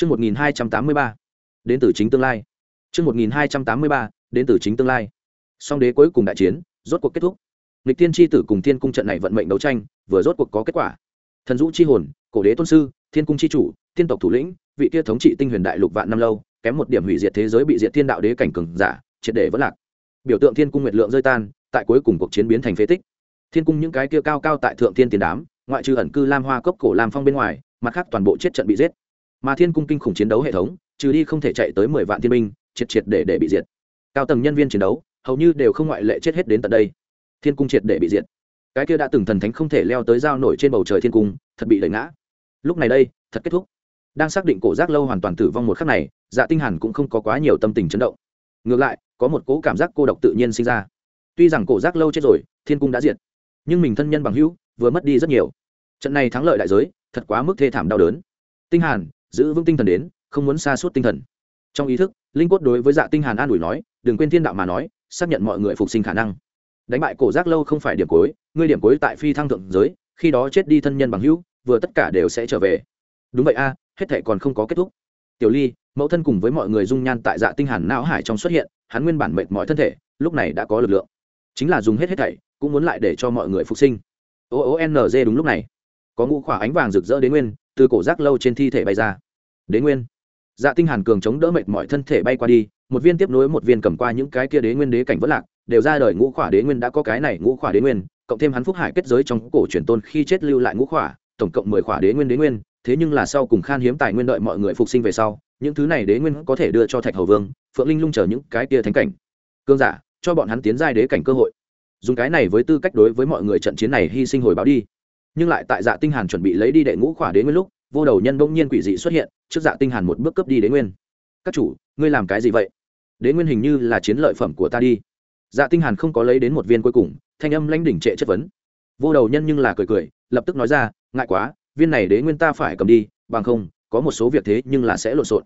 Chương 1283. Đến từ chính tương lai. Chương 1283. Đến từ chính tương lai. Song đế cuối cùng đại chiến, rốt cuộc kết thúc. Lịch Tiên chi tử cùng Thiên cung trận này vận mệnh đấu tranh, vừa rốt cuộc có kết quả. Thần Dụ chi hồn, cổ đế tôn sư, Thiên cung chi chủ, tiên tộc thủ lĩnh, vị kia thống trị tinh huyền đại lục vạn năm lâu, kém một điểm hủy diệt thế giới bị diệt thiên đạo đế cảnh cường giả, triệt để vẫn lạc. Biểu tượng Thiên cung nguyệt lượng rơi tan, tại cuối cùng cuộc chiến biến thành phế tích. Thiên cung những cái kia cao cao tại thượng thiên tiền đám, ngoại trừ ẩn cư Lam Hoa cốc cổ Lam Phong bên ngoài, mặt khác toàn bộ chết trận bị giết mà thiên cung kinh khủng chiến đấu hệ thống, trừ đi không thể chạy tới mười vạn thiên binh, triệt triệt để để bị diệt. Cao tầng nhân viên chiến đấu, hầu như đều không ngoại lệ chết hết đến tận đây. Thiên cung triệt để bị diệt. Cái kia đã từng thần thánh không thể leo tới giao nổi trên bầu trời thiên cung, thật bị đẩy ngã. Lúc này đây, thật kết thúc. Đang xác định cổ giác lâu hoàn toàn tử vong một khắc này dạ tinh hàn cũng không có quá nhiều tâm tình chấn động. Ngược lại, có một cố cảm giác cô độc tự nhiên sinh ra. Tuy rằng cổ giác lâu chết rồi, thiên cung đã diệt, nhưng mình thân nhân bằng hữu, vừa mất đi rất nhiều. Trận này thắng lợi đại giới, thật quá mức thê thảm đau đớn. Tinh hàn giữ vững tinh thần đến, không muốn xa suốt tinh thần. Trong ý thức, linh cốt đối với dạ tinh hàn an ủi nói, đừng quên thiên đạo mà nói, xác nhận mọi người phục sinh khả năng. Đánh bại cổ giác lâu không phải điểm cuối, ngươi điểm cuối tại phi thăng thượng giới, khi đó chết đi thân nhân bằng hữu, vừa tất cả đều sẽ trở về. Đúng vậy a, hết thảy còn không có kết thúc. Tiểu ly, mẫu thân cùng với mọi người dung nhan tại dạ tinh hàn não hải trong xuất hiện, hắn nguyên bản mệt mỏi thân thể, lúc này đã có lực lượng. Chính là dùng hết hết thảy, cũng muốn lại để cho mọi người phục sinh. O o n g đúng lúc này. Có ngũ khỏa ánh vàng rực rỡ đến nguyên, từ cổ giác lâu trên thi thể bay ra đế nguyên. Dạ tinh hàn cường chống đỡ mệt mỏi thân thể bay qua đi, một viên tiếp nối một viên cầm qua những cái kia đế nguyên đế cảnh vỡ lạc, đều ra đời ngũ khỏa đế nguyên đã có cái này ngũ khỏa đế nguyên, cộng thêm hắn phúc hải kết giới trong cổ truyền tôn khi chết lưu lại ngũ khỏa, tổng cộng mười khỏa đế nguyên đế nguyên, thế nhưng là sau cùng khan hiếm tài nguyên đợi mọi người phục sinh về sau, những thứ này đế nguyên có thể đưa cho thạch hầu vương, phượng linh lung chờ những cái kia thánh cảnh. Cương giả, cho bọn hắn tiến giai đế cảnh cơ hội. Dùng cái này với tư cách đối với mọi người trận chiến này hy sinh hồi báo đi. Nhưng lại tại dạ tinh hàn chuẩn bị lấy đi đệ ngũ khỏa đế nguyên lúc vô đầu nhân bỗng nhiên quỷ dị xuất hiện, trước dạ tinh hàn một bước cướp đi đế nguyên. Các chủ, ngươi làm cái gì vậy? Đế nguyên hình như là chiến lợi phẩm của ta đi. Dạ tinh hàn không có lấy đến một viên cuối cùng, thanh âm lãnh đỉnh trệ chất vấn. Vô đầu nhân nhưng là cười cười, lập tức nói ra, ngại quá, viên này đế nguyên ta phải cầm đi, bằng không, có một số việc thế nhưng là sẽ lộn xộn.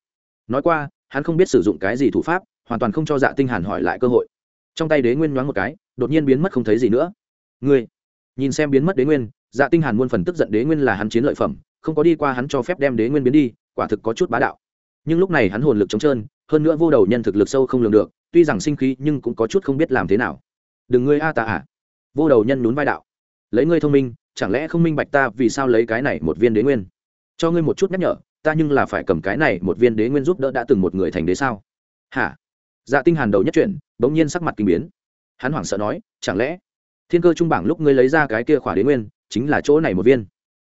Nói qua, hắn không biết sử dụng cái gì thủ pháp, hoàn toàn không cho dạ tinh hàn hỏi lại cơ hội. Trong tay đế nguyên nhoáng một cái, đột nhiên biến mất không thấy gì nữa. Ngươi, nhìn xem biến mất đế nguyên dạ tinh hàn muôn phần tức giận đế nguyên là hắn chiến lợi phẩm không có đi qua hắn cho phép đem đế nguyên biến đi, quả thực có chút bá đạo. Nhưng lúc này hắn hồn lực trống trơn, hơn nữa vô đầu nhân thực lực sâu không lường được, tuy rằng sinh khí nhưng cũng có chút không biết làm thế nào. Đừng ngươi a ta à. Vô đầu nhân nhún vai đạo. Lấy ngươi thông minh, chẳng lẽ không minh bạch ta vì sao lấy cái này một viên đế nguyên? Cho ngươi một chút nhắc nhở, ta nhưng là phải cầm cái này một viên đế nguyên giúp đỡ đã từng một người thành đế sao? Hả? Dạ tinh hàn đầu nhất chuyển, bỗng nhiên sắc mặt kinh biến. Hắn hoảng sợ nói, chẳng lẽ thiên cơ trung bảng lúc ngươi lấy ra cái kia khỏa đế nguyên, chính là chỗ này một viên?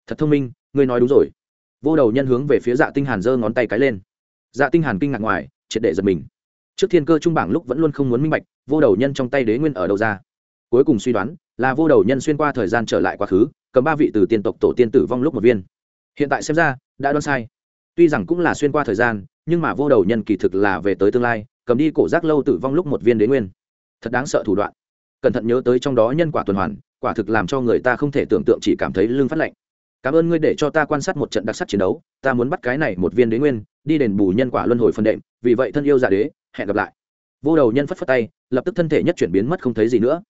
Thật thông minh ngươi nói đúng rồi. Vô đầu nhân hướng về phía dạ tinh hàn giơ ngón tay cái lên. Dạ tinh hàn kinh ngạc ngoài, triệt để giật mình. Trước thiên cơ trung bảng lúc vẫn luôn không muốn minh bạch, vô đầu nhân trong tay đế nguyên ở đâu ra? Cuối cùng suy đoán, là vô đầu nhân xuyên qua thời gian trở lại quá khứ, cầm ba vị từ tiên tộc tổ tiên tử vong lúc một viên. Hiện tại xem ra, đã đoán sai. Tuy rằng cũng là xuyên qua thời gian, nhưng mà vô đầu nhân kỳ thực là về tới tương lai, cầm đi cổ giác lâu tử vong lúc một viên đế nguyên. Thật đáng sợ thủ đoạn. Cẩn thận nhớ tới trong đó nhân quả tuần hoàn, quả thực làm cho người ta không thể tưởng tượng chỉ cảm thấy lưng phát lạnh cảm ơn ngươi để cho ta quan sát một trận đặc sắc chiến đấu, ta muốn bắt cái này một viên đế nguyên, đi đền bù nhân quả luân hồi phân đệm, vì vậy thân yêu giả đế, hẹn gặp lại. Vô đầu nhân phất phất tay, lập tức thân thể nhất chuyển biến mất không thấy gì nữa.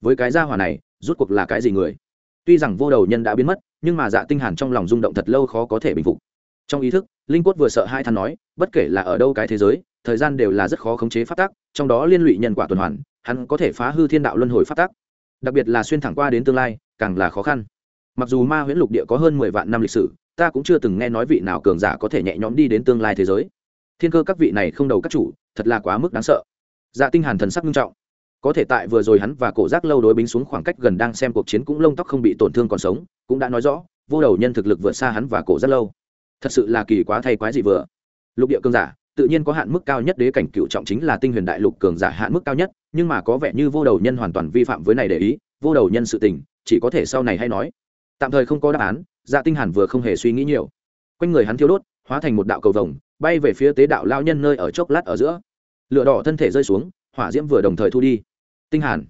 Với cái gia hỏa này rút cuộc là cái gì người? Tuy rằng vô đầu nhân đã biến mất, nhưng mà dạ tinh hàn trong lòng rung động thật lâu khó có thể bình phục. Trong ý thức, linh quất vừa sợ hai than nói, bất kể là ở đâu cái thế giới, thời gian đều là rất khó khống chế phát tác trong đó liên lụy nhân quả tuần hoàn, hắn có thể phá hư thiên đạo luân hồi phát tác đặc biệt là xuyên thẳng qua đến tương lai, càng là khó khăn mặc dù ma huyễn lục địa có hơn mười vạn năm lịch sử, ta cũng chưa từng nghe nói vị nào cường giả có thể nhẹ nhõm đi đến tương lai thế giới. Thiên cơ các vị này không đầu các chủ, thật là quá mức đáng sợ. Dạ tinh hàn thần sắc nghiêm trọng. Có thể tại vừa rồi hắn và cổ giác lâu đối bính xuống khoảng cách gần đang xem cuộc chiến cũng lông tóc không bị tổn thương còn sống, cũng đã nói rõ, vô đầu nhân thực lực vượt xa hắn và cổ giác lâu. Thật sự là kỳ quá thay quái gì vừa. Lục địa cường giả, tự nhiên có hạn mức cao nhất đế cảnh cựu trọng chính là tinh huyền đại lục cường giả hạn mức cao nhất, nhưng mà có vẻ như vô đầu nhân hoàn toàn vi phạm với này để ý, vô đầu nhân sự tình, chỉ có thể sau này hay nói tạm thời không có đáp án dạ tinh hàn vừa không hề suy nghĩ nhiều. Quanh người hắn thiêu đốt, hóa thành một đạo cầu vồng, bay về phía tế đạo lao nhân nơi ở chốc lát ở giữa. Lửa đỏ thân thể rơi xuống, hỏa diễm vừa đồng thời thu đi. Tinh hàn.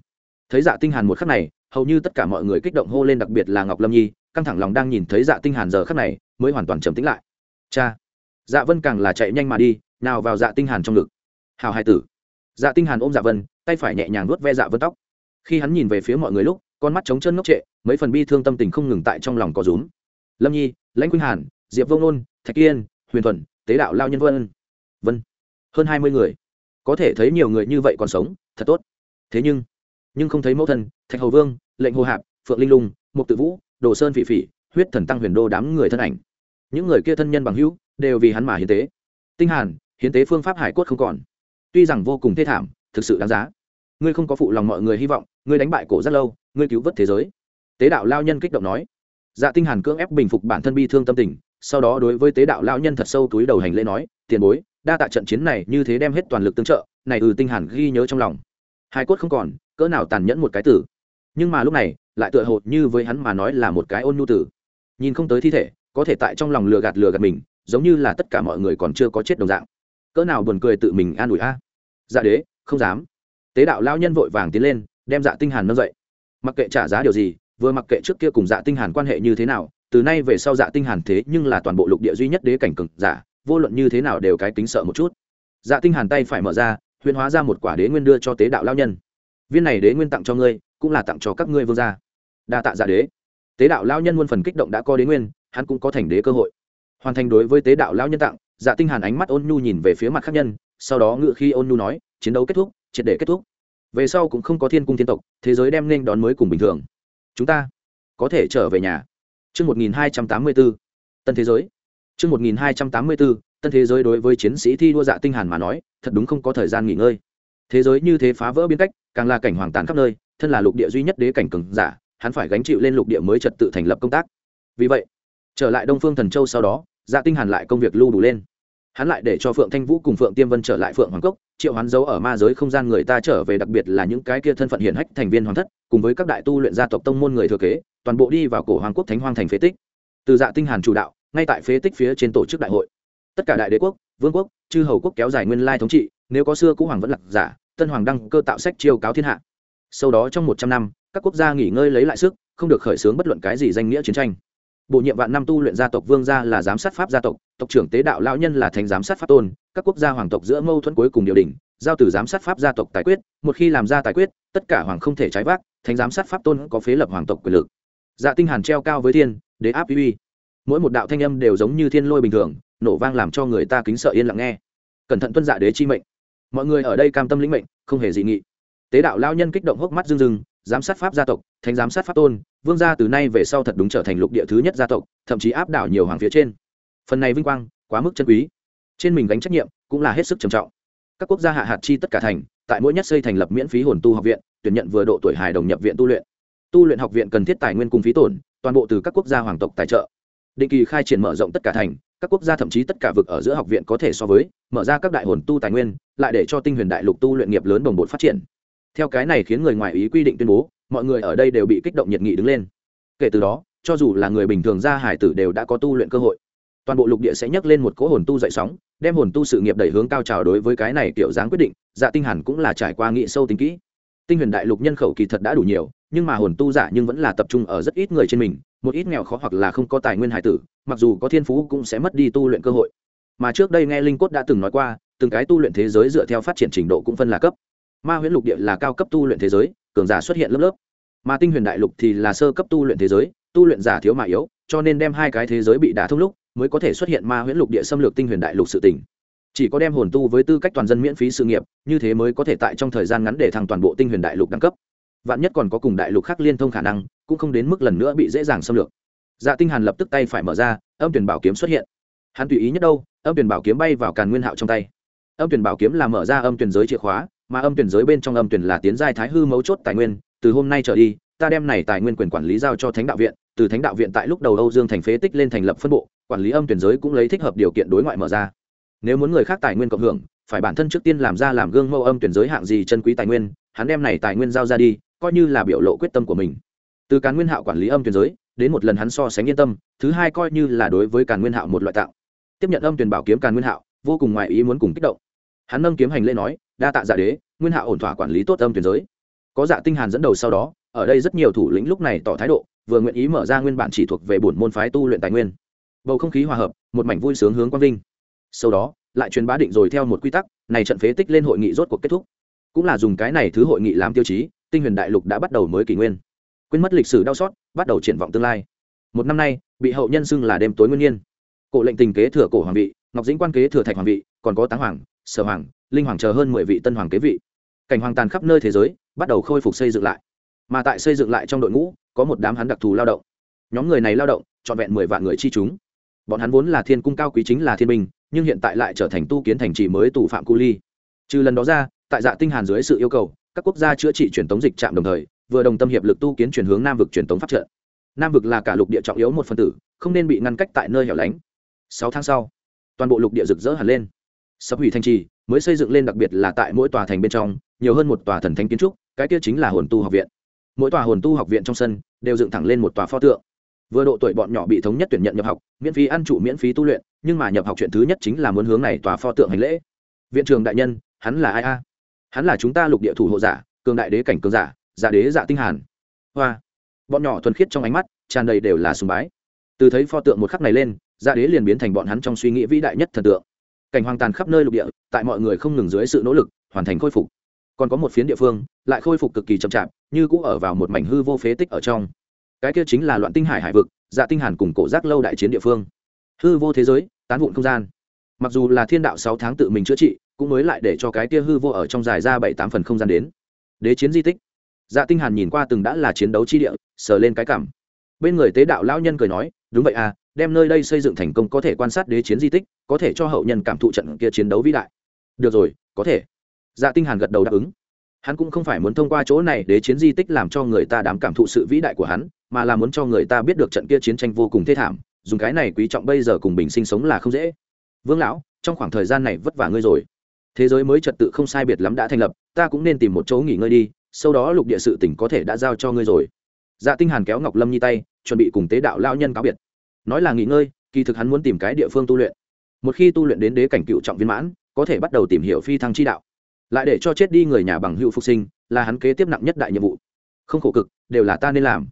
Thấy dạ tinh hàn một khắc này, hầu như tất cả mọi người kích động hô lên đặc biệt là ngọc lâm nhi, căng thẳng lòng đang nhìn thấy dạ tinh hàn giờ khắc này, mới hoàn toàn trầm tĩnh lại. Cha. Dạ vân càng là chạy nhanh mà đi, nào vào dạ tinh hàn trong ngực. Hào hai tử. Dạ tinh hàn ôm dạ vân, tay phải nhẹ nhàng nuốt ve dạ vân tóc. Khi hắn nhìn về phía mọi người lúc con mắt trống chân ngốc trệ, mấy phần bi thương tâm tình không ngừng tại trong lòng có rúm. Lâm nhi, lãnh quynh hàn, diệp vông nôn, thạch yên, huyền thuần, tế đạo lao nhân vân. Vân. Hơn hai mươi người. Có thể thấy nhiều người như vậy còn sống, thật tốt. Thế nhưng nhưng không thấy mẫu thân, thạch hầu vương, lệnh hồ hạp, phượng linh lung, mục tự vũ, đồ sơn phỉ phỉ, huyết thần tăng huyền đô đám người thân ảnh. Những người kia thân nhân bằng hữu, đều vì hắn mà hiến tế. Tinh hàn, hiến tế phương pháp hải cốt không còn. Tuy rằng vô cùng thê thảm, thực sự đáng giá ngươi không có phụ lòng mọi người hy vọng, ngươi đánh bại cổ rất lâu, ngươi cứu vớt thế giới. Tế đạo lao nhân kích động nói. Dạ tinh hàn cưỡng ép bình phục bản thân bi thương tâm tình, sau đó đối với tế đạo lao nhân thật sâu túi đầu hành lễ nói, tiền bối, đa tạ trận chiến này như thế đem hết toàn lực tương trợ, này ừ tinh hàn ghi nhớ trong lòng. Hai cốt không còn, cỡ nào tàn nhẫn một cái tử. Nhưng mà lúc này, lại tựa hồ như với hắn mà nói là một cái ôn nhu tử. Nhìn không tới thi thể, có thể tại trong lòng lừa gạt lừa gạt mình, giống như là tất cả mọi người còn chưa có chết đồng dạng. Cỡ nào buồn cười tự mình an ủi a. Dạ đế, không dám tế đạo lao nhân vội vàng tiến lên, đem dạ tinh hàn nâng dậy. Mặc kệ trả giá điều gì, vừa mặc kệ trước kia cùng dạ tinh hàn quan hệ như thế nào, từ nay về sau dạ tinh hàn thế nhưng là toàn bộ lục địa duy nhất đế cảnh cường giả, vô luận như thế nào đều cái kính sợ một chút. Dạ tinh hàn tay phải mở ra, huyền hóa ra một quả đế nguyên đưa cho tế đạo lao nhân. Viên này đế nguyên tặng cho ngươi, cũng là tặng cho các ngươi vương gia. Đa tạ dạ đế. Tế đạo lao nhân muôn phần kích động đã có đế nguyên, hắn cũng có thành đế cơ hội. Hoàn thành đối với tế đạo lao nhân tặng dạ tinh hàn ánh mắt ôn nhu nhìn về phía mặt khác nhân, sau đó ngựa khi ôn nhu nói chiến đấu kết thúc triệt để kết thúc về sau cũng không có thiên cung thiên tộc thế giới đem nên đón mới cùng bình thường chúng ta có thể trở về nhà Trước 1284, tân thế giới. Trước 1284, tân thế giới đối với chiến sĩ thi đua dạ tinh hàn mà nói, thật đúng không có thời gian nghỉ ngơi. Thế giới như thế phá vỡ biến cách, càng là cảnh hoàng tàn khắp nơi, thân là lục địa duy nhất đế cảnh cường giả, hắn phải gánh chịu lên lục địa mới trật tự thành lập công tác. Vì vậy, trở lại Đông Phương Thần Châu sau đó, dạ tinh hàn lại công việc lưu đủ lên hắn lại để cho phượng thanh vũ cùng phượng tiêm vân trở lại phượng hoàng cốc, triệu hoán giấu ở ma giới không gian người ta trở về, đặc biệt là những cái kia thân phận hiển hách thành viên hoàng thất, cùng với các đại tu luyện gia tộc tông môn người thừa kế, toàn bộ đi vào cổ hoàng quốc thánh hoang thành phế tích. Từ dạ tinh hàn chủ đạo, ngay tại phế tích phía trên tổ chức đại hội. Tất cả đại đế quốc, vương quốc, chư hầu quốc kéo dài nguyên lai thống trị, nếu có xưa cũ hoàng vẫn lạc giả, tân hoàng đăng cơ tạo sách chiêu cáo thiên hạ. Sau đó trong một trăm năm, các quốc gia nghỉ ngơi lấy lại sức, không được khởi xướng bất luận cái gì danh nghĩa chiến tranh bổ nhiệm vạn năm tu luyện gia tộc vương gia là giám sát pháp gia tộc tộc trưởng tế đạo lão nhân là thành giám sát pháp tôn, các quốc gia hoàng tộc giữa mâu thuẫn cuối cùng điều đình giao từ giám sát pháp gia tộc tài quyết, một khi làm ra tài quyết, tất cả hoàng không thể trái vác, thánh giám sát pháp tôn có phế lập hoàng tộc quyền lực. Dạ tinh hàn treo cao với thiên, đế áp uy. Mỗi một đạo thanh âm đều giống như thiên lôi bình thường, nổ vang làm cho người ta kính sợ yên lặng nghe. Cẩn thận tuân dạ đế chi mệnh. Mọi người ở đây cam tâm lĩnh mệnh, không hề dị nghị. Tế đạo lão nhân kích động hốc mắt rưng rưng giám sát pháp gia tộc, thánh giám sát pháp tôn, vương gia từ nay về sau thật đúng trở thành lục địa thứ nhất gia tộc, thậm chí áp đảo nhiều hoàng phía trên. Phần này vinh quang, quá mức chân quý. Trên mình gánh trách nhiệm cũng là hết sức trầm trọng. Các quốc gia hạ hạt chi tất cả thành, tại mỗi nhất xây thành lập miễn phí hồn tu học viện, tuyển nhận vừa độ tuổi hài đồng nhập viện tu luyện. Tu luyện học viện cần thiết tài nguyên cùng phí tổn, toàn bộ từ các quốc gia hoàng tộc tài trợ. Định kỳ khai triển mở rộng tất cả thành, các quốc gia thậm chí tất cả vực ở giữa học viện có thể so với, mở ra các đại hồn tu tài nguyên, lại để cho tinh huyền đại lục tu luyện nghiệp lớn đồng bộ phát triển theo cái này khiến người ngoài ý quy định tuyên bố, mọi người ở đây đều bị kích động nhiệt nghị đứng lên. Kể từ đó, cho dù là người bình thường ra hải tử đều đã có tu luyện cơ hội. Toàn bộ lục địa sẽ nhấc lên một cỗ hồn tu dậy sóng, đem hồn tu sự nghiệp đẩy hướng cao trào đối với cái này kiểu dáng quyết định dạ tinh hàn cũng là trải qua nghị sâu tính kỹ. Tinh huyền đại lục nhân khẩu kỳ thật đã đủ nhiều, nhưng mà hồn tu giả nhưng vẫn là tập trung ở rất ít người trên mình, một ít nghèo khó hoặc là không có tài nguyên hải tử, mặc dù có thiên phú cũng sẽ mất đi tu luyện cơ hội. Mà trước đây nghe linh cốt đã từng nói qua, từng cái tu luyện thế giới dựa theo phát triển trình độ cũng phân là cấp ma huyễn lục địa là cao cấp tu luyện thế giới, cường giả xuất hiện lớp lớp. Mà tinh huyền đại lục thì là sơ cấp tu luyện thế giới, tu luyện giả thiếu mà yếu, cho nên đem hai cái thế giới bị đả thông lúc, mới có thể xuất hiện ma huyễn lục địa xâm lược tinh huyền đại lục sự tỉnh chỉ có đem hồn tu với tư cách toàn dân miễn phí sự nghiệp, như thế mới có thể tại trong thời gian ngắn để thăng toàn bộ tinh huyền đại lục đẳng cấp. Vạn nhất còn có cùng đại lục khác liên thông khả năng, cũng không đến mức lần nữa bị dễ dàng xâm lược. Dạ tinh hàn lập tức tay phải mở ra, âm tuyển bảo kiếm xuất hiện. Hắn tùy ý nhất đâu, âm tuyển bảo kiếm bay vào càn nguyên hạo trong tay. Âm tuyển bảo kiếm là mở ra âm tuyển giới chìa khóa mà âm tuyển giới bên trong âm tuyển là tiến giai thái hư mấu chốt tài nguyên, từ hôm nay trở đi, ta đem này tài nguyên quyền quản lý giao cho thánh đạo viện, từ thánh đạo viện tại lúc đầu âu dương thành phế tích lên thành lập phân bộ, quản lý âm tuyển giới cũng lấy thích hợp điều kiện đối ngoại mở ra. Nếu muốn người khác tài nguyên cộng hưởng, phải bản thân trước tiên làm ra làm gương mẫu âm tuyển giới hạng gì chân quý tài nguyên, hắn đem này tài nguyên giao ra đi, coi như là biểu lộ quyết tâm của mình. Từ càn nguyên hạo quản lý âm tuyển giới, đến một lần hắn so sánh yên tâm, thứ hai coi như là đối với càn nguyên hạo một loại tạo. Tiếp nhận âm tuyển bảo kiếm càn nguyên hạo, vô cùng ngoài ý muốn cùng kích động hắn nâng kiếm hành lễ nói, đa tạ giả đế, nguyên Hạ ổn thỏa quản lý tốt âm tuyển giới. Có dạ tinh hàn dẫn đầu sau đó, ở đây rất nhiều thủ lĩnh lúc này tỏ thái độ, vừa nguyện ý mở ra nguyên bản chỉ thuộc về bổn môn phái tu luyện tài nguyên. Bầu không khí hòa hợp, một mảnh vui sướng hướng quang vinh. Sau đó, lại truyền bá định rồi theo một quy tắc, này trận phế tích lên hội nghị rốt cuộc kết thúc. Cũng là dùng cái này thứ hội nghị làm tiêu chí, tinh huyền đại lục đã bắt đầu mới kỷ nguyên. Quên mất lịch sử đau xót, bắt đầu triển vọng tương lai. Một năm nay, bị hậu nhân xưng là đêm tối nguyên nhiên. Cổ lệnh tình kế thừa cổ hoàng vị ngọc dĩnh quan kế thừa thạch hoàng vị, còn có táng hoàng, sở hoàng, linh hoàng chờ hơn mười vị tân hoàng kế vị. Cảnh hoàng tàn khắp nơi thế giới, bắt đầu khôi phục xây dựng lại. Mà tại xây dựng lại trong đội ngũ, có một đám hắn đặc thù lao động. Nhóm người này lao động, trọn vẹn mười vạn người chi chúng. Bọn hắn vốn là thiên cung cao quý chính là thiên binh nhưng hiện tại lại trở thành tu kiến thành trì mới tù phạm cu ly trừ lần đó ra, tại dạ tinh hàn dưới sự yêu cầu, các quốc gia chữa trị truyền thống dịch trạm đồng thời, vừa đồng tâm hiệp lực tu kiến chuyển hướng nam vực truyền thống phát triển. nam vực là cả lục địa trọng yếu một phần tử, không nên bị ngăn cách tại nơi hẻo lánh. Sáu tháng sau toàn bộ lục địa rực rỡ hẳn lên. Sắp hủy thành trì mới xây dựng lên đặc biệt là tại mỗi tòa thành bên trong, nhiều hơn một tòa thần thánh kiến trúc, cái kia chính là hồn tu học viện. Mỗi tòa hồn tu học viện trong sân đều dựng thẳng lên một tòa pho tượng. Vừa độ tuổi bọn nhỏ bị thống nhất tuyển nhận nhập học, miễn phí ăn trụ miễn phí tu luyện, nhưng mà nhập học chuyện thứ nhất chính là muốn hướng này tòa pho tượng hành lễ. Viện trường đại nhân, hắn là ai a? Hắn là chúng ta lục địa thủ hộ giả, cường đại đế cảnh cường giả giả đế giả tinh hàn. Hoa. Bọn nhỏ thuần khiết trong ánh mắt, tràn đầy đều là sùng bái. Từ thấy pho tượng một khắc này lên dạ đế liền biến thành bọn hắn trong suy nghĩ vĩ đại nhất thần tượng. Cảnh hoang tàn khắp nơi lục địa, tại mọi người không ngừng dưới sự nỗ lực, hoàn thành khôi phục. Còn có một phiến địa phương, lại khôi phục cực kỳ chậm chạp, như cũng ở vào một mảnh hư vô phế tích ở trong. Cái kia chính là loạn tinh hải hải vực dạ tinh hàn cùng cổ giác lâu đại chiến địa phương. Hư vô thế giới, tán vụn không gian. Mặc dù là thiên đạo sáu tháng tự mình chữa trị, cũng mới lại để cho cái kia hư vô ở trong dài ra bảy tám phần không gian đến. Đế chiến di tích. Dạ tinh hàn nhìn qua từng đã là chiến đấu chi địa, sờ lên cái cảm. Bên người tế đạo lão nhân cười nói, đúng vậy à đem nơi đây xây dựng thành công có thể quan sát đế chiến di tích, có thể cho hậu nhân cảm thụ trận kia chiến đấu vĩ đại. Được rồi, có thể. Dạ tinh hàn gật đầu đáp ứng. Hắn cũng không phải muốn thông qua chỗ này đế chiến di tích làm cho người ta đám cảm thụ sự vĩ đại của hắn, mà là muốn cho người ta biết được trận kia chiến tranh vô cùng thê thảm, dùng cái này quý trọng bây giờ cùng bình sinh sống là không dễ. Vương lão, trong khoảng thời gian này vất vả ngươi rồi. Thế giới mới trật tự không sai biệt lắm đã thành lập, ta cũng nên tìm một chỗ nghỉ ngơi đi, sau đó lục địa sự tỉnh có thể đã giao cho ngươi rồi. Dạ tinh hàn kéo ngọc lâm nhi tay, chuẩn bị cùng tế đạo lao nhân cáo biệt nói là nghỉ ngơi, kỳ thực hắn muốn tìm cái địa phương tu luyện. Một khi tu luyện đến đế cảnh cựu trọng viên mãn, có thể bắt đầu tìm hiểu phi thăng chi đạo. Lại để cho chết đi người nhà bằng hữu phục sinh, là hắn kế tiếp nặng nhất đại nhiệm vụ. Không khổ cực, đều là ta nên làm.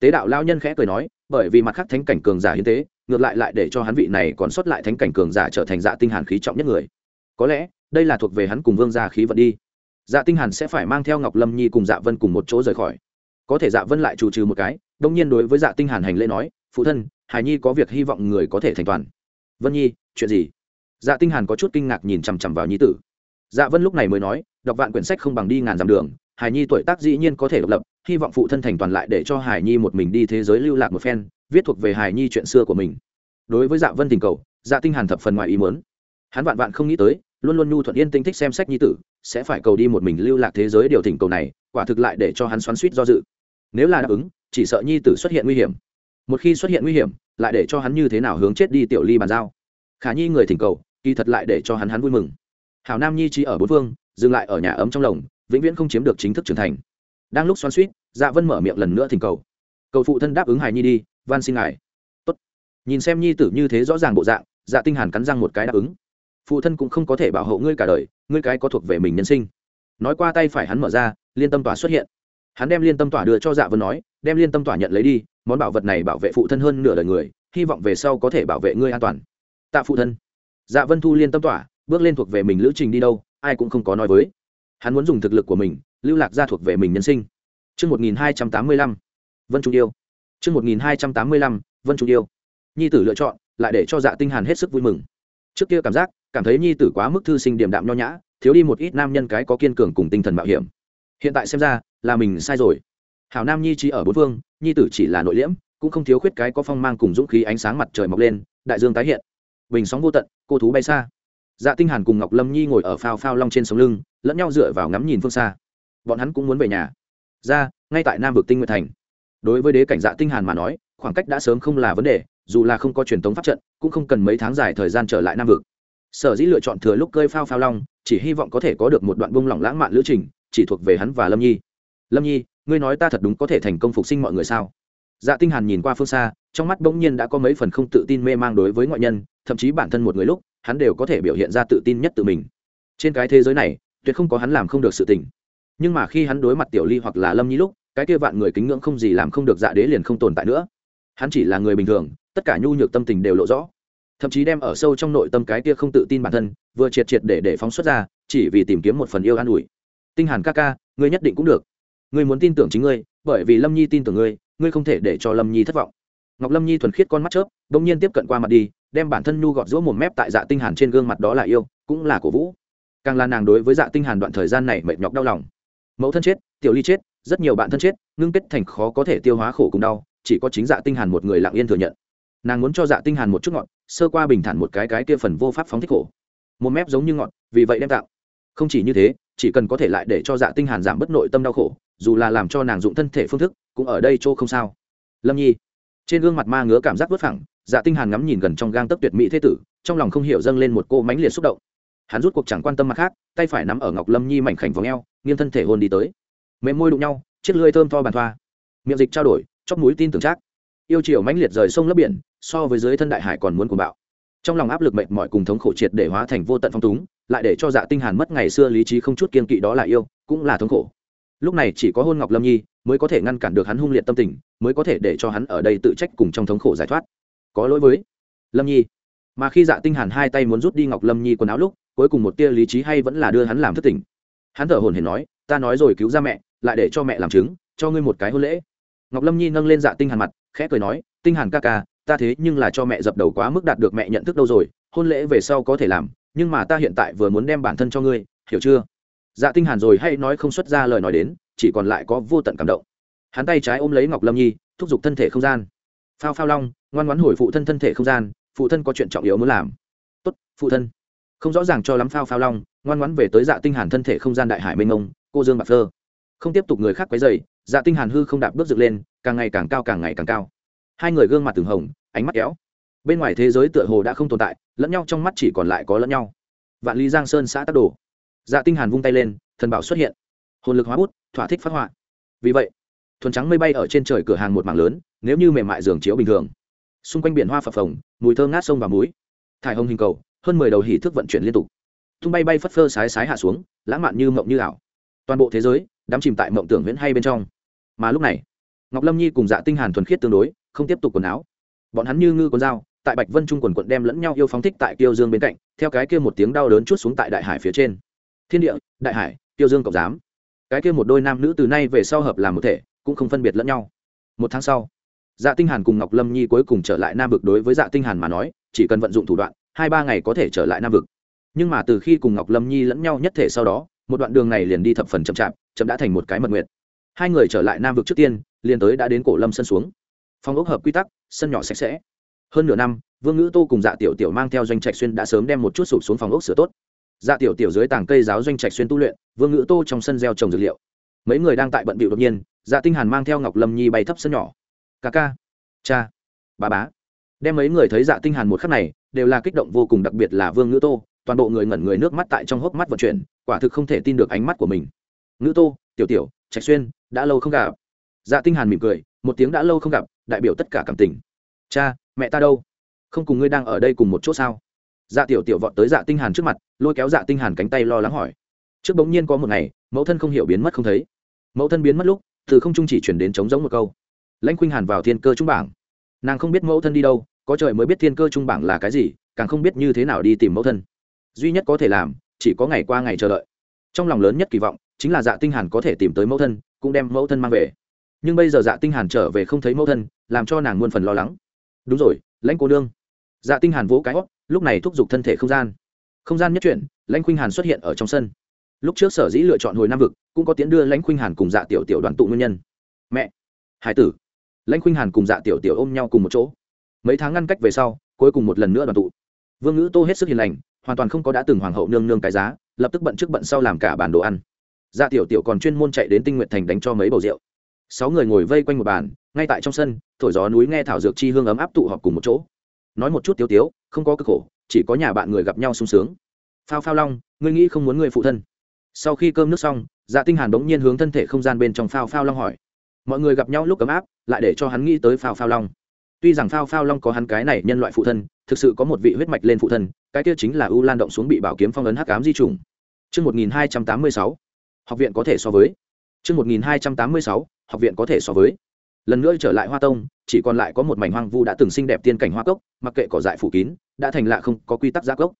Tế đạo lao nhân khẽ cười nói, bởi vì mặt khác thánh cảnh cường giả hiến tế, ngược lại lại để cho hắn vị này còn xuất lại thánh cảnh cường giả trở thành dạ tinh hàn khí trọng nhất người. Có lẽ, đây là thuộc về hắn cùng vương gia khí vận đi. Dạ tinh hàn sẽ phải mang theo ngọc lâm nhi cùng dạ vân cùng một chỗ rời khỏi. Có thể dạ vân lại chủ trừ một cái đông nhiên đối với dạ tinh hàn hành lễ nói, phụ thân hải nhi có việc hy vọng người có thể thành toàn. Vân nhi, chuyện gì? Dạ tinh hàn có chút kinh ngạc nhìn chằm chằm vào nhi tử. Dạ vân lúc này mới nói, đọc vạn quyển sách không bằng đi ngàn dặm đường, hải nhi tuổi tác dĩ nhiên có thể độc lập, hy vọng phụ thân thành toàn lại để cho hải nhi một mình đi thế giới lưu lạc một phen, viết thuộc về hải nhi chuyện xưa của mình. Đối với dạ vân tình cầu dạ tinh hàn thập phần ngoài ý muốn. Hắn vạn vạn không nghĩ tới, luôn luôn nhu thuận yên tinh thích xem sách nhi tử, sẽ phải cầu đi một mình lưu lạc thế giới điều thỉnh cầu này, quả thực lại để cho hắn xoắn suýt do dự. Nếu là đáp ứng, chỉ sợ nhi tử xuất hiện nguy hiểm một khi xuất hiện nguy hiểm, lại để cho hắn như thế nào hướng chết đi tiểu ly bàn giao? Khả nhi người thỉnh cầu, kỳ thật lại để cho hắn hắn vui mừng. Hảo nam nhi chỉ ở bốn phương, dừng lại ở nhà ấm trong lồng, vĩnh viễn không chiếm được chính thức trưởng thành. Đang lúc xoan suýt dạ vân mở miệng lần nữa thỉnh cầu. Cầu phụ thân đáp ứng hài nhi đi, van xin ngài. Tốt. Nhìn xem nhi tử như thế rõ ràng bộ dạng dạ tinh hàn cắn răng một cái đáp ứng. Phụ thân cũng không có thể bảo hộ ngươi cả đời, ngươi cái có thuộc về mình nhân sinh. Nói qua tay phải hắn mở ra, liên tâm tỏa xuất hiện. Hắn đem liên tâm tỏa đưa cho dạ vân nói, đem liên tâm tỏa nhận lấy đi món bảo vật này bảo vệ phụ thân hơn nửa đời người hy vọng về sau có thể bảo vệ ngươi an toàn tạ phụ thân dạ vân thu liên tâm tỏa bước lên thuộc về mình lữ trình đi đâu ai cũng không có nói với hắn muốn dùng thực lực của mình lưu lạc ra thuộc về mình nhân sinh Trước 1285, Vân Trung Yêu. Trước 1285, Vân Trung Yêu. Nhi tử lựa chọn, lại để cho dạ tinh hàn hết sức vui mừng. Trước kia cảm giác, cảm thấy nhi tử quá mức thư sinh điềm đạm nho nhã, thiếu đi một ít nam nhân cái có kiên cường cùng tinh thần mạo hiểm. Hiện tại xem ra, là mình sai rồi. Hảo Nam Nhi chỉ ở bốn phương, nhi tử chỉ là nội liễm, cũng không thiếu khuyết cái có phong mang cùng dũng khí ánh sáng mặt trời mọc lên, đại dương tái hiện. Bình sóng vô tận, cô thú bay xa. Dạ tinh hàn cùng ngọc lâm nhi ngồi ở phao phao long trên sống lưng lẫn nhau dựa vào ngắm nhìn phương xa. Bọn hắn cũng muốn về nhà. Ra ngay tại nam vực tinh nguyệt thành. Đối với đế cảnh dạ tinh hàn mà nói khoảng cách đã sớm không là vấn đề dù là không có truyền thống pháp trận cũng không cần mấy tháng dài thời gian trở lại nam vực. Sở dĩ lựa chọn thừa lúc cơi phao phao long chỉ hy vọng có thể có được một đoạn bông lỏng lãng mạn lữ trình chỉ thuộc về hắn và lâm nhi. Lâm nhi ngươi nói ta thật đúng có thể thành công phục sinh mọi người sao? Dạ tinh hàn nhìn qua phương xa, trong mắt bỗng nhiên đã có mấy phần không tự tin mê mang đối với ngoại nhân, thậm chí bản thân một người lúc, hắn đều có thể biểu hiện ra tự tin nhất tự mình. Trên cái thế giới này, tuyệt không có hắn làm không được sự tình. Nhưng mà khi hắn đối mặt tiểu ly hoặc là lâm nhi lúc, cái kia vạn người kính ngưỡng không gì làm không được dạ đế liền không tồn tại nữa. Hắn chỉ là người bình thường, tất cả nhu nhược tâm tình đều lộ rõ. Thậm chí đem ở sâu trong nội tâm cái kia không tự tin bản thân, vừa triệt triệt để để phóng xuất ra, chỉ vì tìm kiếm một phần yêu an ủi. Tinh hàn ca ca, ngươi nhất định cũng được ngươi muốn tin tưởng chính ngươi, bởi vì lâm nhi tin tưởng ngươi ngươi không thể để cho lâm nhi thất vọng. Ngọc lâm nhi thuần khiết con mắt chớp, bỗng nhiên tiếp cận qua mặt đi, đem bản thân nhu gọt giữa một mép tại dạ tinh hàn trên gương mặt đó là yêu, cũng là cổ vũ. Càng là nàng đối với dạ tinh hàn đoạn thời gian này mệt nhọc đau lòng. Mẫu thân chết, tiểu ly chết, rất nhiều bạn thân chết, ngưng kết thành khó có thể tiêu hóa khổ cùng đau, chỉ có chính dạ tinh hàn một người lặng yên thừa nhận. Nàng muốn cho dạ tinh hàn một chút ngọn sơ qua bình thản một cái cái kia phần vô pháp phóng thích khổ. Một mép giống như ngọn vì vậy đem tạo. Không chỉ như thế, chỉ cần có thể lại để cho dạ tinh hàn giảm bất nội tâm đau khổ dù là làm cho nàng dụng thân thể phương thức, cũng ở đây chỗ không sao. Lâm nhi, trên gương mặt ma ngứa cảm giác vất phẳng dạ tinh hàn ngắm nhìn gần trong gang tấc tuyệt mỹ thế tử, trong lòng không hiểu dâng lên một cô mãnh liệt xúc động. Hắn rút cuộc chẳng quan tâm mặt khác, tay phải nắm ở ngọc lâm nhi mảnh khảnh vòng eo, nghiêng thân thể hôn đi tới. Mềm môi đụng nhau, chiếc lưỡi thơm tho bàn thoa. Miệng dịch trao đổi, chóp mũi tin tưởng chắc. Yêu chiều mãnh liệt rời sông lấp biển, so với dưới thân đại hải còn muốn cuồng bạo. Trong lòng áp lực mệt mỏi cùng thống khổ triệt để hóa thành vô tận phong túng, lại để cho dạ tinh hàn mất ngày xưa lý trí không chút kiên kỵ đó là yêu, cũng là thống khổ lúc này chỉ có hôn ngọc lâm nhi mới có thể ngăn cản được hắn hung liệt tâm tình, mới có thể để cho hắn ở đây tự trách cùng trong thống khổ giải thoát. Có lỗi với lâm nhi. Mà khi dạ tinh hàn hai tay muốn rút đi ngọc lâm nhi quần áo lúc, cuối cùng một tia lý trí hay vẫn là đưa hắn làm thất tình. Hắn thở hổn hển nói, ta nói rồi cứu ra mẹ, lại để cho mẹ làm chứng, cho ngươi một cái hôn lễ. Ngọc lâm nhi nâng lên dạ tinh hàn mặt, khẽ cười nói, tinh hàn ca ca, ta thế nhưng là cho mẹ dập đầu quá mức đạt được mẹ nhận thức đâu rồi, hôn lễ về sau có thể làm, nhưng mà ta hiện tại vừa muốn đem bản thân cho ngươi, hiểu chưa? Dạ tinh hàn rồi hay nói không xuất ra lời nói đến, chỉ còn lại có vô tận cảm động. Hắn tay trái ôm lấy ngọc lâm nhi, thúc giục thân thể không gian. Phao phao long, ngoan ngoãn hồi phụ thân thân thể không gian, phụ thân có chuyện trọng yếu muốn làm. Tốt, phụ thân. Không rõ ràng cho lắm phao phao long, ngoan ngoãn về tới dạ tinh hàn thân thể không gian đại hải mênh mông, cô dương bạc phơ. Không tiếp tục người khác quấy rầy dạ tinh hàn hư không đạp bước dựng lên, càng ngày càng cao, càng ngày càng cao. Hai người gương mặt từng hồng, ánh mắt kéo. Bên ngoài thế giới tựa hồ đã không tồn tại, lẫn nhau trong mắt chỉ còn lại có lẫn nhau. Vạn lý giang sơn xã tắc đồ dạ tinh hàn vung tay lên, thần bảo xuất hiện. Hồn lực hóa bút, thỏa thích phát họa. Vì vậy, thuần trắng mây bay ở trên trời cửa hàng một mảng lớn, nếu như mềm mại giường chiếu bình thường. Xung quanh biển hoa phập phồng, mùi thơ ngát sông và muối thải hồng hình cầu, hơn mười đầu hỉ thức vận chuyển liên tục. Tung bay bay phất phơ sái sái hạ xuống, lãng mạn như mộng như ảo. Toàn bộ thế giới, đắm chìm tại mộng tưởng viễn hay bên trong. Mà lúc này, ngọc lâm nhi cùng dạ tinh hàn thuần khiết tương đối, không tiếp tục quần áo. Bọn hắn như ngư con dao, tại bạch vân trung quần quận đem lẫn nhau yêu phóng thích tại tiêu dương bên cạnh, theo cái kia một tiếng đau đớn chút xuống tại đại hải phía trên thiên địa, đại hải, tiêu dương cộng giám. Cái kia một đôi nam nữ từ nay về sau hợp làm một thể, cũng không phân biệt lẫn nhau. Một tháng sau dạ tinh hàn cùng ngọc lâm nhi cuối cùng trở lại nam vực đối với dạ tinh hàn mà nói, chỉ cần vận dụng thủ đoạn, hai ba ngày có thể trở lại nam vực. Nhưng mà từ khi cùng ngọc lâm nhi lẫn nhau nhất thể sau đó, một đoạn đường này liền đi thập phần chậm chạp, chậm đã thành một cái mật nguyệt. Hai người trở lại nam vực trước tiên, liền tới đã đến cổ lâm sân xuống. Phòng ốc hợp quy tắc, sân nhỏ sạch sẽ. Hơn nửa năm, vương ngữ tô cùng dạ tiểu tiểu mang theo doanh trạch xuyên đã sớm đem một chút sụp xuống phòng ốc sửa tốt dạ tiểu tiểu dưới tàng cây giáo doanh trạch xuyên tu luyện, vương ngữ tô trong sân gieo trồng dược liệu. Mấy người đang tại bận bịu đột nhiên dạ tinh hàn mang theo ngọc lâm nhi bay thấp sân nhỏ. Ca ca, cha bà bá. Đem mấy người thấy dạ tinh hàn một khắc này, đều là kích động vô cùng, đặc biệt là vương ngữ tô, toàn bộ người ngẩn người nước mắt tại trong hốc mắt vận chuyển, quả thực không thể tin được ánh mắt của mình. Ngữ tô, tiểu tiểu, trạch xuyên, đã lâu không gặp. Dạ tinh hàn mỉm cười, một tiếng đã lâu không gặp đại biểu tất cả cảm tình. Cha, mẹ ta đâu? Không cùng ngươi đang ở đây cùng một chỗ sao? Dạ tiểu tiểu vọt tới dạ tinh hàn trước mặt, lôi kéo dạ tinh hàn cánh tay lo lắng hỏi. Trước bỗng nhiên có một ngày, mẫu thân không hiểu biến mất không thấy. Mẫu thân biến mất lúc, từ không trung chỉ chuyển đến trống giống một câu. Lãnh khuynh hàn vào thiên cơ trung bảng. Nàng không biết mẫu thân đi đâu, có trời mới biết thiên cơ trung bảng là cái gì, càng không biết như thế nào đi tìm mẫu thân. Duy nhất có thể làm, chỉ có ngày qua ngày chờ đợi. Trong lòng lớn nhất kỳ vọng, chính là dạ tinh hàn có thể tìm tới mẫu thân, cũng đem mẫu thân mang về. Nhưng bây giờ dạ tinh hàn trở về không thấy mẫu thân, làm cho nàng muôn phần lo lắng. Đúng rồi, lãnh cô nương. Dạ tinh hàn vỗ cái hót lúc này thúc giục thân thể không gian. Không gian nhất chuyển, lãnh khuynh hàn xuất hiện ở trong sân. Lúc trước sở dĩ lựa chọn hồi nam vực, cũng có tiến đưa lãnh khuynh hàn cùng dạ tiểu tiểu đoàn tụ nguyên nhân. Mẹ! Hải tử! Lãnh khuynh hàn cùng dạ tiểu tiểu ôm nhau cùng một chỗ. Mấy tháng ngăn cách về sau, cuối cùng một lần nữa đoàn tụ. Vương ngữ tô hết sức hiền lành, hoàn toàn không có đã từng hoàng hậu nương nương cái giá, lập tức bận trước bận sau làm cả bàn đồ ăn. Dạ tiểu tiểu còn chuyên môn chạy đến tinh nguyện thành đánh cho mấy bầu rượu. Sáu người ngồi vây quanh một bàn, ngay tại trong sân, thổi gió núi nghe thảo dược chi hương ấm áp tụ họp cùng một chỗ. Nói một chút tiếu tiếu không có cực khổ chỉ có nhà bạn người gặp nhau sung sướng. Phao phao long ngươi nghĩ không muốn người phụ thân. Sau khi cơm nước xong dạ tinh hàn bỗng nhiên hướng thân thể không gian bên trong phao phao long hỏi. Mọi người gặp nhau lúc ấm áp lại để cho hắn nghĩ tới phao phao long. Tuy rằng phao phao long có hắn cái này nhân loại phụ thân thực sự có một vị huyết mạch lên phụ thân cái kia chính là u lan động xuống bị bảo kiếm phong ấn hắc ám di trùng. Trước 1286, học viện có thể so với. Trước 1286, học viện có thể so với. Lần nữa trở lại Hoa Tông, chỉ còn lại có một mảnh hoang vu đã từng xinh đẹp tiên cảnh hoa cốc, mặc kệ cỏ dại phủ kín, đã thành lạ không có quy tắc giác cốc.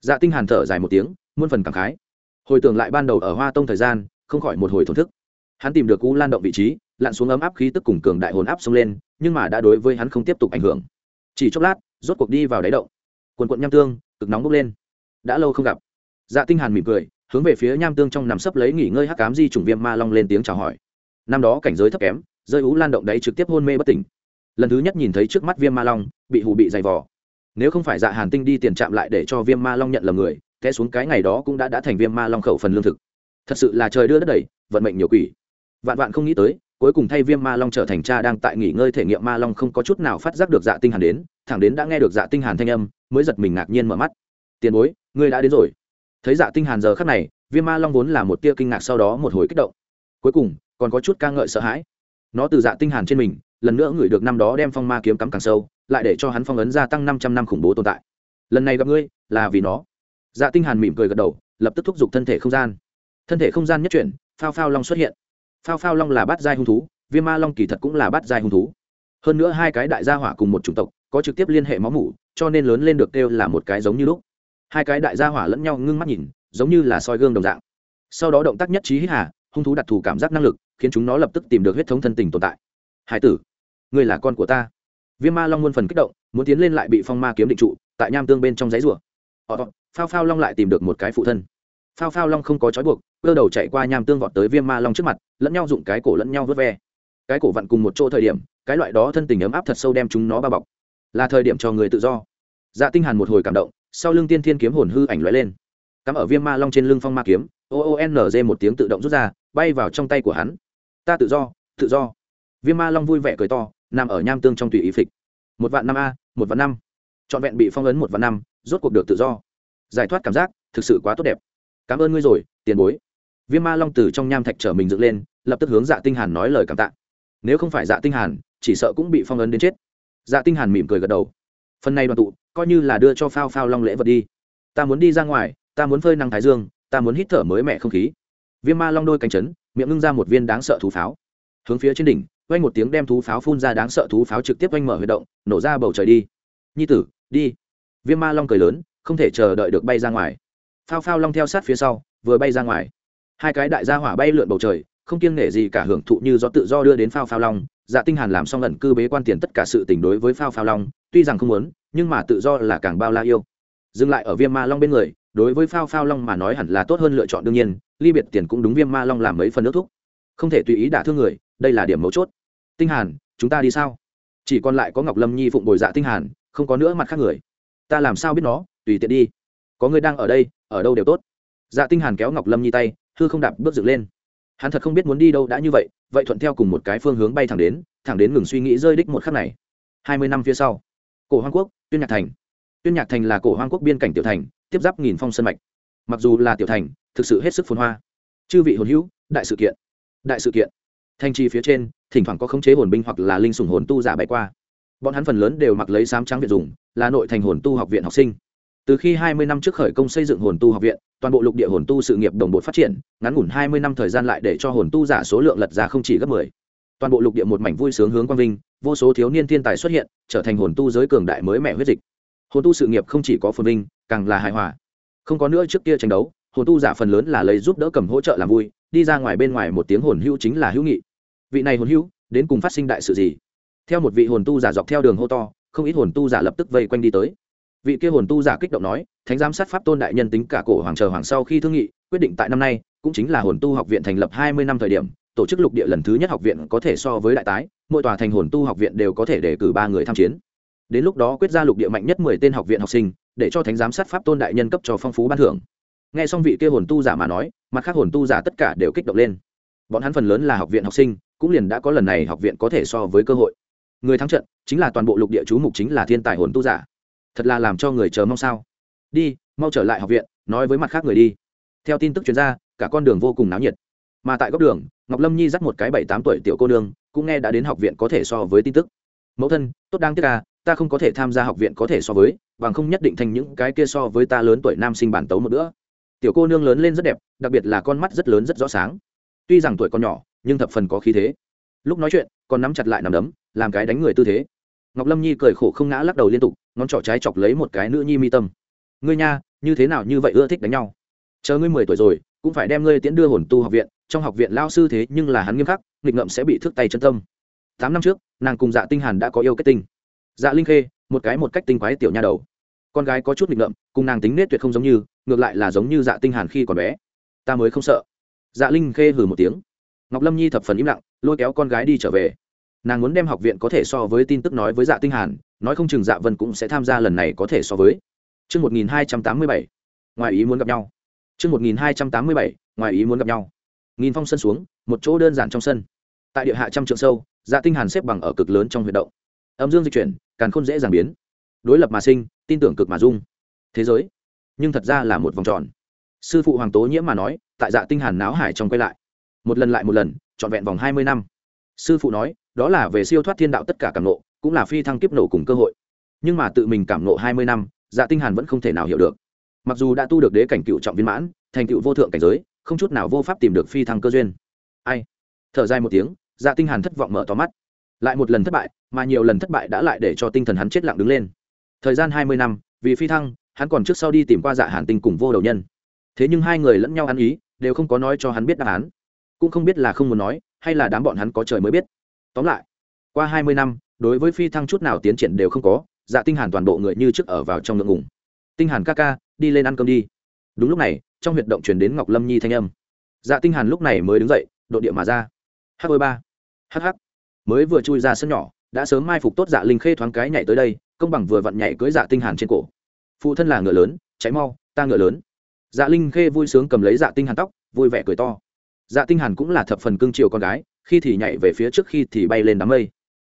Dạ Tinh Hàn thở dài một tiếng, muôn phần cảm khái. Hồi tưởng lại ban đầu ở Hoa Tông thời gian, không khỏi một hồi thổn thức. Hắn tìm được U Lan động vị trí, lặn xuống ấm áp khí tức cùng cường đại hồn áp xông lên, nhưng mà đã đối với hắn không tiếp tục ảnh hưởng. Chỉ chốc lát, rốt cuộc đi vào đáy động. quần quận nham tương cực nóng bốc lên đã lâu không gặp dạ tinh hàn mỉm cười hướng về phía nham tương trong nằm sấp lấy nghỉ ngơi hắc ám di trùng viêm ma long lên tiếng chào hỏi năm đó cảnh giới thấp kém rơi ú lan động đấy trực tiếp hôn mê bất tỉnh. Lần thứ nhất nhìn thấy trước mắt viêm ma long, bị hù bị dày vò. Nếu không phải dạ hàn tinh đi tiền chạm lại để cho viêm ma long nhận lầm người, té xuống cái ngày đó cũng đã đã thành viêm ma long khẩu phần lương thực. Thật sự là trời đưa đất đẩy vận mệnh nhiều quỷ. Vạn vạn không nghĩ tới, cuối cùng thay viêm ma long trở thành cha đang tại nghỉ ngơi thể nghiệm ma long không có chút nào phát giác được dạ tinh hàn đến, thẳng đến đã nghe được dạ tinh hàn thanh âm, mới giật mình ngạc nhiên mở mắt. Tiền bối, ngươi đã đến rồi. Thấy dạ tinh hàn giờ khắc này, viêm ma long vốn là một tia kinh ngạc sau đó một hồi kích động. Cuối cùng, còn có chút ca ngợi sợ hãi nó từ dạ tinh hàn trên mình, lần nữa ngửi được năm đó đem phong ma kiếm cắm càng sâu, lại để cho hắn phong ấn gia tăng 500 năm khủng bố tồn tại. Lần này gặp ngươi, là vì nó. Dạ tinh hàn mỉm cười gật đầu, lập tức thúc giục thân thể không gian. Thân thể không gian nhất chuyển, phao phao long xuất hiện. Phao phao long là bát giai hung thú, viêm ma long kỳ thật cũng là bát giai hung thú. Hơn nữa hai cái đại gia hỏa cùng một chủng tộc, có trực tiếp liên hệ máu mủ, cho nên lớn lên được kêu là một cái giống như lúc. Hai cái đại gia hỏa lẫn nhau ngưng mắt nhìn, giống như là soi gương đồng dạng. Sau đó động tác nhất trí hít hà, hung thú đặc thù cảm giác năng lực khiến chúng nó lập tức tìm được huyết thống thân tình tồn tại. Hải tử, ngươi là con của ta. Viêm ma long muôn phần kích động, muốn tiến lên lại bị phong ma kiếm định trụ, tại nham tương bên trong giấy rùa. Họ phao phao long lại tìm được một cái phụ thân. Phao phao long không có trói buộc, cơ đầu chạy qua nham tương vọt tới viêm ma long trước mặt, lẫn nhau dụng cái cổ lẫn nhau vớt ve. Cái cổ vặn cùng một chỗ thời điểm, cái loại đó thân tình ấm áp thật sâu đem chúng nó bao bọc. Là thời điểm cho người tự do. Dạ tinh hàn một hồi cảm động, sau lưng tiên thiên kiếm hồn hư ảnh lóe lên. Cắm ở viêm ma long trên lưng phong ma kiếm, o o n g một tiếng tự động rút ra, bay vào trong tay của hắn ta tự do tự do. Viêm ma long vui vẻ cười to, nằm ở nham tương trong tùy ý phịch. Một vạn năm a, một vạn năm. Trọn vẹn bị phong ấn một vạn năm, rốt cuộc được tự do. Giải thoát cảm giác, thực sự quá tốt đẹp. Cảm ơn ngươi rồi, tiền bối. Viêm ma long từ trong nham thạch trở mình dựng lên, lập tức hướng dạ tinh hàn nói lời cảm tạ. Nếu không phải dạ tinh hàn, chỉ sợ cũng bị phong ấn đến chết. Dạ tinh hàn mỉm cười gật đầu. Phần này đoàn tụ, coi như là đưa cho phao phao long lễ vật đi. Ta muốn đi ra ngoài, ta muốn phơi năng thái dương, ta muốn hít thở mới mẻ không khí. Viêm ma long đôi cánh chấn miệng ngưng ra một viên đáng sợ thú pháo. Hướng phía trên đỉnh, quanh một tiếng đem thú pháo phun ra đáng sợ thú pháo trực tiếp quanh mở huy động, nổ ra bầu trời đi. Nhi tử, đi. Viêm ma long cười lớn, không thể chờ đợi được bay ra ngoài. Phao phao long theo sát phía sau, vừa bay ra ngoài. Hai cái đại gia hỏa bay lượn bầu trời, không kiêng nể gì cả hưởng thụ như do tự do đưa đến phao phao long. Dạ tinh hàn làm xong lần cư bế quan tiền tất cả sự tình đối với phao phao long, tuy rằng không muốn, nhưng mà tự do là càng bao la yêu dừng lại ở viêm ma long bên người, đối với phao phao long mà nói hẳn là tốt hơn lựa chọn đương nhiên, ly biệt tiền cũng đúng viêm ma long làm mấy phần nước thúc không thể tùy ý đả thương người, đây là điểm mấu chốt. Tinh hàn, chúng ta đi sao? Chỉ còn lại có ngọc lâm nhi phụng bồi dạ tinh hàn, không có nữa mặt khác người. Ta làm sao biết nó? Tùy tiện đi. Có người đang ở đây, ở đâu đều tốt. Dạ tinh hàn kéo ngọc lâm nhi tay, hư không đạp bước dựng lên. Hắn thật không biết muốn đi đâu đã như vậy vậy thuận theo cùng một cái phương hướng bay thẳng đến thẳng đến ngừng suy nghĩ rơi đích một khắc này. Hai mươi năm phía sau, cổ hoang quốc, tuyên nhạc thành tuyên nhạc thành là cổ hoang quốc biên cảnh tiểu thành, tiếp giáp nghìn phong sân mạch. Mặc dù là tiểu thành, thực sự hết sức phồn hoa. Chư vị hồn hữu, đại sự kiện. Đại sự kiện. Thanh chi phía trên, thỉnh thoảng có khống chế hồn binh hoặc là linh sủng hồn tu giả bay qua. Bọn hắn phần lớn đều mặc lấy sám trắng việt dùng, là nội thành hồn tu học viện học sinh. Từ khi 20 năm trước khởi công xây dựng hồn tu học viện, toàn bộ lục địa hồn tu sự nghiệp đồng bộ phát triển, ngắn ngủn 20 năm thời gian lại để cho hồn tu giả số lượng lật ra không chỉ gấp 10. toàn bộ lục địa một mảnh vui sướng hướng quang vinh, vô số thiếu niên thiên tài xuất hiện, trở thành hồn tu giới cường đại mới mẻ huyết dịch hồn tu sự nghiệp không chỉ có phồn vinh, càng là hài hòa. Không có nữa trước kia tranh đấu, hồn tu giả phần lớn là lấy giúp đỡ cầm hỗ trợ làm vui, đi ra ngoài bên ngoài một tiếng hồn hữu chính là hữu nghị. Vị này hồn hữu, đến cùng phát sinh đại sự gì? Theo một vị hồn tu giả dọc theo đường hô to, không ít hồn tu giả lập tức vây quanh đi tới. Vị kia hồn tu giả kích động nói, thánh giám sát pháp tôn đại nhân tính cả cổ hoàng chờ hoàng sau khi thương nghị, quyết định tại năm nay, cũng chính là hồn tu học viện thành lập hai mươi năm thời điểm, tổ chức lục địa lần thứ nhất học viện có thể so với đại tái, mỗi tòa thành hồn tu học viện đều có thể đề cử ba người tham chiến đến lúc đó quyết ra lục địa mạnh nhất mười tên học viện học sinh, để cho thánh giám sát pháp tôn đại nhân cấp cho phong phú ban thưởng. Nghe xong vị kia hồn tu giả mà nói, mặt khác hồn tu giả tất cả đều kích động lên. Bọn hắn phần lớn là học viện học sinh, cũng liền đã có lần này học viện có thể so với cơ hội. Người thắng trận chính là toàn bộ lục địa chú mục chính là thiên tài hồn tu giả. Thật là làm cho người chờ mong sao? Đi, mau trở lại học viện, nói với mặt khác người đi. Theo tin tức chuyên gia cả con đường vô cùng náo nhiệt. Mà tại góc đường, ngọc lâm nhi dắt một cái bảy tám tuổi tiểu cô nương, cũng nghe đã đến học viện có thể so với tin tức. Mẫu thân, tốt đang tiếc à ta không có thể tham gia học viện có thể so với, bằng không nhất định thành những cái kia so với ta lớn tuổi nam sinh bản tấu một bữa. Tiểu cô nương lớn lên rất đẹp, đặc biệt là con mắt rất lớn rất rõ sáng. Tuy rằng tuổi còn nhỏ, nhưng thập phần có khí thế. Lúc nói chuyện, còn nắm chặt lại nằm đấm, làm cái đánh người tư thế. Ngọc lâm nhi cười khổ không ngã lắc đầu liên tục, ngón trỏ trái chọc lấy một cái nữ nhi mi tâm. Ngươi nha, như thế nào như vậy ưa thích đánh nhau? Chờ ngươi mười tuổi rồi, cũng phải đem ngươi tiễn đưa hồn tu học viện, trong học viện lao sư thế nhưng là hắn nghiêm khắc, nghịch ngợm sẽ bị thước tay chân tâm. Tám năm trước, nàng cùng dạ tinh hàn đã có yêu kết tinh dạ linh khê một cái một cách tinh quái tiểu nha đầu con gái có chút nghịch ngợm cùng nàng tính nết tuyệt không giống như ngược lại là giống như dạ tinh hàn khi còn bé ta mới không sợ dạ linh khê hừ một tiếng ngọc lâm nhi thập phần im lặng lôi kéo con gái đi trở về nàng muốn đem học viện có thể so với tin tức nói với dạ tinh hàn nói không chừng dạ vân cũng sẽ tham gia lần này có thể so với Trước 1287, ngoài ý muốn gặp nhau. Trước 1287, ngoài ý muốn gặp nhau. Nghìn phong sân xuống, một chỗ đơn giản trong sân. Tại địa hạ trăm trượng sâu, dạ tinh hàn xếp bằng ở cực lớn trong huy động. Âm dương dịch chuyển, càng khôn dễ dàng biến. Đối lập mà sinh, tin tưởng cực mà dung. Thế giới, nhưng thật ra là một vòng tròn. Sư phụ Hoàng Tố Nhiễm mà nói, tại dạ tinh hàn náo hải trong quay lại. Một lần lại một lần, trọn vẹn vòng 20 năm. Sư phụ nói, đó là về siêu thoát thiên đạo tất cả cảm nộ, cũng là phi thăng kiếp nổ cùng cơ hội. Nhưng mà tự mình cảm nộ 20 năm, dạ tinh hàn vẫn không thể nào hiểu được mặc dù đã tu được đế cảnh cựu trọng viên mãn thành cựu vô thượng cảnh giới không chút nào vô pháp tìm được phi thăng cơ duyên ai thở dài một tiếng dạ tinh hàn thất vọng mở to mắt lại một lần thất bại, mà nhiều lần thất bại đã lại để cho tinh thần hắn chết lặng đứng lên. Thời gian hai mươi năm, vì phi thăng, hắn còn trước sau đi tìm qua dạ hàn tinh cùng vô đầu nhân. Thế nhưng hai người lẫn nhau ăn ý, đều không có nói cho hắn biết đáp án. Cũng không biết là không muốn nói, hay là đám bọn hắn có trời mới biết. Tóm lại, qua hai mươi năm, đối với phi thăng chút nào tiến triển đều không có dạ tinh hàn toàn bộ người như trước ở vào trong ngượng ngùng. Tinh hàn ca ca, đi lên ăn cơm đi. Đúng lúc này, trong huyệt động truyền đến ngọc lâm nhi thanh âm. Dạ tinh hàn lúc này mới đứng dậy, độ địa mà ra. H ba, hắc hắc mới vừa chui ra sân nhỏ đã sớm mai phục tốt dạ linh khê thoáng cái nhảy tới đây công bằng vừa vặn nhảy cưỡi dạ tinh hàn trên cổ. Phụ thân là ngựa lớn cháy mau ta ngựa lớn. Dạ linh khê vui sướng cầm lấy dạ tinh hàn tóc vui vẻ cười to. Dạ tinh hàn cũng là thập phần cương chiều con gái khi thì nhảy về phía trước khi thì bay lên đám mây.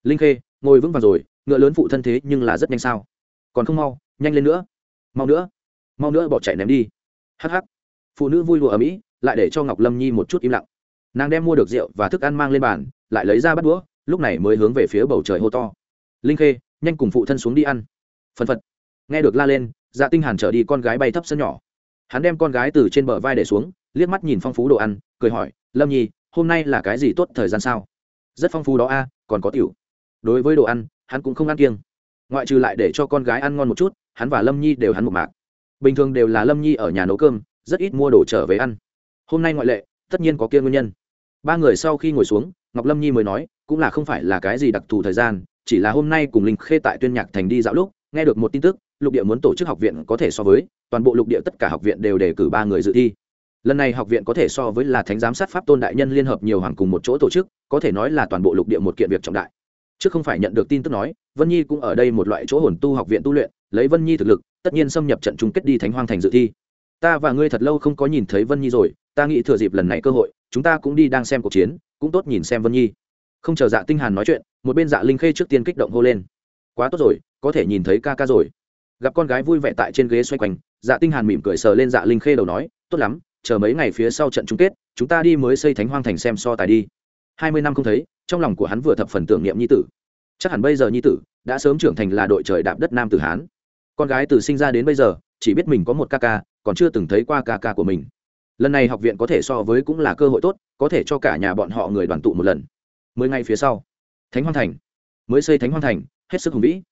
Linh khê ngồi vững vàng rồi ngựa lớn phụ thân thế nhưng là rất nhanh sao. Còn không mau nhanh lên nữa. Mau nữa. Mau nữa bỏ chạy ném đi. Hắc hắc, phụ nữ vui lụa ở mỹ lại để cho ngọc lâm nhi một chút im lặng. Nàng đem mua được rượu và thức ăn mang lên bàn lại lấy ra bắt đũa lúc này mới hướng về phía bầu trời hô to. Linh khê, nhanh cùng phụ thân xuống đi ăn. Phân phật. Nghe được la lên dạ tinh hàn trở đi con gái bay thấp sân nhỏ. Hắn đem con gái từ trên bờ vai để xuống, liếc mắt nhìn phong phú đồ ăn, cười hỏi, lâm nhi, hôm nay là cái gì tốt thời gian sao? Rất phong phú đó a, còn có tiểu. Đối với đồ ăn, hắn cũng không ăn kiêng. Ngoại trừ lại để cho con gái ăn ngon một chút, hắn và lâm nhi đều hắn một mạc. Bình thường đều là lâm nhi ở nhà nấu cơm, rất ít mua đồ trở về ăn. Hôm nay ngoại lệ, tất nhiên có kia nguyên nhân ba người sau khi ngồi xuống, ngọc lâm nhi mới nói, cũng là không phải là cái gì đặc thù thời gian, chỉ là hôm nay cùng linh khê tại tuyên nhạc thành đi dạo lúc, nghe được một tin tức, lục địa muốn tổ chức học viện có thể so với, toàn bộ lục địa tất cả học viện đều đề cử ba người dự thi. Lần này học viện có thể so với là thánh giám sát pháp tôn đại nhân liên hợp nhiều hoàng cùng một chỗ tổ chức, có thể nói là toàn bộ lục địa một kiện việc trọng đại. Chứ không phải nhận được tin tức nói, vân nhi cũng ở đây một loại chỗ hồn tu học viện tu luyện, lấy vân nhi thực lực, tất nhiên xâm nhập trận chung kết đi thánh hoang thành dự thi. Ta và ngươi thật lâu không có nhìn thấy vân nhi rồi ta nghĩ thừa dịp lần này cơ hội, chúng ta cũng đi đang xem cuộc chiến, cũng tốt nhìn xem vân nhi. Không chờ dạ tinh hàn nói chuyện, một bên dạ linh khê trước tiên kích động hô lên. Quá tốt rồi, có thể nhìn thấy ca ca rồi. Gặp con gái vui vẻ tại trên ghế xoay quanh dạ tinh hàn mỉm cười sờ lên dạ linh khê đầu nói, tốt lắm, chờ mấy ngày phía sau trận chung kết, chúng ta đi mới xây thánh hoang thành xem so tài đi. Hai mươi năm không thấy, trong lòng của hắn vừa thập phần tưởng niệm nhi tử. Chắc hẳn bây giờ nhi tử đã sớm trưởng thành là đội trời đạp đất nam tử hán. Con gái từ sinh ra đến bây giờ, chỉ biết mình có một ca ca, còn chưa từng thấy qua ca ca của mình lần này học viện có thể so với cũng là cơ hội tốt, có thể cho cả nhà bọn họ người đoàn tụ một lần. Mười ngày phía sau, thánh hoang thành. Mới xây thánh hoang thành, hết sức hùng vĩ.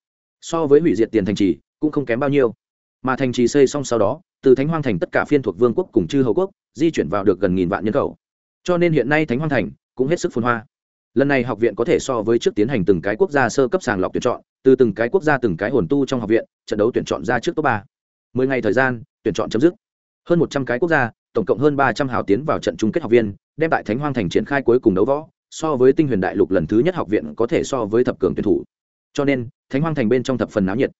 So với hủy diệt tiền thành trì, cũng không kém bao nhiêu. Mà thành trì xây xong sau đó, từ thánh hoang thành tất cả phiên thuộc vương quốc cùng chư hầu quốc, di chuyển vào được gần nghìn vạn nhân khẩu. Cho nên hiện nay thánh hoang thành cũng hết sức phồn hoa. Lần này học viện có thể so với trước tiến hành từng cái quốc gia sơ cấp sàng lọc tuyển chọn, từ từng cái quốc gia từng cái hồn tu trong học viện, trận đấu tuyển chọn ra trước top ba. Mười ngày thời gian, tuyển chọn chấm dứt. Hơn một trăm cái quốc gia tổng cộng hơn ba trăm hào tiến vào trận chung kết học viên, đem tại thánh hoang thành triển khai cuối cùng đấu võ, so với tinh huyền đại lục lần thứ nhất học viện có thể so với thập cường tuyển thủ. Cho nên, thánh hoang thành bên trong thập phần náo nhiệt.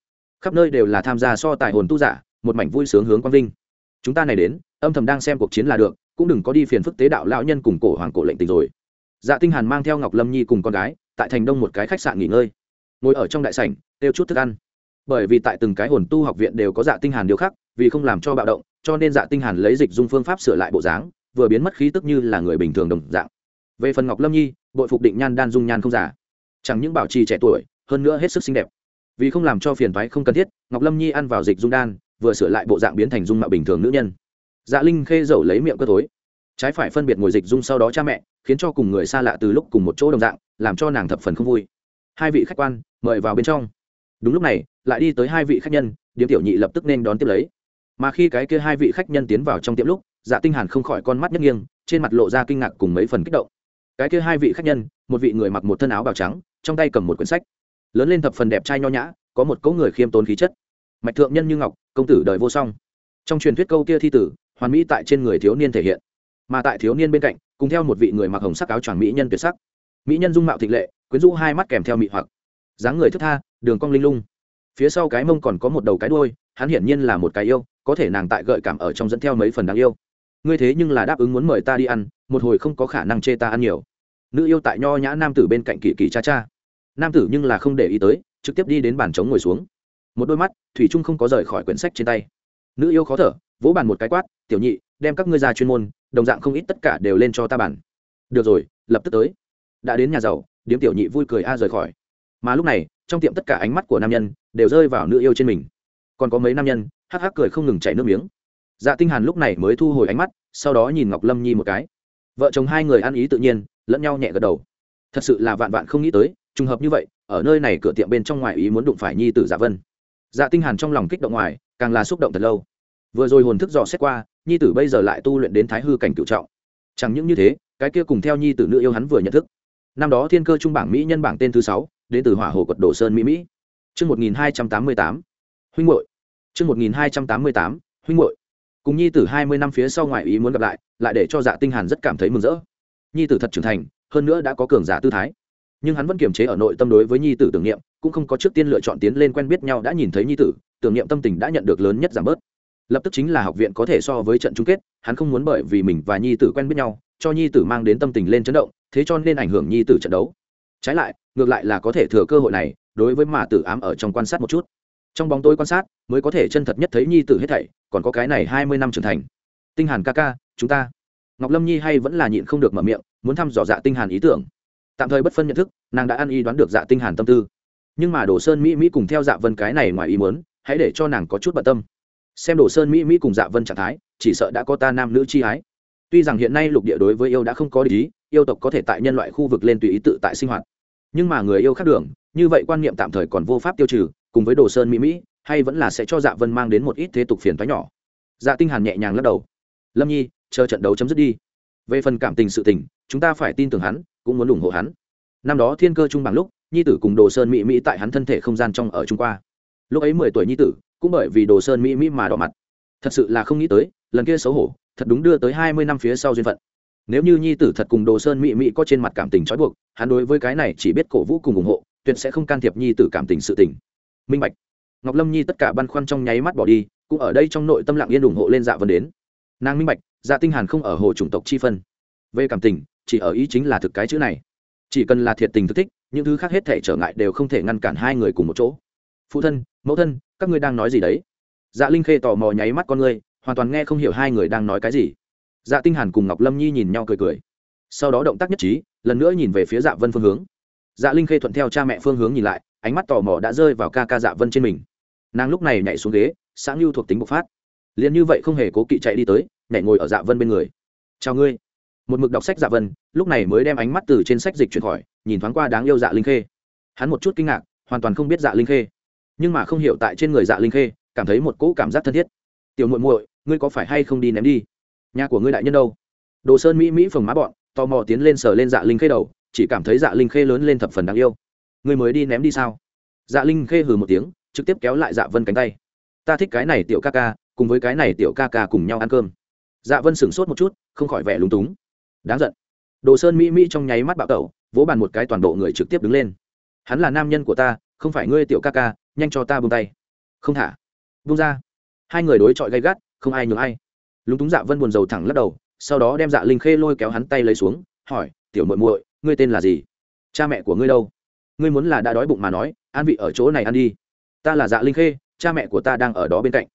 Khắp nơi đều là tham gia so tài hồn tu giả, một mảnh vui sướng hướng quang vinh. Chúng ta này đến, âm thầm đang xem cuộc chiến là được, cũng đừng có đi phiền phức tế đạo lão nhân cùng cổ hoàng cổ lệnh tình rồi. Dạ tinh hàn mang theo ngọc lâm nhi cùng con gái, tại thành đông một cái khách sạn nghỉ ngơi. Ngồi ở trong đại sảnh tiêu chút thức ăn. Bởi vì tại từng cái hồn tu học viện đều có dạ tinh hàn điều khác vì không làm cho bạo động, cho nên dạ tinh hàn lấy dịch dung phương pháp sửa lại bộ dáng, vừa biến mất khí tức như là người bình thường đồng dạng. Về phần ngọc lâm nhi, bội phục định nhan đan dung nhan không giả. Chẳng những bảo trì trẻ tuổi, hơn nữa hết sức xinh đẹp. Vì không làm cho phiền toái không cần thiết, ngọc lâm nhi ăn vào dịch dung đan, vừa sửa lại bộ dạng biến thành dung mạo bình thường nữ nhân. Dạ linh khê dầu lấy miệng cơ tối trái phải phân biệt ngồi dịch dung sau đó cha mẹ, khiến cho cùng người xa lạ từ lúc cùng một chỗ đồng dạng, làm cho nàng thập phần không vui. Hai vị khách quan, mời vào bên trong. Đúng lúc này, lại đi tới hai vị khách nhân, điếm tiểu nhị lập tức nên đón tiếp lấy mà khi cái kia hai vị khách nhân tiến vào trong tiệm lúc dạ tinh hàn không khỏi con mắt nhất nghiêng, trên mặt lộ ra kinh ngạc cùng mấy phần kích động. Cái kia hai vị khách nhân, một vị người mặc một thân áo bào trắng, trong tay cầm một quyển sách. Lớn lên thập phần đẹp trai nho nhã, có một cỗ người khiêm tốn khí chất. Mạch thượng nhân như ngọc, công tử đời vô song. Trong truyền thuyết câu kia thi tử, hoàn mỹ tại trên người thiếu niên thể hiện. Mà tại thiếu niên bên cạnh, cùng theo một vị người mặc hồng sắc áo choàng mỹ nhân tuyệt sắc. Mỹ nhân dung mạo thịnh lệ, quyến rũ hai mắt kèm theo mị hoặc. Dáng người thức tha, đường cong linh lung. Phía sau cái mông còn có một đầu cái đuôi, hắn hiển nhiên là một cái yêu có thể nàng tại gợi cảm ở trong dẫn theo mấy phần đáng yêu. Ngươi thế nhưng là đáp ứng muốn mời ta đi ăn, một hồi không có khả năng chê ta ăn nhiều. Nữ yêu tại nho nhã nam tử bên cạnh kỳ kỳ cha cha. Nam tử nhưng là không để ý tới, trực tiếp đi đến bàn trống ngồi xuống. Một đôi mắt, thủy trung không có rời khỏi quyển sách trên tay. Nữ yêu khó thở, vỗ bàn một cái quát, tiểu nhị, đem các ngươi ra chuyên môn, đồng dạng không ít tất cả đều lên cho ta bàn. Được rồi, lập tức tới. Đã đến nhà giàu, điếm tiểu nhị vui cười a rời khỏi. Mà lúc này, trong tiệm tất cả ánh mắt của nam nhân đều rơi vào nữ yêu trên mình. Còn có mấy nam nhân hắc hắc cười không ngừng chảy nước miếng. Dạ tinh hàn lúc này mới thu hồi ánh mắt sau đó nhìn ngọc lâm nhi một cái. Vợ chồng hai người ăn ý tự nhiên lẫn nhau nhẹ gật đầu. Thật sự là vạn vạn không nghĩ tới trùng hợp như vậy ở nơi này cửa tiệm bên trong ngoài ý muốn đụng phải nhi tử dạ vân. Dạ tinh hàn trong lòng kích động ngoài càng là xúc động thật lâu. Vừa rồi hồn thức dò xét qua nhi tử bây giờ lại tu luyện đến thái hư cảnh cựu trọng. Chẳng những như thế cái kia cùng theo nhi tử nữ yêu hắn vừa nhận thức. Năm đó thiên cơ trung bảng mỹ nhân bảng tên thứ sáu đến từ hỏa hồ quật đồ sơn mỹ mỹ. Trước 1288, huynh muội. Trước 1288, huynh muội. Cùng nhi tử 20 năm phía sau ngoại ý muốn gặp lại, lại để cho Dạ Tinh Hàn rất cảm thấy mừng rỡ. Nhi tử thật trưởng thành, hơn nữa đã có cường giả tư thái. Nhưng hắn vẫn kiềm chế ở nội tâm đối với nhi tử tưởng niệm, cũng không có trước tiên lựa chọn tiến lên quen biết nhau đã nhìn thấy nhi tử, tưởng niệm tâm tình đã nhận được lớn nhất giảm bớt. Lập tức chính là học viện có thể so với trận chung kết, hắn không muốn bởi vì mình và nhi tử quen biết nhau, cho nhi tử mang đến tâm tình lên chấn động, thế cho nên ảnh hưởng nhi tử trận đấu. Trái lại, ngược lại là có thể thừa cơ hội này, đối với mà tử ám ở trong quan sát một chút trong bóng tối quan sát, mới có thể chân thật nhất thấy nhi tử hết thảy, còn có cái này hai mươi năm trưởng thành. Tinh hàn ca ca, chúng ta. Ngọc lâm nhi hay vẫn là nhịn không được mở miệng, muốn thăm dò dạ tinh hàn ý tưởng. Tạm thời bất phân nhận thức, nàng đã ăn y đoán được dạ tinh hàn tâm tư. Nhưng mà đồ sơn mỹ mỹ cùng theo dạ vân cái này ngoài ý muốn, hãy để cho nàng có chút bận tâm. Xem đồ sơn mỹ mỹ cùng dạ vân trạng thái, chỉ sợ đã có ta nam nữ chi ái. Tuy rằng hiện nay lục địa đối với yêu đã không có lý yêu tộc có thể tại nhân loại khu vực lên tùy ý tự tại sinh hoạt. Nhưng mà người yêu khác đường, như vậy quan niệm tạm thời còn vô pháp tiêu trừ cùng với đồ sơn mỹ mỹ, hay vẫn là sẽ cho dạ vân mang đến một ít thế tục phiền thoái nhỏ. Dạ tinh hàn nhẹ nhàng lắc đầu. Lâm nhi, chờ trận đấu chấm dứt đi. Về phần cảm tình sự tình, chúng ta phải tin tưởng hắn, cũng muốn ủng hộ hắn. Năm đó thiên cơ trung bằng lúc, nhi tử cùng đồ sơn mỹ mỹ tại hắn thân thể không gian trong ở trung qua. Lúc ấy mười tuổi nhi tử, cũng bởi vì đồ sơn mỹ mỹ mà đỏ mặt. Thật sự là không nghĩ tới, lần kia xấu hổ, thật đúng đưa tới hai mươi năm phía sau duyên phận. Nếu như nhi tử thật cùng đồ sơn mỹ mỹ có trên mặt cảm tình trói buộc, hắn đối với cái này chỉ biết cổ vũ cùng ủng hộ, tuyệt sẽ không can thiệp nhi tử cảm tình sự tình minh bạch. Ngọc lâm nhi tất cả băn khoăn trong nháy mắt bỏ đi, cũng ở đây trong nội tâm lặng yên ủng hộ lên dạ vân đến. Nàng minh bạch dạ tinh hàn không ở hồ chủng tộc chi phân. Về cảm tình, chỉ ở ý chính là thực cái chữ này. Chỉ cần là thiệt tình thực thích, những thứ khác hết thể trở ngại đều không thể ngăn cản hai người cùng một chỗ. Phụ thân, mẫu thân, các ngươi đang nói gì đấy? Dạ linh khê tò mò nháy mắt con ngươi, hoàn toàn nghe không hiểu hai người đang nói cái gì. Dạ tinh hàn cùng ngọc lâm nhi nhìn nhau cười cười. Sau đó động tác nhất trí, lần nữa nhìn về phía dạ vân phương hướng. Dạ linh khê thuận theo cha mẹ phương hướng nhìn lại ánh mắt tò mò đã rơi vào ca ca dạ vân trên mình. Nàng lúc này nhảy xuống ghế sáng lưu thuộc tính bộc phát. Liền như vậy không hề cố kỵ chạy đi tới, nhảy ngồi ở dạ vân bên người. Chào ngươi. Một mực đọc sách dạ vân, lúc này mới đem ánh mắt từ trên sách dịch chuyển khỏi, nhìn thoáng qua đáng yêu dạ linh khê. Hắn một chút kinh ngạc, hoàn toàn không biết dạ linh khê. Nhưng mà không hiểu tại trên người dạ linh khê, cảm thấy một cỗ cảm giác thân thiết. Tiểu muội muội, ngươi có phải hay không đi ném đi? Nhà của ngươi đại nhân đâu? Đồ sơn mỹ mỹ phồng má bọn, tò mò tiến lên sờ lên dạ linh khê đầu, chỉ cảm thấy dạ linh khê lớn lên thập phần đáng yêu ngươi mới đi ném đi sao? Dạ linh khê hừ một tiếng, trực tiếp kéo lại dạ vân cánh tay. Ta thích cái này tiểu ca ca, cùng với cái này tiểu ca ca cùng nhau ăn cơm. Dạ vân sửng sốt một chút, không khỏi vẻ lúng túng. Đáng giận. Đồ sơn mỹ mỹ trong nháy mắt bạo tẩu, vỗ bàn một cái toàn bộ người trực tiếp đứng lên. Hắn là nam nhân của ta, không phải ngươi tiểu ca ca, nhanh cho ta buông tay. Không thả. Buông ra. Hai người đối chọi gay gắt, không ai nhường ai. Lúng túng dạ vân buồn rầu thẳng lắc đầu, sau đó đem dạ linh khê lôi kéo hắn tay lấy xuống, hỏi, tiểu muội muội, ngươi tên là gì? Cha mẹ của ngươi đâu? Ngươi muốn là đã đói bụng mà nói, an vị ở chỗ này ăn đi. Ta là dạ linh khê, cha mẹ của ta đang ở đó bên cạnh.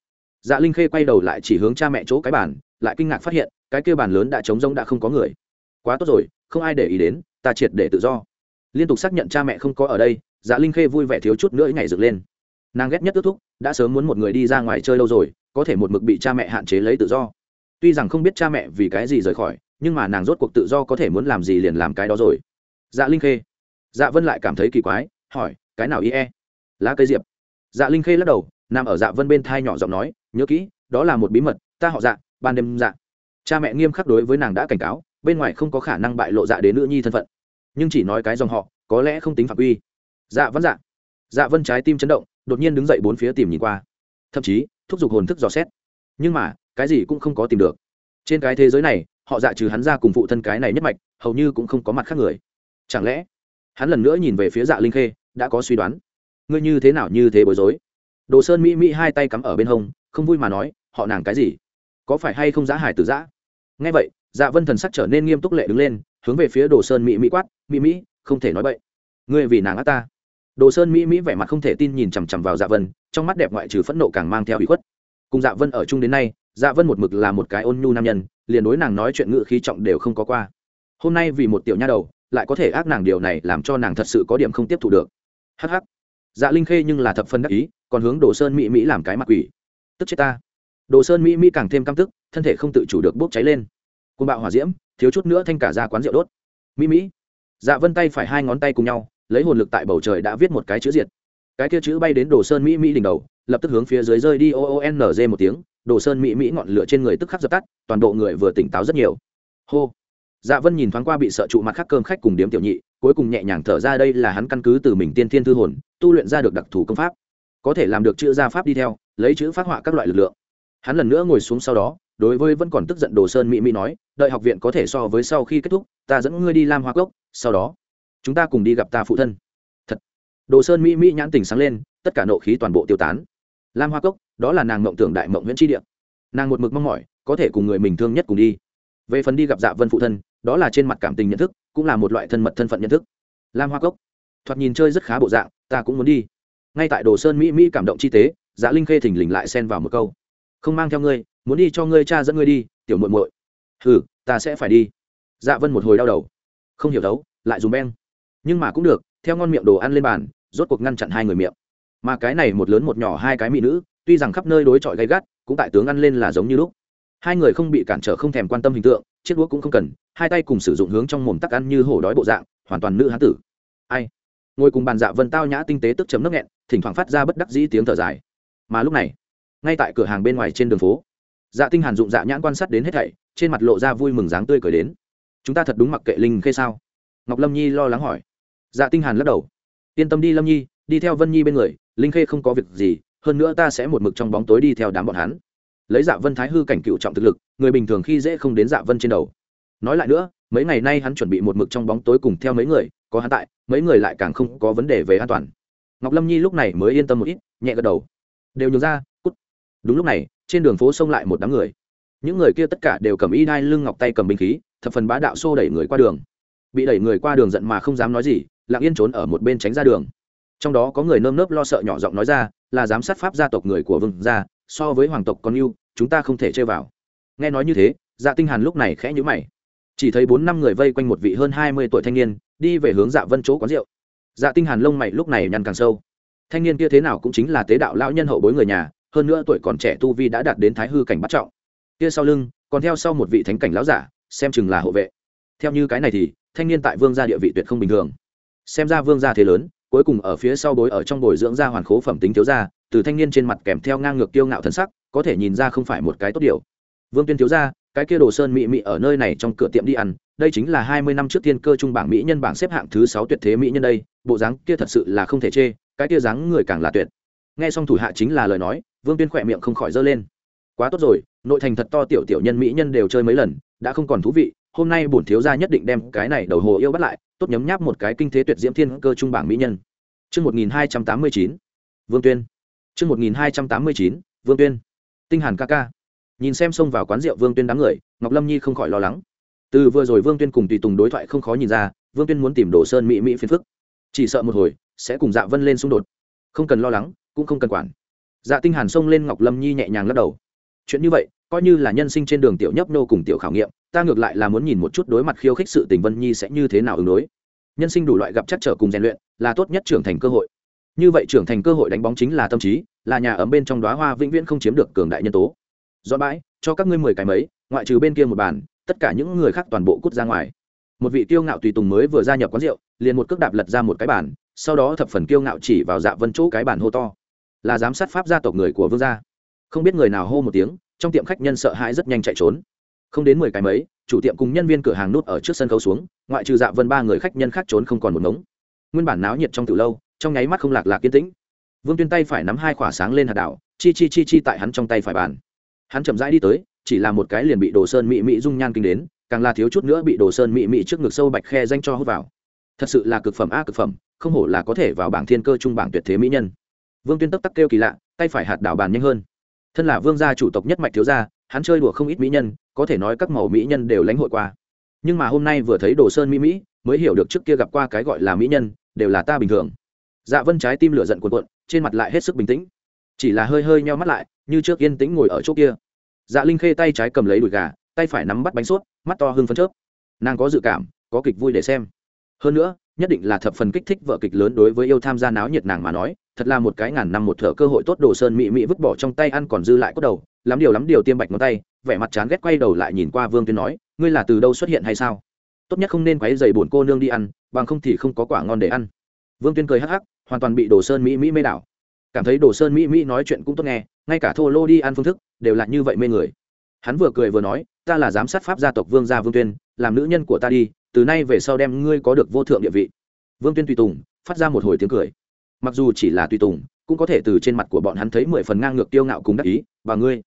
Dạ linh khê quay đầu lại chỉ hướng cha mẹ chỗ cái bàn, lại kinh ngạc phát hiện, cái kia bàn lớn đã trống rỗng đã không có người. Quá tốt rồi, không ai để ý đến, ta triệt để tự do. Liên tục xác nhận cha mẹ không có ở đây dạ linh khê vui vẻ thiếu chút nữa ngày dựng lên. Nàng ghét nhất ước thúc, đã sớm muốn một người đi ra ngoài chơi lâu rồi, có thể một mực bị cha mẹ hạn chế lấy tự do. Tuy rằng không biết cha mẹ vì cái gì rời khỏi, nhưng mà nàng rốt cuộc tự do có thể muốn làm gì liền làm cái đó rồi. Dạ linh khê dạ vân lại cảm thấy kỳ quái, hỏi, cái nào y e? Lá cây diệp. Dạ linh khê lắc đầu, nằm ở dạ vân bên thai nhỏ giọng nói, nhớ kỹ, đó là một bí mật, ta họ dạ ban đêm dạ. Cha mẹ nghiêm khắc đối với nàng đã cảnh cáo, bên ngoài không có khả năng bại lộ dạ đến nữ nhi thân phận. Nhưng chỉ nói cái dòng họ, có lẽ không tính phạm uy dạ vẫn dạ. Dạ vân trái tim chấn động, đột nhiên đứng dậy bốn phía tìm nhìn qua. Thậm chí, thúc giục hồn thức dò xét. Nhưng mà, cái gì cũng không có tìm được. Trên cái thế giới này, họ dạ trừ hắn ra cùng phụ thân cái này nhất mạch, hầu như cũng không có mặt khác người. Chẳng lẽ hắn lần nữa nhìn về phía dạ linh khê, đã có suy đoán. Ngươi như thế nào như thế bối rối? Đồ sơn mỹ mỹ hai tay cắm ở bên hông, không vui mà nói, họ nàng cái gì? Có phải hay không giá hải từ giã ngay vậy dạ vân thần sắc trở nên nghiêm túc lệ đứng lên, hướng về phía đồ sơn mỹ mỹ quát, mỹ mỹ, không thể nói vậy ngươi vì nàng ác ta. Đồ sơn mỹ mỹ vẻ mặt không thể tin nhìn chằm chằm vào dạ vân, trong mắt đẹp ngoại trừ phẫn nộ càng mang theo ủy khuất. Cùng dạ vân ở chung đến nay dạ vân một mực là một cái ôn nhu nam nhân, liền đối nàng nói chuyện ngự khí trọng đều không có qua. Hôm nay vì một tiểu nha đầu lại có thể ác nàng điều này làm cho nàng thật sự có điểm không tiếp thu được. Hh dạ linh khê nhưng là thập phân đắc ý, còn hướng đồ sơn mỹ mỹ làm cái mặt quỷ. Tức chết ta. Đồ sơn mỹ mỹ càng thêm căm tức, thân thể không tự chủ được bốc cháy lên. Côn bạo hỏa diễm, thiếu chút nữa thanh cả ra quán rượu đốt. Mỹ mỹ. Dạ vân tay phải hai ngón tay cùng nhau, lấy hồn lực tại bầu trời đã viết một cái chữ diệt. Cái kia chữ bay đến đồ sơn mỹ mỹ đỉnh đầu, lập tức hướng phía dưới rơi đi, o o n g một tiếng. Đồ sơn mỹ mỹ ngọn lửa trên người tức khắc dập tắt, toàn bộ người vừa tỉnh táo rất nhiều. Hô dạ vân nhìn thoáng qua bị sợ trụ mặt khác cơm khách cùng điếm tiểu nhị, cuối cùng nhẹ nhàng thở ra đây là hắn căn cứ từ mình tiên thiên thư hồn, tu luyện ra được đặc thù công pháp. Có thể làm được chữ gia pháp đi theo, lấy chữ phát họa các loại lực lượng. Hắn lần nữa ngồi xuống sau đó, đối với vẫn còn tức giận đồ sơn mỹ mỹ nói, đợi học viện có thể so với sau khi kết thúc, ta dẫn ngươi đi lam hoa cốc, sau đó, chúng ta cùng đi gặp ta phụ thân. Thật. Đồ sơn mỹ mỹ nhãn tình sáng lên, tất cả nộ khí toàn bộ tiêu tán. Lam hoa cốc, đó là nàng mộng tưởng đại mộng nguyễn tri địa. Nàng một mực mong mỏi, có thể cùng người mình thương nhất cùng đi. Về phần đi gặp dạ vân phụ thân đó là trên mặt cảm tình nhận thức, cũng là một loại thân mật thân phận nhận thức. Lam hoa cốc. Thoạt nhìn chơi rất khá bộ dạng, ta cũng muốn đi. Ngay tại đồ sơn mỹ mỹ cảm động chi tế dạ linh khê thình lình lại xen vào một câu. Không mang theo ngươi, muốn đi cho ngươi cha dẫn ngươi đi, tiểu muội muội. Ừ ta sẽ phải đi. Dạ vân một hồi đau đầu. Không hiểu đấu, lại dùng beng. Nhưng mà cũng được, theo ngon miệng đồ ăn lên bàn, rốt cuộc ngăn chặn hai người miệng. Mà cái này một lớn một nhỏ hai cái mỹ nữ, tuy rằng khắp nơi đối chọi gay gắt, cũng tại tướng ăn lên là giống như lúc. Hai người không bị cản trở không thèm quan tâm hình tượng, chiếc đũa cũng không cần hai tay cùng sử dụng hướng trong mồm tắc ăn như hổ đói bộ dạng, hoàn toàn nữ hán tử. Ai? Ngồi cùng bàn dạ vân tao nhã tinh tế tức chấm nước nghẹn, thỉnh thoảng phát ra bất đắc dĩ tiếng thở dài. Mà lúc này, ngay tại cửa hàng bên ngoài trên đường phố dạ tinh hàn dụng dạ nhãn quan sát đến hết thảy, trên mặt lộ ra vui mừng dáng tươi cười đến. Chúng ta thật đúng mặc kệ linh khê sao? Ngọc lâm nhi lo lắng hỏi. Dạ tinh hàn lắc đầu. Yên tâm đi lâm nhi, đi theo vân nhi bên người, linh khê không có việc gì, hơn nữa ta sẽ một mực trong bóng tối đi theo đám bọn hắn. Lấy dạ vân thái hư cảnh cựu trọng thực lực, người bình thường khi dễ không đến dạ vân trên đầu nói lại nữa, mấy ngày nay hắn chuẩn bị một mực trong bóng tối cùng theo mấy người, có hắn tại, mấy người lại càng không có vấn đề về an toàn. Ngọc lâm nhi lúc này mới yên tâm một ít, nhẹ gật đầu. Đều nhường ra, cút. Đúng lúc này, trên đường phố xông lại một đám người. Những người kia tất cả đều cầm y đai lưng ngọc tay cầm binh khí, thập phần bá đạo xô đẩy người qua đường. Bị đẩy người qua đường giận mà không dám nói gì, lặng yên trốn ở một bên tránh ra đường. Trong đó có người nơm nớp lo sợ nhỏ giọng nói ra, là giám sát pháp gia tộc người của vương gia, so với hoàng tộc con yêu, chúng ta không thể chơi vào. Nghe nói như thế dạ tinh hàn lúc này khẽ nhíu mày chỉ thấy bốn năm người vây quanh một vị hơn hai mươi tuổi thanh niên, đi về hướng dạ vân chỗ quán rượu. Dạ tinh hàn lông mày lúc này nhăn càng sâu. Thanh niên kia thế nào cũng chính là tế đạo lão nhân hậu bối người nhà, hơn nữa tuổi còn trẻ tu vi đã đạt đến thái hư cảnh bắt trọng. Kia sau lưng, còn theo sau một vị thánh cảnh lão giả, xem chừng là hộ vệ. Theo như cái này thì, thanh niên tại vương gia địa vị tuyệt không bình thường. Xem ra vương gia thế lớn, cuối cùng ở phía sau bối ở trong bồi dưỡng gia hoàn khố phẩm tính thiếu gia, từ thanh niên trên mặt kèm theo ngang ngược tiêu ngạo thần sắc, có thể nhìn ra không phải một cái tốt điều. Vương tuyên thiếu gia cái kia đồ sơn mỹ mỹ ở nơi này trong cửa tiệm đi ăn, đây chính là hai mươi năm trước tiên cơ trung bảng mỹ nhân bảng xếp hạng thứ sáu tuyệt thế mỹ nhân đây, bộ dáng kia thật sự là không thể chê, cái kia dáng người càng là tuyệt nghe xong thủ hạ chính là lời nói, vương tuyên khỏe miệng không khỏi dơ lên quá tốt rồi, nội thành thật to tiểu tiểu nhân mỹ nhân đều chơi mấy lần, đã không còn thú vị, hôm nay bổn thiếu gia nhất định đem cái này đầu hồ yêu bắt lại, tốt nhấm nháp một cái kinh thế tuyệt diễm thiên cơ trung bảng mỹ nhân Chương 1289. Vương Tuyên. Chương 1289. Vương Tuyên. Tinh Hàn ca ca. Nhìn xem xông vào quán rượu Vương Tuyên đám người, Ngọc Lâm Nhi không khỏi lo lắng. Từ vừa rồi Vương Tuyên cùng tùy tùng đối thoại không khó nhìn ra, Vương Tuyên muốn tìm Đồ Sơn mỹ mỹ phiền phức. Chỉ sợ một hồi sẽ cùng Dạ Vân lên xung đột. Không cần lo lắng, cũng không cần quản. Dạ Tinh Hàn xông lên Ngọc Lâm Nhi nhẹ nhàng lắc đầu. Chuyện như vậy, coi như là nhân sinh trên đường tiểu nhấp nô cùng tiểu khảo nghiệm, ta ngược lại là muốn nhìn một chút đối mặt khiêu khích sự tình Vân Nhi sẽ như thế nào ứng đối nhân sinh đủ loại gặp chắc trở cùng rèn luyện là tốt nhất trưởng thành cơ hội như vậy trưởng thành cơ hội đánh bóng chính là tâm trí là nhà ấm bên trong đóa hoa vĩnh viễn không chiếm được cường đại nhân tố dọn bãi cho các ngươi mười cái mấy, ngoại trừ bên kia một bàn, tất cả những người khác toàn bộ cút ra ngoài. Một vị kiêu ngạo tùy tùng mới vừa gia nhập quán rượu, liền một cước đạp lật ra một cái bàn, sau đó thập phần kiêu ngạo chỉ vào dạ vân chỗ cái bàn hô to. Là giám sát pháp gia tộc người của vương gia. Không biết người nào hô một tiếng, trong tiệm khách nhân sợ hãi rất nhanh chạy trốn. Không đến mười cái mấy, chủ tiệm cùng nhân viên cửa hàng nút ở trước sân khấu xuống, ngoại trừ dạ vân ba người khách nhân khác trốn không còn một ngống. Nguyên bản náo nhiệt trong từ lâu, trong nháy mắt không lạc lạc kiên tĩnh. Vương tuyên tay phải nắm hai khỏa sáng lên hạt đảo, chi chi chi chi tại hắn trong tay phải bàn hắn chậm rãi đi tới, chỉ là một cái liền bị đồ sơn mỹ mỹ dung nhan kinh đến, càng là thiếu chút nữa bị đồ sơn mỹ mỹ trước ngực sâu bạch khe danh cho hút vào. Thật sự là cực phẩm a cực phẩm, không hổ là có thể vào bảng thiên cơ trung bảng tuyệt thế mỹ nhân. Vương tuyên tấp tắc kêu kỳ lạ, tay phải hạt đảo bàn nhanh hơn. Thân là vương gia chủ tộc nhất mạch thiếu gia, hắn chơi đùa không ít mỹ nhân, có thể nói các màu mỹ nhân đều lãnh hội qua. Nhưng mà hôm nay vừa thấy đồ sơn mỹ mỹ mới hiểu được trước kia gặp qua cái gọi là mỹ nhân, đều là ta bình thường. Dạ vân trái tim lửa giận cuộn cuộn, trên mặt lại hết sức bình tĩnh. Chỉ là hơi hơi nheo mắt lại như trước yên tĩnh ngồi ở chỗ kia. Dạ linh khê tay trái cầm lấy đùi gà, tay phải nắm bắt bánh suốt mắt to hưng phấn chớp. Nàng có dự cảm, có kịch vui để xem. Hơn nữa, nhất định là thập phần kích thích vợ kịch lớn đối với yêu tham gia náo nhiệt nàng mà nói, thật là một cái ngàn năm một thở cơ hội tốt đồ sơn mị mị vứt bỏ trong tay ăn còn dư lại cốt đầu, lắm điều lắm điều tiêm bạch ngón tay, vẻ mặt chán ghét quay đầu lại nhìn qua vương tuyên nói, ngươi là từ đâu xuất hiện hay sao? Tốt nhất không nên quấy dày bổn cô nương đi ăn, bằng không thì không có quả ngon để ăn. Vương tuyên cười hắc hắc, hoàn toàn bị đồ sơn mỹ mỹ mê đảo cảm thấy đồ sơn mỹ mỹ nói chuyện cũng tốt nghe, ngay cả thô lô đi ăn phương thức đều là như vậy mê người. Hắn vừa cười vừa nói, ta là giám sát pháp gia tộc vương gia vương tuyên, làm nữ nhân của ta đi, từ nay về sau đem ngươi có được vô thượng địa vị. Vương tuyên tùy tùng, phát ra một hồi tiếng cười. Mặc dù chỉ là tùy tùng, cũng có thể từ trên mặt của bọn hắn thấy mười phần ngang ngược tiêu ngạo cùng đắc ý, và ngươi?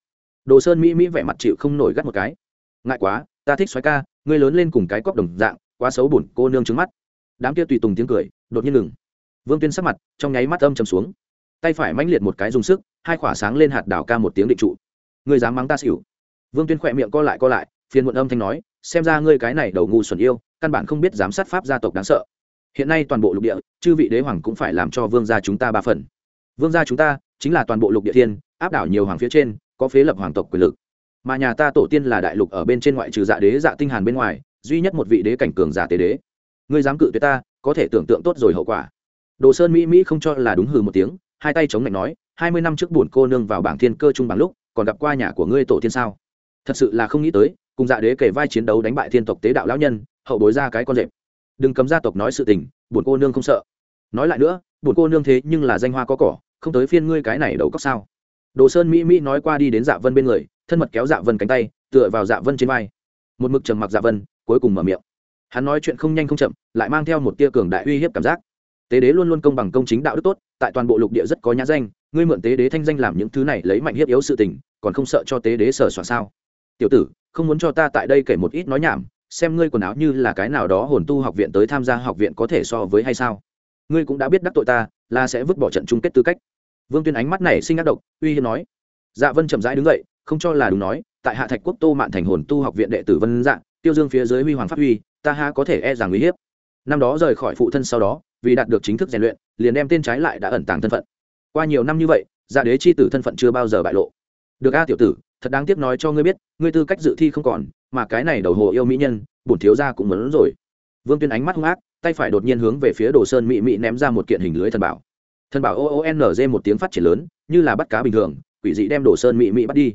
Đồ sơn mỹ mỹ vẻ mặt chịu không nổi gắt một cái. Ngại quá, ta thích xoáy ca, ngươi lớn lên cùng cái cóc đồng dạng, quá xấu bùn cô nương trứng mắt. Đám kia tùy tùng tiếng cười, đột nhiên ngừng. Vương tuyên sắc mặt, trong nháy mắt âm trầm xuống tay phải mãnh liệt một cái dùng sức, hai khỏa sáng lên hạt đảo ca một tiếng định trụ. Ngươi dám mắng ta xỉu? Vương tuyên khỏe miệng co lại co lại, phiền muộn âm thanh nói, xem ra ngươi cái này đầu ngu xuẩn yêu, căn bản không biết giám sát pháp gia tộc đáng sợ. Hiện nay toàn bộ lục địa, chư vị đế hoàng cũng phải làm cho vương gia chúng ta ba phần. Vương gia chúng ta chính là toàn bộ lục địa thiên, áp đảo nhiều hoàng phía trên, có phế lập hoàng tộc quyền lực. Mà nhà ta tổ tiên là đại lục ở bên trên ngoại trừ dạ đế dạ tinh hàn bên ngoài, duy nhất một vị đế cảnh cường giả tế đế. Ngươi dám cự tuyệt ta, có thể tưởng tượng tốt rồi hậu quả. Đồ sơn mỹ mỹ không cho là đúng hừ một tiếng hai tay chống lạnh nói, hai mươi năm trước buồn cô nương vào bảng thiên cơ trung bằng lúc, còn gặp qua nhà của ngươi tổ tiên sao? Thật sự là không nghĩ tới, cùng dạ đế kể vai chiến đấu đánh bại thiên tộc tế đạo lão nhân, hậu bối ra cái con rệp. Đừng cấm gia tộc nói sự tình buồn cô nương không sợ. Nói lại nữa buồn cô nương thế nhưng là danh hoa có cỏ, không tới phiên ngươi cái này đầu cóc sao? Đồ sơn mỹ mỹ nói qua đi đến dạ vân bên người, thân mật kéo dạ vân cánh tay, tựa vào dạ vân trên vai. Một mực trầm mặc dạ vân, cuối cùng mở miệng. Hắn nói chuyện không nhanh không chậm, lại mang theo một tia cường đại uy hiếp cảm giác tế đế luôn luôn công bằng công chính đạo đức tốt tại toàn bộ lục địa rất có nhã danh ngươi mượn tế đế thanh danh làm những thứ này lấy mạnh hiếp yếu sự tình còn không sợ cho tế đế sở soạn sao? Tiểu tử không muốn cho ta tại đây kể một ít nói nhảm xem ngươi quần áo như là cái nào đó hồn tu học viện tới tham gia học viện có thể so với hay sao? Ngươi cũng đã biết đắc tội ta là sẽ vứt bỏ trận chung kết tư cách. Vương tuyên ánh mắt này sinh ác độc uy hiếp nói. Dạ vân chậm rãi đứng dậy không cho là đúng nói tại hạ thạch quốc tô mạn thành hồn tu học viện đệ tử vân dạng, tiêu dương phía dưới huy hoàng phát huy ta ha có thể e rằng uy hiếp. Năm đó rời khỏi phụ thân sau đó vì đạt được chính thức rèn luyện, liền đem tên trái lại đã ẩn tàng thân phận. Qua nhiều năm như vậy dạ đế c h i tử thân phận chưa bao giờ bại lộ. Được a, tiểu tử, thật đáng tiếc nói cho ngươi biết, ngươi tư cách dự thi không còn, mà cái này đầu hồ yêu mỹ nhân, bổn thiếu ra cũng muốn rồi. Vương tuyên ánh mắt hung ác, tay phải đột nhiên hướng về phía đồ sơn mỹ mỹ ném ra một kiện hình lưới thần bảo. Thần bảo oonz một tiếng phát triển lớn, như là bắt cá bình thường, quỷ dị đem đồ sơn mỹ mỹ bắt đi.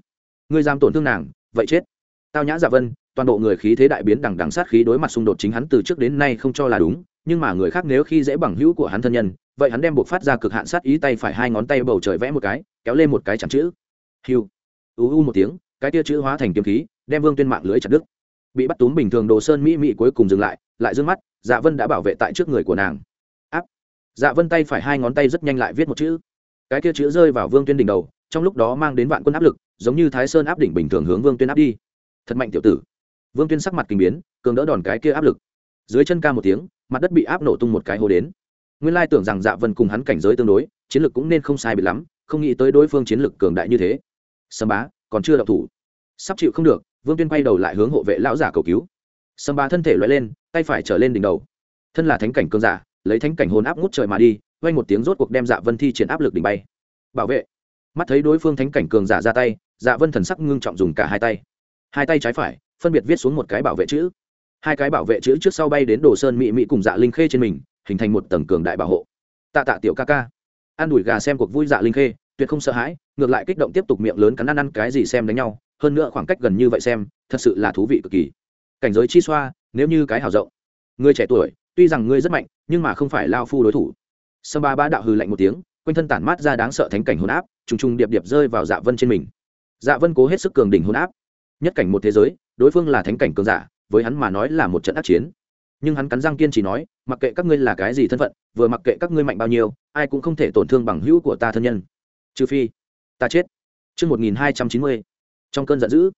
Ngươi dám tổn thương nàng, vậy chết. Tao nhã dạ vân toàn bộ người khí thế đại biến đằng đằng sát khí đối mặt xung đột chính hắn từ trước đến nay không cho là đúng, nhưng mà người khác nếu khi dễ bằng hữu của hắn thân nhân, vậy hắn đem buộc phát ra cực hạn sát ý tay phải hai ngón tay bầu trời vẽ một cái, kéo lên một cái chẳng chữ. Hiu. U u một tiếng, cái tia chữ hóa thành kiếm khí, đem vương tuyên mạng lưới chặt đứt. Bị bắt túm bình thường đồ sơn mỹ mỹ cuối cùng dừng lại lại d mắt dạ vân đã bảo vệ tại trước người của nàng. Áp. Dạ vân tay phải hai ngón tay rất nhanh lại viết một chữ. Cái tia chữ rơi vào vương tuyên đỉnh đầu, trong lúc đó mang đến vạn quân áp lực, giống như thái sơn áp đỉnh bình thường hướng vương tuyên áp đi. Thật mạnh tiểu tử vương tuyên sắc mặt kinh biến, cường đỡ đòn cái kia áp lực. Dưới chân ca một tiếng, mặt đất bị áp nổ tung một cái hố đến. Nguyên lai tưởng rằng dạ vân cùng hắn cảnh giới tương đối, chiến lược cũng nên không sai bị lắm, không nghĩ tới đối phương chiến lược cường đại như thế. Sâm bá, còn chưa đậu thủ. Sắp chịu không được, vương tuyên quay đầu lại hướng hộ vệ lão giả cầu cứu. Sâm bá thân thể loại lên, tay phải trở lên đỉnh đầu. Thân là thánh cảnh cường giả, lấy thánh cảnh hồn áp ngút trời mà đi quay một tiếng rốt cuộc đem dạ vân thi triển áp lực đỉnh bay. Bảo vệ. Mắt thấy đối phương thánh cảnh cường giả ra tay dạ vân thần sắc ngưng trọng dùng cả hai tay. Hai tay trái phải phân biệt viết xuống một cái bảo vệ chữ. Hai cái bảo vệ chữ trước sau bay đến đồ sơn mị mị cùng dạ linh khê trên mình, hình thành một tầng cường đại bảo hộ. Tạ tạ tiểu ca ca. Ăn đùi gà xem cuộc vui dạ linh khê, tuyệt không sợ hãi, ngược lại kích động tiếp tục miệng lớn cắn ăn ăn cái gì xem đánh nhau, hơn nữa khoảng cách gần như vậy xem, thật sự là thú vị cực kỳ. Cảnh giới chi xoa, nếu như cái hào rộng. Người trẻ tuổi, tuy rằng ngươi rất mạnh, nhưng mà không phải lao phu đối thủ. Sâm ba ba đạo hừ lạnh một tiếng, quanh thân tản mát ra đáng sợ thánh cảnh hồn áp, trùng trùng điệp điệp rơi vào dạ vân trên mình. Dạ vân cố hết sức cường đỉnh hồn áp. Nhất cảnh một thế giới đối phương là thánh cảnh cường giả, với hắn mà nói là một trận ác chiến. Nhưng hắn cắn răng kiên trì nói, mặc kệ các ngươi là cái gì thân phận, vừa mặc kệ các ngươi mạnh bao nhiêu, ai cũng không thể tổn thương bằng hữu của ta thân nhân. Trừ phi, ta chết. Trước một nghìn hai trăm chín mươi, trong cơn giận dữ.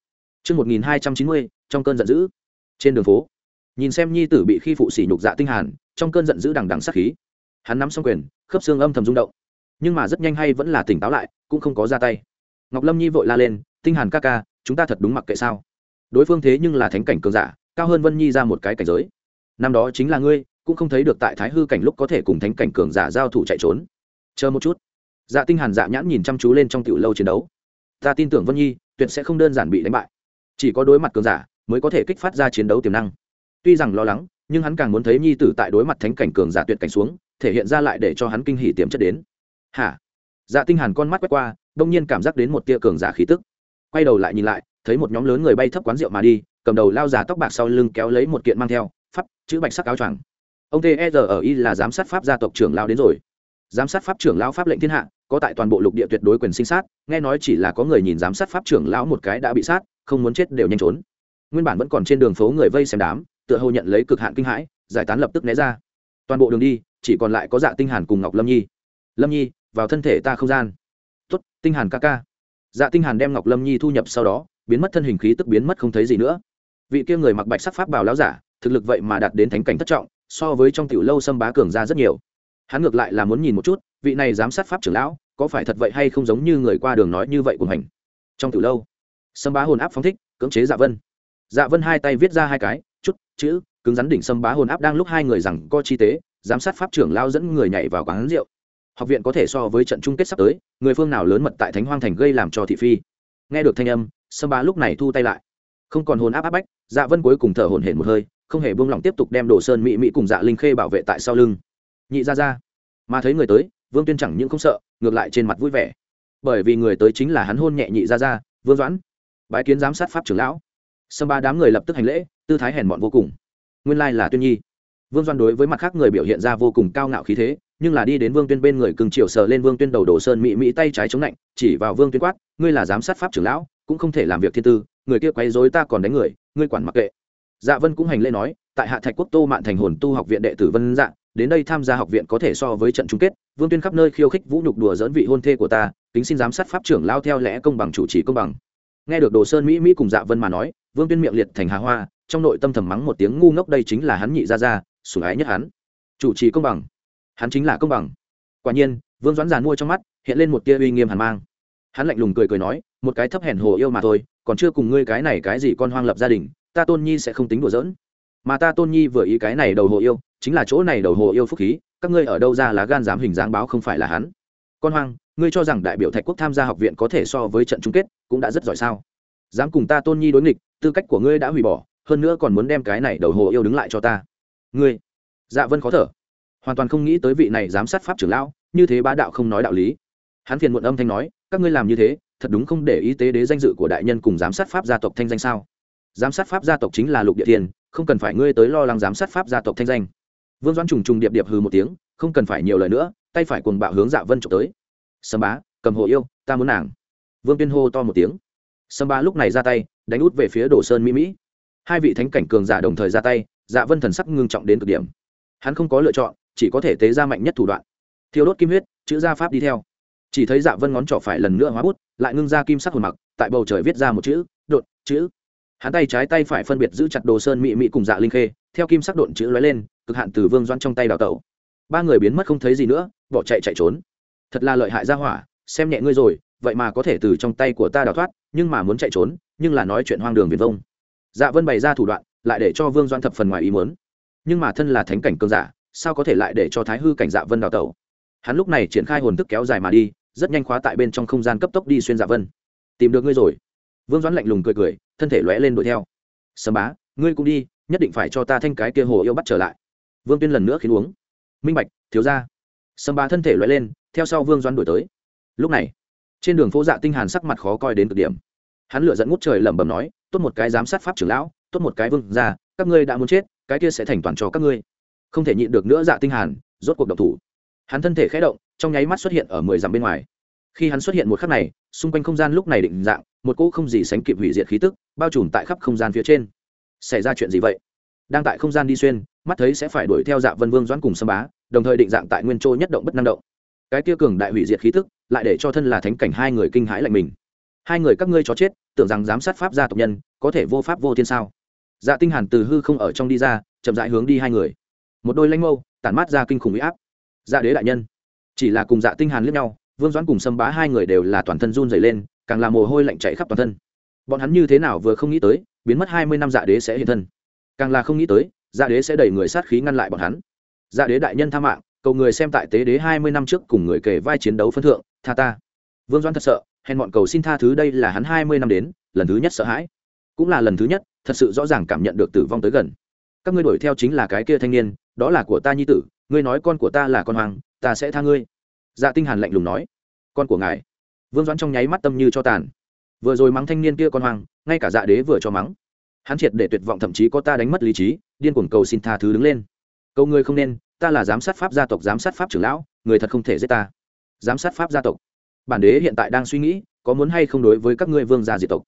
Trước một nghìn hai trăm chín mươi, trong cơn giận dữ. Trên đường phố, nhìn xem nhi tử bị khi phụ sỉ nhục dạ tinh hàn, trong cơn giận dữ đằng đằng sát khí. Hắn nắm song quyền, khớp xương âm thầm rung động. Nhưng mà rất nhanh hay vẫn là tỉnh táo lại, cũng không có ra tay. Ngọc lâm nhi vội la lên, tinh hàn ca ca, chúng ta thật đúng mặc kệ sao? Đối phương thế nhưng là thánh cảnh cường giả, cao hơn vân nhi ra một cái cảnh giới. Năm đó chính là ngươi, cũng không thấy được tại thái hư cảnh lúc có thể cùng thánh cảnh cường giả giao thủ chạy trốn. Chờ một chút. Dạ tinh hàn dạ nhãn nhìn chăm chú lên trong tiểu lâu chiến đấu. Ta tin tưởng vân nhi, tuyệt sẽ không đơn giản bị đánh bại. Chỉ có đối mặt cường giả, mới có thể kích phát ra chiến đấu tiềm năng. Tuy rằng lo lắng, nhưng hắn càng muốn thấy nhi tử tại đối mặt thánh cảnh cường giả tuyệt cảnh xuống, thể hiện ra lại để cho hắn kinh hỉ tiềm chất đến. Hả? Dạ tinh hàn con mắt quét qua, đông nhiên cảm giác đến một tia cường giả khí tức quay đầu lại nhìn lại, thấy một nhóm lớn người bay thấp quán rượu mà đi, cầm đầu lao già tóc bạc sau lưng kéo lấy một kiện mang theo, pháp, chữ bạch sắc áo choàng. Ông t e r ở y là giám sát pháp gia tộc trưởng lao đến rồi. Giám sát pháp trưởng lao pháp lệnh thiên hạ, có tại toàn bộ lục địa tuyệt đối quyền sinh sát, nghe nói chỉ là có người nhìn giám sát pháp trưởng lão một cái đã bị sát, không muốn chết đều nhanh trốn. Nguyên bản vẫn còn trên đường phố người vây xem đám, tựa hồ nhận lấy cực hạn kinh hãi, giải tán lập tức né ra. Toàn bộ đường đi, chỉ còn lại có dạ tinh hàn cùng ngọc lâm nhi. Lâm nhi, vào thân thể ta không gian. Tốt, tinh hàn ca ca dạ tinh hàn đem ngọc lâm nhi thu nhập sau đó, biến mất thân hình khí tức biến mất không thấy gì nữa. Vị kia người mặc bạch sắc pháp bào lão giả, thực lực vậy mà đạt đến thánh cảnh thất trọng, so với trong tiểu lâu xâm bá cường ra rất nhiều. Hắn ngược lại là muốn nhìn một chút, vị này giám sát pháp trưởng lão, có phải thật vậy hay không giống như người qua đường nói như vậy của hành trong tiểu lâu, xâm bá hồn áp phóng thích, cưỡng chế dạ vân. Dạ vân hai tay viết ra hai cái, chút, chữ, cứng rắn đỉnh xâm bá hồn áp đang lúc hai người rằng co chi tế, giám sát pháp trưởng lao dẫn người nhảy vào quán rượu học viện có thể so với trận chung kết sắp tới, người phương nào lớn mật tại thánh hoang thành gây làm cho thị phi. Nghe được thanh âm, sâm bá lúc này thu tay lại. Không còn hồn áp áp bách dạ vân cuối cùng thở hồn hển một hơi, không hề buông lỏng tiếp tục đem đồ sơn mỹ mỹ cùng dạ linh khê bảo vệ tại sau lưng. Nhị ra ra. Mà thấy người tới, vương tuyên chẳng những không sợ, ngược lại trên mặt vui vẻ. Bởi vì người tới chính là hắn hôn nhẹ nhị ra ra, vương doãn. Bái kiến giám sát pháp trưởng lão. Sâm ba đám người lập tức hành lễ, tư thái hèn mọn vô cùng. Nguyên lai là tuyên nhi. Vương doan đối với mặt khác người biểu hiện ra vô cùng cao ngạo khí thế nhưng là đi đến vương tuyên bên người cưng chiều sờ lên vương tuyên đầu đồ sơn mỹ mỹ tay trái chống lạnh, chỉ vào vương tuyên quát, ngươi là giám sát pháp trưởng lão, cũng không thể làm việc thiên tư, người kia quấy dối ta còn đánh người, ngươi quản mặc kệ. Dạ vân cũng hành lễ nói, tại hạ thạch quốc tô mạn thành hồn tu học viện đệ tử vân dạ đến đây tham gia học viện có thể so với trận chung kết, vương tuyên khắp nơi khiêu khích vũ nhục đùa dỡn vị hôn thê của ta tính xin giám sát pháp trưởng lao theo lẽ công bằng chủ trì công bằng. Nghe được đồ sơn mỹ mỹ cùng dạ vân mà nói, vương tuyên miệng liệt thành hà hoa, trong nội tâm thầm mắng một tiếng ngu ngốc đây chính là hắn nhị ra ra sủng ái nhất hắn. Chủ trì công bằng hắn chính là công bằng. Quả nhiên, vương doãn giàn mua trong mắt, hiện lên một tia uy nghiêm hàn mang. Hắn lạnh lùng cười cười nói, một cái thấp hèn hồ yêu mà thôi, còn chưa cùng ngươi cái này cái gì con hoang lập gia đình, ta tôn nhi sẽ không tính đùa giỡn. Mà ta tôn nhi vừa ý cái này đầu hồ yêu, chính là chỗ này đầu hồ yêu phúc khí, các ngươi ở đâu ra là gan dám hình dáng báo không phải là hắn. Con hoang, ngươi cho rằng đại biểu thạch quốc tham gia học viện có thể so với trận chung kết, cũng đã rất giỏi sao? Dám cùng ta tôn nhi đối nghịch, tư cách của ngươi đã hủy bỏ, hơn nữa còn muốn đem cái này đầu hồ yêu đứng lại cho ta. Ngươi? Dạ vân khó thở hoàn toàn không nghĩ tới vị này giám sát pháp trưởng lão, như thế bá đạo không nói đạo lý. Hắn phiền muộn âm thanh nói, các ngươi làm như thế, thật đúng không để ý tế đế danh dự của đại nhân cùng giám sát pháp gia tộc thanh danh sao? Giám sát pháp gia tộc chính là lục địa tiền, không cần phải ngươi tới lo lắng giám sát pháp gia tộc thanh danh. Vương doãn trùng trùng điệp điệp hừ một tiếng, không cần phải nhiều lời nữa, tay phải cuồng bạo hướng dạ vân trộm tới. Sâm bá, cầm hồ yêu, ta muốn nàng. Vương tuyên hô to một tiếng. Sâm bá lúc này ra tay, đánh út về phía đồ sơn mỹ mỹ. Hai vị thánh cảnh cường giả đồng thời ra tay dạ vân thần sắc ngưng trọng đến cực điểm. Hắn không có lựa chọn chỉ có thể tế ra mạnh nhất thủ đoạn. Thiêu đốt kim huyết, chữ gia pháp đi theo. Chỉ thấy dạ vân ngón trỏ phải lần nữa hóa bút, lại ngưng ra kim sắc hồn mặc, tại bầu trời viết ra một chữ, đột, chữ. Hắn tay trái tay phải phân biệt giữ chặt đồ sơn mị mị cùng dạ linh khê, theo kim sắc độn chữ lóe lên, cực hạn từ vương doan trong tay đào tẩu. Ba người biến mất không thấy gì nữa, bỏ chạy chạy trốn. Thật là lợi hại ra hỏa, xem nhẹ ngươi rồi, vậy mà có thể từ trong tay của ta đào thoát, nhưng mà muốn chạy trốn, nhưng là nói chuyện hoang đường viền vông. Dạ vân bày ra thủ đoạn, lại để cho vương doan thập phần ngoài ý muốn. Nhưng mà thân là thánh cảnh cơn giả sao có thể lại để cho thái hư cảnh dạ vân đào tẩu? Hắn lúc này triển khai hồn thức kéo dài mà đi, rất nhanh khóa tại bên trong không gian cấp tốc đi xuyên dạ vân. Tìm được ngươi rồi. Vương doãn lạnh lùng cười cười, thân thể lóe lên đuổi theo. Sầm bá, ngươi cũng đi, nhất định phải cho ta thanh cái kia hồ yêu bắt trở lại. Vương tuyên lần nữa khiến uống. Minh bạch, thiếu ra sâm bá thân thể lóe lên, theo sau vương doãn đuổi tới. Lúc này, trên đường phố dạ tinh hàn sắc mặt khó coi đến cực điểm. Hắn lựa dẫn ngút trời lẩm bẩm nói, tốt một cái giám sát pháp trưởng lão, tốt một cái vương ra các ngươi đã muốn chết, cái kia sẽ thành toàn cho các ngươi không thể nhịn được nữa dạ tinh hàn, rốt cuộc độc thủ. Hắn thân thể khẽ động, trong nháy mắt xuất hiện ở mười dặm bên ngoài. Khi hắn xuất hiện một khắc này, xung quanh không gian lúc này định dạng, một cỗ không gì sánh kịp hủy diệt khí tức, bao trùm tại khắp không gian phía trên. Xảy ra chuyện gì vậy? Đang tại không gian đi xuyên, mắt thấy sẽ phải đuổi theo dạ vân vương doãn cùng sâm bá, đồng thời định dạng tại nguyên châu nhất động bất năng động. Cái kia cường đại hủy diệt khí tức, lại để cho thân là thánh cảnh hai người kinh hãi lạnh mình. Hai người các ngươi chó chết, tưởng rằng giám sát pháp gia tộc nhân, có thể vô pháp vô thiên sao? Dạ tinh hàn từ hư không ở trong đi ra, chậm rãi hướng đi hai người một đôi lanh mâu, tản mát ra kinh khủng huy áp. Dạ đế đại nhân, chỉ là cùng dạ tinh hàn liếc nhau, vương doãn cùng sâm bá hai người đều là toàn thân run rẩy lên, càng là mồ hôi lạnh chảy khắp toàn thân. Bọn hắn như thế nào vừa không nghĩ tới, biến mất hai mươi năm dạ đế sẽ hiện thân. Càng là không nghĩ tới dạ đế sẽ đẩy người sát khí ngăn lại bọn hắn. Dạ đế đại nhân tha mạng, cầu người xem tại tế đế hai mươi năm trước cùng người kể vai chiến đấu phân thượng, tha ta. Vương doãn thật sợ, hèn bọn cầu xin tha thứ đây là hắn hai mươi năm đến, lần thứ nhất sợ hãi. Cũng là lần thứ nhất, thật sự rõ ràng cảm nhận được tử vong tới gần. Các ngươi đuổi theo chính là cái kia thanh niên đó là của ta nhi tử, ngươi nói con của ta là con hoàng, ta sẽ tha ngươi. Dạ tinh hàn lạnh lùng nói. Con của ngài. Vương doãn trong nháy mắt tâm như cho tàn. Vừa rồi mắng thanh niên kia con hoàng, ngay cả dạ đế vừa cho mắng. Hắn triệt để tuyệt vọng thậm chí có ta đánh mất lý trí, điên cuồng cầu xin tha thứ đứng lên. Cầu ngươi không nên, ta là giám sát pháp gia tộc, giám sát pháp trưởng lão, người thật không thể giết ta. Giám sát pháp gia tộc? Bản đế hiện tại đang suy nghĩ, có muốn hay không đối với các ngươi vương gia diệt tộc.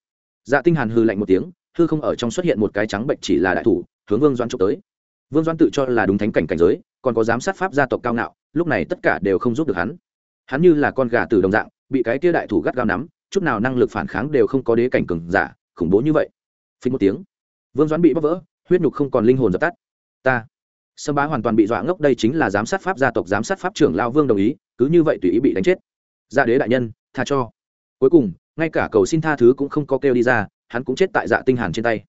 Dạ tinh hàn hư lạnh một tiếng, hư không ở trong xuất hiện một cái trắng bệnh chỉ là đại thủ, hướng vương doãn trộm tới vương doãn tự cho là đúng thánh cảnh cảnh giới, còn có giám sát pháp gia tộc cao ngạo, lúc này tất cả đều không giúp được hắn. Hắn như là con gà từ đồng dạng, bị cái tia đại thủ gắt gao nắm, chút nào năng lực phản kháng đều không có đế cảnh cường giả, khủng bố như vậy. Phí một tiếng, vương doãn bị bóc vỡ, huyết nhục không còn linh hồn dập tắt. Ta, sâm bá hoàn toàn bị dọa ngốc, đây chính là giám sát pháp gia tộc, giám sát pháp trưởng lao vương đồng ý, cứ như vậy tùy ý bị đánh chết. Gia đế đại nhân, tha cho. Cuối cùng, ngay cả cầu xin tha thứ cũng không có kêu đi ra, hắn cũng chết tại dạ tinh hàn trên tay.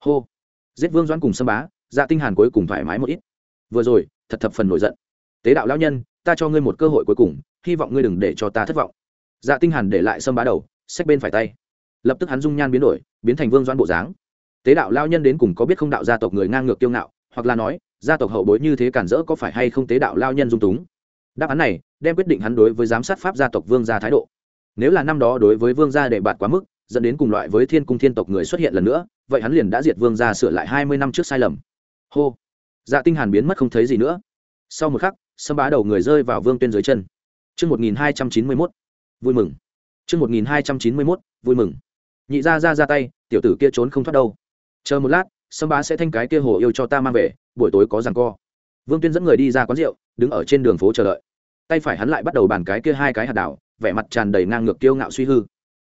Hô. Giết vương doãn cùng sâm bá dạ tinh hàn cuối cùng thoải mái một ít. Vừa rồi, thật thập phần nổi giận. Tế đạo lão nhân, ta cho ngươi một cơ hội cuối cùng, hy vọng ngươi đừng để cho ta thất vọng. Dạ tinh hàn để lại sâm bá đầu, xách bên phải tay. Lập tức hắn dung nhan biến đổi, biến thành vương doãn bộ dáng. Tế đạo lão nhân đến cùng có biết không đạo gia tộc người ngang ngược kiêu ngạo, hoặc là nói, gia tộc hậu bối như thế cản rỡ có phải hay không tế đạo lao nhân dung túng? Đáp án này, đem quyết định hắn đối với giám sát pháp gia tộc vương gia thái độ. Nếu là năm đó đối với vương gia đệ bạt quá mức, dẫn đến cùng loại với thiên cung thiên tộc người xuất hiện lần nữa, vậy hắn liền đã diệt vương gia sửa lại hai mươi năm trước sai lầm hô. Dạ tinh hàn biến mất không thấy gì nữa. Sau một khắc, sâm bá đầu người rơi vào vương tuyên dưới chân. Chương một nghìn hai trăm chín mươi mốt. Vui mừng. Chương một nghìn hai trăm chín mươi mốt, vui mừng. Nhị ra ra ra tay, tiểu tử kia trốn không thoát đâu. Chờ một lát, sâm bá sẽ thanh cái kia hồ yêu cho ta mang về, buổi tối có rằng co. Vương tuyên dẫn người đi ra quán rượu, đứng ở trên đường phố chờ đợi. Tay phải hắn lại bắt đầu bàn cái kia hai cái hạt đảo, vẻ mặt tràn đầy ngang ngược kiêu ngạo suy hư.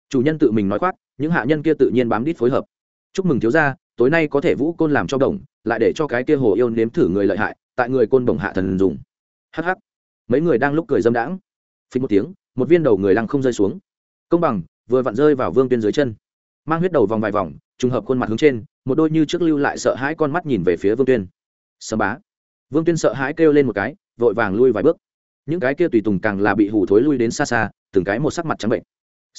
Chủ nhân tự mình nói khoác, những hạ nhân kia tự nhiên bám đít phối hợp. Chúc mừng thiếu gia tối nay có thể vũ côn làm cho đồng lại để cho cái kia hồ yêu nếm thử người lợi hại, tại người côn đồng hạ thần dùng. Hh mấy người đang lúc cười dâm đãng. Phí một tiếng, một viên đầu người lăng không rơi xuống. Công bằng, vừa vặn rơi vào vương tuyên dưới chân. Mang huyết đầu vòng vài vòng, trùng hợp khuôn mặt hướng trên, một đôi như trước lưu lại sợ hãi con mắt nhìn về phía vương tuyên. Sầm bá. Vương tuyên sợ hãi kêu lên một cái, vội vàng lui vài bước. Những cái kia tùy tùng càng là bị hủ thối lui đến xa xa, từng cái một sắc mặt trắng bệnh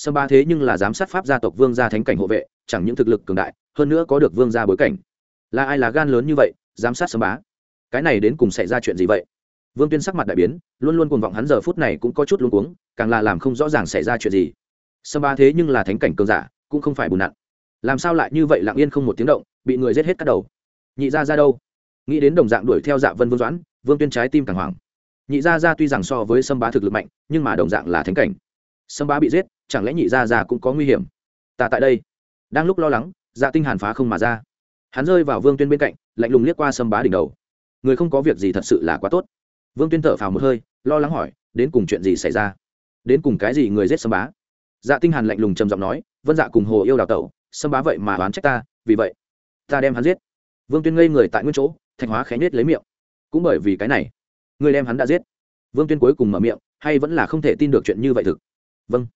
sâm ba thế nhưng là giám sát pháp gia tộc vương gia thánh cảnh hộ vệ, chẳng những thực lực cường đại, hơn nữa có được vương gia bối cảnh. Là ai là gan lớn như vậy, giám sát sâm bá cái này đến cùng xảy ra chuyện gì vậy? Vương tuyên sắc mặt đại biến, luôn luôn cuồng vọng hắn giờ phút này cũng có chút luống cuống, càng là làm không rõ ràng xảy ra chuyện gì. Sâm ba thế nhưng là thánh cảnh cường giả, cũng không phải bùn nặn. Làm sao lại như vậy lặng yên không một tiếng động, bị người giết hết các đầu? Nhị ra ra đâu? Nghĩ đến đồng dạng đuổi theo dạ vân vương doãn, vương tuyên trái tim càng hoảng. Nhị gia gia tuy rằng so với sâm bá thực lực mạnh, nhưng mà đồng dạng là thánh cảnh. Sâm bá bị giết chẳng lẽ nhị gia gia cũng có nguy hiểm? Ta tại đây. Đang lúc lo lắng dạ tinh hàn phá không mà ra. Hắn rơi vào vương tuyên bên cạnh, lạnh lùng liếc qua sâm bá đỉnh đầu. Người không có việc gì thật sự là quá tốt. Vương tuyên thở phào một hơi, lo lắng hỏi, đến cùng chuyện gì xảy ra? Đến cùng cái gì người giết sâm bá? Dạ tinh hàn lạnh lùng trầm giọng nói, vân dạ cùng hồ yêu đào tẩu, sâm bá vậy mà đoán trách ta, vì vậy, ta đem hắn giết. Vương tuyên ngây người tại nguyên chỗ, thạch hóa khẽ nhếch lấy miệng. Cũng bởi vì cái này, người đem hắn đã giết. Vương tuyên cuối cùng mở miệng, hay vẫn là không thể tin được chuyện như vậy thực. Vâng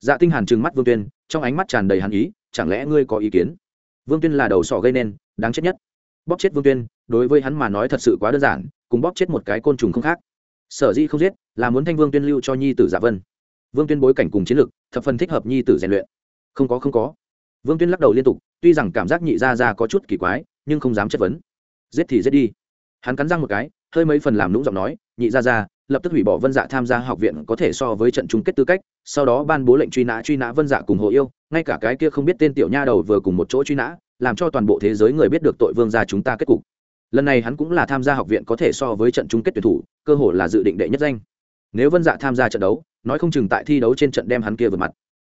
dạ tinh hàn trừng mắt vương tuyên, trong ánh mắt tràn đầy hàn ý, chẳng lẽ ngươi có ý kiến? Vương tuyên là đầu sỏ gây nên, đáng chết nhất. Bóp chết vương tuyên, đối với hắn mà nói thật sự quá đơn giản, cùng bóp chết một cái côn trùng không khác. Sở dĩ không giết, là muốn thanh vương tuyên lưu cho nhi tử dạ vân. Vương tuyên bối cảnh cùng chiến lược thập phần thích hợp nhi tử rèn luyện. Không có không có. Vương tuyên lắc đầu liên tục, tuy rằng cảm giác nhị ra ra có chút kỳ quái, nhưng không dám chất vấn. Giết thì giết đi. Hắn cắn răng một cái, hơi mấy phần làm lũng giọng nói, nhị ra ra lập tức hủy bỏ vân dạ tham gia học viện có thể so với trận chung kết tư cách, sau đó ban bố lệnh truy nã truy nã vân dạ cùng hồ yêu, ngay cả cái kia không biết tên tiểu nha đầu vừa cùng một chỗ truy nã, làm cho toàn bộ thế giới người biết được tội vương gia chúng ta kết cục. Lần này hắn cũng là tham gia học viện có thể so với trận chung kết tuyển thủ, cơ hội là dự định đệ nhất danh. Nếu vân dạ tham gia trận đấu, nói không chừng tại thi đấu trên trận đem hắn kia vượt mặt.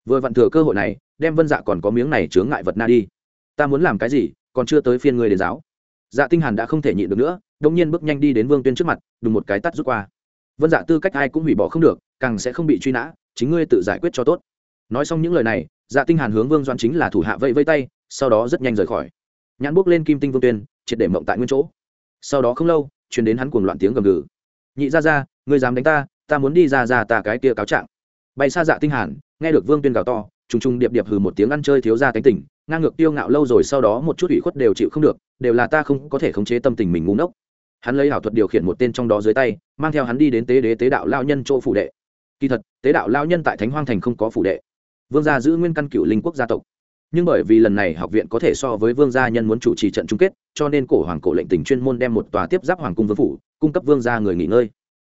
Vừa vặn thừa cơ hội này, đem vân dạ còn có miếng này chướng ngại vật na đi. Ta muốn làm cái gì, còn chưa tới phiên người đến giáo. Dạ tinh hàn đã không thể nhịn được nữa đông nhiên bước nhanh đi đến vương tuyên trước mặt, đùng một cái tắt rút qua vân dạ tư cách ai cũng hủy bỏ không được, càng sẽ không bị truy nã, chính ngươi tự giải quyết cho tốt. Nói xong những lời này dạ tinh hàn hướng vương doãn chính là thủ hạ vẫy vẫy tay, sau đó rất nhanh rời khỏi. Nhãn bước lên kim tinh vương tuyên, triệt để mộng tại nguyên chỗ. Sau đó không lâu, truyền đến hắn cuồng loạn tiếng gầm gừ. Nhị ra ra ngươi dám đánh ta ta muốn đi ra ra ta cái kia cáo trạng. Bay xa dạ tinh hàn, nghe được vương tuyên gào to, trùng trùng điệp điệp hừ một tiếng ăn chơi thiếu gia tánh tỉnh, ngang ngược tiêu ngạo lâu rồi sau đó một chút ủy khuất đều chịu không được, đều là ta không có thể khống chế tâm tình mình ngu ngốc hắn lấy ảo thuật điều khiển một tên trong đó dưới tay, mang theo hắn đi đến tế đế tế đạo lao nhân chỗ phủ đệ. Kỳ thật, tế đạo lao nhân tại thánh hoang thành không có phủ đệ. Vương gia giữ nguyên căn cựu linh quốc gia tộc. Nhưng bởi vì lần này học viện có thể so với vương gia nhân muốn chủ trì trận chung kết, cho nên cổ hoàng cổ lệnh tỉnh chuyên môn đem một tòa tiếp giáp hoàng cung vương phủ, cung cấp vương gia người nghỉ ngơi.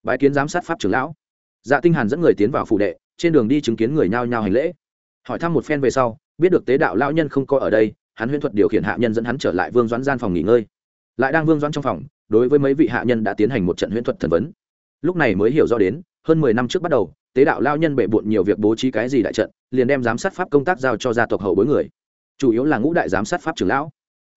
Bãi kiến giám sát pháp trưởng lão. Dạ tinh hàn dẫn người tiến vào phủ đệ, trên đường đi chứng kiến người nhao nhao hành lễ. Hỏi thăm một phen về sau, biết được tế đạo lão nhân không có ở đây, hắn huyễn thuật điều khiển hạ nhân dẫn hắn trở lại vương doãn gian phòng nghỉ ngơi. Lại đang vương doãn trong phòng đối với mấy vị hạ nhân đã tiến hành một trận huyễn thuật thần vấn. Lúc này mới hiểu rõ đến, hơn mười năm trước bắt đầu, tế đạo lao nhân bệ bộn nhiều việc bố trí cái gì đại trận, liền đem giám sát pháp công tác giao cho gia tộc hậu bối người. Chủ yếu là ngũ đại giám sát pháp trưởng lão.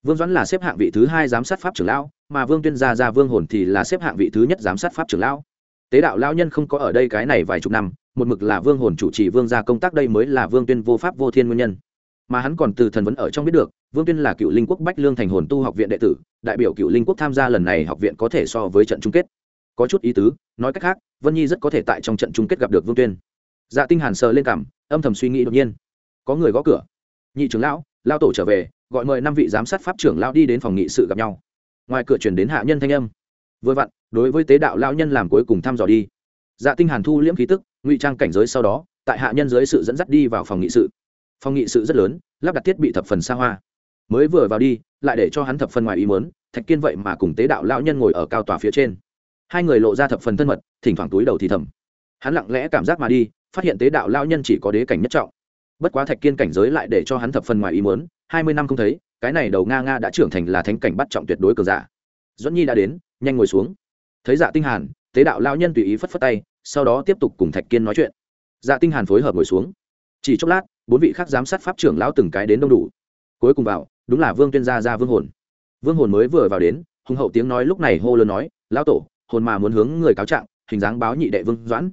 Vương doãn là xếp hạng vị thứ hai giám sát pháp trưởng lão, mà vương tuyên gia gia vương hồn thì là xếp hạng vị thứ nhất giám sát pháp trưởng lão. Tế đạo lao nhân không có ở đây cái này vài chục năm, một mực là vương hồn chủ trì vương gia công tác đây mới là vương tuyên vô pháp vô thiên nguyên nhân mà hắn còn từ thần vấn ở trong biết được, vương tuyên là cựu linh quốc bách lương thành hồn tu học viện đệ tử, đại biểu cựu linh quốc tham gia lần này học viện có thể so với trận chung kết. Có chút ý tứ, nói cách khác, vân nhi rất có thể tại trong trận chung kết gặp được vương tuyên. Dạ tinh hàn sờ lên cảm, âm thầm suy nghĩ đột nhiên. Có người gõ cửa. Nhị trưởng lão, lao tổ trở về, gọi mời năm vị giám sát pháp trưởng lão đi đến phòng nghị sự gặp nhau. Ngoài cửa chuyển đến hạ nhân thanh âm. Vừa vặn, đối với tế đạo lão nhân làm cuối cùng thăm dò đi. Dạ tinh hàn thu liễm khí tức, ngụy trang cảnh giới sau đó, tại hạ nhân dưới sự dẫn dắt đi vào phòng nghị sự phòng nghị sự rất lớn, lắp đặt thiết bị thập phần xa hoa. Mới vừa vào đi, lại để cho hắn thập phần ngoài ý muốn, thạch kiên vậy mà cùng tế đạo lão nhân ngồi ở cao tòa phía trên. Hai người lộ ra thập phần thân mật, thỉnh thoảng túi đầu thì thầm. Hắn lặng lẽ cảm giác mà đi, phát hiện tế đạo lão nhân chỉ có đế cảnh nhất trọng. Bất quá thạch kiên cảnh giới lại để cho hắn thập phần ngoài ý muốn, hai mươi năm không thấy, cái này đầu nga nga đã trưởng thành là thánh cảnh bắt trọng tuyệt đối cờ giả. Dẫn nhi đã đến, nhanh ngồi xuống. Thấy dạ tinh hàn, tế đạo lão nhân tùy ý phất phất tay, sau đó tiếp tục cùng thạch kiên nói chuyện. Dạ tinh hàn phối hợp ngồi xuống chỉ chốc lát, bốn vị khác giám sát pháp trưởng lão từng cái đến đông đủ. Cuối cùng vào, đúng là vương tuyên gia ra vương hồn. Vương hồn mới vừa vào đến, hùng hậu tiếng nói lúc này hô lớn nói, lão tổ, hồn mà muốn hướng người cáo trạng, hình dáng báo nhị đệ vương doãn.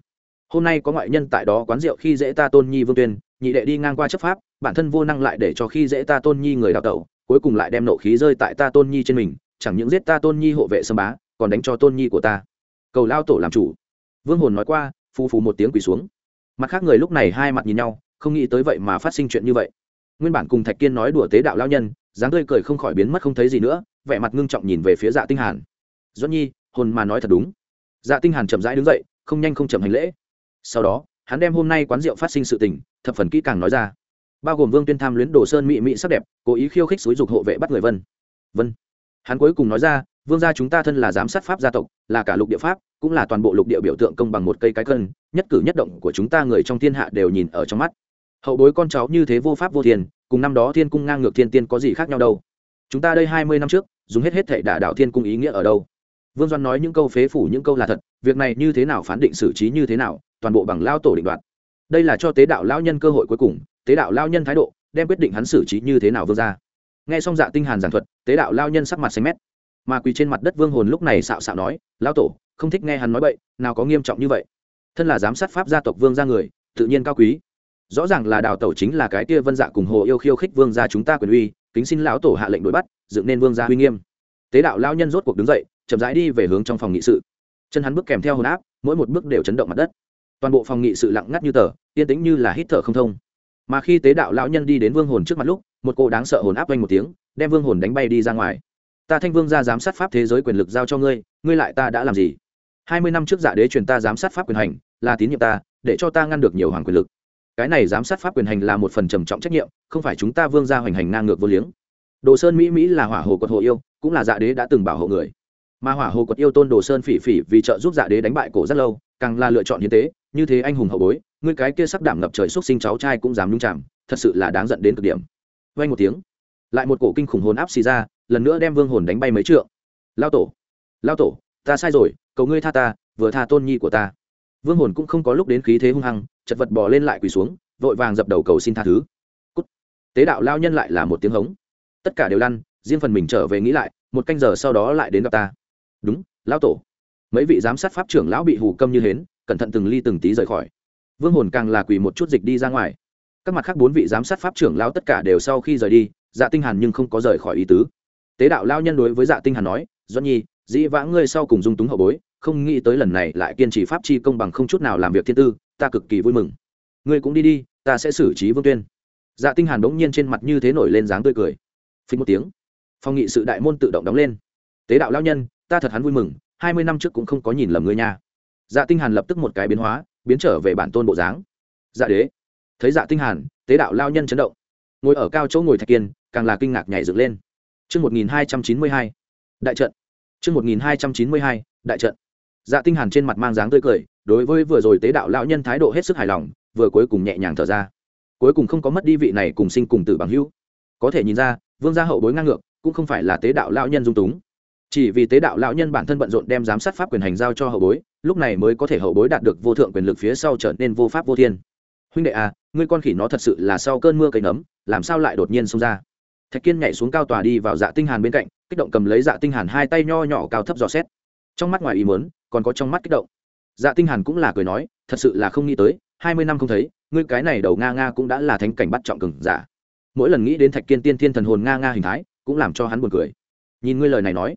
Hôm nay có ngoại nhân tại đó quán rượu khi dễ ta tôn nhi vương tuyên, nhị đệ đi ngang qua chấp pháp, bản thân vô năng lại để cho khi dễ ta tôn nhi người đào tẩu, cuối cùng lại đem nộ khí rơi tại ta tôn nhi trên mình, chẳng những giết ta tôn nhi hộ vệ sâm bá, còn đánh cho tôn nhi của ta. Cầu lao tổ làm chủ. Vương hồn nói qua phu phù một tiếng quỳ xuống. Mặt khác người lúc này hai mặt nhìn nhau không nghĩ tới vậy mà phát sinh chuyện như vậy. Nguyên bản cùng thạch kiên nói đùa tế đạo lao nhân, dáng tươi cười không khỏi biến mất không thấy gì nữa, vẻ mặt ngưng trọng nhìn về phía dạ tinh hàn. Doãn nhi, hồn mà nói thật đúng. Dạ tinh hàn chậm rãi đứng dậy, không nhanh không chậm hành lễ. Sau đó, hắn đem hôm nay quán rượu phát sinh sự tình, thập phần kỹ càng nói ra. Bao gồm vương tuyên tham luyến đồ sơn mỹ mỹ sắc đẹp, cố ý khiêu khích xúi dục hộ vệ bắt người vân. Vân. Hắn cuối cùng nói ra, vương gia chúng ta thân là giám sát pháp gia tộc, là cả lục địa pháp, cũng là toàn bộ lục địa biểu tượng công bằng một cây cái cân, nhất cử nhất động của chúng ta người trong thiên hạ đều nhìn ở trong mắt hậu bối con cháu như thế vô pháp vô thiền cùng năm đó thiên cung ngang ngược thiên tiên có gì khác nhau đâu? Chúng ta đây hai mươi năm trước, dùng hết hết thệ đả đạo thiên cung ý nghĩa ở đâu? Vương doan nói những câu phế phủ những câu là thật, việc này như thế nào phán định xử trí như thế nào, toàn bộ bằng lao tổ định đoạt. Đây là cho tế đạo lao nhân cơ hội cuối cùng, tế đạo lao nhân thái độ, đem quyết định hắn xử trí như thế nào vương ra. Nghe xong dạ tinh hàn giảng thuật, tế đạo lao nhân sắc mặt xanh mét. Mà quỳ trên mặt đất vương hồn lúc này xạo xạo nói lao tổ, không thích nghe hắn nói bậy, nào có nghiêm trọng như vậy. Thân là giám sát pháp gia tộc vương gia người, tự nhiên cao quý rõ ràng là đào tẩu chính là cái kia vân dạ cùng hồ yêu khiêu khích vương gia chúng ta quyền uy, kính xin lão tổ hạ lệnh đuổi bắt, dựng nên vương gia uy nghiêm. Tế đạo lao nhân rốt cuộc đứng dậy, chậm rãi đi về hướng trong phòng nghị sự. Chân hắn bước kèm theo hồn áp, mỗi một bước đều chấn động mặt đất. Toàn bộ phòng nghị sự lặng ngắt như tờ, yên tĩnh như là hít thở không thông. Mà khi tế đạo lão nhân đi đến vương hồn trước mặt lúc, một cô đáng sợ hồn áp quanh một tiếng, đem vương hồn đánh bay đi ra ngoài. Ta thanh vương ra giám sát pháp thế giới quyền lực giao cho ngươi ngươi lại ta đã làm gì? Hai mươi năm trước dạ đế truyền ta giám sát pháp quyền hành, là tín nhiệm ta, để cho ta ngăn được nhiều hoàng quyền lực cái này giám sát pháp quyền hành là một phần trầm trọng trách nhiệm, không phải chúng ta vương gia hoành hành ngang ngược vô liếng. Đồ sơn mỹ mỹ là hỏa hồ quật hồ yêu, cũng là dạ đế đã từng bảo hộ người. Mà hỏa hồ quật yêu tôn đồ sơn phỉ phỉ vì trợ giúp dạ đế đánh bại cổ rất lâu, càng là lựa chọn hiến tế, như thế anh hùng hậu bối người cái kia sắc đảm ngập trời xúc sinh cháu trai cũng dám nhung chạm thật sự là đáng giận đến cực điểm. Vay một tiếng, lại một cổ kinh khủng hồn áp xì ra, lần nữa đem vương hồn đánh bay mấy trượng. Lao tổ lao tổ, ta sai rồi, cầu ngươi tha ta, vừa tha tôn nhi của ta vương hồn cũng không có lúc đến khí thế hung hăng, chật vật bò lên lại quỳ xuống, vội vàng dập đầu cầu xin tha thứ. Cút. tế đạo lao nhân lại là một tiếng hống. Tất cả đều lăn, riêng phần mình trở về nghĩ lại, một canh giờ sau đó lại đến gặp ta. Đúng, lão tổ. Mấy vị giám sát pháp trưởng lão bị hù câm như hến, cẩn thận từng ly từng tí rời khỏi. Vương hồn càng là quỳ một chút dịch đi ra ngoài. Các mặt khác bốn vị giám sát pháp trưởng lao tất cả đều sau khi rời đi dạ tinh hàn nhưng không có rời khỏi ý tứ. Tế đạo lao nhân đối với dạ tinh hàn nói doãn nhi, dĩ vãng ngươi sau cùng dung túng hậu bối không nghĩ tới lần này lại kiên trì pháp chi công bằng không chút nào làm việc thiên tư ta cực kỳ vui mừng. Ngươi cũng đi đi ta sẽ xử trí vương tuyên. Dạ tinh hàn đống nhiên trên mặt như thế nổi lên dáng tươi cười. Phình một tiếng phong nghị sự đại môn tự động đóng lên. Tế đạo lão nhân ta thật hắn vui mừng hai mươi năm trước cũng không có nhìn lầm ngươi nha. Dạ tinh hàn lập tức một cái biến hóa biến trở về bản tôn bộ dáng. Dạ đế. Thấy dạ tinh hàn tế đạo lao nhân chấn động. Ngồi ở cao chỗ ngồi thạch kiên càng là kinh ngạc nhảy dựng lên. Chương 1292, đại trận. chương 1292, đại trận. Dạ tinh hàn trên mặt mang dáng tươi cười, đối với vừa rồi tế đạo lão nhân thái độ hết sức hài lòng, vừa cuối cùng nhẹ nhàng thở ra. Cuối cùng không có mất đi vị này cùng sinh cùng tử bằng hữu. Có thể nhìn ra, vương gia hậu bối ngang ngược, cũng không phải là tế đạo lão nhân dung túng. Chỉ vì tế đạo lão nhân bản thân bận rộn đem giám sát pháp quyền hành giao cho hậu bối, lúc này mới có thể hậu bối đạt được vô thượng quyền lực phía sau trở nên vô pháp vô thiên. Huynh đệ à, ngươi con khỉ nó thật sự là sau cơn mưa cây nấm, làm sao lại đột nhiên xông ra? thạch kiên nhảy xuống cao tòa đi vào dạ tinh hàn bên cạnh kích động cầm lấy dạ tinh hàn hai tay nho nhỏ cao thấp dò xét trong mắt ngoài ý muốn còn có trong mắt kích động. Dạ tinh hàn cũng là cười nói, thật sự là không nghĩ tới, hai mươi năm không thấy, ngươi cái này đầu nga nga cũng đã là thánh cảnh bắt trọng cường giả. Mỗi lần nghĩ đến thạch kiên tiên thiên thần hồn nga nga hình thái, cũng làm cho hắn buồn cười. Nhìn ngươi lời này nói,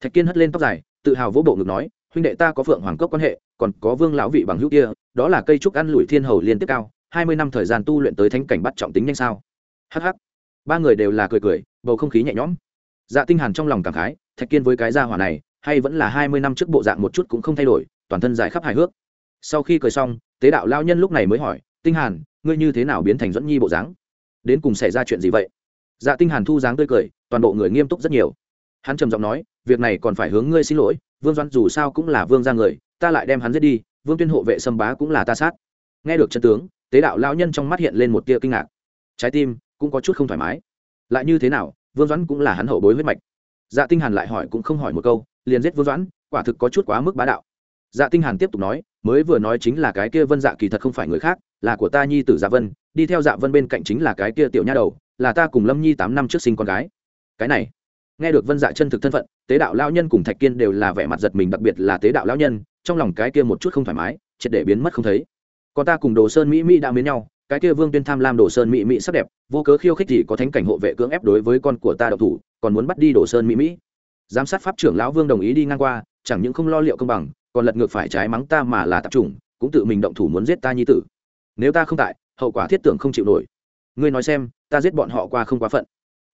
thạch kiên hất lên tóc dài, tự hào vỗ bộ ngực nói, huynh đệ ta có phượng hoàng cốc quan hệ, còn có vương lão vị bằng hữu kia, đó là cây trúc ăn lủi thiên hầu liên tiếp cao, hai mươi năm thời gian tu luyện tới thánh cảnh bắt trọng tính nhanh sao? Hh ba người đều là cười cười, bầu không khí nhẹ nhõm. Dạ tinh hàn trong lòng cảm khái, thạch kiên với cái gia hỏa này hay vẫn là hai mươi năm trước bộ dạng một chút cũng không thay đổi, toàn thân dài khắp hài hước. Sau khi cười xong, tế đạo lao nhân lúc này mới hỏi, tinh hàn, ngươi như thế nào biến thành dẫn nhi bộ dáng? Đến cùng xảy ra chuyện gì vậy? Dạ tinh hàn thu dáng tươi cười, toàn bộ người nghiêm túc rất nhiều. Hắn trầm giọng nói, việc này còn phải hướng ngươi xin lỗi, vương doãn dù sao cũng là vương gia người, ta lại đem hắn giết đi, vương tuyên hộ vệ xâm bá cũng là ta sát. Nghe được chân tướng, tế đạo lao nhân trong mắt hiện lên một tia kinh ngạc. Trái tim cũng có chút không thoải mái. Lại như thế nào, vương doãn cũng là hắn hậu bối huyết mạch dạ tinh hàn lại hỏi cũng không hỏi một câu, liền giết vương doãn, quả thực có chút quá mức bá đạo. Dạ tinh hàn tiếp tục nói, mới vừa nói chính là cái kia vân dạ kỳ thật không phải người khác, là của ta nhi tử dạ vân, đi theo dạ vân bên cạnh chính là cái kia tiểu nha đầu, là ta cùng lâm nhi tám năm trước sinh con gái. Cái này, nghe được vân dạ chân thực thân phận, tế đạo lão nhân cùng thạch kiên đều là vẻ mặt giật mình, đặc biệt là tế đạo lão nhân, trong lòng cái kia một chút không thoải mái, triệt để biến mất không thấy. Còn ta cùng đồ sơn mỹ mỹ đã mến nhau cái kia vương tuyên tham lam đồ sơn mỹ mỹ sắc đẹp, vô cớ khiêu khích thì có thánh cảnh hộ vệ cưỡng ép đối với con của ta độc thủ, còn muốn bắt đi đồ sơn mỹ mỹ. Giám sát pháp trưởng lão vương đồng ý đi ngang qua, chẳng những không lo liệu công bằng, còn lật ngược phải trái mắng ta mà là tập trung cũng tự mình động thủ muốn giết ta nhi tử. Nếu ta không tại, hậu quả thiết tưởng không chịu nổi. Ngươi nói xem, ta giết bọn họ qua không quá phận.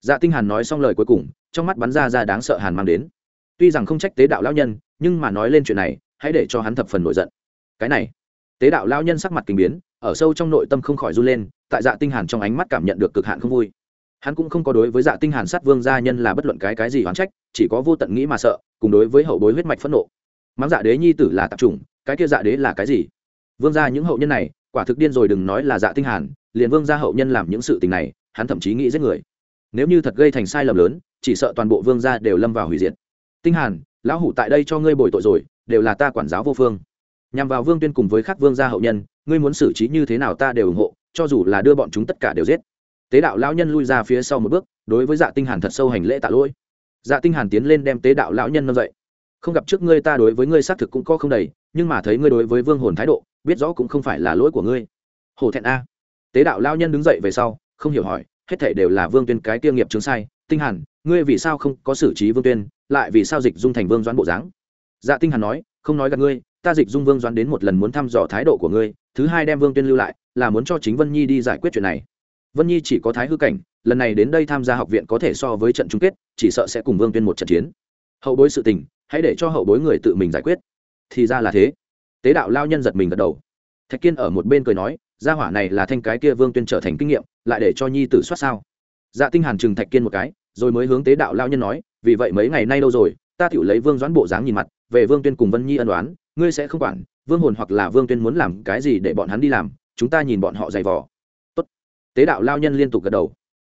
Dạ tinh hàn nói xong lời cuối cùng, trong mắt bắn ra ra đáng sợ hàn mang đến. Tuy rằng không trách tế đạo lão nhân, nhưng mà nói lên chuyện này, hãy để cho hắn thập phần nổi giận. Cái này, tế đạo lão nhân sắc mặt kinh biến ở sâu trong nội tâm không khỏi run lên, tại dạ tinh hàn trong ánh mắt cảm nhận được cực hạn không vui. Hắn cũng không có đối với dạ tinh hàn sát vương gia nhân là bất luận cái cái gì oán trách, chỉ có vô tận nghĩ mà sợ, cùng đối với hậu bối huyết mạch phẫn nộ. Mắng dạ đế nhi tử là tạp chủng, cái kia dạ đế là cái gì? Vương gia những hậu nhân này, quả thực điên rồi đừng nói là dạ tinh hàn, liền vương gia hậu nhân làm những sự tình này, hắn thậm chí nghĩ giết người. Nếu như thật gây thành sai lầm lớn, chỉ sợ toàn bộ vương gia đều lâm vào hủy diệt. Tinh hàn, lão hủ tại đây cho ngươi bồi tội rồi, đều là ta quản giáo vô phương. Nhằm vào vương tuyên cùng với các vương gia hậu nhân ngươi muốn xử trí như thế nào ta đều ủng hộ, cho dù là đưa bọn chúng tất cả đều giết. Tế đạo lão nhân lui ra phía sau một bước, đối với dạ tinh hàn thật sâu hành lễ tạ lỗi. Dạ tinh hàn tiến lên đem tế đạo lão nhân nâng dậy. Không gặp trước ngươi ta đối với ngươi xác thực cũng có không đầy, nhưng mà thấy ngươi đối với vương hồn thái độ, biết rõ cũng không phải là lỗi của ngươi. Hổ thẹn a. Tế đạo lão nhân đứng dậy về sau, không hiểu hỏi, hết thảy đều là vương tuyên cái tiêu nghiệp chứng sai. Tinh hàn, ngươi vì sao không có xử trí vương tuyên, lại vì sao dịch dung thành vương doãn bộ dáng? Dạ tinh hàn nói, không nói gặp ngươi, ta dịch dung vương doãn đến một lần muốn thăm dò thái độ của ngươi thứ hai đem vương tuyên lưu lại, là muốn cho chính vân nhi đi giải quyết chuyện này. Vân nhi chỉ có thái hư cảnh, lần này đến đây tham gia học viện có thể so với trận chung kết, chỉ sợ sẽ cùng vương tuyên một trận chiến. Hậu bối sự tình, hãy để cho hậu bối người tự mình giải quyết. Thì ra là thế. Tế đạo lao nhân giật mình gật đầu. Thạch kiên ở một bên cười nói, gia hỏa này là thanh cái kia vương tuyên trở thành kinh nghiệm, lại để cho nhi tử soát sao? Dạ tinh hàn chừng thạch kiên một cái, rồi mới hướng tế đạo lao nhân nói, vì vậy mấy ngày nay đâu rồi, ta tiểu lấy vương doãn bộ dáng nhìn mặt, về vương tuyên cùng vân nhi ân đoán ngươi sẽ không quản vương hồn hoặc là vương tuyên muốn làm cái gì để bọn hắn đi làm, chúng ta nhìn bọn họ dày vò. Tốt. Tế đạo lao nhân liên tục gật đầu.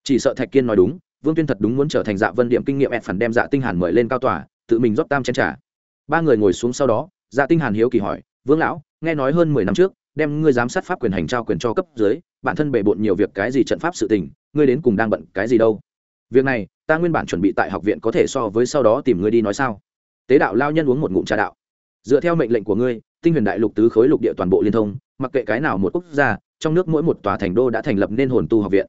Chỉ sợ thạch kiên nói đúng, vương tuyên thật đúng muốn trở thành dạ vân điểm kinh nghiệm ẹn phản đem dạ tinh hàn mời lên cao tòa, tự mình rót tam chén trà. Ba người ngồi xuống sau đó dạ tinh hàn hiếu kỳ hỏi, vương lão, nghe nói hơn mười năm trước, đem ngươi giám sát pháp quyền hành trao quyền cho cấp dưới, bản thân bể bộn nhiều việc cái gì trận pháp sự tình, ngươi đến cùng đang bận cái gì đâu? Việc này, ta nguyên bản chuẩn bị tại học viện có thể so với sau đó tìm ngươi đi nói sao? Tế đạo lao nhân uống một ngụm trà đạo. Dựa theo mệnh lệnh của ngươi tinh huyền đại lục tứ khối lục địa toàn bộ liên thông, mặc kệ cái nào một quốc gia, trong nước mỗi một tòa thành đô đã thành lập nên hồn tu học viện.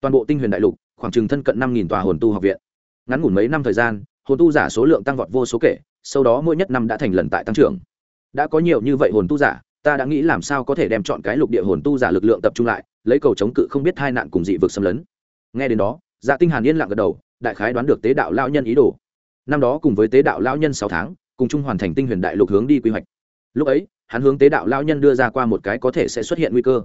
Toàn bộ tinh huyền đại lục, khoảng chừng thân cận năm nghìn tòa hồn tu học viện. Ngắn ngủn mấy năm thời gian, hồn tu giả số lượng tăng vọt vô số kể, sau đó mỗi nhất năm đã thành lần tại tăng trưởng. Đã có nhiều như vậy hồn tu giả, ta đã nghĩ làm sao có thể đem chọn cái lục địa hồn tu giả lực lượng tập trung lại, lấy cầu chống cự không biết hai nạn cùng dị vực xâm lấn. Nghe đến đó dạ tinh hàn yên lặng gật đầu, đại khái đoán được tế đạo lão nhân ý đồ. Năm đó cùng với tế đạo lão nhân sáu tháng, cùng chung hoàn thành tinh huyền đại lục hướng đi quy hoạch lúc ấy, hắn hướng tế đạo lão nhân đưa ra qua một cái có thể sẽ xuất hiện nguy cơ.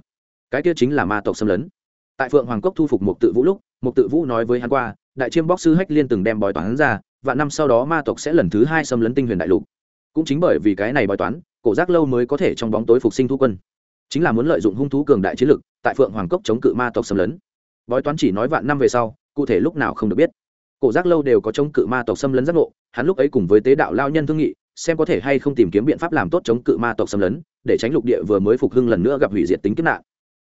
Cái kia chính là ma tộc xâm lấn. Tại phượng hoàng cốc thu phục một tự vũ lúc một tự vũ nói với hắn qua, đại chiêm bóc sư hách liên từng đem bói toán ra và năm sau đó ma tộc sẽ lần thứ hai xâm lấn tinh huyền đại lục. Cũng chính bởi vì cái này bói toán, cổ giác lâu mới có thể trong bóng tối phục sinh thu quân. Chính là muốn lợi dụng hung thú cường đại chiến lực, tại phượng hoàng cốc chống cự ma tộc xâm lấn. Bói toán chỉ nói vạn năm về sau, cụ thể lúc nào không được biết. Cổ giác lâu đều có chống cự ma tộc xâm lấn giác ngộ, hắn lúc ấy cùng với tế đạo lao nhân thương nghị xem có thể hay không tìm kiếm biện pháp làm tốt chống cự ma tộc xâm lấn, để tránh lục địa vừa mới phục hưng lần nữa gặp hủy diệt tính kiếp nạn.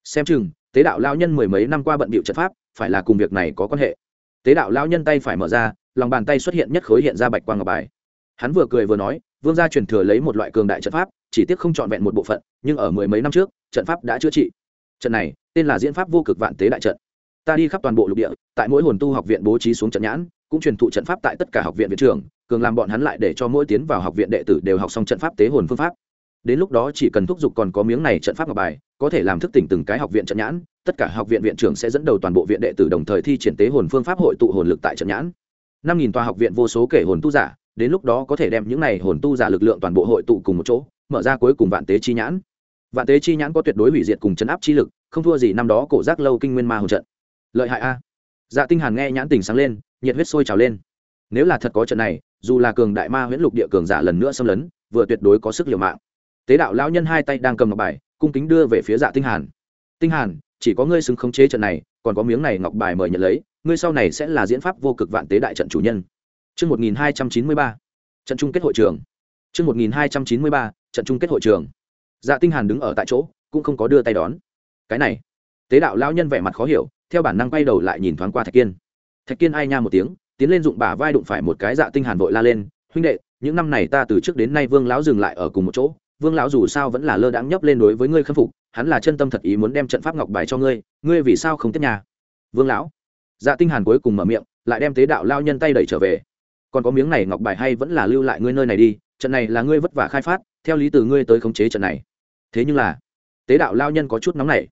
Xem chừng, tế đạo lao nhân mười mấy năm qua bận bịu trận pháp, phải là cùng việc này có quan hệ. Tế đạo lao nhân tay phải mở ra, lòng bàn tay xuất hiện nhất khối hiện ra bạch quang ngọc bài. Hắn vừa cười vừa nói, vương gia truyền thừa lấy một loại cường đại trận pháp, chỉ tiếc không trọn vẹn một bộ phận, nhưng ở mười mấy năm trước, trận pháp đã chữa trị. Trận này, tên là diễn pháp vô cực vạn tế đại trận. Ta đi khắp toàn bộ lục địa, tại mỗi hồn tu học viện bố trí xuống trận nhãn, cũng truyền thụ trận pháp tại tất cả học viện viện trường cường làm bọn hắn lại để cho mỗi tiến vào học viện đệ tử đều học xong trận pháp tế hồn phương pháp. Đến lúc đó chỉ cần thúc giục còn có miếng này trận pháp ngọc bài, có thể làm thức tỉnh từng cái học viện trận nhãn, tất cả học viện viện trưởng sẽ dẫn đầu toàn bộ viện đệ tử đồng thời thi triển tế hồn phương pháp hội tụ hồn lực tại trận nhãn. Năm nghìn tòa học viện vô số kể hồn tu giả, đến lúc đó có thể đem những này hồn tu giả lực lượng toàn bộ hội tụ cùng một chỗ, mở ra cuối cùng vạn tế chi nhãn. Vạn tế chi nhãn có tuyệt đối hủy diệt cùng chấn áp chi lực, không thua gì năm đó cổ giác lâu kinh nguyên ma hồn trận. Lợi hại a. Dạ tinh hàn nghe nhãn tình sáng lên, nhiệt huyết sôi trào lên. Nếu là thật có trận này dù là cường đại ma huyễn lục địa cường giả lần nữa xâm lấn vừa tuyệt đối có sức liều mạng tế đạo lão nhân hai tay đang cầm ngọc bài cung kính đưa về phía dạ tinh hàn tinh hàn chỉ có ngươi xứng khống chế trận này còn có miếng này ngọc bài mời nhận lấy ngươi sau này sẽ là diễn pháp vô cực vạn tế đại trận chủ nhân Trước 1293, trận chung kết hội trường. Trước 1293, trận chung kết hội trường. Dạ Tinh Hàn đứng ở tại chỗ, cũng không có đưa tay đón. Cái này, tế đạo lão nhân vẻ mặt khó hiểu, theo bản năng quay đầu lại nhìn thoáng qua Thạch Kiên. Thạch Kiên ai nha một tiếng, tiến lên dụng bả vai đụng phải một cái Dạ Tinh Hàn vội la lên, huynh đệ, những năm này ta từ trước đến nay Vương lão dừng lại ở cùng một chỗ, Vương lão dù sao vẫn là lơ đãng nhấp lên đối với ngươi khâm phục, hắn là chân tâm thật ý muốn đem trận pháp ngọc bài cho ngươi, ngươi vì sao không tiếp nhà? Vương lão. Dạ Tinh Hàn cuối cùng mở miệng, lại đem tế đạo lao nhân tay đẩy trở về còn có miếng này ngọc bài hay vẫn là lưu lại ngươi nơi này đi trận này là ngươi vất vả khai phát theo lý từ ngươi tới khống chế trận này thế nhưng là tế đạo lao nhân có chút nóng này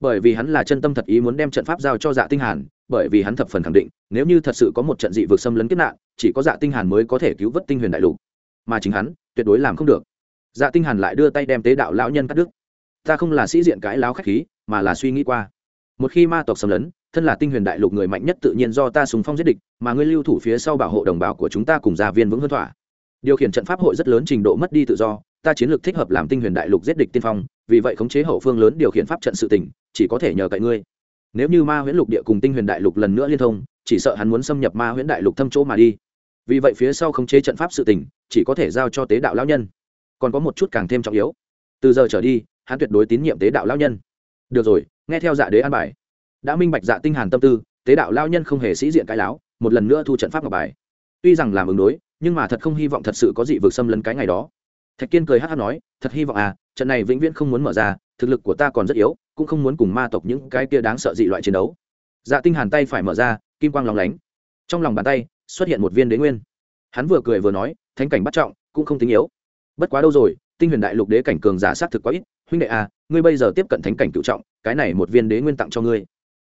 bởi vì hắn là chân tâm thật ý muốn đem trận pháp giao cho dạ tinh hàn bởi vì hắn thập phần khẳng định, nếu như thật sự có một trận dị vực xâm lấn kiếp nạn, chỉ có dạ tinh hàn mới có thể cứu vớt tinh huyền đại lục. Mà chính hắn, tuyệt đối làm không được. Dạ tinh hàn lại đưa tay đem tế đạo lão nhân cắt đứt. Ta không là sĩ diện cái láo khách khí, mà là suy nghĩ qua. Một khi ma tộc xâm lấn, thân là tinh huyền đại lục người mạnh nhất tự nhiên do ta súng phong giết địch, mà ngươi lưu thủ phía sau bảo hộ đồng bào của chúng ta cùng gia viên vững hơn thỏa. Điều khiển trận pháp hội rất lớn trình độ mất đi tự do, ta chiến lược thích hợp làm tinh huyền đại lục giết địch tiên phong, vì vậy khống chế hậu phương lớn điều khiển pháp trận sự tỉnh chỉ có thể nhờ cậy ngươi nếu như ma huyễn lục địa cùng tinh huyền đại lục lần nữa liên thông, chỉ sợ hắn muốn xâm nhập ma huyễn đại lục thâm chỗ mà đi. Vì vậy phía sau khống chế trận pháp sự tỉnh chỉ có thể giao cho tế đạo lão nhân. Còn có một chút càng thêm trọng yếu. Từ giờ trở đi, hắn tuyệt đối tín nhiệm tế đạo lão nhân. Được rồi, nghe theo dạ đế an bài. Đã minh bạch dạ tinh hàn tâm tư, tế đạo lao nhân không hề sĩ diện cái láo, một lần nữa thu trận pháp ngọc bài. Tuy rằng làm ứng đối, nhưng mà thật không hy vọng thật sự có dị vực xâm lấn cái ngày đó. Thạch kiên cười hát hát nói, thật hy vọng à trận này vĩnh viễn không muốn mở ra, thực lực của ta còn rất yếu cũng không muốn cùng ma tộc những cái kia đáng sợ dị loại chiến đấu. Dạ tinh hàn tay phải mở ra, kim quang lóng lánh. Trong lòng bàn tay, xuất hiện một viên đế nguyên. Hắn vừa cười vừa nói, thánh cảnh bắt trọng, cũng không tính yếu. Bất quá đâu rồi, tinh huyền đại lục đế cảnh cường giả sát thực quá ít, huynh đệ à ngươi bây giờ tiếp cận thánh cảnh cựu trọng, cái này một viên đế nguyên tặng cho ngươi.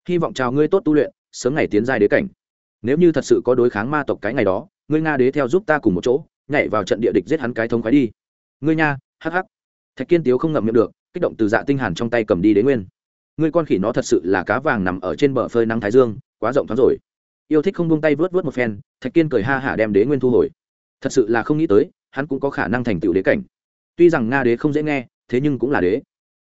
Hy vọng chào ngươi tốt tu luyện, sớm ngày tiến giai đế cảnh. Nếu như thật sự có đối kháng ma tộc cái ngày đó, ngươi nga đế theo giúp ta cùng một chỗ, nhảy vào trận địa địch giết hắn cái thông khoái đi. Ngươi nha, hắc hắc. Thạch kiên tiếu không ngậm miệng được kích động từ dạ tinh hàn trong tay cầm đi đế nguyên. Ngươi con khỉ nó thật sự là cá vàng nằm ở trên bờ phơi nắng thái dương, quá rộng thoáng rồi. Yêu thích không buông tay vớt vớt một phen, thạch kiên cười ha hả đem đế nguyên thu hồi. Thật sự là không nghĩ tới, hắn cũng có khả năng thành tựu đế cảnh. Tuy rằng nga đế không dễ nghe, thế nhưng cũng là đế.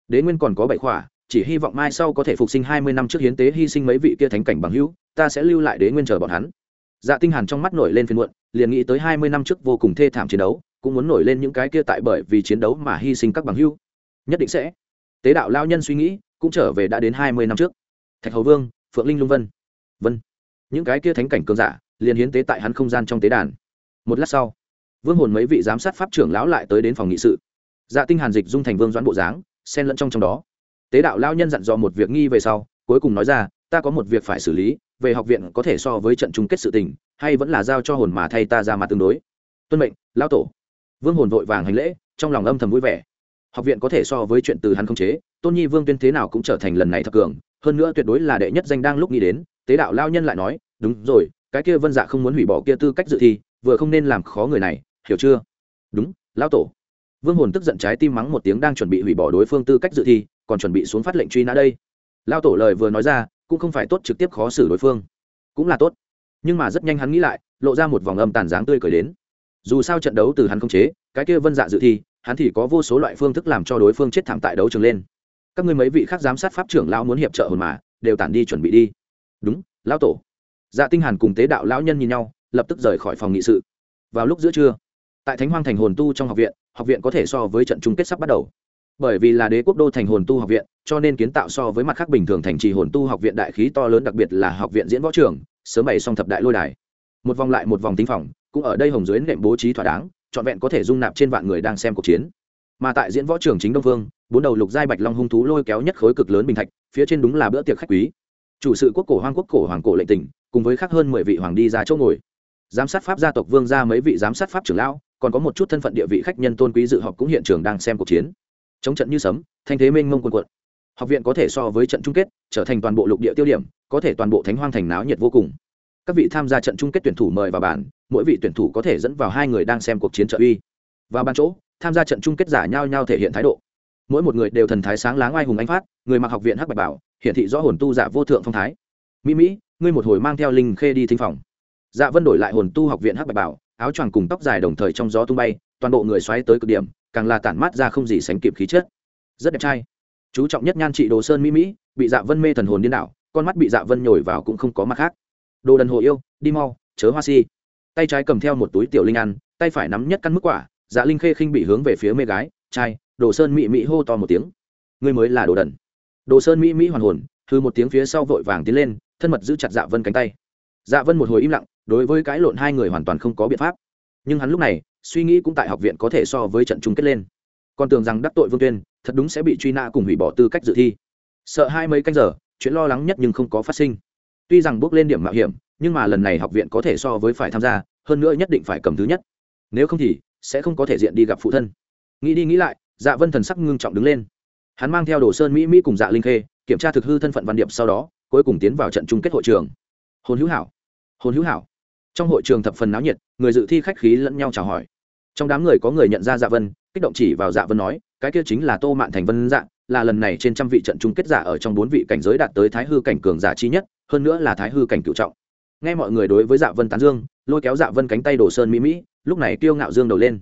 Đế nguyên còn có bảy khỏa, chỉ hy vọng mai sau có thể phục sinh hai mươi năm trước hiến tế hy sinh mấy vị kia thánh cảnh bằng hữu, ta sẽ lưu lại đế nguyên chờ bọn hắn. Dạ tinh hàn trong mắt nổi lên phiền muộn, liền nghĩ tới hai mươi năm trước vô cùng thê thảm chiến đấu, cũng muốn nổi lên những cái kia tại bởi vì chiến đấu mà hy sinh các bằng hữu nhất định sẽ. Tế đạo lao nhân suy nghĩ, cũng trở về đã đến hai mươi năm trước. Thạch hầu vương, phượng linh lung vân. Vân. Những cái kia thánh cảnh cường giả, liền hiến tế tại hắn không gian trong tế đàn. Một lát sau, vương hồn mấy vị giám sát pháp trưởng lão lại tới đến phòng nghị sự. Dạ tinh hàn dịch dung thành vương doãn bộ dáng, xen lẫn trong trong đó. Tế đạo lao nhân dặn dò một việc nghi về sau, cuối cùng nói ra, ta có một việc phải xử lý, về học viện có thể so với trận chung kết sự tình, hay vẫn là giao cho hồn mà thay ta ra mặt tương đối. Tuân mệnh, lão tổ. Vương hồn vội vàng hành lễ, trong lòng âm thầm vui vẻ học viện có thể so với chuyện từ hắn không chế, tôn nhi vương tuyên thế nào cũng trở thành lần này thập cường, hơn nữa tuyệt đối là đệ nhất danh đang lúc nghĩ đến, tế đạo lao nhân lại nói, đúng rồi, cái kia vân dạ không muốn hủy bỏ kia tư cách dự thi, vừa không nên làm khó người này, hiểu chưa? Đúng, lão tổ. Vương hồn tức giận trái tim mắng một tiếng đang chuẩn bị hủy bỏ đối phương tư cách dự thi, còn chuẩn bị xuống phát lệnh truy nã đây. Lao tổ lời vừa nói ra, cũng không phải tốt trực tiếp khó xử đối phương. Cũng là tốt. Nhưng mà rất nhanh hắn nghĩ lại, lộ ra một vòng âm tàn dáng tươi cười đến. Dù sao trận đấu từ hắn không chế, cái kia vân dạ dự thi hắn thì có vô số loại phương thức làm cho đối phương chết thảm tại đấu trường lên. Các ngươi mấy vị khác giám sát pháp trưởng lão muốn hiệp trợ hồn mà, đều tản đi chuẩn bị đi. Đúng, lão tổ. Dạ tinh hàn cùng tế đạo lão nhân nhìn nhau, lập tức rời khỏi phòng nghị sự. Vào lúc giữa trưa, tại thánh hoang thành hồn tu trong học viện học viện có thể so với trận chung kết sắp bắt đầu. Bởi vì là đế quốc đô thành hồn tu học viện, cho nên kiến tạo so với mặt khác bình thường thành trì hồn tu học viện đại khí to lớn đặc biệt là học viện diễn võ trường, sớm bày xong thập đại lôi đài. Một vòng lại một vòng tính phòng, cũng ở đây hồng dưới nệm bố trí thỏa đáng trọn vẹn có thể dung nạp trên vạn người đang xem cuộc chiến. Mà tại diễn võ trường chính đông vương, bốn đầu lục giai bạch long hung thú lôi kéo nhất khối cực lớn bình thạch, phía trên đúng là bữa tiệc khách quý. Chủ sự quốc cổ hoang quốc cổ hoàng cổ lệnh tỉnh, cùng với khác hơn mười vị hoàng đi ra chỗ ngồi. Giám sát pháp gia tộc vương ra mấy vị giám sát pháp trưởng lão, còn có một chút thân phận địa vị khách nhân tôn quý dự họp cũng hiện trường đang xem cuộc chiến. Chống trận như sấm, thanh thế mênh mông quân quận học viện có thể so với trận chung kết, trở thành toàn bộ lục địa tiêu điểm, có thể toàn bộ thánh hoang thành náo nhiệt vô cùng. Các vị tham gia trận chung kết tuyển thủ mời vào bản mỗi vị tuyển thủ có thể dẫn vào hai người đang xem cuộc chiến trợ uy. Vào ban chỗ, tham gia trận chung kết giả nhau nhau thể hiện thái độ. Mỗi một người đều thần thái sáng láng oai hùng anh phát, người mặc học viện hắc bạch bảo, hiển thị rõ hồn tu giả vô thượng phong thái. Mỹ mỹ, ngươi một hồi mang theo linh khê đi thính phòng. Dạ vân đổi lại hồn tu học viện hắc bạch bảo, áo choàng cùng tóc dài đồng thời trong gió tung bay, toàn bộ người xoáy tới cực điểm, càng là tản mát ra không gì sánh kịp khí chất. Rất đẹp trai. Chú trọng nhất nhan trị đồ sơn mỹ mỹ, bị dạ vân mê thần hồn điên đảo, con mắt bị dạ vân nhồi vào cũng không có mặt khác. Đồ đần hồ yêu, đi mau, chớ hoa si tay trái cầm theo một túi tiểu linh ăn, tay phải nắm nhất căn mức quả dạ linh khê khinh bị hướng về phía mê gái trai đồ sơn mỹ mỹ hô to một tiếng. Ngươi mới là đồ đần. Đồ sơn mỹ mỹ hoàn hồn thư một tiếng phía sau vội vàng tiến lên, thân mật giữ chặt dạ vân cánh tay. Dạ vân một hồi im lặng, đối với cái lộn hai người hoàn toàn không có biện pháp. Nhưng hắn lúc này, suy nghĩ cũng tại học viện có thể so với trận chung kết lên. Còn tưởng rằng đắc tội vương tuyên, thật đúng sẽ bị truy nã cùng hủy bỏ tư cách dự thi. Sợ hai mấy canh giờ, chuyện lo lắng nhất nhưng không có phát sinh. Tuy rằng bước lên điểm mạo hiểm nhưng mà lần này học viện có thể so với phải tham gia, hơn nữa nhất định phải cầm thứ nhất. Nếu không thì sẽ không có thể diện đi gặp phụ thân. Nghĩ đi nghĩ lại dạ vân thần sắc ngưng trọng đứng lên. Hắn mang theo đồ sơn mỹ mỹ cùng dạ linh khê, kiểm tra thực hư thân phận văn điệp sau đó, cuối cùng tiến vào trận chung kết hội trường. Hồn hữu hảo, hồn hữu hảo. Trong hội trường thập phần náo nhiệt, người dự thi khách khí lẫn nhau chào hỏi. Trong đám người có người nhận ra dạ vân, kích động chỉ vào dạ vân nói, cái kia chính là tô mạn thành vân dạ là lần này trên trăm vị trận chung kết giả ở trong bốn vị cảnh giới đạt tới thái hư cảnh cường giả chi nhất, hơn nữa là thái hư cảnh cựu trọng nghe mọi người đối với dạ vân tán dương, lôi kéo dạ vân cánh tay đồ sơn mỹ mỹ, lúc này kiêu ngạo dương đầu lên.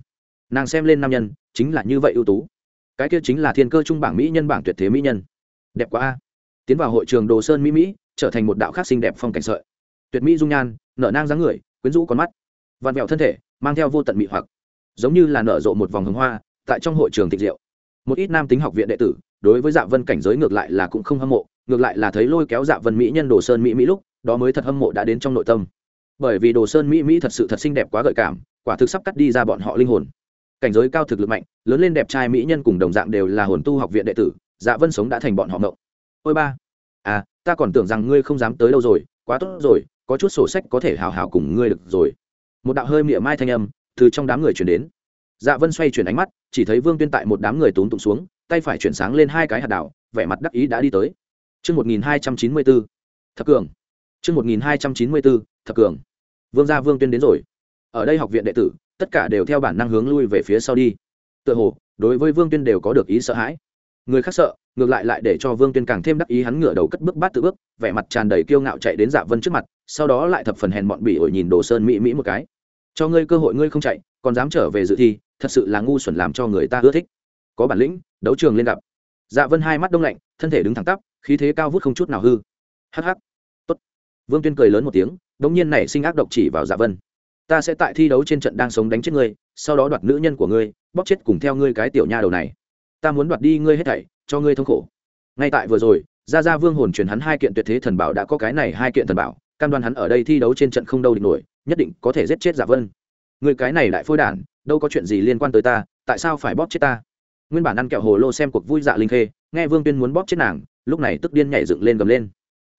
Nàng xem lên nam nhân, chính là như vậy ưu tú. Cái kia chính là thiên cơ trung bảng mỹ nhân bảng tuyệt thế mỹ nhân. Đẹp quá a. Tiến vào hội trường đồ sơn mỹ mỹ, trở thành một đạo khác xinh đẹp phong cảnh sợi. Tuyệt mỹ dung nhan, nở nang dáng người, quyến rũ con mắt. Vặn vẹo thân thể, mang theo vô tận mị hoặc. Giống như là nở rộ một vòng hồng hoa, tại trong hội trường tịch diệu. Một ít nam tính học viện đệ tử, đối với dạ vân cảnh giới ngược lại là cũng không hâm mộ, ngược lại là thấy lôi kéo dạ vân mỹ nhân đồ sơn mỹ mỹ lúc đó mới thật hâm mộ đã đến trong nội tâm. Bởi vì đồ sơn mỹ mỹ thật sự thật xinh đẹp quá gợi cảm quả thực sắp cắt đi ra bọn họ linh hồn. Cảnh giới cao thực lực mạnh lớn lên đẹp trai mỹ nhân cùng đồng dạng đều là hồn tu học viện đệ tử dạ vân sống đã thành bọn họ mộng. Ôi ba à ta còn tưởng rằng ngươi không dám tới đâu rồi quá tốt rồi có chút sổ sách có thể hào hào cùng ngươi được rồi. Một đạo hơi mỉa mai thanh âm từ trong đám người chuyển đến. Dạ vân xoay chuyển ánh mắt chỉ thấy vương tuyên tại một đám người tốn tụng xuống tay phải chuyển sáng lên hai cái hạt đảo vẻ mặt đắc ý đã đi tới. Trước 1294, Thập Cường. Trước 1294, Thập Cường. Vương gia Vương Tuyên đến rồi. Ở đây học viện đệ tử, tất cả đều theo bản năng hướng lui về phía sau đi. Tựa hồ, đối với Vương Tuyên đều có được ý sợ hãi. Người khác sợ, ngược lại lại để cho Vương Tuyên càng thêm đắc ý hắn ngửa đầu cất bước bát tự bước, vẻ mặt tràn đầy kiêu ngạo chạy đến Dạ Vân trước mặt, sau đó lại thập phần hèn mọn bỉ ổi nhìn Đồ Sơn mỹ mỹ một cái. Cho ngươi cơ hội ngươi không chạy, còn dám trở về dự thi, thật sự là ngu xuẩn làm cho người ta ưa thích. Có bản lĩnh, đấu trường lên gặp. Dạ Vân hai mắt đông lạnh, thân thể đứng thẳng tắp, khí thế cao vút không chút nào hư. Hắc hắc. Vương Tuyên cười lớn một tiếng, đống nhiên nảy sinh ác độc chỉ vào Dạ Vân. Ta sẽ tại thi đấu trên trận đang sống đánh chết ngươi, sau đó đoạt nữ nhân của ngươi, bóp chết cùng theo ngươi cái tiểu nha đầu này. Ta muốn đoạt đi ngươi hết thảy, cho ngươi thống khổ. Ngay tại vừa rồi, Gia Gia Vương hồn truyền hắn hai kiện tuyệt thế thần bảo đã có cái này hai kiện thần bảo, cam đoan hắn ở đây thi đấu trên trận không đâu địch nổi, nhất định có thể giết chết Dạ Vân. Ngươi cái này lại phôi đản, đâu có chuyện gì liên quan tới ta, tại sao phải bóp chết ta? nguyên bản ăn kẹo hồ lô xem cuộc vui dạ linh khê nghe vương tuyên muốn bóp chết nàng lúc này tức điên nhảy dựng lên gầm lên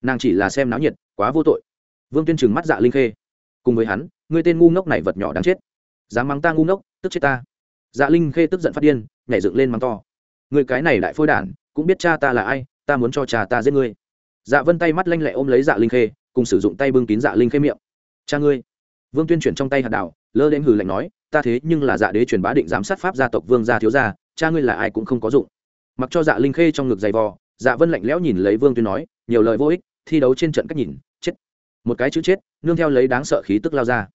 nàng chỉ là xem náo nhiệt quá vô tội. Vương tuyên trừng mắt dạ linh khê. Cùng với hắn người tên ngu ngốc này vật nhỏ đáng chết. Dám mắng ta ngu ngốc, tức chết ta. Dạ linh khê tức giận phát điên, nhảy dựng lên mắng to. Người cái này lại phôi đản, cũng biết cha ta là ai, ta muốn cho cha ta giết ngươi. Dạ vân tay mắt lanh lẹ ôm lấy dạ linh khê, cùng sử dụng tay bưng kín dạ linh khê miệng. Cha ngươi. Vương tuyên chuyển trong tay hạt đảo, lơ đến hừ lạnh nói, ta thế nhưng là dạ đế truyền bá định giám sát pháp gia tộc vương gia thiếu gia, cha ngươi là ai cũng không có dụng. Mặc cho dạ linh khê trong ngực dày vò dạ vân lạnh lẽo nhìn lấy vương tuyên nói, nhiều lời vô ích, thi đấu trên trận cách nhìn một cái chữ chết, nương theo lấy đáng sợ khí tức lao ra.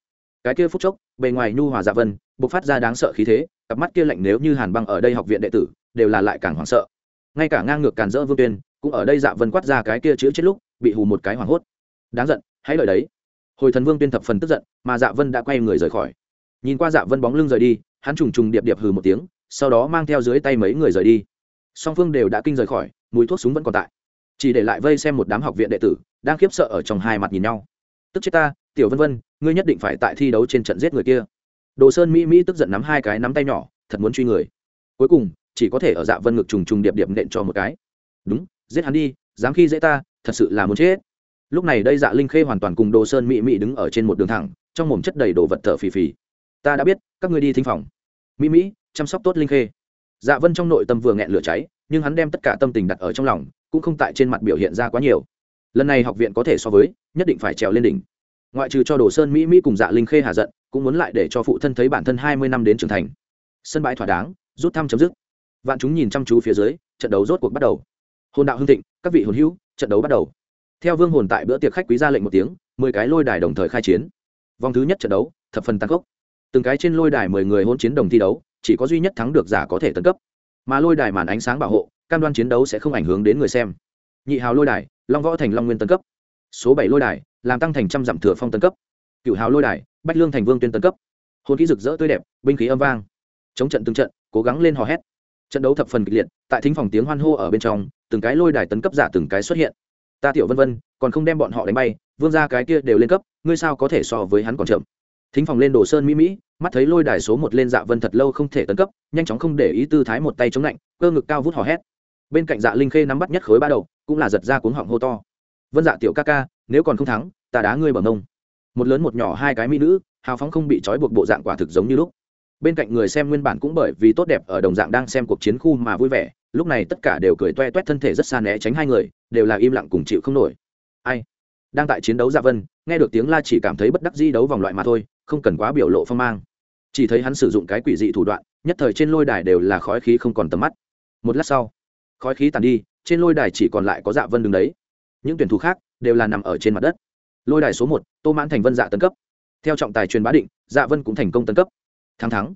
Cái kia phút chốc, bề ngoài nhu hòa dạ vân, bộc phát ra đáng sợ khí thế, cặp mắt kia lạnh nếu như hàn băng ở đây học viện đệ tử, đều là lại càng hoảng sợ. Ngay cả ngang ngược càn rỡ vương tuyên, cũng ở đây dạ vân quát ra cái kia chữ chết lúc, bị hù một cái hoảng hốt. Đáng giận, hãy lời đấy. Hồi thần vương tuyên thập phần tức giận, mà dạ vân đã quay người rời khỏi. Nhìn qua dạ vân bóng lưng rời đi, hắn trùng trùng điệp điệp hừ một tiếng, sau đó mang theo dưới tay mấy người rời đi. Song phương đều đã kinh rời khỏi, mùi thuốc súng vẫn còn tại chỉ để lại vây xem một đám học viện đệ tử, đang khiếp sợ ở trong hai mặt nhìn nhau. Tức chết ta, tiểu vân vân, ngươi nhất định phải tại thi đấu trên trận giết người kia. Đồ sơn mỹ mỹ tức giận nắm hai cái nắm tay nhỏ, thật muốn truy người. Cuối cùng, chỉ có thể ở dạ vân ngực trùng trùng điệp điệp nện cho một cái. Đúng, giết hắn đi, dám khi dễ ta, thật sự là muốn chết. Lúc này đây dạ linh khê hoàn toàn cùng đồ sơn mỹ mỹ đứng ở trên một đường thẳng, trong mồm chất đầy đồ vật thở phì phì. Ta đã biết, các ngươi đi thinh phòng. Mỹ mỹ, chăm sóc tốt linh khê. Dạ vân trong nội tâm vừa nghẹn lửa cháy nhưng hắn đem tất cả tâm tình đặt ở trong lòng, cũng không tại trên mặt biểu hiện ra quá nhiều. Lần này học viện có thể so với, nhất định phải trèo lên đỉnh. Ngoại trừ cho đồ sơn mỹ mỹ cùng dạ linh khê hạ giận, cũng muốn lại để cho phụ thân thấy bản thân hai mươi năm đến trưởng thành. Sân bãi thỏa đáng, rút thăm chấm dứt. Vạn chúng nhìn chăm chú phía dưới, trận đấu rốt cuộc bắt đầu. Hồn đạo hưng thịnh, các vị hồn hữu, trận đấu bắt đầu. Theo vương hồn tại bữa tiệc khách quý ra lệnh một tiếng, mười cái lôi đài đồng thời khai chiến. Vòng thứ nhất trận đấu, thập phần tăng cốc từng cái trên lôi đài mười người hôn chiến đồng thi đấu, chỉ có duy nhất thắng được giả có thể tấn cấp mà lôi đài màn ánh sáng bảo hộ, cam đoan chiến đấu sẽ không ảnh hưởng đến người xem. Nhị hào lôi đài, long võ thành long nguyên tân cấp. Số bảy lôi đài, làm tăng thành trăm dặm thừa phong tân cấp. Cựu hào lôi đài, bách lương thành vương tuyên tân cấp. Hôn kỹ rực rỡ tươi đẹp, binh khí âm vang. Chống trận từng trận, cố gắng lên hò hét. Trận đấu thập phần kịch liệt, tại thính phòng tiếng hoan hô ở bên trong, từng cái lôi đài tấn cấp giả từng cái xuất hiện. Ta tiểu vân vân, còn không đem bọn họ đánh bay, vương ra cái kia đều lên cấp, ngươi sao có thể so với hắn còn chậm? Thính phòng lên đồ sơn mỹ mỹ mắt thấy lôi đài số một lên dạ vân thật lâu không thể tấn cấp, nhanh chóng không để ý tư thái một tay chống lạnh, cơ ngực cao vút hò hét. Bên cạnh dạ linh khê nắm bắt nhất khối ba đầu, cũng là giật ra cuống họng hô to. Vân dạ tiểu ca ca, nếu còn không thắng, ta đá ngươi bằng mông. Một lớn một nhỏ hai cái mỹ nữ, hào phóng không bị trói buộc bộ dạng quả thực giống như lúc. Bên cạnh người xem nguyên bản cũng bởi vì tốt đẹp ở đồng dạng đang xem cuộc chiến khu mà vui vẻ, lúc này tất cả đều cười toe toét thân thể rất xa né tránh hai người, đều là im lặng cùng chịu không nổi. Ai? Đang tại chiến đấu dạ vân, nghe được tiếng la chỉ cảm thấy bất đắc di đấu vòng loại mà thôi không cần quá biểu lộ phong mang. Chỉ thấy hắn sử dụng cái quỷ dị thủ đoạn, nhất thời trên lôi đài đều là khói khí không còn tầm mắt. Một lát sau, khói khí tàn đi, trên lôi đài chỉ còn lại có dạ vân đứng đấy. Những tuyển thủ khác đều là nằm ở trên mặt đất. Lôi đài số một, tô mãn thành vân dạ tấn cấp. Theo trọng tài truyền bá định dạ vân cũng thành công tấn cấp. Thắng thắng.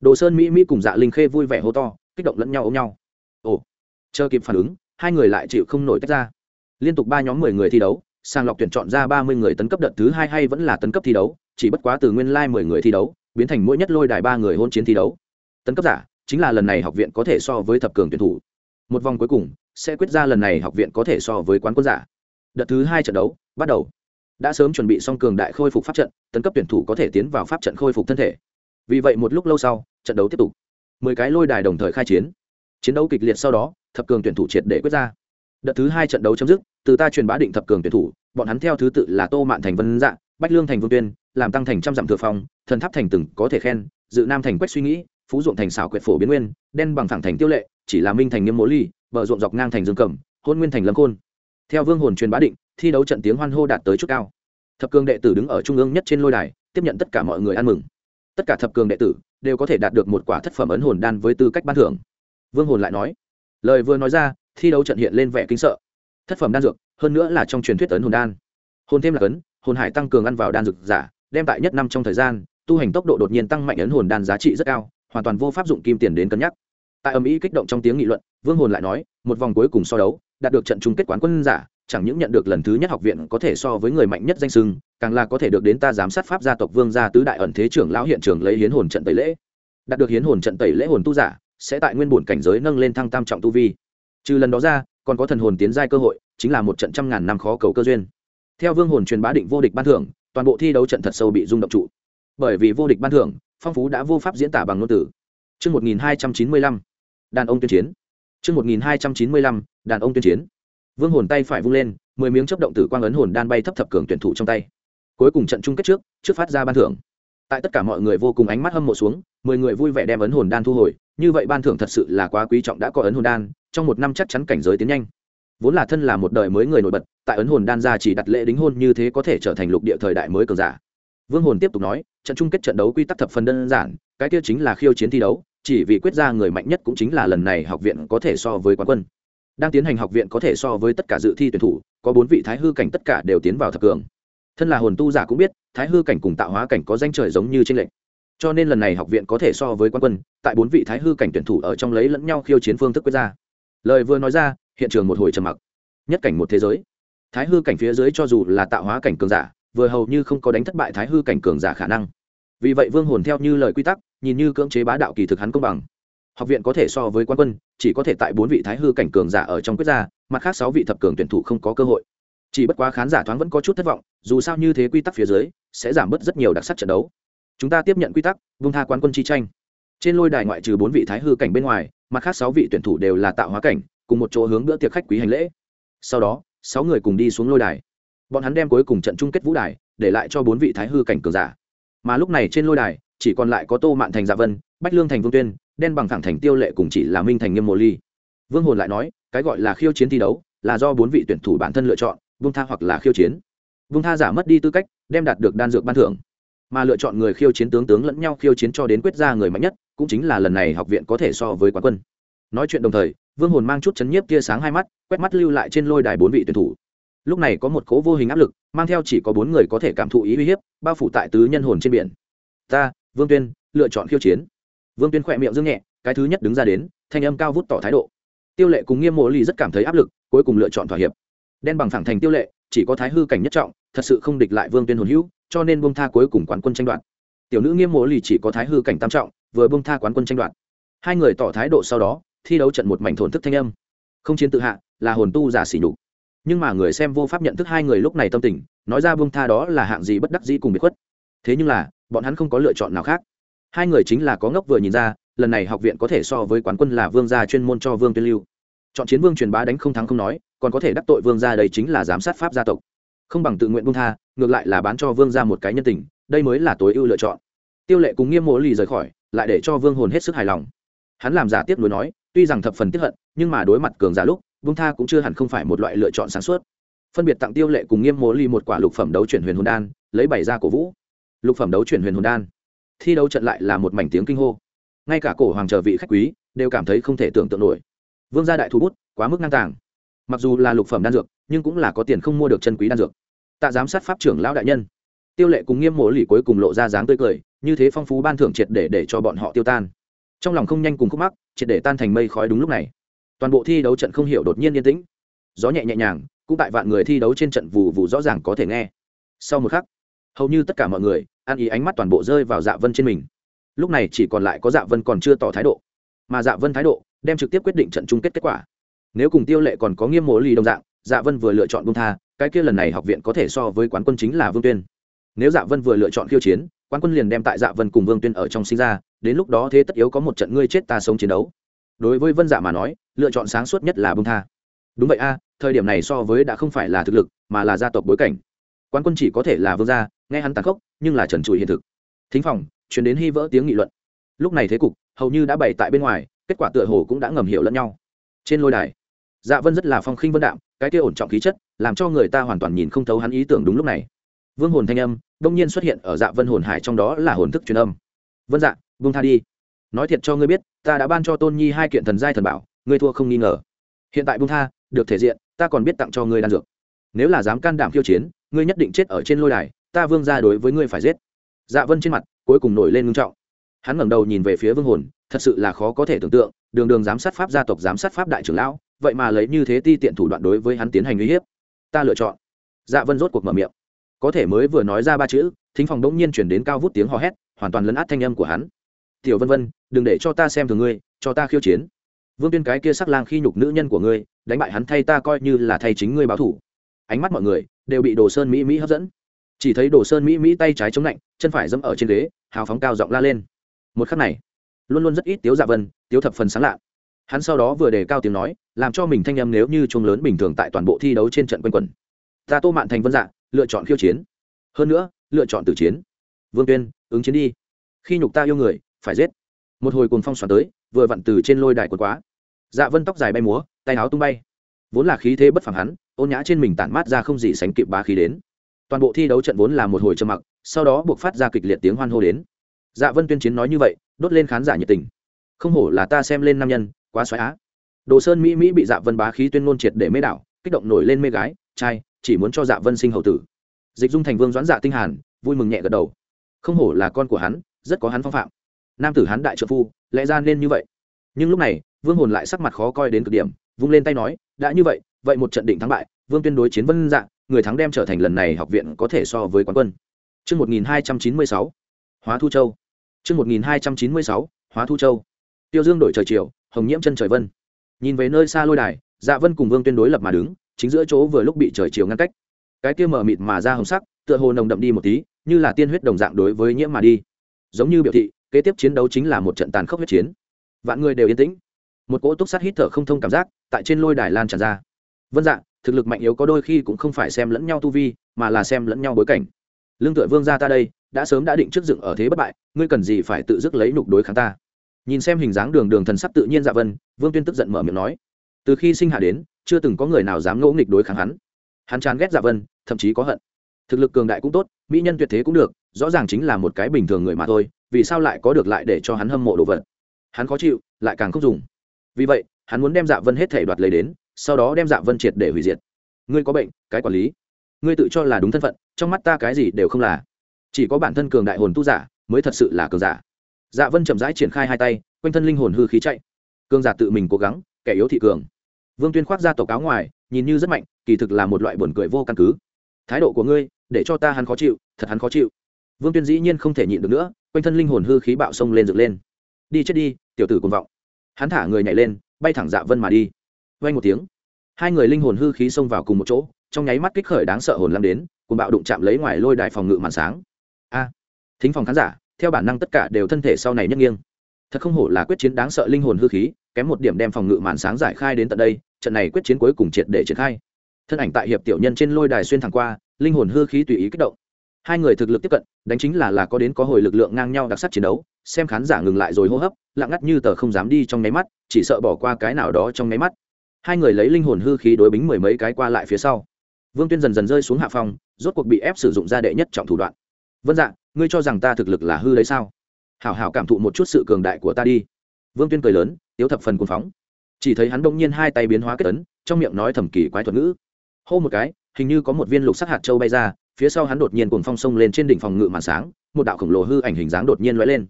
Đồ sơn mỹ mỹ cùng dạ linh khê vui vẻ hô to, kích động lẫn nhau ôm nhau. Ồ, chờ kịp phản ứng, hai người lại chịu không nổi tách ra. Liên tục ba nhóm mười người thi đấu, sàng lọc tuyển chọn ra ba mươi người tấn cấp đợt thứ hai hay vẫn là tấn cấp thi đấu chỉ bất quá từ nguyên lai mười người thi đấu, biến thành mỗi nhất lôi đài ba người hôn chiến thi đấu. Tấn cấp giả, chính là lần này học viện có thể so với thập cường tuyển thủ. Một vòng cuối cùng, sẽ quyết ra lần này học viện có thể so với quán quân giả. Đợt thứ hai trận đấu, bắt đầu. Đã sớm chuẩn bị xong cường đại khôi phục pháp trận, tấn cấp tuyển thủ có thể tiến vào pháp trận khôi phục thân thể. Vì vậy một lúc lâu sau, trận đấu tiếp tục. Mười cái lôi đài đồng thời khai chiến. Chiến đấu kịch liệt sau đó, thập cường tuyển thủ triệt để quyết ra. Đợt thứ hai trận đấu chấm dứt, từ ta truyền bá định thập cường tuyển thủ, bọn hắn theo thứ tự là tô mạn thành vân dạ bách lương thành vương tuyên, làm tăng thành trăm dặm thừa phong, thần tháp thành từng có thể khen, dự nam thành quách suy nghĩ, phú ruộng thành xảo quyệt phổ biến nguyên, đen bằng thẳng thành tiêu lệ, chỉ là minh thành nghiêm mố ly, bờ ruộng dọc ngang thành dương cẩm, hôn nguyên thành lâm khôn. Theo vương hồn truyền bá định, thi đấu trận tiếng hoan hô đạt tới chút cao. Thập cường đệ tử đứng ở trung ương nhất trên lôi đài, tiếp nhận tất cả mọi người ăn mừng. Tất cả thập cường đệ tử đều có thể đạt được một quả thất phẩm ấn hồn đan với tư cách ban thưởng. Vương hồn lại nói, lời vừa nói ra, thi đấu trận hiện lên vẻ kinh sợ. Thất phẩm đan dược, hơn nữa là trong truyền thuyết ấn hồn đan. Hồn thêm là ấn hồn hải tăng cường ăn vào đan dược giả, đem tại nhất năm trong thời gian, tu hành tốc độ đột nhiên tăng mạnh ấn hồn đan giá trị rất cao, hoàn toàn vô pháp dụng kim tiền đến cân nhắc. Tại âm ý kích động trong tiếng nghị luận, vương hồn lại nói, một vòng cuối cùng so đấu, đạt được trận chung kết quán quân giả, chẳng những nhận được lần thứ nhất học viện có thể so với người mạnh nhất danh sưng càng là có thể được đến ta giám sát pháp gia tộc vương gia tứ đại ẩn thế trưởng lão hiện trường lấy hiến hồn trận tẩy lễ. Đạt được hiến hồn trận tẩy lễ hồn tu giả, sẽ tại nguyên bổn cảnh giới nâng lên thăng tam trọng tu vi. Trừ lần đó ra, còn có thần hồn tiến giai cơ hội, chính là một trận trăm ngàn năm khó cầu cơ duyên theo vương hồn truyền bá định vô địch ban thưởng toàn bộ thi đấu trận thật sâu bị rung động trụ bởi vì vô địch ban thưởng phong phú đã vô pháp diễn tả bằng ngôn từ Trước 1295, đàn ông tuyên chiến Trước 1295, đàn ông tuyên chiến. Vương hồn tay phải vung lên, mười miếng chấp động tử quang ấn hồn đan bay thấp thập cường tuyển thủ trong tay. Cuối cùng trận chung kết trước, trước phát ra ban thưởng. Tại tất cả mọi người vô cùng ánh mắt hâm mộ xuống, mười người vui vẻ đem ấn hồn đan thu hồi, như vậy ban thưởng thật sự là quá quý trọng đã có ấn hồn đan, trong một năm chắc chắn cảnh giới tiến nhanh. Vốn là thân là một đời mới người nổi bật, tại ấn hồn đan gia chỉ đặt lễ đính hôn như thế có thể trở thành lục địa thời đại mới cường giả. Vương hồn tiếp tục nói, trận chung kết trận đấu quy tắc thập phần đơn giản, cái kia chính là khiêu chiến thi đấu, chỉ vì quyết ra người mạnh nhất cũng chính là lần này học viện có thể so với quán quân. Đang tiến hành học viện có thể so với tất cả dự thi tuyển thủ có bốn vị thái hư cảnh tất cả đều tiến vào thập cường. Thân là hồn tu giả cũng biết thái hư cảnh cùng tạo hóa cảnh có danh trời giống như trên lệnh cho nên lần này học viện có thể so với quán quân tại bốn vị thái hư cảnh tuyển thủ ở trong lấy lẫn nhau khiêu chiến phương thức quyết ra. Lời vừa nói ra hiện trường một hồi trầm mặc. Nhất cảnh một thế giới. Thái hư cảnh phía dưới cho dù là tạo hóa cảnh cường giả, vừa hầu như không có đánh thất bại thái hư cảnh cường giả khả năng. Vì vậy vương hồn theo như lời quy tắc, nhìn như cưỡng chế bá đạo kỳ thực hắn công bằng. Học viện có thể so với quan quân, chỉ có thể tại bốn vị thái hư cảnh cường giả ở trong quyết gia, mặt khác sáu vị thập cường tuyển thủ không có cơ hội. Chỉ bất quá khán giả thoáng vẫn có chút thất vọng, dù sao như thế quy tắc phía dưới, sẽ giảm bớt rất nhiều đặc sắc trận đấu. Chúng ta tiếp nhận quy tắc, vung tha quán quân chi tranh. Trên lôi đài ngoại trừ bốn vị thái hư cảnh bên ngoài, mặt khác sáu vị tuyển thủ đều là tạo hóa cảnh cùng một chỗ hướng bữa tiệc khách quý hành lễ. Sau đó, sáu người cùng đi xuống lôi đài. Bọn hắn đem cuối cùng trận chung kết vũ đài để lại cho bốn vị thái hư cảnh cường giả. Mà lúc này trên lôi đài, chỉ còn lại có tô mạn thành dạ vân, bách lương thành vương tuyên, đen bằng thẳng thành tiêu lệ cùng chỉ là minh thành nghiêm mộ ly. Vương hồn lại nói, cái gọi là khiêu chiến thi đấu là do bốn vị tuyển thủ bản thân lựa chọn, vương tha hoặc là khiêu chiến. Vương tha giả mất đi tư cách, đem đạt được đan dược ban thưởng. Mà lựa chọn người khiêu chiến tướng tướng lẫn nhau khiêu chiến cho đến quyết ra người mạnh nhất, cũng chính là lần này học viện có thể so với quán quân. Nói chuyện đồng thời vương hồn mang chút chấn nhiếp tia sáng hai mắt, quét mắt lưu lại trên lôi đài bốn vị tuyển thủ. Lúc này có một cố vô hình áp lực, mang theo chỉ có bốn người có thể cảm thụ ý uy hiếp, bao phủ tại tứ nhân hồn trên biển. Ta, vương tuyên, lựa chọn khiêu chiến. Vương tuyên khỏe miệng dương nhẹ, cái thứ nhất đứng ra đến, thanh âm cao vút tỏ thái độ. Tiêu lệ cùng nghiêm mộ ly rất cảm thấy áp lực, cuối cùng lựa chọn thỏa hiệp. Đen bằng thẳng thành tiêu lệ, chỉ có thái hư cảnh nhất trọng, thật sự không địch lại vương tuyên hồn hữu, cho nên bông tha cuối cùng quán quân tranh đoạt. Tiểu nữ nghiêm mộ ly chỉ có thái hư cảnh tam trọng, vừa bông tha quán quân tranh đoạt. Hai người tỏ thái độ sau đó thi đấu trận một mảnh thổn thức thanh âm. Không chiến tự hạ, là hồn tu giả xỉ nhục. Nhưng mà người xem vô pháp nhận thức hai người lúc này tâm tình, nói ra vương tha đó là hạng gì bất đắc dĩ cùng bị khuất. Thế nhưng là, bọn hắn không có lựa chọn nào khác. Hai người chính là có ngốc vừa nhìn ra, lần này học viện có thể so với quán quân là vương gia chuyên môn cho vương tuyên lưu. Chọn chiến vương truyền bá đánh không thắng không nói, còn có thể đắc tội vương gia đây chính là giám sát pháp gia tộc. Không bằng tự nguyện vương tha, ngược lại là bán cho vương gia một cái nhân tình, đây mới là tối ưu lựa chọn. Tiêu lệ cùng nghiêm mộ lì rời khỏi, lại để cho vương hồn hết sức hài lòng. Hắn làm giả tiếp nối nói tuy rằng thập phần tiếp hận, nhưng mà đối mặt cường giả lúc buông tha cũng chưa hẳn không phải một loại lựa chọn sáng suốt. Phân biệt tặng tiêu lệ cùng nghiêm mố ly một quả lục phẩm đấu chuyển huyền hồn đan, lấy bảy ra cổ vũ. Lục phẩm đấu chuyển huyền hồn đan. Thi đấu trận lại là một mảnh tiếng kinh hô. Ngay cả cổ hoàng chờ vị khách quý đều cảm thấy không thể tưởng tượng nổi. Vương gia đại thu bút, quá mức ngang tàng. Mặc dù là lục phẩm đan dược, nhưng cũng là có tiền không mua được chân quý đan dược. Tạ giám sát pháp trưởng lão đại nhân. Tiêu lệ cùng nghiêm mộ lì cuối cùng lộ ra dáng tươi cười, như thế phong phú ban thưởng triệt để để cho bọn họ tiêu tan. Trong lòng không nhanh cùng khúc mắc triệt để tan thành mây khói đúng lúc này. Toàn bộ thi đấu trận không hiểu đột nhiên yên tĩnh. Gió nhẹ nhẹ nhàng, cũng tại vạn người thi đấu trên trận vù vù rõ ràng có thể nghe. Sau một khắc, hầu như tất cả mọi người, ăn ý ánh mắt toàn bộ rơi vào dạ vân trên mình. Lúc này chỉ còn lại có dạ vân còn chưa tỏ thái độ, mà dạ vân thái độ đem trực tiếp quyết định trận chung kết kết quả. Nếu cùng tiêu lệ còn có nghiêm mộ ly đồng dạng dạ vân vừa lựa chọn bung tha, cái kia lần này học viện có thể so với quán quân chính là vương tuyên. Nếu dạ vân vừa lựa chọn khiêu chiến quán quân liền đem tại dạ vân cùng vương tuyên ở trong sinh ra, đến lúc đó thế tất yếu có một trận ngươi chết ta sống chiến đấu. Đối với vân dạ mà nói, lựa chọn sáng suốt nhất là bông tha. Đúng vậy a, thời điểm này so với đã không phải là thực lực, mà là gia tộc bối cảnh. Quán quân chỉ có thể là vương gia, nghe hắn tàn khốc, nhưng là trần trụi hiện thực. Thính phòng chuyển đến hy vỡ tiếng nghị luận. Lúc này thế cục, hầu như đã bày tại bên ngoài, kết quả tựa hồ cũng đã ngầm hiểu lẫn nhau. Trên lôi đài dạ vân rất là phong khinh vân đạm, cái kia ổn trọng khí chất, làm cho người ta hoàn toàn nhìn không thấu hắn ý tưởng đúng lúc này vương hồn thanh âm, đông nhiên xuất hiện ở dạ vân hồn hải trong đó là hồn thức truyền âm. Vân dạ vương tha đi. Nói thiệt cho ngươi biết, ta đã ban cho tôn nhi hai kiện thần giai thần bảo, ngươi thua không nghi ngờ. Hiện tại vương tha, được thể diện, ta còn biết tặng cho ngươi đan dược. Nếu là dám can đảm khiêu chiến, ngươi nhất định chết ở trên lôi đài, ta vương ra đối với ngươi phải giết. Dạ vân trên mặt, cuối cùng nổi lên ngưng trọng. Hắn ngẩng đầu nhìn về phía vương hồn, thật sự là khó có thể tưởng tượng, đường đường giám sát pháp gia tộc, giám sát pháp đại trưởng lão, vậy mà lấy như thế ti tiện thủ đoạn đối với hắn tiến hành uy hiếp. Ta lựa chọn. Dạ vân rốt cuộc mở miệng có thể mới vừa nói ra ba chữ, thính phòng đỗng nhiên chuyển đến cao vút tiếng hò hét, hoàn toàn lấn át thanh âm của hắn. Tiểu vân vân, đừng để cho ta xem thường ngươi, cho ta khiêu chiến. Vương tuyên cái kia sắc lang khi nhục nữ nhân của ngươi, đánh bại hắn thay ta coi như là thay chính ngươi báo thủ. Ánh mắt mọi người đều bị đồ sơn mỹ mỹ hấp dẫn. Chỉ thấy đồ sơn mỹ mỹ tay trái chống lạnh, chân phải dẫm ở trên ghế, hào phóng cao giọng la lên. Một khắc này, luôn luôn rất ít tiếu dạ vân, tiếu thập phần sáng lạ. Hắn sau đó vừa đề cao tiếng nói, làm cho mình thanh âm nếu như chuông lớn bình thường tại toàn bộ thi đấu trên trận quanh quẩn. Ta tô mạn thành vân dạ lựa chọn khiêu chiến. Hơn nữa, lựa chọn tử chiến. Vương tuyên, ứng chiến đi. Khi nhục ta yêu người, phải giết. Một hồi cuồng phong xoắn tới, vừa vặn từ trên lôi đài quần quá. Dạ vân tóc dài bay múa, tay áo tung bay. Vốn là khí thế bất phẳng hắn, ôn nhã trên mình tản mát ra không gì sánh kịp bá khí đến. Toàn bộ thi đấu trận vốn là một hồi trầm mặc, sau đó buộc phát ra kịch liệt tiếng hoan hô đến. Dạ vân tuyên chiến nói như vậy, đốt lên khán giả nhiệt tình. Không hổ là ta xem lên nam nhân, quá xoáy á. Đồ sơn mỹ mỹ bị dạ vân bá khí tuyên ngôn triệt để mê đảo, kích động nổi lên mê gái, trai chỉ muốn cho dạ vân sinh hậu tử dịch dung thành vương doãn dạ tinh hàn vui mừng nhẹ gật đầu không hổ là con của hắn rất có hắn phong phạm nam tử hắn đại trợ phu lẽ ra nên như vậy nhưng lúc này vương hồn lại sắc mặt khó coi đến cực điểm vung lên tay nói đã như vậy vậy một trận định thắng bại vương tuyên đối chiến vân dạ người thắng đem trở thành lần này học viện có thể so với quán quân Trước 1296, Hóa Thu Châu. Trước 1296, Hóa Thu Châu. Tiêu Dương đổi trời chiều, hồng nhiễm chân trời vân. Nhìn về nơi xa lôi đài, Dạ Vân cùng Vương Tuyên đối lập mà đứng, chính giữa chỗ vừa lúc bị trời chiều ngăn cách. Cái kia mờ mịt mà ra hồng sắc, tựa hồ nồng đậm đi một tí, như là tiên huyết đồng dạng đối với nhiễm mà đi. Giống như biểu thị, kế tiếp chiến đấu chính là một trận tàn khốc huyết chiến. Vạn người đều yên tĩnh. Một cỗ túc sát hít thở không thông cảm giác, tại trên lôi đài lan tràn ra. Vân dạng thực lực mạnh yếu có đôi khi cũng không phải xem lẫn nhau tu vi, mà là xem lẫn nhau bối cảnh. Lương Tựa Vương gia ta đây, đã sớm đã định trước dựng ở thế bất bại, ngươi cần gì phải tự dứt lấy nục đối kháng ta? Nhìn xem hình dáng đường đường thần sắc tự nhiên Dạ Vân, Vương Tuyên tức giận mở miệng nói, từ khi sinh hạ đến, chưa từng có người nào dám ngỗ nghịch đối kháng hắn. Hắn chán ghét Dạ Vân, thậm chí có hận. Thực lực cường đại cũng tốt, mỹ nhân tuyệt thế cũng được, rõ ràng chính là một cái bình thường người mà thôi, vì sao lại có được lại để cho hắn hâm mộ đồ vật? Hắn khó chịu, lại càng không dùng. Vì vậy, hắn muốn đem Dạ Vân hết thể đoạt lấy đến, sau đó đem Dạ Vân triệt để hủy diệt ngươi có bệnh cái quản lý ngươi tự cho là đúng thân phận trong mắt ta cái gì đều không là chỉ có bản thân cường đại hồn tu giả mới thật sự là cường giả dạ vân chậm rãi triển khai hai tay quanh thân linh hồn hư khí chạy cường giả tự mình cố gắng kẻ yếu thị cường vương tuyên khoác ra tổ cáo ngoài, nhìn như rất mạnh, kỳ thực là một loại buồn cười vô căn cứ. Thái độ của ngươi, để cho ta hắn khó chịu, thật hắn khó chịu. Vương tuyên dĩ nhiên không thể nhịn được nữa, quanh thân linh hồn hư khí bạo sông lên dựng lên. Đi chết đi, tiểu tử cuồng vọng. Hắn thả người nhảy lên, bay thẳng dạ vân mà đi. Vay một tiếng, hai người linh hồn hư khí xông vào cùng một chỗ, trong nháy mắt kích khởi đáng sợ hồn lăng đến cùng bạo đụng chạm lấy ngoài lôi đài phòng ngự màn sáng. A! À, thính phòng khán giả, theo bản năng tất cả đều thân thể sau này nhất nghiêng. Thật không hổ là quyết chiến đáng sợ linh hồn hư khí kém một điểm đem phòng ngự màn sáng giải khai đến tận đây trận này quyết chiến cuối cùng triệt để triển khai. Thân ảnh tại hiệp tiểu nhân trên lôi đài xuyên thẳng qua linh hồn hư khí tùy ý kích động. Hai người thực lực tiếp cận đánh chính là là có đến có hồi lực lượng ngang nhau đặc sắc chiến đấu xem khán giả ngừng lại rồi hô hấp lặng ngắt như tờ không dám đi trong nháy mắt chỉ sợ bỏ qua cái nào đó trong nháy mắt. Hai người lấy linh hồn hư khí đối bính mười mấy cái qua lại phía sau. Vương tuyên dần dần rơi xuống hạ phong rốt cuộc bị ép sử dụng ra đệ nhất trọng thủ đoạn. Vân Dạng, ngươi cho rằng ta thực lực là hư đấy sao? Hảo hảo cảm thụ một chút sự cường đại của ta đi vương tuyên cười lớn, tiếu thập phần cuồng phóng. Chỉ thấy hắn đông nhiên hai tay biến hóa kết tấn trong miệng nói thầm kỳ quái thuật ngữ. Hô một cái, hình như có một viên lục sắc hạt châu bay ra, phía sau hắn đột nhiên cuồng phong sông lên trên đỉnh phòng ngự màn sáng, một đạo khổng lồ hư ảnh hình dáng đột nhiên lóe lên.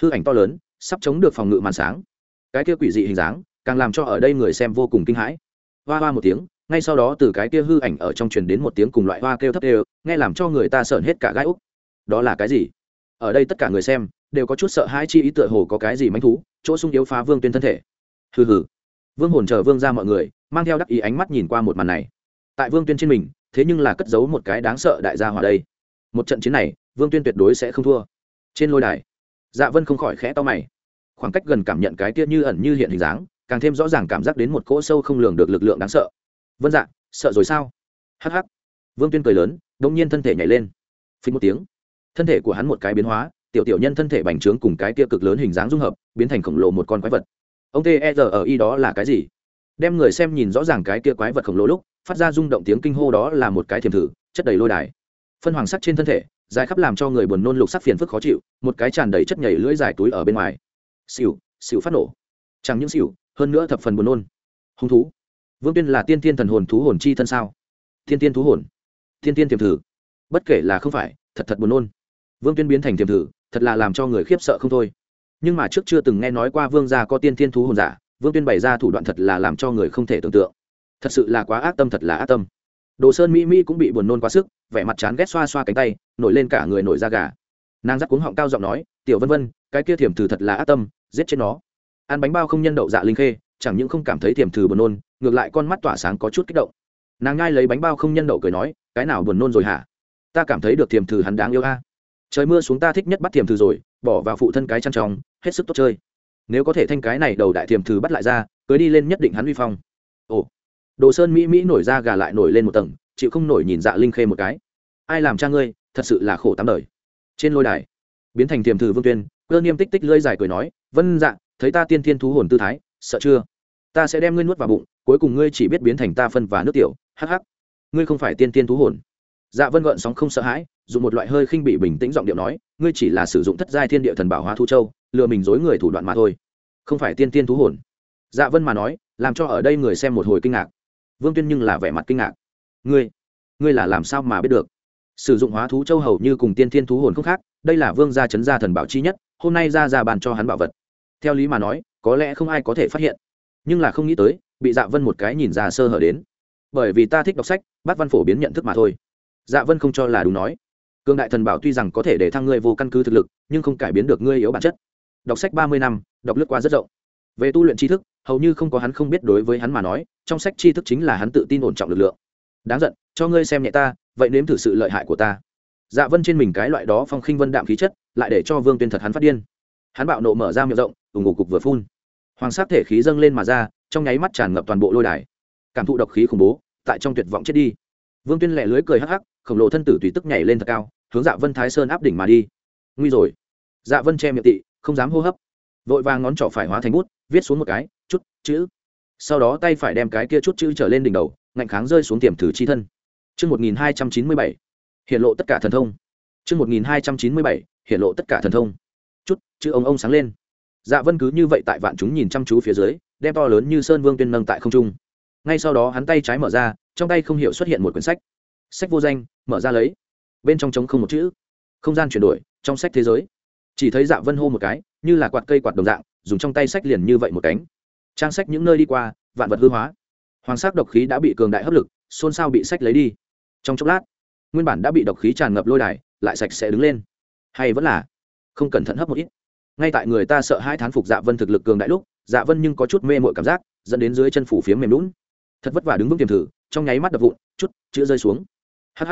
Hư ảnh to lớn, sắp chống được phòng ngự màn sáng. Cái kia quỷ dị hình dáng, càng làm cho ở đây người xem vô cùng kinh hãi. Hoa hoa một tiếng, ngay sau đó từ cái kia hư ảnh ở trong truyền đến một tiếng cùng loại hoa kêu thấp đều, nghe làm cho người ta sợn hết cả gai úc. Đó là cái gì? Ở đây tất cả người xem, đều có chút sợ hãi chi ý tựa hồ có cái gì manh thú chỗ sung yếu phá vương tuyên thân thể. Hừ hừ. Vương hồn chờ vương ra mọi người, mang theo đắc ý ánh mắt nhìn qua một màn này. Tại vương tuyên trên mình, thế nhưng là cất giấu một cái đáng sợ đại gia hỏa đây. Một trận chiến này, vương tuyên tuyệt đối sẽ không thua. Trên lôi đài dạ vân không khỏi khẽ to mày. Khoảng cách gần cảm nhận cái kia như ẩn như hiện hình dáng, càng thêm rõ ràng cảm giác đến một cỗ sâu không lường được lực lượng đáng sợ. Vân dạ sợ rồi sao? Hắc hắc. Vương tuyên cười lớn đông nhiên thân thể nhảy lên. Phí một tiếng, thân thể của hắn một cái biến hóa tiểu tiểu nhân thân thể bành trướng cùng cái kia cực lớn hình dáng dung hợp, biến thành khổng lồ một con quái vật. Ông t e r ở y đó là cái gì? Đem người xem nhìn rõ ràng cái kia quái vật khổng lồ lúc, phát ra rung động tiếng kinh hô đó là một cái thiềm thử, chất đầy lôi đài. Phân hoàng sắt trên thân thể, dài khắp làm cho người buồn nôn lục sắc phiền phức khó chịu, một cái tràn đầy chất nhảy lưỡi dài túi ở bên ngoài. Xỉu xỉu phát nổ. Chẳng những xỉu, hơn nữa thập phần buồn nôn. Hung thú. Vương tuyên là tiên tiên thần hồn thú hồn chi thân sao? Tiên tiên thú hồn. Tiên tiên tiềm thử. Bất kể là không phải, thật thật buồn nôn vương tuyên biến thành Thiềm thử, thật là làm cho người khiếp sợ không thôi. Nhưng mà trước chưa từng nghe nói qua vương gia có tiên thiên thú hồn giả, vương tuyên bày ra thủ đoạn thật là làm cho người không thể tưởng tượng. Thật sự là quá ác tâm, thật là ác tâm. Đồ sơn mỹ mỹ cũng bị buồn nôn quá sức, vẻ mặt chán ghét xoa xoa cánh tay, nổi lên cả người nổi da gà. Nàng dắt cuống họng cao giọng nói, tiểu vân vân, cái kia thiểm thử thật là ác tâm, giết chết nó. Ăn bánh bao không nhân đậu dạ linh khê, chẳng những không cảm thấy thiềm thử buồn nôn, ngược lại con mắt tỏa sáng có chút kích động. Nàng ngai lấy bánh bao không nhân đậu cười nói, cái nào buồn nôn rồi hả? Ta cảm thấy được thiềm thử hắn đáng yêu a trời mưa xuống ta thích nhất bắt thiềm thử rồi, bỏ vào phụ thân cái chăn tròng, hết sức tốt chơi. Nếu có thể thanh cái này đầu đại thiềm thử bắt lại ra, cưới đi lên nhất định hắn uy phong. Ồ. Đồ sơn mỹ mỹ nổi ra gà lại nổi lên một tầng, chịu không nổi nhìn dạ linh khê một cái. Ai làm cha ngươi, thật sự là khổ tám đời. Trên lôi đài, biến thành thiềm thử vương tuyên, cơ niêm tích tích lơi dài cười nói, vân dạ thấy ta tiên thiên thú hồn tư thái, sợ chưa? Ta sẽ đem ngươi nuốt vào bụng, cuối cùng ngươi chỉ biết biến thành ta phân và nước tiểu, hắc hắc. Ngươi không phải tiên tiên thú hồn. Dạ vân gợn sóng không sợ hãi dùng một loại hơi khinh bị bình tĩnh giọng điệu nói, ngươi chỉ là sử dụng thất giai thiên địa thần bảo hóa thu châu, lừa mình dối người thủ đoạn mà thôi. Không phải tiên tiên thú hồn. Dạ vân mà nói, làm cho ở đây người xem một hồi kinh ngạc. Vương tuyên nhưng là vẻ mặt kinh ngạc. Ngươi ngươi là làm sao mà biết được? Sử dụng hóa thú châu hầu như cùng tiên thiên thú hồn không khác, đây là vương gia chấn gia thần bảo chi nhất, hôm nay ra ra bàn cho hắn bảo vật. Theo lý mà nói, có lẽ không ai có thể phát hiện. Nhưng là không nghĩ tới, bị dạ vân một cái nhìn ra sơ hở đến. Bởi vì ta thích đọc sách bác văn phổ biến nhận thức mà thôi. Dạ vân không cho là đúng nói cương đại thần bảo tuy rằng có thể để thăng ngươi vô căn cứ thực lực, nhưng không cải biến được ngươi yếu bản chất. Đọc sách ba mươi năm, đọc lướt qua rất rộng. Về tu luyện tri thức, hầu như không có hắn không biết đối với hắn mà nói, trong sách tri thức chính là hắn tự tin ổn trọng lực lượng. Đáng giận, cho ngươi xem nhẹ ta, vậy nếm thử sự lợi hại của ta. Dạ vân trên mình cái loại đó phong khinh vân đạm khí chất, lại để cho vương tuyên thật hắn phát điên. Hắn bạo nộ mở ra miệng rộng, ủng ngủ cục vừa phun. Hoàng sát thể khí dâng lên mà ra, trong nháy mắt tràn ngập toàn bộ lôi đài. Cảm thụ độc khí khủng bố, tại trong tuyệt vọng chết đi. Vương tuyên lẹ lưới cười hắc hắc, khổng lồ thân tử tùy tức nhảy lên thật cao hướng dạ vân thái sơn áp đỉnh mà đi nguy rồi dạ vân che miệng tị không dám hô hấp vội vàng ngón trỏ phải hóa thành bút viết xuống một cái chút chữ sau đó tay phải đem cái kia chút chữ trở lên đỉnh đầu ngạnh kháng rơi xuống tiềm thử chi thân Chương 1297. Hiện lộ tất cả thần thông. Chương 1297. Hiện lộ tất cả thần thông. Chút, chữ ông ông sáng lên. Dạ Vân cứ như vậy tại vạn chúng nhìn chăm chú phía dưới, đem to lớn như sơn vương tuyên nâng tại không trung. Ngay sau đó hắn tay trái mở ra, trong tay không hiểu xuất hiện một quyển sách. Sách vô danh, mở ra lấy. Bên trong trống không một chữ. Không gian chuyển đổi, trong sách thế giới. Chỉ thấy Dạ Vân hô một cái, như là quạt cây quạt đồng dạng, dùng trong tay sách liền như vậy một cánh. Trang sách những nơi đi qua, vạn vật hư hóa. Hoàng sắc độc khí đã bị cường đại hấp lực, xôn xao bị sách lấy đi trong chốc lát nguyên bản đã bị độc khí tràn ngập lôi đài lại sạch sẽ đứng lên hay vẫn là không cẩn thận hấp một ít ngay tại người ta sợ hai thán phục dạ vân thực lực cường đại lúc dạ vân nhưng có chút mê mội cảm giác dẫn đến dưới chân phủ phiếm mềm lún thật vất vả đứng vững tiềm thử trong nháy mắt đập vụn chút chữ rơi xuống hh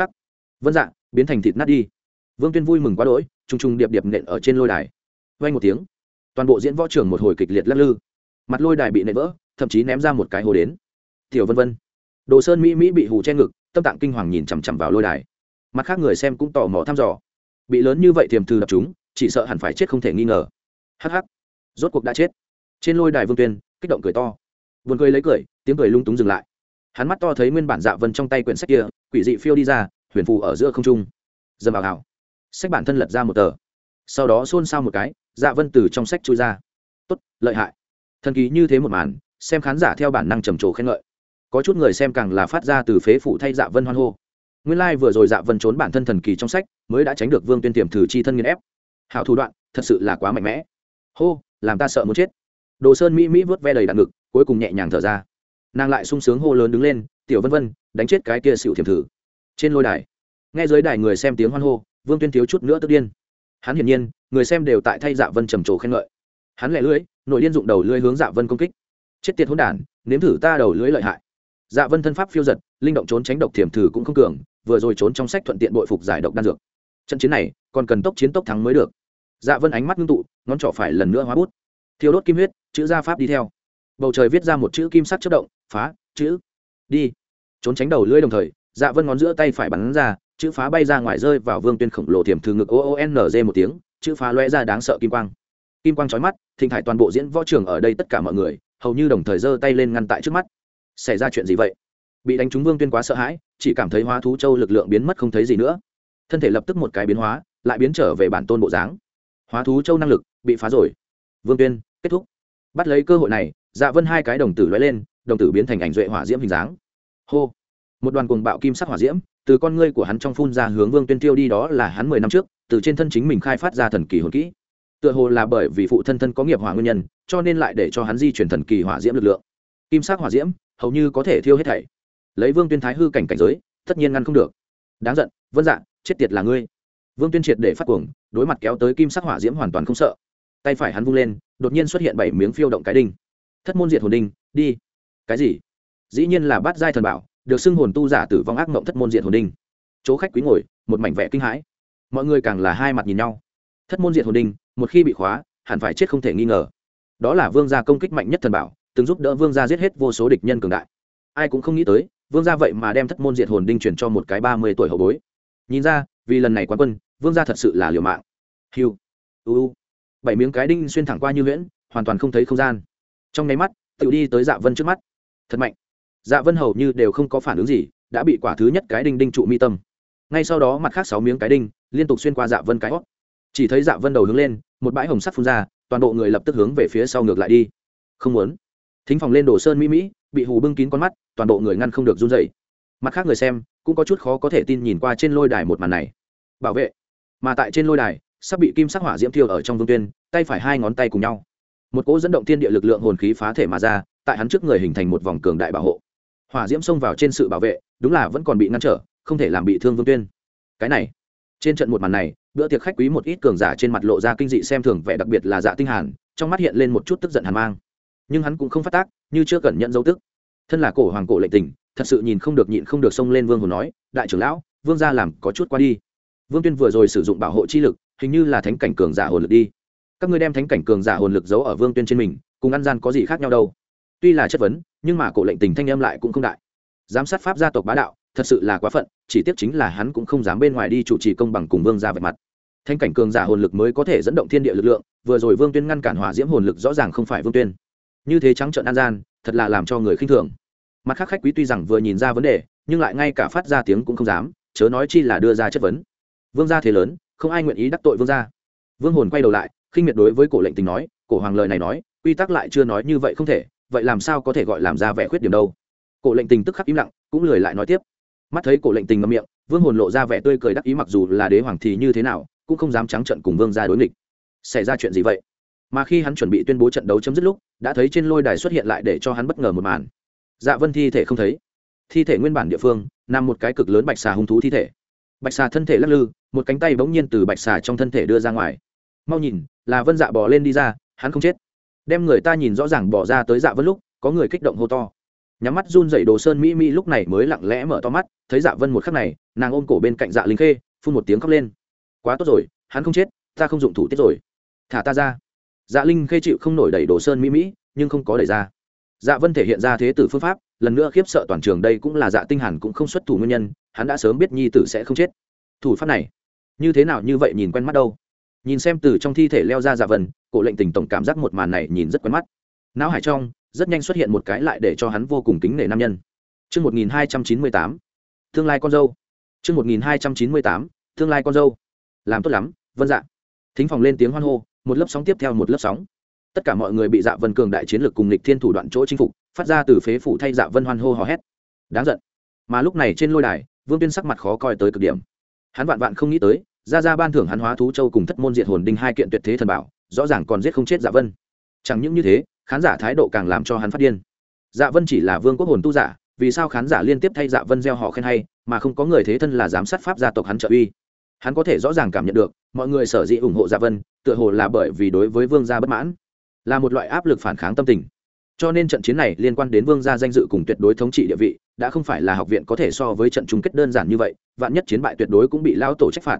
vân dạ biến thành thịt nát đi. Vương tuyên vui mừng quá đỗi t r ù n g t r ù n g điệp điệp nện ở trên lôi đài. Vay một tiếng, toàn bộ diễn võ trường một hồi kịch liệt lắc lư. Mặt lôi đài bị nện vỡ, thậm chí ném ra một cái hồ đến. Tiểu vân vân, đồ sơn mỹ mỹ bị hù che ngực, tâm tạng kinh hoàng nhìn chằm chằm vào lôi đài. Mặt khác người xem cũng tò mò thăm dò. Bị lớn như vậy tiềm thư đập chúng, chỉ sợ hẳn phải chết không thể nghi ngờ. Hắc hắc, rốt cuộc đã chết. Trên lôi đài vương tuyên, kích động cười to. Vườn cười lấy cười, tiếng cười lung túng dừng lại. Hắn mắt to thấy nguyên bản dạ vân trong tay quyển sách kia, quỷ dị phiêu đi ra huyền phù ở giữa không trung. Dầm vào hào sách bản thân lật ra một tờ. Sau đó xôn xao một cái dạ vân từ trong sách chui ra. Tốt, lợi hại. Thần kỳ như thế một màn, xem khán giả theo bản năng trầm trồ khen ngợi. Có chút người xem càng là phát ra từ phế phụ thay dạ vân hoan hô. Nguyên lai、like、vừa rồi dạ vân trốn bản thân thần kỳ trong sách, mới đã tránh được vương tuyên tiềm thử chi thân nghiên ép. Hảo thủ đoạn, thật sự là quá mạnh mẽ. Hô, làm ta sợ muốn chết. Đồ sơn mỹ mỹ vớt ve đầy đạn ngực, cuối cùng nhẹ nhàng thở ra. Nàng lại sung sướng hô lớn đứng lên, tiểu vân vân, đánh chết cái kia xịu thiềm thử trên lôi đài, nghe giới đài người xem tiếng hoan hô, vương tuyên thiếu chút nữa tức điên. Hắn hiển nhiên, người xem đều tại thay dạ vân trầm trồ khen ngợi. Hắn lẻ lưỡi, nội điên dụng đầu lưỡi hướng dạ vân công kích. Chết tiệt hỗn đản, nếm thử ta đầu lưỡi lợi hại. Dạ vân thân pháp phiêu giật, linh động trốn tránh độc thiểm thử cũng không cường, vừa rồi trốn trong sách thuận tiện bội phục giải độc đan dược. Trận chiến này, còn cần tốc chiến tốc thắng mới được. Dạ vân ánh mắt ngưng tụ, ngón trỏ phải lần nữa hóa bút. Thiêu đốt kim huyết, chữ gia pháp đi theo. Bầu trời viết ra một chữ kim sắc chất động, phá, chữ. Đi. Trốn tránh đầu lưỡi đồng thời dạ vân ngón giữa tay phải bắn ra, chữ phá bay ra ngoài rơi vào vương tuyên khổng lồ tiềm thư ngực o o n g một tiếng, chữ phá loe ra đáng sợ kim quang. Kim quang chói mắt thịnh thải toàn bộ diễn võ trường ở đây tất cả mọi người, hầu như đồng thời giơ tay lên ngăn tại trước mắt. Xảy ra chuyện gì vậy? Bị đánh trúng vương tuyên quá sợ hãi, chỉ cảm thấy hóa thú châu lực lượng biến mất không thấy gì nữa. Thân thể lập tức một cái biến hóa, lại biến trở về bản tôn bộ dáng. Hóa thú châu năng lực, bị phá rồi. Vương tuyên, kết thúc. Bắt lấy cơ hội này dạ vân hai cái đồng tử lóe lên, đồng tử biến thành ảnh duệ hỏa diễm hình dáng. Hô một đoàn cuồng bạo kim sắc hỏa diễm, từ con ngươi của hắn trong phun ra hướng vương tuyên tiêu đi đó là hắn mười năm trước, từ trên thân chính mình khai phát ra thần kỳ hồn kỹ. Tựa hồ là bởi vì phụ thân thân có nghiệp hỏa nguyên nhân, cho nên lại để cho hắn di chuyển thần kỳ hỏa diễm lực lượng. Kim sắc hỏa diễm, hầu như có thể thiêu hết thảy. Lấy vương tuyên thái hư cảnh cảnh giới, tất nhiên ngăn không được. Đáng giận, vân dạng chết tiệt là ngươi. Vương tuyên triệt để phát cuồng, đối mặt kéo tới kim sắc hỏa diễm hoàn toàn không sợ. Tay phải hắn vung lên, đột nhiên xuất hiện bảy miếng phiêu động cái đinh. Thất môn diệt hồn đinh, đi. Cái gì? Dĩ nhiên là bát giai thần bảo được xưng hồn tu giả tử vong ác mộng thất môn diệt hồn đinh. Chỗ khách quý ngồi, một mảnh vẽ kinh hãi. Mọi người càng là hai mặt nhìn nhau. Thất môn diệt hồn đinh, một khi bị khóa, hẳn phải chết không thể nghi ngờ. Đó là vương gia công kích mạnh nhất thần bảo, từng giúp đỡ vương gia giết hết vô số địch nhân cường đại. Ai cũng không nghĩ tới, vương gia vậy mà đem thất môn diệt hồn đinh chuyển cho một cái ba mươi tuổi hậu bối. Nhìn ra, vì lần này quán quân, vương gia thật sự là liều mạng. Hiu uu bảy miếng cái đinh xuyên thẳng qua như huyễn, hoàn toàn không thấy không gian. Trong nháy mắt tự đi tới dạ vân trước mắt. Thật mạnh dạ vân hầu như đều không có phản ứng gì, đã bị quả thứ nhất cái đinh đinh trụ mi tâm. Ngay sau đó mặt khác sáu miếng cái đinh liên tục xuyên qua dạ vân cái hót. Chỉ thấy dạ vân đầu hướng lên, một bãi hồng sắt phun ra, toàn bộ người lập tức hướng về phía sau ngược lại đi. Không muốn. Thính phòng lên đồ sơn mỹ mỹ, bị hù bưng kín con mắt, toàn bộ người ngăn không được run dậy mặt khác người xem, cũng có chút khó có thể tin nhìn qua trên lôi đài một màn này. Bảo vệ. Mà tại trên lôi đài, sắp bị kim sắc hỏa diễm thiêu ở trong vương tuyên, tay phải hai ngón tay cùng nhau. Một cỗ dẫn động thiên địa lực lượng hồn khí phá thể mà ra, tại hắn trước người hình thành một vòng cường đại bảo hộ hỏa diễm xông vào trên sự bảo vệ, đúng là vẫn còn bị ngăn trở, không thể làm bị thương vương tuyên. Cái này, trên trận một màn này, bữa tiệc khách quý một ít cường giả trên mặt lộ ra kinh dị xem thường vẻ đặc biệt là dạ tinh hàn, trong mắt hiện lên một chút tức giận hàn mang. Nhưng hắn cũng không phát tác, như chưa cần nhận dấu tức. Thân là cổ hoàng cổ lệnh tình, thật sự nhìn không được nhịn không được xông lên vương hồn nói, đại trưởng lão, vương gia làm có chút qua đi. Vương tuyên vừa rồi sử dụng bảo hộ chi lực, hình như là thánh cảnh cường giả hồn lực đi. Các ngươi đem thánh cảnh cường giả hồn lực giấu ở vương tuyên trên mình, cùng ăn gian có gì khác nhau đâu? Tuy là chất vấn, nhưng mà cổ lệnh tình thanh âm lại cũng không đại. Giám sát pháp gia tộc bá đạo, thật sự là quá phận, chỉ tiếc chính là hắn cũng không dám bên ngoài đi chủ trì công bằng cùng vương gia vạch mặt. Thanh cảnh cường giả hồn lực mới có thể dẫn động thiên địa lực lượng, vừa rồi vương tuyên ngăn cản hỏa diễm hồn lực rõ ràng không phải vương tuyên. Như thế trắng trợn an gian, thật là làm cho người khinh thường. Mặt khác khách quý tuy rằng vừa nhìn ra vấn đề, nhưng lại ngay cả phát ra tiếng cũng không dám, chớ nói chi là đưa ra chất vấn. Vương gia thế lớn, không ai nguyện ý đắc tội vương gia. Vương hồn quay đầu lại, khinh miệt đối với cổ lệnh tình nói, cổ hoàng lời này nói, quy tắc lại chưa nói như vậy không thể vậy làm sao có thể gọi làm ra vẻ khuyết điểm đâu? Cổ lệnh tình tức khắc im lặng, cũng lười lại nói tiếp. Mắt thấy cổ lệnh tình ngậm miệng, vương hồn lộ ra vẻ tươi cười đắc ý mặc dù là đế hoàng thì như thế nào, cũng không dám trắng trận cùng vương gia đối nghịch. Xảy ra chuyện gì vậy? Mà khi hắn chuẩn bị tuyên bố trận đấu chấm dứt lúc, đã thấy trên lôi đài xuất hiện lại để cho hắn bất ngờ một màn. Dạ vân thi thể không thấy. Thi thể nguyên bản địa phương, nằm một cái cực lớn bạch xà hung thú thi thể. Bạch xà thân thể lắc lư, một cánh tay bỗng nhiên từ bạch xà trong thân thể đưa ra ngoài. Mau nhìn, là vân dạ bỏ lên đi ra, hắn không chết đem người ta nhìn rõ ràng bỏ ra tới dạ vân lúc, có người kích động hô to. Nhắm mắt run dậy đồ sơn mỹ mỹ lúc này mới lặng lẽ mở to mắt, thấy dạ vân một khắc này, nàng ôm cổ bên cạnh dạ linh khê, phun một tiếng khóc lên. Quá tốt rồi, hắn không chết, ta không dụng thủ tiết rồi. Thả ta ra. Dạ linh khê chịu không nổi đẩy đồ sơn mỹ mỹ, nhưng không có đẩy ra. Dạ vân thể hiện ra thế tử phương pháp, lần nữa khiếp sợ toàn trường đây cũng là dạ tinh hàn cũng không xuất thủ nguyên nhân, hắn đã sớm biết nhi tử sẽ không chết. Thủ pháp này, như thế nào như vậy nhìn quen mắt đâu nhìn xem từ trong thi thể leo ra dạ vân cổ lệnh tình tổng cảm giác một màn này nhìn rất quen mắt não hải trong rất nhanh xuất hiện một cái lại để cho hắn vô cùng kính nể nam nhân Trước 1298, tương lai con dâu. Trước 1298, tương lai con dâu. Làm tốt lắm, vân dạ. Thính phòng lên tiếng hoan hô, một lớp sóng tiếp theo một lớp sóng. Tất cả mọi người bị Dạ Vân cường đại chiến lược cùng lịch thiên thủ đoạn chỗ chinh phục, phát ra từ phế phủ thay Dạ Vân hoan hô hò hét. Đáng giận. Mà lúc này trên lôi đài, Vương Tuyên sắc mặt khó coi tới cực điểm. Hắn vạn vạn không nghĩ tới, ra ra ban thưởng hắn hóa thú châu cùng thất môn diệt hồn đinh hai kiện tuyệt thế thần bảo, rõ ràng còn giết không chết Dạ Vân. Chẳng những như thế, khán giả thái độ càng làm cho hắn phát điên. Dạ vân chỉ là vương quốc hồn tu giả vì sao khán giả liên tiếp thay dạ vân gieo họ khen hay mà không có người thế thân là giám sát pháp gia tộc hắn trợ uy? Hắn có thể rõ ràng cảm nhận được mọi người sở dĩ ủng hộ dạ vân tựa hồ là bởi vì đối với vương gia bất mãn là một loại áp lực phản kháng tâm tình. Cho nên trận chiến này liên quan đến vương gia danh dự cùng tuyệt đối thống trị địa vị đã không phải là học viện có thể so với trận chung kết đơn giản như vậy vạn nhất chiến bại tuyệt đối cũng bị lao tổ trách phạt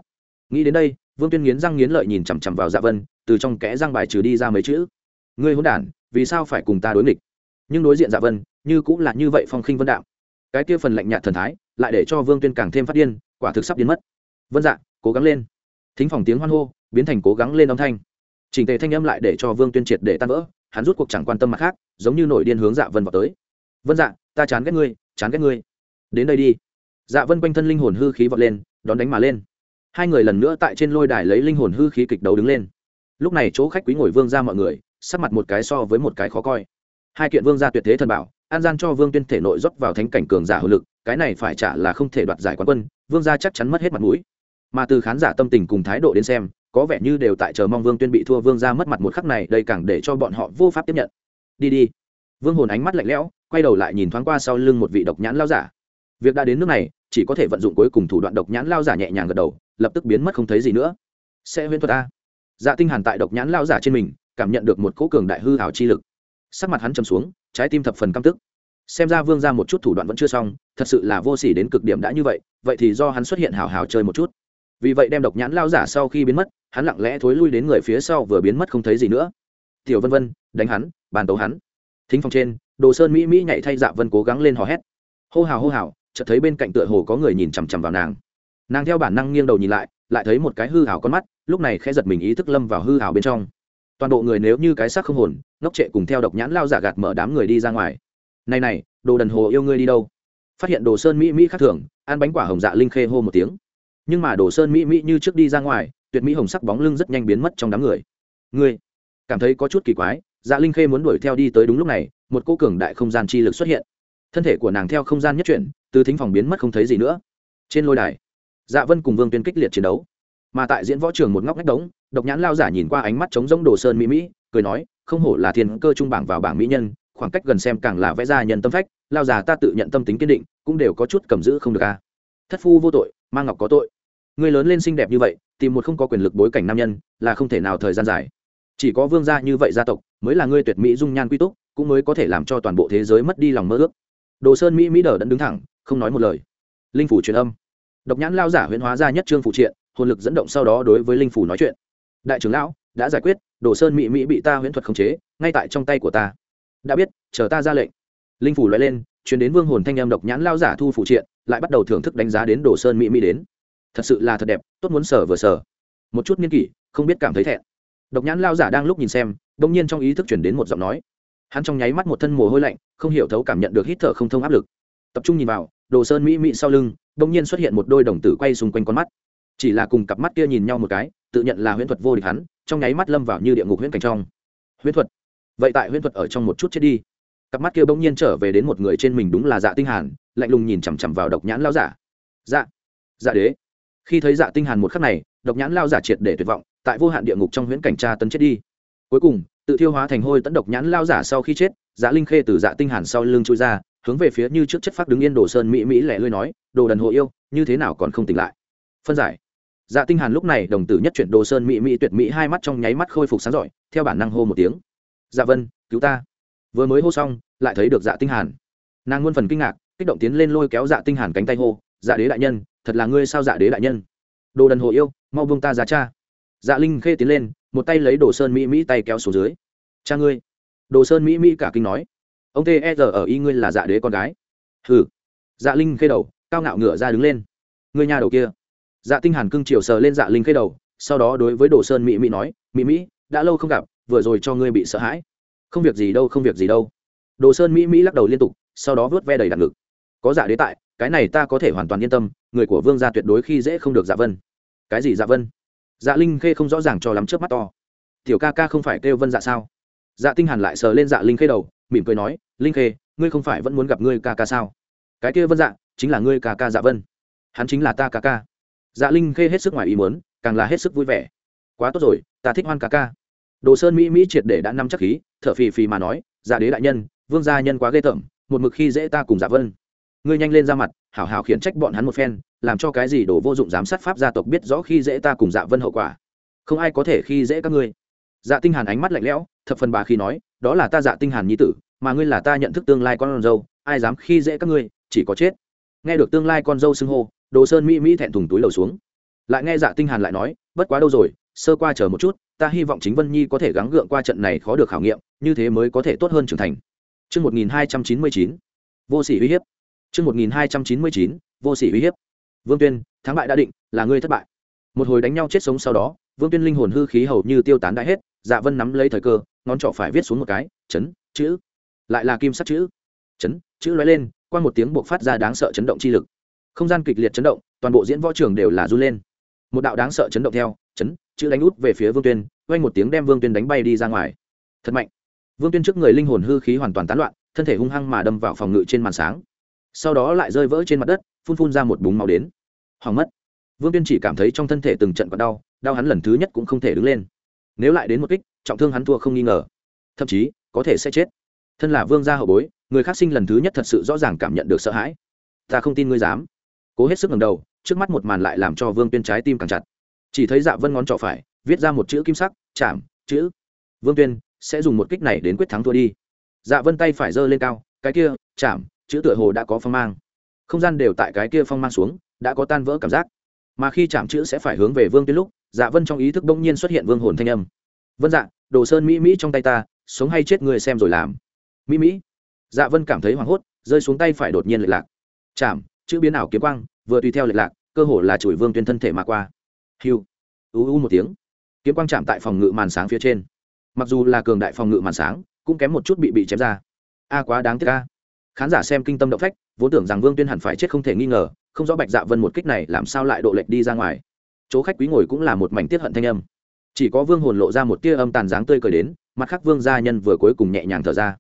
nghĩ đến đây, vương tuyên nghiến răng nghiến lợi nhìn chằm chằm vào dạ vân, từ trong kẽ răng bài trừ đi ra mấy chữ. Ngươi hôn đản, vì sao phải cùng ta đối nghịch? Nhưng đối diện dạ vân, như cũng là như vậy phong khinh vân đạo cái kia phần lạnh nhạt thần thái, lại để cho vương tuyên càng thêm phát điên, quả thực sắp biến mất. Vân dạ cố gắng lên. Thính phòng tiếng hoan hô, biến thành cố gắng lên âm thanh. Chỉnh tề thanh âm lại để cho vương tuyên triệt để tan vỡ, hắn rút cuộc chẳng quan tâm mặt khác, giống như nổi điên hướng dạ vân vào tới. Vân dạ ta chán ghét ngươi, chán ghét ngươi. Đến đây đi. Dạ vân quanh thân linh hồn hư khí vọt lên, đón đánh mà lên hai người lần nữa tại trên lôi đài lấy linh hồn hư khí kịch đấu đứng lên. Lúc này chỗ khách quý ngồi vương ra mọi người, sắc mặt một cái so với một cái khó coi. Hai kiện vương gia tuyệt thế thần bảo, an gian cho vương tuyên thể nội rót vào thánh cảnh cường giả hữu lực, cái này phải trả là không thể đoạt giải quán quân, vương gia chắc chắn mất hết mặt mũi. Mà từ khán giả tâm tình cùng thái độ đến xem, có vẻ như đều tại chờ mong vương tuyên bị thua vương gia mất mặt một khắc này, đây càng để cho bọn họ vô pháp tiếp nhận. Đi đi. Vương hồn ánh mắt lạnh lẽo, quay đầu lại nhìn thoáng qua sau lưng một vị độc nhãn lao giả. Việc đã đến nước này chỉ có thể vận dụng cuối cùng thủ đoạn độc nhãn lao giả nhẹ nhàng gật đầu, lập tức biến mất không thấy gì nữa. Sẽ huyễn thuật a. Dạ tinh hàn tại độc nhãn lao giả trên mình, cảm nhận được một cỗ cường đại hư hảo chi lực. Sắc mặt hắn trầm xuống, trái tim thập phần căm tức. Xem ra vương ra một chút thủ đoạn vẫn chưa xong, thật sự là vô sỉ đến cực điểm đã như vậy vậy thì do hắn xuất hiện hào hào chơi một chút. Vì vậy đem độc nhãn lao giả sau khi biến mất, hắn lặng lẽ thối lui đến người phía sau vừa biến mất không thấy gì nữa. Tiểu vân vân, đánh hắn, bàn tấu hắn. Thính phòng trên, đồ sơn mỹ mỹ nhảy thay dạ vân cố gắng lên hò hét. Hô hào hô hào chợt thấy bên cạnh tựa hồ có người nhìn chằm chằm vào nàng. Nàng theo bản năng nghiêng đầu nhìn lại lại thấy một cái hư hảo con mắt, lúc này khẽ giật mình ý thức lâm vào hư hảo bên trong. Toàn bộ người nếu như cái xác không hồn, ngốc trệ cùng theo độc nhãn lao giả gạt mở đám người đi ra ngoài. Này này, đồ đần hồ yêu ngươi đi đâu? Phát hiện đồ sơn mỹ mỹ khác thường, ăn bánh quả hồng dạ linh khê hô một tiếng. Nhưng mà đồ sơn mỹ mỹ như trước đi ra ngoài, tuyệt mỹ hồng sắc bóng lưng rất nhanh biến mất trong đám người. Ngươi cảm thấy có chút kỳ quái dạ linh khê muốn đuổi theo đi tới đúng lúc này, một cô cường đại không gian chi lực xuất hiện. Thân thể của nàng theo không gian nhất chuyển từ thính phòng biến mất không thấy gì nữa. Trên lôi đài dạ vân cùng vương tuyên kích liệt chiến đấu. Mà tại diễn võ trường một ngóc ngách đống, độc nhãn lao giả nhìn qua ánh mắt trống rỗng đồ sơn mỹ mỹ, cười nói, không hổ là thiên cơ trung bảng vào bảng mỹ nhân, khoảng cách gần xem càng là vẽ ra nhân tâm phách, lao giả ta tự nhận tâm tính kiên định, cũng đều có chút cầm giữ không được a thất phu vô tội mang ngọc có tội. Người lớn lên xinh đẹp như vậy, tìm một không có quyền lực bối cảnh nam nhân, là không thể nào thời gian dài. Chỉ có vương gia như vậy gia tộc, mới là ngươi tuyệt mỹ dung nhan quy túc, cũng mới có thể làm cho toàn bộ thế giới mất đi lòng mơ ước đồ sơn mỹ mỹ đờ đẫn đứng thẳng, không nói một lời. Linh phủ truyền âm. Độc nhãn lao giả huyễn hóa ra nhất trương phụ triện, hồn lực dẫn động sau đó đối với linh phủ nói chuyện. Đại trưởng lão, đã giải quyết, đồ sơn mỹ mỹ bị ta huyễn thuật khống chế, ngay tại trong tay của ta. Đã biết, chờ ta ra lệnh. Linh phủ loại lên chuyển đến vương hồn thanh em độc nhãn lao giả thu phụ triện, lại bắt đầu thưởng thức đánh giá đến đồ sơn mỹ mỹ đến. Thật sự là thật đẹp, tốt muốn sở vừa sở một chút nghiên kỷ, không biết cảm thấy thẹn. Độc nhãn lao giả đang lúc nhìn xem, đông nhiên trong ý thức chuyển đến một giọng nói hắn trong nháy mắt một thân mồ hôi lạnh, không hiểu thấu cảm nhận được hít thở không thông áp lực. Tập trung nhìn vào, đồ sơn mỹ mỹ sau lưng đông nhiên xuất hiện một đôi đồng tử quay xung quanh con mắt. Chỉ là cùng cặp mắt kia nhìn nhau một cái, tự nhận là huyễn thuật vô địch hắn, trong nháy mắt lâm vào như địa ngục huyễn cảnh trong. Huyễn thuật? Vậy tại huyễn thuật ở trong một chút chết đi. Cặp mắt kia bỗng nhiên trở về đến một người trên mình đúng là dạ tinh hàn, lạnh lùng nhìn chằm chằm vào độc nhãn lao giả. Dạ dạ đế. Khi thấy dạ tinh hàn một khắc này, độc nhãn lao giả triệt để tuyệt vọng, tại vô hạn địa ngục trong huyễn cảnh tra tấn chết đi. Cuối cùng tự thiêu hóa thành hôi tấn độc nhãn lao giả sau khi chết dạ linh khê từ dạ tinh hàn sau lưng chui ra, hướng về phía như trước chất phát đứng yên đồ sơn mỹ mỹ lẻ lươi nói, đồ đần hồ yêu, như thế nào còn không tỉnh lại? Phân giải. Dạ tinh hàn lúc này đồng tử nhất chuyển đồ sơn mỹ mỹ tuyệt mỹ hai mắt trong nháy mắt khôi phục sáng giỏi, theo bản năng hô một tiếng. Dạ vân, cứu ta. Vừa mới hô xong, lại thấy được dạ tinh hàn. Nàng muôn phần kinh ngạc, kích động tiến lên lôi kéo dạ tinh hàn cánh tay hô dạ đế đại nhân, thật là ngươi sao dạ đế đại nhân? Đồ đần hồ yêu, mau buông ta ra cha. Dạ linh khê tiến lên một tay lấy đồ sơn mỹ mỹ tay kéo xuống dưới. Cha ngươi. Đồ sơn mỹ mỹ cả kinh nói. Ông t e r ở y ngươi là dạ đế con gái. Hừ. Dạ linh khê đầu, cao ngạo ngửa ra đứng lên. Ngươi nhà đầu kia. Dạ tinh hàn cưng chiều sờ lên dạ linh khê đầu, sau đó đối với đồ sơn mỹ mỹ nói, mỹ mỹ, đã lâu không gặp, vừa rồi cho ngươi bị sợ hãi. Không việc gì đâu, không việc gì đâu. Đồ sơn mỹ mỹ lắc đầu liên tục, sau đó vớt ve đầy đặn ngực. Có dạ đế tại, cái này ta có thể hoàn toàn yên tâm, người của vương gia tuyệt đối khi dễ không được dạ vân. Cái gì dạ vân? Dạ linh khê không rõ ràng cho lắm trước mắt to. Tiểu ca ca không phải kêu vân dạ sao? Dạ tinh hàn lại sờ lên dạ linh khê đầu, mỉm cười nói, linh khê, ngươi không phải vẫn muốn gặp ngươi ca ca sao? Cái kia vân dạ chính là ngươi ca ca dạ vân. Hắn chính là ta ca ca. Dạ linh khê hết sức ngoài ý muốn, càng là hết sức vui vẻ. Quá tốt rồi, ta thích hoan ca ca. Đồ sơn mỹ mỹ triệt để đã nắm chắc khí, thở phì phì mà nói dạ đế đại nhân, vương gia nhân quá ghê tởm, một mực khi dễ ta cùng dạ vân. Ngươi nhanh lên ra mặt hảo hảo khiển trách bọn hắn một phen làm cho cái gì đồ vô dụng giám sát pháp gia tộc biết rõ khi dễ ta cùng dạ vân hậu quả. Không ai có thể khi dễ các ngươi. Dạ tinh hàn ánh mắt lạnh lẽo thập phần bà khi nói đó là ta dạ tinh hàn nhi tử mà ngươi là ta nhận thức tương lai con dâu ai dám khi dễ các ngươi chỉ có chết. Nghe được tương lai con dâu xưng hô đồ sơn mỹ mỹ thẹn thùng túi lầu xuống. Lại nghe dạ tinh hàn lại nói bất quá đâu rồi sơ qua chờ một chút ta hy vọng chính vân nhi có thể gắng gượng qua trận này khó được khảo nghiệm như thế mới có thể tốt hơn trưởng thành. Trước 1299, vô sỉ uy hiếp. Trước 1299, vô sỉ uy hiếp. Vương Tuyên, thắng bại đã định, là ngươi thất bại. Một hồi đánh nhau chết sống sau đó, Vương Tuyên linh hồn hư khí hầu như tiêu tán đã hết, Dạ Vân nắm lấy thời cơ, ngón trỏ phải viết xuống một cái, chấn, chữ. Lại là kim sắc chữ. Chấn, chữ lóe lên, qua một tiếng buộc phát ra đáng sợ chấn động chi lực. Không gian kịch liệt chấn động, toàn bộ diễn võ trường đều là run lên. Một đạo đáng sợ chấn động theo, chấn, chữ đánh út về phía Vương Tuyên, vang một tiếng đem Vương Tuyên đánh bay đi ra ngoài. Thật mạnh. Vương Tuyên trước người linh hồn hư khí hoàn toàn tán loạn, thân thể hung hăng mà đâm vào phòng ngự trên màn sáng sau đó lại rơi vỡ trên mặt đất, phun phun ra một búng máu đến. Hoàng mất. Vương tuyên chỉ cảm thấy trong thân thể từng trận còn đau đau hắn lần thứ nhất cũng không thể đứng lên. Nếu lại đến một kích, trọng thương hắn thua không nghi ngờ. Thậm chí, có thể sẽ chết. Thân là vương gia hậu bối, người khác sinh lần thứ nhất thật sự rõ ràng cảm nhận được sợ hãi. Ta không tin ngươi dám. Cố hết sức ngầm đầu, trước mắt một màn lại làm cho vương tuyên trái tim càng chặt. Chỉ thấy dạ vân ngón trỏ phải, viết ra một chữ kim sắc, chạm, chữ. Vương tuyên, sẽ dùng một kích này đến quyết thắng thua đi. Dạ vân tay phải giơ lên cao, cái kia, chạm chữ tựa hồ đã có phong mang. Không gian đều tại cái kia phong mang xuống, đã có tan vỡ cảm giác. Mà khi chạm chữ sẽ phải hướng về vương tuyên lúc dạ vân trong ý thức bỗng nhiên xuất hiện vương hồn thanh âm. Vân dạ đồ sơn mỹ mỹ trong tay ta, sống hay chết người xem rồi làm. Mỹ mỹ. Dạ vân cảm thấy hoảng hốt, rơi xuống tay phải đột nhiên lệch lạc. Chạm, chữ biến ảo kiếm quang, vừa tùy theo lệch lạc, cơ hồ là chùi vương tuyên thân thể mà qua. Hiu u u một tiếng. Kiếm quang chạm tại phòng ngự màn sáng phía trên. Mặc dù là cường đại phòng ngự màn sáng, cũng kém một chút bị bị chém ra. A quá đáng tiếc a khán giả xem kinh tâm động phách, vốn tưởng rằng vương tuyên hẳn phải chết không thể nghi ngờ, không rõ bạch dạ vân một kích này làm sao lại độ lệch đi ra ngoài. Chỗ khách quý ngồi cũng là một mảnh tiết hận thanh âm. Chỉ có vương hồn lộ ra một tia âm tàn dáng tươi cười đến, mặt khác vương gia nhân vừa cuối cùng nhẹ nhàng thở ra.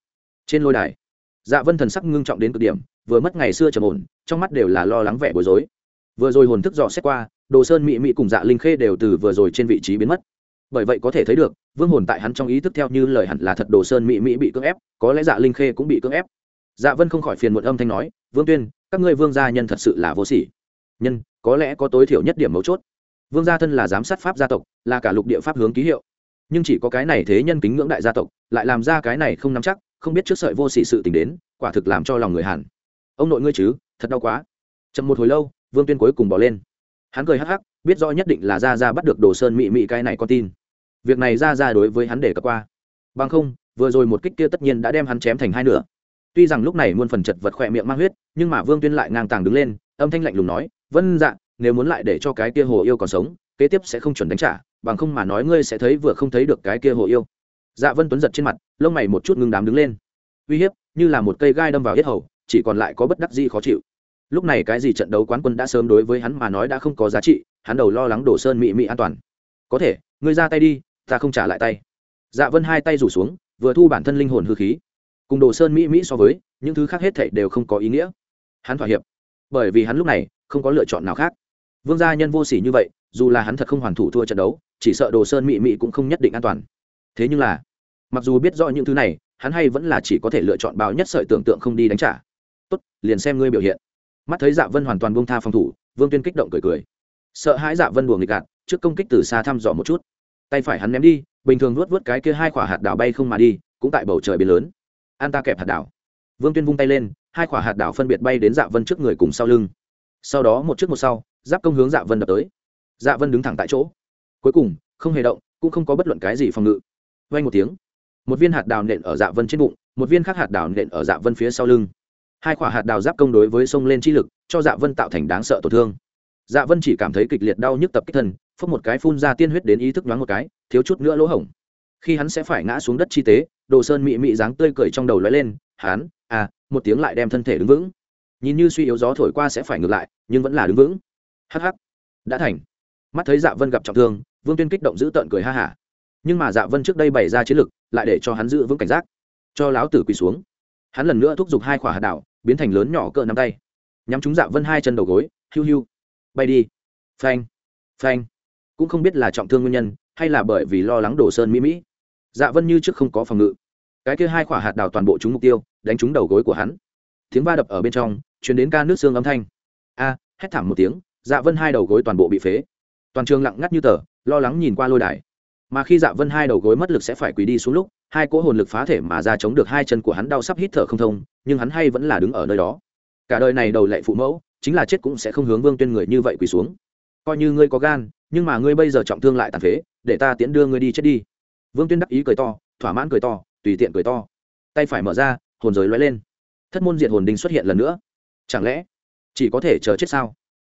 Trên lôi đài dạ vân thần sắc ngưng trọng đến cực điểm, vừa mất ngày xưa trầm ổn, trong mắt đều là lo lắng vẻ bối rối. Vừa rồi hồn thức dò xét qua, đồ sơn mị mị cùng dạ linh khê đều từ vừa rồi trên vị trí biến mất. Bởi vậy có thể thấy được, vương hồn tại hắn trong ý thức theo như lời hẳn là thật đồ sơn mị mị bị cưỡng ép, có lẽ dạ linh khê cũng bị cưỡng ép dạ vân không khỏi phiền muộn âm thanh nói, vương tuyên, các ngươi vương gia nhân thật sự là vô sỉ. Nhân, có lẽ có tối thiểu nhất điểm mấu chốt. Vương gia thân là giám sát pháp gia tộc, là cả lục địa pháp hướng ký hiệu. Nhưng chỉ có cái này thế nhân kính ngưỡng đại gia tộc, lại làm ra cái này không nắm chắc, không biết trước sợi vô sỉ sự tình đến, quả thực làm cho lòng người hàn ông nội ngươi chứ, thật đau quá. Chậm một hồi lâu, vương tuyên cuối cùng bỏ lên. Hắn cười hắc hắc, biết rõ nhất định là ra ra bắt được đồ sơn mị mị cái này con tin. Việc này ra ra đối với hắn để cập qua. Bằng không, vừa rồi một kích kia tất nhiên đã đem hắn chém thành hai nửa tuy rằng lúc này muôn phần chật vật khỏe miệng mang huyết, nhưng mà vương tuyên lại ngang tàng đứng lên, âm thanh lạnh lùng nói, vân dạ nếu muốn lại để cho cái kia hồ yêu còn sống, kế tiếp sẽ không chuẩn đánh trả, bằng không mà nói ngươi sẽ thấy vừa không thấy được cái kia hồ yêu. Dạ vân tuấn giật trên mặt, lông mày một chút ngưng đám đứng lên. Uy hiếp, như là một cây gai đâm vào yết hầu, chỉ còn lại có bất đắc gì khó chịu. Lúc này cái gì trận đấu quán quân đã sớm đối với hắn mà nói đã không có giá trị, hắn đầu lo lắng đổ sơn mị mị an toàn. Có thể, ngươi ra tay đi, ta không trả lại tay. Dạ vân hai tay rủ xuống, vừa thu bản thân linh hồn hư khí cùng đồ sơn mỹ mỹ so với, những thứ khác hết thảy đều không có ý nghĩa. Hắn thỏa hiệp. Bởi vì hắn lúc này không có lựa chọn nào khác. Vương gia nhân vô sỉ như vậy, dù là hắn thật không hoàn thủ thua trận đấu, chỉ sợ đồ sơn mỹ mỹ cũng không nhất định an toàn. Thế nhưng là, mặc dù biết rõ những thứ này, hắn hay vẫn là chỉ có thể lựa chọn bao nhất sợi tưởng tượng không đi đánh trả. Tốt, liền xem ngươi biểu hiện. Mắt thấy dạ vân hoàn toàn buông tha phòng thủ, vương tuyên kích động cười cười. Sợ hãi dạ vân buồng nghịch gạt, trước công kích từ xa thăm dò một chút. Tay phải hắn ném đi, bình thường nuốt vớt cái kia hai quả hạt đảo bay không mà đi, cũng tại bầu trời biển lớn an ta kẹp hạt đảo. Vương tuyên vung tay lên, hai quả hạt đảo phân biệt bay đến dạ vân trước người cùng sau lưng. Sau đó một trước một sau, giáp công hướng dạ vân đập tới. Dạ vân đứng thẳng tại chỗ. Cuối cùng, không hề động, cũng không có bất luận cái gì phòng ngự. Vay một tiếng, một viên hạt đào nện ở dạ vân trên bụng, một viên khác hạt đào nện ở dạ vân phía sau lưng. Hai quả hạt đào giáp công đối với sông lên chi lực, cho dạ vân tạo thành đáng sợ tổn thương. Dạ vân chỉ cảm thấy kịch liệt đau nhức tập kích thân, phốc một cái phun ra tiên huyết đến ý thức nhoáng một cái, thiếu chút nữa lỗ hổng khi hắn sẽ phải ngã xuống đất chi tế, đồ sơn mị mị dáng tươi cười trong đầu lóe lên, hắn à một tiếng lại đem thân thể đứng vững. Nhìn như suy yếu gió thổi qua sẽ phải ngược lại, nhưng vẫn là đứng vững. Hắc hắc. Đã thành. Mắt thấy dạ vân gặp trọng thương, vương tuyên kích động giữ tợn cười ha hả. Nhưng mà dạ vân trước đây bày ra chiến lực, lại để cho hắn giữ vững cảnh giác. Cho láo tử quỳ xuống. Hắn lần nữa thúc giục hai khỏa hạt đảo, biến thành lớn nhỏ cỡ nắm tay. Nhắm chúng dạ vân hai chân đầu gối, hiu hiu. Bay đi. Phanh. Phanh. Cũng không biết là trọng thương nguyên nhân, hay là bởi vì lo lắng đổ sơn mỹ mỹ dạ vân như trước không có phòng ngự. Cái kia hai quả hạt đào toàn bộ trúng mục tiêu, đánh trúng đầu gối của hắn. Tiếng va đập ở bên trong chuyển đến ca nước xương âm thanh. A, hét thảm một tiếng dạ vân hai đầu gối toàn bộ bị phế. Toàn trường lặng ngắt như tờ, lo lắng nhìn qua lôi đài. Mà khi dạ vân hai đầu gối mất lực sẽ phải quỳ đi xuống lúc, hai cỗ hồn lực phá thể mà ra chống được hai chân của hắn đau sắp hít thở không thông, nhưng hắn hay vẫn là đứng ở nơi đó. Cả đời này đầu lệ phụ mẫu, chính là chết cũng sẽ không hướng vương tuyên người như vậy quỳ xuống. Coi như ngươi có gan, nhưng mà ngươi bây giờ trọng thương lại tàn phế, để ta tiễn đưa ngươi đi chết đi vương tuyên đắc ý cười to, thỏa mãn cười to, tùy tiện cười to. Tay phải mở ra, hồn giới lóe lên. Thất môn diện hồn đinh xuất hiện lần nữa. Chẳng lẽ chỉ có thể chờ chết sao?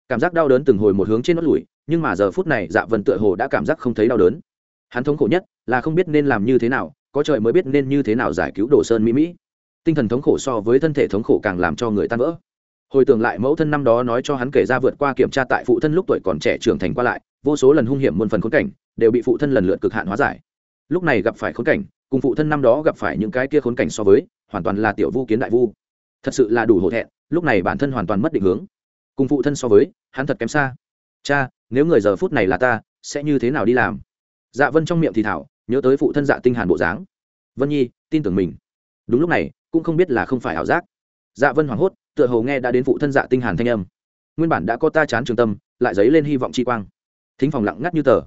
Cảm giác đau đớn từng hồi một hướng trên nốt lùi, nhưng mà giờ phút này dạ vân tựa hồ đã cảm giác không thấy đau đớn. Hắn thống khổ nhất là không biết nên làm như thế nào, có trời mới biết nên như thế nào giải cứu đồ sơn mỹ mỹ. Tinh thần thống khổ so với thân thể thống khổ càng làm cho người tan vỡ. Hồi tưởng lại mẫu thân năm đó nói cho hắn kể ra vượt qua kiểm tra tại phụ thân lúc tuổi còn trẻ trưởng thành qua lại, vô số lần hung hiểm muôn phần khốn cảnh, đều bị phụ thân lần lượt cực hạn hóa giải lúc này gặp phải khốn cảnh, cùng phụ thân năm đó gặp phải những cái kia khốn cảnh so với, hoàn toàn là tiểu vu kiến đại vu. Thật sự là đủ hổ thẹn, lúc này bản thân hoàn toàn mất định hướng. Cùng phụ thân so với, hắn thật kém xa. Cha, nếu người giờ phút này là ta, sẽ như thế nào đi làm? Dạ vân trong miệng thì thảo, nhớ tới phụ thân dạ tinh hàn bộ dáng. Vân nhi, tin tưởng mình. Đúng lúc này, cũng không biết là không phải ảo giác. Dạ vân hoảng hốt, tựa hồ nghe đã đến phụ thân dạ tinh hàn thanh âm. Nguyên bản đã có ta chán trường tâm, lại dấy lên hy vọng chi quang. Thính phòng lặng ngắt như tờ.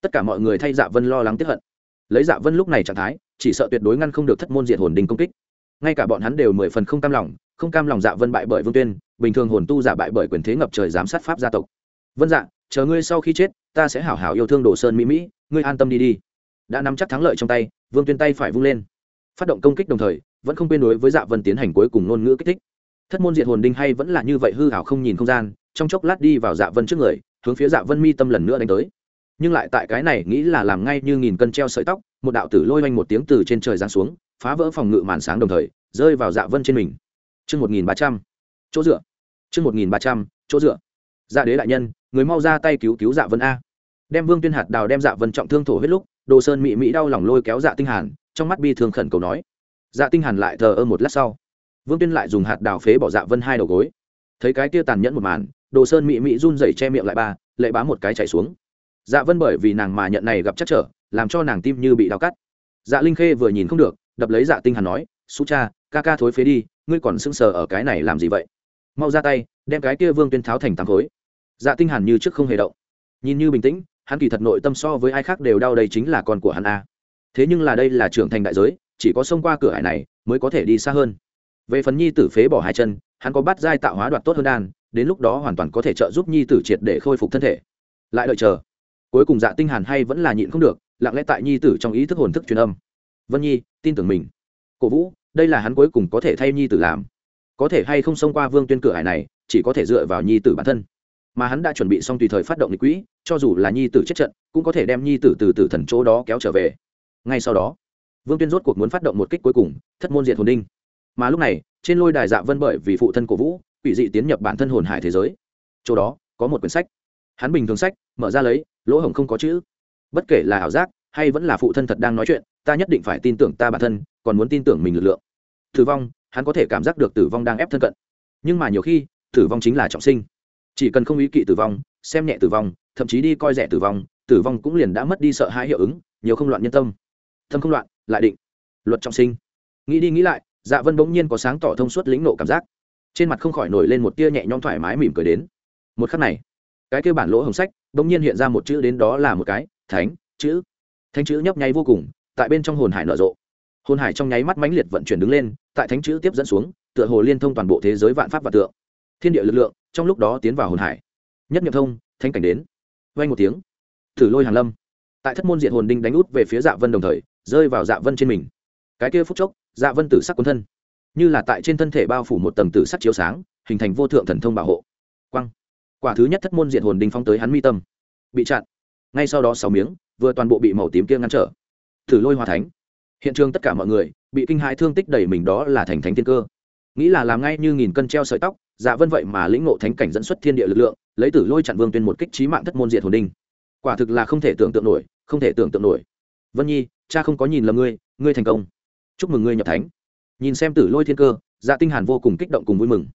Tất cả mọi người thay dạ vân lo lắng tiếp hận lấy dạ vân lúc này trạng thái, chỉ sợ tuyệt đối ngăn không được thất môn diệt hồn đình công kích. Ngay cả bọn hắn đều mười phần không cam lòng, không cam lòng dạ vân bại bởi vương tuyên, bình thường hồn tu giả bại bởi quyền thế ngập trời giám sát pháp gia tộc. Vân dạ chờ ngươi sau khi chết, ta sẽ hảo hảo yêu thương đồ sơn mỹ mỹ, ngươi an tâm đi đi. Đã nắm chắc thắng lợi trong tay, vương tuyên tay phải vung lên. Phát động công kích đồng thời, vẫn không quên đối với dạ vân tiến hành cuối cùng ngôn ngữ kích thích. Thất môn diệt hồn đinh hay vẫn là như vậy hư hảo không nhìn không gian, trong chốc lát đi vào dạ vân trước người, hướng phía dạ vân mi tâm lần nữa đánh tới nhưng lại tại cái này nghĩ là làm ngay như nghìn cân treo sợi tóc, một đạo tử lôi oanh một tiếng từ trên trời giáng xuống, phá vỡ phòng ngự màn sáng đồng thời, rơi vào dạ vân trên mình. Chương một nghìn ba trăm, chỗ dựa. Chương một nghìn ba trăm, chỗ dựa. Dạ đế đại nhân, người mau ra tay cứu cứu dạ vân a. Đem vương tuyên hạt đào đem dạ vân trọng thương thổ huyết lúc, đồ sơn mị mỹ đau lòng lôi kéo dạ tinh hàn, trong mắt bi thương khẩn cầu nói. Dạ tinh hàn lại thờ ơ một lát sau. Vương tuyên lại dùng hạt đào phế bỏ dạ vân hai đầu gối. Thấy cái kia tàn nhẫn một màn, đồ sơn mị mị run rẩy che miệng lại ba, lệ bá một cái chạy xuống dạ vân bởi vì nàng mà nhận này gặp chắc trở, làm cho nàng tim như bị đau cắt. Dạ linh khê vừa nhìn không được, đập lấy dạ tinh hàn nói su cha, ca ca thối phế đi, ngươi còn sững sờ ở cái này làm gì vậy? Mau ra tay, đem cái kia vương tuyên tháo thành tám khối. Dạ tinh hàn như trước không hề động. Nhìn như bình tĩnh, hắn kỳ thật nội tâm so với ai khác đều đau đây chính là con của hắn a. Thế nhưng là đây là trưởng thành đại giới, chỉ có xông qua cửa hải này mới có thể đi xa hơn. Về phần nhi tử phế bỏ hai chân, hắn có bắt giai tạo hóa đoạt tốt hơn đan, đến lúc đó hoàn toàn có thể trợ giúp nhi tử triệt để khôi phục thân thể. Lại đợi chờ cuối cùng dạ tinh hàn hay vẫn là nhịn không được, lặng lẽ tại nhi tử trong ý thức hồn thức truyền âm. Vân nhi, tin tưởng mình. Cổ vũ, đây là hắn cuối cùng có thể thay nhi tử làm. Có thể hay không xông qua vương tuyên cửa hải này, chỉ có thể dựa vào nhi tử bản thân. Mà hắn đã chuẩn bị xong tùy thời phát động lịch quỹ, cho dù là nhi tử chết trận, cũng có thể đem nhi tử từ tử thần chỗ đó kéo trở về. Ngay sau đó, vương tuyên rốt cuộc muốn phát động một kích cuối cùng, thất môn diện hồn đinh. Mà lúc này, trên lôi đài dạ vân bởi vì phụ thân cổ vũ, quỷ dị tiến nhập bản thân hồn hải thế giới. Chỗ đó, có một quyển sách. Hắn bình thường sách, mở ra lấy lỗ hổng không có chữ. Bất kể là ảo giác, hay vẫn là phụ thân thật đang nói chuyện, ta nhất định phải tin tưởng ta bản thân, còn muốn tin tưởng mình lực lượng. Tử vong, hắn có thể cảm giác được tử vong đang ép thân cận. Nhưng mà nhiều khi, tử vong chính là trọng sinh. Chỉ cần không ý kỵ tử vong, xem nhẹ tử vong, thậm chí đi coi rẻ tử vong tử vong cũng liền đã mất đi sợ hãi hiệu ứng, nhiều không loạn nhân tâm. Tâm không loạn, lại định. Luật trọng sinh. Nghĩ đi nghĩ lại dạ vân bỗng nhiên có sáng tỏ thông suốt lĩnh nộ cảm giác. Trên mặt không khỏi nổi lên một tia nhẹ nhõm thoải mái mỉm cười đến. Một khắc này cái kêu bản lỗ hồng sách, bỗng nhiên hiện ra một chữ đến đó là một cái, thánh, chữ. Thánh chữ nhấp nháy vô cùng, tại bên trong hồn hải nở rộ. Hồn hải trong nháy mắt mãnh liệt vận chuyển đứng lên, tại thánh chữ tiếp dẫn xuống, tựa hồ liên thông toàn bộ thế giới vạn pháp và tượng. Thiên địa lực lượng, trong lúc đó tiến vào hồn hải. Nhất nhập thông, thánh cảnh đến. Vay một tiếng, thử lôi hàn lâm. Tại thất môn diện hồn đinh đánh út về phía dạ vân đồng thời, rơi vào dạ vân trên mình. Cái kia phút chốc dạ vân tử sắc quân thân. Như là tại trên thân thể bao phủ một tầng tử sắc chiếu sáng, hình thành vô thượng thần thông bảo hộ. Quăng quả thứ nhất thất môn diện hồn đinh phong tới hắn mi tâm. Bị chặn. Ngay sau đó sáu miếng, vừa toàn bộ bị màu tím kia ngăn trở. Thử lôi hòa thánh. Hiện trường tất cả mọi người, bị kinh hãi thương tích đầy mình đó là thành thánh thiên cơ. Nghĩ là làm ngay như nghìn cân treo sợi tóc dạ vân vậy mà lĩnh ngộ thánh cảnh dẫn xuất thiên địa lực lượng, lấy tử lôi chặn vương tuyên một kích trí mạng thất môn diện hồn đinh. Quả thực là không thể tưởng tượng nổi, không thể tưởng tượng nổi. Vân nhi, cha không có nhìn lầm ngươi ngươi thành công. Chúc mừng ngươi nhập thánh. Nhìn xem tử lôi thiên cơ dạ tinh hàn vô cùng kích động cùng vui mừng.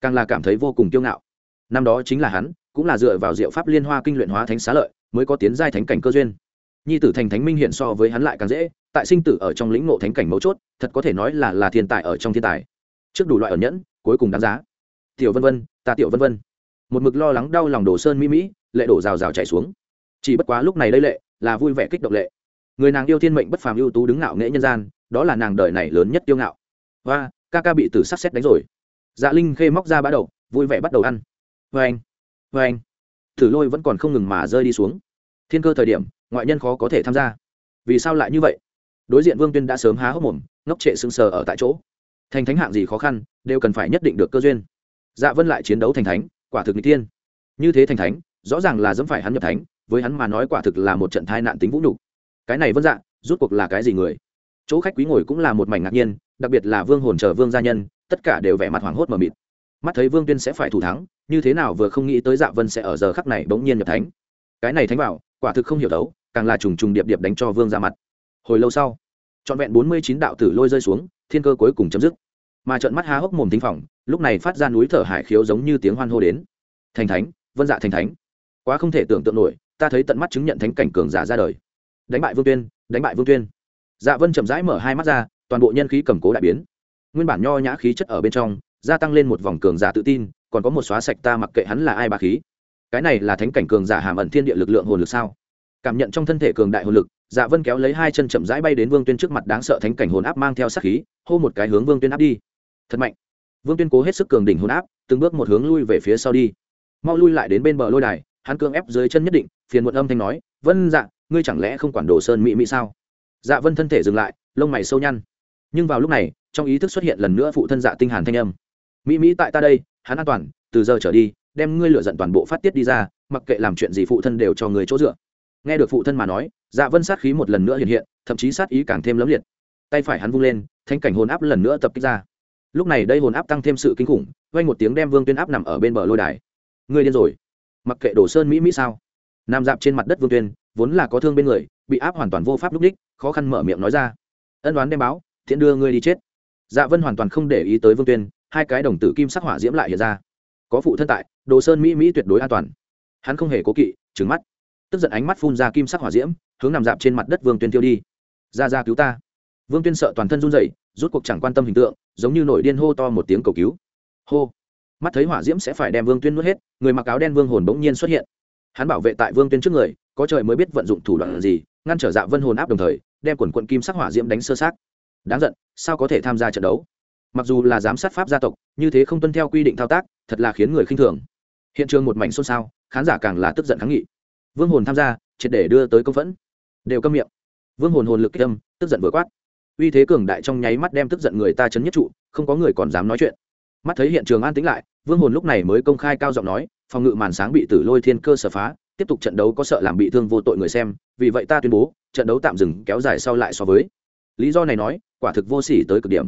Càng là cảm thấy vô cùng kiêu ngạo năm đó chính là hắn, cũng là dựa vào diệu pháp liên hoa kinh luyện hóa thánh xá lợi, mới có tiến giai thánh cảnh cơ duyên. Nhi tử thành thánh minh hiện so với hắn lại càng dễ, tại sinh tử ở trong lĩnh ngộ thánh cảnh mấu chốt, thật có thể nói là là thiên tài ở trong thiên tài. Trước đủ loại ẩn nhẫn, cuối cùng đáng giá. Tiểu vân vân, ta tiểu vân vân. Một mực lo lắng đau lòng đồ sơn mỹ mỹ, lệ đổ rào rào chảy xuống. Chỉ bất quá lúc này đây lệ, là vui vẻ kích động lệ. Người nàng yêu thiên mệnh bất phàm ưu tú đứng ngạo nghệ nhân gian, đó là nàng đời này lớn nhất tiêu ngạo. Và ca ca bị tử sắc xét đánh rồi. Dạ linh khê móc ra bã đầu vui vẻ bắt đầu ăn vê anh. Vê anh. Thử lôi vẫn còn không ngừng mà rơi đi xuống. Thiên cơ thời điểm, ngoại nhân khó có thể tham gia. Vì sao lại như vậy? Đối diện vương tuyên đã sớm há hốc mồm, ngốc trệ sưng sờ ở tại chỗ. Thành thánh hạng gì khó khăn, đều cần phải nhất định được cơ duyên. Dạ vân lại chiến đấu thành thánh, quả thực n g tiên như thế thành thánh, rõ ràng là dẫm phải hắn nhập thánh, với hắn mà nói quả thực là một trận thai nạn tính vũ nhục. Cái này vân dạ rút cuộc là cái gì người? Chỗ khách quý ngồi cũng là một mảnh ngạc nhiên, đặc biệt là vương hồn chờ vương gia nhân, tất cả đều vẻ mặt hoảng hốt mờ mịt mắt thấy vương tuyên sẽ phải thủ thắng, như thế nào vừa không nghĩ tới dạ vân sẽ ở giờ khắc này bỗng nhiên nhập thánh. Cái này thánh bảo, quả thực không hiểu đấu, càng là trùng trùng điệp điệp đánh cho vương ra mặt. Hồi lâu sau, trọn vẹn bốn mươi chín đạo tử lôi rơi xuống, thiên cơ cuối cùng chấm dứt. Mà trận mắt há hốc mồm thính phòng, lúc này phát ra núi thở hải khiếu giống như tiếng hoan hô đến. Thành thánh, vân dạ thành thánh. Quá không thể tưởng tượng nổi, ta thấy tận mắt chứng nhận thánh cảnh cường giả ra đời. Đánh bại vương tuyên, đánh bại vương tuyên. Dạ vân chậm rãi mở hai mắt ra, toàn bộ nhân khí cầm cố đại biến. Nguyên bản nho nhã khí chất ở bên trong gia tăng lên một vòng cường giả tự tin, còn có một xóa sạch ta mặc kệ hắn là ai bà khí. Cái này là thánh cảnh cường giả hàm ẩn thiên địa lực lượng hồn lực sao? Cảm nhận trong thân thể cường đại hồn lực dạ vân kéo lấy hai chân chậm rãi bay đến vương tuyên trước mặt đáng sợ thánh cảnh hồn áp mang theo sát khí, hô một cái hướng vương tuyên áp đi. Thật mạnh. Vương tuyên cố hết sức cường đỉnh hồn áp, từng bước một hướng lui về phía sau đi. Mau lui lại đến bên bờ lôi đài, hắn cương ép dưới chân nhất định, phiền muộn âm thanh nói, vân dạ ngươi chẳng lẽ không quản đồ sơn mỹ mỹ sao? Dạ vân thân thể dừng lại, lông mày sâu nhăn. Nhưng vào lúc này, trong ý thức xuất hiện lần nữa phụ thân dạ tinh hàn thanh âm mỹ mỹ tại ta đây, hắn an toàn, từ giờ trở đi, đem ngươi lựa giận toàn bộ phát tiết đi ra, mặc kệ làm chuyện gì phụ thân đều cho người chỗ dựa. Nghe được phụ thân mà nói dạ vân sát khí một lần nữa hiện hiện, thậm chí sát ý càng thêm lấm liệt. Tay phải hắn vung lên thanh cảnh hồn áp lần nữa tập kích ra. Lúc này đây hồn áp tăng thêm sự kinh khủng, vang một tiếng đem vương tuyên áp nằm ở bên bờ lôi đài. Ngươi điên rồi. Mặc kệ đổ sơn mỹ mỹ sao. Nam dạp trên mặt đất vương tuyên, vốn là có thương bên người, bị áp hoàn toàn vô pháp lúc đích, khó khăn mở miệng nói ra. Ân đoán đem báo thiện đưa ngươi đi chết. Dạ vân hoàn toàn không để ý tới vương tuyên hai cái đồng tử kim sắc hỏa diễm lại hiện ra. Có phụ thân tại, đồ sơn mỹ mỹ tuyệt đối an toàn. Hắn không hề cố kỵ trứng mắt. Tức giận ánh mắt phun ra kim sắc hỏa diễm, hướng nằm dạp trên mặt đất vương tuyên tiêu đi. Ra ra cứu ta. Vương tuyên sợ toàn thân run rẩy, rút cuộc chẳng quan tâm hình tượng, giống như nổi điên hô to một tiếng cầu cứu. Hô. Mắt thấy hỏa diễm sẽ phải đem vương tuyên nuốt hết, người mặc áo đen vương hồn bỗng nhiên xuất hiện. Hắn bảo vệ tại vương tuyên trước người, có trời mới biết vận dụng thủ đoạn gì, ngăn trở dạ vân hồn áp đồng thời, đem quần quận kim sắc hỏa diễm đánh sơ sát đáng giận, sao có thể tham gia trận đấu? Mặc dù là giám sát pháp gia tộc, như thế không tuân theo quy định thao tác, thật là khiến người khinh thường. Hiện trường một mảnh xôn xao, khán giả càng là tức giận kháng nghị. Vương hồn tham gia, triệt để đưa tới công phẫn. Đều câm miệng. Vương hồn hồn lực kích âm, tức giận vừa quát. Uy thế cường đại trong nháy mắt đem tức giận người ta chấn nhất trụ, không có người còn dám nói chuyện. Mắt thấy hiện trường an tĩnh lại, vương hồn lúc này mới công khai cao giọng nói, phòng ngự màn sáng bị tử lôi thiên cơ sở phá, tiếp tục trận đấu có sợ làm bị thương vô tội người xem, vì vậy ta tuyên bố, trận đấu tạm dừng, kéo dài sau lại so với. Lý do này nói, quả thực vô sỉ tới cực điểm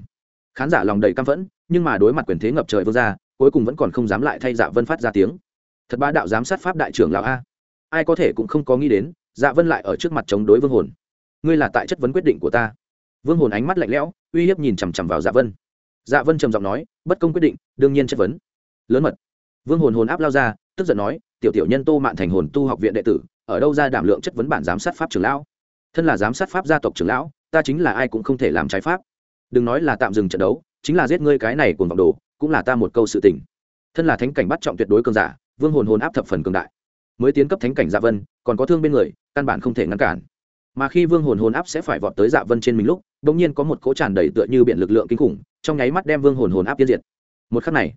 khán giả lòng đầy căm phẫn, nhưng mà đối mặt quyền thế ngập trời vương gia, cuối cùng vẫn còn không dám lại thay dạ vân phát ra tiếng. Thật ba đạo giám sát pháp đại trưởng lão a. Ai có thể cũng không có nghĩ đến dạ vân lại ở trước mặt chống đối vương hồn. Ngươi là tại chất vấn quyết định của ta. Vương hồn ánh mắt lạnh lẽo, uy hiếp nhìn chằm chằm vào dạ vân. Dạ vân trầm giọng nói, bất công quyết định, đương nhiên chất vấn. Lớn mật. Vương hồn hồn áp lao ra, tức giận nói, tiểu tiểu nhân tô mạn thành hồn tu học viện đệ tử, ở đâu ra đảm lượng chất vấn bản giám sát pháp trưởng lão? Thân là giám sát pháp gia tộc trưởng lão, ta chính là ai cũng không thể làm trái pháp đừng nói là tạm dừng trận đấu, chính là giết ngươi cái này cùng vọng đồ, cũng là ta một câu sự tình. Thân là thánh cảnh bắt trọng tuyệt đối cường giả, vương hồn hồn áp thập phần cường đại. Mới tiến cấp thánh cảnh dạ vân, còn có thương bên người, căn bản không thể ngăn cản. Mà khi vương hồn hồn áp sẽ phải vọt tới dạ vân trên mình lúc đ ỗ n g nhiên có một cỗ tràn đầy tựa như biện lực lượng kinh khủng, trong nháy mắt đem vương hồn hồn áp tiên diệt. Một khắc này,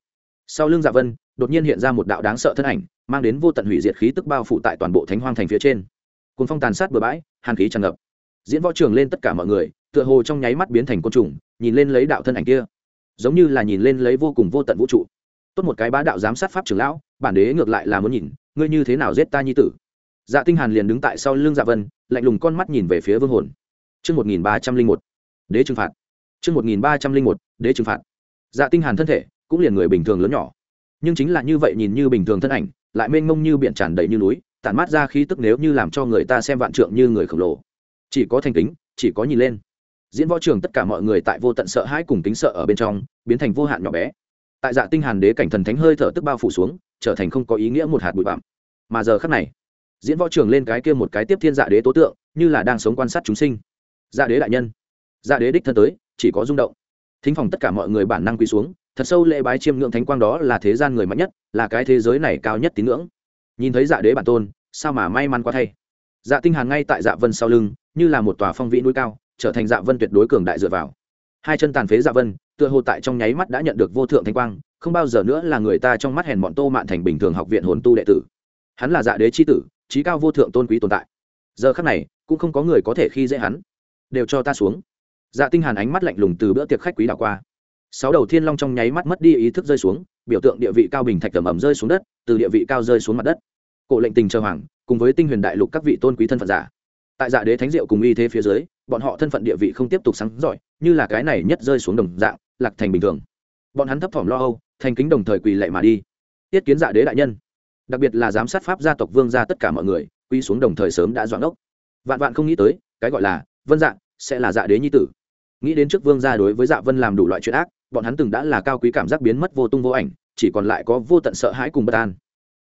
sau lưng dạ vân, đột nhiên hiện ra một đạo đáng sợ thân ảnh, mang đến vô tận hủy diệt khí tức bao phủ tại toàn bộ thánh hoang thành phía trên. Cồn phong tàn sát bừa bãi, hàn khí tràn ngập. Diễn võ trường lên tất cả mọi người, tựa hồ trong nháy mắt biến thành côn trùng nhìn lên lấy đạo thân ảnh kia. Giống như là nhìn lên lấy vô cùng vô tận vũ trụ. Tốt một cái bá đạo giám sát pháp trưởng lão, bản đế ngược lại là muốn nhìn, ngươi như thế nào giết ta nhi tử? Dạ tinh hàn liền đứng tại sau lưng dạ vân, lạnh lùng con mắt nhìn về phía vương hồn. Chương một nghìn ba trăm linh một, đế trừng phạt. Chương một nghìn ba trăm linh một, đế trừng phạt. Dạ tinh hàn thân thể cũng liền người bình thường lớn nhỏ. Nhưng chính là như vậy nhìn như bình thường thân ảnh, lại mênh mông như biển tràn đầy như núi, tản mát ra khí tức nếu như làm cho người ta xem vạn trượng như người khổng lồ. Chỉ có thành kính, chỉ có nhìn lên diễn võ trường tất cả mọi người tại vô tận sợ hãi cùng tính sợ ở bên trong, biến thành vô hạn nhỏ bé. Tại dạ tinh hàn đế cảnh thần thánh hơi thở tức bao phủ xuống, trở thành không có ý nghĩa một hạt bụi bặm. Mà giờ khắc này, diễn võ trường lên cái kia một cái tiếp thiên dạ đế tố tượng, như là đang sống quan sát chúng sinh. Dạ đế đại nhân dạ đế đích thân tới, chỉ có rung động. Thính phòng tất cả mọi người bản năng quỳ xuống, thật sâu lễ bái chiêm ngưỡng thánh quang đó là thế gian người mạnh nhất, là cái thế giới này cao nhất tín ngưỡng. Nhìn thấy dạ đế bản tôn, sao mà may mắn quá thay. Dạ tinh hàn ngay tại dạ vân sau lưng, như là một tòa phong vĩ núi cao trở thành dạ vân tuyệt đối cường đại dựa vào. Hai chân tàn phế dạ vân, tựa hồ tại trong nháy mắt đã nhận được vô thượng thánh quang, không bao giờ nữa là người ta trong mắt hèn bọn tô mạn thành bình thường học viện hồn tu đệ tử. Hắn là dạ đế c h i tử trí cao vô thượng tôn quý tồn tại. Giờ khắc này, cũng không có người có thể khi dễ hắn. Đều cho ta xuống. Dạ tinh hàn ánh mắt lạnh lùng từ bữa tiệc khách quý đảo qua. Sáu đầu thiên long trong nháy mắt mất đi ý thức rơi xuống, biểu tượng địa vị cao bình thạch tầm ẩm rơi xuống đất, từ địa vị cao rơi xuống mặt đất. Cổ lệnh tình chờ hoàng, cùng với tinh huyền đại lục các vị tôn quý thân phận giả. Tại dạ đế thánh diệu cùng y thế phía dưới bọn họ thân phận địa vị không tiếp tục sáng giỏi, như là cái này nhất rơi xuống đồng dạng, lạc thành bình thường. Bọn hắn thấp thỏm lo âu, thành kính đồng thời quỳ lệ mà đi. Tiết kiến dạ đế đại nhân. Đặc biệt là giám sát pháp gia tộc vương gia tất cả mọi người quy xuống đồng thời sớm đã doãn ốc. Vạn vạn không nghĩ tới, cái gọi là vân dạ sẽ là dạ đế nhi tử. Nghĩ đến trước vương gia đối với dạ vân làm đủ loại chuyện ác, bọn hắn từng đã là cao quý cảm giác biến mất vô tung vô ảnh, chỉ còn lại có vô tận sợ hãi cùng bất an.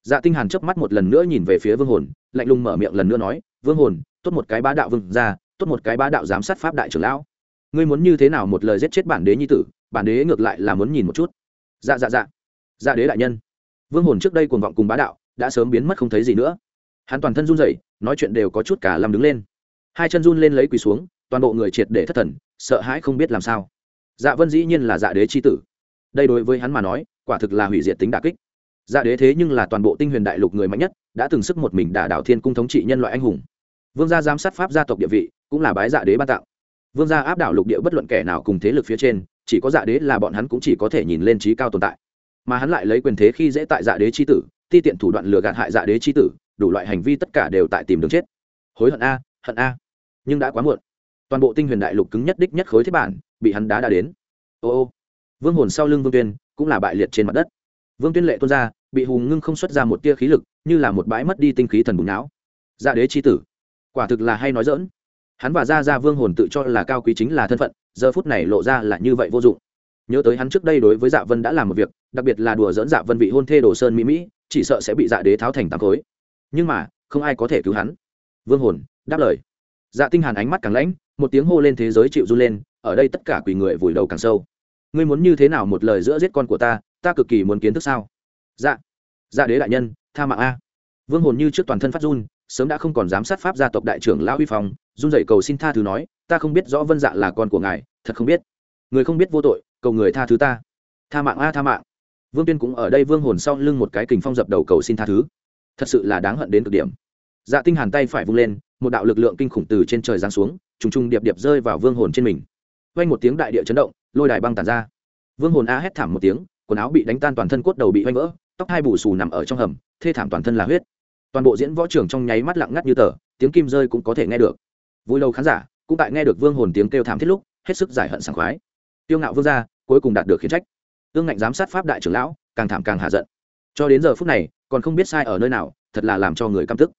Dạ tinh hàn chớp mắt một lần nữa nhìn về phía vương hồn, lạnh lùng mở miệng lần nữa nói, vương hồn, tốt một cái bá đạo vương gia tốt một cái bá đạo giám sát pháp đại trưởng lão. Ngươi muốn như thế nào một lời giết chết bản đế nhi tử, bản đế ngược lại là muốn nhìn một chút. Dạ dạ dạ. Dạ đế đại nhân. Vương hồn trước đây cuồng vọng cùng bá đạo, đã sớm biến mất không thấy gì nữa. Hắn toàn thân run rẩy, nói chuyện đều có chút cả làm đứng lên. Hai chân run lên lấy quỳ xuống, toàn bộ người triệt để thất thần, sợ hãi không biết làm sao. Dạ vân dĩ nhiên là dạ đế c h i tử. Đây đối với hắn mà nói, quả thực là hủy diệt tính đà kích. Dạ đế thế nhưng là toàn bộ tinh huyền đại lục người mạnh nhất, đã từng sức một mình đả đảo thiên cung thống trị nhân loại anh hùng. Vương gia giám sát pháp gia tộc địa vị cũng là bái dạ đế ban tặng. Vương gia áp đảo lục địa bất luận kẻ nào cùng thế lực phía trên, chỉ có dạ đế là bọn hắn cũng chỉ có thể nhìn lên trí cao tồn tại. Mà hắn lại lấy quyền thế khi dễ tại dạ đế chi tử, ti tiện thủ đoạn lừa gạt hại dạ đế chi tử, đủ loại hành vi tất cả đều tại tìm đường chết. Hối hận a hận a. Nhưng đã quá muộn. Toàn bộ tinh huyền đại lục cứng nhất đích nhất khối thiết bản, bị hắn đá đã đến. Ô ô. Vương hồn sau lưng vương tuyên, cũng là bại liệt trên mặt đất. Vương tuyên lệ tuôn ra, bị hùng ngưng không xuất ra một tia khí lực, như là một bãi mất đi tinh khí thần bùng não. Dạ đế chi tử. Quả thực là hay nói dỡn hắn và ra ra vương hồn tự cho là cao quý chính là thân phận, giờ phút này lộ ra là như vậy vô dụng. Nhớ tới hắn trước đây đối với dạ vân đã làm một việc, đặc biệt là đùa dỡn dạ vân vị hôn thê đồ sơn mỹ mỹ, chỉ sợ sẽ bị dạ đế tháo thành tám khối. Nhưng mà, không ai có thể cứu hắn. Vương hồn, đáp lời. Dạ tinh hàn ánh mắt càng lãnh, một tiếng hô lên thế giới chịu run lên, ở đây tất cả quỳ người vùi đầu càng sâu. Ngươi muốn như thế nào một lời giữa giết con của ta ta cực kỳ muốn kiến thức sao? Dạ. Dạ đế đại nhân, tha mạng a. Vương hồn như trước toàn thân phát run sớm đã không còn dám sát pháp gia tộc đại trưởng lão huy phong, run dậy cầu xin tha thứ nói, ta không biết rõ vân dạ là con của ngài, thật không biết. Người không biết vô tội, cầu người tha thứ ta. Tha mạng a, tha mạng. Vương tuyên cũng ở đây vương hồn sau lưng một cái kình phong dập đầu cầu xin tha thứ. Thật sự là đáng hận đến cực điểm. Dạ tinh hàn tay phải vung lên, một đạo lực lượng kinh khủng từ trên trời giáng xuống, trùng trùng điệp điệp rơi vào vương hồn trên mình. Vang một tiếng đại địa chấn động, lôi đài băng tàn ra. Vương hồn a hét thảm một tiếng, quần áo bị đánh tan toàn thân cốt đầu bị vanh vỡ, tóc hai bù xù nằm ở trong hầm, thê thảm toàn thân là huyết toàn bộ diễn võ trường trong nháy mắt lặng ngắt như tờ, tiếng kim rơi cũng có thể nghe được. Vui lâu khán giả, cũng tại nghe được vương hồn tiếng kêu thảm thiết lúc, hết sức giải hận sảng khoái. Tiêu ngạo vương gia, cuối cùng đạt được khiến trách. Tương ngạnh giám sát pháp đại trưởng lão, càng thảm càng hạ giận. Cho đến giờ phút này, còn không biết sai ở nơi nào, thật là làm cho người căm tức.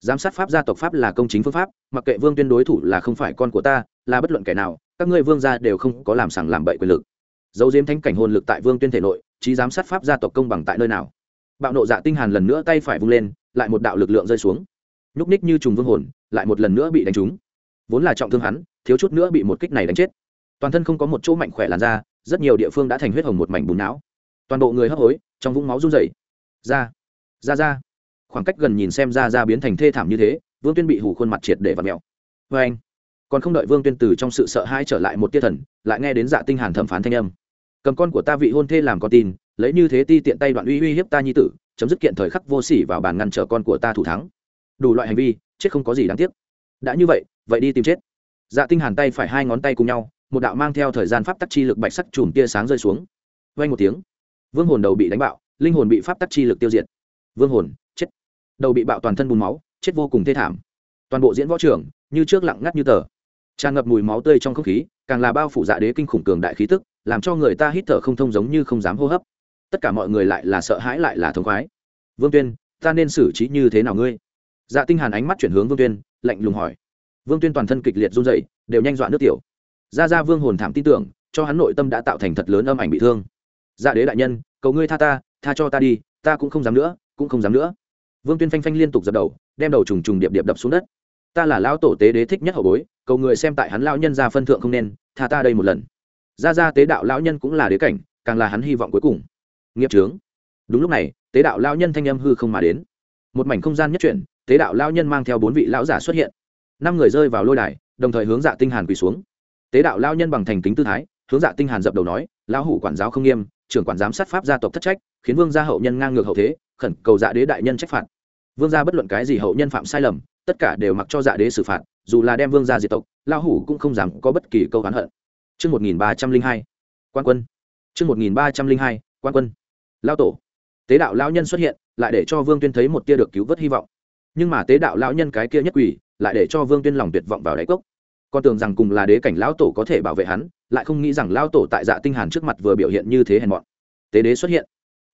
Giám sát pháp gia tộc pháp là công chính phương pháp, mặc kệ vương tuyên đối thủ là không phải con của ta, là bất luận kẻ nào, các ngươi vương gia đều không có làm sảng làm bậy quyền lực. Dấu diếm thánh cảnh hồn lực tại vương tuyên thể nội trí giám sát pháp gia tộc công bằng tại nơi nào? Bạo nộ dạ tinh hàn lần nữa tay phải vung lên lại một đạo lực lượng rơi xuống. Nhúc ních như trùng vương hồn, lại một lần nữa bị đánh trúng. Vốn là trọng thương hắn, thiếu chút nữa bị một kích này đánh chết. Toàn thân không có một chỗ mạnh khỏe làn da, rất nhiều địa phương đã thành huyết hồng một mảnh bùn não. Toàn bộ người hấp hối, trong vũng máu run rẩy. Ra ra ra. Khoảng cách gần nhìn xem ra ra biến thành thê thảm như thế, vương tuyên bị hủ khuôn mặt triệt để và mèo. Vê anh còn không đợi vương tuyên từ trong sự sợ hãi trở lại một tia thần, lại nghe đến dạ tinh hàn thẩm phán thanh âm cầm con của ta vị hôn thê làm con tin, lấy như thế ti tiện tay đoạn uy uy hiếp ta nhi tử, chấm dứt kiện thời khắc vô sỉ vào bàn ngăn trở con của ta thủ thắng. Đủ loại hành vi, chết không có gì đáng tiếc. Đã như vậy vậy đi tìm chết. Dạ tinh hàn tay phải hai ngón tay cùng nhau, một đạo mang theo thời gian pháp tắc chi lực bạch sắc chùm tia sáng rơi xuống. Vang một tiếng, vương hồn đầu bị đánh bạo, linh hồn bị pháp tắc chi lực tiêu diệt. Vương hồn, chết. Đầu bị bạo toàn thân bùn máu, chết vô cùng thê thảm. Toàn bộ diễn võ trưởng như trước lặng ngắt như tờ. Tràn ngập mùi máu tươi trong không khí, càng là bao phủ dạ đế kinh khủng cường đại khí tức làm cho người ta hít thở không thông giống như không dám hô hấp. Tất cả mọi người lại là sợ hãi lại là thống khoái. Vương tuyên, ta nên xử trí như thế nào ngươi? Dạ tinh hàn ánh mắt chuyển hướng vương tuyên, lạnh lùng hỏi. Vương tuyên toàn thân kịch liệt run rẩy, đều nhanh dọa nước tiểu. Gia Gia vương hồn thảm tin tưởng, cho hắn nội tâm đã tạo thành thật lớn âm ảnh bị thương. Dạ đế đại nhân, cầu ngươi tha ta, tha cho ta đi, ta cũng không dám nữa, cũng không dám nữa. Vương tuyên phanh phanh liên tục dập đầu, đem đầu trùng trùng điệp điệp đập xuống đất. Ta là lão tổ tế đế thích nhất hậu bối, cầu người xem tại hắn lão nhân gia phân thượng không nên, tha ta đây một lần ra ra tế đạo lão nhân cũng là đế cảnh, càng là hắn hy vọng cuối cùng. Nghiệp trướng đúng lúc này, tế đạo lão nhân thanh âm hư không mà đến. Một mảnh không gian nhất chuyển, tế đạo lão nhân mang theo bốn vị lão giả xuất hiện. Năm người rơi vào lôi đài, đồng thời hướng dạ tinh hàn quỳ xuống. Tế đạo lão nhân bằng thành kính tư thái, hướng dạ tinh hàn dập đầu nói, lão hủ quản giáo không nghiêm, trưởng quản giám sát pháp gia tộc thất trách, khiến vương gia hậu nhân ngang ngược hậu thế, khẩn cầu dạ đế đại nhân trách phạt. Vương gia bất luận cái gì hậu nhân phạm sai lầm, tất cả đều mặc cho dạ đế xử phạt, dù là đem vương gia diệt tộc, lão hủ cũng không dám có bất kỳ câu oán hận. Trước 1302, quan quân. Trước 1302, quan quân. Lão tổ. Tế đạo lão nhân xuất hiện, lại để cho Vương Tuyên thấy một tia được cứu vớt hy vọng. Nhưng mà tế đạo lão nhân cái kia nhất quỷ, lại để cho Vương Tuyên lòng tuyệt vọng vào đáy cốc. Con tưởng rằng cùng là đế cảnh lão tổ có thể bảo vệ hắn, lại không nghĩ rằng lão tổ tại Dạ Tinh Hàn trước mặt vừa biểu hiện như thế hèn mọn. Tế đế xuất hiện.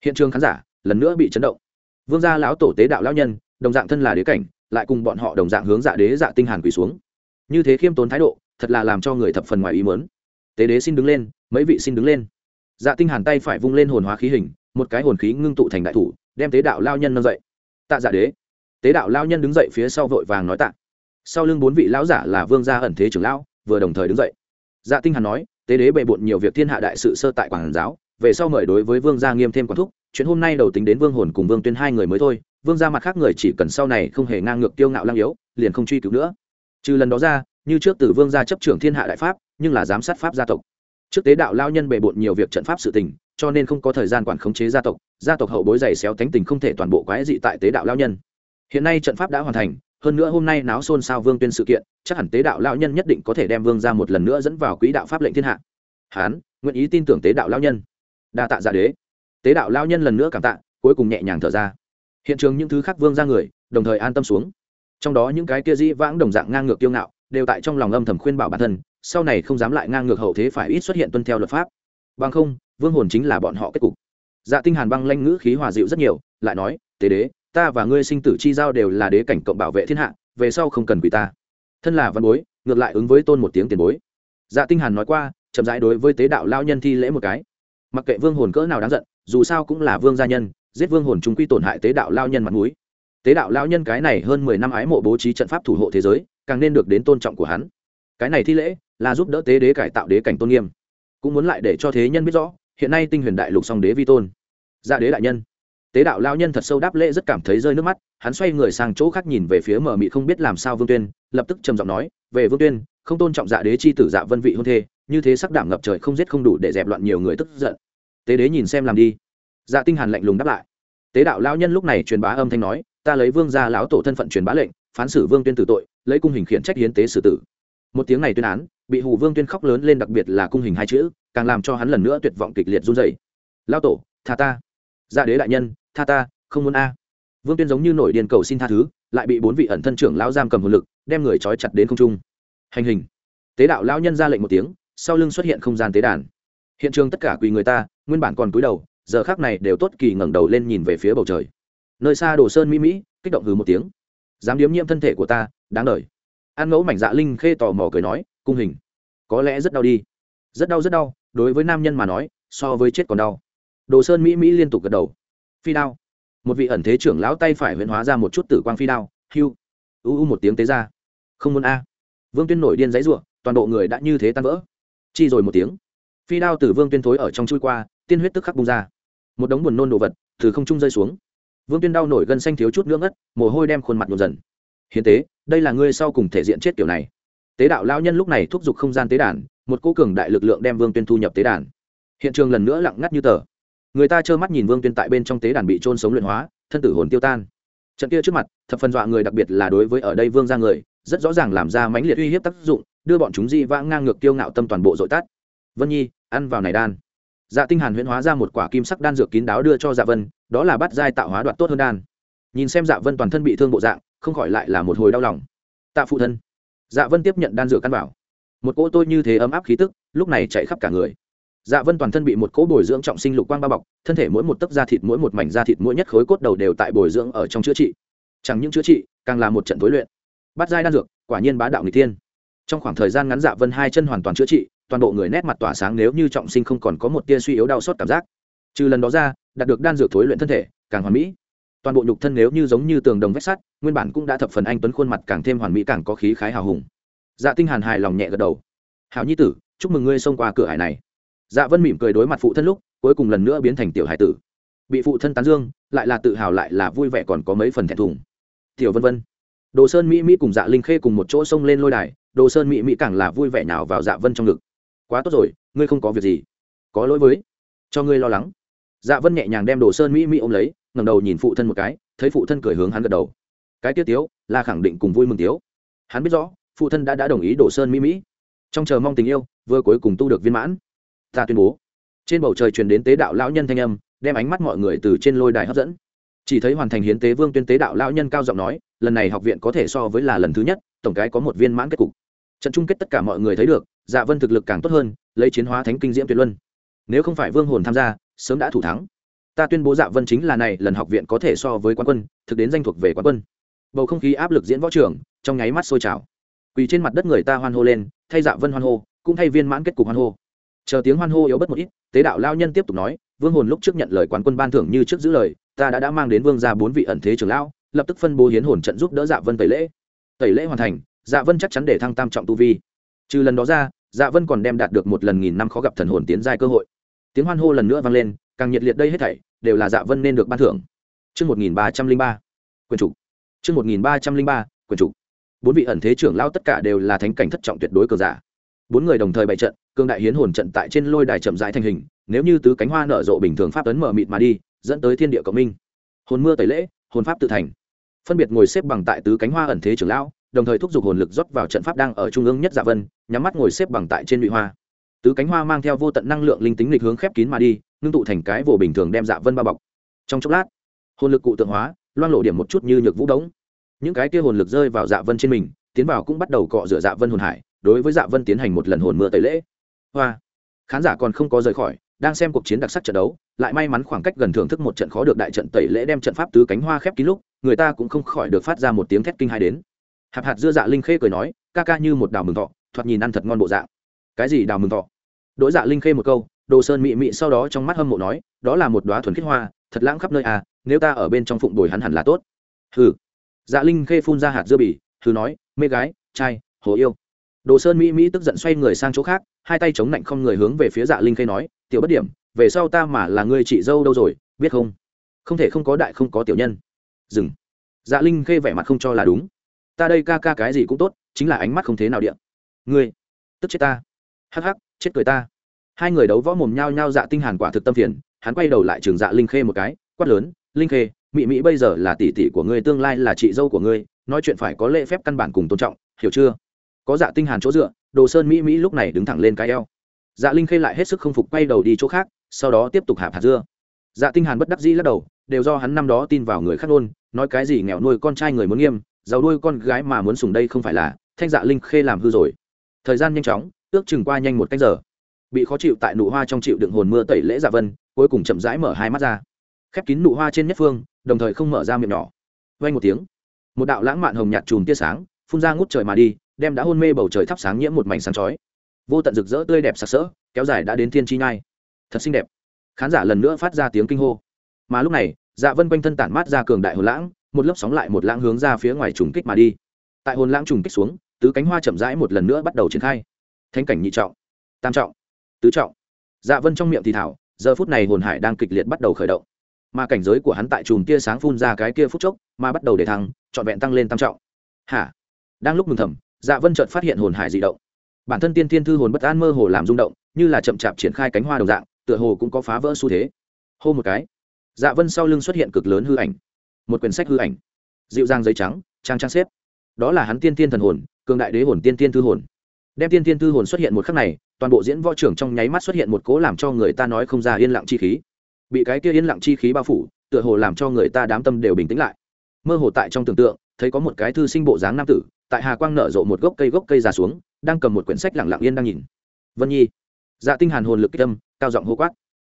Hiện trường khán giả lần nữa bị chấn động. Vương gia lão tổ tế đạo lão nhân, đồng dạng thân là đế cảnh, lại cùng bọn họ đồng dạng hướng Dạ đế Dạ Tinh Hàn quỳ xuống. Như thế khiêm tốn thái độ, thật là làm cho người thập phần ngoài ý muốn tế đế xin đứng lên, mấy vị xin đứng lên. Dạ tinh hàn tay phải vung lên hồn hóa khí hình, một cái hồn khí ngưng tụ thành đại thủ, đem tế đạo lao nhân nâng dậy. Tạ dạ đế. Tế đạo lao nhân đứng dậy phía sau vội vàng nói tạ. Sau lưng bốn vị lão giả là vương gia ẩn thế trưởng lão, vừa đồng thời đứng dậy. Dạ tinh hàn nói, tế đế bệ bội nhiều việc thiên hạ đại sự sơ tại quảng giáo, về sau mời đối với vương gia nghiêm thêm quản thúc, chuyện hôm nay đầu tính đến vương hồn cùng vương tuyên hai người mới thôi, vương gia mặt khác người chỉ cần sau này không hề ngang ngược tiêu ngạo lang yếu, liền không truy cứu nữa. Trừ lần đó ra, như trước từ vương gia chấp trưởng thiên hạ đại pháp nhưng là giám sát pháp gia tộc. Trước tế đạo lao nhân bề bộn nhiều việc trận pháp sự tình, cho nên không có thời gian quản khống chế gia tộc gia tộc hậu bối dày xéo tánh tình không thể toàn bộ quái dị tại tế đạo lao nhân. Hiện nay trận pháp đã hoàn thành, hơn nữa hôm nay náo xôn xao vương tuyên sự kiện, chắc hẳn tế đạo lão nhân nhất định có thể đem vương ra một lần nữa dẫn vào quỹ đạo pháp lệnh thiên hạ. Hán, nguyện ý tin tưởng tế đạo lão nhân. Đa tạ gia đế. Tế đạo lão nhân lần nữa cảm tạ, cuối cùng nhẹ nhàng thở ra. Hiện trường những thứ khác vương ra người, đồng thời an tâm xuống. Trong đó những cái kia dĩ vãng đồng dạng ngang ngược kiêu ngạo, đều tại trong lòng âm thầm khuyên bảo bản thân sau này không dám lại ngang ngược hậu thế phải ít xuất hiện tuân theo luật pháp. Bằng không, vương hồn chính là bọn họ kết cục. Dạ tinh hàn băng lanh ngữ khí hòa dịu rất nhiều, lại nói, tế đế, ta và ngươi sinh tử chi giao đều là đế cảnh cộng bảo vệ thiên hạ, về sau không cần quỷ ta. Thân là văn bối, ngược lại ứng với tôn một tiếng tiền bối. Dạ tinh hàn nói qua, chậm rãi đối với tế đạo lao nhân thi lễ một cái. Mặc kệ vương hồn cỡ nào đáng giận, dù sao cũng là vương gia nhân, giết vương hồn chúng quy tổn hại tế đạo lao nhân mặt mũi. Tế đạo lao nhân cái này hơn mười năm ái mộ bố trí trận pháp thủ hộ thế giới, càng nên được đến tôn trọng của hắn. Cái này thi lễ là giúp đỡ tế đế cải tạo đế cảnh tôn nghiêm. Cũng muốn lại để cho thế nhân biết rõ, hiện nay tinh huyền đại lục song đế vi tôn. Dạ đế đại nhân. Tế đạo lao nhân thật sâu đáp lễ rất cảm thấy rơi nước mắt, hắn xoay người sang chỗ khác nhìn về phía mờ mị không biết làm sao vương tuyên, lập tức trầm giọng nói, về vương tuyên, không tôn trọng dạ đế chi tử dạ vân vị hôn thê, như thế sắc đảm ngập trời không giết không đủ để dẹp loạn nhiều người tức giận. Tế đế nhìn xem làm đi. Dạ tinh hàn lạnh lùng đáp lại. Tế đạo lao nhân lúc này truyền bá âm thanh nói, ta lấy vương gia lão tổ thân phận truyền bá lệnh, phán xử vương tuyên tử tội, lấy cung hình khiển trách hiến tế xử tử. Một tiếng này tuyên án bị Hủ vương tuyên khóc lớn lên đặc biệt là cung hình hai chữ, càng làm cho hắn lần nữa tuyệt vọng kịch liệt run rẩy. Lao tổ, tha ta. Gia đế đại nhân, tha ta, không muốn a. Vương tuyên giống như nổi điên cầu xin tha thứ, lại bị bốn vị ẩn thân trưởng lão giam cầm hồn lực, đem người trói chặt đến không trung. Hành hình. Tế đạo lão nhân ra lệnh một tiếng, sau lưng xuất hiện không gian tế đàn. Hiện trường tất cả quỳ người ta, nguyên bản còn cúi đầu, giờ khác này đều tốt kỳ ngẩng đầu lên nhìn về phía bầu trời. Nơi xa đồ sơn mỹ mỹ, kích động hừ một tiếng. Dám điếm nhiễm thân thể của ta, đáng đời. An ngẫu mảnh dạ linh khê tò mò cười nói cung hình. Có lẽ rất đau đi. Rất đau rất đau, đối với nam nhân mà nói, so với chết còn đau. Đồ sơn mỹ mỹ liên tục gật đầu. Phi đao. Một vị ẩn thế trưởng lão tay phải huyễn hóa ra một chút tử quang phi đao. Hiu u u một tiếng tế ra. Không muốn a. Vương tuyên nổi điên giấy ruộng toàn bộ người đã như thế tan vỡ. Chi rồi một tiếng. Phi đao từ vương tuyên thối ở trong chui qua, tiên huyết tức khắc bung ra. Một đống buồn nôn đồ vật từ không trung rơi xuống. Vương tuyên đau nổi gân xanh thiếu chút nữa ngất, mồ hôi đem khuôn mặt nhộn dần. Hiến tế, đây là ngươi sau cùng thể diện chết kiểu này tế đạo lao nhân lúc này thúc giục không gian tế đàn, một cô cường đại lực lượng đem vương tuyên thu nhập tế đàn. Hiện trường lần nữa lặng ngắt như tờ. Người ta trơ mắt nhìn vương tuyên tại bên trong tế đàn bị trôn sống luyện hóa, thân tử hồn tiêu tan. Trận kia trước mặt, thập phần dọa người đặc biệt là đối với ở đây vương ra người, rất rõ ràng làm ra mãnh liệt uy hiếp tác dụng, đưa bọn chúng di vãng ngang ngược tiêu ngạo tâm toàn bộ dội tắt. Vân nhi, ăn vào này đan. Dạ tinh hàn huyễn hóa ra một quả kim sắc đan dược kín đáo đưa cho dạ vân, đó là bắt giai tạo hóa đoạt tốt hơn đan. Nhìn xem dạ vân toàn thân bị thương bộ dạng, không khỏi lại là một hồi đau lòng. Tạ phụ thân dạ vân tiếp nhận đan dược căn bảo một cỗ tôi như thế ấm áp khí tức, lúc này chạy khắp cả người. Dạ vân toàn thân bị một cỗ bồi dưỡng trọng sinh lục quang bao bọc, thân thể mỗi một tấc da thịt, mỗi một mảnh da thịt, mỗi nhất khối cốt đầu đều tại bồi dưỡng ở trong chữa trị. Chẳng những chữa trị, càng là một trận tối luyện. Bắt giai đan dược, quả nhiên bá đạo người tiên trong khoảng thời gian ngắn dạ vân hai chân hoàn toàn chữa trị, toàn bộ người nét mặt tỏa sáng nếu như trọng sinh không còn có một tia suy yếu đau xót cảm giác. Trừ lần đó ra, đạt được đan dược thối luyện thân thể, càng hoàn mỹ toàn bộ nhục thân nếu như giống như tường đồng vách sắt, nguyên bản cũng đã thập phần anh tuấn khuôn mặt càng thêm hoàn mỹ càng có khí khái hào hùng. Dạ tinh hàn hài lòng nhẹ gật đầu. Hảo nhi tử, chúc mừng ngươi xông qua cửa hải này. Dạ vân mỉm cười đối mặt phụ thân lúc, cuối cùng lần nữa biến thành tiểu hải tử. Bị phụ thân tán dương, lại là tự hào lại là vui vẻ còn có mấy phần thẹn thùng. Tiểu vân vân. Đồ sơn mỹ mỹ cùng dạ linh khê cùng một chỗ xông lên lôi đài, đồ sơn mỹ mỹ càng là vui vẻ nào vào dạ vân trong ngực. Quá tốt rồi, ngươi không có việc gì. Có lỗi với. Cho ngươi lo lắng. Dạ vân nhẹ nhàng đem đồ sơn mỹ mỹ ôm lấy ngẩng đầu nhìn phụ thân một cái, thấy phụ thân cười hướng hắn gật đầu. Cái tiết tiếu là khẳng định cùng vui mừng tiếu. Hắn biết rõ, phụ thân đã đã đồng ý đổ sơn mỹ mỹ. Trong chờ mong tình yêu, vừa cuối cùng tu được viên mãn. Ta tuyên bố. Trên bầu trời truyền đến tế đạo lão nhân thanh âm, đem ánh mắt mọi người từ trên lôi đài hấp dẫn. Chỉ thấy hoàn thành hiến tế vương tuyên tế đạo lão nhân cao giọng nói, lần này học viện có thể so với là lần thứ nhất, tổng cái có một viên mãn kết cục. Trận chung kết tất cả mọi người thấy được dạ vân thực lực càng tốt hơn, lấy chiến hóa thánh kinh diễm tuyệt luân. Nếu không phải vương hồn tham gia, sớm đã thủ thắng ta tuyên bố dạ vân chính là này, lần học viện có thể so với quán quân, thực đến danh thuộc về quán quân. Bầu không khí áp lực diễn võ trường, trong nháy mắt sôi trào. Quỳ trên mặt đất người ta hoan hô lên, thay dạ vân hoan hô, cũng thay viên mãn kết cục hoan hô. Chờ tiếng hoan hô yếu bất một ít, tế đạo lao nhân tiếp tục nói, vương hồn lúc trước nhận lời quán quân ban thưởng như trước giữ lời, ta đã đã mang đến vương ra bốn vị ẩn thế trưởng lão, lập tức phân bố hiến hồn trận giúp đỡ dạ vân tẩy lễ. Tẩy lễ hoàn thành dạ vân chắc chắn để thăng tam trọng tu vi. Trừ lần đó ra dạ vân còn đem đạt được một lần nghìn năm khó gặp thần hồn tiến giai cơ hội. Tiếng hoan hô lần nữa vang lên, càng nhiệt liệt đây hết thảy đều là dạ vân nên được ban thưởng. Chương một nghìn ba trăm linh ba, quyền chủ. Chương một nghìn ba trăm linh ba, quyền chủ. Bốn vị ẩn thế trưởng lao tất cả đều là thánh cảnh thất trọng tuyệt đối cường giả. Bốn người đồng thời bày trận, cương đại hiến hồn trận tại trên lôi đài chậm rãi thành hình, nếu như tứ cánh hoa nở rộ bình thường pháp ấn mở mịt mà đi, dẫn tới thiên địa cộng minh. Hồn mưa tẩy lễ, hồn pháp tự thành. Phân biệt ngồi xếp bằng tại tứ cánh hoa ẩn thế trưởng lão, đồng thời thúc giục hồn lực rót vào trận pháp đang ở trung ương nhất dạ vân, nhắm mắt ngồi xếp bằng tại trên lụy hoa tứ cánh hoa mang theo vô tận năng lượng linh tính lịch hướng khép kín mà đi, ngưng tụ thành cái vồ bình thường đem dạ vân bao bọc. Trong chốc lát, hồn lực cụ tượng hóa, loang lộ điểm một chút như nhược vũ đống. Những cái kia hồn lực rơi vào dạ vân trên mình, tiến vào cũng bắt đầu cọ rửa dạ vân hồn hải, đối với dạ vân tiến hành một lần hồn mưa tẩy lễ. Hoa, khán giả còn không có rời khỏi, đang xem cuộc chiến đặc sắc trận đấu, lại may mắn khoảng cách gần thưởng thức một trận khó được đại trận tẩy lễ đem trận pháp tứ cánh hoa khép kín lúc, người ta cũng không khỏi được phát ra một tiếng thét kinh hai đến. Hạp hạt dưa dạ linh khê cười nói, ca ca như một đào mừng thọ, thoạt nhìn ăn thật ngon bộ dạng cái gì đào mừng thọ? Đỗ dạ linh khê một câu, đồ sơn mị mị sau đó trong mắt hâm mộ nói, đó là một đoá thuần khiết hoa, thật lãng khắp nơi à nếu ta ở bên trong phụng đồi hắn hẳn là tốt. Hừ. Dạ linh khê phun ra hạt dưa bì, hừ nói, mê gái, trai, hồ yêu. Đồ sơn mỹ mỹ tức giận xoay người sang chỗ khác, hai tay chống lạnh không người hướng về phía dạ linh khê nói, tiểu bất điểm, về sau ta mà là người chị dâu đâu rồi, biết không? Không thể không có đại không có tiểu nhân. Dừng. Dạ linh khê vẻ mặt không cho là đúng. Ta đây ca ca cái gì cũng tốt, chính là ánh mắt không thế nào điện ngươi, tức chết ta hắc hắc, chết cười ta. Hai người đấu võ mồm nhao nhao dạ tinh hàn quả thực tâm phiền, hắn quay đầu lại trường dạ linh khê một cái, quát lớn, linh khê mỹ mỹ bây giờ là tỷ tỷ của ngươi, tương lai là chị dâu của ngươi, nói chuyện phải có lễ phép căn bản cùng tôn trọng, hiểu chưa? Có dạ tinh hàn chỗ dựa, đồ sơn mỹ mỹ lúc này đứng thẳng lên cái eo. Dạ linh khê lại hết sức không phục, quay đầu đi chỗ khác, sau đó tiếp tục hạp hạt dưa. Dạ tinh hàn bất đắc dĩ lắc đầu, đều do hắn năm đó tin vào người khác luôn, nói cái gì nghèo nuôi con trai người muốn nghiêm, giàu nuôi con gái mà muốn sùng đây không phải là, thanh dạ linh khê làm hư rồi. Thời gian nhanh chóng ước chừng qua nhanh một canh giờ. Bị khó chịu tại nụ hoa trong chịu đựng hồn mưa tẩy lễ dạ vân, cuối cùng chậm rãi mở hai mắt ra. Khép kín nụ hoa trên nhất phương, đồng thời không mở ra miệng nhỏ. Vay một tiếng, một đạo lãng mạn hồng nhạt chùm tia sáng, phun ra ngút trời mà đi, đem đã hôn mê bầu trời thắp sáng nhiễm một mảnh sáng chói. Vô tận rực rỡ tươi đẹp sặc sỡ, kéo dài đã đến thiên chi nhai. Thật xinh đẹp. Khán giả lần nữa phát ra tiếng kinh hô. Mà lúc này dạ vân quanh thân tản mát ra cường đại hồn lãng, một lớp sóng lại một lãng hướng ra phía ngoài trùng kích mà đi. Tại hồn lãng trùng kích xuống, tứ cánh hoa chậm rãi một lần nữa bắt đầu triển khai thánh cảnh nhị trọng, tam trọng, tứ trọng. Dạ vân trong miệng thì thảo, giờ phút này hồn hải đang kịch liệt bắt đầu khởi động. Mà cảnh giới của hắn tại chùm tia sáng phun ra cái kia phút chốc, mà bắt đầu để thăng, trọn vẹn tăng lên tam trọng. Hả? Đang lúc mừng thầm dạ vân chợt phát hiện hồn hải dị động. Bản thân tiên thiên thư hồn bất an mơ hồ làm rung động, như là chậm chạp triển khai cánh hoa đồng dạng, tựa hồ cũng có phá vỡ xu thế. Hô một cái dạ vân sau lưng xuất hiện cực lớn hư ảnh. Một quyển sách hư ảnh. Dịu dàng giấy trắng, trang trang xếp. Đó là hắn tiên tiên thần hồn, cường đại đế hồn tiên tiên thư hồn đem tiên tiên tư hồn xuất hiện một khắc này, toàn bộ diễn võ trưởng trong nháy mắt xuất hiện một cố làm cho người ta nói không ra yên lặng chi khí. Bị cái kia yên lặng chi khí bao phủ, tựa hồ làm cho người ta đám tâm đều bình tĩnh lại. Mơ hồ tại trong tưởng tượng, thấy có một cái thư sinh bộ dáng nam tử, tại hà quang nở rộ một gốc cây gốc cây già xuống, đang cầm một quyển sách lẳng lặng yên đang nhìn. Vân nhi. Dạ tinh hàn hồn lực kích tâm, cao giọng hô quát.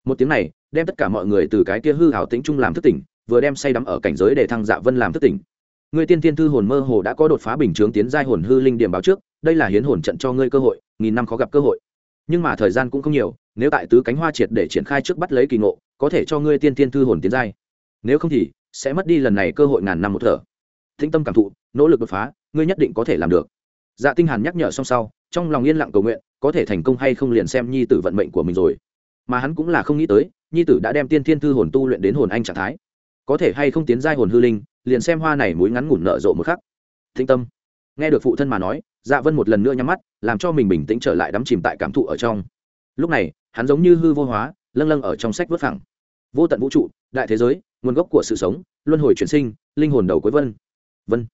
Một tiếng này, đem tất cả mọi người từ cái kia hư hảo tĩnh trung làm thức tỉnh, vừa đem say đắm ở cảnh giới để thăng dạ vân làm thức tỉnh. Ngươi tiên tiên thư hồn mơ hồ đã có đột phá bình chướng tiến giai hồn hư linh điểm báo trước, đây là hiến hồn trận cho ngươi cơ hội, nghìn năm khó gặp cơ hội. Nhưng mà thời gian cũng không nhiều, nếu tại tứ cánh hoa triệt để triển khai trước bắt lấy kỳ ngộ, có thể cho ngươi tiên tiên thư hồn tiến giai. Nếu không thì, sẽ mất đi lần này cơ hội ngàn năm một thở. Thính tâm cảm thụ, nỗ lực đột phá, ngươi nhất định có thể làm được. Dạ tinh hàn nhắc nhở xong sau, trong lòng yên lặng cầu nguyện, có thể thành công hay không liền xem nhi tử vận mệnh của mình rồi. Mà hắn cũng là không nghĩ tới, nhi tử đã đem tiên thiên thư hồn tu luyện đến hồn anh trạng thái. Có thể hay không tiến giai hồn hư linh liền xem hoa này mũi ngắn ngủn nở rộ một khắc. Thinh tâm. Nghe được phụ thân mà nói dạ vân một lần nữa nhắm mắt, làm cho mình bình tĩnh trở lại đắm chìm tại cảm thụ ở trong. Lúc này, hắn giống như hư vô hóa, lâng lâng ở trong sách vớt phẳng. Vô tận vũ trụ, đại thế giới, nguồn gốc của sự sống, luân hồi chuyển sinh, linh hồn đầu cuối vân. Vân.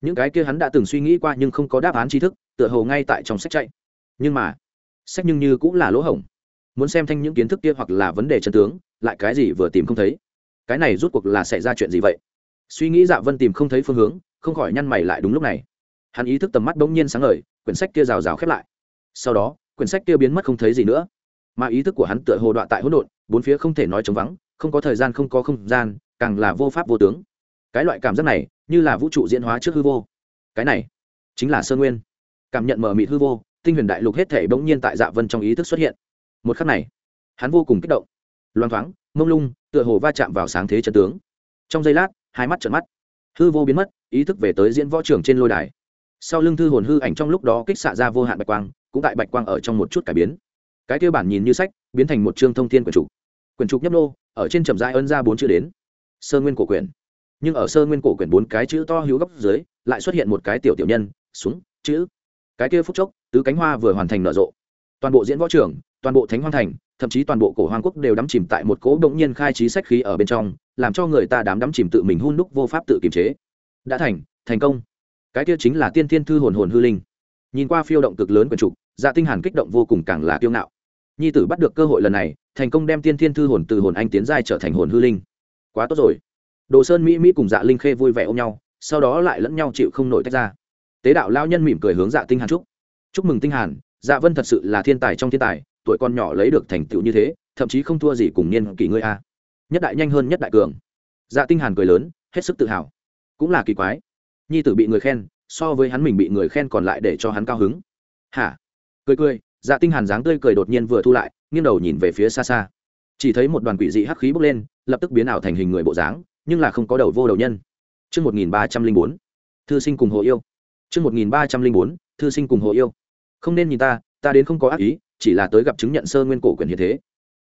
Những cái kia hắn đã từng suy nghĩ qua nhưng không có đáp án tri thức, tựa hồ ngay tại trong sách chạy. Nhưng mà, sách nhưng như cũng là lỗ hổng. Muốn xem thanh những kiến thức kia hoặc là vấn đề chân tướng, lại cái gì vừa tìm không thấy? Cái này rút cuộc là xảy ra chuyện gì vậy? Suy nghĩ dạ vân tìm không thấy phương hướng, không khỏi nhăn mày lại đúng lúc này. Hắn ý thức tầm mắt bỗng nhiên sáng ngời, quyển sách kia rào rào khép lại. Sau đó, quyển sách kia biến mất không thấy gì nữa. Mà ý thức của hắn tựa hồ đoạn tại hỗn độn, bốn phía không thể nói trống vắng, không có thời gian, không có không gian, càng là vô pháp vô tướng. Cái loại cảm giác này, như là vũ trụ diễn hóa trước hư vô. Cái này, chính là sơ nguyên. Cảm nhận mờ mịt hư vô, tinh huyền đại lục hết thể bỗng nhiên tại dạ vân trong ý thức xuất hiện. Một khắc này, hắn vô cùng kích động. Loang thoáng, mông lung, tựa hồ va chạm vào sáng thế chân tướng. Trong giây lát hai mắt trợn mắt. Hư vô biến mất, ý thức về tới diễn võ trường trên lôi đài. Sau lưng thư hồn hư ảnh trong lúc đó kích xạ ra vô hạn bạch quang, cũng tại bạch quang ở trong một chút cải biến. Cái kia bản nhìn như sách, biến thành một chương thông thiên quyển trục. Quyển trục nhấp nô, ở trên trầm dai ân ra bốn chữ đến. Sơ nguyên cổ quyển. Nhưng ở sơ nguyên cổ quyển bốn cái chữ to hữu góc dưới, lại xuất hiện một cái tiểu tiểu nhân xuống chữ. Cái kia phúc chốc, tứ cánh hoa vừa hoàn thành nở rộ. Toàn bộ diễn võ trường, toàn bộ thánh hoang thành thậm chí toàn bộ cổ hoàng quốc đều đắm chìm tại một cỗ động nhiên khai trí sách khí ở bên trong, làm cho người ta đám đắm chìm tự mình hun đúc vô pháp tự kiềm chế. Đã thành thành công. Cái kia chính là tiên thiên thư hồn hồn hư linh. Nhìn qua phiêu động cực lớn quần trục dạ tinh hàn kích động vô cùng càng là kiêu ngạo. Nhi tử bắt được cơ hội lần này, thành công đem tiên thiên thư hồn từ hồn anh tiến giai trở thành hồn hư linh. Quá tốt rồi. Đồ sơn mỹ mỹ cùng dạ linh khê vui vẻ ôm nhau, sau đó lại lẫn nhau chịu không nổi tách ra. Tế đạo lao nhân mỉm cười hướng dạ tinh hàn chúc. Chúc mừng tinh hàn dạ vân thật sự là thiên tài trong thiên tài tuổi con nhỏ lấy được thành tựu như thế thậm chí không thua gì cùng niên kỷ ngươi a nhất đại nhanh hơn nhất đại cường dạ tinh hàn cười lớn hết sức tự hào cũng là kỳ quái nhi tử bị người khen so với hắn mình bị người khen còn lại để cho hắn cao hứng hả cười cười dạ tinh hàn dáng tươi cười đột nhiên vừa thu lại nghiêng đầu nhìn về phía xa xa chỉ thấy một đoàn quỷ dị hắc khí bốc lên lập tức biến ảo thành hình người bộ dáng nhưng là không có đầu vô đầu nhân Chương 1304. Thư sinh cùng hồ yêu. Chương 1304. Thư sinh cùng hồ yêu. Không nên nhìn ta, ta đến không có ác ý, chỉ là tới gặp chứng nhận sơ nguyên cổ quyền hiện thế.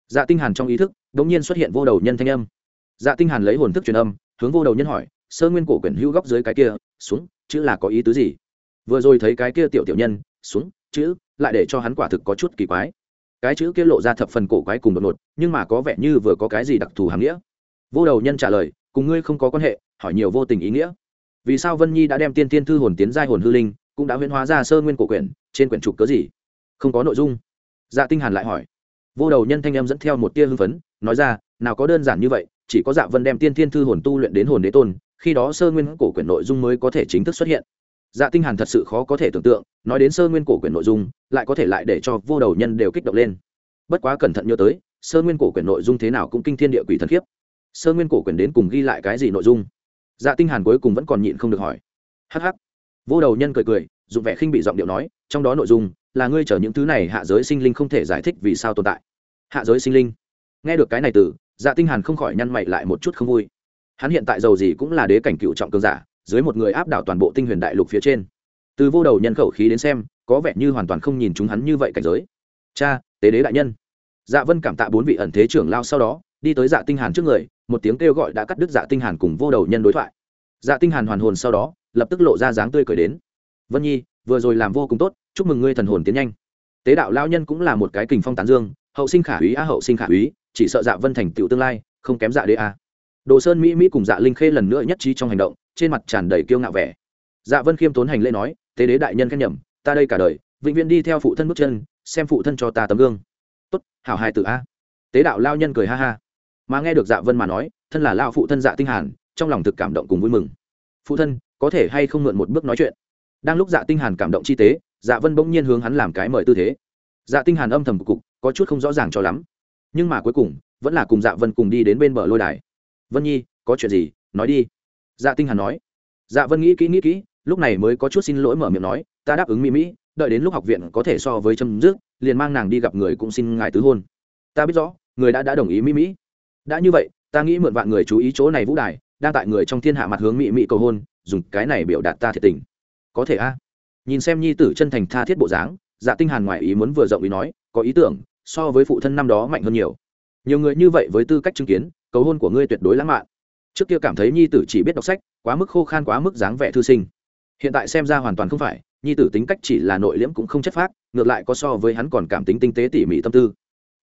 Dạ Tinh Hàn trong ý thức, đột nhiên xuất hiện vô đầu nhân thanh âm. Dạ Tinh Hàn lấy hồn thức truyền âm, hướng vô đầu nhân hỏi, sơ nguyên cổ quyền hữu góc dưới cái kia, xuống, chữ là có ý tứ gì? Vừa rồi thấy cái kia tiểu tiểu nhân, xuống, chữ, lại để cho hắn quả thực có chút kỳ quái. Cái chữ kia lộ ra thập phần cổ quái cùng đột ngột, nhưng mà có vẻ như vừa có cái gì đặc thù hàm nghĩa. Vô đầu nhân trả lời, cùng ngươi không có quan hệ, hỏi nhiều vô tình ý nghĩa vì sao vân nhi đã đem tiên tiên thư hồn tiến giai hồn hư linh cũng đã huyễn hóa ra sơ nguyên cổ quyển trên quyển trục cớ gì không có nội dung dạ tinh hàn lại hỏi. Vô đầu nhân thanh em dẫn theo một tia hưng phấn, nói ra, nào có đơn giản như vậy, chỉ có dạ vân đem tiên Thiên thư hồn tu luyện đến hồn đế tôn, khi đó sơ nguyên cổ quyển nội dung mới có thể chính thức xuất hiện. Dạ tinh hàn thật sự khó có thể tưởng tượng, nói đến sơ nguyên cổ quyển nội dung, lại có thể lại để cho vô đầu nhân đều kích động lên. Bất quá cẩn thận nhớ tới, sơ nguyên cổ quyển nội dung thế nào cũng kinh thiên địa quỷ thần khiếp. Sơ nguyên cổ quyển đến cùng ghi lại cái gì nội dung? Dạ tinh hàn cuối cùng vẫn còn nhịn không được hỏi. Hắc hắc. Vô đầu nhân cười cười dùng vẻ khinh bị giọng điệu nói, trong đó nội dung là ngươi chờ những thứ này hạ giới sinh linh không thể giải thích vì sao tồn tại. Hạ giới sinh linh. Nghe được cái này từ dạ tinh hàn không khỏi nhăn mày lại một chút không vui. Hắn hiện tại giàu gì cũng là đế cảnh cựu trọng cường giả, dưới một người áp đảo toàn bộ tinh huyền đại lục phía trên. Từ vô đầu nhân khẩu khí đến xem, có vẻ như hoàn toàn không nhìn chúng hắn như vậy cảnh giới. Cha, tế đế đại nhân. Dạ vân cảm tạ bốn vị ẩn thế trưởng lao sau đó, đi tới dạ tinh hàn trước người, một tiếng kêu gọi đã cắt đứt dạ tinh hàn cùng vô đầu nhân đối thoại. Dạ tinh hàn hoàn hồn sau đó, lập tức lộ ra dáng tươi cười đến vân nhi, vừa rồi làm vô cùng tốt, chúc mừng ngươi thần hồn tiến nhanh. Tế đạo lao nhân cũng là một cái kình phong tán dương, hậu sinh khả úy a hậu sinh khả úy, chỉ sợ dạ vân thành tựu tương lai, không kém dạ đế a đồ sơn mỹ mỹ cùng dạ linh khê lần nữa nhất trí trong hành động, trên mặt tràn đầy kiêu ngạo vẻ. Dạ vân khiêm tốn hành lễ nói, tế đế đại nhân khen nhầm, ta đây cả đời, vĩnh viễn đi theo phụ thân bước chân, xem phụ thân cho ta tấm gương. Tốt, hảo hài tử a tế đạo lao nhân cười ha ha. Mà nghe được dạ vân mà nói, thân là lao phụ thân dạ tinh hàn, trong lòng thực cảm động cùng vui mừng. Phụ thân, có thể hay không mượn một bước nói chuyện? Đang lúc dạ tinh hàn cảm động chi tế dạ vân bỗng nhiên hướng hắn làm cái mời tư thế. Dạ tinh hàn âm thầm cục, có chút không rõ ràng cho lắm. Nhưng mà cuối cùng, vẫn là cùng dạ vân cùng đi đến bên bờ lôi đài. Vân nhi, có chuyện gì? Nói đi. Dạ tinh hàn nói. Dạ vân nghĩ kỹ nghĩ kỹ, lúc này mới có chút xin lỗi mở miệng nói, ta đáp ứng mỹ mỹ, đợi đến lúc học viện có thể so với châm dứt, liền mang nàng đi gặp người cũng xin ngài tứ hôn. Ta biết rõ, người đã đã đồng ý mỹ mỹ. Đã như vậy, ta nghĩ mượn vạn người chú ý chỗ này vũ đài đang tại người trong thiên hạ mặt hướng mỹ mỹ cầu hôn, dùng cái này biểu đạt ta thiệt tình có thể a. Nhìn xem nhi tử chân thành tha thiết bộ dáng dạ tinh hàn ngoài ý muốn vừa rộng ý nói, có ý tưởng, so với phụ thân năm đó mạnh hơn nhiều. Nhiều người như vậy với tư cách chứng kiến, cầu hôn của ngươi tuyệt đối lãng mạn. Trước kia cảm thấy nhi tử chỉ biết đọc sách, quá mức khô khan quá mức dáng vẻ thư sinh. Hiện tại xem ra hoàn toàn không phải, nhi tử tính cách chỉ là nội liễm cũng không chất phác, ngược lại có so với hắn còn cảm tính tinh tế tỉ mỉ tâm tư.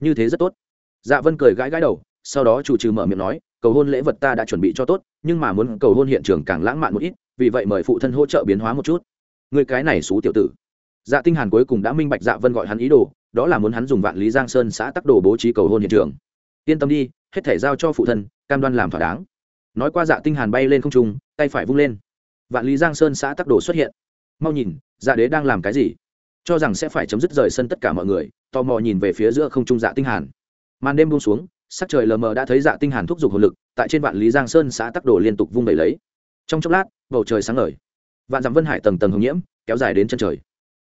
Như thế rất tốt. Dạ vân cười gãi gãi đầu, sau đó chủ trừ mở miệng nói, cầu hôn lễ vật ta đã chuẩn bị cho tốt, nhưng mà muốn cầu hôn hiện trường càng lãng mạn một ít vì vậy mời phụ thân hỗ trợ biến hóa một chút. Người cái này xú tiểu tử. Dạ tinh hàn cuối cùng đã minh bạch dạ vân gọi hắn ý đồ, đó là muốn hắn dùng vạn lý giang sơn xã tắc đồ bố trí cầu hôn hiện trường. Yên tâm đi, hết thể giao cho phụ thân, cam đoan làm thỏa đáng. Nói qua dạ tinh hàn bay lên không trung, tay phải vung lên. Vạn lý giang sơn xã tắc đồ xuất hiện. Mau nhìn dạ đế đang làm cái gì? Cho rằng sẽ phải chấm dứt rời sân tất cả mọi người, tò mò nhìn về phía giữa không trung dạ tinh hàn. Màn đêm buông xuống, sắc trời lờ mờ đã thấy dạ tinh hàn thúc giục hồn lực, tại trên vạn lý giang sơn xã tắc đồ liên tục vung đẩy lấy trong chốc lát, bầu trời sáng ngời. Vạn dặm vân hải tầng tầng hồng nhiễm, kéo dài đến chân trời.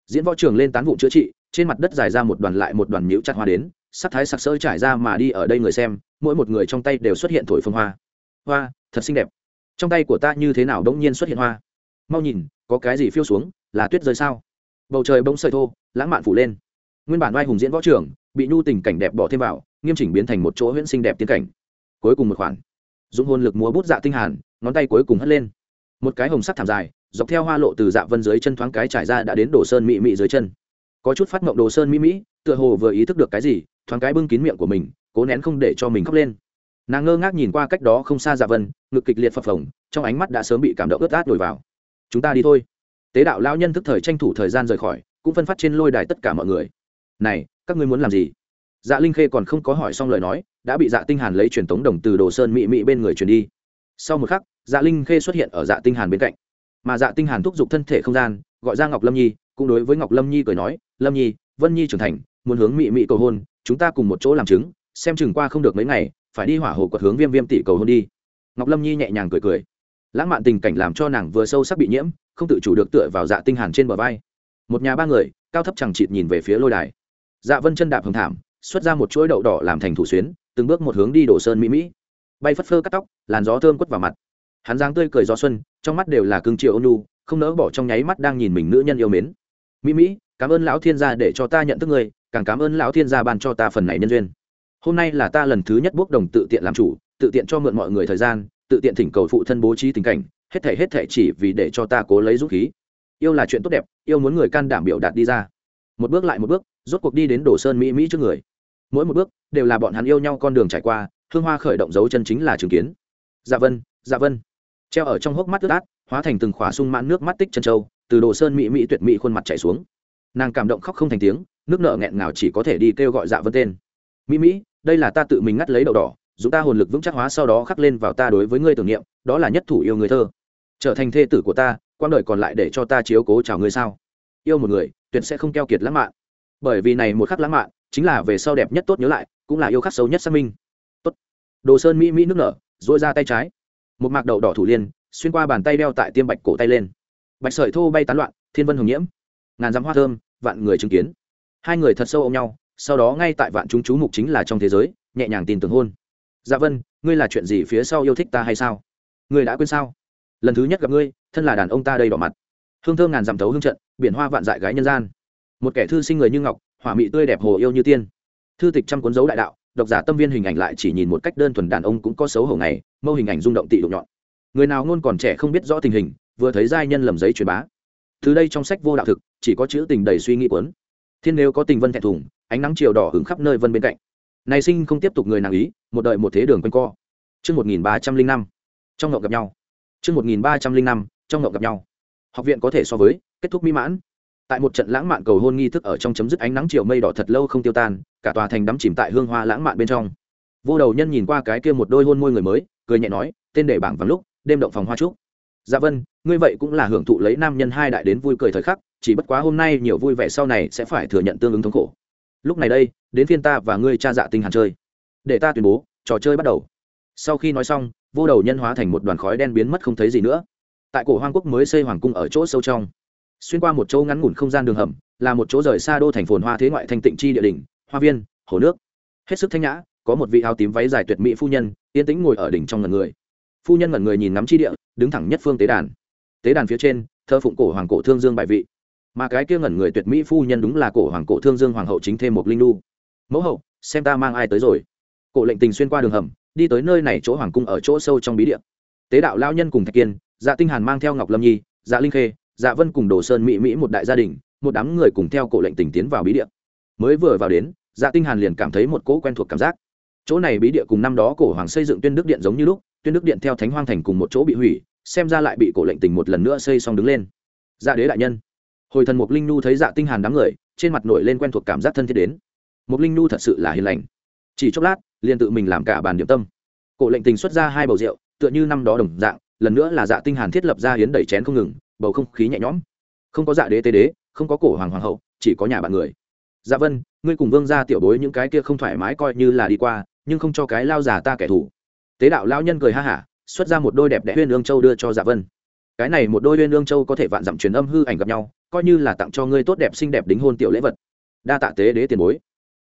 Diễn võ trường lên tán vụ chữa trị, trên mặt đất dài ra một đoàn lại một đoàn nhiễu chặt hoa đến, sắc thái sặc sỡ trải ra mà đi ở đây người xem, mỗi một người trong tay đều xuất hiện thổi phương hoa. Hoa, thật xinh đẹp. Trong tay của ta như thế nào đông nhiên xuất hiện hoa? Mau nhìn, có cái gì phiêu xuống, là tuyết rơi sao? Bầu trời bỗng sợi thô, lãng mạn phủ lên. Nguyên bản oai hùng diễn võ trường, bị nhu tình cảnh đẹp bỏ thêm vào, nghiêm chỉnh biến thành một chỗ huyễn sinh đẹp tiên cảnh. Cuối cùng một khoản. Dũng hôn lực múa bút dạ tinh hàn ngón tay cuối cùng hất lên. Một cái hồng sắc thảm dài, dọc theo hoa lộ từ dạ vân dưới chân thoáng cái trải ra đã đến đồ sơn mỹ mỹ dưới chân. Có chút phát mộng đồ sơn mỹ mỹ tựa hồ vừa ý thức được cái gì, thoáng cái bưng kín miệng của mình, cố nén không để cho mình khóc lên. Nàng ngơ ngác nhìn qua cách đó không xa dạ vân, ngực kịch liệt phập phồng, trong ánh mắt đã sớm bị cảm động ướt át đổi vào. Chúng ta đi thôi. Tế đạo lao nhân thức thời tranh thủ thời gian rời khỏi, cũng phân phát trên lôi đài tất cả mọi người. Này, các ngươi muốn làm gì? Dạ linh khê còn không có hỏi xong lời nói, đã bị dạ tinh hàn lấy truyền tống đồng từ đồ sơn mỹ mỹ bên người truyền đi. Sau một khắc dạ linh khê xuất hiện ở dạ tinh hàn bên cạnh. Mà dạ tinh hàn thúc giục thân thể không gian, gọi ra ngọc lâm nhi, cũng đối với ngọc lâm nhi cười nói, lâm nhi, vân nhi trưởng thành, muốn hướng mị mị cầu hôn, chúng ta cùng một chỗ làm chứng, xem chừng qua không được mấy ngày, phải đi hỏa hồ quật hướng viêm viêm tỷ cầu hôn đi. Ngọc lâm nhi nhẹ nhàng cười cười. Lãng mạn tình cảnh làm cho nàng vừa sâu sắc bị nhiễm, không tự chủ được tựa vào dạ tinh hàn trên bờ vai. Một nhà ba người, cao thấp chẳng chịt nhìn về phía lôi đài. Dạ vân chân đạp hồng thảm, xuất ra một chuỗi đậu đỏ làm thành thủ xuyến, từng bước một hướng đi đổ sơn mỹ mỹ. Bay phất phơ cắt tóc, làn gió thơm quất vào mặt hắn dáng tươi cười gió xuân, trong mắt đều là cương triệu ônu không nỡ bỏ trong nháy mắt đang nhìn mình nữ nhân yêu mến. Mỹ mỹ, cảm ơn lão thiên gia để cho ta nhận thức người càng cảm ơn lão thiên gia ban cho ta phần này nhân duyên. Hôm nay là ta lần thứ nhất bốc đồng tự tiện làm chủ, tự tiện cho mượn mọi người thời gian, tự tiện thỉnh cầu phụ thân bố trí tình cảnh, hết thể hết thể chỉ vì để cho ta cố lấy dũng khí. Yêu là chuyện tốt đẹp, yêu muốn người can đảm biểu đạt đi ra. Một bước lại một bước, rốt cuộc đi đến đổ sơn mỹ mỹ trước người. Mỗi một bước đều là bọn hắn yêu nhau con đường trải qua, hương hoa khởi động dấu chân chính là chứng kiến. Dạ vân dạ vân treo ở trong hốc mắt ướt át, hóa thành từng khỏa sung mãn nước mắt tích chân trâu từ đồ sơn mỹ mỹ tuyệt mỹ khuôn mặt chảy xuống. Nàng cảm động khóc không thành tiếng, nước nợ nghẹn ngào chỉ có thể đi kêu gọi dạ vân tên. Mỹ mỹ, đây là ta tự mình ngắt lấy đậu đỏ, dù ta hồn lực vững chắc hóa sau đó khắc lên vào ta đối với ngươi tưởng niệm, đó là nhất thủ yêu người thơ. Trở thành thê tử của ta quang đời còn lại để cho ta chiếu cố chào ngươi sao? Yêu một người, tuyệt sẽ không keo kiệt lãng mạn. Bởi vì này một khắc lãng mạn, chính là về sau đẹp nhất tốt nhớ lại, cũng là yêu khắc xấu nhất xác minh. Tốt. Đồ sơn mỹ mỹ nước nở dội ra tay trái một mạc đậu đỏ thủ liên, xuyên qua bàn tay đeo tại tiêm bạch cổ tay lên. Bạch sợi thô bay tán loạn, thiên vân hồng nhiễm. Ngàn dắm hoa thơm, vạn người chứng kiến. Hai người thật sâu ôm nhau, sau đó ngay tại vạn chúng chú mục chính là trong thế giới, nhẹ nhàng tin tưởng hôn. Dạ vân, ngươi là chuyện gì phía sau yêu thích ta hay sao? Ngươi đã quên sao? Lần thứ nhất gặp ngươi, thân là đàn ông ta đây đỏ mặt. Hương thơm ngàn dặm thấu hương trận, biển hoa vạn dại gái nhân gian. Một kẻ thư sinh người như ngọc, hỏa mị tươi đẹp hồ yêu như tiên. Thư tịch trăm cuốn dấu đại đạo độc giả tâm viên hình ảnh lại chỉ nhìn một cách đơn thuần đàn ông cũng có xấu hổ này mâu hình ảnh rung động tị đụng nhọn người nào ngôn còn trẻ không biết rõ tình hình vừa thấy giai nhân lầm giấy truyền bá từ đây trong sách vô đạo thực chỉ có chữ tình đầy suy nghĩ quấn thiên nếu có tình vân thẹn thùng ánh nắng chiều đỏ hứng khắp nơi vân bên cạnh này sinh không tiếp tục người nàng ý một đợi một thế đường quanh co Trước 1305, trong ngậu gặp nhau. Trước 1305, trong ngậu gặp nhau. Học viện có thể so với, kết thúc mỹ mãn. Tại một trận lãng mạn cầu hôn nghi thức ở trong chấm dứt ánh nắng chiều mây đỏ thật lâu không tiêu tan, cả tòa thành đắm chìm tại hương hoa lãng mạn bên trong. Vô đầu nhân nhìn qua cái kia một đôi hôn môi người mới, cười nhẹ nói, tên để bảng vắng lúc, đêm động phòng hoa trúc. Dạ vân, ngươi vậy cũng là hưởng thụ lấy nam nhân hai đại đến vui cười thời khắc, chỉ bất quá hôm nay nhiều vui vẻ sau này sẽ phải thừa nhận tương ứng thống khổ. Lúc này đây, đến phiên ta và ngươi cha dạ tinh hàn chơi. Để ta tuyên bố, trò chơi bắt đầu. Sau khi nói xong, vô đầu nhân hóa thành một đoàn khói đen biến mất không thấy gì nữa tại cổ hoang quốc mới xây hoàng cung ở chỗ sâu trong xuyên qua một chỗ ngắn ngủn không gian đường hầm, là một chỗ rời xa đô thành phồn hoa thế ngoại thanh tịnh chi địa đình hoa viên, hồ nước. Hết sức thanh nhã, có một vị áo tím váy dài tuyệt mỹ phu nhân, yên tĩnh ngồi ở đỉnh trong ngần người. Phu nhân ngẩn người nhìn ngắm chi địa, đứng thẳng nhất phương tế đàn. Tế đàn phía trên thơ phụng cổ hoàng cổ thương dương bài vị. Mà cái kia ngẩn người tuyệt mỹ phu nhân đúng là cổ hoàng cổ thương dương hoàng hậu chính thêm một linh nu mẫu hậu, xem ta mang ai tới rồi. Cổ lệnh tình xuyên qua đường hầm, đi tới nơi này chỗ hoàng cung ở chỗ sâu trong bí địa. Tế đạo lao nhân cùng thạch kiên dạ tinh hàn mang theo ngọc lâm nhi dạ linh khê dạ vân cùng đồ sơn mỹ mỹ một đại gia đình, một đám người cùng theo cổ lệnh tình tiến vào bí địa. Mới vừa vào đến dạ tinh hàn liền cảm thấy một cỗ quen thuộc cảm giác. Chỗ này bí địa cùng năm đó cổ hoàng xây dựng tuyên đức điện giống như lúc, tuyên đức điện theo thánh hoang thành cùng một chỗ bị hủy, xem ra lại bị cổ lệnh tình một lần nữa xây xong đứng lên. Dạ đế đại nhân. Hồi thần mục linh nu thấy dạ tinh hàn đám người, trên mặt nổi lên quen thuộc cảm giác thân thiết đến. Mục linh nu thật sự là hiền lành. Chỉ chốc lát, liền tự mình làm cả bàn điểm tâm. Cổ lệnh tình xuất ra hai bầu rượu, tựa như năm đó đồng dạng, lần nữa là dạ tinh hàn thiết lập ra hiến đẩy chén không ngừng bầu không khí nhẹ nhõm. Không có dạ đế tế đế, không có cổ hoàng hoàng hậu, chỉ có nhà bạn người. Dạ vân, ngươi cùng vương gia tiểu bối những cái kia không thoải mái coi như là đi qua, nhưng không cho cái lao già ta kẻ thù. Tế đạo lao nhân cười ha hả, xuất ra một đôi đẹp đẽ huyên ương châu đưa cho dạ vân. Cái này một đôi huyên ương châu có thể vạn dặm truyền âm hư ảnh gặp nhau, coi như là tặng cho ngươi tốt đẹp xinh đẹp đính hôn tiểu lễ vật. Đa tạ tế đế tiền bối.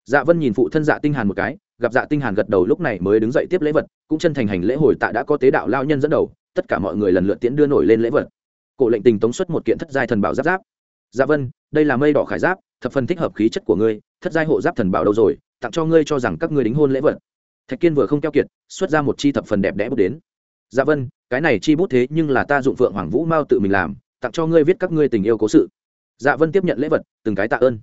Dạ vân nhìn phụ thân dạ tinh hàn một cái, gặp dạ tinh hàn gật đầu lúc này mới đứng dậy tiếp lễ vật, cũng chân thành hành lễ hồi tạ đã có tế đạo lao nhân dẫn đầu, tất cả mọi người lần lượt tiễn đưa nổi lên lễ vật cổ lệnh tình tống xuất một kiện thất giai thần bảo giáp giáp. Dạ vân, đây là mây đỏ khải giáp, thập phần thích hợp khí chất của ngươi, thất giai hộ giáp thần bảo đâu rồi, tặng cho ngươi cho rằng các ngươi đính hôn lễ vật. Thạch kiên vừa không keo kiệt, xuất ra một chi thập phần đẹp đẽ bút đến. Dạ vân, cái này chi bút thế nhưng là ta dụng phượng hoàng vũ mao tự mình làm, tặng cho ngươi viết các ngươi tình yêu cố sự. Dạ vân tiếp nhận lễ vật, từng cái tạ ơn.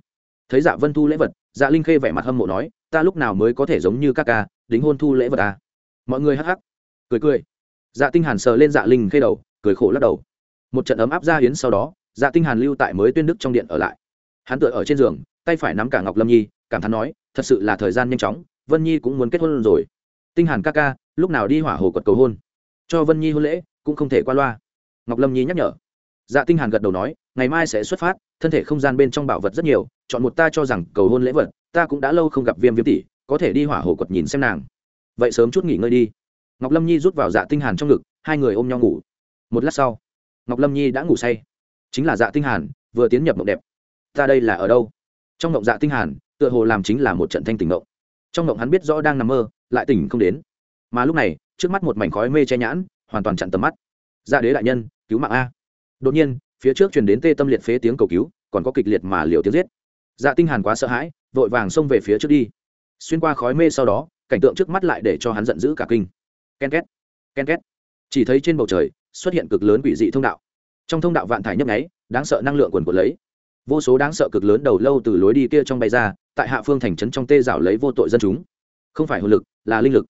Thấy dạ vân thu lễ vật dạ linh khê vẻ mặt hâm mộ nói, ta lúc nào mới có thể giống như các ca, đính hôn thu lễ vật à? mọi người hắc hắc, cười cười. Dạ tinh hàn sờ lên dạ linh khê đầu, cười khổ lắc đầu một trận ấm áp ra hiến sau đó dạ tinh hàn lưu tại mới tuyên đức trong điện ở lại. Hắn tựa ở trên giường, tay phải nắm cả ngọc lâm nhi, cảm thán nói, thật sự là thời gian nhanh chóng, vân nhi cũng muốn kết hôn rồi. Tinh hàn ca ca, lúc nào đi hỏa hồ quật cầu hôn? Cho vân nhi hôn lễ, cũng không thể qua loa. Ngọc lâm nhi nhắc nhở. Dạ tinh hàn gật đầu nói, ngày mai sẽ xuất phát, thân thể không gian bên trong bảo vật rất nhiều, chọn một ta cho rằng cầu hôn lễ vật, ta cũng đã lâu không gặp viêm viêm tỷ, có thể đi hỏa hồ quật nhìn xem nàng. Vậy sớm chút nghỉ ngơi đi. Ngọc lâm nhi rút vào dạ tinh hàn trong ngực, hai người ôm nhau ngủ. Một lát sau ngọc lâm nhi đã ngủ say. Chính là dạ tinh hàn, vừa tiến nhập mộng đẹp. Ta đây là ở đâu? Trong mộng dạ tinh hàn, tựa hồ làm chính là một trận thanh tỉnh mộng. Trong mộng hắn biết rõ đang nằm mơ, lại tỉnh không đến. Mà lúc này, trước mắt một mảnh khói mê che nhãn, hoàn toàn chặn tầm mắt. Dạ đế đại nhân, cứu mạng a. Đột nhiên, phía trước truyền đến tê tâm liệt phế tiếng cầu cứu, còn có kịch liệt mà liều tiếng giết. Dạ tinh hàn quá sợ hãi, vội vàng xông về phía trước đi. Xuyên qua khói mê sau đó, cảnh tượng trước mắt lại để cho hắn giận dữ cả kinh. Ken két ken két. Chỉ thấy trên bầu trời xuất hiện cực lớn quỷ dị thông đạo. Trong thông đạo vạn thải nhấp nháy, đáng sợ năng lượng quần của lấy. Vô số đáng sợ cực lớn đầu lâu từ lối đi kia trong bay ra, tại hạ phương thành trấn trong tê rảo lấy vô tội dân chúng. Không phải hồn lực, là linh lực.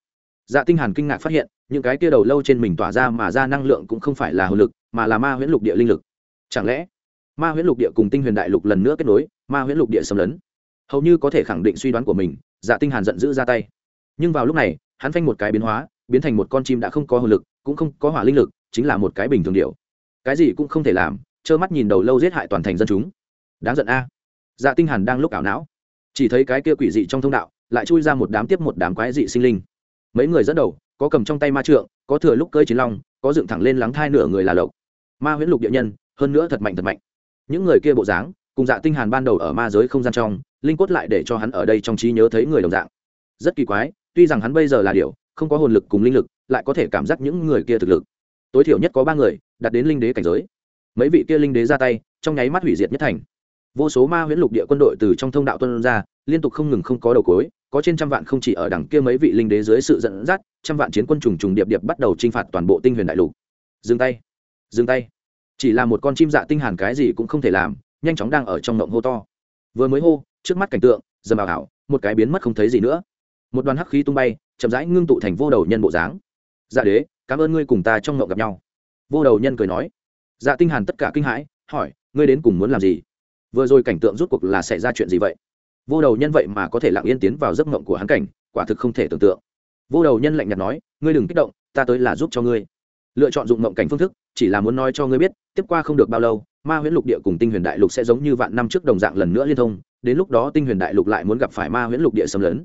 Dạ tinh hàn kinh ngạc phát hiện, những cái kia đầu lâu trên mình tỏa ra mà ra năng lượng cũng không phải là hồn lực, mà là ma huyễn lục địa linh lực. Chẳng lẽ, ma huyễn lục địa cùng tinh huyền đại lục lần nữa kết nối, ma huyễn lục địa xâm lấn? Hầu như có thể khẳng định suy đoán của mình dạ tinh hàn giận dữ ra tay. Nhưng vào lúc này, hắn phanh một cái biến hóa, biến thành một con chim đã không có hồn lực, cũng không có hỏa linh lực chính là một cái bình thường điều cái gì cũng không thể làm, trơ mắt nhìn đầu lâu giết hại toàn thành dân chúng. Đáng giận a. Dạ tinh hàn đang lúc ảo não, chỉ thấy cái kia quỷ dị trong thông đạo, lại chui ra một đám tiếp một đám quái dị sinh linh. Mấy người dẫn đầu, có cầm trong tay ma trượng, có thừa lúc cơi chiến long, có dựng thẳng lên lắng thai nửa người là lộc. Ma huyễn lục địa nhân, hơn nữa thật mạnh thật mạnh. Những người kia bộ dáng, cùng dạ tinh hàn ban đầu ở ma giới không gian trong, linh cốt lại để cho hắn ở đây trong trí nhớ thấy người đồng dạng. Rất kỳ quái, tuy rằng hắn bây giờ là điều không có hồn lực cùng linh lực, lại có thể cảm giác những người kia thực lực tối thiểu nhất có ba người đặt đến linh đế cảnh giới. Mấy vị kia linh đế ra tay, trong nháy mắt hủy diệt nhất thành. Vô số ma huyễn lục địa quân đội từ trong thông đạo tuân ra, liên tục không ngừng không có đầu cối có trên trăm vạn không chỉ ở đằng kia mấy vị linh đế dưới sự dẫn dắt, trăm vạn chiến quân trùng trùng điệp điệp bắt đầu chinh phạt toàn bộ tinh huyền đại lục. Dừng tay. Dừng tay. Chỉ là một con chim dạ tinh hàn cái gì cũng không thể làm, nhanh chóng đang ở trong ngộng hô to. Vừa mới hô, trước mắt cảnh tượng, dầm ảo ảo một cái biến mất không thấy gì nữa. Một đoàn hắc khí tung bay, chậm rãi ngưng tụ thành vô đầu nhân bộ dáng. Dạ đế cảm ơn ngươi cùng ta trong ngộng gặp nhau. Vô đầu nhân cười nói. Dạ tinh hàn tất cả kinh hãi, hỏi, ngươi đến cùng muốn làm gì? Vừa rồi cảnh tượng rút cuộc là xảy ra chuyện gì vậy? Vô đầu nhân vậy mà có thể lặng yên tiến vào giấc ngộng của hắn cảnh, quả thực không thể tưởng tượng. Vô đầu nhân lạnh nhạt nói, ngươi đừng kích động, ta tới là giúp cho ngươi. Lựa chọn dụng ngộng cảnh phương thức, chỉ là muốn nói cho ngươi biết, tiếp qua không được bao lâu, ma huyễn lục địa cùng tinh huyền đại lục sẽ giống như vạn năm trước đồng dạng lần nữa liên thông, đến lúc đó tinh huyền đại lục lại muốn gặp phải ma huyễn lục địa xâm lấn.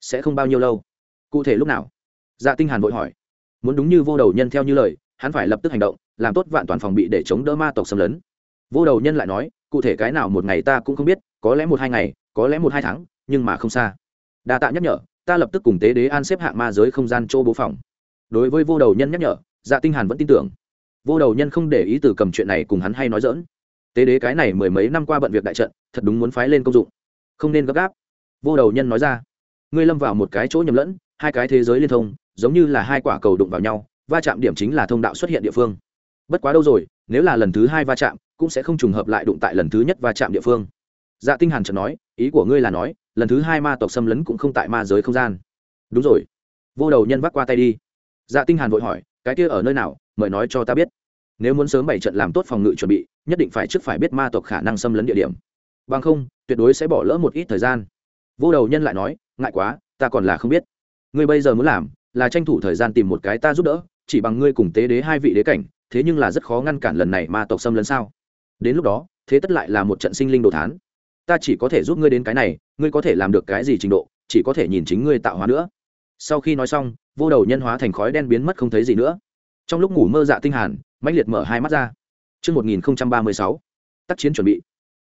Sẽ không bao nhiêu lâu. Cụ thể lúc nào? Dạ tinh hàn vội hỏi muốn đúng như vô đầu nhân theo như lời, hắn phải lập tức hành động, làm tốt vạn toàn phòng bị để chống đỡ ma tộc xâm lấn. Vô đầu nhân lại nói, cụ thể cái nào một ngày ta cũng không biết, có lẽ một hai ngày, có lẽ một hai tháng, nhưng mà không xa. Đa tạ nhắc nhở, ta lập tức cùng tế đế an xếp hạng ma giới không gian chỗ bố phòng. Đối với vô đầu nhân nhắc nhở dạ tinh hàn vẫn tin tưởng. Vô đầu nhân không để ý từ cầm chuyện này cùng hắn hay nói dỡn tế đế cái này mười mấy năm qua bận việc đại trận, thật đúng muốn phái lên công dụng. Không nên gấp gáp. Vô đầu nhân nói ra. Ngươi lâm vào một cái chỗ nhầm lẫn hai cái thế giới liên thông, giống như là hai quả cầu đụng vào nhau, va chạm điểm chính là thông đạo xuất hiện địa phương. Bất quá đâu rồi, nếu là lần thứ hai va chạm, cũng sẽ không trùng hợp lại đụng tại lần thứ nhất va chạm địa phương. Dạ tinh hàn chợt nói, ý của ngươi là nói, lần thứ hai ma tộc xâm lấn cũng không tại ma giới không gian. Đúng rồi. Vô đầu nhân vác qua tay đi. Dạ tinh hàn vội hỏi, cái kia ở nơi nào, mời nói cho ta biết. Nếu muốn sớm bảy trận làm tốt phòng ngự chuẩn bị, nhất định phải trước phải biết ma tộc khả năng xâm lấn địa điểm. Bằng không, tuyệt đối sẽ bỏ lỡ một ít thời gian. Vô đầu nhân lại nói, ngại quá, ta còn là không biết ngươi bây giờ muốn làm là tranh thủ thời gian tìm một cái ta giúp đỡ, chỉ bằng ngươi cùng tế đế hai vị đế cảnh, thế nhưng là rất khó ngăn cản lần này ma tộc xâm lấn sao? Đến lúc đó, thế tất lại là một trận sinh linh đồ thán. Ta chỉ có thể giúp ngươi đến cái này, ngươi có thể làm được cái gì trình độ, chỉ có thể nhìn chính ngươi tạo hóa nữa. Sau khi nói xong, vô đầu nhân hóa thành khói đen biến mất không thấy gì nữa. Trong lúc ngủ mơ dạ tinh hàn, mãnh liệt mở hai mắt ra. Chương 1036 tác chiến chuẩn bị.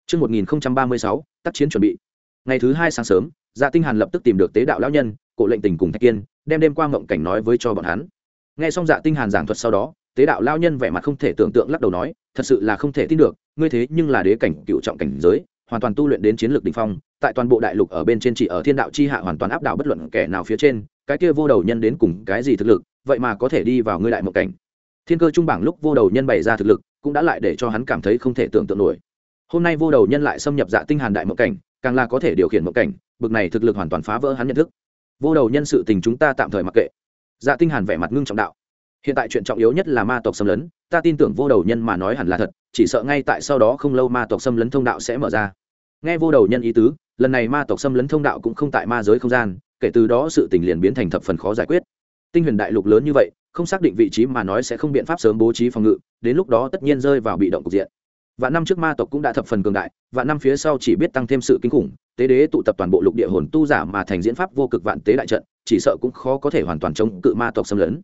Chương 1036 tác chiến chuẩn bị. Ngày thứ hai sáng sớm dạ tinh hàn lập tức tìm được tế đạo lão nhân, cổ lệnh tình cùng thạch kiên, đem đêm qua ngậm cảnh nói với cho bọn hắn. Nghe xong dạ tinh hàn giảng thuật sau đó, tế đạo lão nhân vẻ mặt không thể tưởng tượng lắc đầu nói, thật sự là không thể tin được, ngươi thế nhưng là đế cảnh, cựu trọng cảnh giới, hoàn toàn tu luyện đến chiến lược đỉnh phong, tại toàn bộ đại lục ở bên trên chỉ ở thiên đạo chi hạ hoàn toàn áp đảo bất luận kẻ nào phía trên, cái kia vô đầu nhân đến cùng cái gì thực lực, vậy mà có thể đi vào ngươi đại một cảnh. Thiên cơ trung bảng lúc vô đầu nhân bày ra thực lực, cũng đã lại để cho hắn cảm thấy không thể tưởng tượng nổi. Hôm nay vô đầu nhân lại xâm nhập dạ tinh hàn đại mộng cảnh càng là có thể điều khiển mộng cảnh, bực này thực lực hoàn toàn phá vỡ hắn nhận thức. Vô đầu nhân sự tình chúng ta tạm thời mặc kệ. Dạ tinh hàn vẻ mặt ngưng trọng đạo. Hiện tại chuyện trọng yếu nhất là ma tộc xâm lấn, ta tin tưởng vô đầu nhân mà nói hẳn là thật, chỉ sợ ngay tại sau đó không lâu ma tộc xâm lấn thông đạo sẽ mở ra. Nghe vô đầu nhân ý tứ, lần này ma tộc xâm lấn thông đạo cũng không tại ma giới không gian, kể từ đó sự tình liền biến thành thập phần khó giải quyết. Tinh huyền đại lục lớn như vậy, không xác định vị trí mà nói sẽ không biện pháp sớm bố trí phòng ngự, đến lúc đó tất nhiên rơi vào bị động cục diện và năm trước ma tộc cũng đã thập phần cường đại, và năm phía sau chỉ biết tăng thêm sự kinh khủng. Tế đế tụ tập toàn bộ lục địa hồn tu giả mà thành diễn pháp vô cực vạn tế đại trận, chỉ sợ cũng khó có thể hoàn toàn chống cự ma tộc xâm lấn.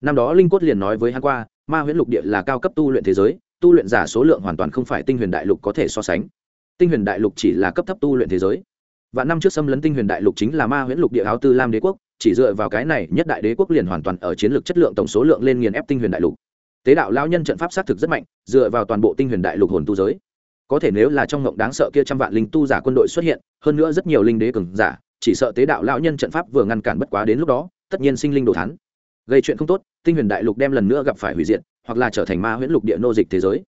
Năm đó linh cốt liền nói với hắn qua, ma huyễn lục địa là cao cấp tu luyện thế giới, tu luyện giả số lượng hoàn toàn không phải tinh huyền đại lục có thể so sánh. Tinh huyền đại lục chỉ là cấp thấp tu luyện thế giới. Và năm trước xâm lấn tinh huyền đại lục chính là ma huyễn lục địa áo tư lam đế quốc, chỉ dựa vào cái này nhất đại đế quốc liền hoàn toàn ở chiến lược chất lượng tổng số lượng lên nghiền ép tinh huyền đại lục tế đạo lao nhân trận pháp xác thực rất mạnh, dựa vào toàn bộ tinh huyền đại lục hồn tu giới. Có thể nếu là trong ngộng đáng sợ kia trăm vạn linh tu giả quân đội xuất hiện, hơn nữa rất nhiều linh đế cường giả, chỉ sợ tế đạo lão nhân trận pháp vừa ngăn cản bất quá đến lúc đó, tất nhiên sinh linh đồ thắn gây chuyện không tốt, tinh huyền đại lục đem lần nữa gặp phải hủy diệt, hoặc là trở thành ma huyễn lục địa nô dịch thế giới.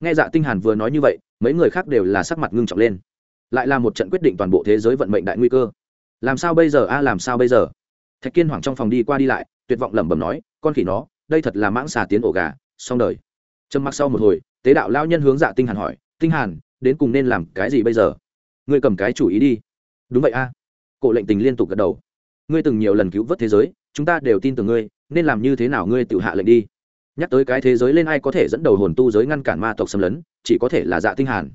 Nghe dạ tinh hàn vừa nói như vậy, mấy người khác đều là sắc mặt ngưng trọng lên. Lại là một trận quyết định toàn bộ thế giới vận mệnh đại nguy cơ. Làm sao bây giờ a, làm sao bây giờ? Thạch kiên hoảng trong phòng đi qua đi lại, tuyệt vọng lẩm bẩm nói, con khỉ nó đây thật là mãng xà tiến ổ gà, xong đời. Trầm mặc sau một hồi, tế đạo lao nhân hướng dạ tinh hàn hỏi, tinh hàn, đến cùng nên làm cái gì bây giờ? Ngươi cầm cái chủ ý đi. Đúng vậy a. Cổ lệnh tình liên tục gật đầu. Ngươi từng nhiều lần cứu vớt thế giới, chúng ta đều tin tưởng ngươi, nên làm như thế nào ngươi tự hạ lệnh đi. Nhắc tới cái thế giới lên ai có thể dẫn đầu hồn tu giới ngăn cản ma tộc xâm lấn, chỉ có thể là dạ tinh hàn.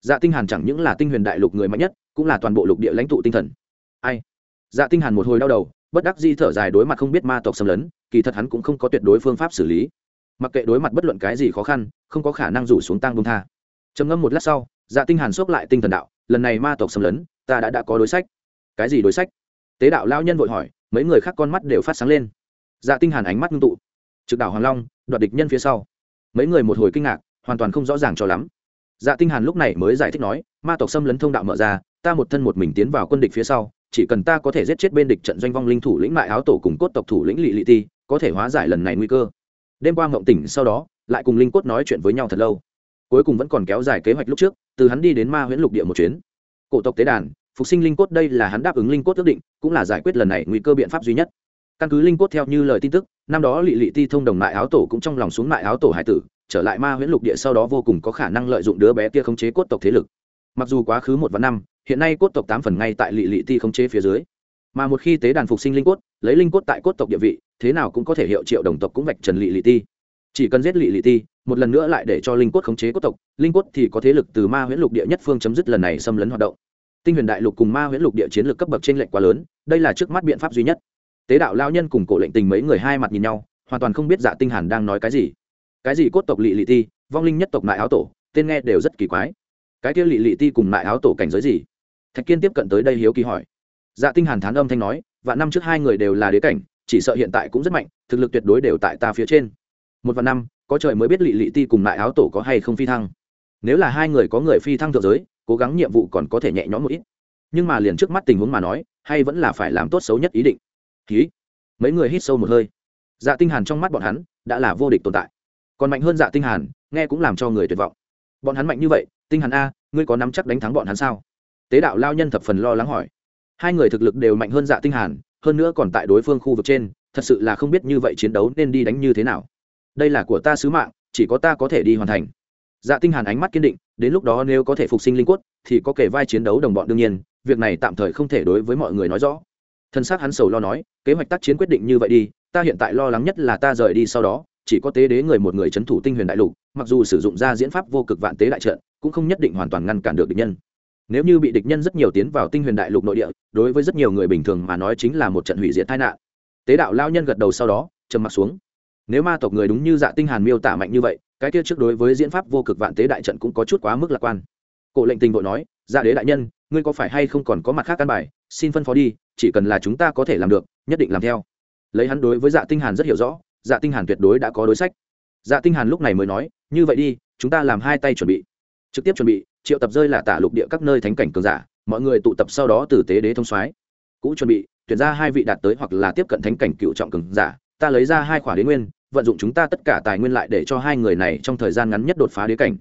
Dạ tinh hàn chẳng những là tinh huyền đại lục người mạnh nhất, cũng là toàn bộ lục địa lãnh tụ tinh thần. Ai? Dạ tinh hàn một hồi đau đầu bất đắc di thở dài đối mặt không biết ma tộc xâm lấn, kỳ thật hắn cũng không có tuyệt đối phương pháp xử lý. Mặc kệ đối mặt bất luận cái gì khó khăn, không có khả năng rủ xuống tăng bông tha. Trầm ngâm một lát sau dạ tinh hàn xốc lại tinh thần đạo, lần này ma tộc xâm lấn, ta đã đã có đối sách. Cái gì đối sách? Tế đạo lao nhân vội hỏi, mấy người khác con mắt đều phát sáng lên. Dạ tinh hàn ánh mắt ngưng tụ. Trực đảo hoàng long, đoạt địch nhân phía sau. Mấy người một hồi kinh ngạc, hoàn toàn không rõ ràng cho lắm. Dạ tinh hàn lúc này mới giải thích nói, ma tộc xâm lấn thông đạo mở ra ta một thân một mình tiến vào quân địch phía sau, chỉ cần ta có thể giết chết bên địch trận doanh vong linh thủ lĩnh mại áo tổ cùng cốt tộc thủ lĩnh lỵ lỵ ti, có thể hóa giải lần này nguy cơ. Đêm qua ngộng tỉnh sau đó, lại cùng linh cốt nói chuyện với nhau thật lâu. Cuối cùng vẫn còn kéo dài kế hoạch lúc trước, từ hắn đi đến ma huyễn lục địa một chuyến. Cổ tộc tế đàn, phục sinh linh cốt đây là hắn đáp ứng linh cốt ước định, cũng là giải quyết lần này nguy cơ biện pháp duy nhất. Căn cứ linh cốt theo như lời tin tức, năm đó lỵ lỵ ti thông đồng mại áo tổ cũng trong lòng xuống mại áo tổ hải tử, trở lại ma huyễn lục địa sau đó vô cùng có khả năng lợi dụng đứa bé kia khống chế cốt tộc thế lực. Mặc dù quá khứ một và năm hiện nay cốt tộc tám phần ngay tại lỵ lỵ ti khống chế phía dưới. Mà một khi tế đàn phục sinh linh cốt, lấy linh cốt tại cốt tộc địa vị, thế nào cũng có thể hiệu triệu đồng tộc cũng vạch trần lỵ lỵ ti. Chỉ cần giết lỵ lỵ ti, một lần nữa lại để cho linh cốt khống chế cốt tộc, linh cốt thì có thế lực từ ma huyễn lục địa nhất phương chấm dứt lần này xâm lấn hoạt động. Tinh huyền đại lục cùng ma huyễn lục địa chiến lược cấp bậc trên lệnh quá lớn, đây là trước mắt biện pháp duy nhất. Tế đạo lao nhân cùng cổ lệnh tình mấy người hai mặt nhìn nhau, hoàn toàn không biết dạ tinh hàn đang nói cái gì. Cái gì cốt tộc lỵ lỵ ti, vong linh nhất tộc nại áo tổ, tên nghe đều rất kỳ quái. Cái kia lỵ lỵ ti cùng nại áo tổ cảnh giới gì? Thạch kiên tiếp cận tới đây hiếu kỳ hỏi. Dạ tinh hàn thán âm thanh nói và năm trước hai người đều là đế cảnh, chỉ sợ hiện tại cũng rất mạnh, thực lực tuyệt đối đều tại ta phía trên. Một và năm, có trời mới biết lị lị ti cùng lại áo tổ có hay không phi thăng. Nếu là hai người có người phi thăng thượng giới, cố gắng nhiệm vụ còn có thể nhẹ nhõm một ít. Nhưng mà liền trước mắt tình huống mà nói, hay vẫn là phải làm tốt xấu nhất ý định. Ký mấy người hít sâu một hơi. Dạ tinh hàn trong mắt bọn hắn đã là vô địch tồn tại. Còn mạnh hơn dạ tinh hàn, nghe cũng làm cho người tuyệt vọng. Bọn hắn mạnh như vậy, tinh hàn a, ngươi có nắm chắc đánh thắng bọn hắn sao? Tế đạo lao nhân thập phần lo lắng hỏi. Hai người thực lực đều mạnh hơn dạ tinh hàn, hơn nữa còn tại đối phương khu vực trên, thật sự là không biết như vậy chiến đấu nên đi đánh như thế nào. Đây là của ta sứ mạng, chỉ có ta có thể đi hoàn thành. Dạ tinh hàn ánh mắt kiên định, đến lúc đó nếu có thể phục sinh linh quất thì có kể vai chiến đấu đồng bọn đương nhiên, việc này tạm thời không thể đối với mọi người nói rõ. Thân xác hắn sầu lo nói, kế hoạch tác chiến quyết định như vậy đi, ta hiện tại lo lắng nhất là ta rời đi sau đó, chỉ có tế đế người một người chấn thủ tinh huyền đại lục, mặc dù sử dụng ra diễn pháp vô cực vạn tế đại trận, cũng không nhất định hoàn toàn ngăn cản được địch nhân nếu như bị địch nhân rất nhiều tiến vào tinh huyền đại lục nội địa, đối với rất nhiều người bình thường mà nói chính là một trận hủy diệt tai nạn. Tế đạo lao nhân gật đầu sau đó, trầm m ặ t xuống. Nếu ma tộc người đúng như dạ tinh hàn miêu tả mạnh như vậy, cái kia trước đối với diễn pháp vô cực vạn tế đại trận cũng có chút quá mức lạc quan. Cổ lệnh tình vội nói dạ đế đại nhân, ngươi có phải hay không còn có mặt khác căn bài? Xin phân phó đi, chỉ cần là chúng ta có thể làm được, nhất định làm theo. Lấy hắn đối với dạ tinh hàn rất hiểu rõ dạ tinh hàn tuyệt đối đã có đối sách. Dạ tinh hàn lúc này mới nói, như vậy đi, chúng ta làm hai tay chuẩn bị. Trực tiếp chuẩn bị triệu tập rơi là tả lục địa các nơi thánh cảnh cường giả, mọi người tụ tập sau đó từ tế đế thông soái. Cũ chuẩn bị, tuyển ra hai vị đạt tới hoặc là tiếp cận thánh cảnh cựu trọng cường giả, ta lấy ra hai khỏa đế nguyên, vận dụng chúng ta tất cả tài nguyên lại để cho hai người này trong thời gian ngắn nhất đột phá đế cảnh.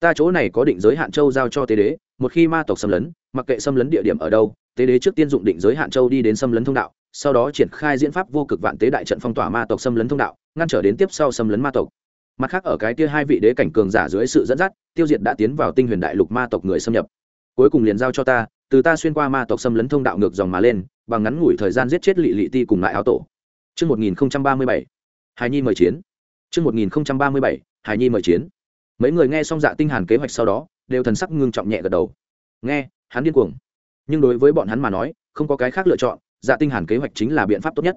Ta chỗ này có định giới hạn châu giao cho tế đế, một khi ma tộc xâm lấn, mặc kệ xâm lấn địa điểm ở đâu, tế đế trước tiên dụng định giới hạn châu đi đến xâm lấn thông đạo, sau đó triển khai diễn pháp vô cực vạn tế đại trận phong tỏa ma tộc xâm lấn thông đạo, ngăn trở đến tiếp sau xâm lấn ma tộc mặt khác ở cái kia hai vị đế cảnh cường giả dưới sự dẫn dắt tiêu diệt đã tiến vào tinh huyền đại lục ma tộc người xâm nhập cuối cùng liền giao cho ta từ ta xuyên qua ma tộc xâm lấn thông đạo ngược dòng mà lên bằng ngắn ngủi thời gian giết chết lị lị ti cùng lại áo tổ Trước 1037, Hải Nhi mời chiến. Trước 1037, Hải Nhi mời chiến. Mấy người nghe xong dạ tinh hàn kế hoạch sau đó, đều thần sắc ngưng trọng nhẹ gật đầu. Nghe, hắn điên cuồng. Nhưng đối với bọn hắn mà nói, không có cái khác lựa chọn, dạ tinh hàn kế hoạch chính là biện pháp tốt nhất.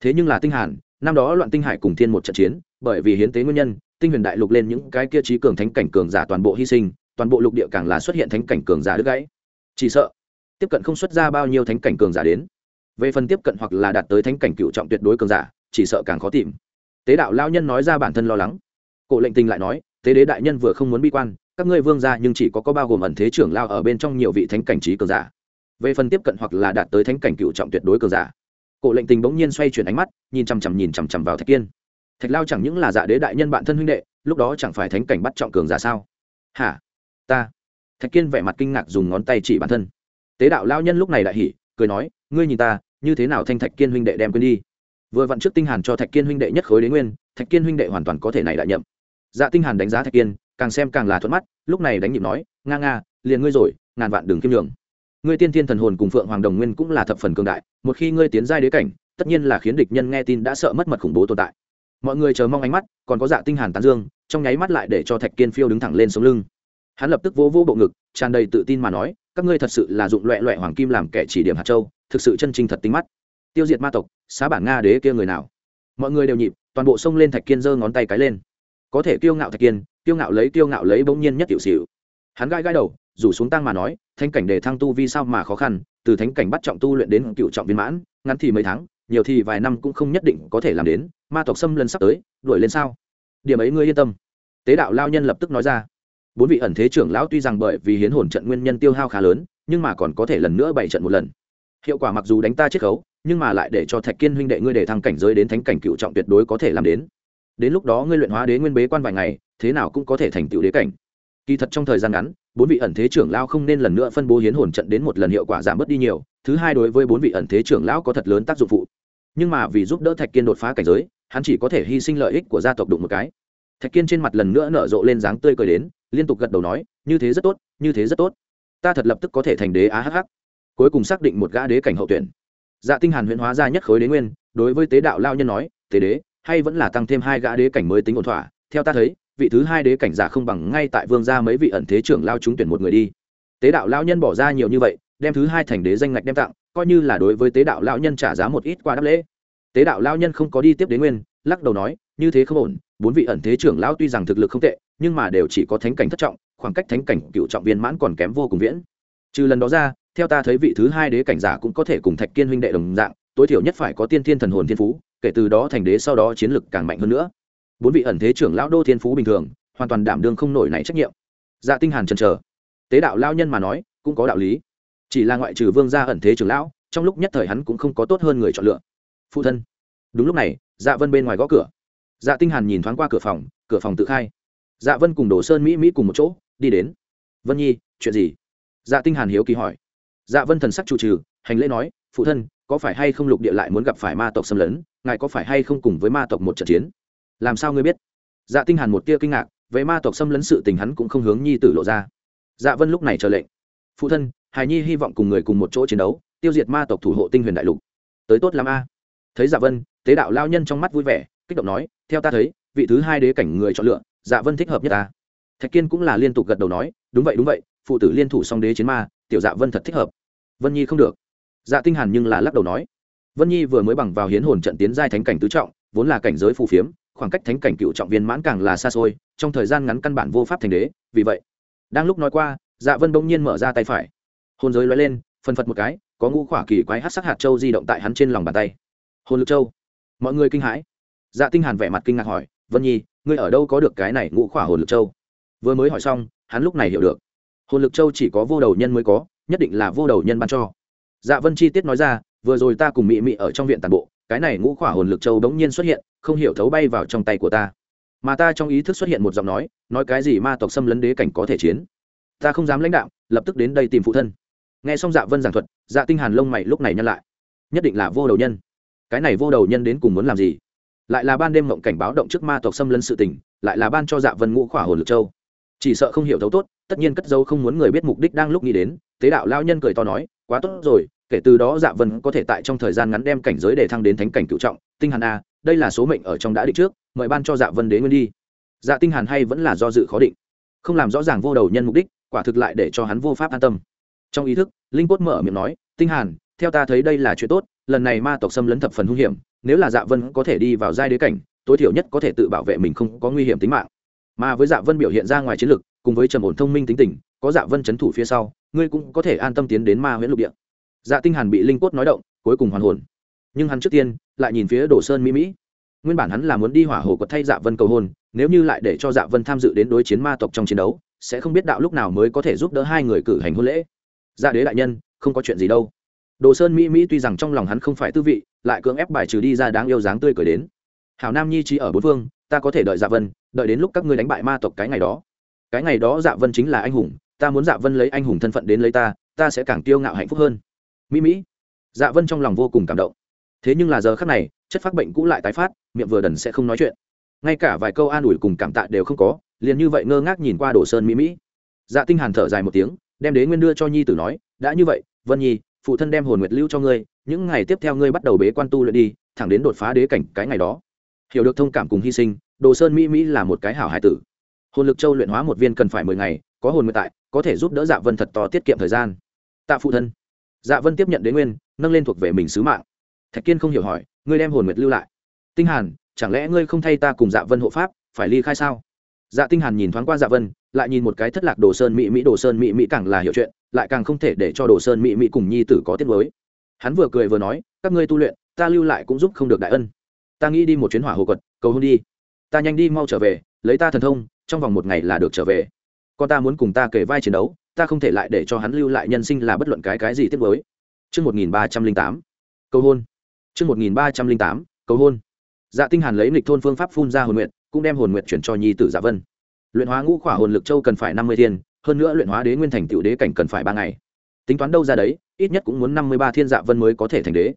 Thế nhưng là tinh hàn, năm đó loạn tinh hải cùng thiên một trận chiến, bởi vì hiến tế nguyên nhân, tinh huyền đại lục lên những cái kia trí cường thánh cảnh cường giả toàn bộ hy sinh, toàn bộ lục địa càng là xuất hiện thánh cảnh cường giả đứt gãy. Chỉ sợ, tiếp cận không xuất ra bao nhiêu thánh cảnh cường giả đến. Về phần tiếp cận hoặc là đạt tới thánh cảnh cựu trọng tuyệt đối cường giả chỉ sợ càng khó tìm. Tế đạo lao nhân nói ra bản thân lo lắng. Cổ lệnh tình lại nói tế đế đại nhân vừa không muốn bi quan các ngươi vương gia nhưng chỉ có có bao gồm ẩn thế trưởng lao ở bên trong nhiều vị thánh cảnh trí cường giả. Về phần tiếp cận hoặc là đạt tới thánh cảnh cựu trọng tuyệt đối cường giả. Cổ lệnh tình bỗng nhiên xoay chuyển ánh mắt nhìn chằm chằm nhìn chằm chằm vào thạch kiên thạch lao chẳng những là dạ đế đại nhân bạn thân huynh đệ, lúc đó chẳng phải thánh cảnh bắt trọng cường giả sao? Hả? Ta. Thạch kiên vẻ mặt kinh ngạc dùng ngón tay chỉ bản thân. Tế đạo lao nhân lúc này đại hỉ, cười nói, ngươi nhìn ta, như thế nào thanh thạch kiên huynh đệ đem quên đi? Vừa vặn trước tinh hàn cho thạch kiên huynh đệ nhất khối đế nguyên, thạch kiên huynh đệ hoàn toàn có thể này đại nhậm. Dạ tinh hàn đánh giá thạch kiên, càng xem càng là thuận mắt, lúc này đánh nhịp nói, nga nga, liền ngươi rồi, ngàn vạn đừng kiêm nhường. Ngươi tiên thiên thần hồn cùng phượng hoàng đồng nguyên cũng là thập phần cường đại, một khi ngươi tiến giai đế cảnh, tất nhiên là khiến địch nhân nghe tin đã sợ mất mật khủng bố tồn tại mọi người chờ mong ánh mắt, còn có dạ tinh hàn tán dương, trong nháy mắt lại để cho thạch kiên phiêu đứng thẳng lên sống lưng. Hắn lập tức vỗ vỗ bộ ngực, tràn đầy tự tin mà nói, các ngươi thật sự là dụng loẹ loẹ hoàng kim làm kẻ chỉ điểm hạt châu, thực sự chân trinh thật tinh mắt. Tiêu diệt ma tộc, xá bản nga đế kia người nào? Mọi người đều nhịp, toàn bộ xông lên thạch kiên giơ ngón tay cái lên. Có thể kiêu ngạo thạch kiên, kiêu ngạo lấy kiêu ngạo lấy bỗng nhiên nhất tiểu xỉu. Hắn gai gai đầu, rủ xuống tăng mà nói thanh cảnh đề thăng tu vi sao mà khó khăn, từ thánh cảnh bắt trọng tu luyện đến cựu trọng viên mãn, ngắn thì mấy tháng nhiều thì vài năm cũng không nhất định có thể làm đến, ma tộc xâm lần sắp tới, đuổi lên sao? Điểm ấy ngươi yên tâm. Tế đạo lao nhân lập tức nói ra. Bốn vị ẩn thế trưởng lão tuy rằng bởi vì hiến hồn trận nguyên nhân tiêu hao khá lớn, nhưng mà còn có thể lần nữa bảy trận một lần. Hiệu quả mặc dù đánh ta chiết khấu, nhưng mà lại để cho thạch kiên huynh đệ ngươi để thăng cảnh giới đến thánh cảnh cựu trọng tuyệt đối có thể làm đến. Đến lúc đó ngươi luyện hóa đế nguyên bế quan vài ngày, thế nào cũng có thể thành tựu đế cảnh. Kỳ thật trong thời gian ngắn, bốn vị ẩn thế trưởng lão không nên lần nữa phân bố hiến hồn trận đến một lần hiệu quả giảm bớt đi nhiều. Thứ hai đối với bốn vị ẩn thế trưởng lão có thật lớn tác dụng phụ nhưng mà vì giúp đỡ thạch kiên đột phá cảnh giới, hắn chỉ có thể hy sinh lợi ích của gia tộc đụng một cái. Thạch kiên trên mặt lần nữa nở rộ lên dáng tươi cười đến, liên tục gật đầu nói, như thế rất tốt, như thế rất tốt. Ta thật lập tức có thể thành đế á hh cuối cùng xác định một gã đế cảnh hậu tuyển. Dạ tinh hàn huyễn hóa ra nhất khối đế nguyên, đối với tế đạo lao nhân nói, tế đế, hay vẫn là tăng thêm hai gã đế cảnh mới tính ổn thỏa. Theo ta thấy, vị thứ hai đế cảnh giả không bằng ngay tại vương gia mấy vị ẩn thế trưởng lao chúng tuyển một người đi. Tế đạo lao nhân bỏ ra nhiều như vậy, đem thứ hai thành đế danh ngạch đem tặng coi như là đối với tế đạo lao nhân trả giá một ít qua đáp lễ. Tế đạo lao nhân không có đi tiếp đến nguyên, lắc đầu nói, như thế không ổn, bốn vị ẩn thế trưởng lão tuy rằng thực lực không tệ, nhưng mà đều chỉ có thánh cảnh thất trọng, khoảng cách thánh cảnh cựu trọng viên mãn còn kém vô cùng viễn. Trừ lần đó ra, theo ta thấy vị thứ hai đế cảnh giả cũng có thể cùng thạch kiên huynh đệ đồng dạng, tối thiểu nhất phải có tiên thiên thần hồn thiên phú, kể từ đó thành đế sau đó chiến lực càng mạnh hơn nữa. Bốn vị ẩn thế trưởng lão đô thiên phú bình thường, hoàn toàn đảm đương không nổi này trách nhiệm. Dạ tinh hàn chần chờ. Tế đạo lao nhân mà nói, cũng có đạo lý chỉ là ngoại trừ vương gia ẩn thế trưởng lão, trong lúc nhất thời hắn cũng không có tốt hơn người chọn lựa. Phụ thân. Đúng lúc này dạ vân bên ngoài gõ cửa. Dạ tinh hàn nhìn thoáng qua cửa phòng cửa phòng tự khai. Dạ vân cùng đồ sơn mỹ mỹ cùng một chỗ, đi đến. Vân nhi, chuyện gì? Dạ tinh hàn hiếu kỳ hỏi. Dạ vân thần sắc chủ trừ, hành lễ nói, phụ thân, có phải hay không lục địa lại muốn gặp phải ma tộc xâm lấn? Ngài có phải hay không cùng với ma tộc một trận chiến? Làm sao ngươi biết? Dạ tinh hàn một tia kinh ngạc, về ma tộc xâm lấn sự tình hắn cũng không hướng nhi tử lộ ra. Dạ vân lúc này chờ lệnh. Phụ thân hài nhi hy vọng cùng người cùng một chỗ chiến đấu, tiêu diệt ma tộc thủ hộ tinh huyền đại lục. Tới tốt lắm a. Thấy dạ vân, tế đạo lao nhân trong mắt vui vẻ, kích động nói, theo ta thấy, vị thứ hai đế cảnh người chọn lựa dạ vân thích hợp nhất ta. Thạch kiên cũng là liên tục gật đầu nói, đúng vậy đúng vậy, phụ tử liên thủ song đế chiến ma, tiểu dạ vân thật thích hợp. Vân nhi không được. Dạ tinh hàn nhưng là lắc đầu nói. Vân nhi vừa mới bằng vào hiến hồn trận tiến giai thánh cảnh tứ trọng, vốn là cảnh giới phù phiếm, khoảng cách thánh cảnh cựu trọng viên mãn càng là xa xôi, trong thời gian ngắn căn bản vô pháp thành đế, vì vậy, đang lúc nói qua dạ vân bỗng nhiên mở ra tay phải hồn giới lóe lên, phân phật một cái, có ngũ khỏa kỳ quái hắc sắc hạt châu di động tại hắn trên lòng bàn tay. Hồn lực châu. Mọi người kinh hãi. Dạ tinh hàn vẻ mặt kinh ngạc hỏi, vân nhi, ngươi ở đâu có được cái này ngũ khỏa hồn lực châu? Vừa mới hỏi xong, hắn lúc này hiểu được. Hồn lực châu chỉ có vô đầu nhân mới có, nhất định là vô đầu nhân ban cho. Dạ vân chi tiết nói ra, vừa rồi ta cùng mị mị ở trong viện tàn bộ, cái này ngũ khỏa hồn lực châu đống nhiên xuất hiện, không hiểu thấu bay vào trong tay của ta. Mà ta trong ý thức xuất hiện một giọng nói nói cái gì ma tộc xâm lấn đế cảnh có thể chiến. Ta không dám lãnh đạo, lập tức đến đây tìm phụ thân nghe xong dạ vân giảng thuật dạ tinh hàn lông mày lúc này nhăn lại. Nhất định là vô đầu nhân. Cái này vô đầu nhân đến cùng muốn làm gì? Lại là ban đêm mộng cảnh báo động trước ma tộc xâm lấn sự tình, lại là ban cho dạ vân ngũ khỏa hồn lực châu. Chỉ sợ không hiểu thấu tốt, tất nhiên cất dấu không muốn người biết mục đích đang lúc nghĩ đến, tế đạo lao nhân cười to nói, quá tốt rồi, kể từ đó dạ vân có thể tại trong thời gian ngắn đem cảnh giới để thăng đến thánh cảnh cựu trọng, tinh hàn a đây là số mệnh ở trong đã định trước, mời ban cho dạ vân đế nguyên đi. Dạ tinh hàn hay vẫn là do dự khó định, không làm rõ ràng vô đầu nhân mục đích, quả thực lại để cho hắn vô pháp an tâm trong ý thức, linh cốt mở miệng nói, tinh hàn, theo ta thấy đây là chuyện tốt, lần này ma tộc xâm lấn thập phần hung hiểm, nếu là dạ vân có thể đi vào giai đế cảnh, tối thiểu nhất có thể tự bảo vệ mình không có nguy hiểm tính mạng. Mà với dạ vân biểu hiện ra ngoài chiến lực, cùng với trầm ổn thông minh tính tình, có dạ vân chấn thủ phía sau, ngươi cũng có thể an tâm tiến đến ma huyễn lục địa. Dạ tinh hàn bị linh cốt nói động, cuối cùng hoàn hồn. Nhưng hắn trước tiên, lại nhìn phía đồ sơn mỹ mỹ. Nguyên bản hắn là muốn đi hỏa hồ quật thay dạ vân cầu hôn, nếu như lại để cho dạ vân tham dự đến đối chiến ma tộc trong chiến đấu, sẽ không biết đạo lúc nào mới có thể giúp đỡ hai người cử hành hôn lễ gia đế đại nhân, không có chuyện gì đâu. Đồ sơn mỹ mỹ tuy rằng trong lòng hắn không phải tư vị, lại cưỡng ép bài trừ đi ra đáng yêu dáng tươi cười đến. Hảo nam nhi trí ở bốn phương, ta có thể đợi dạ vân, đợi đến lúc các ngươi đánh bại ma tộc cái ngày đó. Cái ngày đó dạ vân chính là anh hùng, ta muốn dạ vân lấy anh hùng thân phận đến lấy ta ta sẽ càng tiêu ngạo hạnh phúc hơn. Mỹ mỹ. Dạ vân trong lòng vô cùng cảm động. Thế nhưng là giờ khắc này, chất phát bệnh cũ lại tái phát, miệng vừa đần sẽ không nói chuyện. Ngay cả vài câu an ủi cùng cảm tạ đều không có, liền như vậy ngơ ngác nhìn qua đồ sơn mỹ mỹ. Dạ tinh hàn thở dài một tiếng đem đế nguyên đưa cho nhi tử nói, đã như vậy, vân nhi, phụ thân đem hồn nguyệt lưu cho ngươi, những ngày tiếp theo ngươi bắt đầu bế quan tu luyện đi, thẳng đến đột phá đế cảnh cái ngày đó. Hiểu được thông cảm cùng hy sinh, đồ sơn mỹ mỹ là một cái hảo hải tử. Hồn lực châu luyện hóa một viên cần phải mười ngày, có hồn nguyệt tại, có thể giúp đỡ dạ vân thật to tiết kiệm thời gian. Tạ phụ thân. Dạ vân tiếp nhận đế nguyên, nâng lên thuộc về mình sứ mạng. Thạch kiên không hiểu hỏi, ngươi đem hồn nguyệt lưu lại? Tinh hàn, chẳng lẽ ngươi không thay ta cùng dạ vân hộ pháp, phải ly khai sao? Dạ tinh hàn nhìn thoáng qua dạ vân lại nhìn một cái thất lạc đồ sơn mỹ mỹ đồ sơn mỹ mỹ càng là hiểu chuyện lại càng không thể để cho đồ sơn mỹ mỹ cùng nhi tử có tiết mới hắn vừa cười vừa nói các ngươi tu luyện ta lưu lại cũng giúp không được đại ân ta nghĩ đi một chuyến hỏa hồ quật cầu hôn đi ta nhanh đi mau trở về lấy ta thần thông trong vòng một ngày là được trở về con ta muốn cùng ta kể vai chiến đấu ta không thể lại để cho hắn lưu lại nhân sinh là bất luận cái cái gì tiếp với Trước 1308, cầu hôn. Trước 1308, cầu hôn. Dạ Tinh Hàn lấy nghịch thôn phương pháp phun ra hồn nguyện, cũng đem hồn nguyện chuyển cho nhi tử Dạ Vân. Luyện hóa ngũ khỏa hồn lực châu cần phải 50 thiên, hơn nữa luyện hóa đế nguyên thành tựu đế cảnh cần phải ba ngày. Tính toán đâu ra đấy, ít nhất cũng muốn 53 thiên Dạ Vân mới có thể thành đế.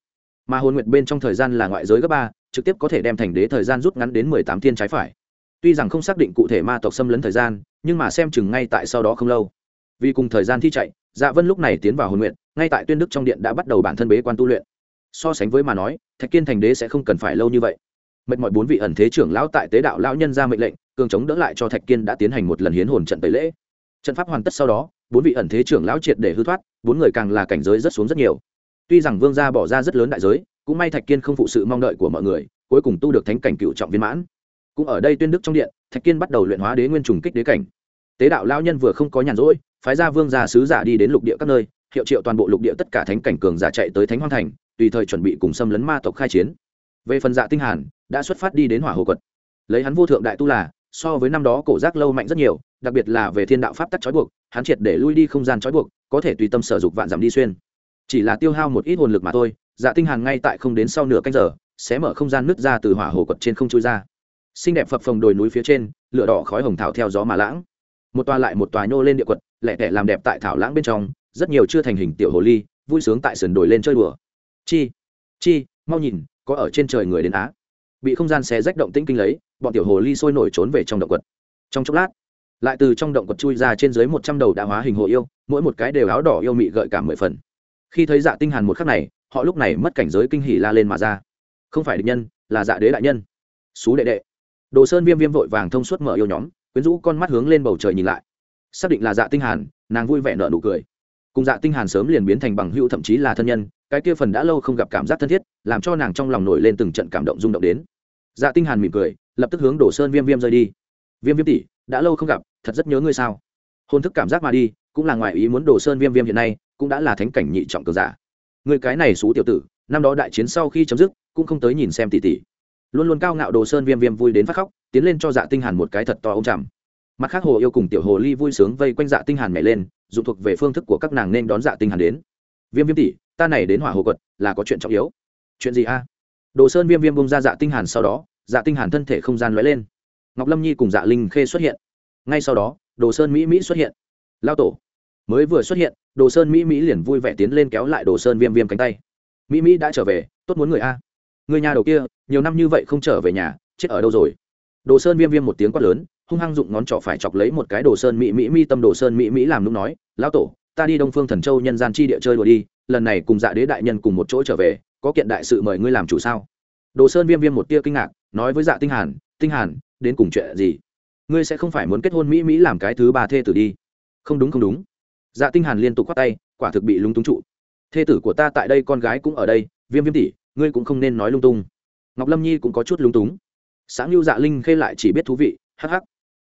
Mà hồn nguyện bên trong thời gian là ngoại giới gấp ba, trực tiếp có thể đem thành đế thời gian rút ngắn đến 18 thiên trái phải. Tuy rằng không xác định cụ thể ma tộc xâm lấn thời gian, nhưng mà xem chừng ngay tại sau đó không lâu. Vì cùng thời gian thi chạy, Dạ Vân lúc này tiến vào hồn nguyện, ngay tại Tuyên Đức trong điện đã bắt đầu bản thân bế quan tu luyện. So sánh với mà nói, Thạch Kiên thành đế sẽ không cần phải lâu như vậy mệt mọi bốn vị ẩn thế trưởng lão tại tế đạo lão nhân ra mệnh lệnh, cường chống đỡ lại cho thạch kiên đã tiến hành một lần hiến hồn trận tẩy lễ. Trận pháp hoàn tất sau đó, bốn vị ẩn thế trưởng lão triệt để hư thoát, bốn người càng là cảnh giới rất xuống rất nhiều. Tuy rằng vương gia bỏ ra rất lớn đại giới, cũng may thạch kiên không phụ sự mong đợi của mọi người, cuối cùng tu được thánh cảnh cựu trọng viên mãn. Cũng ở đây tuyên đức trong điện, thạch kiên bắt đầu luyện hóa đế nguyên trùng kích đế cảnh. Tế đạo lão nhân vừa không có nhàn rỗi, phái ra vương gia sứ giả đi đến lục địa các nơi, hiệu triệu toàn bộ lục địa tất cả thánh cảnh cường giả chạy tới thánh hoang thành, tùy thời chuẩn bị cùng xâm lấn ma tộc khai chiến. Về phần dạ tinh hàn đã xuất phát đi đến hỏa hồ quật. Lấy hắn vô thượng đại tu là, so với năm đó cổ giác lâu mạnh rất nhiều, đặc biệt là về thiên đạo pháp tắc trói buộc, hắn triệt để lui đi không gian trói buộc, có thể tùy tâm sở dục vạn giảm đi xuyên. Chỉ là tiêu hao một ít hồn lực mà thôi dạ tinh hàn ngay tại không đến sau nửa canh giờ, sẽ mở không gian nứt ra từ hỏa hồ quật trên không chui ra. Xinh đẹp phập phồng đồi núi phía trên, lửa đỏ khói hồng thảo theo gió mà lãng. Một tòa lại một tòa nhô lên địa quật, lẻ tẻ làm đẹp tại thảo lãng bên trong, rất nhiều chưa thành hình tiểu hồ ly, vui sướng tại sườn đồi lên chơi đùa. Chi chi, mau nhìn, có ở trên trời người đến á bị không gian xé rách động tĩnh kinh lấy, bọn tiểu hồ ly sôi nổi trốn về trong động quật. Trong chốc lát, lại từ trong động quật chui ra trên dưới một trăm đầu đã hóa hình hồ yêu, mỗi một cái đều áo đỏ yêu mị gợi cả mười phần. Khi thấy dạ tinh hàn một khắc này, họ lúc này mất cảnh giới kinh hỉ la lên mà ra. Không phải địch nhân, là dạ đế đại nhân. Xú đệ đệ. Đồ sơn viêm viêm vội vàng thông suốt mở yêu nhóm, quyến rũ con mắt hướng lên bầu trời nhìn lại. Xác định là dạ tinh hàn, nàng vui vẻ nở nụ cười. Cùng dạ tinh hàn sớm liền biến thành bằng hữu thậm chí là thân nhân, cái kia phần đã lâu không gặp cảm giác thân thiết, làm cho nàng trong lòng nổi lên từng trận cảm động rung động đến dạ tinh hàn mỉm cười, lập tức hướng đổ sơn viêm viêm rơi đi. Viêm viêm tỷ, đã lâu không gặp, thật rất nhớ ngươi sao? Hôn thức cảm giác mà đi, cũng là ngoài ý muốn đổ sơn viêm viêm hiện nay, cũng đã là thánh cảnh nhị trọng cường giả. Người cái này xú tiểu tử, năm đó đại chiến sau khi chấm dứt, cũng không tới nhìn xem tỷ tỷ. Luôn luôn cao ngạo đồ sơn viêm viêm vui đến phát khóc, tiến lên cho dạ tinh hàn một cái thật to ôm chầm. Mặt khác hồ yêu cùng tiểu hồ ly vui sướng vây quanh dạ tinh hàn nhảy lên, dụng thuộc về phương thức của các nàng nên đón dạ tinh hàn đến. Viêm viêm tỷ, ta này đến hỏa hồ quật, là có chuyện trọng yếu. Chuyện gì a? Đồ sơn viêm viêm bông ra dạ tinh hàn sau đó dạ tinh hàn thân thể không gian lóe lên. Ngọc lâm nhi cùng dạ linh khê xuất hiện. Ngay sau đó, đồ sơn mỹ mỹ xuất hiện. Lao tổ. Mới vừa xuất hiện, đồ sơn mỹ mỹ liền vui vẻ tiến lên kéo lại đồ sơn viêm viêm cánh tay. Mỹ mỹ đã trở về, tốt muốn người a. Người nhà đầu kia, nhiều năm như vậy không trở về nhà, chết ở đâu rồi? Đồ sơn viêm viêm một tiếng quát lớn, hung hăng dụng ngón trỏ phải chọc lấy một cái đồ sơn mỹ mỹ mi tâm đồ sơn mỹ mỹ làm nung nói lão tổ, ta đi đông phương thần châu nhân gian chi địa chơi đùa đi, lần này cùng dạ đế đại nhân cùng một chỗ trở về có kiện đại sự mời ngươi làm chủ sao? Đồ sơn viêm viêm một tia kinh ngạc, nói với dạ tinh hàn tinh hàn, đến cùng chuyện gì? Ngươi sẽ không phải muốn kết hôn mỹ mỹ làm cái thứ ba thê tử đi. Không đúng không đúng. Dạ tinh hàn liên tục quát tay, quả thực bị lúng túng trụ. Thê tử của ta tại đây, con gái cũng ở đây, viêm viêm tỷ, ngươi cũng không nên nói lung tung. Ngọc lâm nhi cũng có chút lúng túng. Sáng lưu dạ linh khê lại chỉ biết thú vị, hắc hắc.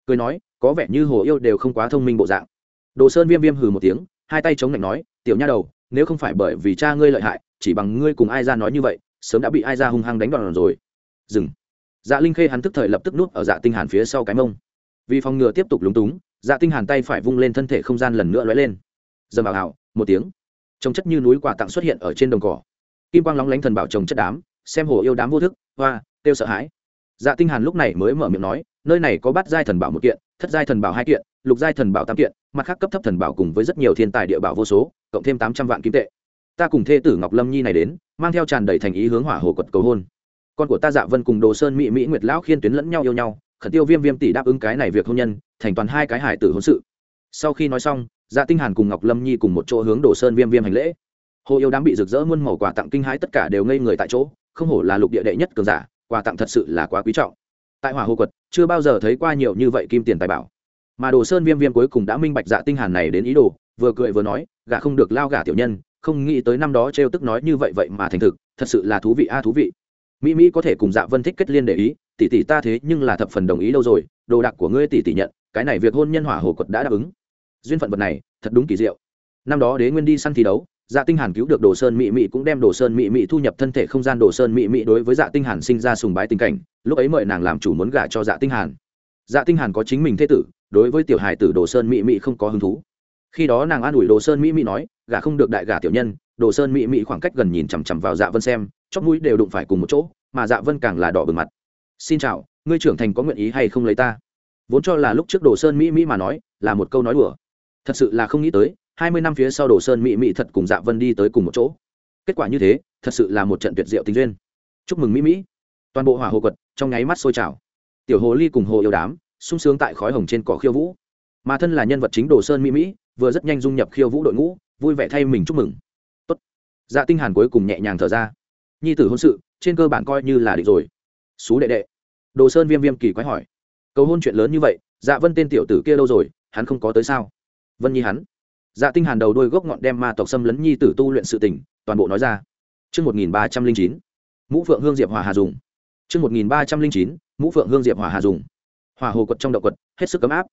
Cười nói, có vẻ như hồ yêu đều không quá thông minh bộ dạng. Đồ sơn viêm viêm hừ một tiếng, hai tay chống lạnh nói, tiểu nha đầu nếu không phải bởi vì cha ngươi lợi hại, chỉ bằng ngươi cùng ai ra nói như vậy, sớm đã bị ai ra hung hăng đánh đòn rồi. Dừng. Dạ linh khê hắn tức thời lập tức nuốt ở dạ tinh hàn phía sau cái mông. Vì phòng ngừa tiếp tục lúng túng dạ tinh hàn tay phải vung lên thân thể không gian lần nữa lóe lên. Dầm vào hào, một tiếng. Trông chất như núi quà tặng xuất hiện ở trên đồng cỏ. Kim quang lóng lánh thần bảo trồng chất đám, xem hồ yêu đám vô thức, hoa tiêu sợ hãi. Dạ tinh hàn lúc này mới mở miệng nói, nơi này có bát giai thần bảo một kiện, thất giai thần bảo hai kiện lục giai thần bảo tam kiện, mặt khác cấp thấp thần bảo cùng với rất nhiều thiên tài địa bảo vô số, cộng thêm tám trăm vạn kim tệ. Ta cùng thê tử ngọc lâm nhi này đến, mang theo tràn đầy thành ý hướng hỏa hồ quật cầu hôn. Con của ta dạ vân cùng đồ sơn mỹ mỹ nguyệt lão khiên tuyến lẫn nhau yêu nhau, khẩn tiêu viêm viêm tỷ đáp ứng cái này việc hôn nhân, thành toàn hai cái hải tử hôn sự. Sau khi nói xong dạ tinh hàn cùng ngọc lâm nhi cùng một chỗ hướng đồ sơn viêm viêm hành lễ. Hồ yêu đám bị rực rỡ muôn màu quà tặng kinh hãi tất cả đều ngây người tại chỗ, không hổ là lục địa đệ nhất cường giả, quà tặng thật sự là quá quý trọng. Tại hỏa hồ quật chưa bao giờ thấy qua nhiều như vậy kim tiền tài bảo mà đồ sơn viêm viêm cuối cùng đã minh bạch dạ tinh hàn này đến ý đồ, vừa cười vừa nói, gả không được lao gả tiểu nhân, không nghĩ tới năm đó trêu tức nói như vậy vậy mà thành thực, thật sự là thú vị a, thú vị. Mỹ mỹ có thể cùng dạ vân thích kết liên để ý, tỷ tỷ ta thế nhưng là thập phần đồng ý đâu rồi, đồ đạc của ngươi tỷ tỷ nhận, cái này việc hôn nhân hỏa hồ quật đã đáp ứng. Duyên phận vật này, thật đúng kỳ diệu. Năm đó đế nguyên đi săn thi đấu dạ tinh hàn cứu được đồ sơn mỹ mỹ cũng đem đồ sơn mỹ mỹ thu nhập thân thể không gian đồ sơn mỹ mỹ đối với dạ tinh hàn sinh ra sùng bái tình cảnh, lúc ấy mời nàng làm chủ muốn gả cho dạ tinh hàn dạ tinh hàn có chính mình thế tử, đối với tiểu hài tử đồ sơn mỹ mỹ không có hứng thú. Khi đó nàng an ủi đồ sơn mỹ mỹ nói, gả không được đại gả tiểu nhân. Đồ sơn mỹ mỹ khoảng cách gần nhìn chằm chằm vào dạ vân xem, chóp mũi đều đụng phải cùng một chỗ, mà dạ vân càng là đỏ bừng mặt. Xin chào, ngươi trưởng thành có nguyện ý hay không lấy ta? Vốn cho là lúc trước đồ sơn mỹ mỹ mà nói, là một câu nói đùa. Thật sự là không nghĩ tới, hai mươi năm phía sau đồ sơn mỹ mỹ thật cùng dạ vân đi tới cùng một chỗ. Kết quả như thế, thật sự là một trận tuyệt diệu tình duyên. Chúc mừng mỹ mỹ toàn bộ hỏa hồ quật trong nháy mắt sôi trào tiểu hồ ly cùng hồ yêu đám, sung sướng tại khói hồng trên cỏ khiêu vũ. Mà thân là nhân vật chính đồ sơn mỹ mỹ, vừa rất nhanh dung nhập khiêu vũ đội ngũ, vui vẻ thay mình chúc mừng. Tốt. dạ tinh hàn cuối cùng nhẹ nhàng thở ra. Nhi tử hôn sự, trên cơ bản coi như là định rồi. Xú đệ đệ. Đồ sơn viêm viêm kỳ quái hỏi. Cầu hôn chuyện lớn như vậy dạ vân tên tiểu tử kia đâu rồi, hắn không có tới sao? Vân nhi hắn. Dạ tinh hàn đầu đuôi gốc ngọn đem ma tộc xâm lấn nhi tử tu luyện sự tình, toàn bộ nói ra. Chương chín. mũ phượng hương diệp hòa hà dùng. Chương 1309 mũ phượng hương diệp hỏa hà dùng. Hỏa hồ quật trong động quật, hết sức ấm áp.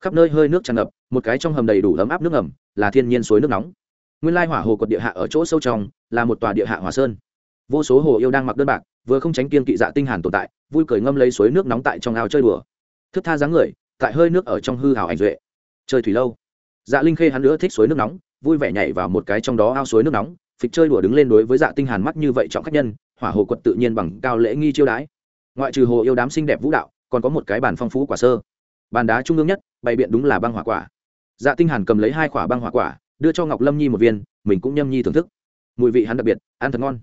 Khắp nơi hơi nước tràn ngập, một cái trong hầm đầy đủ ấm áp nước ẩm là thiên nhiên suối nước nóng. Nguyên lai hỏa hồ quật địa hạ ở chỗ sâu trong, là một tòa địa hạ hỏa sơn. Vô số hồ yêu đang mặc đơn bạc, vừa không tránh kiên kỵ dạ tinh hàn tồn tại, vui cười ngâm lấy suối nước nóng tại trong ao chơi đùa. Thức tha dáng người, tại hơi nước ở trong hư hào ảnh duệ. Chơi thủy lâu. Dạ linh khê hắn nữa thích suối nước nóng, vui vẻ nhảy vào một cái trong đó ao suối nước nóng, phịch chơi đùa đứng lên đối với dạ tinh hàn mắt như vậy trọng khách nhân, hỏa hồ quật tự nhiên bằng cao lễ nghi chiêu đái ngoại trừ hồ yêu đám xinh đẹp vũ đạo, còn có một cái bàn phong phú quả sơ. Bàn đá trung ương nhất, bày biện đúng là băng hỏa quả. Dạ tinh hàn cầm lấy hai quả băng hỏa quả, đưa cho ngọc lâm nhi một viên, mình cũng nhâm nhi thưởng thức. Mùi vị hắn đặc biệt, ăn thật ngon.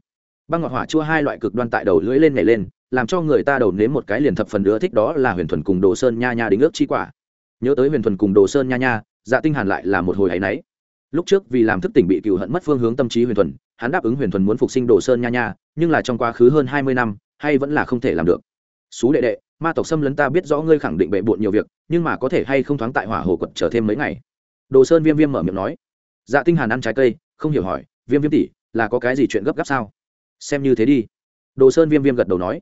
Băng ngọt hỏa chua hai loại cực đoan tại đầu lưỡi lên nhảy lên, làm cho người ta đầu nếm một cái liền thập phần nữa thích đó là huyền thuần cùng đồ sơn nha nha đính ước chi quả. Nhớ tới huyền thuần cùng đồ sơn nha nha dạ tinh hàn lại là một hồi ấy nấy lúc trước vì làm thức tỉnh bị cựu hận mất phương hướng tâm trí huyền thuần, hắn đáp ứng huyền thuần muốn phục sinh đồ sơn nha nha, nhưng là trong quá khứ hơn hai mươi năm, hay vẫn là không thể làm được xú đệ đệ, ma tộc xâm lấn ta biết rõ ngươi khẳng định bệ bộn nhiều việc, nhưng mà có thể hay không thoáng tại hỏa hồ quật chờ thêm mấy ngày? Đồ sơn viêm viêm mở miệng nói. Dạ tinh hàn ăn trái cây, không hiểu hỏi, viêm viêm tỷ, là có cái gì chuyện gấp gáp sao? Xem như thế đi. Đồ sơn viêm viêm gật đầu nói.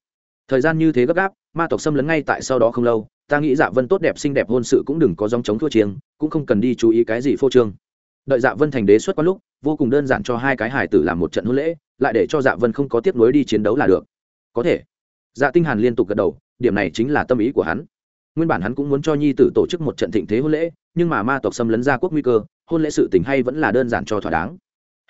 Thời gian như thế gấp gáp, ma tộc xâm lấn ngay tại sau đó không lâu, ta nghĩ dạ vân tốt đẹp xinh đẹp hôn sự cũng đừng có dòng chống thua chiêng, cũng không cần đi chú ý cái gì phô trương. Đợi dạ vân thành đế xuất quan lúc, vô cùng đơn giản cho hai cái hải tử làm một trận hôn lễ, lại để cho dạ vân không có tiếp nối đi chiến đấu là được. Có thể dạ tinh hàn liên tục gật đầu, điểm này chính là tâm ý của hắn. Nguyên bản hắn cũng muốn cho nhi tử tổ chức một trận thịnh thế hôn lễ, nhưng mà ma tộc xâm lấn ra quốc nguy cơ, hôn lễ sự tình hay vẫn là đơn giản cho thỏa đáng.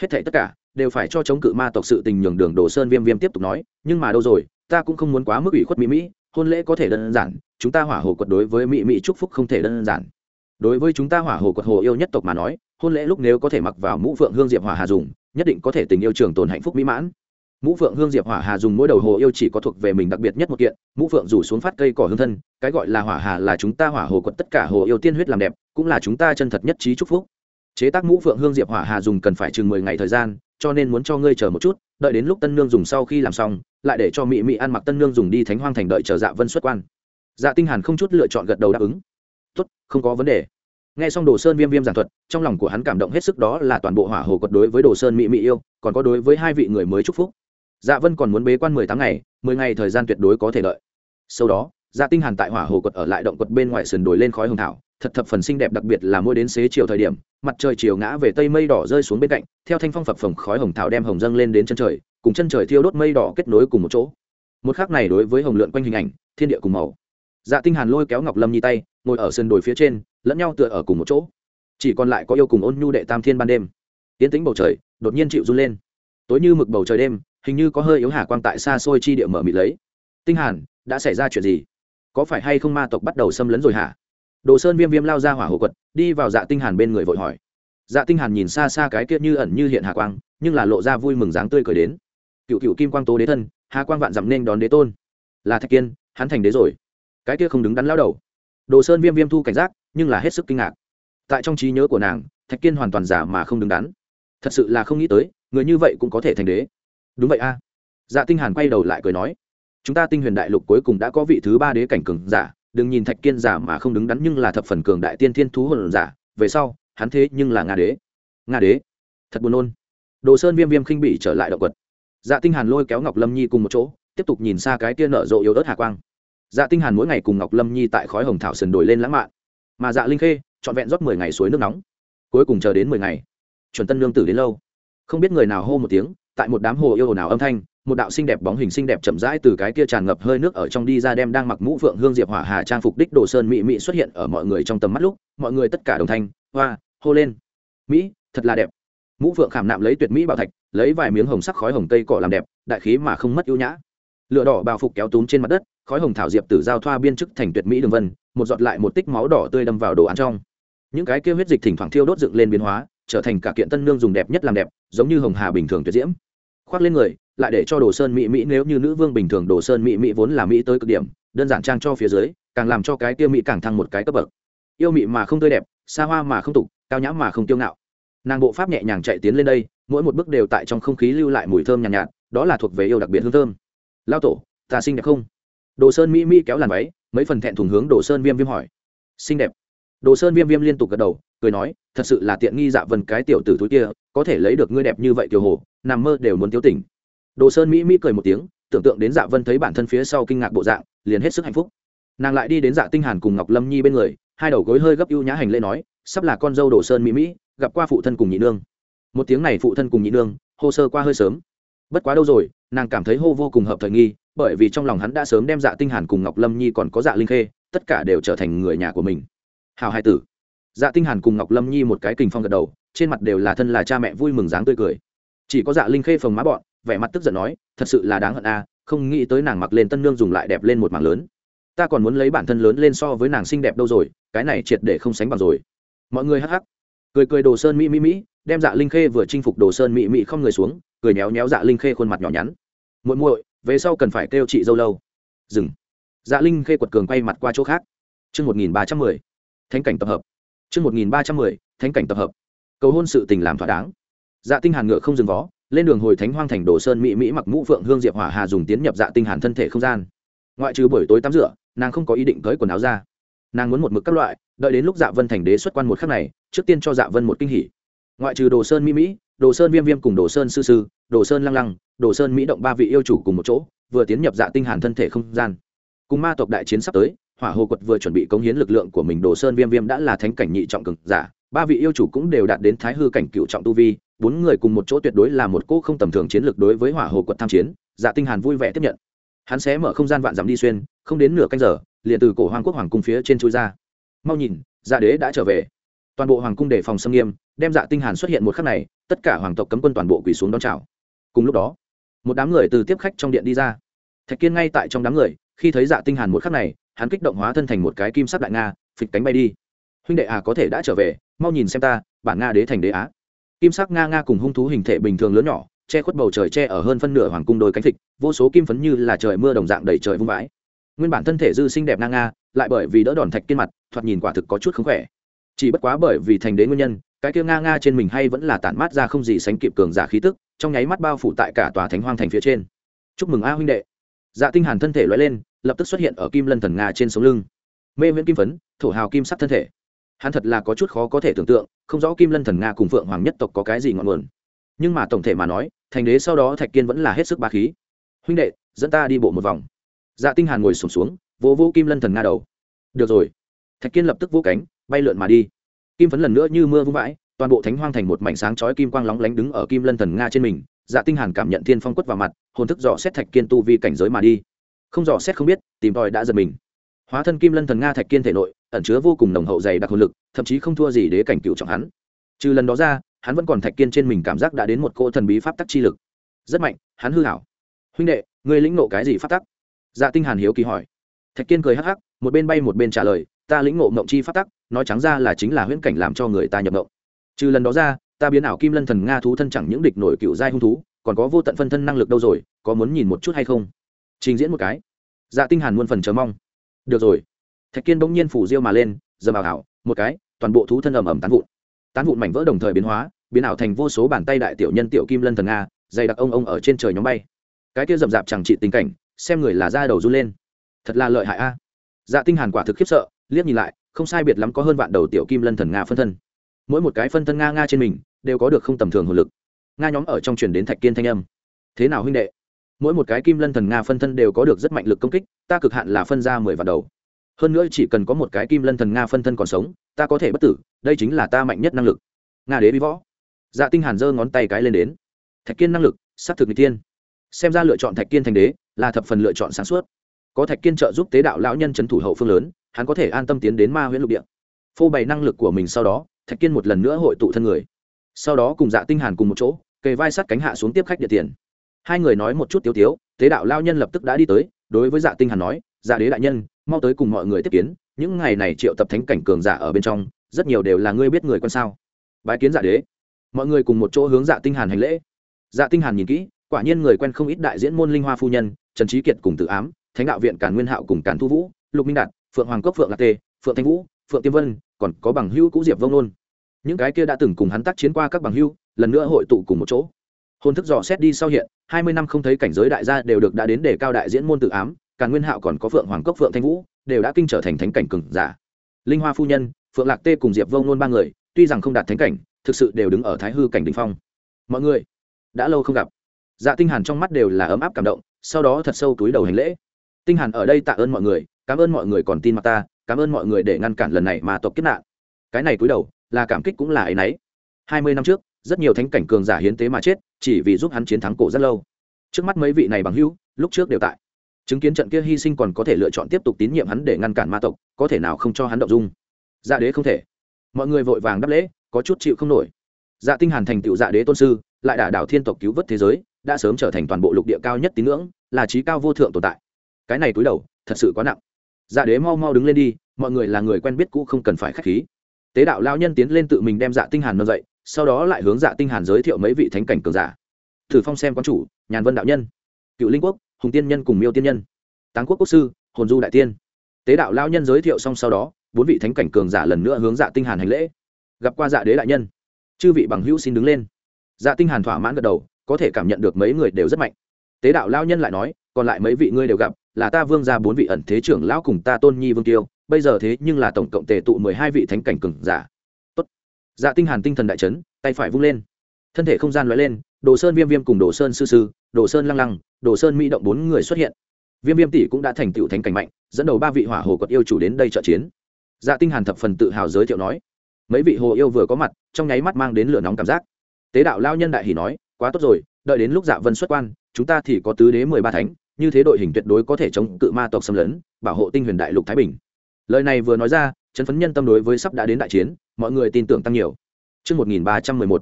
Hết thảy tất cả đều phải cho chống cự ma tộc sự tình nhường đường đồ sơn viêm viêm tiếp tục nói, nhưng mà đâu rồi, ta cũng không muốn quá mức ủy khuất mỹ mỹ, hôn lễ có thể đơn giản, chúng ta hỏa hồ quật đối với mỹ mỹ chúc phúc không thể đơn giản. Đối với chúng ta hỏa hồ quật hồ yêu nhất tộc mà nói, hôn lễ lúc nếu có thể mặc vào mũ phượng hương diệp hỏa hà dùng, nhất định có thể tình yêu trường tồn hạnh phúc mỹ mãn mũ phượng hương diệp hỏa hà dùng mỗi đầu hồ yêu chỉ có thuộc về mình đặc biệt nhất một kiện. Mũ phượng rủ xuống phát cây cỏ hương thân, cái gọi là hỏa hà là chúng ta hỏa hồ quật tất cả hồ yêu tiên huyết làm đẹp, cũng là chúng ta chân thật nhất trí chúc phúc. Chế tác mũ phượng hương diệp hỏa hà dùng cần phải chừng mười ngày thời gian, cho nên muốn cho ngươi chờ một chút, đợi đến lúc tân nương dùng sau khi làm xong, lại để cho mị mị ăn mặc tân nương dùng đi thánh hoang thành đợi chờ dạ vân xuất quan. Dạ tinh hàn không chút lựa chọn gật đầu đáp ứng. Tốt, không có vấn đề. Nghe xong đồ sơn viêm viêm giảng thuật, trong lòng của hắn cảm động hết sức đó là toàn bộ hỏa hồ quật đối với đồ sơn mị mị yêu, còn có đối với hai vị người mới chúc phúc dạ vân còn muốn bế quan mười tám ngày, mười ngày thời gian tuyệt đối có thể lợi. sau đó dạ tinh hàn tại hỏa hồ quật ở lại động quật bên ngoài sườn đồi lên khói hồng thảo, thật thập phần xinh đẹp đặc biệt là mỗi đến xế chiều thời điểm, mặt trời chiều ngã về tây mây đỏ rơi xuống bên cạnh, theo thanh phong phập phồng khói hồng thảo đem hồng dâng lên đến chân trời, cùng chân trời thiêu đốt mây đỏ kết nối cùng một chỗ. Một khắc này đối với hồng lượn quanh hình ảnh, thiên địa cùng màu. Dạ tinh hàn lôi kéo ngọc lâm nhi tay, ngồi ở sườn đồi phía trên, lẫn nhau tựa ở cùng một chỗ. Chỉ còn lại có yêu cùng ôn nhu đệ tam thiên ban đêm. Tiến tĩnh bầu trời, đột nhiên chịu run lên. Tối như mực bầu trời đêm hình như có hơi yếu hà quang tại xa xôi chi địa mở mịt lấy. Tinh hàn, đã xảy ra chuyện gì? Có phải hay không ma tộc bắt đầu xâm lấn rồi hả? Đồ sơn viêm viêm lao ra hỏa hồ quật, đi vào dạ tinh hàn bên người vội hỏi. Dạ tinh hàn nhìn xa xa cái kia như ẩn như hiện hà quang, nhưng là lộ ra vui mừng dáng tươi cười đến. Cựu cựu kim quang tố đế thân, hà quang vạn dặm nên đón đế tôn. Là thạch kiên, hắn thành đế rồi. Cái kia không đứng đắn lao đầu. Đồ sơn viêm viêm thu cảnh giác, nhưng là hết sức kinh ngạc. Tại trong trí nhớ của nàng, thạch kiên hoàn toàn giả mà không đứng đắn. Thật sự là không nghĩ tới, người như vậy cũng có thể thành đế đúng vậy a. Dạ tinh hàn quay đầu lại cười nói, chúng ta tinh huyền đại lục cuối cùng đã có vị thứ ba đế cảnh cường giả, đừng nhìn thạch kiên giả mà không đứng đắn nhưng là thập phần cường đại tiên thiên thú hồn giả, về sau, hắn thế nhưng là nga đế. Nga đế? Thật buồn nôn. Đồ sơn viêm viêm khinh bị trở lại động quật. Dạ tinh hàn lôi kéo ngọc lâm nhi cùng một chỗ, tiếp tục nhìn xa cái kia nở rộ yếu ớt hà quang. Dạ tinh hàn mỗi ngày cùng ngọc lâm nhi tại khói hồng thảo sườn đồi lên lãng mạn. Mà dạ linh khê, trọn vẹn rót mười ngày suối nước nóng. Cuối cùng chờ đến mười ngày, chuẩn tân lương tử đến lâu. Không biết người nào hô một tiếng tại một đám hồ yêu nào âm thanh, một đạo xinh đẹp bóng hình xinh đẹp chậm rãi từ cái kia tràn ngập hơi nước ở trong đi ra đem đang mặc mũ phượng hương diệp hỏa hà trang phục đích đồ sơn mỹ mỹ xuất hiện ở mọi người trong tầm mắt lúc, mọi người tất cả đồng thanh, hoa, hô lên. Mỹ, thật là đẹp. Mũ phượng khảm nạm lấy tuyệt mỹ bảo thạch, lấy vài miếng hồng sắc khói hồng cây cỏ làm đẹp, đại khí mà không mất ưu nhã. Lửa đỏ bào phục kéo túm trên mặt đất, khói hồng thảo diệp tử giao thoa biên chức thành tuyệt mỹ đường vân, một giọt lại một tích máu đỏ tươi đâm vào đồ ăn trong. Những cái kia huyết dịch thỉnh thoảng thiêu đốt dựng lên biến hóa, trở thành cả kiện tân nương dùng đẹp nhất làm đẹp, giống như hồng hà bình thường tuyệt diễm khoác lên người lại để cho đồ sơn mỹ mỹ nếu như nữ vương bình thường đồ sơn mỹ mỹ vốn là mỹ tới cực điểm đơn giản trang cho phía dưới càng làm cho cái tiêu mỹ càng thăng một cái cấp bậc. Yêu mỹ mà không tươi đẹp xa hoa mà không tục cao nhã mà không tiêu ngạo. Nàng bộ pháp nhẹ nhàng chạy tiến lên đây mỗi một bước đều tại trong không khí lưu lại mùi thơm nhàn nhạt, nhạt đó là thuộc về yêu đặc biệt hương thơm. Lao tổ ta xinh đẹp không? Đồ sơn mỹ mỹ kéo làn váy mấy phần thẹn thùng hướng đồ sơn viêm viêm hỏi. Xinh đẹp. Đồ sơn viêm viêm liên tục gật đầu cười nói thật sự là tiện nghi dạ vần cái tiểu tử thú kia có thể lấy được ngươi đẹp như vậy tiểu hồ nằm mơ đều muốn tiêu tỉnh. Đồ sơn mỹ mỹ cười một tiếng, tưởng tượng đến dạ vân thấy bản thân phía sau kinh ngạc bộ dạng, liền hết sức hạnh phúc. Nàng lại đi đến dạ tinh hàn cùng ngọc lâm nhi bên người, hai đầu gối hơi gấp ưu nhã hành lễ nói, sắp là con dâu đồ sơn mỹ mỹ, gặp qua phụ thân cùng nhị nương. Một tiếng này phụ thân cùng nhị nương, hô sơ qua hơi sớm. Bất quá đâu rồi, nàng cảm thấy hô vô cùng hợp thời nghi, bởi vì trong lòng hắn đã sớm đem dạ tinh hàn cùng ngọc lâm nhi còn có dạ linh khê, tất cả đều trở thành người nhà của mình. Hào hai tử. Dạ tinh hàn cùng ngọc lâm nhi một cái kình phong gật đầu, trên mặt đều là thân là cha mẹ vui mừng dáng tươi cười chỉ có dạ linh khê phồng má bọn, vẻ mặt tức giận nói, thật sự là đáng hận a, không nghĩ tới nàng mặc lên tân nương dùng lại đẹp lên một mảng lớn. Ta còn muốn lấy bản thân lớn lên so với nàng xinh đẹp đâu rồi, cái này triệt để không sánh bằng rồi. Mọi người hắc hắc. Cười cười đồ sơn mỹ mỹ mỹ, đem dạ linh khê vừa chinh phục đồ sơn mỹ mỹ không người xuống, cười nhéo nhéo dạ linh khê khuôn mặt nhỏ nhắn. Muội muội, về sau cần phải kêu chị dâu lâu. Dừng. Dạ linh khê quật cường quay mặt qua chỗ khác. Chương một nghìn ba trăm mười, thánh cảnh tập hợp. Chương một nghìn ba trăm mười, thánh cảnh tập hợp. Cầu hôn sự tình làm thỏa đáng dạ tinh hàn ngựa không dừng vó, lên đường hồi thánh hoang thành đồ sơn mỹ mỹ mặc mũ phượng hương diệp hỏa hà dùng tiến nhập dạ tinh hàn thân thể không gian. Ngoại trừ buổi tối tắm rửa, nàng không có ý định cởi quần áo ra. Nàng muốn một mực các loại, đợi đến lúc dạ vân thành đế xuất quan một khắc này, trước tiên cho dạ vân một kinh hỉ. Ngoại trừ đồ sơn mỹ mỹ, đồ sơn viêm viêm cùng đồ sơn sư sư, đồ sơn lăng lăng, đồ sơn mỹ động ba vị yêu chủ cùng một chỗ, vừa tiến nhập dạ tinh hàn thân thể không gian. Cùng ma tộc đại chiến sắp tới, hỏa hồ quật vừa chuẩn bị cống hiến lực lượng của mình, đồ sơn viêm viêm đã là thánh cảnh nhị trọng cường giả, ba vị yêu chủ cũng đều đạt đến thái hư cảnh cựu trọng tu vi bốn người cùng một chỗ tuyệt đối là một cô không tầm thường chiến lược đối với hỏa hồ quật tham chiến dạ tinh hàn vui vẻ tiếp nhận. Hắn sẽ mở không gian vạn dặm đi xuyên, không đến nửa canh giờ, liền từ cổ hoàng quốc hoàng cung phía trên chui ra. Mau nhìn dạ đế đã trở về. Toàn bộ hoàng cung đề phòng xâm nghiêm, đem dạ tinh hàn xuất hiện một khắc này, tất cả hoàng tộc cấm quân toàn bộ quỳ xuống đón chào. Cùng lúc đó, một đám người từ tiếp khách trong điện đi ra. Thạch kiên ngay tại trong đám người, khi thấy dạ tinh hàn một khắc này, hắn kích động hóa thân thành một cái kim sắc đại nga, phịch cánh bay đi. Huynh đệ à có thể đã trở về, mau nhìn xem ta, bản nga đế thành đế á kim sắc nga nga cùng hung thú hình thể bình thường lớn nhỏ, che khuất bầu trời che ở hơn phân nửa hoàng cung đôi cánh thịt vô số kim phấn như là trời mưa đồng dạng đầy trời vung vãi. Nguyên bản thân thể dư xinh đẹp nga nga, lại bởi vì đỡ đòn thạch kiên mặt, thoạt nhìn quả thực có chút không khỏe. Chỉ bất quá bởi vì thành đế nguyên nhân, cái kia nga nga trên mình hay vẫn là tản mát ra không gì sánh kịp cường giả khí tức, trong nháy mắt bao phủ tại cả tòa thánh hoang thành phía trên. Chúc mừng a huynh đệ. Dạ tinh hàn thân thể lóe lên, lập tức xuất hiện ở kim lân thần nga trên sống lưng. Mê viễn kim phấn, thổ hào kim sắc thân thể hắn thật là có chút khó có thể tưởng tượng không rõ kim lân thần nga cùng phượng hoàng nhất tộc có cái gì ngọn nguồn. Nhưng mà tổng thể mà nói thành đế sau đó thạch kiên vẫn là hết sức ba khí. Huynh đệ dẫn ta đi bộ một vòng. Dạ tinh hàn ngồi sụp xuống, xuống vỗ vỗ kim lân thần nga đầu. Được rồi. Thạch kiên lập tức vỗ cánh bay lượn mà đi. Kim phấn lần nữa như mưa vung vãi toàn bộ thánh hoang thành một mảnh sáng chói kim quang lóng lánh đứng ở kim lân thần nga trên mình. Dạ tinh hàn cảm nhận thiên phong quất vào mặt hồn thức dò xét thạch kiên tu vi cảnh giới mà đi. Không dò xét không biết tìm tòi đã giật mình hóa thân kim lân thần nga thạch kiên thể nội, ẩn chứa vô cùng nồng hậu dày đặc hồn lực, thậm chí không thua gì đế cảnh cựu trọng hắn. Trừ lần đó ra, hắn vẫn còn thạch kiên trên mình cảm giác đã đến một cô thần bí pháp tắc chi lực. Rất mạnh, hắn hư hảo. Huynh đệ, ngươi lĩnh ngộ cái gì pháp tắc? Dạ tinh hàn hiếu kỳ hỏi. Thạch kiên cười hắc hắc, một bên bay một bên trả lời, ta lĩnh ngộ mộng chi pháp tắc, nói trắng ra là chính là huyễn cảnh làm cho người ta nhập mộng. Trừ lần đó ra, ta biến ảo kim lân thần nga thú thân chẳng những địch nổi cựu giai hung thú, còn có vô tận phân thân năng lực đâu rồi, có muốn nhìn một chút hay không? Trình diễn một cái. Dạ tinh hàn muôn phần chờ mong được rồi. Thạch kiên bỗng nhiên phủ diêu mà lên giờ bảo ảo một cái, toàn bộ thú thân ầm ầm tán vụn. Tán vụn mảnh vỡ đồng thời biến hóa, biến ảo thành vô số bàn tay đại tiểu nhân tiểu kim lân thần nga, dày đặc ông ông ở trên trời nhóm bay. Cái kia rậm rạp chẳng trị tình cảnh, xem người là da đầu run lên. Thật là lợi hại a. Dạ tinh hàn quả thực khiếp sợ, liếc nhìn lại, không sai biệt lắm có hơn vạn đầu tiểu kim lân thần nga phân thân. Mỗi một cái phân thân nga nga trên mình, đều có được không tầm thường hồn lực. Nga nhóm ở trong truyền đến thạch kiên thanh âm. Thế nào huynh đệ? Mỗi một cái kim lân thần nga phân thân đều có được rất mạnh lực công kích, ta cực hạn là phân ra mười vạn đầu. Hơn nữa chỉ cần có một cái kim lân thần nga phân thân còn sống, ta có thể bất tử, đây chính là ta mạnh nhất năng lực. Nga đế bí võ. Dạ tinh hàn giơ ngón tay cái lên đến. Thạch kiên năng lực, sát thực n tiên xem ra lựa chọn thạch kiên thành đế, là thập phần lựa chọn sáng suốt. Có thạch kiên trợ giúp tế đạo lão nhân c thủ hậu phương lớn, hắn có thể an tâm tiến đến ma huyễn lục địa. Phô bày năng lực của mình sau đó, thạch kiên một lần nữa hội tụ thân người. Sau đó cùng dạ tinh hàn cùng một chỗ, kề vai sát cánh hạ xuống tiếp khách địa tiền hai người nói một chút tiếu tiếu, tế đạo lao nhân lập tức đã đi tới, đối với dạ tinh hàn nói dạ đế đại nhân, mau tới cùng mọi người tiếp kiến, những ngày này triệu tập thánh cảnh cường giả ở bên trong, rất nhiều đều là ngươi biết người quan sao. Bái kiến dạ đế. Mọi người cùng một chỗ hướng dạ tinh hàn hành lễ. Dạ tinh hàn nhìn kỹ, quả nhiên người quen không ít đại diễn môn linh hoa phu nhân, trần trí kiệt cùng tử ám, thánh đạo viện càn nguyên hạo cùng càn thu vũ, lục minh đạt, phượng hoàng cốc phượng lạc tê, phượng thanh vũ, phượng tiêm vân, còn có bằng hữu cũ diệp vông nôn. Những cái kia đã từng cùng hắn tác chiến qua các bằng hữu, lần nữa hội tụ cùng một chỗ hồn thức dò xét đi sau hiện, hai mươi năm không thấy cảnh giới đại gia đều được đã đến để cao đại diễn môn tự ám, càn nguyên hạo còn có phượng hoàng cốc phượng thanh vũ, đều đã kinh trở thành thánh cảnh cường giả. Linh hoa phu nhân, phượng lạc tê cùng diệp vông nôn ba người, tuy rằng không đạt thánh cảnh, thực sự đều đứng ở thái hư cảnh đình phong. Mọi người, đã lâu không gặp. Dạ tinh hàn trong mắt đều là ấm áp cảm động, sau đó thật sâu túi đầu hành lễ. Tinh hàn ở đây tạ ơn mọi người, cảm ơn mọi người còn tin mặt ta, cảm ơn mọi người để ngăn cản lần này mà tộc kết nạn. Cái này túi đầu, là cảm kích cũng là ấy nấy. Hai mươi năm trước, rất nhiều thánh cảnh cường giả hiến tế mà chết chỉ vì giúp hắn chiến thắng cổ rất lâu. Trước mắt mấy vị này bằng hữu, lúc trước đều tại. Chứng kiến trận kia hy sinh còn có thể lựa chọn tiếp tục tín nhiệm hắn để ngăn cản ma tộc, có thể nào không cho hắn động dung? Dạ đế không thể. Mọi người vội vàng đáp lễ, có chút chịu không nổi. Dạ tinh hàn thành tựu dạ đế tôn sư, lại đả đảo thiên tộc cứu vớt thế giới, đã sớm trở thành toàn bộ lục địa cao nhất tín ngưỡng, là trí cao vô thượng tồn tại. Cái này túi đầu, thật sự quá nặng. Dạ đế mau mau đứng lên đi, mọi người là người quen biết cũ không cần phải khách khí. Tế đạo lao nhân tiến lên tự mình đem dạ tinh hàn nâng dậy sau đó lại hướng dạ tinh hàn giới thiệu mấy vị thánh cảnh cường giả. Thử phong xem quán chủ, nhàn vân đạo nhân, cựu linh quốc, hùng tiên nhân cùng miêu tiên nhân, táng quốc quốc sư, hồn du đại tiên. Tế đạo lao nhân giới thiệu xong sau đó, bốn vị thánh cảnh cường giả lần nữa hướng dạ tinh hàn hành lễ. Gặp qua dạ đế đại nhân, chư vị bằng hữu xin đứng lên. Dạ tinh hàn thỏa mãn gật đầu, có thể cảm nhận được mấy người đều rất mạnh. Tế đạo lao nhân lại nói, còn lại mấy vị ngươi đều gặp, là ta vương gia bốn vị ẩn thế trưởng lão cùng ta tôn nhi vương tiêu, bây giờ thế nhưng là tổng cộng tề tụ mười hai vị thánh cảnh cường giả dạ tinh hàn tinh thần đại chấn, tay phải vung lên. Thân thể không gian lóe lên, đồ sơn viêm viêm cùng đồ sơn sư sư, đồ sơn lăng lăng, đồ sơn mỹ động bốn người xuất hiện. Viêm viêm tỷ cũng đã thành tựu thánh cảnh mạnh, dẫn đầu ba vị hỏa hồ quật yêu chủ đến đây trợ chiến. Dạ tinh hàn thập phần tự hào giới thiệu nói, mấy vị hồ yêu vừa có mặt, trong nháy mắt mang đến lửa nóng cảm giác. Tế đạo lao nhân đại hỉ nói, quá tốt rồi, đợi đến lúc dạ vân xuất quan, chúng ta thì có tứ đế mười ba thánh, như thế đội hình tuyệt đối có thể chống cự ma tộc xâm lấn, bảo hộ tinh huyền đại lục thái bình. Lời này vừa nói ra chấn phấn nhân tâm đối với sắp đã đến đại chiến mọi người tin tưởng tăng nhiều Trước 1311,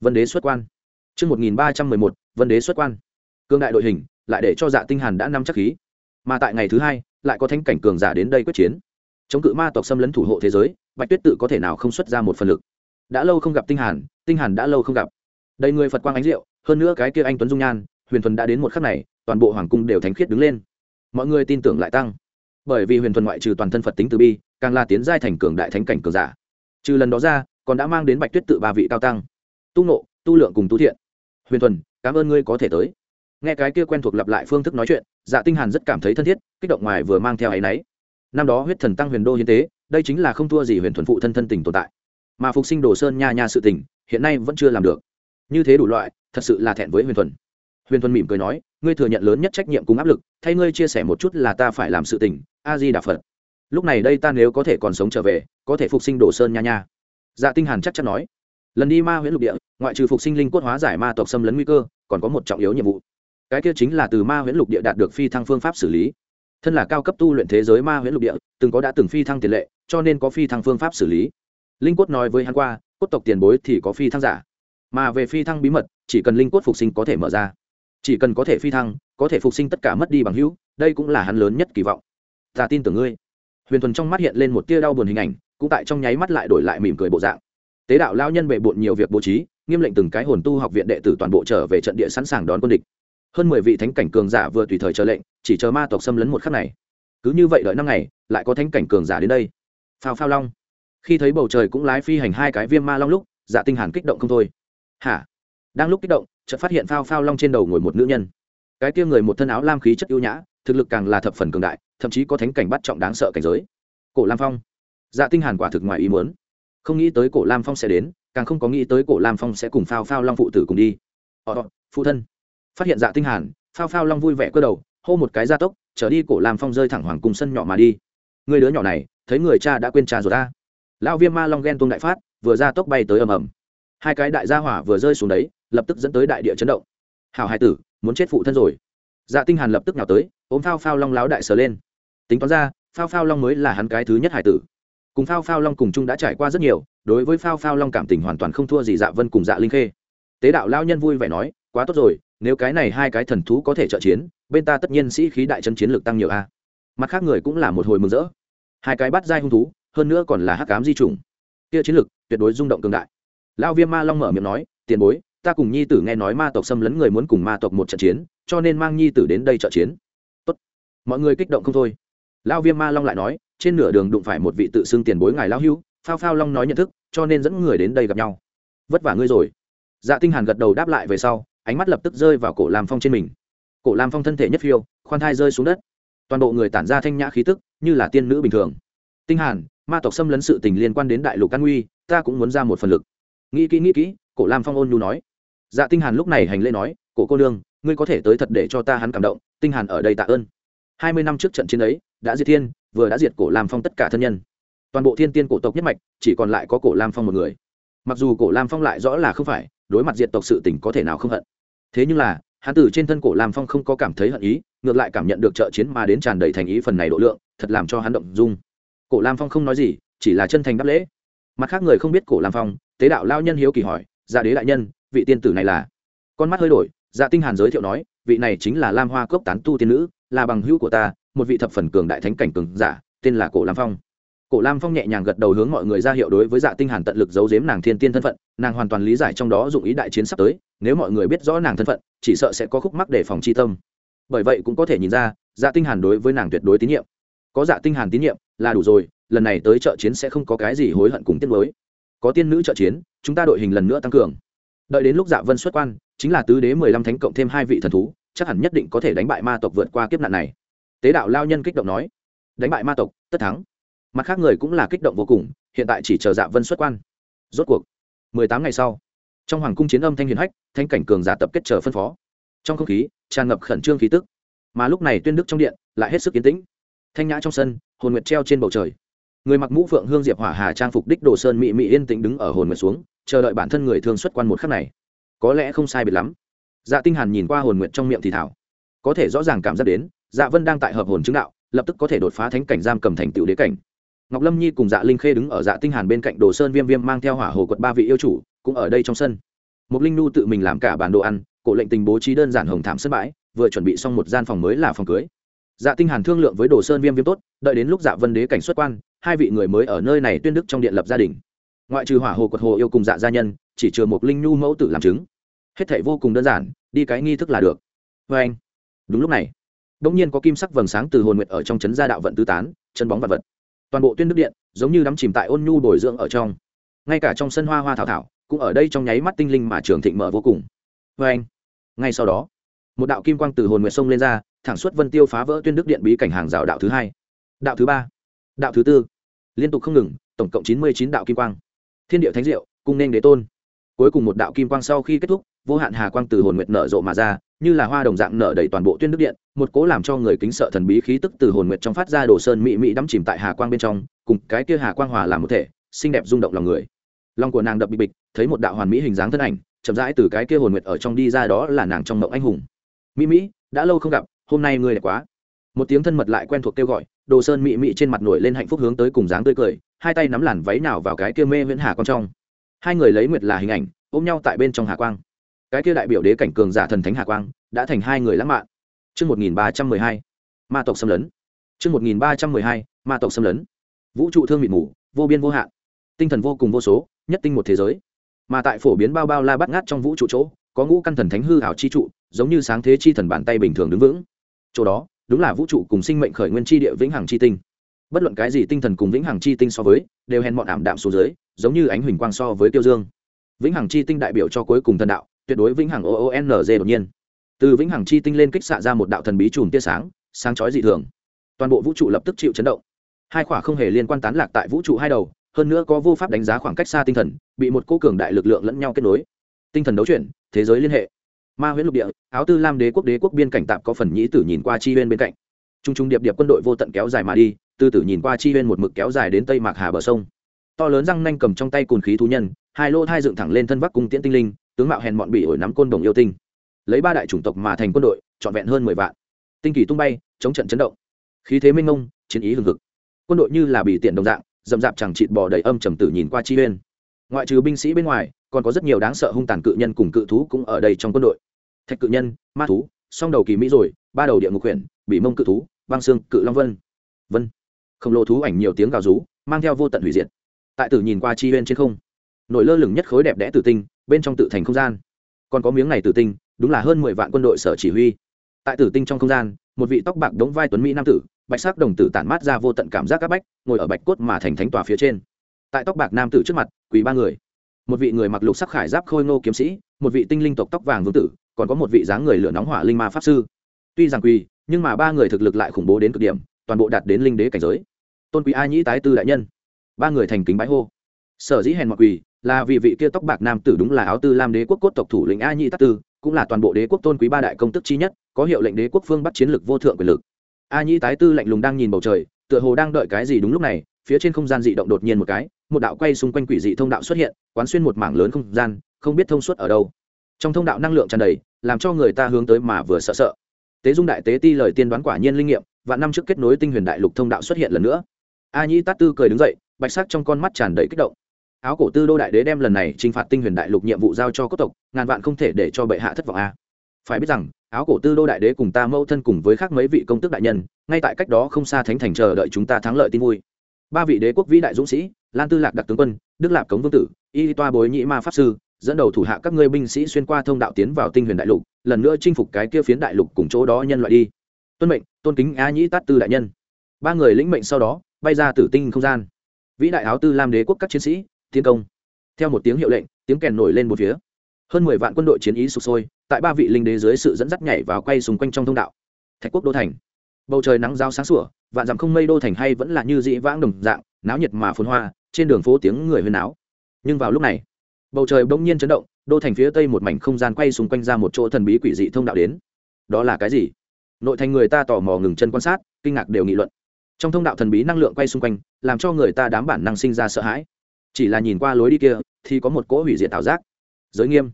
Vân Đế xuất quan. Trước 1311, Vân Đế xuất quan. Cương đại đội hình, lại để cho Dạ Tinh Hàn đã năm chắc khí. Mà tại ngày thứ hai, lại có thánh cảnh cường giả đến đây quyết chiến. Chống cự ma tộc xâm lấn thủ hộ thế giới, Bạch Tuyết tự có thể nào không xuất ra một phần lực. đã lâu không gặp tinh hàn tinh hàn đã lâu không gặp đây người phật quang ánh rượu hơn nữa cái kia anh tuấn dung nhan huyền thuần đã đến một khắc này toàn bộ hoàng cung đều thánh khiết đứng lên mọi người tin tưởng lại tăng bởi vì huyền thuần ngoại trừ toàn thân phật tính từ bi càng là tiến giai thành cường đại thánh cảnh cường giả. Trừ lần đó ra, còn đã mang đến bạch tuyết tự ba vị cao tăng. Tu nộ tu lượng cùng tu thiện. Huyền thuần, cảm ơn ngươi có thể tới. Nghe cái kia quen thuộc lặp lại phương thức nói chuyện dạ tinh hàn rất cảm thấy thân thiết, kích động ngoài vừa mang theo ấy nấy năm đó huyết thần tăng huyền đô hiến tế, đây chính là không thua gì huyền thuần phụ thân thân tình tồn tại. Mà phục sinh đồ sơn nha nha sự tình, hiện nay vẫn chưa làm được. Như thế đủ loại, thật sự là thẹn với huyền thuần. Huyền thuần mỉm cười nói, ngươi thừa nhận lớn nhất trách nhiệm cùng áp lực, thay ngươi chia sẻ một chút là ta phải làm sự tình, a di đà phật lúc này đây ta nếu có thể còn sống trở về, có thể phục sinh đồ sơn nha nha. Dạ tinh hàn chắc chắn nói. Lần đi ma huyễn lục địa, ngoại trừ phục sinh linh cốt hóa giải ma tộc xâm lấn nguy cơ, còn có một trọng yếu nhiệm vụ. Cái kia chính là từ ma huyễn lục địa đạt được phi thăng phương pháp xử lý. Thân là cao cấp tu luyện thế giới ma huyễn lục địa, từng có đã từng phi thăng tiền lệ, cho nên có phi thăng phương pháp xử lý. Linh cốt nói với hắn qua, cốt tộc tiền bối thì có phi thăng giả. Mà về phi thăng bí mật, chỉ cần linh cốt phục sinh có thể mở ra. Chỉ cần có thể phi thăng, có thể phục sinh tất cả mất đi bằng hữu, đây cũng là hắn lớn nhất kỳ vọng. Ta tin tưởng ngươi huyền thuần trong mắt hiện lên một tia đau buồn hình ảnh cũng tại trong nháy mắt lại đổi lại mỉm cười bộ dạng tế đạo lao nhân bề bộn nhiều việc bố trí nghiêm lệnh từng cái hồn tu học viện đệ tử toàn bộ trở về trận địa sẵn sàng đón quân địch hơn mười vị thánh cảnh cường giả vừa tùy thời chờ lệnh chỉ chờ ma tộc xâm lấn một khắc này cứ như vậy đợi năm ngày lại có thánh cảnh cường giả đến đây phao phao long khi thấy bầu trời cũng lái phi hành hai cái viêm ma long lúc dạ tinh hàn kích động không thôi hả đang lúc kích động chợt phát hiện phao phao long trên đầu ngồi một nữ nhân cái kia người một thân áo lam khí chất ưu nhã thực lực càng là thập phần cường đại, thậm chí có thánh cảnh bắt trọng đáng sợ cảnh giới. Cổ lam phong. Dạ tinh hàn quả thực ngoài ý muốn. Không nghĩ tới cổ lam phong sẽ đến, càng không có nghĩ tới cổ lam phong sẽ cùng phao phao long phụ tử cùng đi. Ờ, ờ phụ thân. Phát hiện dạ tinh hàn, phao phao long vui vẻ cơ đầu, hô một cái gia tốc, trở đi cổ lam phong rơi thẳng hoàng cung sân nhỏ mà đi. Người đứa nhỏ này, thấy người cha đã quên cha rồi ta. Lão viêm ma long ghen tuông đại phát, vừa ra tốc bay tới ầm ầm. Hai cái đại gia hỏa vừa rơi xuống đấy, lập tức dẫn tới đại địa chấn động. Hảo hai tử, muốn chết phụ thân rồi. Dạ tinh hàn lập tức nhào tới ôm phao phao long láo đại sờ lên. Tính toán ra, phao phao long mới là hắn cái thứ nhất hải tử. Cùng phao phao long cùng chung đã trải qua rất nhiều, đối với phao phao long cảm tình hoàn toàn không thua gì dạ vân cùng dạ linh khê. Tế đạo lao nhân vui vẻ nói, quá tốt rồi, nếu cái này hai cái thần thú có thể trợ chiến, bên ta tất nhiên sĩ khí đại chân chiến lược tăng nhiều a. Mặt khác người cũng là một hồi mừng rỡ. Hai cái bắt dai hung thú, hơn nữa còn là hắc cám di trùng kia chiến lược tuyệt đối rung động cường đại. Lao viêm ma long mở miệng nói, tiền bối, ta cùng nhi tử nghe nói ma tộc xâm lấn người muốn cùng ma tộc một trận chiến, cho nên mang nhi tử đến đây trợ chiến mọi người kích động không thôi. Lao viêm ma long lại nói, trên nửa đường đụng phải một vị tự xưng tiền bối ngài lao hưu phao phao long nói nhận thức, cho nên dẫn người đến đây gặp nhau. Vất vả ngươi rồi. Dạ tinh hàn gật đầu đáp lại về sau, ánh mắt lập tức rơi vào cổ lam phong trên mình. Cổ lam phong thân thể nhất phiêu, khoan thai rơi xuống đất. Toàn bộ người tản ra thanh nhã khí tức, như là tiên nữ bình thường. Tinh hàn, ma tộc xâm lấn sự tình liên quan đến đại lục căn nguy, ta cũng muốn ra một phần lực. Nghĩ kỹ nghĩ kỹ, cổ lam phong ôn nhu nói. Dạ tinh hàn lúc này hành lễ nói, cổ cô nương, ngươi có thể tới thật để cho ta hắn cảm động, tinh hàn ở đây tạ ơn hai mươi năm trước trận chiến ấy, đã diệt thiên, vừa đã diệt cổ lam phong tất cả thân nhân. Toàn bộ thiên tiên cổ tộc nhất mạch, chỉ còn lại có cổ lam phong một người. Mặc dù cổ lam phong lại rõ là không phải, đối mặt diệt tộc sự tình có thể nào không hận. Thế nhưng là, hắn từ trên thân cổ lam phong không có cảm thấy hận ý, ngược lại cảm nhận được trợ chiến mà đến tràn đầy thành ý phần này độ lượng, thật làm cho hắn động dung. Cổ lam phong không nói gì, chỉ là chân thành đáp lễ. Mặt khác người không biết cổ lam phong, tế đạo lao nhân hiếu kỳ hỏi dạ đế đại nhân, vị tiên tử này là? Con mắt hơi đổi dạ tinh hàn giới thiệu nói, vị này chính là lam hoa cốc tán tu tiên nữ là bằng hữu của ta, một vị thập phần cường đại thánh cảnh cường giả, tên là cổ lam phong. Cổ lam phong nhẹ nhàng gật đầu hướng mọi người ra hiệu đối với dạ tinh hàn tận lực giấu giếm nàng thiên tiên thân phận, nàng hoàn toàn lý giải trong đó dụng ý đại chiến sắp tới, nếu mọi người biết rõ nàng thân phận, chỉ sợ sẽ có khúc mắc để phòng chi tâm. Bởi vậy cũng có thể nhìn ra dạ tinh hàn đối với nàng tuyệt đối tín nhiệm. Có dạ tinh hàn tín nhiệm là đủ rồi, lần này tới trợ chiến sẽ không có cái gì hối hận cùng tiếc nuối. Có tiên nữ trợ chiến, chúng ta đội hình lần nữa tăng cường. Đợi đến lúc dạ vân xuất quan, chính là tứ đế mười lăm thánh cộng thêm hai vị thần thú chắc hẳn nhất định có thể đánh bại ma tộc vượt qua kiếp nạn này. Tế đạo lao nhân kích động nói, đánh bại ma tộc, tất thắng. Mặt khác người cũng là kích động vô cùng, hiện tại chỉ chờ dạ vân xuất quan. Rốt cuộc, mười tám ngày sau, trong hoàng cung chiến âm thanh hiền hách, thanh cảnh cường giả tập kết chờ phân phó. Trong không khí, tràn ngập khẩn trương khí tức. Mà lúc này tuyên đức trong điện, lại hết sức yên tĩnh. Thanh nhã trong sân, hồn nguyệt treo trên bầu trời. Người mặc mũ phượng hương diệp hỏa hà trang phục đích đồ sơn mị mị yên tĩnh đứng ở hồn nguyệt xuống, chờ đợi bản thân người thương xuất quan một khắc này. Có lẽ không sai biệt lắm dạ tinh hàn nhìn qua hồn nguyện trong miệng thì thảo. Có thể rõ ràng cảm giác đến dạ vân đang tại hợp hồn chứng đạo, lập tức có thể đột phá thánh cảnh giam cầm thành tựu đế cảnh. Ngọc lâm nhi cùng dạ linh khê đứng ở dạ tinh hàn bên cạnh đồ sơn viêm viêm mang theo hỏa hồ quật ba vị yêu chủ, cũng ở đây trong sân. Một linh nu tự mình làm cả bản đồ ăn, cổ lệnh tình bố trí đơn giản hồng thảm sân bãi, vừa chuẩn bị xong một gian phòng mới là phòng cưới. Dạ tinh hàn thương lượng với đồ sơn viêm viêm tốt, đợi đến lúc dạ vân đế cảnh xuất quan, hai vị người mới ở nơi này tuyên đức trong điện lập gia đình. Ngoại trừ hỏa hồ quật hồ yêu cùng dạ gia nhân, chỉ trừ một linh Nu mẫu tử làm chứng hết thảy vô cùng đơn giản, đi cái nghi thức là được. Vê anh, đúng lúc này đ ỗ n g nhiên có kim sắc vầng sáng từ hồn nguyệt ở trong chấn gia đạo vận tứ tán, chân bóng vật vật. Toàn bộ tuyên đức điện, giống như đắm chìm tại ôn nhu bồi dưỡng ở trong. Ngay cả trong sân hoa hoa thảo thảo, cũng ở đây trong nháy mắt tinh linh mà trường thịnh mở vô cùng. Vê anh, ngay sau đó, một đạo kim quang từ hồn nguyệt sông lên ra, thẳng suốt vân tiêu phá vỡ tuyên đức điện bí cảnh hàng rào đạo thứ hai, đạo thứ ba, đạo thứ tư. Liên tục không ngừng, tổng cộng chín mươi chín đạo kim quang. Thiên địa thánh diệu, cung nên đế tôn cuối cùng một đạo kim quang sau khi kết thúc, vô hạn hà quang từ hồn nguyệt nở rộ mà ra, như là hoa đồng dạng nở đầy toàn bộ tuyên đức điện, một cố làm cho người kính sợ thần bí khí tức từ hồn nguyệt trong phát ra đồ sơn mị mị đắm chìm tại hà quang bên trong, cùng cái kia hà quang hòa làm một thể, xinh đẹp rung động lòng người. Lòng của nàng đập bịch bịch, thấy một đạo hoàn mỹ hình dáng thân ảnh, chậm rãi từ cái kia hồn nguyệt ở trong đi ra đó là nàng trong mộng anh hùng. Mỹ mỹ đã lâu không gặp, hôm nay ngươi đẹp quá. Một tiếng thân mật lại quen thuộc kêu gọi, đồ sơn mị mị trên mặt nổi lên hạnh phúc hướng tới cùng dáng tươi cười, hai tay nắm làn váy nào vào cái kia mê viễn hà quang trong hai người lấy nguyệt là hình ảnh ôm nhau tại bên trong hà quang cái kia đại biểu đế cảnh cường giả thần thánh hà quang đã thành hai người lãng mạn Trước 1312, ma tộc xâm lấn. Trước 1312, ma tộc xâm lấn. Vũ trụ thương mịt mù, vô biên vô hạn. Tinh thần vô cùng vô số, nhất tinh một thế giới. Mà tại phổ biến bao bao la bắt ngát trong vũ trụ chỗ, có ngũ căn thần thánh hư ảo chi trụ, giống như sáng thế chi thần bàn tay bình thường đứng vững. Chỗ đó, đúng là vũ trụ cùng sinh mệnh khởi nguyên chi địa vĩnh hằng chi tinh bất luận cái gì tinh thần cùng vĩnh hằng chi tinh so với, đều hèn mọn ảm đạm xuống dưới, giống như ánh huỳnh quang so với tiêu dương. Vĩnh hằng chi tinh đại biểu cho cuối cùng thần đạo, tuyệt đối vĩnh hằng oonz đột nhiên. Từ vĩnh hằng chi tinh lên kích xạ ra một đạo thần bí chùm tia sáng sáng chói dị thường. Toàn bộ vũ trụ lập tức chịu chấn động. Hai khỏa không hề liên quan tán lạc tại vũ trụ hai đầu, hơn nữa có vô pháp đánh giá khoảng cách xa tinh thần, bị một cô cường đại lực lượng lẫn nhau kết nối. Tinh thần đấu chuyển, thế giới liên hệ. Ma huyễn lục địa, áo tư lam đế quốc đế quốc biên cảnh tạm có phần nhĩ tử nhìn qua chi bên bên cạnh trung trung điệp điệp quân đội vô tận kéo dài mà đi tư tử nhìn qua chi huyên một mực kéo dài đến tây mạc hà bờ sông. To lớn răng nanh cầm trong tay cồn khí thú nhân, hai lô thai dựng thẳng lên thân bắc cung tiễn tinh linh, tướng mạo hèn mọn bị ổi nắm côn đồng yêu tinh. Lấy ba đại chủng tộc mà thành quân đội, trọn vẹn hơn mười vạn. Tinh kỳ tung bay, chống trận chấn động. Khí thế minh mông, chiến ý hừng hực. Quân đội như là bị tiện đồng dạng dầm dạp chẳng chịt bò đầy âm trầm tử nhìn qua chi huyên. Ngoại trừ binh sĩ bên ngoài, còn có rất nhiều đáng sợ hung tàn cự nhân cùng cự thú cũng ở đây trong quân đội. Thạch cự nhân, ma thú, song đầu kỳ mỹ rồi, ba đầu địa ngục huyện bị mông cự thú băng xương, cự long vân. Vân. Khổng lồ thú ảnh nhiều tiếng gào rú, mang theo vô tận hủy diệt. Tại tử nhìn qua chi huyên trên không, nổi lơ lửng nhất khối đẹp đẽ tử tinh, bên trong tự thành không gian. Còn có miếng này tử tinh, đúng là hơn mười vạn quân đội sở chỉ huy. Tại tử tinh trong không gian, một vị tóc bạc đống vai tuấn mỹ nam tử, bạch sắc đồng tử tản mát ra vô tận cảm giác các bách, ngồi ở bạch cốt mà thành thánh tòa phía trên. Tại tóc bạc nam tử trước mặt, quỳ ba người. Một vị người mặc lục sắc khải giáp khôi ngô kiếm sĩ, một vị tinh linh tộc tóc vàng vương tử, còn có một vị dáng người lửa nóng hỏa linh ma pháp sư. Tuy rằng quỳ nhưng mà ba người thực lực lại khủng bố đến cực điểm, toàn bộ đạt đến linh đế cảnh giới. Tôn quý a nhĩ tái tư đại nhân. Ba người thành kính bái hô. Sở dĩ hèn mặc quỳ, là vì vị kia tóc bạc nam tử đúng là áo tư lam đế quốc cốt tộc thủ lĩnh a nhĩ tắc tư, cũng là toàn bộ đế quốc tôn quý ba đại công tức chi nhất, có hiệu lệnh đế quốc phương bắt chiến lược vô thượng quyền lực. A nhĩ tái tư lạnh lùng đang nhìn bầu trời, tựa hồ đang đợi cái gì đúng lúc này, phía trên không gian dị động đột nhiên một cái, một đạo quay xung quanh quỷ dị thông đạo xuất hiện, quán xuyên một mảng lớn không gian, không biết thông suốt ở đâu. Trong thông đạo năng lượng tràn đầy, làm cho người ta hướng tới mà vừa sợ sợ tế dung đại tế ti lời tiên đoán quả nhiên linh nghiệm và năm trước kết nối tinh huyền đại lục thông đạo xuất hiện lần nữa. A nhĩ tát tư cười đứng dậy, bạch sắc trong con mắt tràn đầy kích động. Áo cổ tư đô đại đế đem lần này t r i n h phạt tinh huyền đại lục nhiệm vụ giao cho cốt tộc, ngàn vạn không thể để cho bệ hạ thất vọng a. Phải biết rằng, áo cổ tư đô đại đế cùng ta mâu thân cùng với khác mấy vị công tức đại nhân, ngay tại cách đó không xa thánh thành chờ đợi chúng ta thắng lợi tin vui. Ba vị đế quốc vĩ đại dũng sĩ, lan tư lạc đặc tướng quân, đức lạp cống vương tử, y toa bối nhĩ ma pháp sư, dẫn đầu thủ hạ các ngươi binh sĩ xuyên qua thông đạo tiến vào tinh huyền đại lục lần nữa chinh phục cái kia phiến đại lục cùng chỗ đó nhân loại đi. Tuân mệnh, tôn kính a nhĩ tát tư đại nhân. Ba người lĩnh mệnh sau đó, bay ra tử tinh không gian. Vĩ đại áo tư lam đế quốc các chiến sĩ, tiến công. Theo một tiếng hiệu lệnh, tiếng kèn nổi lên một phía. Hơn mười vạn quân đội chiến ý sụp sôi, tại ba vị linh đế dưới sự dẫn dắt nhảy vào quay xung quanh trong thông đạo. Thạch quốc đô thành. Bầu trời nắng giao sáng sủa, vạn dặm không mây đô thành hay vẫn là như dị vãng đồng dạng, náo nhiệt mà phồn hoa, trên đường phố tiếng người huyên náo. Nhưng vào lúc này, bầu trời bỗng nhiên chấn động đô thành phía tây một mảnh không gian quay xung quanh ra một chỗ thần bí quỷ dị thông đạo đến. Đó là cái gì? Nội thành người ta tò mò ngừng chân quan sát, kinh ngạc đều nghị luận. Trong thông đạo thần bí năng lượng quay xung quanh, làm cho người ta đám bản năng sinh ra sợ hãi. Chỉ là nhìn qua lối đi kia, thì có một cỗ hủy diệt tạo giác. Giới nghiêm.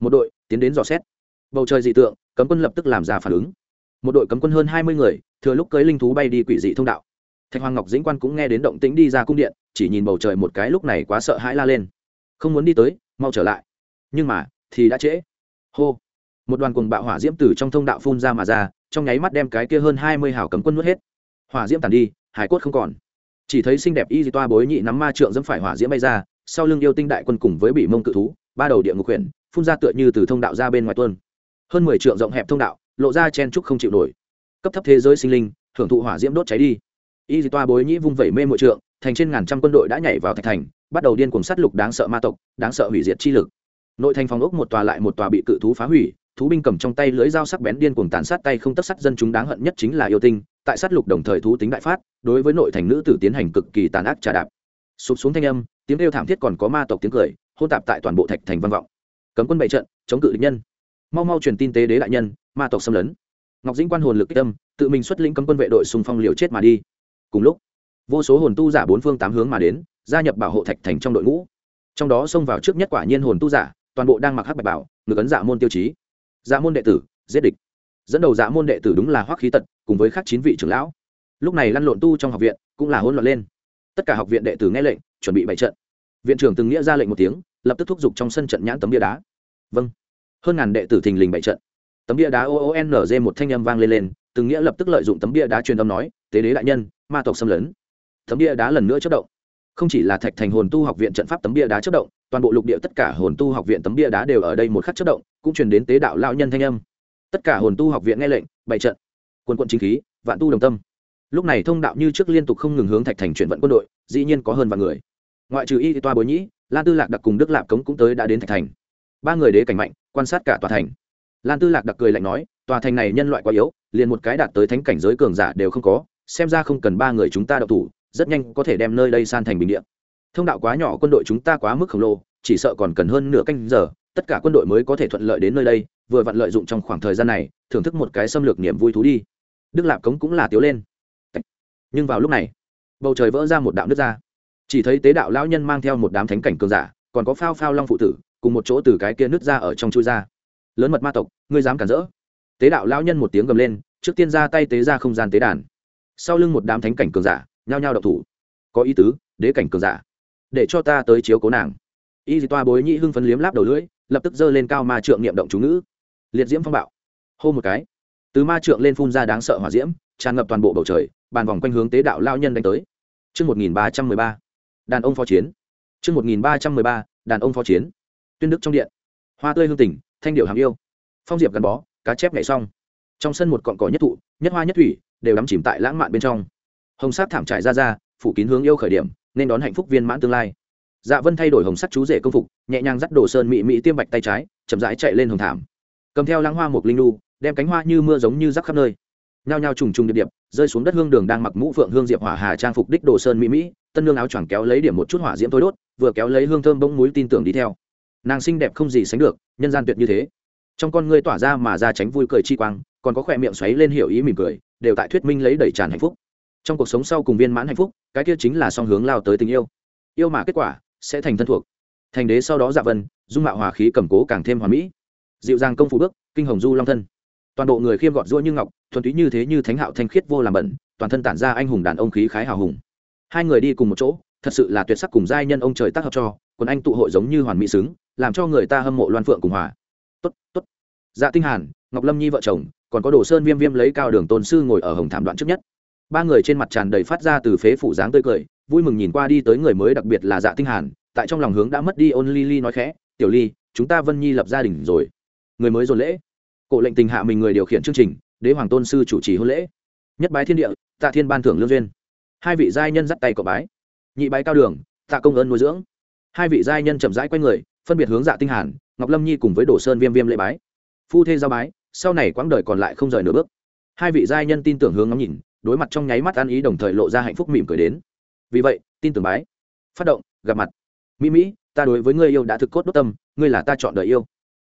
Một đội tiến đến dò xét. Bầu trời dị tượng, cấm quân lập tức làm ra phản ứng. Một đội cấm quân hơn hai mươi người, thừa lúc cưới linh thú bay đi quỷ dị thông đạo. Thạch hoàng ngọc dĩnh quan cũng nghe đến động tĩnh đi ra cung điện, chỉ nhìn bầu trời một cái lúc này quá sợ hãi la lên. Không muốn đi tới, mau trở lại nhưng mà, thì đã trễ. Hô. Một đoàn cuồng bạo hỏa diễm từ trong thông đạo phun ra mà ra, trong nháy mắt đem cái kia hơn hai mươi hào cấm quân nuốt hết. Hỏa diễm tàn đi, hải cốt không còn. Chỉ thấy xinh đẹp y di toa bối nhị nắm ma trượng dẫm phải hỏa diễm bay ra, sau lưng yêu tinh đại quân cùng với bị mông cự thú, ba đầu địa ngục huyện, phun ra tựa như từ thông đạo ra bên ngoài tuân hơn mười triệu rộng hẹp thông đạo, lộ ra chen trúc không chịu nổi. Cấp thấp thế giới sinh linh, hưởng thụ hỏa diễm đốt cháy đi. Y di toa bối nhĩ vung vẩy mê mộ trượng, thành trên ngàn trăm quân đội đã nhảy vào thạch thành, bắt đầu điên cuồng sát lục đáng sợ ma tộc, đáng sợ hủy diệt chi lực nội thành phòng ốc một tòa lại một tòa bị cự thú phá hủy, thú binh cầm trong tay lưỡi dao sắc bén điên cuồng tàn sát tay không tất sắt dân chúng đáng hận nhất chính là yêu tinh, tại sát lục đồng thời thú tính đại phát, đối với nội thành nữ tử tiến hành cực kỳ tàn ác trà đạp. Sụp xuống thanh âm, tiếng kêu thảm thiết còn có ma tộc tiếng cười, hôn tạp tại toàn bộ thạch thành văn vọng. Cấm quân bày trận, chống cự địch nhân. Mau mau truyền tin tế đế đại nhân, ma tộc xâm lấn. Ngọc dĩnh quan hồn lực tâm, tự mình xuất lĩnh cấm quân vệ đội xung phong liều chết mà đi. Cùng lúc, vô số hồn tu giả bốn phương tám hướng mà đến, gia nhập bảo hộ thạch thành trong đội ngũ. Trong đó xông vào trước nhất quả nhiên hồn tu giả toàn bộ đang mặc hắc bạch bảo ngược ấn dạ môn tiêu chí. Dạ môn đệ tử, giết địch. Dẫn đầu dạ môn đệ tử đúng là hoắc khí tật, cùng với các chín vị trưởng lão. Lúc này lăn lộn tu trong học viện, cũng là hỗn loạn lên. Tất cả học viện đệ tử nghe lệnh, chuẩn bị bày trận. Viện trưởng từng nghĩa ra lệnh một tiếng, lập tức thúc giục trong sân trận nhãn tấm bia đá. Vâng. Hơn ngàn đệ tử thình lình bày trận. Tấm bia đá oonz một thanh âm vang lên lên, từng nghĩa lập tức lợi dụng tấm bia đá truyền âm nói, tế đế đại nhân, ma tộc xâm lấn. Tấm bia đá lần nữa chất động. Không chỉ là thạch thành hồn tu học viện trận pháp tấm bia đá chất động toàn bộ lục địa tất cả hồn tu học viện tấm bia đá đều ở đây một khắc chất động, cũng truyền đến tế đạo lao nhân thanh âm. Tất cả hồn tu học viện nghe lệnh, bày trận. Quân quận chính khí, vạn tu đồng tâm. Lúc này thông đạo như trước liên tục không ngừng hướng thạch thành chuyển vận quân đội, dĩ nhiên có hơn vạn người. Ngoại trừ y toa bối nhĩ, lan tư lạc đặc cùng đức lạp cống cũng tới đã đến thạch thành. Ba người đế cảnh mạnh, quan sát cả tòa thành. Lan tư lạc đặc cười lạnh nói, tòa thành này nhân loại quá yếu, liền một cái đạt tới thánh cảnh giới cường giả đều không có, xem ra không cần ba người chúng ta đậu thủ, rất nhanh có thể đem nơi đây san thành bình địa thông đạo quá nhỏ quân đội chúng ta quá mức khổng lồ, chỉ sợ còn cần hơn nửa canh giờ, tất cả quân đội mới có thể thuận lợi đến nơi đây, vừa vặn lợi dụng trong khoảng thời gian này, thưởng thức một cái xâm lược niềm vui thú đi. Đức lạp cống cũng là tiếu lên. Nhưng vào lúc này, bầu trời vỡ ra một đạo nước ra. Chỉ thấy tế đạo lão nhân mang theo một đám thánh cảnh cường giả, còn có phao phao long phụ tử, cùng một chỗ từ cái kia nứt ra ở trong chui ra. Lớn mật ma tộc, ngươi dám cản rỡ? Tế đạo lão nhân một tiếng gầm lên, trước tiên ra tay tế ra không gian tế đàn. Sau lưng một đám thánh cảnh cường giả, nhao nhao độc thủ. Có ý tứ, đế cảnh cường giả để cho ta tới chiếu cố nàng y dì toa bối nhĩ hưng phấn liếm láp đầu lưỡi lập tức giơ lên cao ma trượng niệm động chú ngữ liệt diễm phong bạo hô một cái từ ma trượng lên phun ra đáng sợ hỏa diễm tràn ngập toàn bộ bầu trời bàn vòng quanh hướng tế đạo lao nhân đánh tới Trước 1313, đàn ông phó chiến. Trước 1313, đàn ông phó chiến. Tuyên đức trong điện. Hoa tươi hương tỉnh, thanh điệu hàm yêu. Phong diệp gắn bó, cá chép nhảy xong. Trong sân một cọn cỏ nhất thụ, nhất hoa nhất thủy, đều đắm chìm tại lãng mạn bên trong. Hồng sắc thảm trải ra ra, phủ kín hướng yêu khởi điểm, nên đón hạnh phúc viên mãn tương lai. Dạ Vân thay đổi hồng sắc chú rể công phục, nhẹ nhàng dắt đồ sơn mị mị tiêm bạch tay trái, chậm rãi chạy lên hồng thảm. Cầm theo lãng hoa một linh nu, đem cánh hoa như mưa giống như rắc khắp nơi. Nhao nhao trùng trùng điệp điệp, rơi xuống đất hương đường đang mặc mũ phượng hương diệp hỏa hà trang phục đích đồ sơn mỹ mỹ tân nương áo choàng kéo lấy điểm một chút hỏa diễm tối đốt vừa kéo lấy hương thơm bông múi tin tưởng đi theo nàng xinh đẹp không gì sánh được nhân gian tuyệt như thế trong con ngươi tỏa ra mà ra tránh vui cười chi quang còn có khỏe miệng xoáy lên hiểu ý mỉm cười đều tại thuyết minh lấy đầy tràn hạnh phúc trong cuộc sống sau cùng viên mãn hạnh phúc, cái kia chính là song hướng lao tới tình yêu. Yêu mà kết quả sẽ thành thân thuộc. Thành đế sau đó dạ vân, dung mạo hòa khí cầm cố càng thêm hòa mỹ. Dịu dàng công phụ bước, kinh hồng du long thân. Toàn bộ người khiêm gọt rũa như ngọc, thuần túy như thế như thánh hạo thanh khiết vô làm bẩn, toàn thân tản ra anh hùng đàn ông khí khái hào hùng. Hai người đi cùng một chỗ, thật sự là tuyệt sắc cùng giai nhân ông trời tác hợp cho còn anh tụ hội giống như hoàn mỹ xứng, làm cho người ta hâm mộ loan phượng cùng hòa. Tốt tốt. Dạ tinh hàn, ngọc lâm nhi vợ chồng, còn có đồ sơn viêm viêm lấy cao đường tôn sư ngồi ở hồng thảm đoạn trước nhất ba người trên mặt tràn đầy phát ra từ phế phủ dáng tươi cười, vui mừng nhìn qua đi tới người mới đặc biệt là dạ tinh hàn, tại trong lòng hướng đã mất đi ôn ly ly nói khẽ, tiểu ly, chúng ta vân nhi lập gia đình rồi. Người mới rồi lễ. Cổ lệnh tình hạ mình người điều khiển chương trình, đế hoàng tôn sư chủ trì hôn lễ. Nhất bái thiên địa, tạ thiên ban thưởng lương duyên. Hai vị giai nhân dắt tay cậu bái. Nhị bái cao đường, tạ công ơn nuôi dưỡng. Hai vị giai nhân chậm rãi quay người, phân biệt hướng dạ tinh hàn, ngọc lâm nhi cùng với đồ sơn viêm viêm lễ bái. Phu thê giao bái, sau này quãng đời còn lại không rời nửa bước. Hai vị giai nhân tin tưởng hướng ngắm nhìn đối mặt trong nháy mắt ăn ý đồng thời lộ ra hạnh phúc mỉm cười đến. Vì vậy, tin tưởng bái. Phát động, gặp mặt. Mỹ mỹ, ta đối với ngươi yêu đã thực cốt đốt tâm, ngươi là ta chọn đời yêu.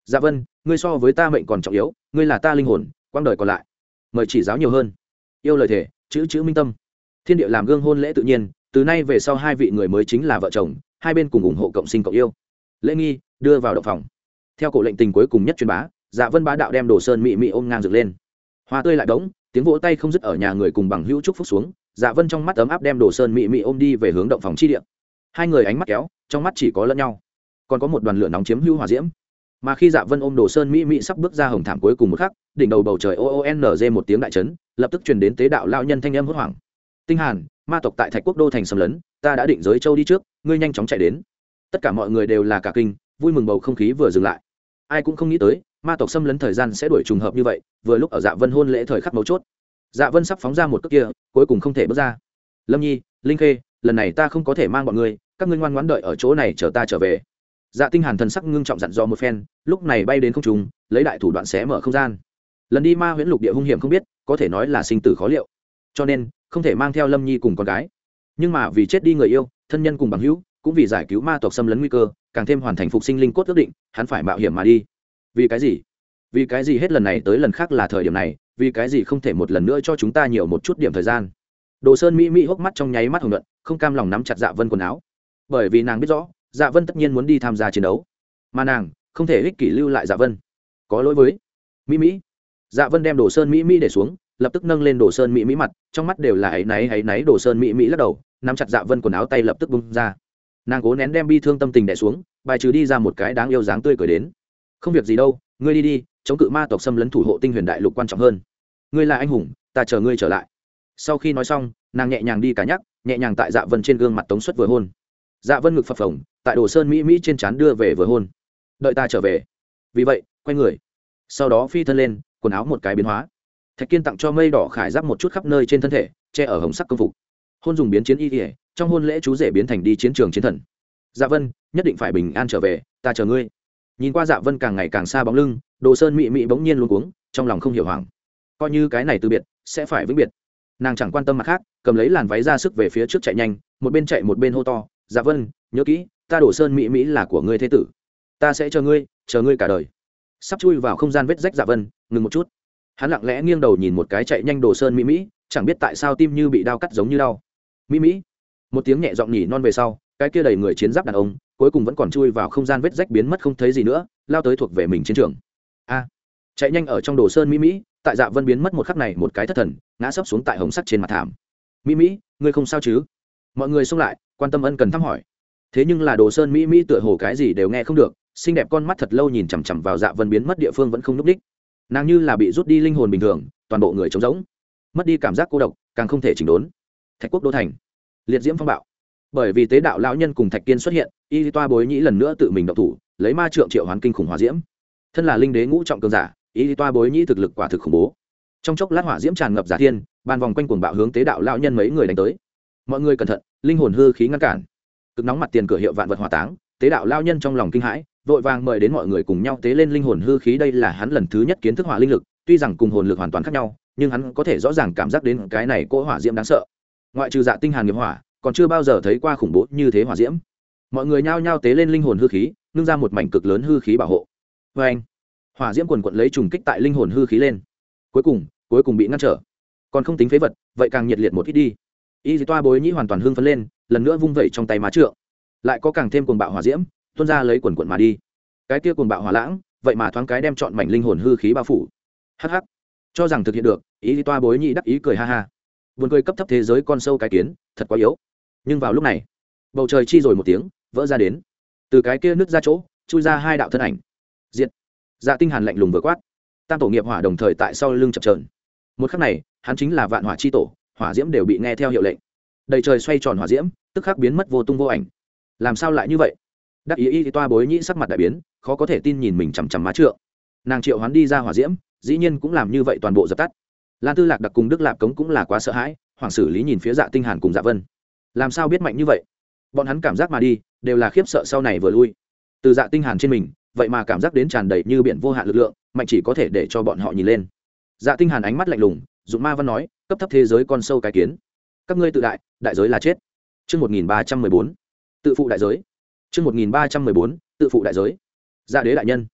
Dạ vân, ngươi so với ta mệnh còn trọng yếu, ngươi là ta linh hồn quang đời còn lại. Mời chỉ giáo nhiều hơn. Yêu lời thể chữ chữ minh tâm. Thiên địa làm gương hôn lễ tự nhiên, từ nay về sau hai vị người mới chính là vợ chồng, hai bên cùng ủng hộ cộng sinh cộng yêu. Lễ nghi, đưa vào động phòng. Theo cổ lệnh tình cuối cùng nhất truyền bá dạ vân bá đạo đem đồ sơn mị mị ôm ngang dựng lên. Hoa tươi lại đống tiếng vỗ tay không dứt ở nhà người cùng bằng hữu trúc phúc xuống dạ vân trong mắt ấm áp đem đồ sơn mị mị ôm đi về hướng động phòng chi điện hai người ánh mắt kéo, trong mắt chỉ có lẫn nhau. Còn có một đoàn lửa nóng chiếm hữu hòa diễm. Mà khi dạ vân ôm đồ sơn mỹ mỹ sắp bước ra hồng thảm cuối cùng một khắc, đỉnh đầu bầu trời oonz một tiếng đại chấn, lập tức truyền đến tế đạo lao nhân thanh âm hốt hoảng. Tinh hàn, ma tộc tại thạch quốc đô thành xâm lấn, ta đã định giới châu đi trước, ngươi nhanh chóng chạy đến. Tất cả mọi người đều là cả kinh, vui mừng bầu không khí vừa dừng lại. Ai cũng không nghĩ tới ma tộc xâm lấn thời gian sẽ đuổi trùng hợp như vậy, vừa lúc ở dạ vân hôn lễ thời khắc mấu chốt. Dạ vân sắp phóng ra một cước kia, cuối cùng không thể bước ra. Lâm nhi, linh khê, lần này ta không có thể mang bọn ngươi, các ngươi ngoan ngoãn đợi ở chỗ này chờ ta trở về. Dạ tinh hàn thần sắc ngưng trọng dặn dò một phen, lúc này bay đến không trung, lấy đại thủ đoạn xé mở không gian. Lần đi ma huyễn lục địa hung hiểm không biết, có thể nói là sinh tử khó liệu. Cho nên, không thể mang theo lâm nhi cùng con gái. Nhưng mà vì chết đi người yêu, thân nhân cùng bằng hữu, cũng vì giải cứu ma tộc xâm lấn nguy cơ, càng thêm hoàn thành phục sinh linh cốt ước định, hắn phải mạo hiểm mà đi vì cái gì? Vì cái gì hết lần này tới lần khác là thời điểm này? Vì cái gì không thể một lần nữa cho chúng ta nhiều một chút điểm thời gian? Đồ sơn mỹ mỹ hốc mắt trong nháy mắt hồng luận không cam lòng nắm chặt dạ vân quần áo. Bởi vì nàng biết rõ dạ vân tất nhiên muốn đi tham gia chiến đấu. Mà nàng, không thể ích kỷ lưu lại dạ vân. Có lỗi với mỹ mỹ. Dạ vân đem đồ sơn mỹ mỹ để xuống, lập tức nâng lên đồ sơn mỹ mỹ mặt, trong mắt đều là áy náy áy náy, đồ sơn mỹ mỹ lắc đầu, nắm chặt dạ vân quần áo tay lập tức bung ra. Nàng cố nén đem bi thương tâm tình đẻ xuống, bài trừ đi ra một cái đáng yêu dáng tươi cười đến không việc gì đâu, ngươi đi đi, chống cự ma tộc xâm lấn thủ hộ tinh huyền đại lục quan trọng hơn. Ngươi là anh hùng, ta chờ ngươi trở lại. Sau khi nói xong, nàng nhẹ nhàng đi cả nhắc, nhẹ nhàng tại dạ vân trên gương mặt tống suất vừa hôn. Dạ vân ngực phập phồng, tại đồ sơn mỹ mỹ trên trán đưa về vừa hôn. Đợi ta trở về. Vì vậy, quay người. Sau đó phi thân lên, quần áo một cái biến hóa. Thạch kiên tặng cho mây đỏ khải giáp một chút khắp nơi trên thân thể, che ở hồng sắc công phục. Hôn dùng biến chiến y ỉa trong hôn lễ chú rể biến thành đi chiến trường chiến thần. Dạ vân, nhất định phải bình an trở về, ta chờ ngươi nhìn qua dạ vân càng ngày càng xa bóng lưng, đồ sơn mị mị bỗng nhiên luôn cuống, trong lòng không hiểu hoảng. Coi như cái này từ biệt, sẽ phải vĩnh biệt. Nàng chẳng quan tâm mặt khác, cầm lấy làn váy ra sức về phía trước chạy nhanh, một bên chạy một bên hô to dạ vân, nhớ kỹ, ta đổ sơn mỹ mỹ là của ngươi thế tử. Ta sẽ chờ ngươi chờ ngươi cả đời. Sắp chui vào không gian vết rách dạ vân, ngừng một chút. Hắn lặng lẽ nghiêng đầu nhìn một cái chạy nhanh đồ sơn mỹ mỹ chẳng biết tại sao tim như bị đau cắt giống như đau. Mỹ mỹ một tiếng nhẹ giọng nhỉ non về sau cái kia đầy người chiến giáp đàn ông, cuối cùng vẫn còn chui vào không gian vết rách biến mất không thấy gì nữa, lao tới thuộc về mình chiến trường. A. Chạy nhanh ở trong đồ sơn mỹ mỹ, tại dạ vân biến mất một khắc này một cái thất thần, ngã sấp xuống tại hồng sắt trên mặt thảm. Mỹ mỹ, ngươi không sao chứ? Mọi người xông lại, quan tâm ân cần thăm hỏi. Thế nhưng là đồ sơn mỹ mỹ tựa hồ cái gì đều nghe không được, xinh đẹp con mắt thật lâu nhìn chằm chằm vào dạ vân biến mất địa phương vẫn không núp đích. Nàng như là bị rút đi linh hồn bình thường, toàn bộ người trống rỗng. Mất đi cảm giác cô độc, càng không thể chỉnh đốn. Thạch quốc đô thành. Liệt diễm phong bạo bởi vì tế đạo lão nhân cùng thạch kiên xuất hiện, y toa bối nhĩ lần nữa tự mình độc thủ, lấy ma trượng triệu hoán kinh khủng hỏa diễm. Thân là linh đế ngũ trọng cường giả, y toa bối nhĩ thực lực quả thực khủng bố. Trong chốc lát hỏa diễm tràn ngập giả thiên, bàn vòng quanh cuồng bạo hướng tế đạo lão nhân mấy người đánh tới. Mọi người cẩn thận, linh hồn hư khí ngăn cản. Cực nóng mặt tiền cửa hiệu vạn vật hỏa táng, tế đạo lão nhân trong lòng kinh hãi, vội vàng mời đến mọi người cùng nhau tế lên linh hồn hư khí đây là hắn lần thứ nhất kiến thức hỏa linh lực, tuy rằng cùng hồn lực hoàn toàn khác nhau, nhưng hắn có thể rõ ràng cảm giác đến cái này cỗ hỏa diễm đáng sợ. Ngoại trừ dạ tinh hàn nghiệp hỏa còn chưa bao giờ thấy qua khủng bố như thế hỏa diễm. Mọi người nhao nhao tế lên linh hồn hư khí nương ra một mảnh cực lớn hư khí bảo hộ. Với anh, hỏa diễm quần quận lấy trùng kích tại linh hồn hư khí lên. Cuối cùng cuối cùng bị ngăn trở. Còn không tính phế vật, vậy càng nhiệt liệt một ít đi. Y dì toa bối nhĩ hoàn toàn hưng phấn lên, lần nữa vung vẩy trong tay má trượng. Lại có càng thêm cuồng bạo hỏa diễm, tuôn ra lấy quần quận mà đi. Cái kia cuồng bạo hỏa lãng, vậy mà thoáng cái đem chọn mảnh linh hồn hư khí bao phủ. Hh cho rằng thực hiện được ý dì toa bối nhĩ đắc ý cười ha ha. Buồn cười cấp thấp thế giới con sâu cái kiến, thật quá yếu nhưng vào lúc này, bầu trời chi rồi một tiếng, vỡ ra đến. Từ cái kia nứt ra chỗ, chui ra hai đạo thân ảnh. Diệt. Dạ tinh hàn lạnh lùng vừa quát. Tam tổ nghiệp hỏa đồng thời tại sau lưng chập chờn. Một khắc này, hắn chính là vạn hỏa chi tổ, hỏa diễm đều bị nghe theo hiệu lệnh. Đầy trời xoay tròn hỏa diễm, tức khắc biến mất vô tung vô ảnh. Làm sao lại như vậy? Đắc ý y toa bối nhĩ sắc mặt đại biến, khó có thể tin nhìn mình chằm chằm má trượng. Nàng triệu hắn đi ra hỏa diễm, dĩ nhiên cũng làm như vậy toàn bộ dập tắt. Lan tư lạc đặc cùng đức lạp cống cũng là quá sợ hãi hoàng xử lý nhìn phía dạ tinh hàn cùng dạ vân làm sao biết mạnh như vậy? Bọn hắn cảm giác mà đi, đều là khiếp sợ sau này vừa lui. Từ dạ tinh hàn trên mình, vậy mà cảm giác đến tràn đầy như biển vô hạn lực lượng, mạnh chỉ có thể để cho bọn họ nhìn lên. Dạ tinh hàn ánh mắt lạnh lùng, dụng ma văn nói, cấp thấp thế giới con sâu cái kiến. Các ngươi tự đại đại giới là chết. Chương 1314 tự phụ đại giới. Chương 1314 tự phụ đại giới. Dạ đế đại nhân.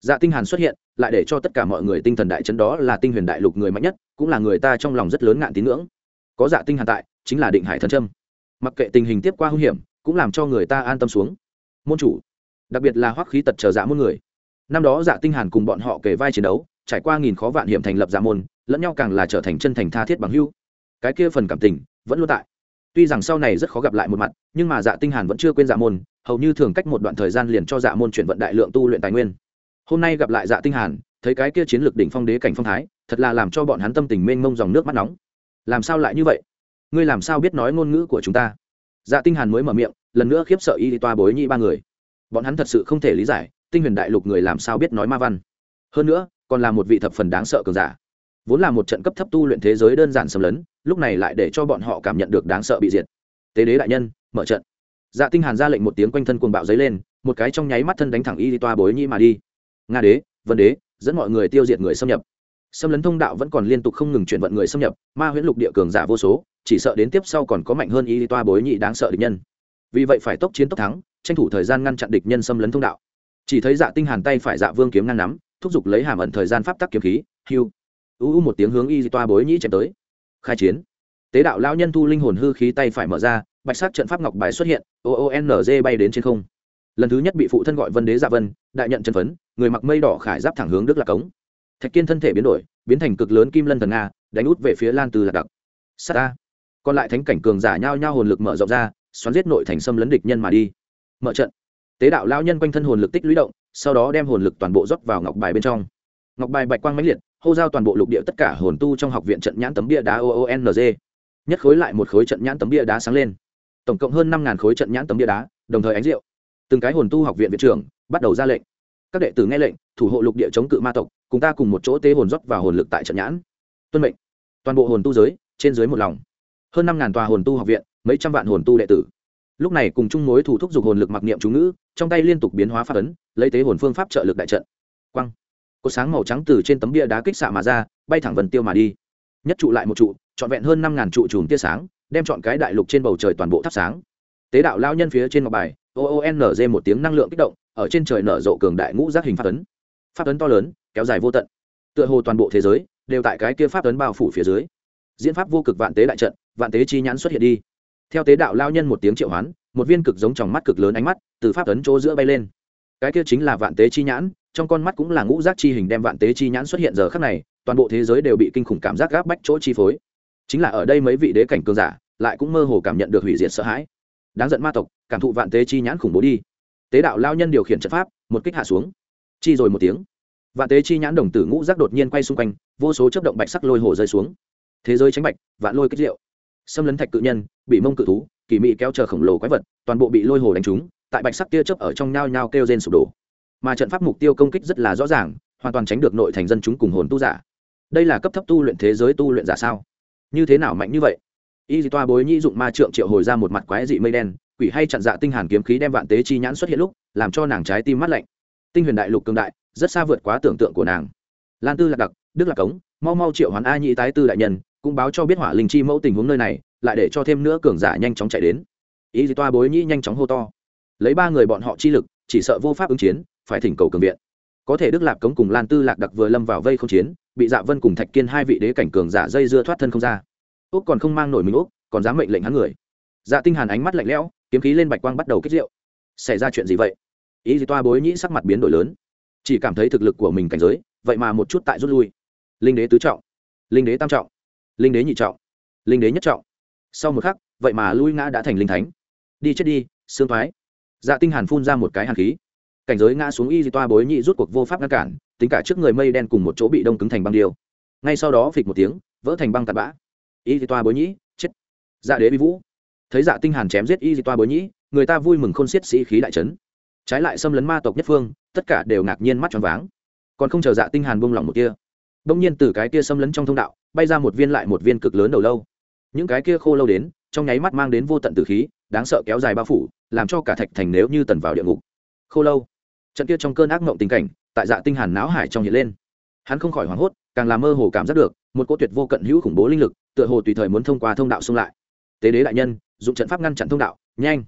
Dạ tinh hàn xuất hiện, lại để cho tất cả mọi người tinh thần đại chấn đó là tinh huyền đại lục người mạnh nhất, cũng là người ta trong lòng rất lớn ngạn tín ngưỡng. Có dạ tinh hàn tại, chính là định hải thần trâm mặc kệ tình hình tiếp qua hung hiểm, cũng làm cho người ta an tâm xuống. Môn chủ, đặc biệt là hoắc khí tật trở dạ môn người. Năm đó dạ tinh hàn cùng bọn họ kề vai chiến đấu, trải qua nghìn khó vạn hiểm thành lập dạ môn, lẫn nhau càng là trở thành chân thành tha thiết bằng hữu. Cái kia phần cảm tình, vẫn luôn tại. Tuy rằng sau này rất khó gặp lại một mặt, nhưng mà dạ tinh hàn vẫn chưa quên dạ môn, hầu như thường cách một đoạn thời gian liền cho dạ môn chuyển vận đại lượng tu luyện tài nguyên. Hôm nay gặp lại dạ tinh hàn, thấy cái kia chiến lược đỉnh phong đế cảnh phong thái, thật là làm cho bọn hắn tâm tình mênh mông dòng nước mắt nóng. Làm sao lại như vậy? Ngươi làm sao biết nói ngôn ngữ của chúng ta? Dạ tinh hàn mới mở miệng, lần nữa khiếp sợ y toa bối nhị ba người. Bọn hắn thật sự không thể lý giải, tinh huyền đại lục người làm sao biết nói ma văn. Hơn nữa, còn là một vị thập phần đáng sợ cường giả. Vốn là một trận cấp thấp tu luyện thế giới đơn giản xâm lấn, lúc này lại để cho bọn họ cảm nhận được đáng sợ bị diệt. Tế đế đại nhân, mở trận. Dạ tinh hàn ra lệnh một tiếng quanh thân cuồng bạo giấy lên, một cái trong nháy mắt thân đánh thẳng y toa bối nhị mà đi. Nga đế, vân đế, dẫn mọi người tiêu diệt người xâm nhập xâm lấn thông đạo vẫn còn liên tục không ngừng chuyển vận người xâm nhập, ma huyễn lục địa cường giả vô số, chỉ sợ đến tiếp sau còn có mạnh hơn y toa bối nhị đáng sợ địch nhân. Vì vậy phải tốc chiến tốc thắng, tranh thủ thời gian ngăn chặn địch nhân xâm lấn thông đạo. Chỉ thấy dạ tinh hàn tay phải dạ vương kiếm ngăn nắm, thúc giục lấy hàm ẩn thời gian pháp tắc kiếm khí hưu u u một tiếng hướng y toa bối nhị chém tới. Khai chiến. Tế đạo lão nhân thu linh hồn hư khí tay phải mở ra, bạch sắc trận pháp ngọc bài xuất hiện, o o n g bay đến trên không. Lần thứ nhất bị phụ thân gọi vân đế dạ vân, đại nhận chân phấn, người mặc mây đỏ khải giáp thẳng hướng đức lạc cống thạch kiên thân thể biến đổi, biến thành cực lớn kim lân thần nga, đánh út về phía lan từ lạc đặc. S a còn lại thánh cảnh cường giả nhao nhao hồn lực mở rộng ra, xoắn giết nội thành xâm lấn địch nhân mà đi. Mở trận. Tế đạo lao nhân quanh thân hồn lực tích lũy động, sau đó đem hồn lực toàn bộ rót vào ngọc bài bên trong. Ngọc bài bạch quang mãnh liệt, hô giao toàn bộ lục địa tất cả hồn tu trong học viện trận nhãn tấm bia đá oong nhất khối lại một khối trận nhãn tấm bia đá sáng lên. Tổng cộng hơn năm ngàn khối trận nhãn tấm bia đá, đồng thời ánh rượu. Từng cái hồn tu học viện viện trưởng bắt đầu ra lệnh các đệ tử nghe lệnh, thủ hộ lục địa chống cự ma tộc, cùng ta cùng một chỗ tế hồn dốc và hồn lực tại trận nhãn. Tuân mệnh. Toàn bộ hồn tu giới, trên dưới một lòng. Hơn năm ngàn tòa hồn tu học viện, mấy trăm vạn hồn tu đệ tử. Lúc này cùng chung mối thủ thúc giục hồn lực mặc niệm chú ngữ, trong tay liên tục biến hóa phát ấn, lấy tế hồn phương pháp trợ lực đại trận. Quăng có sáng màu trắng từ trên tấm bia đá kích xạ mà ra, bay thẳng vần tiêu mà đi. Nhất trụ lại một trụ, trọn vẹn hơn năm ngàn trụ chùm tia sáng, đem chọn cái đại lục trên bầu trời toàn bộ thắp sáng. Tế đạo lao nhân phía trên ngọc bài oonz một tiếng năng lượng kích động ở trên trời nở rộ cường đại ngũ giác hình pháp ấn. Pháp ấn to lớn, kéo dài vô tận. Tựa hồ toàn bộ thế giới đều tại cái kia pháp ấn bao phủ phía dưới. Diễn pháp vô cực vạn tế đại trận, vạn tế chi nhãn xuất hiện đi. Theo tế đạo lao nhân một tiếng triệu hoán, một viên cực giống trong mắt cực lớn ánh mắt từ pháp ấn chỗ giữa bay lên. Cái kia chính là vạn tế chi nhãn, trong con mắt cũng là ngũ giác chi hình đem vạn tế chi nhãn xuất hiện giờ khắc này, toàn bộ thế giới đều bị kinh khủng cảm giác gáp bách chỗ chi phối. Chính là ở đây mấy vị đế cảnh cường giả lại cũng mơ hồ cảm nhận được hủy diệt sợ hãi. Đáng giận ma tộc, cảm thụ vạn tế chi nhãn khủng bố đi tế đạo lao nhân điều khiển trận pháp, một kích hạ xuống. Chi rồi một tiếng. Vạn tế chi nhãn đồng tử ngũ giác đột nhiên quay xung quanh, vô số chấp động bạch sắc lôi hồ rơi xuống. Thế giới tránh bạch, vạn lôi kích rượu xâm lấn thạch cự nhân, bị mông cự thú, kỳ mị kéo chờ khổng lồ quái vật, toàn bộ bị lôi hồ đánh trúng, tại bạch sắc tia chớp ở trong nhao nhao kêu rên sụp đổ. Mà trận pháp mục tiêu công kích rất là rõ ràng, hoàn toàn tránh được nội thành dân chúng cùng hồn tu giả. Đây là cấp thấp tu luyện thế giới tu luyện giả sao? Như thế nào mạnh như vậy? Y dị toa bối nhĩ dụng ma trượng triệu hồi ra một mặt quái dị mây đen quỷ hay chặn dạ tinh hàn kiếm khí đem vạn tế chi nhãn xuất hiện lúc, làm cho nàng trái tim mát lạnh. Tinh huyền đại lục cường đại, rất xa vượt quá tưởng tượng của nàng. Lan tư lạc đặc, đức lạc cống, mau mau triệu hoán a nhị tái tư đại nhân, cũng báo cho biết hỏa linh chi mẫu tình huống nơi này, lại để cho thêm nữa cường giả nhanh chóng chạy đến. Ý gì toa bối nhĩ nhanh chóng hô to. Lấy ba người bọn họ chi lực, chỉ sợ vô pháp ứng chiến, phải thỉnh cầu cường viện. Có thể đức lạc cống cùng lan tư lạc đặc vừa lâm vào vây không chiến, bị dạ vân cùng thạch kiên hai vị đế cảnh cường giả dây dưa thoát thân không ra. Úc còn không mang nổi mình úc, còn dám mệnh lệnh hắn người. Dạ tinh hàn ánh mắt lạnh lẽo kiếm khí lên bạch quang bắt đầu kích rượu. Xảy ra chuyện gì vậy? Ý gì toa bối nhĩ sắc mặt biến đổi lớn. Chỉ cảm thấy thực lực của mình cảnh giới, vậy mà một chút tại rút lui. Linh đế tứ trọng, linh đế tam trọng, linh đế nhị trọng, linh đế nhất trọng. Sau một khắc, vậy mà lui ngã đã thành linh thánh. Đi chết đi xương thoái dạ tinh hàn phun ra một cái hàn khí. Cảnh giới ngã xuống y di toa bối nhị rút cuộc vô pháp ngăn cản, tính cả trước người mây đen cùng một chỗ bị đông cứng thành băng điêu. Ngay sau đó phịch một tiếng, vỡ thành băng tạt bã. Y di toa bối nhĩ, chết. Dạ đế bị vũ thấy dạ tinh hàn chém giết y di toa bối nhĩ, người ta vui mừng khôn xiết sĩ khí đại chấn. Trái lại xâm lấn ma tộc nhất phương, tất cả đều ngạc nhiên mắt tròn váng. Còn không chờ dạ tinh hàn buông lỏng một tia đông nhiên từ cái kia xâm lấn trong thông đạo, bay ra một viên lại một viên cực lớn đầu lâu. Những cái kia khô lâu đến, trong nháy mắt mang đến vô tận tử khí, đáng sợ kéo dài bao phủ, làm cho cả thạch thành nếu như tần vào địa ngục. Khô lâu. Trận kia trong cơn ác mộng tình cảnh, tại dạ tinh hàn náo hải trong hiện lên. Hắn không khỏi hoảng hốt, càng làm mơ hồ cảm giác được, một cỗ tuyệt vô cận hữu khủng bố linh lực, tựa hồ tùy thời muốn thông qua thông đạo xung lại. Tế đế đại nhân dụng trận pháp ngăn chặn thông đạo, nhanh.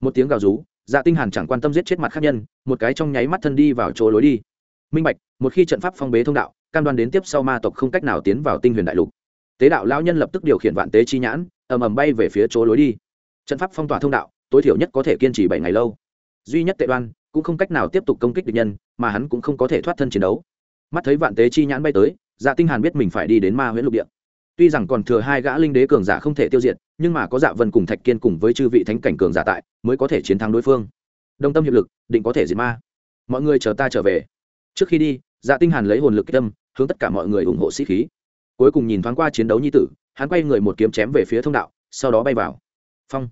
Một tiếng gào rú dạ tinh hàn chẳng quan tâm giết chết mặt khác nhân, một cái trong nháy mắt thân đi vào chỗ lối đi. Minh bạch, một khi trận pháp phong bế thông đạo, cam đoan đến tiếp sau ma tộc không cách nào tiến vào tinh huyền đại lục. Tế đạo lão nhân lập tức điều khiển vạn tế chi nhãn, ầm ầm bay về phía chỗ lối đi. Trận pháp phong tỏa thông đạo, tối thiểu nhất có thể kiên trì bảy ngày lâu. Duy nhất tệ đoan, cũng không cách nào tiếp tục công kích địch nhân, mà hắn cũng không có thể thoát thân chiến đấu. Mắt thấy vạn tế chi nhãn bay tới dạ tinh hàn biết mình phải đi đến ma huyễn lục địa tuy rằng còn thừa hai gã linh đế cường giả không thể tiêu diệt, nhưng mà có dạ vân cùng thạch kiên cùng với chư vị thánh cảnh cường giả tại, mới có thể chiến thắng đối phương. Đồng tâm hiệp lực, định có thể diệt ma. Mọi người chờ ta trở về. Trước khi đi dạ tinh hàn lấy hồn lực tâm, hướng tất cả mọi người ủng hộ sĩ khí. Cuối cùng nhìn thoáng qua chiến đấu nhi tử, hắn quay người một kiếm chém về phía thông đạo, sau đó bay vào. Phong.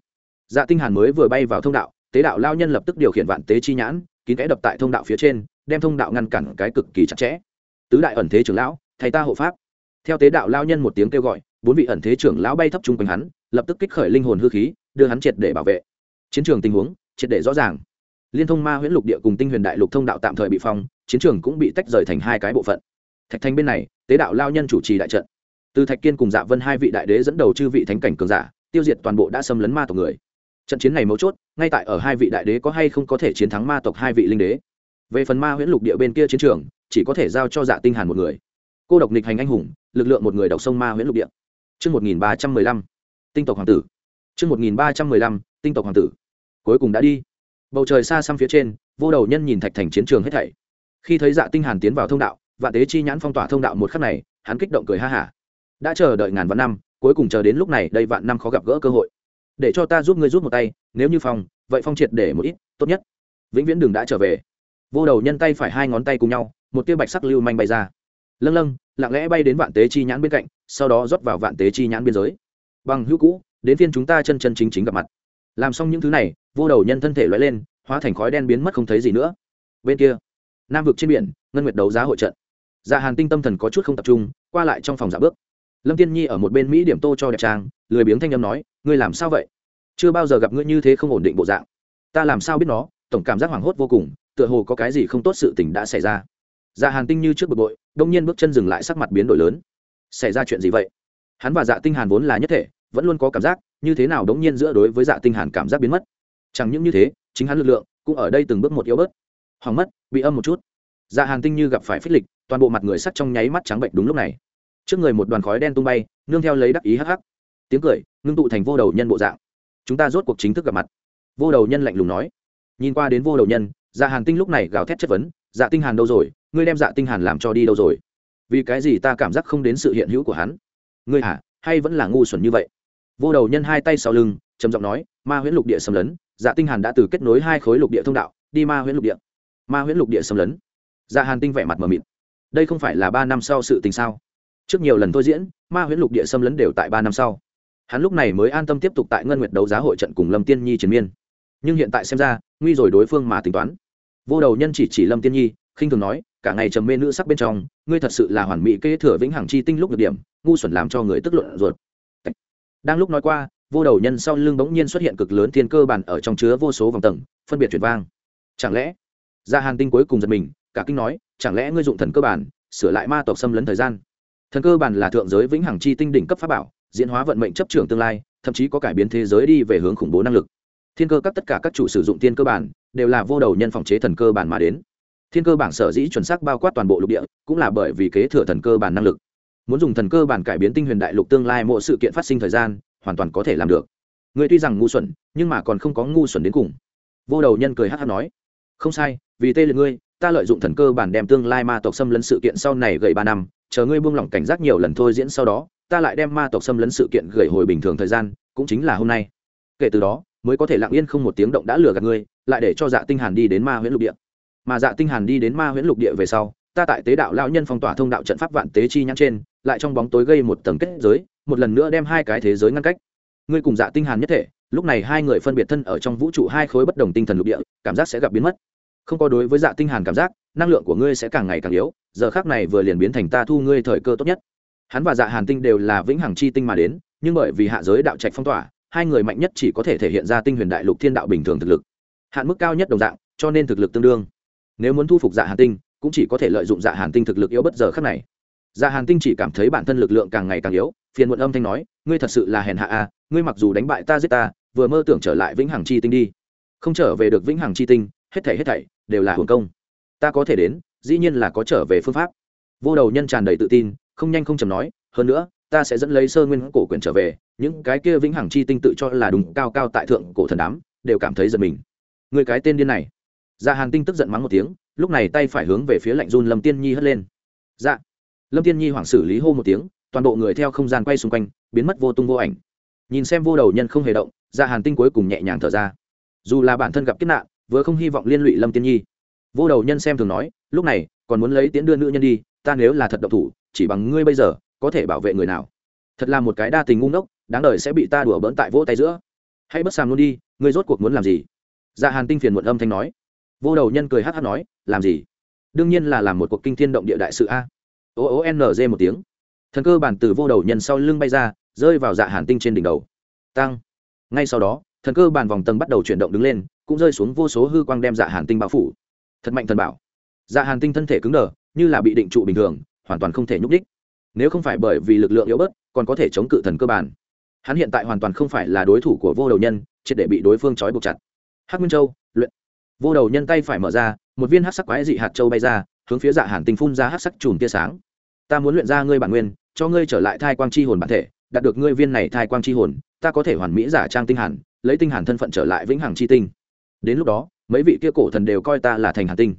Dạ tinh hàn mới vừa bay vào thông đạo, tế đạo lao nhân lập tức điều khiển vạn tế chi nhãn, kín kẽ đập tại thông đạo phía trên, đem thông đạo ngăn cản cái cực kỳ chặt chẽ. Tứ đại ẩn thế trưởng lão, thầy ta hộ pháp theo tế đạo lao nhân một tiếng kêu gọi, bốn vị ẩn thế trưởng lão bay thấp chung quanh hắn, lập tức kích khởi linh hồn hư khí, đưa hắn triệt để bảo vệ. Chiến trường tình huống, triệt để rõ ràng. Liên thông ma huyễn lục địa cùng tinh huyền đại lục thông đạo tạm thời bị phong, chiến trường cũng bị tách rời thành hai cái bộ phận. Thạch thành bên này, tế đạo lao nhân chủ trì đại trận. Từ thạch kiên cùng dạ vân hai vị đại đế dẫn đầu chư vị thánh cảnh cường giả, tiêu diệt toàn bộ đã xâm lấn ma tộc người. Trận chiến này mấu chốt, ngay tại ở hai vị đại đế có hay không có thể chiến thắng ma tộc hai vị linh đế. Về phần ma huyễn lục địa bên kia chiến trường, chỉ có thể giao cho dạ tinh hàn một người. Cô độc nịch hành anh hùng lực lượng một người đọc sông ma huyễn lục địa. Chương một nghìn ba trăm mười lăm, tinh tộc hoàng tử. Chương một nghìn ba trăm mười lăm, tinh tộc hoàng tử. Cuối cùng đã đi. Bầu trời xa xăm phía trên, vô đầu nhân nhìn thạch thành chiến trường hết thảy. Khi thấy dạ tinh hàn tiến vào thông đạo, vạn tế chi nhãn phong tỏa thông đạo một khắc này, hắn kích động cười ha hả. Đã chờ đợi ngàn vạn năm, cuối cùng chờ đến lúc này đây vạn năm khó gặp gỡ cơ hội. Để cho ta giúp ngươi giúp một tay, nếu như phong, vậy phong triệt để một ít, tốt nhất. Vĩnh viễn đừng đã trở về. Vô đầu nhân tay phải hai ngón tay cùng nhau, một tia bạch sắc lưu manh bay ra lâng lâng, lặng lẽ bay đến vạn tế chi nhãn bên cạnh, sau đó rót vào vạn tế chi nhãn biên giới. Bằng hữu cũ, đến phiên chúng ta chân chân chính chính gặp mặt. Làm xong những thứ này, vô đầu nhân thân thể loại lên, hóa thành khói đen biến mất không thấy gì nữa. Bên kia, nam vực trên biển, ngân nguyệt đấu giá hội trận. Dạ hàn tinh tâm thần có chút không tập trung, qua lại trong phòng giả bước. Lâm tiên nhi ở một bên mỹ điểm tô cho đẹp trang, lười biếng thanh âm nói, ngươi làm sao vậy? Chưa bao giờ gặp ngươi như thế không ổn định bộ dạng. Ta làm sao biết nó? Tổng cảm giác hoảng hốt vô cùng, tựa hồ có cái gì không tốt sự tình đã xảy ra. Dạ hàn tinh như trước bực bội đông nhiên bước chân dừng lại sắc mặt biến đổi lớn. Xảy ra chuyện gì vậy? Hắn và dạ tinh hàn vốn là nhất thể, vẫn luôn có cảm giác, như thế nào đống nhiên giữa đối với dạ tinh hàn cảm giác biến mất? Chẳng những như thế, chính hắn lực lượng cũng ở đây từng bước một yếu bớt. Hoàng mất, bị âm một chút. Dạ hàn tinh như gặp phải phích lịch, toàn bộ mặt người sắc trong nháy mắt trắng bệnh đúng lúc này. Trước người một đoàn khói đen tung bay, nương theo lấy đắc ý hắc hắc. Tiếng cười, ngưng tụ thành vô đầu nhân bộ dạng. Chúng ta rốt cuộc chính thức gặp mặt. Vô đầu nhân lạnh lùng nói. Nhìn qua đến vô đầu nhân dạ hàn tinh lúc này gào thét chất vấn dạ tinh hàn đâu rồi? Ngươi đem dạ tinh hàn làm cho đi đâu rồi? Vì cái gì ta cảm giác không đến sự hiện hữu của hắn? Ngươi hả? Hay vẫn là ngu xuẩn như vậy? Vô đầu nhân hai tay sau lưng, trầm giọng nói, ma huyễn lục địa xâm lấn dạ tinh hàn đã từ kết nối hai khối lục địa thông đạo, đi ma huyễn lục địa. Ma huyễn lục địa xâm lấn. Dạ hàn tinh vẻ mặt mờ mịt. Đây không phải là ba năm sau sự tình sao? Trước nhiều lần tôi diễn, ma huyễn lục địa xâm lấn đều tại ba năm sau. Hắn lúc này mới an tâm tiếp tục tại ngân nguyệt đấu giá hội trận cùng lâm tiên nhi chiến miên. Nhưng hiện tại xem ra, nguy rồi đối phương mà tính toán. Vô đầu nhân chỉ chỉ lâm tiên nhi khinh thường nói, cả ngày trầm mê nữ sắc bên trong, ngươi thật sự là hoàn mỹ kế thừa vĩnh hằng chi tinh lúc được điểm, ngu xuẩn làm cho người tức luận ruột. Đang lúc nói qua, vô đầu nhân sau lưng bỗng nhiên xuất hiện cực lớn thiên cơ bản ở trong chứa vô số vòng tầng, phân biệt chuyển vang. Chẳng lẽ? Ra hàn tinh cuối cùng giật mình, cả kinh nói, chẳng lẽ ngươi dụng thần cơ bản, sửa lại ma tộc xâm lấn thời gian? Thần cơ bản là thượng giới vĩnh hằng chi tinh đỉnh cấp pháp bảo, diễn hóa vận mệnh chấp trưởng tương lai, thậm chí có cải biến thế giới đi về hướng khủng bố năng lực. Thiên cơ các tất cả các chủ sử dụng thiên cơ bản, đều là vô đầu nhân phòng chế thần cơ bản mà đến thiên cơ bản sở dĩ chuẩn xác bao quát toàn bộ lục địa, cũng là bởi vì kế thừa thần cơ bản năng lực. Muốn dùng thần cơ bản cải biến tinh huyền đại lục tương lai mỗi sự kiện phát sinh thời gian, hoàn toàn có thể làm được. Người tuy rằng ngu xuẩn, nhưng mà còn không có ngu xuẩn đến cùng. Vô đầu nhân cười hát hát nói, không sai, vì tê liệt ngươi, ta lợi dụng thần cơ bản đem tương lai ma tộc xâm lấn sự kiện sau này gậy ba năm, chờ ngươi buông lỏng cảnh giác nhiều lần thôi diễn sau đó, ta lại đem ma tộc xâm lấn sự kiện gầy hồi bình thường thời gian, cũng chính là hôm nay. Kể từ đó, mới có thể lặng yên không một tiếng động đã lừa gạt ngươi, lại để cho dạ tinh hàn đi đến ma huyễn lục địa mà dạ tinh hàn đi đến ma huyễn lục địa về sau, ta tại tế đạo lão nhân phong tỏa thông đạo trận pháp vạn tế chi nhãn trên, lại trong bóng tối gây một tầng kết giới, một lần nữa đem hai cái thế giới ngăn cách. Ngươi cùng dạ tinh hàn nhất thể, lúc này hai người phân biệt thân ở trong vũ trụ hai khối bất đồng tinh thần lục địa, cảm giác sẽ gặp biến mất. Không có đối với dạ tinh hàn cảm giác, năng lượng của ngươi sẽ càng ngày càng yếu, giờ khắc này vừa liền biến thành ta thu ngươi thời cơ tốt nhất. Hắn và dạ hàn tinh đều là vĩnh hằng chi tinh mà đến, nhưng bởi vì hạ giới đạo trạch phong tỏa, hai người mạnh nhất chỉ có thể thể hiện ra tinh huyền đại lục thiên đạo bình thường thực lực. Hạn mức cao nhất đồng dạng, cho nên thực lực tương đương nếu muốn thu phục dạ hàn tinh, cũng chỉ có thể lợi dụng dạ hàn tinh thực lực yếu bất giờ khắc này. Dạ hàn tinh chỉ cảm thấy bản thân lực lượng càng ngày càng yếu, phiền muộn âm thanh nói, ngươi thật sự là hèn hạ à ngươi mặc dù đánh bại ta giết ta, vừa mơ tưởng trở lại vĩnh hằng chi tinh đi. Không trở về được vĩnh hằng chi tinh, hết thảy hết thảy đều là hưởng công. Ta có thể đến, dĩ nhiên là có trở về phương pháp. Vô đầu nhân tràn đầy tự tin, không nhanh không chầm nói, hơn nữa, ta sẽ dẫn lấy sơ nguyên cổ quyền trở về, những cái kia vĩnh hằng chi tinh tự cho là đúng cao cao tại thượng cổ thần đám, đều cảm thấy giật mình. Người cái tên điên này dạ hàn tinh tức giận mắng một tiếng, lúc này tay phải hướng về phía lạnh run lâm tiên nhi hất lên. Dạ. Lâm tiên nhi hoảng xử lý hô một tiếng, toàn bộ người theo không gian quay xung quanh, biến mất vô tung vô ảnh. Nhìn xem vô đầu nhân không hề động dạ hàn tinh cuối cùng nhẹ nhàng thở ra. Dù là bản thân gặp kiếp nạn, vừa không hy vọng liên lụy lâm tiên nhi. Vô đầu nhân xem thường nói, lúc này, còn muốn lấy tiễn đưa nữ nhân đi, ta nếu là thật độc thủ, chỉ bằng ngươi bây giờ, có thể bảo vệ người nào? Thật là một cái đa tình ngu ngốc, đáng đời sẽ bị ta đùa bỡn tại vỗ tay giữa. Hãy bất sàm luôn đi, ngươi rốt cuộc muốn làm gì? Dạ hàn tinh phiền muộn âm thanh nói vô đầu nhân cười hát hát nói, làm gì? Đương nhiên là làm một cuộc kinh thiên động địa đại sự a. O ô ng một tiếng. Thần cơ bản từ vô đầu nhân sau lưng bay ra, rơi vào dạ hàn tinh trên đỉnh đầu. Tăng. Ngay sau đó, thần cơ bản vòng tầng bắt đầu chuyển động đứng lên, cũng rơi xuống vô số hư quang đem dạ hàn tinh bao phủ. Thật mạnh thần bảo. Dạ hàn tinh thân thể cứng đờ, như là bị định trụ bình thường, hoàn toàn không thể nhúc đích nếu không phải bởi vì lực lượng yếu bớt, còn có thể chống cự thần cơ bản. Hắn hiện tại hoàn toàn không phải là đối thủ của vô đầu nhân, triệt để bị đối phương trói buộc chặt. Hắc nguyên châu, luyện vô đầu nhân tay phải mở ra, một viên hắc sắc quái dị hạt châu bay ra, hướng phía dạ hàn tinh phun ra hắc sắc chùm tia sáng. Ta muốn luyện ra ngươi bản nguyên, cho ngươi trở lại thai quang chi hồn bản thể, đạt được ngươi viên này thai quang chi hồn, ta có thể hoàn mỹ giả trang tinh hàn, lấy tinh hàn thân phận trở lại vĩnh hằng chi tinh. Đến lúc đó, mấy vị kia cổ thần đều coi ta là thành hàn tinh.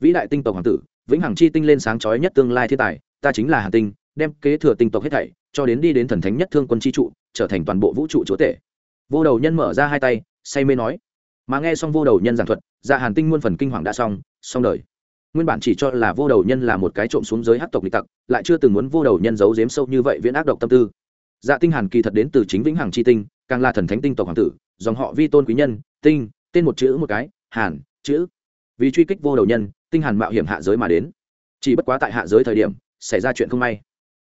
Vĩ đại tinh tộc hoàng tử, vĩnh hằng chi tinh lên sáng chói nhất tương lai thiên tài, ta chính là hàn tinh, đem kế thừa tinh tộc hết thảy, cho đến đi đến thần thánh nhất thương quân chi trụ, trở thành toàn bộ vũ trụ chúa tể. Vô đầu nhân mở ra hai tay, say mê nói. Mà nghe xong vô đầu nhân giảng thuật dạ hàn tinh muôn phần kinh hoàng đã xong xong đời. Nguyên bản chỉ cho là vô đầu nhân là một cái trộm xuống giới hát tộc lịch tặc lại chưa từng muốn vô đầu nhân giấu giếm sâu như vậy viễn ác độc tâm tư. Dạ tinh hàn kỳ thật đến từ chính vĩnh hằng chi tinh càng là thần thánh tinh tộc hoàng tử dòng họ vi tôn quý nhân tinh tên một chữ một cái hàn chữ. Vì truy kích vô đầu nhân tinh hàn mạo hiểm hạ giới mà đến. Chỉ bất quá tại hạ giới thời điểm xảy ra chuyện không may.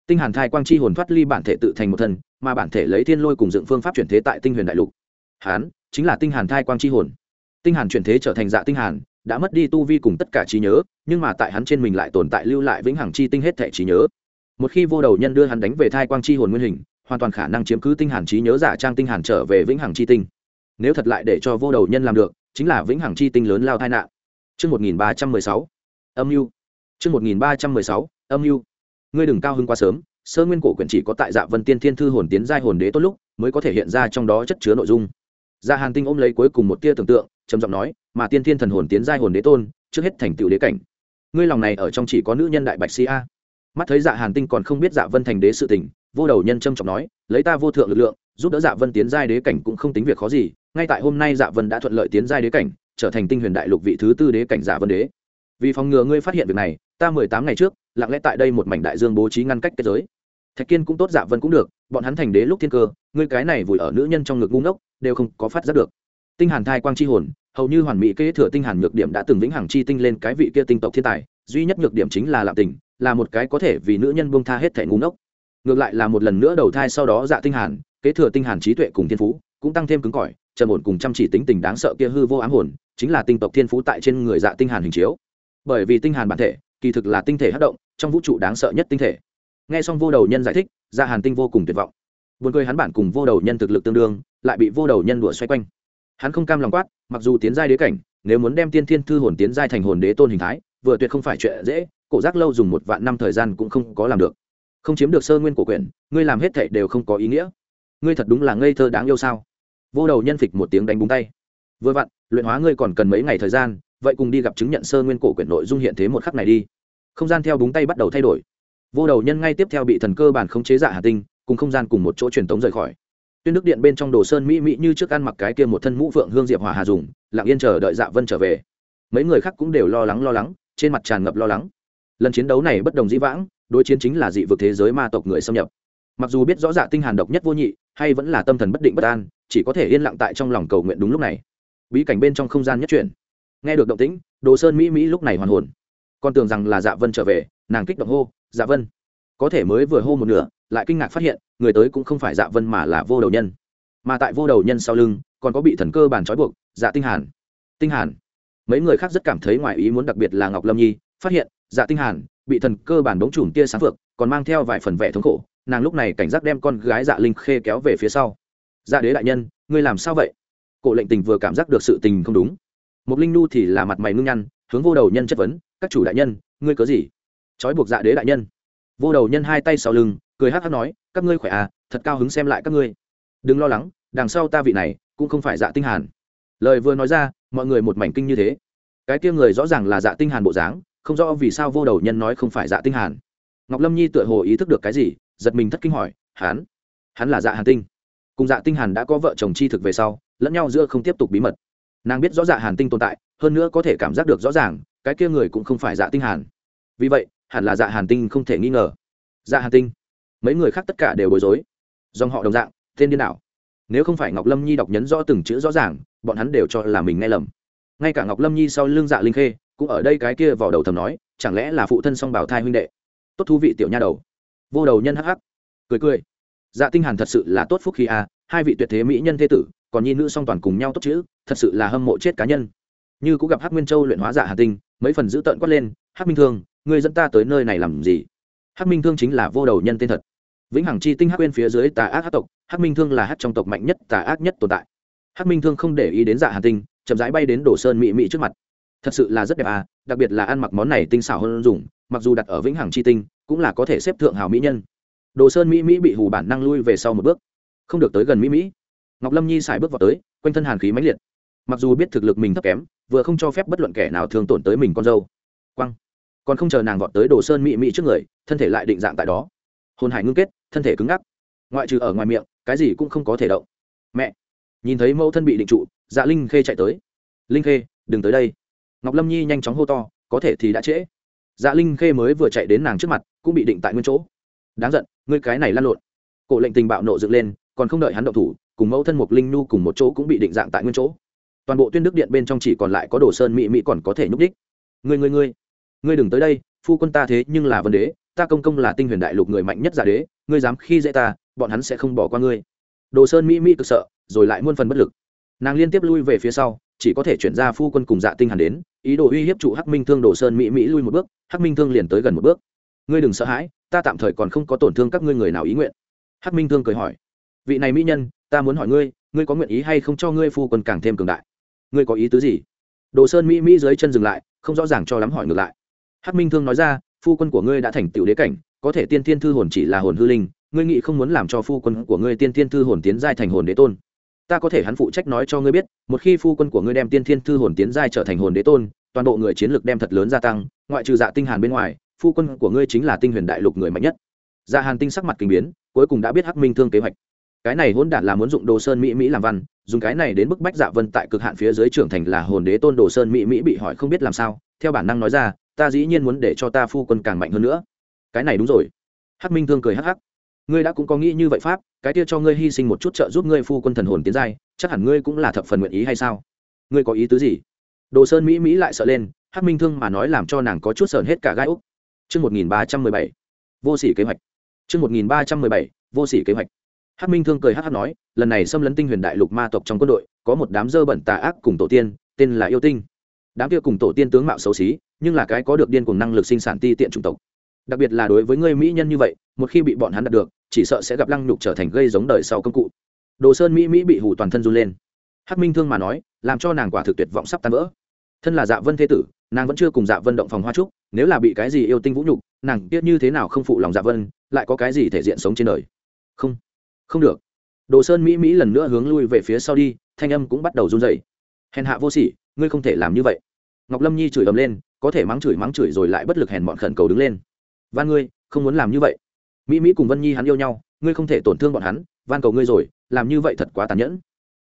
Tinh hàn thai quang chi hồn thoát ly bản thể tự thành một thần, mà bản thể lấy thiên lôi cùng dựng phương pháp chuyển thế tại tinh huyền đại lục. Hán chính là tinh hàn thai quang chi hồn tinh hàn chuyển thế trở thành dạ tinh hàn đã mất đi tu vi cùng tất cả trí nhớ nhưng mà tại hắn trên mình lại tồn tại lưu lại vĩnh hằng chi tinh hết thể trí nhớ. Một khi vô đầu nhân đưa hắn đánh về thai quang chi hồn nguyên hình hoàn toàn khả năng chiếm cứ tinh hàn trí nhớ giả trang tinh hàn trở về vĩnh hằng chi tinh. Nếu thật lại để cho vô đầu nhân làm được chính là vĩnh hằng chi tinh lớn lao tai nạn. Trước 1316, âm mưu. Trước 1316, âm mưu. Ngươi đừng cao hứng quá sớm, sơ nguyên cổ quyển chỉ có tại dạ vân tiên thiên thư hồn tiến giai hồn đế tốt lúc mới có thể hiện ra trong đó chất chứa nội dung. Dạ hàn tinh ôm lấy cuối cùng một tia tưởng tượng trầm giọng nói, mà tiên thiên thần hồn tiến giai hồn đế tôn, trước hết thành tựu đế cảnh. Ngươi lòng này ở trong chỉ có nữ nhân đại bạch si a. Mắt thấy dạ hàn tinh còn không biết dạ vân thành đế sự tình, vô đầu nhân trâm trọng nói, lấy ta vô thượng lực lượng, giúp đỡ dạ vân tiến giai đế cảnh cũng không tính việc khó gì, ngay tại hôm nay dạ vân đã thuận lợi tiến giai đế cảnh, trở thành tinh huyền đại lục vị thứ tư đế cảnh dạ vân đế. Vì phòng ngừa ngươi phát hiện việc này, ta mười tám ngày trước, lặng lẽ tại đây một mảnh đại dương bố trí ngăn cách kết giới. Thạch kiên cũng tốt dạ vân cũng được, bọn hắn thành đế lúc thiên cơ, ngươi cái này vùi ở nữ nhân trong ngực ngu ngốc, đều không có phát giác được tinh hàn thai quang chi hồn, hầu như hoàn mỹ kế thừa tinh hàn nhược điểm đã từng vĩnh hằng chi tinh lên cái vị kia tinh tộc thiên tài, duy nhất nhược điểm chính là lạm tình, là một cái có thể vì nữ nhân buông tha hết thể ngu ngốc. Ngược lại là một lần nữa đầu thai sau đó dạ tinh hàn, kế thừa tinh hàn trí tuệ cùng thiên phú, cũng tăng thêm cứng cỏi, trầm ổn cùng chăm chỉ tính tình đáng sợ kia hư vô ám hồn, chính là tinh tộc thiên phú tại trên người dạ tinh hàn hình chiếu. Bởi vì tinh hàn bản thể, kỳ thực là tinh thể hấp động, trong vũ trụ đáng sợ nhất tinh thể. Nghe xong vô đầu nhân giải thích dạ hàn tinh vô cùng tuyệt vọng. Buồn cười hắn bản cùng vô đầu nhân thực lực tương đương, lại bị vô đầu nhân đùa xoay quanh hắn không cam lòng quát mặc dù tiến giai đế cảnh nếu muốn đem tiên thiên thư hồn tiến giai thành hồn đế tôn hình thái vừa tuyệt không phải chuyện dễ cổ giác lâu dùng một vạn năm thời gian cũng không có làm được. Không chiếm được sơ nguyên của quyển, ngươi làm hết thệ đều không có ý nghĩa. Ngươi thật đúng là ngây thơ đáng yêu sao? Vô đầu nhân phịch một tiếng đánh búng tay. Vừa vặn luyện hóa ngươi còn cần mấy ngày thời gian vậy cùng đi gặp chứng nhận sơ nguyên cổ quyển nội dung hiện thế một khắc này đi. Không gian theo búng tay bắt đầu thay đổi. Vô đầu nhân ngay tiếp theo bị thần cơ bản khống chế dạ hà tinh cùng không gian cùng một chỗ truyền tống rời khỏi tuyên đức điện bên trong đồ sơn mỹ mỹ như trước ăn mặc cái kia một thân mũ phượng hương diệp hòa hà dùng, lặng yên chờ đợi dạ vân trở về. Mấy người khác cũng đều lo lắng lo lắng, trên mặt tràn ngập lo lắng. Lần chiến đấu này bất đồng dĩ vãng, đối chiến chính là dị vực thế giới ma tộc người xâm nhập. Mặc dù biết rõ dạ tinh hàn độc nhất vô nhị, hay vẫn là tâm thần bất định bất an, chỉ có thể yên lặng tại trong lòng cầu nguyện đúng lúc này. Bí cảnh bên trong không gian nhất chuyển. Nghe được động tĩnh, đồ sơn mỹ mỹ lúc này hoàn hồn. Con tưởng rằng là dạ vân trở về, nàng kích động hô dạ vân. Có thể mới vừa hô một nửa, lại kinh ngạc phát hiện người tới cũng không phải dạ vân mà là vô đầu nhân. Mà tại vô đầu nhân sau lưng, còn có bị thần cơ bàn trói buộc dạ tinh hàn. Tinh hàn. Mấy người khác rất cảm thấy ngoài ý muốn đặc biệt là ngọc lâm nhi, phát hiện dạ tinh hàn, bị thần cơ bản đống chùm tia sáng phược còn mang theo vài phần vẻ thống khổ, nàng lúc này cảnh giác đem con gái dạ linh khê kéo về phía sau. Dạ đế đại nhân, ngươi làm sao vậy? Cổ lệnh tình vừa cảm giác được sự tình không đúng. Một linh nu thì là mặt mày ngưng nhăn, hướng vô đầu nhân chất vấn, các chủ đại nhân, ngươi có gì? Trói buộc dạ đế đại nhân. Vô đầu nhân hai tay sau lưng cười hát hát nói, các ngươi khỏe à thật cao hứng xem lại các ngươi. Đừng lo lắng, đằng sau ta vị này cũng không phải dạ tinh hàn. Lời vừa nói ra, mọi người một mảnh kinh như thế. Cái kia người rõ ràng là dạ tinh hàn bộ dáng, không rõ vì sao vô đầu nhân nói không phải dạ tinh hàn. Ngọc lâm nhi tựa hồ ý thức được cái gì, giật mình thất kinh hỏi hắn hắn là dạ hàn tinh. Cùng dạ tinh hàn đã có vợ chồng chi thực về sau, lẫn nhau giữa không tiếp tục bí mật. Nàng biết rõ dạ hàn tinh tồn tại, hơn nữa có thể cảm giác được rõ ràng, cái kia người cũng không phải dạ tinh hàn. Vì vậy, hẳn là dạ hàn tinh không thể nghi ngờ. Dạ hàn tinh mấy người khác tất cả đều bối rối. Dòng họ đồng dạng, tên điên đảo. Nếu không phải ngọc lâm nhi đọc nhấn rõ từng chữ rõ ràng, bọn hắn đều cho là mình nghe lầm. Ngay cả ngọc lâm nhi sau lưng dạ linh khê, cũng ở đây cái kia vào đầu thầm nói, chẳng lẽ là phụ thân song bảo thai huynh đệ? Tốt thú vị tiểu nha đầu. Vô đầu nhân hắc hắc. Cười cười. Dạ tinh hàn thật sự là tốt phúc khi a à, hai vị tuyệt thế mỹ nhân thế tử, còn nhi nữ song toàn cùng nhau tốt chữ, thật sự là hâm mộ chết cá nhân. Như cũng gặp hắc nguyên châu luyện hóa dạ hà tinh, mấy phần giữ tận quát lên, hắc minh thương, ngươi dẫn ta tới nơi này làm gì? Hắc minh thương chính là vô đầu nhân tên thật. Vĩnh hằng chi tinh hắc nguyên phía dưới tà ác hắc tộc, hắc minh thương là hắc trong tộc mạnh nhất tà ác nhất tồn tại. Hắc minh thương không để ý đến dạ Hàn tinh, chậm rãi bay đến đổ sơn mỹ mỹ trước mặt. Thật sự là rất đẹp à đặc biệt là ăn mặc món này tinh xảo hơn dùng, mặc dù đặt ở vĩnh hằng chi tinh, cũng là có thể xếp thượng hào mỹ nhân. Đồ sơn mỹ mỹ bị hù bản năng lui về sau một bước, không được tới gần mỹ mỹ ngọc lâm nhi xài bước vào tới, quanh thân hàn khí mãnh liệt. Mặc dù biết thực lực mình thấp kém, vừa không cho phép bất luận kẻ nào thường tổn tới mình con dâu. Quăng còn không chờ nàng vọt tới đồ sơn mỹ mỹ trước người, thân thể lại định dạng tại đó. Hồn hải ngưng kết, thân thể cứng ngắc. Ngoại trừ ở ngoài miệng, cái gì cũng không có thể động. Mẹ! Nhìn thấy mẫu thân bị định trụ dạ linh khê chạy tới. Linh khê, đừng tới đây. Ngọc lâm nhi nhanh chóng hô to, có thể thì đã trễ. Dạ linh khê mới vừa chạy đến nàng trước mặt, cũng bị định tại nguyên chỗ. Đáng giận, ngươi cái này lăn lộn. Cổ lệnh tình bạo nộ dựng lên, còn không đợi hắn động thủ, cùng mẫu thân mục linh nu cùng một chỗ cũng bị định dạng tại nguyên chỗ. Toàn bộ tuyên đức điện bên trong chỉ còn lại có đồ sơn mỹ mỹ còn có thể nhúc đích ngươi ngươi ngươi! Ngươi đừng tới đây, phu quân ta thế nhưng là vấn đế, ta công công là tinh huyền đại lục người mạnh nhất giả đế, ngươi dám khi dễ ta, bọn hắn sẽ không bỏ qua ngươi. Đồ sơn mỹ mỹ cực sợ, rồi lại muôn phần bất lực. Nàng liên tiếp lui về phía sau, chỉ có thể chuyển ra phu quân cùng dạ tinh hàn đến, ý đồ uy hiếp trụ hắc minh thương đồ sơn mỹ mỹ lui một bước, hắc minh thương liền tới gần một bước. Ngươi đừng sợ hãi, ta tạm thời còn không có tổn thương các ngươi người nào ý nguyện. Hắc minh thương cười hỏi, vị này mỹ nhân, ta muốn hỏi ngươi ngươi có nguyện ý hay không cho ngươi phu quân càng thêm cường đại? Ngươi có ý tứ gì? Đồ sơn mỹ mỹ dưới chân dừng lại, không rõ ràng cho lắm hỏi ngược lại hắc minh thương nói ra, phu quân của ngươi đã thành tựu đế cảnh, có thể tiên thiên thư hồn chỉ là hồn hư linh, ngươi nghĩ không muốn làm cho phu quân của ngươi tiên thiên thư hồn tiến giai thành hồn đế tôn. Ta có thể hắn phụ trách nói cho ngươi biết, một khi phu quân của ngươi đem tiên thiên thư hồn tiến giai trở thành hồn đế tôn, toàn bộ người chiến lược đem thật lớn gia tăng, ngoại trừ dạ tinh hàn bên ngoài, phu quân của ngươi chính là tinh huyền đại lục người mạnh nhất. Dạ hàn tinh sắc mặt kinh biến, cuối cùng đã biết hắc minh thương kế hoạch. Cái này hỗn đản là muốn dụng đồ sơn mỹ mỹ làm văn, dùng cái này đến bức bách dạ vân tại cực hạn phía dưới trưởng thành là hồn đế tôn đồ sơn mỹ mỹ bị hỏi không biết làm sao, theo bản năng nói ra ta dĩ nhiên muốn để cho ta phu quân càng mạnh hơn nữa cái này đúng rồi hắc minh thương cười hắc hắc ngươi đã cũng có nghĩ như vậy pháp cái kia cho ngươi hy sinh một chút trợ giúp ngươi phu quân thần hồn tiến giai chắc hẳn ngươi cũng là thập phần nguyện ý hay sao ngươi có ý tứ gì đồ sơn mỹ mỹ lại sợ lên hắc minh thương mà nói làm cho nàng có chút sờn hết cả gai úc Chương 1317. Vô sỉ kế hoạch. Chương 1317. Vô sỉ kế hoạch. Hắc Minh Thương cười hắc hắc nói, lần này xâm lấn tinh huyền đại lục ma tộc trong quân đội, có một đám dơ bẩn tà ác cùng tổ tiên, tên là yêu tinh. Đám kia cùng tổ tiên tướng mạo xấu xí, nhưng là cái có được điên cùng năng lực sinh sản ti tiện chủng tộc. Đặc biệt là đối với ngươi mỹ nhân như vậy, một khi bị bọn hắn đạt được, chỉ sợ sẽ gặp lăng nhục trở thành gây giống đời sau công cụ. Đồ Sơn mỹ mỹ bị hù toàn thân run lên. Hắc Minh Thương mà nói, làm cho nàng quả thực tuyệt vọng sắp tan vỡ. Thân là Dạ Vân thế tử, nàng vẫn chưa cùng Dạ Vân động phòng hoa trúc, nếu là bị cái gì yêu tinh vũ nhục nàng biết như thế nào không phụ lòng dạ vân lại có cái gì thể diện sống trên đời không không được đồ sơn mỹ mỹ lần nữa hướng lui về phía sau đi thanh âm cũng bắt đầu run dày hèn hạ vô sỉ ngươi không thể làm như vậy ngọc lâm nhi chửi ầm lên có thể mắng chửi mắng chửi rồi lại bất lực hèn bọn khẩn cầu đứng lên. Van ngươi, không muốn làm như vậy. Mỹ mỹ cùng vân nhi hắn yêu nhau, ngươi không thể tổn thương bọn hắn, van cầu ngươi rồi, làm như vậy thật quá tàn nhẫn.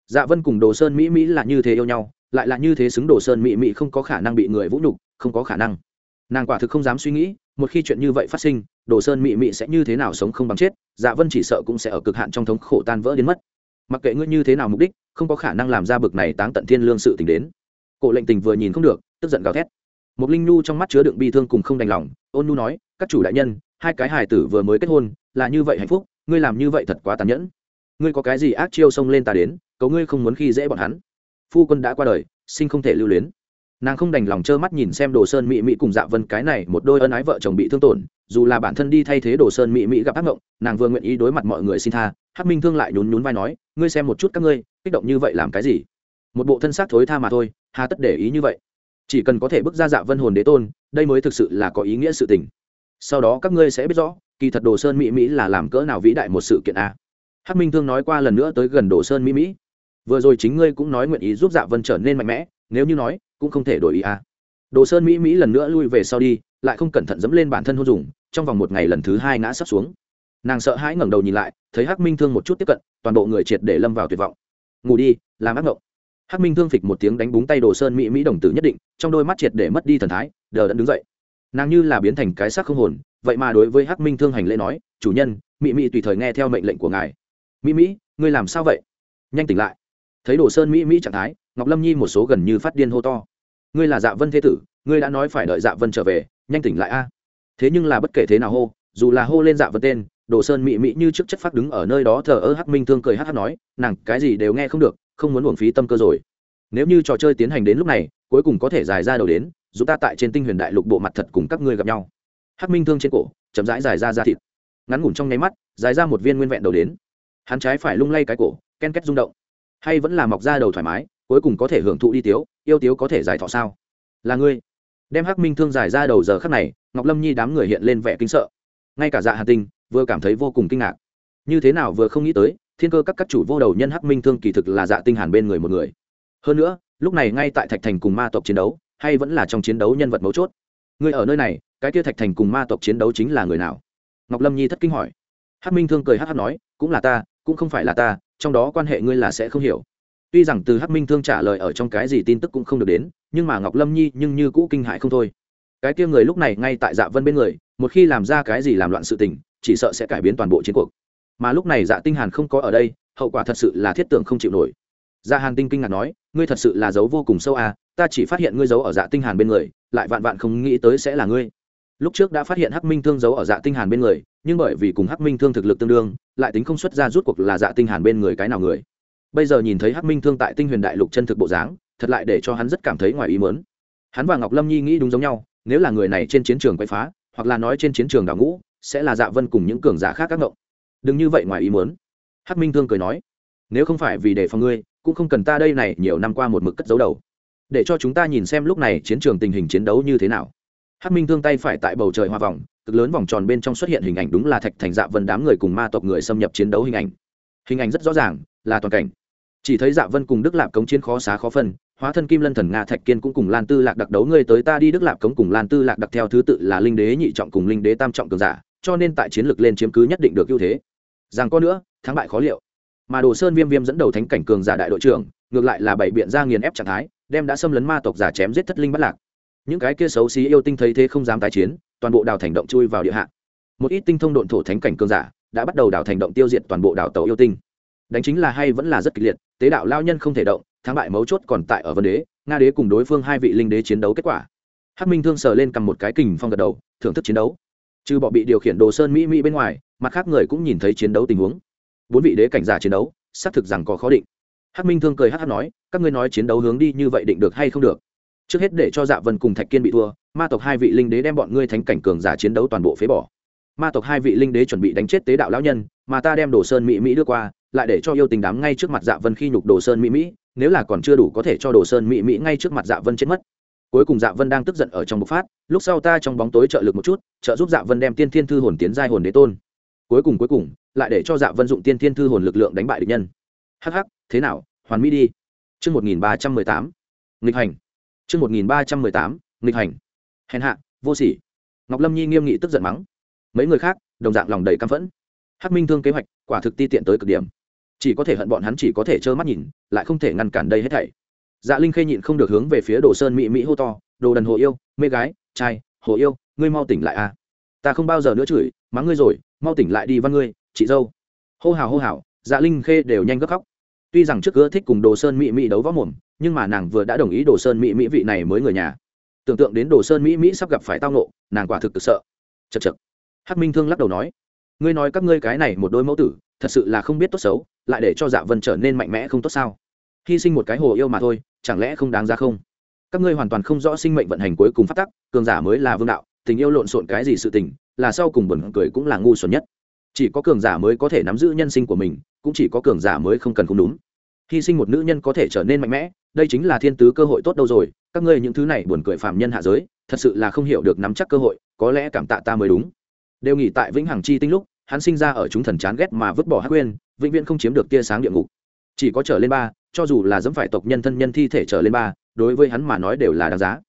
Dạ vân cùng đồ sơn mỹ mỹ là như thế yêu nhau, lại là như thế xứng đồ sơn mỹ mỹ không có khả năng bị người vũ nhục, không có khả năng. Nàng quả thực không dám suy nghĩ, một khi chuyện như vậy phát sinh, đồ sơn mị mị sẽ như thế nào sống không bằng chết dạ vân chỉ sợ cũng sẽ ở cực hạn trong thống khổ tan vỡ đến mất. Mặc kệ ngươi như thế nào mục đích, không có khả năng làm ra bực này táng tận thiên lương sự tình đến. Cổ lệnh tình vừa nhìn không được, tức giận gào thét một linh nhu trong mắt chứa đựng bi thương cùng không đành lòng, ôn nhu nói, các chủ đại nhân, hai cái hài tử vừa mới kết hôn, là như vậy hạnh phúc, ngươi làm như vậy thật quá tàn nhẫn. Ngươi có cái gì ác chiêu xông lên ta đến cậu ngươi không muốn khi dễ bọn hắn. Phu quân đã qua đời, sinh không thể lưu luyến. Nàng không đành lòng trơ mắt nhìn xem đồ sơn mỹ mỹ cùng dạ vân cái này một đôi ân ái vợ chồng bị thương tổn, dù là bản thân đi thay thế đồ sơn mỹ mỹ gặp ác mộng, nàng vừa nguyện ý đối mặt mọi người xin tha, hắc minh thương lại nhún nhún vai nói, ngươi xem một chút các ngươi, kích động như vậy làm cái gì? Một bộ thân xác thối tha mà thôi, hà tất để ý như vậy chỉ cần có thể bước ra dạ vân hồn đế tôn, đây mới thực sự là có ý nghĩa sự tình. Sau đó các ngươi sẽ biết rõ, kỳ thật đồ sơn mỹ mỹ là làm cỡ nào vĩ đại một sự kiện a. Hắc minh thương nói qua lần nữa tới gần đồ sơn mỹ mỹ. Vừa rồi chính ngươi cũng nói nguyện ý giúp dạ vân trở nên mạnh mẽ, nếu như nói, cũng không thể đổi ý à. đồ sơn mỹ mỹ lần nữa lui về sau đi, lại không cẩn thận dẫm lên bản thân hôn dùng, trong vòng một ngày lần thứ hai ngã sắp xuống. Nàng sợ hãi ngẩng đầu nhìn lại, thấy hắc minh thương một chút tiếp cận, toàn bộ người triệt để lâm vào tuyệt vọng. Ngủ đi, làm ác ngộng hắc minh thương phịch một tiếng đánh búng tay đồ sơn mỹ mỹ đồng tử nhất định, trong đôi mắt triệt để mất đi thần thái, đờ đẫn đứng dậy. Nàng như là biến thành cái xác không hồn, vậy mà đối với hắc minh thương hành lễ nói, chủ nhân, mỹ mỹ tùy thời nghe theo mệnh lệnh của ngài. Mỹ mỹ, ngươi làm sao vậy? Nhanh tỉnh lại. Thấy đồ sơn mỹ mỹ trạng thái, ngọc lâm nhi một số gần như phát điên hô to. Ngươi là dạ vân thế tử, ngươi đã nói phải đợi dạ vân trở về, nhanh tỉnh lại a. Thế nhưng là bất kể thế nào hô, dù là hô lên dạ vân tên, đồ sơn mỹ mỹ như trước chất phát đứng ở nơi đó thờ ơ hắc minh thương cười hắc hắc nói, nàng, cái gì đều nghe không được không muốn uổng phí tâm cơ rồi. Nếu như trò chơi tiến hành đến lúc này, cuối cùng có thể dài ra đầu đến, dù ta tại trên tinh huyền đại lục bộ mặt thật cùng các ngươi gặp nhau. Hắc minh thương trên cổ, chậm rãi dài ra ra thịt. Ngắn ngủn trong nháy mắt, dài ra một viên nguyên vẹn đầu đến. Hắn trái phải lung lay cái cổ, ken két rung động. Hay vẫn là mọc ra đầu thoải mái, cuối cùng có thể hưởng thụ đi tiếu, yêu tiếu có thể giải thọ sao? Là ngươi. Đem hắc minh thương giải ra đầu giờ khắc này, ngọc lâm nhi đám người hiện lên vẻ kinh sợ. Ngay cả dạ hà tinh, vừa cảm thấy vô cùng kinh ngạc. Như thế nào vừa không nghĩ tới thiên cơ các các chủ vô đầu nhân hắc minh thương kỳ thực là dạ tinh hàn bên người một người. Hơn nữa, lúc này ngay tại thạch thành cùng ma tộc chiến đấu, hay vẫn là trong chiến đấu nhân vật mấu chốt. Người ở nơi này, cái kia thạch thành cùng ma tộc chiến đấu chính là người nào? Ngọc lâm nhi thất kinh hỏi. Hắc minh thương cười hắc hắc nói, cũng là ta, cũng không phải là ta, trong đó quan hệ ngươi là sẽ không hiểu. Tuy rằng từ hắc minh thương trả lời ở trong cái gì tin tức cũng không được đến, nhưng mà ngọc lâm nhi nhưng như cũ kinh hại không thôi. Cái kia người lúc này ngay tại dạ vân bên người, một khi làm ra cái gì làm loạn sự tình, chỉ sợ sẽ cải biến toàn bộ chiến cuộc mà lúc này dạ tinh hàn không có ở đây, hậu quả thật sự là thiết tưởng không chịu nổi. Dạ hàn tinh kinh ngạc nói, ngươi thật sự là giấu vô cùng sâu à ta chỉ phát hiện ngươi giấu ở dạ tinh hàn bên người, lại vạn vạn không nghĩ tới sẽ là ngươi. Lúc trước đã phát hiện hắc minh thương giấu ở dạ tinh hàn bên người, nhưng bởi vì cùng hắc minh thương thực lực tương đương, lại tính không xuất ra rút cuộc là dạ tinh hàn bên người cái nào người. Bây giờ nhìn thấy hắc minh thương tại tinh huyền đại lục chân thực bộ dáng, thật lại để cho hắn rất cảm thấy ngoài ý muốn. Hắn và ngọc lâm nhi nghĩ đúng giống nhau, nếu là người này trên chiến trường quậy phá, hoặc là nói trên chiến trường đào ngũ, sẽ là dạ vân cùng những cường giả khác các ngộng đừng như vậy ngoài ý muốn. Hắc minh thương cười nói, nếu không phải vì để phòng ngươi, cũng không cần ta đây này nhiều năm qua một mực cất giấu đầu. Để cho chúng ta nhìn xem lúc này chiến trường tình hình chiến đấu như thế nào. Hắc minh thương tay phải tại bầu trời hoa vòng, cực lớn vòng tròn bên trong xuất hiện hình ảnh đúng là thạch thành dạ vân đám người cùng ma tộc người xâm nhập chiến đấu hình ảnh. Hình ảnh rất rõ ràng, là toàn cảnh. Chỉ thấy dạ vân cùng đức lạp cống chiến khó xá khó phân, hóa thân kim lân thần nga thạch kiên cũng cùng lan tư lạc đặc đấu ngươi tới ta đi, đức lạp cống cùng lan tư lạc đặc theo thứ tự là linh đế nhị trọng cùng linh đế tam trọng cường giả, cho nên tại chiến lược lên chiếm cứ nhất định được ưu thế rằng có nữa, thắng bại khó liệu. Mà đồ sơn viêm viêm dẫn đầu thánh cảnh cường giả đại đội trưởng, ngược lại là bảy biện ra nghiền ép trạng thái, đem đã xâm lấn ma tộc giả chém giết thất linh bắt lạc. Những cái kia xấu xí yêu tinh thấy thế không dám tái chiến, toàn bộ đào thành động chui vào địa hạ. Một ít tinh thông độn thổ thánh cảnh cường giả đã bắt đầu đào thành động tiêu diệt toàn bộ đảo tàu yêu tinh. Đánh chính là hay vẫn là rất kịch liệt, tế đạo lao nhân không thể động, thắng bại mấu chốt còn tại ở vân đế, nga đế cùng đối phương hai vị linh đế chiến đấu kết quả. Hắc minh thương sờ lên cầm một cái kình phong gật đầu, thưởng thức chiến đấu. Trừ bọ bị điều khiển đồ sơn mỹ mỹ bên ngoài mặt khác người cũng nhìn thấy chiến đấu tình huống. Bốn vị đế cảnh giả chiến đấu, xác thực rằng có khó định. Hắc minh thương cười hắc hắc nói, các ngươi nói chiến đấu hướng đi như vậy định được hay không được? Trước hết để cho dạ vân cùng thạch kiên bị thua, ma tộc hai vị linh đế đem bọn ngươi thánh cảnh cường giả chiến đấu toàn bộ phế bỏ. Ma tộc hai vị linh đế chuẩn bị đánh chết tế đạo lão nhân, mà ta đem đồ sơn mỹ mỹ đưa qua, lại để cho yêu tình đám ngay trước mặt dạ vân khi nhục đồ sơn mỹ mỹ, nếu là còn chưa đủ có thể cho đồ sơn mỹ mỹ ngay trước mặt dạ vân chết mất. Cuối cùng dạ vân đang tức giận ở trong bộc phát, lúc sau ta trong bóng tối trợ lực một chút, trợ giúp dạ vân đem tiên thiên thư hồn tiến giai hồn đế tôn cuối cùng cuối cùng, lại để cho dạ vân dụng tiên thiên thư hồn lực lượng đánh bại địch nhân. Hh thế nào, hoàn mỹ đi. Chương một nghìn ba trăm mười tám, nghịch hành. Chương một nghìn ba trăm mười tám, nghịch hành. Hèn hạ, vô sỉ. Ngọc lâm nhi nghiêm nghị tức giận mắng. Mấy người khác, đồng dạng lòng đầy căm phẫn. Hắc minh thương kế hoạch, quả thực ti tiện tới cực điểm. Chỉ có thể hận bọn hắn chỉ có thể trơ mắt nhìn, lại không thể ngăn cản đây hết thảy. Dạ linh khê nhịn không được hướng về phía đồ sơn mỹ mỹ hô to, đồ đần hồ yêu, mê gái, trai, hồ yêu, ngươi mau tỉnh lại à ta không bao giờ nữa chửi, mắng ngươi rồi mau tỉnh lại đi văn ngươi, chị dâu. Hô hào hô hào dạ linh khê đều nhanh gấp khóc. Tuy rằng trước cửa thích cùng đồ sơn mỹ mỹ đấu võ mồm, nhưng mà nàng vừa đã đồng ý đồ sơn mỹ mỹ vị này mới người nhà. Tưởng tượng đến đồ sơn mỹ mỹ sắp gặp phải tao nộ nàng quả thực cực sợ. Chật chật hắc minh thương lắc đầu nói, ngươi nói các ngươi cái này một đôi mẫu tử, thật sự là không biết tốt xấu, lại để cho dạ vân trở nên mạnh mẽ không tốt sao? Hy sinh một cái hồ yêu mà thôi, chẳng lẽ không đáng ra không? Các ngươi hoàn toàn không rõ sinh mệnh vận hành cuối cùng phát tắc, cường giả mới là vương đạo, tình yêu lộn xộn cái gì sự tình là sau cùng buồn cười cũng là ngu xuẩn nhất. Chỉ có cường giả mới có thể nắm giữ nhân sinh của mình, cũng chỉ có cường giả mới không cần không đúng. Hy sinh một nữ nhân có thể trở nên mạnh mẽ, đây chính là thiên tứ cơ hội tốt đâu rồi, các ngươi những thứ này buồn cười phạm nhân hạ giới, thật sự là không hiểu được nắm chắc cơ hội, có lẽ cảm tạ ta mới đúng. Đều nghỉ tại vĩnh hằng chi tinh lúc, hắn sinh ra ở chúng thần chán ghét mà vứt bỏ hắc quên vĩnh viễn không chiếm được tia sáng địa ngục. Chỉ có trở lên ba, cho dù là dẫm phải tộc nhân thân nhân thi thể trở lên ba, đối với hắn mà nói đều là đáng giá.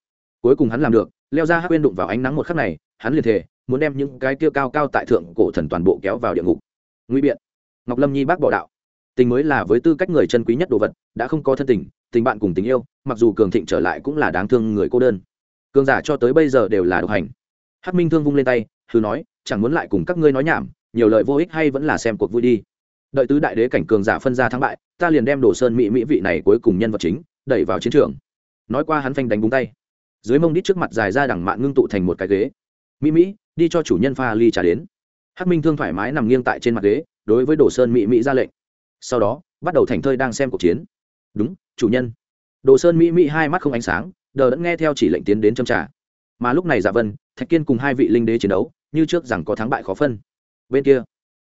Cuối cùng hắn làm được leo ra hắc quên đụng vào ánh nắng một khắc này, hắn liền thề, muốn đem những cái kia cao cao tại thượng cổ thần toàn bộ kéo vào địa ngục. Nguy biện. Ngọc lâm nhi bác bỏ đạo. Tình mới là với tư cách người chân quý nhất đồ vật, đã không có thân tình tình bạn cùng tình yêu, mặc dù cường thịnh trở lại cũng là đáng thương người cô đơn. Cường giả cho tới bây giờ đều là độc hành. Hắc minh thương vung lên tay hư nói, chẳng muốn lại cùng các ngươi nói nhảm, nhiều lời vô ích hay vẫn là xem cuộc vui đi. Đợi tứ đại đế cảnh cường giả phân ra thắng bại, ta liền đem đồ sơn mỹ mỹ vị này cuối cùng nhân vật chính, đẩy vào chiến trường. Nói qua hắn phanh đánh búng tay dưới mông đít trước mặt dài ra đằng mạn ngưng tụ thành một cái ghế. Mỹ mỹ, đi cho chủ nhân pha ly trà đến. Hắc minh thương thoải mái nằm nghiêng tại trên mặt ghế, đối với đồ sơn mỹ mỹ ra lệnh. Sau đó, bắt đầu thành thơi đang xem cuộc chiến. Đúng, chủ nhân. Đồ sơn mỹ mỹ hai mắt không ánh sáng, đờ đẫn nghe theo chỉ lệnh tiến đến châm trà. Mà lúc này dạ vân, thạch kiên cùng hai vị linh đế chiến đấu, như trước rằng có thắng bại khó phân. Bên kia,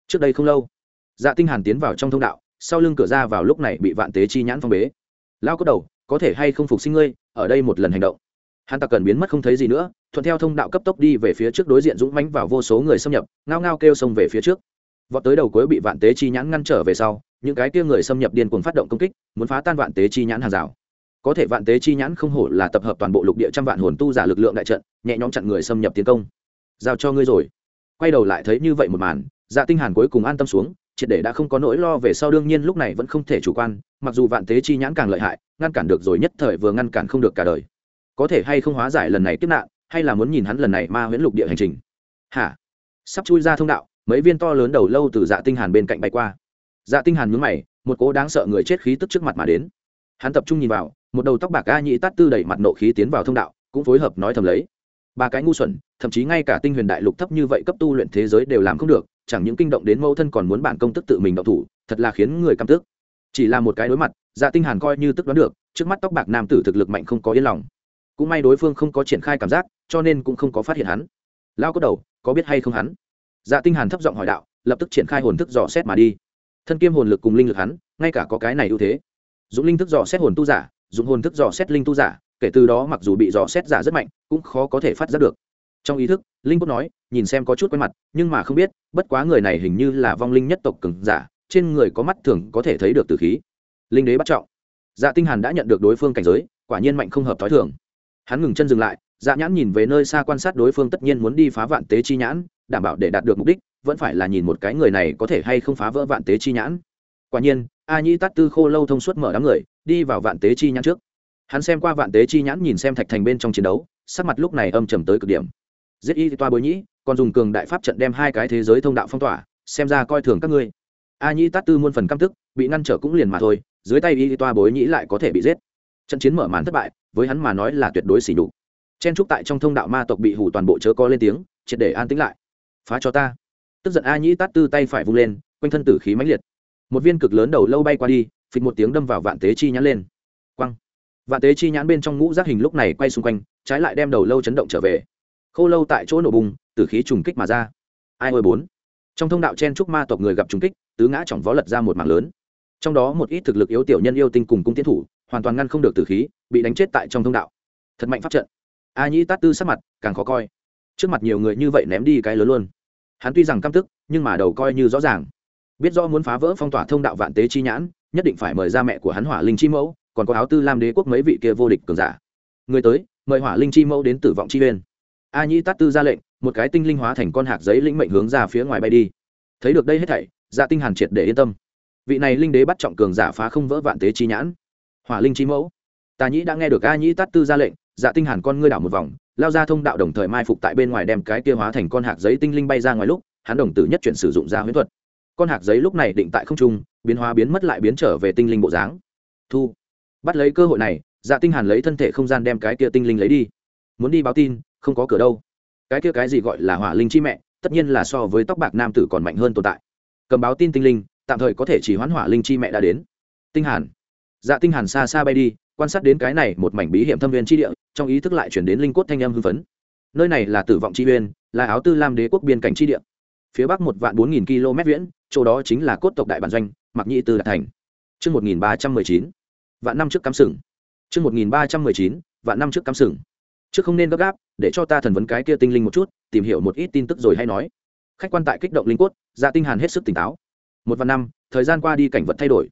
trước đây không lâu dạ tinh hàn tiến vào trong thông đạo, sau lưng cửa ra vào lúc này bị vạn tế chi nhãn phong bế. Lao có đầu, có thể hay không phục sinh ngươi, ở đây một lần hành động hắn ta cần biến mất không thấy gì nữa, thuận theo thông đạo cấp tốc đi về phía trước đối diện dũng mãnh vào vô số người xâm nhập, ngao ngao kêu xông về phía trước. Vọt tới đầu cuối bị vạn tế chi nhãn ngăn trở về sau, những cái kia người xâm nhập điên cuồng phát động công kích, muốn phá tan vạn tế chi nhãn hàng rào. Có thể vạn tế chi nhãn không hổ là tập hợp toàn bộ lục địa trăm vạn hồn tu giả lực lượng đại trận, nhẹ nhõm chặn người xâm nhập tiến công. Giao cho ngươi rồi. Quay đầu lại thấy như vậy một màn dạ tinh hàn cuối cùng an tâm xuống, triệt để đã không có nỗi lo về sau đương nhiên lúc này vẫn không thể chủ quan, mặc dù vạn tế chi nhãn càng lợi hại, ngăn cản được rồi nhất thời vừa ngăn cản không được cả đời có thể hay không hóa giải lần này kiếp nạn, hay là muốn nhìn hắn lần này ma huyễn lục địa hành trình? Hả? Sắp chui ra thông đạo, mấy viên to lớn đầu lâu từ dạ tinh hàn bên cạnh bay qua. Dạ tinh hàn nhướng mày, một cố đáng sợ người chết khí tức trước mặt mà đến. Hắn tập trung nhìn vào, một đầu tóc bạc a nhị tát tư đẩy mặt nộ khí tiến vào thông đạo, cũng phối hợp nói thầm lấy. Ba cái ngu xuẩn, thậm chí ngay cả tinh huyền đại lục thấp như vậy cấp tu luyện thế giới đều làm không được, chẳng những kinh động đến mẫu thân còn muốn bản công tức tự mình động thủ, thật là khiến người căm tức. Chỉ là một cái đối mặt dạ tinh hàn coi như tức đoán được, trước mắt tóc bạc nam tử thực lực mạnh không có yên lòng cũng may đối phương không có triển khai cảm giác, cho nên cũng không có phát hiện hắn. Lao có đầu, có biết hay không hắn? Dạ tinh hàn thấp giọng hỏi đạo, lập tức triển khai hồn thức dò xét mà đi. Thân kiêm hồn lực cùng linh lực hắn, ngay cả có cái này ưu thế. Dùng linh thức dò xét hồn tu giả dùng hồn thức dò xét linh tu giả, kể từ đó mặc dù bị dò xét giả rất mạnh, cũng khó có thể phát giác được. Trong ý thức, linh cốt nói, nhìn xem có chút quen mặt, nhưng mà không biết, bất quá người này hình như là vong linh nhất tộc cường giả, trên người có mắt thường có thể thấy được từ khí. Linh đế bắt trọng. Dạ tinh hàn đã nhận được đối phương cảnh giới, quả nhiên mạnh không hợp thói thường hắn ngừng chân dừng lại dạ nhãn nhìn về nơi xa quan sát đối phương tất nhiên muốn đi phá vạn tế chi nhãn, đảm bảo để đạt được mục đích, vẫn phải là nhìn một cái người này có thể hay không phá vỡ vạn tế chi nhãn. Quả nhiên, a nhĩ tát tư khô lâu thông suốt mở đám người, đi vào vạn tế chi nhãn trước. Hắn xem qua vạn tế chi nhãn nhìn xem thạch thành bên trong chiến đấu, sắc mặt lúc này âm trầm tới cực điểm. Giết y toa bối nhĩ, còn dùng cường đại pháp trận đem hai cái thế giới thông đạo phong tỏa, xem ra coi thường các ngươi. A nhĩ tát tư muôn phần căm tức, bị ngăn trở cũng liền mà thôi, dưới tay y toa bối nhĩ lại có thể bị giết. Trận chiến mở màn thất bại với hắn mà nói là tuyệt đối xỉ nhục. Chen trúc tại trong thông đạo ma tộc bị hủ toàn bộ chớ có lên tiếng, triệt để an tĩnh lại. Phá cho ta. Tức giận a nhĩ tát tư tay phải vung lên, quanh thân tử khí mãnh liệt. Một viên cực lớn đầu lâu bay qua đi, phịch một tiếng đâm vào vạn tế chi nhãn lên. Quăng. Vạn tế chi nhãn bên trong ngũ giác hình lúc này quay xung quanh, trái lại đem đầu lâu chấn động trở về. Khô lâu tại chỗ nổ bùng, tử khí trùng kích mà ra. Ai ôi bốn. Trong thông đạo chen trúc ma tộc người gặp trùng kích, tứ ngã chỏng vó lật ra một mảng lớn trong đó một ít thực lực yếu tiểu nhân yêu tinh cùng cung tiến thủ, hoàn toàn ngăn không được tử khí, bị đánh chết tại trong thông đạo. Thật mạnh pháp trận. A nhĩ tát tư sắc mặt càng khó coi. Trước mặt nhiều người như vậy ném đi cái lớn luôn. Hắn tuy rằng căm tức, nhưng mà đầu coi như rõ ràng. Biết do muốn phá vỡ phong tỏa thông đạo vạn tế chi nhãn, nhất định phải mời ra mẹ của hắn hỏa linh chi mẫu, còn có áo tư lam đế quốc mấy vị kia vô địch cường giả. Người tới, mời hỏa linh chi mẫu đến tử vọng chi bên. A nhĩ tát tư ra lệnh, một cái tinh linh hóa thành con hạt giấy lĩnh mệnh hướng ra phía ngoài bay đi. Thấy được đây hết thảy dạ tinh hàn triệt để yên tâm vị này linh đế bắt trọng cường giả phá không vỡ vạn tế chi nhãn. Hỏa linh chi mẫu. Tà nhĩ đã nghe được a nhĩ tát tư ra lệnh dạ tinh hàn con ngươi đảo một vòng, lao ra thông đạo đồng thời mai phục tại bên ngoài đem cái kia hóa thành con hạt giấy tinh linh bay ra ngoài lúc, hắn đồng tử nhất chuyển sử dụng ra huyễn thuật. Con hạt giấy lúc này định tại không trung, biến hóa biến mất lại biến trở về tinh linh bộ dáng. Thu. Bắt lấy cơ hội này dạ tinh hàn lấy thân thể không gian đem cái kia tinh linh lấy đi. Muốn đi báo tin, không có cửa đâu. Cái kia cái gì gọi là hỏa linh chi mẹ, tất nhiên là so với tóc bạc nam tử còn mạnh hơn tồn tại. Cầm báo tin tinh linh tạm thời có thể chỉ hoán hỏa linh chi mẹ đã đến tinh hàn dạ tinh hàn xa xa bay đi quan sát đến cái này một mảnh bí hiểm thâm viên chi địa trong ý thức lại chuyển đến linh cốt thanh âm hưng phấn nơi này là tử vọng chi uyên là áo tư lam đế quốc biên cảnh chi địa phía bắc một vạn bốn nghìn km viễn chỗ đó chính là cốt tộc đại bản doanh mặc nhị tư đạt thành Trước 1319, vạn năm trước cắm sừng. Trước 1319, vạn năm trước cắm sừng. Trước không nên gấp gáp, để cho ta thần vấn cái kia tinh linh một chút, tìm hiểu một ít tin tức rồi hay nói. Khách quan tại kích động linh cốt, Dạ Tinh Hàn hết sức tỉnh táo. Một vạn năm, thời gian qua đi cảnh vật thay đổi.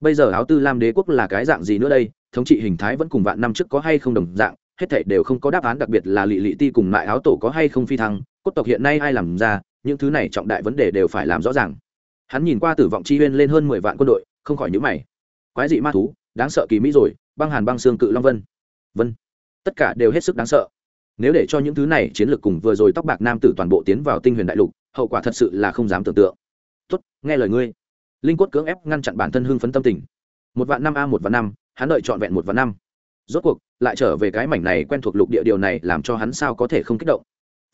Bây giờ áo tư Lam đế quốc là cái dạng gì nữa đây? Thống trị hình thái vẫn cùng vạn năm trước có hay không đồng dạng, hết thảy đều không có đáp án đặc biệt là lị lị ti cùng lại áo tổ có hay không phi thăng, cốt tộc hiện nay ai làm ra, những thứ này trọng đại vấn đề đều phải làm rõ ràng. Hắn nhìn qua tử vọng chi huyên lên hơn mười vạn quân đội không khỏi nhữ mày. Quái dị ma thú đáng sợ kỳ mỹ rồi băng hàn băng xương cự long vân. Vân. Tất cả đều hết sức đáng sợ. Nếu để cho những thứ này chiến lược cùng vừa rồi tóc bạc nam tử toàn bộ tiến vào tinh huyền đại lục hậu quả thật sự là không dám tưởng tượng tốt, nghe lời ngươi. Linh quất cưỡng ép ngăn chặn bản thân hưng phấn tâm tình. Một vạn năm a, một vạn năm, hắn đợi trọn vẹn một vạn năm. Rốt cuộc, lại trở về cái mảnh này quen thuộc lục địa điều này làm cho hắn sao có thể không kích động.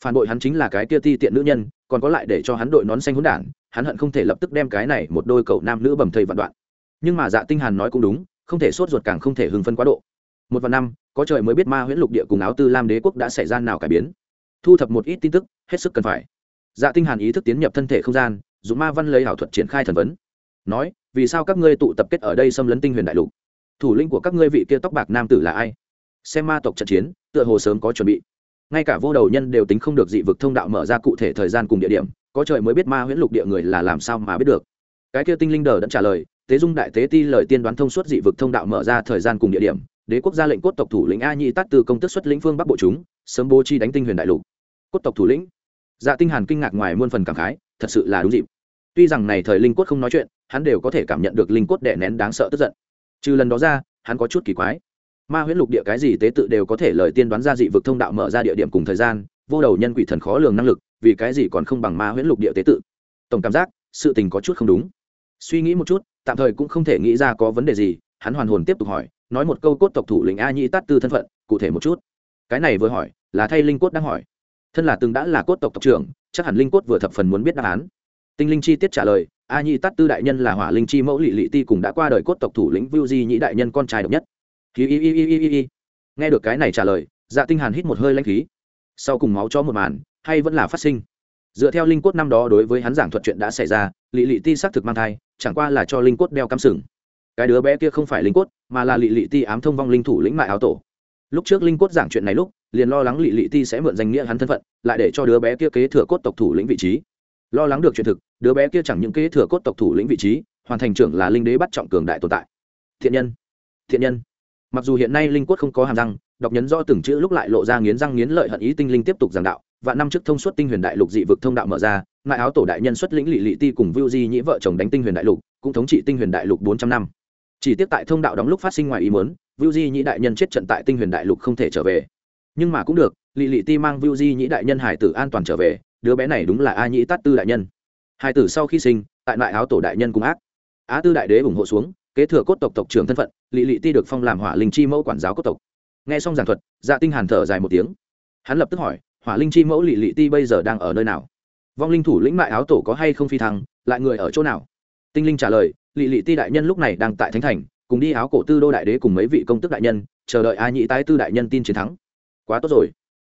Phản bội hắn chính là cái kia ti tiện nữ nhân, còn có lại để cho hắn đội nón xanh hỗn đản, hắn hận không thể lập tức đem cái này một đôi cậu nam nữ bầm thầy vạn đoạn. Nhưng mà dạ tinh hàn nói cũng đúng, không thể sốt ruột càng không thể hưng phấn quá độ. Một vạn năm, có trời mới biết ma huyễn lục địa cùng áo tư lam đế quốc đã xảy ra nào cải biến. Thu thập một ít tin tức, hết sức cần phải. Dạ tinh hàn ý thức tiến nhập thân thể không gian dùng ma văn lấy ảo thuật triển khai thần vấn. Nói, vì sao các ngươi tụ tập kết ở đây xâm lấn tinh huyền đại lục? Thủ lĩnh của các ngươi vị kia tóc bạc nam tử là ai? Xem ma tộc trận chiến, tựa hồ sớm có chuẩn bị. Ngay cả vô đầu nhân đều tính không được dị vực thông đạo mở ra cụ thể thời gian cùng địa điểm, có trời mới biết ma huyễn lục địa người là làm sao mà biết được. Cái kia tinh linh đờ đã trả lời, tế dung đại tế ti lời tiên đoán thông suốt dị vực thông đạo mở ra thời gian cùng địa điểm, đế quốc gia lệnh cốt tộc thủ lĩnh a nhị tát từ công tức xuất lĩnh phương bắc bộ chúng, sớm bố chi đánh tinh huyền đại lục. Cốt tộc thủ lĩnh? Dạ tinh hàn kinh ngạc ngoài muôn phần cảm khái thật sự là đúng dịp. Tuy rằng này thời linh cốt không nói chuyện, hắn đều có thể cảm nhận được linh cốt đè nén đáng sợ tức giận. Trừ lần đó ra, hắn có chút kỳ quái. Ma huyễn lục địa cái gì tế tự đều có thể lời tiên đoán ra dị vực thông đạo mở ra địa điểm cùng thời gian, vô đầu nhân quỷ thần khó lường năng lực, vì cái gì còn không bằng ma huyễn lục địa tế tự? Tổng cảm giác, sự tình có chút không đúng. Suy nghĩ một chút, tạm thời cũng không thể nghĩ ra có vấn đề gì, hắn hoàn hồn tiếp tục hỏi, nói một câu cốt tộc thủ lĩnh a nhĩ tát tư thân phận, cụ thể một chút. Cái này vừa hỏi, là thay linh cốt đang hỏi thân là từng đã là cốt tộc tộc trưởng, chắc hẳn linh cốt vừa thập phần muốn biết đáp án. Tinh linh chi tiết trả lời, a nhĩ tát tư đại nhân là hỏa linh chi mẫu lị lị ti cùng đã qua đời cốt tộc thủ lĩnh vưu di nhĩ đại nhân con trai độc nhất. Hi hi hi hi hi hi nghe được cái này trả lời dạ tinh hàn hít một hơi lãnh khí. Sau cùng máu cho một màn, hay vẫn là phát sinh. Dựa theo linh cốt năm đó đối với hắn giảng thuật chuyện đã xảy ra, lị lị ti xác thực mang thai, chẳng qua là cho linh cốt đeo cam sừng. Cái đứa bé kia không phải linh cốt, mà là lị lị ti ám thông vong linh thủ lĩnh mại áo tổ lúc trước linh cốt giảng chuyện này lúc, liền lo lắng lị lị ti sẽ mượn danh nghĩa hắn thân phận, lại để cho đứa bé kia kế thừa cốt tộc thủ lĩnh vị trí. Lo lắng được chuyện thực, đứa bé kia chẳng những kế thừa cốt tộc thủ lĩnh vị trí, hoàn thành trưởng là linh đế bắt trọng cường đại tồn tại. Thiện nhân thiện nhân. Mặc dù hiện nay linh cốt không có hàm răng, đọc nhấn do từng chữ lúc lại lộ ra nghiến răng nghiến lợi hận ý tinh linh tiếp tục giảng đạo, và năm trước thông suốt tinh huyền đại lục dị vực thông đạo mở ra ngại áo tổ đại nhân xuất lĩnh lỵ lỵ ti cùng vưu di nhĩ vợ chồng đánh tinh huyền đại lục, cũng thống trị tinh huyền đại lục bốn trăm năm. Chỉ tiếp tại thông đạo đóng lúc phát sinh ngoài ý muốn vưu di nhĩ đại nhân chết trận tại tinh huyền đại lục không thể trở về. Nhưng mà cũng được Lệ Lệ ti mang vưu di nhĩ đại nhân hải tử an toàn trở về, đứa bé này đúng là a nhĩ tát tư đại nhân. Hải tử sau khi sinh, tại lại áo tổ đại nhân cùng ác. Á tư đại đế ủng hộ xuống, kế thừa cốt tộc tộc trưởng thân phận Lệ Lệ ti được phong làm hỏa linh chi mẫu quản giáo cốt tộc. Nghe xong giảng thuật dạ tinh hàn thở dài một tiếng. Hắn lập tức hỏi, hỏa linh chi mẫu Lệ Lệ ti bây giờ đang ở nơi nào? Vong linh thủ lĩnh mại áo tổ có hay không phi thăng, lại người ở chỗ nào? Tinh linh trả lời Lệ Lệ ti đại nhân lúc này đang tại thánh thành cùng đi áo cổ tư đô đại đế cùng mấy vị công tức đại nhân, chờ đợi a nhị tái tư đại nhân tin chiến thắng. Quá tốt rồi.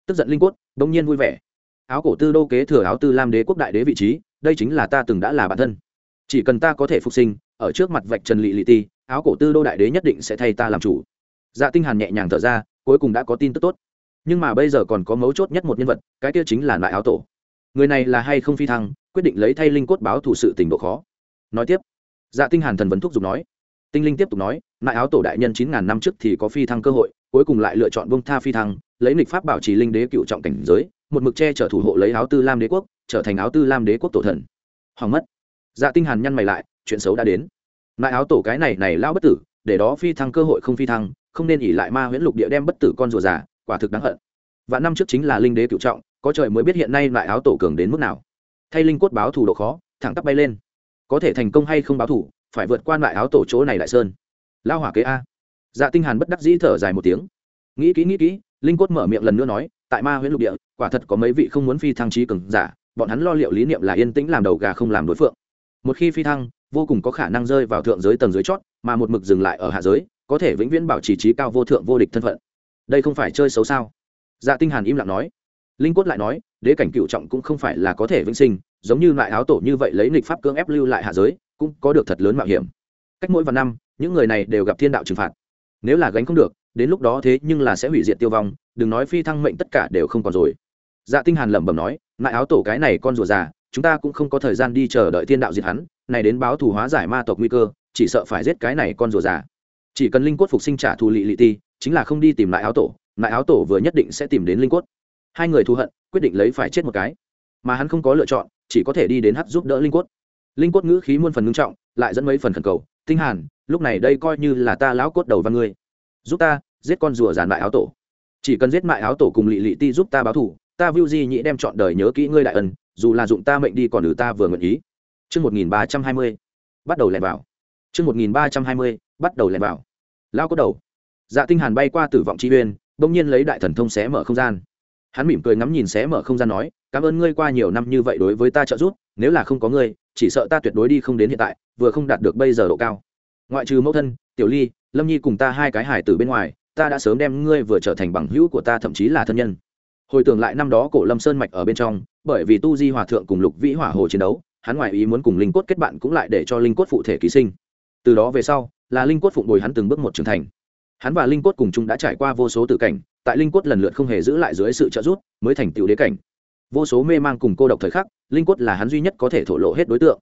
Tức giận linh quốc đông nhiên vui vẻ. Áo cổ tư đô kế thừa áo tư lam đế quốc đại đế vị trí, đây chính là ta từng đã là bản thân. Chỉ cần ta có thể phục sinh, ở trước mặt vạch trần lỵ lỵ ti, áo cổ tư đô đại đế nhất định sẽ thay ta làm chủ. Dạ tinh hàn nhẹ nhàng thở ra, cuối cùng đã có tin tức tốt. Nhưng mà bây giờ còn có mấu chốt nhất một nhân vật, cái kia chính là loại áo tổ. Người này là hay không phi thăng, quyết định lấy thay linh cốt báo thủ sự tình độ khó. Nói tiếp dạ tinh hàn thần vấn thúc giục nói tinh linh tiếp tục nói lại áo tổ đại nhân chín ngàn năm trước thì có phi thăng cơ hội, cuối cùng lại lựa chọn bông tha phi thăng, lấy lịch pháp bảo trì linh đế cựu trọng cảnh giới, một mực che chở thủ hộ lấy áo tư lam đế quốc, trở thành áo tư lam đế quốc tổ thần. Hoàng mất. Dạ tinh hàn nhăn mày lại, chuyện xấu đã đến. Lại áo tổ cái này này lao bất tử, để đó phi thăng cơ hội không phi thăng, không nên ỉ lại ma huyễn lục địa đem bất tử con rùa già, quả thực đáng hận. Và năm trước chính là linh đế cựu trọng, có trời mới biết hiện nay lại áo tổ cường đến mức nào. Thay linh cốt báo thủ độ khó, thẳng tắp bay lên. Có thể thành công hay không báo thủ phải vượt qua lại áo tổ chỗ này đại sơn. Lao hỏa kế a. Dạ tinh hàn bất đắc dĩ thở dài một tiếng. Nghĩ kỹ nghĩ kỹ, linh cốt mở miệng lần nữa nói, tại ma huyễn lục địa, quả thật có mấy vị không muốn phi thăng trí cường giả, bọn hắn lo liệu lý niệm là yên tĩnh làm đầu gà không làm đối phượng. Một khi phi thăng, vô cùng có khả năng rơi vào thượng giới tầng dưới chót, mà một mực dừng lại ở hạ giới, có thể vĩnh viễn bảo trì trí cao vô thượng vô địch thân phận. Đây không phải chơi xấu sao? Dạ tinh hàn im lặng nói. Linh cốt lại nói, đế cảnh cựu trọng cũng không phải là có thể vĩnh sinh, giống như lại áo tổ như vậy lấy nghịch pháp cưỡng ép lưu lại hạ giới cũng có được thật lớn mạo hiểm. Cách mỗi vài năm, những người này đều gặp thiên đạo trừng phạt. Nếu là gánh không được, đến lúc đó thế nhưng là sẽ hủy diệt tiêu vong, đừng nói phi thăng mệnh tất cả đều không còn rồi. Dạ tinh hàn lẩm bẩm nói lại áo tổ cái này con rùa già, chúng ta cũng không có thời gian đi chờ đợi thiên đạo diệt hắn, này đến báo thù hóa giải ma tộc nguy cơ, chỉ sợ phải giết cái này con rùa già. Chỉ cần linh cốt phục sinh trả thù lị lị ti, chính là không đi tìm lại áo tổ lại áo tổ vừa nhất định sẽ tìm đến linh cốt. Hai người thù hận, quyết định lấy phải chết một cái. Mà hắn không có lựa chọn, chỉ có thể đi đến hắt giúp đỡ linh cốt linh cốt ngữ khí muôn phần ngưng trọng, lại dẫn mấy phần khẩn cầu, tinh hàn, lúc này đây coi như là ta lão cốt đầu văn ngươi. Giúp ta, giết con rùa giàn mại áo tổ. Chỉ cần giết mại áo tổ cùng lị lị ti giúp ta báo thù, ta vưu di nhĩ đem chọn đời nhớ kỹ ngươi đại ân, dù là dụng ta mệnh đi còn nữ ta vừa nguyện ý. Chương một nghìn ba trăm hai mươi, bắt đầu lẻn vào. Chương một nghìn ba trăm hai mươi, bắt đầu lẻn vào. Lao cốt đầu. Dạ tinh hàn bay qua tử vọng chi uyên, bỗng nhiên lấy đại thần thông xé mở không gian. Hắn mỉm cười ngắm nhìn xé mở không gian nói, cảm ơn ngươi qua nhiều năm như vậy đối với ta trợ giúp, nếu là không có ngươi chỉ sợ ta tuyệt đối đi không đến hiện tại, vừa không đạt được bây giờ độ cao. Ngoại trừ mẫu thân, tiểu ly, lâm nhi cùng ta hai cái hải tử bên ngoài, ta đã sớm đem ngươi vừa trở thành bằng hữu của ta thậm chí là thân nhân. Hồi tưởng lại năm đó cổ lâm sơn mạch ở bên trong, bởi vì tu di hòa thượng cùng lục vĩ hỏa hồ chiến đấu, hắn ngoại ý muốn cùng linh cốt kết bạn cũng lại để cho linh cốt phụ thể ký sinh. Từ đó về sau, là linh cốt phụng bồi hắn từng bước một trưởng thành. Hắn và linh cốt cùng chung đã trải qua vô số tử cảnh, tại linh cốt lần lượt không hề giữ lại dưới sự trợ giúp, mới thành tựu đế cảnh vô số mê mang cùng cô độc thời khắc, linh cốt là hắn duy nhất có thể thổ lộ hết đối tượng.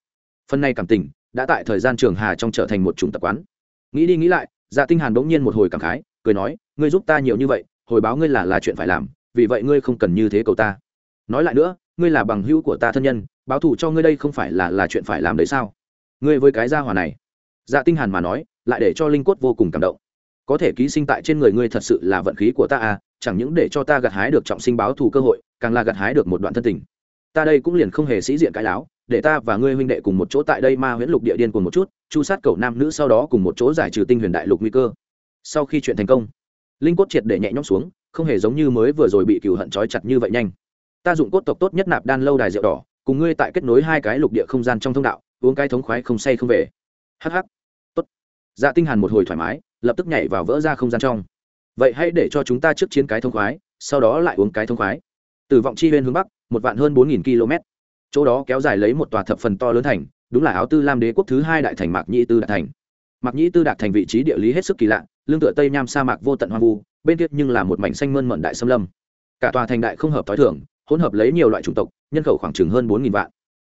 Phần này cảm tình đã tại thời gian trường hà trong trở thành một chủng tập quán. Nghĩ đi nghĩ lại dạ tinh hàn đống nhiên một hồi cảm khái, cười nói, ngươi giúp ta nhiều như vậy, hồi báo ngươi là là chuyện phải làm, vì vậy ngươi không cần như thế cầu ta. Nói lại nữa, ngươi là bằng hữu của ta thân nhân, báo thù cho ngươi đây không phải là là chuyện phải làm đấy sao? Ngươi với cái gia hỏa này. Dạ tinh hàn mà nói, lại để cho linh cốt vô cùng cảm động. Có thể ký sinh tại trên người ngươi thật sự là vận khí của ta à chẳng những để cho ta gặt hái được trọng sinh báo thù cơ hội, càng là gặt hái được một đoạn thân tình. Ta đây cũng liền không hề sĩ diện cái láo, để ta và ngươi huynh đệ cùng một chỗ tại đây ma huyễn lục địa điên cùng một chút, chu sát cầu nam nữ sau đó cùng một chỗ giải trừ tinh huyền đại lục nguy cơ. Sau khi chuyện thành công, linh cốt triệt để nhẹ nhõm xuống, không hề giống như mới vừa rồi bị cừu hận trói chặt như vậy nhanh. Ta dụng cốt tộc tốt nhất nạp đan lâu đài rượu đỏ, cùng ngươi tại kết nối hai cái lục địa không gian trong thông đạo, uống cái thống khoái không say không về. Hh tốt. Dạ tinh hàn một hồi thoải mái, lập tức nhảy vào vỡ ra không gian trong vậy hãy để cho chúng ta trước chiến cái thông khoái, sau đó lại uống cái thông khoái. Từ vọng chi huyên hướng bắc, một vạn hơn bốn nghìn km. Chỗ đó kéo dài lấy một tòa thập phần to lớn thành, đúng là áo tư lam đế quốc thứ hai đại thành mạc nhĩ tư đại thành. Mạc nhĩ tư đạt thành vị trí địa lý hết sức kỳ lạ, lương tựa tây nham sa mạc vô tận hoang vu, bên kia nhưng là một mảnh xanh mơn mận đại xâm lâm. Cả tòa thành đại không hợp t h o i thưởng hỗn hợp lấy nhiều loại chủng tộc, nhân khẩu khoảng chừng hơn bốn nghìn vạn.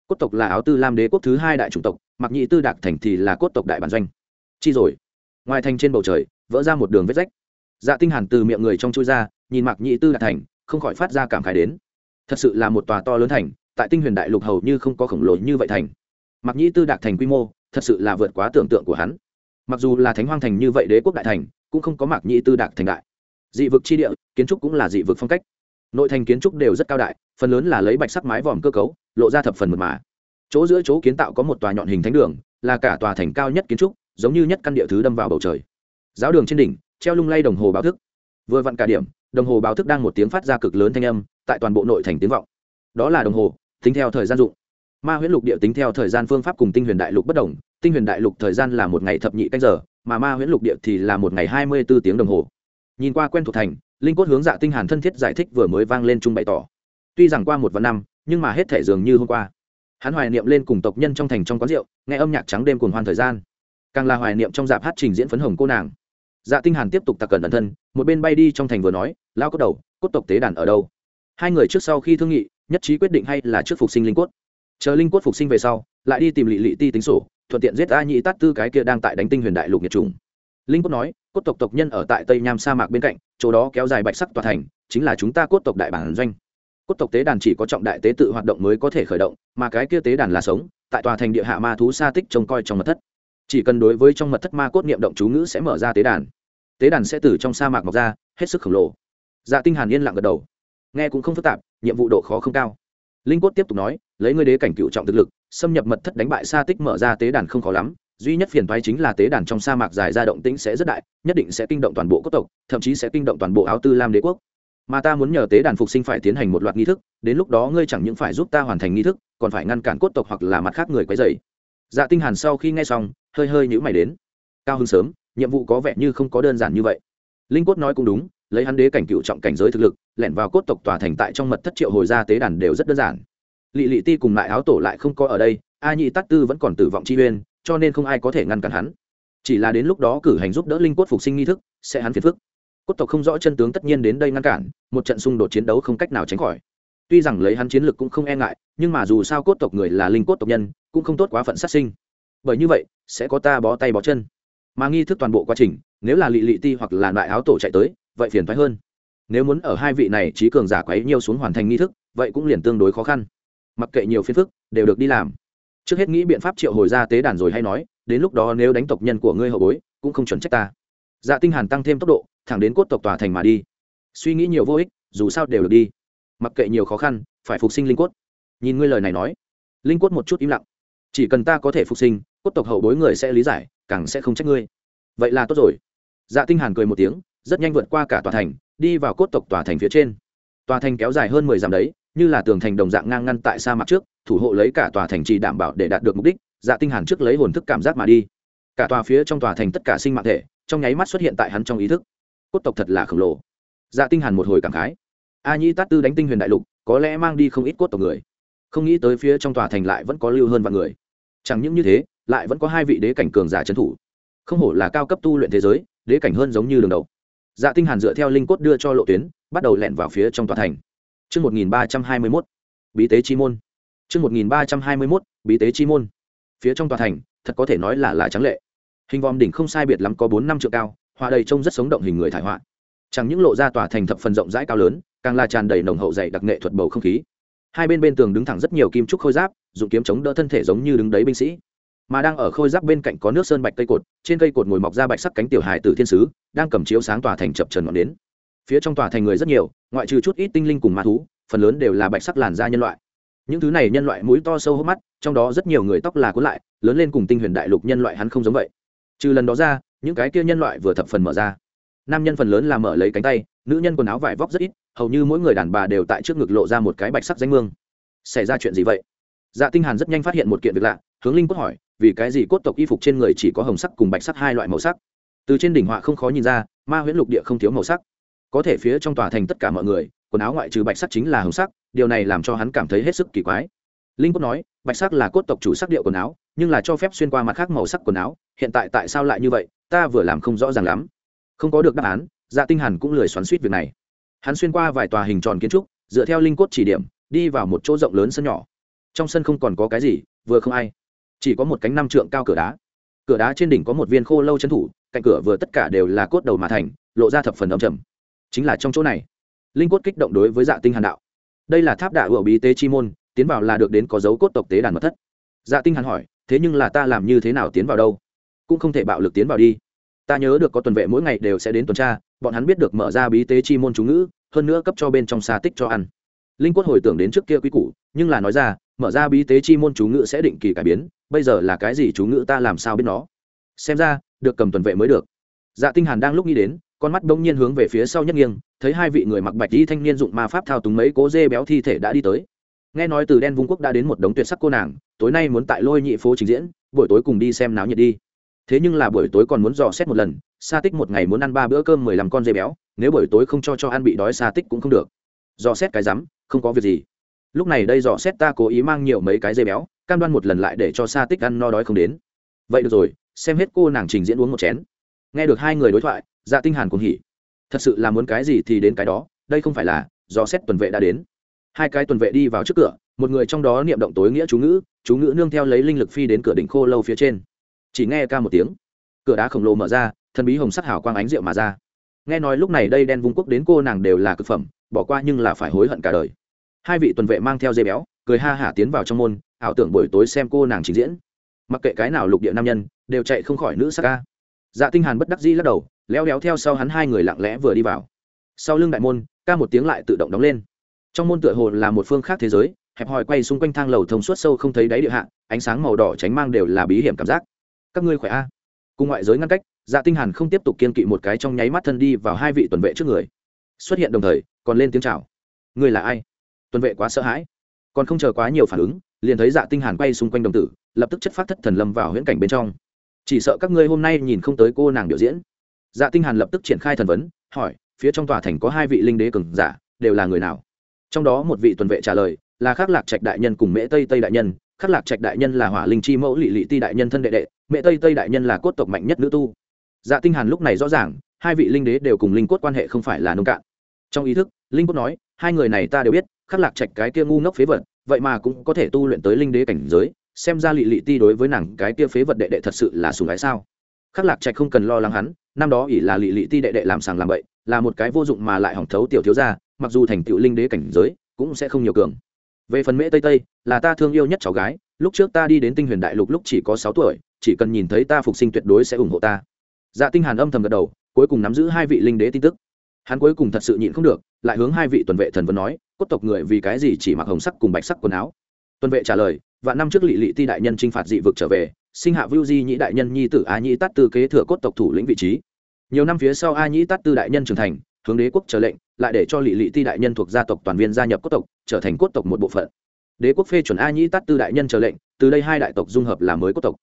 Cốt tộc là áo tư lam đế quốc thứ hai đại chủng tộc, mạc nhị tư đạt thành thì là cốt tộc đại bản doanh. Chi rồi. Ngoài thành trên bầu trời, vỡ ra một đường vết rách dạ tinh hàn từ miệng người trong chui ra, nhìn mặc nhị tư đạt thành, không khỏi phát ra cảm khái đến. Thật sự là một tòa to lớn thành, tại tinh huyền đại lục hầu như không có khổng lồ như vậy thành. Mặc nhị tư đạt thành quy mô, thật sự là vượt quá tưởng tượng của hắn. Mặc dù là thánh hoang thành như vậy đế quốc đại thành, cũng không có mạc nhị tư đạt thành đại. Dị vực chi địa, kiến trúc cũng là dị vực phong cách. Nội thành kiến trúc đều rất cao đại, phần lớn là lấy bạch sắc mái vòm cơ cấu, lộ ra thập phần mật mà. Chỗ giữa chỗ kiến tạo có một tòa nhọn hình thánh đường, là cả tòa thành cao nhất kiến trúc, giống như nhất căn địa thứ đâm vào bầu trời. Giáo đường trên đỉnh treo lung lay đồng hồ báo thức. Vừa vặn cả điểm, đồng hồ báo thức đang một tiếng phát ra cực lớn thanh âm, tại toàn bộ nội thành tiếng vọng. Đó là đồng hồ, tính theo thời gian dụng. Ma huyễn lục địa tính theo thời gian phương pháp cùng tinh huyền đại lục bất đồng, tinh huyền đại lục thời gian là một ngày thập nhị canh giờ, mà ma huyễn lục địa thì là một ngày hai mươi b ố tiếng đồng hồ. Nhìn qua quen thuộc thành, linh cốt hướng dạ tinh hàn thân thiết giải thích vừa mới vang lên trung bày tỏ. Tuy rằng qua một vạn năm, nhưng mà hết thể dường như hôm qua. Hắn hoài niệm lên cùng tộc nhân trong thành trong quán rượu, nghe âm nhạc trắng đêm cùng hoan thời gian. Càng là hoài niệm trong dạp hát trình diễn phấn hồng cô nàng dạ tinh hàn tiếp tục tặc cẩn ẩn thân, một bên bay đi trong thành vừa nói lao cốt đầu, cốt tộc tế đàn ở đâu? Hai người trước sau khi thương nghị, nhất trí quyết định hay là trước phục sinh linh cốt. Chờ linh cốt phục sinh về sau, lại đi tìm lị lị ti tính sổ, thuận tiện giết a nhị tát tư cái kia đang tại đánh tinh huyền đại lục nhiệt trùng linh cốt nói, cốt tộc tộc nhân ở tại tây nham sa mạc bên cạnh, chỗ đó kéo dài bạch sắc tòa thành, chính là chúng ta cốt tộc đại bản doanh. Cốt tộc tế đàn chỉ có trọng đại tế tự hoạt động mới có thể khởi động, mà cái kia tế đàn là sống, tại tòa thành địa hạ ma thú sa tích trông coi trong mật thất chỉ cần đối với trong mật thất ma cốt niệm động chú ngữ sẽ mở ra tế đàn. Tế đàn sẽ từ trong sa mạc mọc ra, hết sức khổng lồ. Dạ tinh hàn yên lặng gật đầu. Nghe cũng không phức tạp, nhiệm vụ độ khó không cao. Linh cốt tiếp tục nói, lấy ngươi đế cảnh cựu trọng thực lực, xâm nhập mật thất đánh bại sa tích mở ra tế đàn không khó lắm. Duy nhất phiền toái chính là tế đàn trong sa mạc dài ra động tĩnh sẽ rất đại, nhất định sẽ kinh động toàn bộ quốc tộc, thậm chí sẽ kinh động toàn bộ áo tư lam đế quốc. Mà ta muốn nhờ tế đàn phục sinh phải tiến hành một loạt nghi thức, đến lúc đó ngươi chẳng những phải giúp ta hoàn thành nghi thức, còn phải ngăn cản cốt tộc hoặc là mặt khác người quấy rầy dạ tinh hàn sau khi nghe xong, hơi hơi nhíu mày đến. Cao hứng sớm, nhiệm vụ có vẻ như không có đơn giản như vậy. Linh cốt nói cũng đúng, lấy hắn đế cảnh cựu trọng cảnh giới thực lực, lẻn vào cốt tộc tòa thành tại trong mật thất triệu hồi ra tế đàn đều rất đơn giản. Lị lị ti cùng lại áo tổ lại không có ở đây, a nhị tát tư vẫn còn tử vọng chi uyên, cho nên không ai có thể ngăn cản hắn. Chỉ là đến lúc đó cử hành giúp đỡ linh cốt phục sinh nghi thức, sẽ hắn phiền phức. Cốt tộc không rõ chân tướng tất nhiên đến đây ngăn cản, một trận xung đột chiến đấu không cách nào tránh khỏi. Tuy rằng lấy hắn chiến lực cũng không e ngại, nhưng mà dù sao cốt tộc người là linh cốt tộc nhân cũng không tốt quá phận sát sinh. Bởi như vậy, sẽ có ta bó tay bó chân. Mà nghi thức toàn bộ quá trình, nếu là lị lị ti hoặc là loại áo tổ chạy tới, vậy phiền thoái hơn. Nếu muốn ở hai vị này trí cường giả quấy nhiều xuống hoàn thành nghi thức, vậy cũng liền tương đối khó khăn. Mặc kệ nhiều phiền phức, đều được đi làm. Trước hết nghĩ biện pháp triệu hồi ra tế đàn rồi hay nói, đến lúc đó nếu đánh tộc nhân của ngươi hậu bối, cũng không chuẩn trách ta. Dạ tinh hàn tăng thêm tốc độ, thẳng đến cốt tộc tòa thành mà đi. Suy nghĩ nhiều vô ích, dù sao đều được đi. Mặc kệ nhiều khó khăn, phải phục sinh linh cốt. Nhìn ngươi lời này nói, linh cốt một chút im lặng chỉ cần ta có thể phục sinh, cốt tộc hậu bối người sẽ lý giải, càng sẽ không trách ngươi. Vậy là tốt rồi. Dạ tinh hàn cười một tiếng, rất nhanh vượt qua cả tòa thành, đi vào cốt tộc tòa thành phía trên. Tòa thành kéo dài hơn mười dặm đấy, như là tường thành đồng dạng ngang ngăn tại sa mạc trước, thủ hộ lấy cả tòa thành trì đảm bảo để đạt được mục đích dạ tinh hàn trước lấy hồn thức cảm giác mà đi. Cả tòa phía trong tòa thành tất cả sinh mạng thể, trong nháy mắt xuất hiện tại hắn trong ý thức. Cốt tộc thật là khổng lồ. Dạ tinh hàn một hồi cảm khái. A nhĩ tát tư đánh tinh huyền đại lục, có lẽ mang đi không ít cốt tộc người không nghĩ tới phía trong tòa thành lại vẫn có lưu hơn vạn người chẳng những như thế lại vẫn có hai vị đế cảnh cường giả trấn thủ không hổ là cao cấp tu luyện thế giới đế cảnh hơn giống như đường đầu dạ tinh hàn dựa theo linh cốt đưa cho lộ tuyến bắt đầu lẻn vào phía trong tòa thành Trước 1321, bí tế chi môn. Trước 1321, bí tế chi môn. Phía trong tòa thành, thật có thể nói là là trắng lệ. Hình vòm đỉnh không sai biệt lắm có 4 năm trượng cao, họa đầy trông rất sống động hình người thải họa. Chẳng những lộ ra tòa thành thập phần rộng rãi cao lớn, càng là tràn đầy nồng hậu dày đặc nghệ thuật bầu không khí. Hai bên bên tường đứng thẳng rất nhiều kim trúc khôi giáp, dùng kiếm chống đỡ thân thể giống như đứng đấy binh sĩ. Mà đang ở khôi giáp bên cạnh có nước sơn bạch cây cột trên cây cột ngồi mọc ra bạch sắc cánh tiểu hài tử thiên sứ đang cầm chiếu sáng tòa thành chập trần ngọn đến phía trong tòa thành người rất nhiều ngoại trừ chút ít tinh linh cùng ma thú phần lớn đều là bạch sắc làn da nhân loại. Những thứ này nhân loại mũi to sâu hốc mắt trong đó rất nhiều người tóc là cuốn lại lớn lên cùng tinh huyền đại lục nhân loại hắn không giống vậy. Trừ lần đó ra những cái kia nhân loại vừa thập phần mở ra. Nam nhân phần lớn là mở lấy cánh tay nữ nhân quần áo vải vóc rất ít, hầu như mỗi người đàn bà đều tại trước ngực lộ ra một cái bạch sắc danh mương. Xảy ra chuyện gì vậy? Dạ tinh hàn rất nhanh phát hiện một kiện việc lạ, hướng linh cốt hỏi, vì cái gì cốt tộc y phục trên người chỉ có hồng sắc cùng bạch sắc hai loại màu sắc? Từ trên đỉnh họa không khó nhìn ra, ma huyễn lục địa không thiếu màu sắc. Có thể phía trong tòa thành tất cả mọi người, quần áo ngoại trừ bạch sắc chính là hồng sắc, điều này làm cho hắn cảm thấy hết sức kỳ quái. Linh cốt nói, bạch sắc là cốt tộc chủ sắc điệu quần áo, nhưng là cho phép xuyên qua mặt khác màu sắc quần áo, hiện tại tại sao lại như vậy, ta vừa làm không rõ ràng lắm. Không có được đáp án dạ tinh hàn cũng lười xoắn suýt việc này. Hắn xuyên qua vài tòa hình tròn kiến trúc, dựa theo linh cốt chỉ điểm, đi vào một chỗ rộng lớn sân nhỏ. Trong sân không còn có cái gì, vừa không ai. Chỉ có một cánh năm trượng cao cửa đá. Cửa đá trên đỉnh có một viên khô lâu trấn thủ, cạnh cửa vừa tất cả đều là cốt đầu mà thành, lộ ra thập phần âm trầm. Chính là trong chỗ này. Linh cốt kích động đối với dạ tinh hàn đạo. Đây là tháp đạ ủa bí tế chi môn, tiến vào là được đến có dấu cốt tộc tế đàn mật thất. Dạ tinh hàn hỏi, thế nhưng là ta làm như thế nào tiến vào đâu? Cũng không thể bạo lực tiến vào đi. Ta nhớ được có tuần vệ mỗi ngày đều sẽ đến tuần tra bọn hắn biết được mở ra bí tế chi môn chú ngữ, hơn nữa cấp cho bên trong xa tích cho ăn. Linh quất hồi tưởng đến trước kia quý củ, nhưng là nói ra, mở ra bí tế chi môn chú ngữ sẽ định kỳ cải biến, bây giờ là cái gì chú ngữ ta làm sao biết nó? Xem ra, được cầm tuần vệ mới được. Dạ tinh hàn đang lúc nghĩ đến, con mắt đông nhiên hướng về phía sau nhất nghiêng, thấy hai vị người mặc bạch y thanh niên dụng ma pháp thao túng mấy cố dê béo thi thể đã đi tới. Nghe nói từ đen vung quốc đã đến một đống tuyệt sắc cô nàng, tối nay muốn tại lôi nhị phố trình diễn, buổi tối cùng đi xem náo nhiệt đi thế nhưng là buổi tối còn muốn dò xét một lần, sa tích một ngày muốn ăn ba bữa cơm mười lăm con dê béo, nếu buổi tối không cho cho ăn bị đói sa tích cũng không được. Dò xét cái rắm, không có việc gì. Lúc này đây dò xét ta cố ý mang nhiều mấy cái dê béo, cam đoan một lần lại để cho sa tích ăn no đói không đến. Vậy được rồi, xem hết cô nàng trình diễn uống một chén. Nghe được hai người đối thoại dạ tinh hàn cũng hỉ. Thật sự là muốn cái gì thì đến cái đó, đây không phải là dò xét tuần vệ đã đến. Hai cái tuần vệ đi vào trước cửa, một người trong đó niệm động tối nghĩa chú ngữ chú ngữ nương theo lấy linh lực phi đến cửa đỉnh khô lâu phía trên chỉ nghe ca một tiếng, cửa đá khổng lồ mở ra, thần bí hồng sắc hào quang ánh rượu mà ra. Nghe nói lúc này đây đen vung quốc đến cô nàng đều là cực phẩm, bỏ qua nhưng là phải hối hận cả đời. Hai vị tuần vệ mang theo dây béo, cười ha hả tiến vào trong môn, ảo tưởng buổi tối xem cô nàng trình diễn. Mặc kệ cái nào lục địa nam nhân, đều chạy không khỏi nữ sắc ca. Dạ tinh hàn bất đắc dĩ lắc đầu, leo đéo theo sau hắn hai người lặng lẽ vừa đi vào. Sau lưng đại môn, ca một tiếng lại tự động đóng lên. Trong môn tựa hồ là một phương khác thế giới, hẹp hòi quay xung quanh thang lầu thông suốt sâu không thấy đáy địa hạ, ánh sáng màu đỏ tránh mang đều là bí hiểm cảm giác các ngươi khỏe a? Cùng ngoại giới ngăn cách dạ tinh hàn không tiếp tục kiên kỵ một cái trong nháy mắt thân đi vào hai vị tuần vệ trước người. Xuất hiện đồng thời, còn lên tiếng chào. Ngươi là ai? Tuần vệ quá sợ hãi. Còn không chờ quá nhiều phản ứng, liền thấy dạ tinh hàn quay xung quanh đồng tử, lập tức chất phát thất thần lâm vào huyễn cảnh bên trong. Chỉ sợ các ngươi hôm nay nhìn không tới cô nàng biểu diễn. Dạ tinh hàn lập tức triển khai thần vấn, hỏi, phía trong tòa thành có hai vị linh đế cường giả, đều là người nào? Trong đó một vị tuần vệ trả lời, là khắc lạc trạch đại nhân cùng mễ tây tây đại nhân. Khắc lạc trạch đại nhân là hỏa linh chi mẫu lỵ lỵ ti đại nhân thân đệ đệ Mẹ tây tây đại nhân là cốt tộc mạnh nhất nữ tu dạ tinh hàn lúc này rõ ràng hai vị linh đế đều cùng linh cốt quan hệ không phải là nông cạn trong ý thức linh cốt nói hai người này ta đều biết khắc lạc trạch cái kia ngu ngốc phế vật vậy mà cũng có thể tu luyện tới linh đế cảnh giới xem ra lị lị ti đối với nàng cái kia phế vật đệ đệ thật sự là sùng ái sao khắc lạc trạch không cần lo lắng hắn năm đó ỷ là lị lị ti đệ đệ làm sàng làm bậy là một cái vô dụng mà lại hỏng thấu tiểu thiếu gia mặc dù thành tựu linh đế cảnh giới cũng sẽ không nhiều cường về phần mễ tây tây là ta thương yêu nhất cháu gái lúc trước ta đi đến tinh huyền đại lục lúc chỉ có sáu tuổi, chỉ cần nhìn thấy ta phục sinh tuyệt đối sẽ ủng hộ ta. Dạ tinh hàn âm thầm gật đầu, cuối cùng nắm giữ hai vị linh đế tin tức. Hắn cuối cùng thật sự nhịn không được, lại hướng hai vị tuần vệ thần vấn nói, cốt tộc người vì cái gì chỉ mặc hồng sắc cùng bạch sắc quần áo? Tuần vệ trả lời và năm trước lỵ lỵ ti đại nhân trinh phạt dị vực trở về, sinh hạ vưu di nhĩ đại nhân nhi tử a nhĩ tát tư kế thừa cốt tộc thủ lĩnh vị trí. Nhiều năm phía sau a nhĩ tát tư đại nhân trưởng thành, hướng đế quốc trở lệnh, lại để cho lỵ lỵ ti đại nhân thuộc gia tộc toàn viên gia nhập cốt tộc, trở thành cốt tộc một bộ phận đế quốc phê chuẩn a nhĩ tát tư đại nhân trở lệnh, từ đây hai đại tộc dung hợp là mới cốt tộc.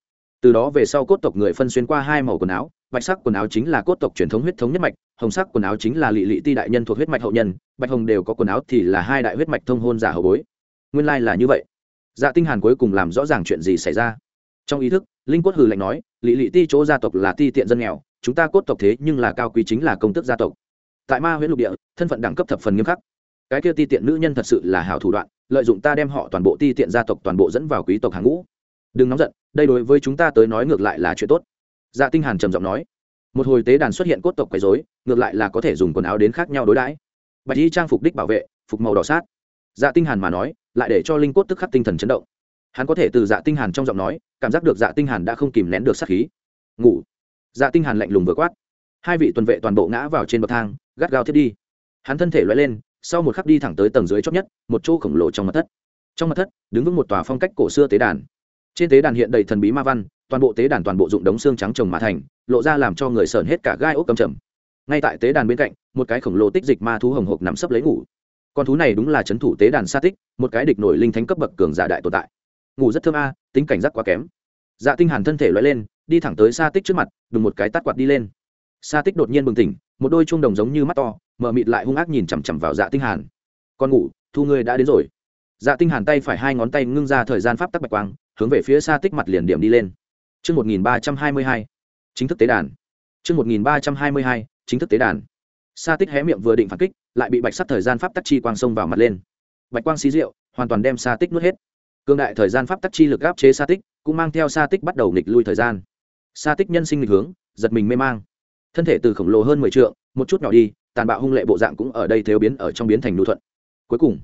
Từ đó về sau cốt tộc người phân xuyên qua hai màu quần áo, bạch sắc quần áo chính là cốt tộc truyền thống huyết thống nhất mạch, hồng sắc quần áo chính là lỵ lỵ ti đại nhân thuộc huyết mạch hậu nhân, bạch hồng đều có quần áo thì là hai đại huyết mạch thông hôn giả hậu bối. Nguyên lai là như vậy. Dạ tinh hàn cuối cùng làm rõ ràng chuyện gì xảy ra. Trong ý thức, linh cốt hừ lạnh nói lỵ lỵ ti chỗ gia tộc là ti tiện dân nghèo, chúng ta cốt tộc thế nhưng là cao quý chính là công tước gia tộc. Tại ma huyễn lục địa, thân phận đẳng cấp thập phần nghiêm khắc. Cái kia ti tiện nữ nhân thật sự là hảo thủ đoạn lợi dụng ta đem họ toàn bộ ti tiện gia tộc toàn bộ dẫn vào quý tộc hàng ngũ. Đừng nóng giận, đây đối với chúng ta tới nói ngược lại là chuyện tốt. Dạ tinh hàn trầm giọng nói. Một hồi tế đàn xuất hiện cốt tộc quấy rối, ngược lại là có thể dùng quần áo đến khác nhau đối đãi. Bạch y trang phục đích bảo vệ, phục màu đỏ sát. Dạ tinh hàn mà nói, lại để cho linh cốt tức khắc tinh thần chấn động. Hắn có thể từ dạ tinh hàn trong giọng nói, cảm giác được dạ tinh hàn đã không kìm nén được sát khí. Ngủ. Dạ tinh hàn lạnh lùng vừa quát. Hai vị tuần vệ toàn bộ ngã vào trên bậc thang, gắt gao thiết đi. Hắn thân thể lóe lên sau một khắc đi thẳng tới tầng dưới chót nhất, một chỗ khổng lồ trong mặt thất. Trong mặt thất, đứng vững một tòa phong cách cổ xưa tế đàn. Trên tế đàn hiện đầy thần bí ma văn, toàn bộ tế đàn toàn bộ dụng đống xương trắng trồng mà thành, lộ ra làm cho người sởn hết cả gai ốc cầm trầm. Ngay tại tế đàn bên cạnh, một cái khổng lồ tích dịch ma thú hồng hộc nằm sấp lấy ngủ. Con thú này đúng là c h ấ n thủ tế đàn sa tích, một cái địch nổi linh thánh cấp bậc cường giả đại tồn tại. Ngủ rất thơm a, tính cảnh giác quá kém. Dạ tinh hàn thân thể loay lên, đi thẳng tới sa tích trước mặt, đùng một cái tắt quạt đi lên. Sa tích đột nhiên bừng tỉnh, một đôi chuông đồng giống như mắt to mở mịt lại hung ác nhìn chằm chằm vào dạ tinh hàn con ngủ thu ngươi đã đến rồi dạ tinh hàn tay phải hai ngón tay ngưng ra thời gian pháp tắc bạch quang hướng về phía sa tích mặt liền điểm đi lên Chương 1322, chính thức tế đàn. Chương 1322, chính thức tế đàn. Sa Tích hé miệng vừa định phản kích, lại bị bạch sắc thời gian pháp tắc chi quang xông vào mặt lên. Bạch quang xí rượu, hoàn toàn đem Sa Tích nuốt hết. Cương đại thời gian pháp tắc chi lực áp chế Sa Tích, cũng mang theo Sa Tích bắt đầu nghịch lui thời gian. Sa Tích nhân sinh nghịch hướng, giật mình mê mang. Thân thể từ khổng lồ hơn 10 trượng, một chút nhỏ đi, tàn bạo hung lệ bộ dạng cũng ở đây thiếu biến ở trong biến thành nhu thuận. Cuối cùng,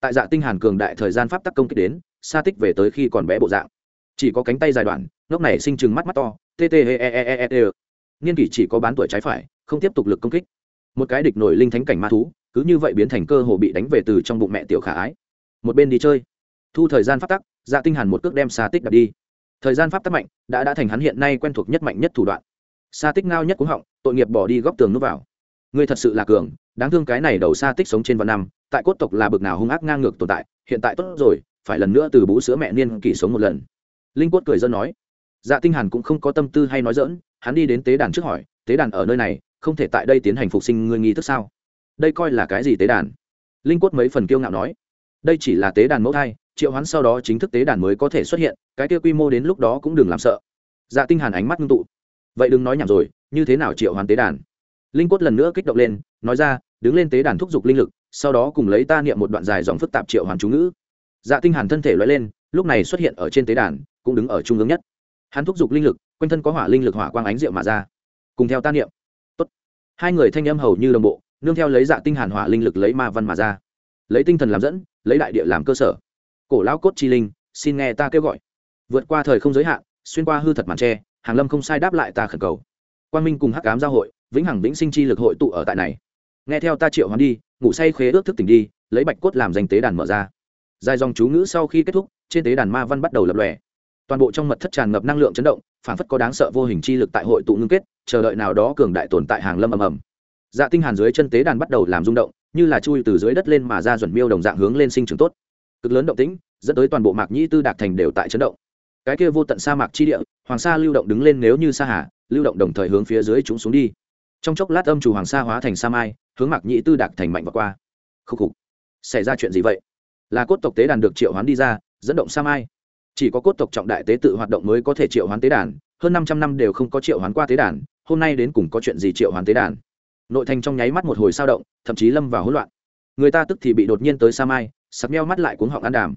tại Dạ Tinh Hàn cường đại thời gian pháp tắc công kích đến, Sa Tích về tới khi còn bé bộ dạng. Chỉ có cánh tay dài đoạn lúc này sinh trừng mắt mắt to tt e, e e e e e niên kỷ chỉ có bán tuổi trái phải không tiếp tục lực công kích. Một cái địch nổi linh thánh cảnh ma thú cứ như vậy biến thành cơ hồ bị đánh về từ trong bụng mẹ tiểu khả ái. Một bên đi chơi thu thời gian pháp tắc dạ tinh hàn một cước đem sa tích đập đi. Thời gian pháp tắc mạnh đã đã thành hắn hiện nay quen thuộc nhất mạnh nhất thủ đoạn. Sa tích ngao nhất cú họng tội nghiệp bỏ đi góc tường núp vào ngươi thật sự là cường, đáng thương cái này đầu xa tích sống trên vạn năm, tại cốt tộc là bực nào hung ác ngang ngược tồn tại, hiện tại tốt rồi, phải lần nữa từ bú sữa mẹ niên kỷ sống một lần. Linh quất cười dân nói. Dạ tinh hàn cũng không có tâm tư hay nói dỡn hắn đi đến tế đàn trước hỏi, tế đàn ở nơi này, không thể tại đây tiến hành phục sinh ngươi nghi thức sao? Đây coi là cái gì tế đàn? Linh quất mấy phần kiêu ngạo nói. Đây chỉ là tế đàn mẫu thai, triệu hoán sau đó chính thức tế đàn mới có thể xuất hiện, cái kia quy mô đến lúc đó cũng đừng làm sợ. Dạ tinh hàn ánh mắt ngưng tụ. Vậy đừng nói nhảm rồi, như thế nào triệu hoán tế đàn? Linh quất lần nữa kích động lên, nói ra, đứng lên tế đàn thúc giục linh lực, sau đó cùng lấy ta niệm một đoạn dài dòng phức tạp triệu hoàn chú ngữ. Dạ tinh hàn thân thể lóe lên, lúc này xuất hiện ở trên tế đàn, cũng đứng ở trung ương nhất. Hắn thúc giục linh lực, quanh thân có hỏa linh lực hỏa quang ánh rượu mà ra. Cùng theo ta niệm. Tốt. hai người thanh âm hầu như đồng bộ, nương theo lấy dạ tinh hàn hỏa linh lực lấy ma văn mà ra. Lấy tinh thần làm dẫn, lấy đại địa làm cơ sở. Cổ lão cốt chi linh, xin nghe ta kêu gọi. Vượt qua thời không giới hạn, xuyên qua hư thật màn tre, hàng lâm không sai đáp lại ta khẩn cầu. Quang minh cùng hắc ám giao hội vĩnh hằng vĩnh sinh chi lực hội tụ ở tại này. Nghe theo ta triệu hoán đi, ngủ say khế ước thức tỉnh đi, lấy bạch cốt làm danh tế đàn mở ra. Dài dòng chú ngữ sau khi kết thúc, trên tế đàn ma văn bắt đầu lập lòe. Toàn bộ trong mật thất tràn ngập năng lượng chấn động phản phất có đáng sợ vô hình chi lực tại hội tụ ngưng kết, chờ đợi nào đó cường đại tồn tại hàng lâm ầm ầm. Dạ tinh hàn dưới chân tế đàn bắt đầu làm rung động, như là chui từ dưới đất lên mà ra chuẩn miêu đồng dạng hướng lên sinh trưởng tốt. Cực lớn động tĩnh, dẫn tới toàn bộ mạc nhĩ tư đạc thành đều tại chấn động. Cái kia vô tận sa mạc chi địa, hoàng sa lưu động đứng lên nếu như sa hà, lưu động đồng thời hướng phía dưới chúng xuống đi trong chốc lát âm chủ hoàng sa hóa thành sa mai, hướng mạc nhĩ tư đạc thành mạnh và qua. Khúc khục. Xảy ra chuyện gì vậy? Là cốt tộc tế đàn được triệu hoán đi ra, dẫn động sa mai. Chỉ có cốt tộc trọng đại tế tự hoạt động mới có thể triệu hoán tế đàn, hơn năm trăm năm đều không có triệu hoán qua tế đàn, hôm nay đến cùng có chuyện gì triệu hoán tế đàn? Nội thành trong nháy mắt một hồi sao động, thậm chí lâm vào hỗn loạn. Người ta tức thì bị đột nhiên tới sa mai, sặc meo mắt lại cuống họng ăn đàm.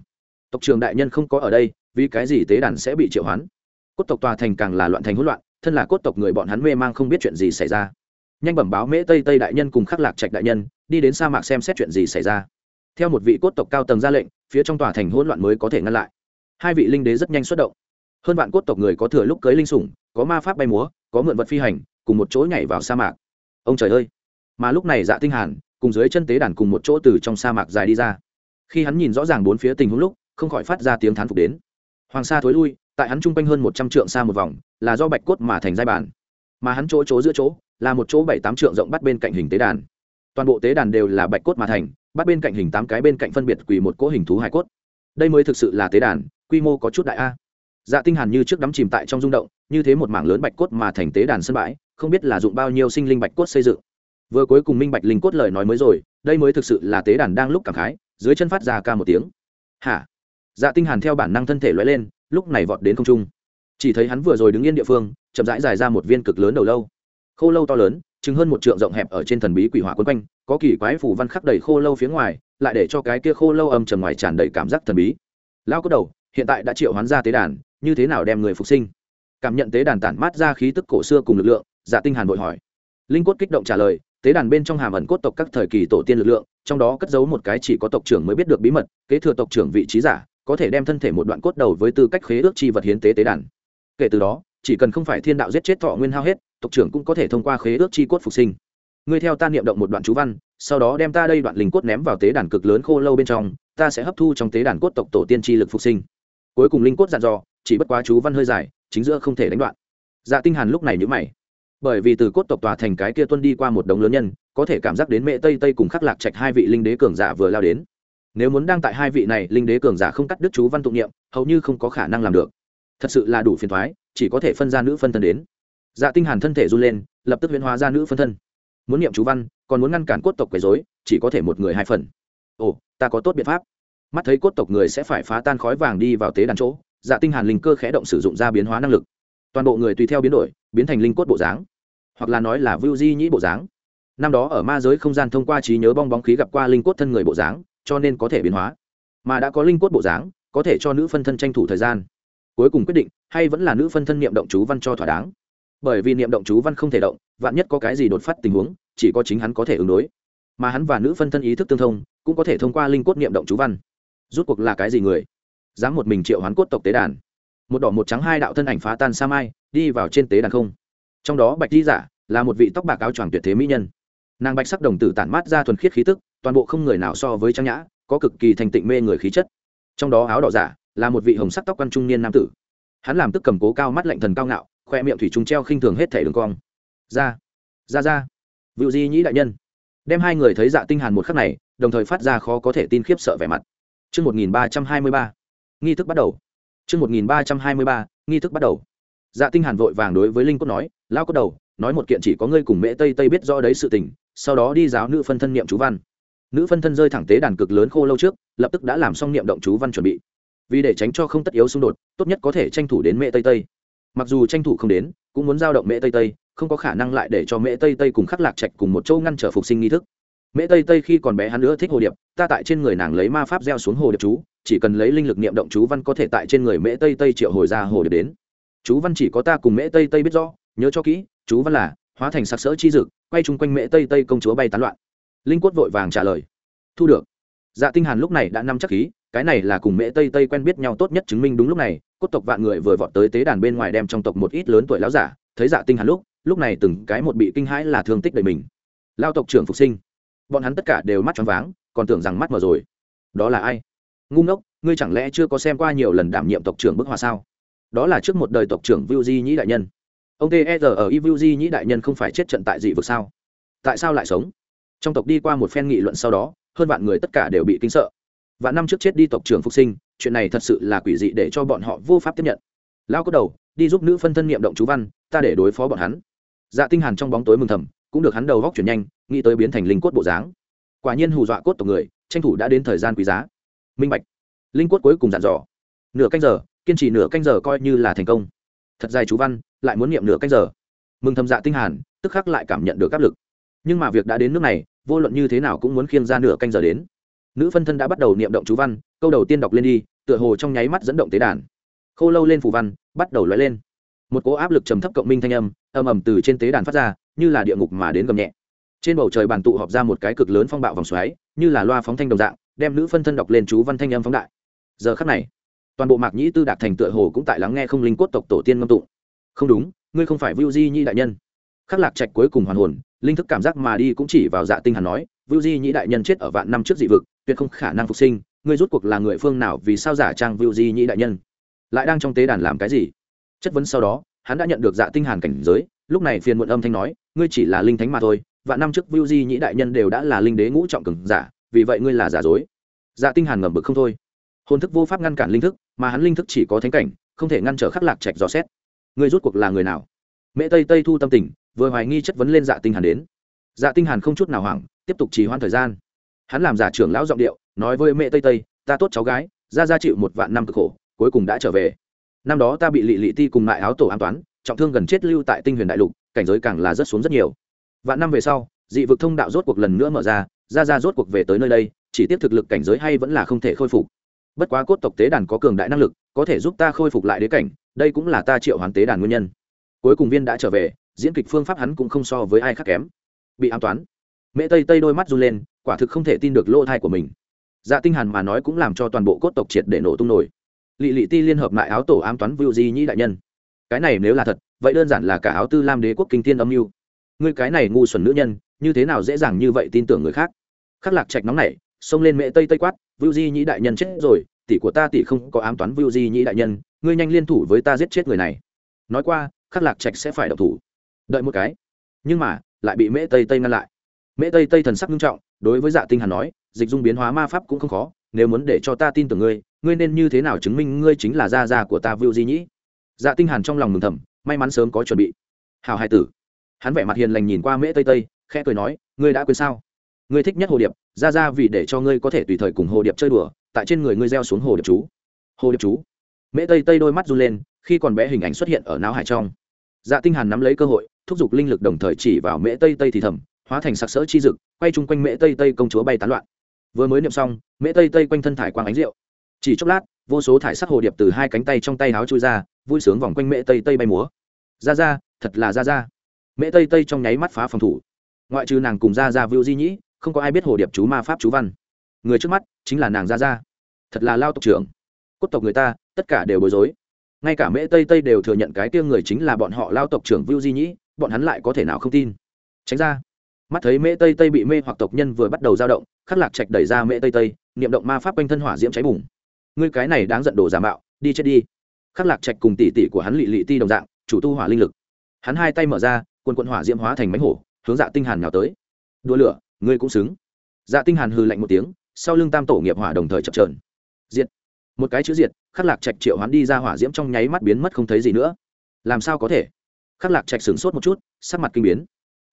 Tộc trường đại nhân không có ở đây, vì cái gì tế đàn sẽ bị triệu hoán? Cốt tộc tòa thành càng là loạn thành hỗn loạn, thân là cốt tộc người bọn hắn mê mang không biết chuyện gì xảy ra nhanh bẩm báo mễ tây tây đại nhân cùng khắc lạc trạch đại nhân, đi đến sa mạc xem xét chuyện gì xảy ra. Theo một vị cốt tộc cao tầng ra lệnh, phía trong tòa thành hỗn loạn mới có thể ngăn lại. Hai vị linh đế rất nhanh xuất động. Hơn vạn cốt tộc người có thừa lúc cưới linh sủng, có ma pháp bay múa, có mượn vật phi hành, cùng một chỗ nhảy vào sa mạc. Ông trời ơi! Mà lúc này dạ tinh hàn, cùng dưới chân tế đàn cùng một chỗ từ trong sa mạc dài đi ra. Khi hắn nhìn rõ ràng bốn phía tình huống lúc, không khỏi phát ra tiếng thán phục đến. Hoàng sa thối lui, tại hắn chung quanh hơn một trăm trượng xa một vòng, là do bạch cốt mà thành giai bản. Mà hắn chỗ chỗ giữa chỗ là một chỗ bảy tám trượng rộng bắt bên cạnh hình tế đàn. Toàn bộ tế đàn đều là bạch cốt mà thành, bắt bên cạnh hình tám cái bên cạnh phân biệt quỳ một cỗ hình thú hải cốt. Đây mới thực sự là tế đàn, quy mô có chút đại a. Dạ tinh hàn như trước đắm chìm tại trong rung động, như thế một mảng lớn bạch cốt mà thành tế đàn sân bãi, không biết là dụng bao nhiêu sinh linh bạch cốt xây dựng. Vừa cuối cùng minh bạch linh cốt lời nói mới rồi, đây mới thực sự là tế đàn đang lúc cảm khái, dưới chân phát ra ca một tiếng. Hả? Dạ tinh hàn theo bản năng thân thể lóe lên, lúc này vọt đến không trung. Chỉ thấy hắn vừa rồi đứng yên địa phương, chậm rãi dài ra một viên cực lớn đầu lâu khô lâu to lớn chứng hơn một trượng rộng hẹp ở trên thần bí quỷ hỏa quấn quanh, có kỳ quái phủ văn khắc đầy khô lâu phía ngoài, lại để cho cái kia khô lâu âm trầm ngoài tràn đầy cảm giác thần bí. Lao có đầu, hiện tại đã triệu hoán ra tế đàn, như thế nào đem người phục sinh? Cảm nhận tế đàn tản mát ra khí tức cổ xưa cùng lực lượng dạ tinh hàn vội hỏi. Linh cốt kích động trả lời, tế đàn bên trong hàm ẩn cốt tộc các thời kỳ tổ tiên lực lượng, trong đó cất giấu một cái chỉ có tộc trưởng mới biết được bí mật, kế thừa tộc trưởng vị trí giả, có thể đem thân thể một đoạn cốt đầu với tư cách khế ước chi vật hiến tế tế đàn. Kể từ đó, chỉ cần không phải thiên đạo giết chết thọ nguyên hao hết tộc trưởng cũng có thể thông qua khế ước chi cốt phục sinh. Ngươi theo ta niệm động một đoạn chú văn sau đó đem ta đây đoạn linh cốt ném vào tế đàn cực lớn khô lâu bên trong ta sẽ hấp thu trong tế đàn cốt tộc tổ tiên chi lực phục sinh. Cuối cùng linh cốt dặn dò chỉ bất quá chú văn hơi dài chính giữa không thể đánh đoạn. Dạ tinh hàn lúc này nhíu mày. Bởi vì từ cốt tộc tòa thành cái kia tuân đi qua một đống lớn nhân có thể cảm giác đến mẹ tây tây cùng khắc lạc trạch hai vị linh đế cường giả vừa lao đến. Nếu muốn đang tại hai vị này linh đế cường giả không cắt đứt chú văn tụng niệm hầu như không có khả năng làm được. Thật sự là đủ phiền toái, chỉ có thể phân ra nữ phân thân đến dạ tinh hàn thân thể run lên, lập tức huyễn hóa ra nữ phân thân. Muốn niệm chú văn, còn muốn ngăn cản cốt tộc quấy rối, chỉ có thể một người hai phần. Ồ, ta có tốt biện pháp. Mắt thấy cốt tộc người sẽ phải phá tan khói vàng đi vào tế đàn chỗ dạ tinh hàn linh cơ khẽ động sử dụng ra biến hóa năng lực. Toàn bộ người tùy theo biến đổi, biến thành linh cốt bộ dáng, hoặc là nói là vưu di nhĩ bộ dáng. Năm đó ở ma giới không gian thông qua trí nhớ bong bóng khí gặp qua linh cốt thân người bộ dáng, cho nên có thể biến hóa. Mà đã có linh cốt bộ dáng, có thể cho nữ phân thân tranh thủ thời gian. Cuối cùng quyết định, hay vẫn là nữ phân thân niệm động chú văn cho thỏa đáng bởi vì niệm động chú văn không thể động, vạn nhất có cái gì đột phát tình huống, chỉ có chính hắn có thể ứng đối. Mà hắn và nữ phân thân ý thức tương thông, cũng có thể thông qua linh cốt niệm động chú văn. Rút cuộc là cái gì người? Dám một mình triệu hoán cốt tộc tế đàn. Một đỏ một trắng hai đạo thân ảnh phá tan sa mai, đi vào trên tế đàn không. Trong đó bạch di giả là một vị tóc bạc áo choàng tuyệt thế mỹ nhân. Nàng bạch sắc đồng tử tản mát ra thuần khiết khí tức, toàn bộ không người nào so với trang nhã, có cực kỳ thành tịnh mê người khí chất. Trong đó áo đỏ giả là một vị hồng sắc tóc quan trung niên nam tử. Hắn làm tức cầm cố cao mắt lạnh thần cao ngạo khoe miệng thủy trung treo khinh thường hết thể đường cong ra ra ra vựu di nhĩ đại nhân đem hai người thấy dạ tinh hàn một khắc này đồng thời phát ra khó có thể tin khiếp sợ vẻ mặt Trước 1323, nghi thức bắt đầu. Trước 1323, nghi thức bắt đầu. Dạ Tinh Hàn vội vàng đối với Linh Cốt nói, lão cốt đầu, nói một kiện chỉ có ngươi cùng Mễ Tây Tây biết rõ đấy sự tình, sau đó đi giáo nữ phân thân niệm chú văn. Nữ phân thân rơi thẳng tế đàn cực lớn khô lâu trước, lập tức đã làm xong niệm động chú văn chuẩn bị. Vì để tránh cho không tất yếu xung đột, tốt nhất có thể tranh thủ đến mẹ Tây Tây. Mặc dù tranh thủ không đến, cũng muốn giao động Mễ Tây Tây, không có khả năng lại để cho Mễ Tây Tây cùng Khắc Lạc Trạch cùng một châu ngăn trở phục sinh nghi thức. Mễ Tây Tây khi còn bé hắn nữa thích hồ điệp, ta tại trên người nàng lấy ma pháp gieo xuống hồ điệp chú, chỉ cần lấy linh lực niệm động chú văn có thể tại trên người Mễ Tây Tây triệu hồi ra hồ điệp đến. Chú văn chỉ có ta cùng mễ tây tây biết rõ nhớ cho kỹ chú văn là hóa thành sặc sỡ chi dực quay chung quanh mễ tây tây công chúa bay tán loạn. Linh quất vội vàng trả lời. Thu được. Dạ tinh hàn lúc này đã năm chắc khí cái này là cùng mễ tây tây quen biết nhau tốt nhất chứng minh đúng lúc này cốt tộc vạn người vừa vọt tới tế đàn bên ngoài đem trong tộc một ít lớn tuổi lão giả thấy dạ tinh hàn lúc lúc này từng cái một bị kinh hãi là thương tích đầy mình lao tộc trưởng phục sinh bọn hắn tất cả đều mắt tròn váng còn tưởng rằng mắt mờ rồi đó là ai ngu ngốc ngươi chẳng lẽ chưa có xem qua nhiều lần đảm nhiệm tộc trưởng bức hòa sao đó là trước một đời tộc trưởng Vu Di Nhĩ đại nhân. Ông TR ở Y Vu Di Nhĩ đại nhân không phải chết trận tại dị vực sao? Tại sao lại sống? Trong tộc đi qua một phen nghị luận sau đó, hơn vạn người tất cả đều bị kinh sợ. Vạn năm trước chết đi tộc trưởng phục sinh, chuyện này thật sự là quỷ dị để cho bọn họ vô pháp tiếp nhận. Lao có đầu, đi giúp nữ phân thân niệm động chú văn, ta để đối phó bọn hắn. Dạ Tinh Hàn trong bóng tối mừng thầm, cũng được hắn đầu góc chuyển nhanh, nghĩ tới biến thành linh cốt bộ dáng. Quả nhiên hù dọa cốt tộc người, tranh thủ đã đến thời gian quý giá. Minh bạch. Linh cốt cuối cùng dặn dò. Nửa canh giờ, kiên trì nửa canh giờ coi như là thành công thật dài chú văn lại muốn niệm nửa canh giờ mừng thầm dạ tinh hàn tức khắc lại cảm nhận được áp lực nhưng mà việc đã đến nước này vô luận như thế nào cũng muốn khiêng ra nửa canh giờ đến nữ phân thân đã bắt đầu niệm động chú văn, câu đầu tiên đọc lên đi, tựa hồ trong nháy mắt dẫn động tế đàn. Khô lâu lên phù văn, bắt đầu lóe lên. Một cỗ áp lực trầm thấp cộng minh thanh âm âm ầm từ trên tế đàn phát ra, như là địa ngục mà đến gầm nhẹ. Trên bầu trời bàn tụ họp ra một cái cực lớn phong bạo vòng xoáy, như là loa phóng thanh đồng dạng, đem nữ phân thân đọc lên chú văn thanh âm phóng đại. Giờ khắc này, toàn bộ mạc nhĩ tư đạt thành tựa hồ cũng tại lắng nghe không linh cốt tộc tổ tiên ngâm tụng. Không đúng, ngươi không phải vưu di nhi đại nhân. Khắc lạc trạch cuối cùng hoàn hồn, linh thức cảm giác mà đi cũng chỉ vào dạ tinh hàn nói, vưu di nhi đại nhân chết ở vạn năm trước dị vực tuyệt không khả năng phục sinh, ngươi rút cuộc là người phương nào, vì sao giả trang vưu di nhĩ đại nhân? Lại đang trong tế đàn làm cái gì? Chất vấn sau đó, hắn đã nhận được dạ tinh hàn cảnh giới, lúc này phiền muộn âm thanh nói, ngươi chỉ là linh thánh mà thôi và năm trước Vưu Di nhĩ đại nhân đều đã là linh đế ngũ trọng cường giả, vì vậy ngươi là giả dối. Dạ tinh hàn ngầm bực không thôi. Hồn thức vô pháp ngăn cản linh thức, mà hắn linh thức chỉ có thánh cảnh, không thể ngăn trở khắc lạc trạch dò xét. Ngươi rút cuộc là người nào? Mẹ tây tây thu tâm tình, vừa hoài nghi chất vấn lên dạ tinh hàn đến. Dạ tinh hàn không chút nào hoảng, tiếp tục trì hoãn thời gian hắn làm giả trưởng lão giọng điệu, nói với mẹ tây tây, ta tốt cháu gái, ra ra chịu một vạn năm cực khổ, cuối cùng đã trở về. Năm đó ta bị lị lị ti cùng lại áo tổ an toán, trọng thương gần chết lưu tại tinh huyền đại lục, cảnh giới càng là rất xuống rất nhiều. Vạn năm về sau, dị vực thông đạo rốt cuộc lần nữa mở ra ra ra rốt cuộc về tới nơi đây, chỉ tiếp thực lực cảnh giới hay vẫn là không thể khôi phục. Bất quá cốt tộc tế đàn có cường đại năng lực, có thể giúp ta khôi phục lại đế cảnh, đây cũng là ta triệu hoán tế đàn nguyên nhân. Cuối cùng viên đã trở về, diễn kịch phương pháp hắn cũng không so với ai khác kém. Bị an toán, mẹ tây tây đôi mắt run lên quả thực không thể tin được lỗ thai của mình. Dạ tinh hàn mà nói cũng làm cho toàn bộ cốt tộc triệt để nổ tung nổi. Lị lị ti liên hợp lại áo tổ ám toán vưu di nhĩ đại nhân. Cái này nếu là thật, vậy đơn giản là cả áo tư lam đế quốc kinh thiên âm mưu. Ngươi cái này ngu xuẩn nữ nhân, như thế nào dễ dàng như vậy tin tưởng người khác? Khắc lạc trạch nóng nảy, xông lên mẹ tây tây quát, vưu di nhĩ đại nhân chết rồi, tỷ của ta tỷ không có ám toán vưu di nhĩ đại nhân, ngươi nhanh liên thủ với ta giết chết người này. Nói qua, khắc lạc trạch sẽ phải độc thủ. Đợi một cái, nhưng mà lại bị mễ tây tây ngăn lại mễ tây tây thần sắc nghiêm trọng, đối với dạ tinh hàn nói, dịch dung biến hóa ma pháp cũng không khó, nếu muốn để cho ta tin tưởng ngươi ngươi nên như thế nào chứng minh ngươi chính là gia gia của ta vưu di nhĩ? Dạ tinh hàn trong lòng mừng thầm, may mắn sớm có chuẩn bị. Hào hai tử. Hắn vẻ mặt hiền lành nhìn qua mễ tây tây, khẽ cười nói, ngươi đã quên sao? Ngươi thích nhất hồ điệp, gia gia vì để cho ngươi có thể tùy thời cùng hồ điệp chơi đùa, tại trên người ngươi gieo xuống hồ điệp chú. Hồ điệp chú? Mễ tây tây đôi mắt run lên, khi còn bé hình ảnh xuất hiện ở não hải trong. Dạ tinh hàn nắm lấy cơ hội, thúc giục linh lực đồng thời chỉ vào mễ tây tây thì thầm hóa thành sặc sỡ chi dực, quay chung quanh mễ tây tây công chúa bay tán loạn. Vừa mới niệm xong, mễ tây tây quanh thân thải quang ánh rượu. Chỉ chốc lát, vô số thải sắc hồ điệp từ hai cánh tay trong tay áo chui ra, vui sướng vòng quanh mễ tây tây bay múa. Ra ra, thật là ra ra. Mễ tây tây trong nháy mắt phá phòng thủ. Ngoại trừ nàng cùng ra ra vưu di nhĩ, không có ai biết hồ điệp chú ma pháp chú văn. Người trước mắt chính là nàng ra ra. Thật là lao tộc trưởng. Cốt tộc người ta, tất cả đều bối rối. Ngay cả mễ tây tây đều thừa nhận cái tiêu người chính là bọn họ lao tộc trưởng vưu di nhĩ, bọn hắn lại có thể nào không tin? Tránh ra mắt thấy mễ tây tây bị mê hoặc tộc nhân vừa bắt đầu dao động, khắc lạc trạch đẩy ra mễ tây tây, niệm động ma pháp quanh thân hỏa diễm cháy bùng. Ngươi cái này đáng giận đồ giả mạo, đi chết đi. Khắc lạc trạch cùng tỷ tỷ của hắn lị lị ti đồng dạng, chủ tu hỏa linh lực. Hắn hai tay mở ra, quần quận hỏa diễm hóa thành mánh hổ, hướng dạ tinh hàn nhào tới. Đua lửa, ngươi cũng xứng. Dạ tinh hàn hừ lạnh một tiếng, sau lưng tam tổ nghiệp hỏa đồng thời chập chờn. Diệt. Một cái chữ diệt, khắc lạc trạch triệu hắn đi ra hỏa diễm trong nháy mắt biến mất không thấy gì nữa. Làm sao có thể? Khắc lạc trạch sửng sốt một chút, sắc mặt kinh biến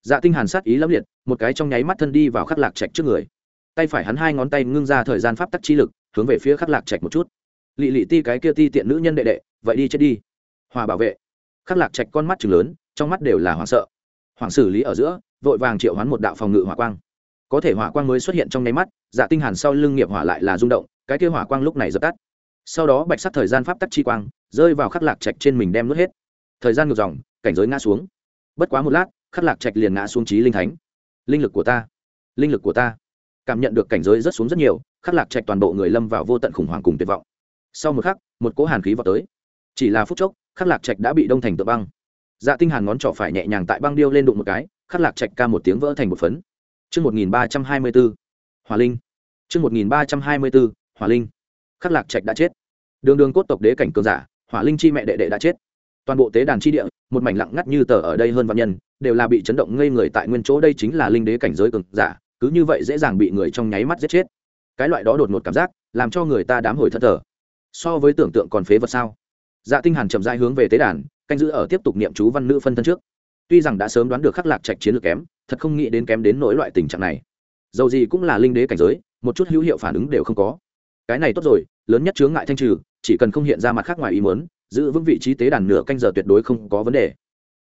dạ tinh hàn sát ý lẫm liệt, một cái trong nháy mắt thân đi vào khắc lạc trạch trước người. Tay phải hắn hai ngón tay ngưng ra thời gian pháp tắc chi lực, hướng về phía khắc lạc trạch một chút. Lị lị ti cái kia ti tiện nữ nhân đệ đệ, vậy đi chết đi. Hòa bảo vệ. Khắc lạc trạch con mắt trừng lớn, trong mắt đều là hoảng sợ. Hoàng xử lý ở giữa, vội vàng triệu hoán một đạo phòng ngự hỏa quang. Có thể hỏa quang mới xuất hiện trong nháy mắt dạ tinh hàn sau lưng nghiệp hỏa lại là rung động, cái kia hỏa quang lúc này dập tắt. Sau đó bạch sắc thời gian pháp tắc chi quang, rơi vào khắc lạc trạch trên mình đem nuốt hết. Thời gian ngược dòng, cảnh giới ngã xuống. Bất quá một lát khắc lạc trạch liền ngã xuống trí linh thánh linh lực của ta linh lực của ta cảm nhận được cảnh giới rất xuống rất nhiều khắc lạc trạch toàn bộ người lâm vào vô tận khủng hoảng cùng tuyệt vọng sau một khắc một cỗ hàn khí vào tới chỉ là phút chốc khắc lạc trạch đã bị đông thành tựa băng dạ tinh hàn ngón trỏ phải nhẹ nhàng tại băng điêu lên đụng một cái khắc lạc trạch ca một tiếng vỡ thành một phấn Trước 1324, Hỏa Linh. Trước 1324, Hỏa Linh. Khắc lạc trạch đã chết. Đường đường cốt tộc đế cảnh cường giả, Hỏa Linh chi mẹ đệ đệ đã chết. Toàn bộ tế đàn chi địa, một mảnh lặng ngắt như tờ ở đây hơn vạn nhân, đều là bị chấn động ngây người tại nguyên chỗ đây chính là linh đế cảnh giới cường giả, cứ như vậy dễ dàng bị người trong nháy mắt giết chết. Cái loại đó đột ngột cảm giác, làm cho người ta đám hồi thất thở. So với tưởng tượng còn phế vật sao? Dạ Tinh Hàn chậm rãi hướng về tế đàn, canh giữ ở tiếp tục niệm chú văn nữ phân thân trước tuy rằng đã sớm đoán được khắc lạc trạch chiến lược kém thật không nghĩ đến kém đến nỗi loại tình trạng này dầu gì cũng là linh đế cảnh giới một chút hữu hiệu phản ứng đều không có cái này tốt rồi lớn nhất chướng ngại thanh trừ chỉ cần không hiện ra mặt khác ngoài ý muốn giữ vững vị trí tế đàn nửa canh giờ tuyệt đối không có vấn đề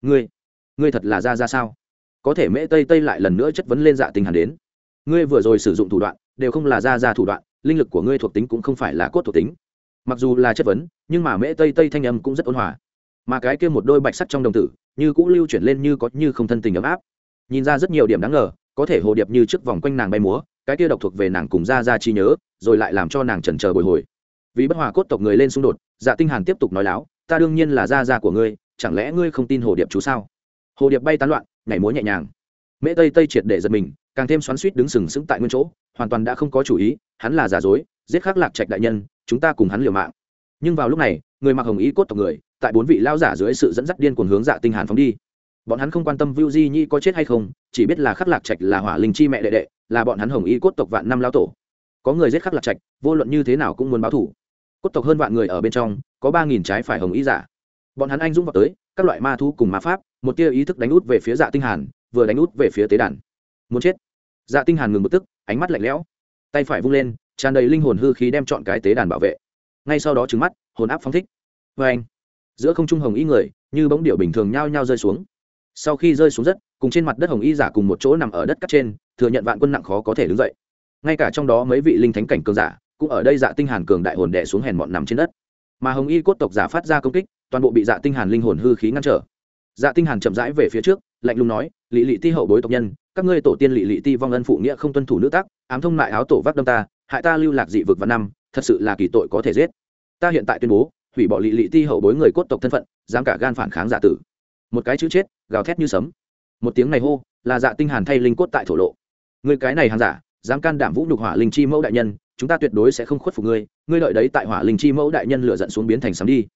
ngươi ngươi thật là ra ra sao? Có thể mễ tây tây lại lần nữa chất vấn lên dạ Tinh hàn đến. Ngươi vừa rồi sử dụng thủ đoạn, đều không là ra ra thủ đoạn, linh lực của ngươi thuộc tính cũng không phải là cốt thuộc tính. Mặc dù là chất vấn, nhưng mà mễ tây tây thanh âm cũng rất ôn hòa. Mà cái kia một đôi bạch sắt trong đồng tử, như cũng lưu chuyển lên như có như không thân tình ấm áp. Nhìn ra rất nhiều điểm đáng ngờ, có thể hồ điệp như trước vòng quanh nàng bay múa, cái kia độc thuộc về nàng cùng ra ra chi nhớ, rồi lại làm cho nàng trần chờ bồi hồi. Vì bất hòa cốt tộc người lên xung đột dạ tinh hàn tiếp tục nói láo, ta đương nhiên là ra ra của ngươi, chẳng lẽ ngươi không tin hồ điệp chú sao? Hồ điệp bay tán loạn nhảy múa nhẹ nhàng mễ tây tây triệt để giật mình càng thêm xoắn xuýt đứng sừng sững tại nguyên chỗ hoàn toàn đã không có chủ ý hắn là giả dối giết khắc lạc trạch đại nhân chúng ta cùng hắn liều mạng nhưng vào lúc này người mặc hồng y cốt tộc người tại bốn vị lao giả dưới sự dẫn dắt điên cuồng hướng dạ tinh hàn phóng đi bọn hắn không quan tâm Vu Di Nhi có chết hay không, chỉ biết là Khắc Lạc Trạch là Hỏa Linh chi mẹ đệ đệ, là bọn hắn Hồng Y cốt tộc vạn năm lão tổ. Có người giết Khắc Lạc Trạch, vô luận như thế nào cũng muốn báo thù. Cốt tộc hơn vạn người ở bên trong, có ba nghìn trái phải Hồng Y giả. Bọn hắn anh dũng vào tới, các loại ma thú cùng ma pháp, một tia ý thức đánh út về phía Dạ Tinh Hàn, vừa đánh út về phía tế đàn. Muốn chết. Dạ Tinh Hàn ngừng một tức, ánh mắt lạnh lẽo, tay phải vung lên, tràn đầy linh hồn hư khí đem chọn cái tế đàn bảo vệ. Ngay sau đó trừng mắt, hồn áp phóng thích. Với anh, giữa không trung hồng y người, như bóng điệu bình thường nhao nhao rơi xuống sau khi rơi xuống rất, cùng trên mặt đất hồng y giả cùng một chỗ nằm ở đất cắt trên thừa nhận vạn quân nặng khó có thể đứng dậy ngay cả trong đó mấy vị linh thánh cảnh cường giả cũng ở đây dạ tinh hàn cường đại hồn đè xuống hèn mọn nằm trên đất mà hồng y cốt tộc giả phát ra công kích toàn bộ bị dạ tinh hàn linh hồn hư khí ngăn trở dạ tinh hàn chậm rãi về phía trước, lạnh lùng nói lỵ lỵ ti hậu bối tộc nhân, các ngươi tổ tiên lỵ lỵ ti vong ân phụ nghĩa không tuân thủ nữ tác, ám thông lại áo tổ vác đâm ta, hại ta lưu lạc dị vực vạn năm, thật sự là kỳ tội có thể giết. Ta hiện tại tuyên bố, hủy bỏ lỵ lỵ ti hậu bối người cốt tộc thân phận, dám cả gan phản kháng giả tử. Một cái chữ chết, gào thét như sấm. Một tiếng này hô, là dạ tinh hàn thay linh cốt tại thổ lộ. Người cái này hàng giả, dám can đảm vũ nhục hỏa linh chi mẫu đại nhân, chúng ta tuyệt đối sẽ không khuất phục ngươi ngươi lợi đấy tại hỏa linh chi mẫu đại nhân lửa giận xuống biến thành sấm đi.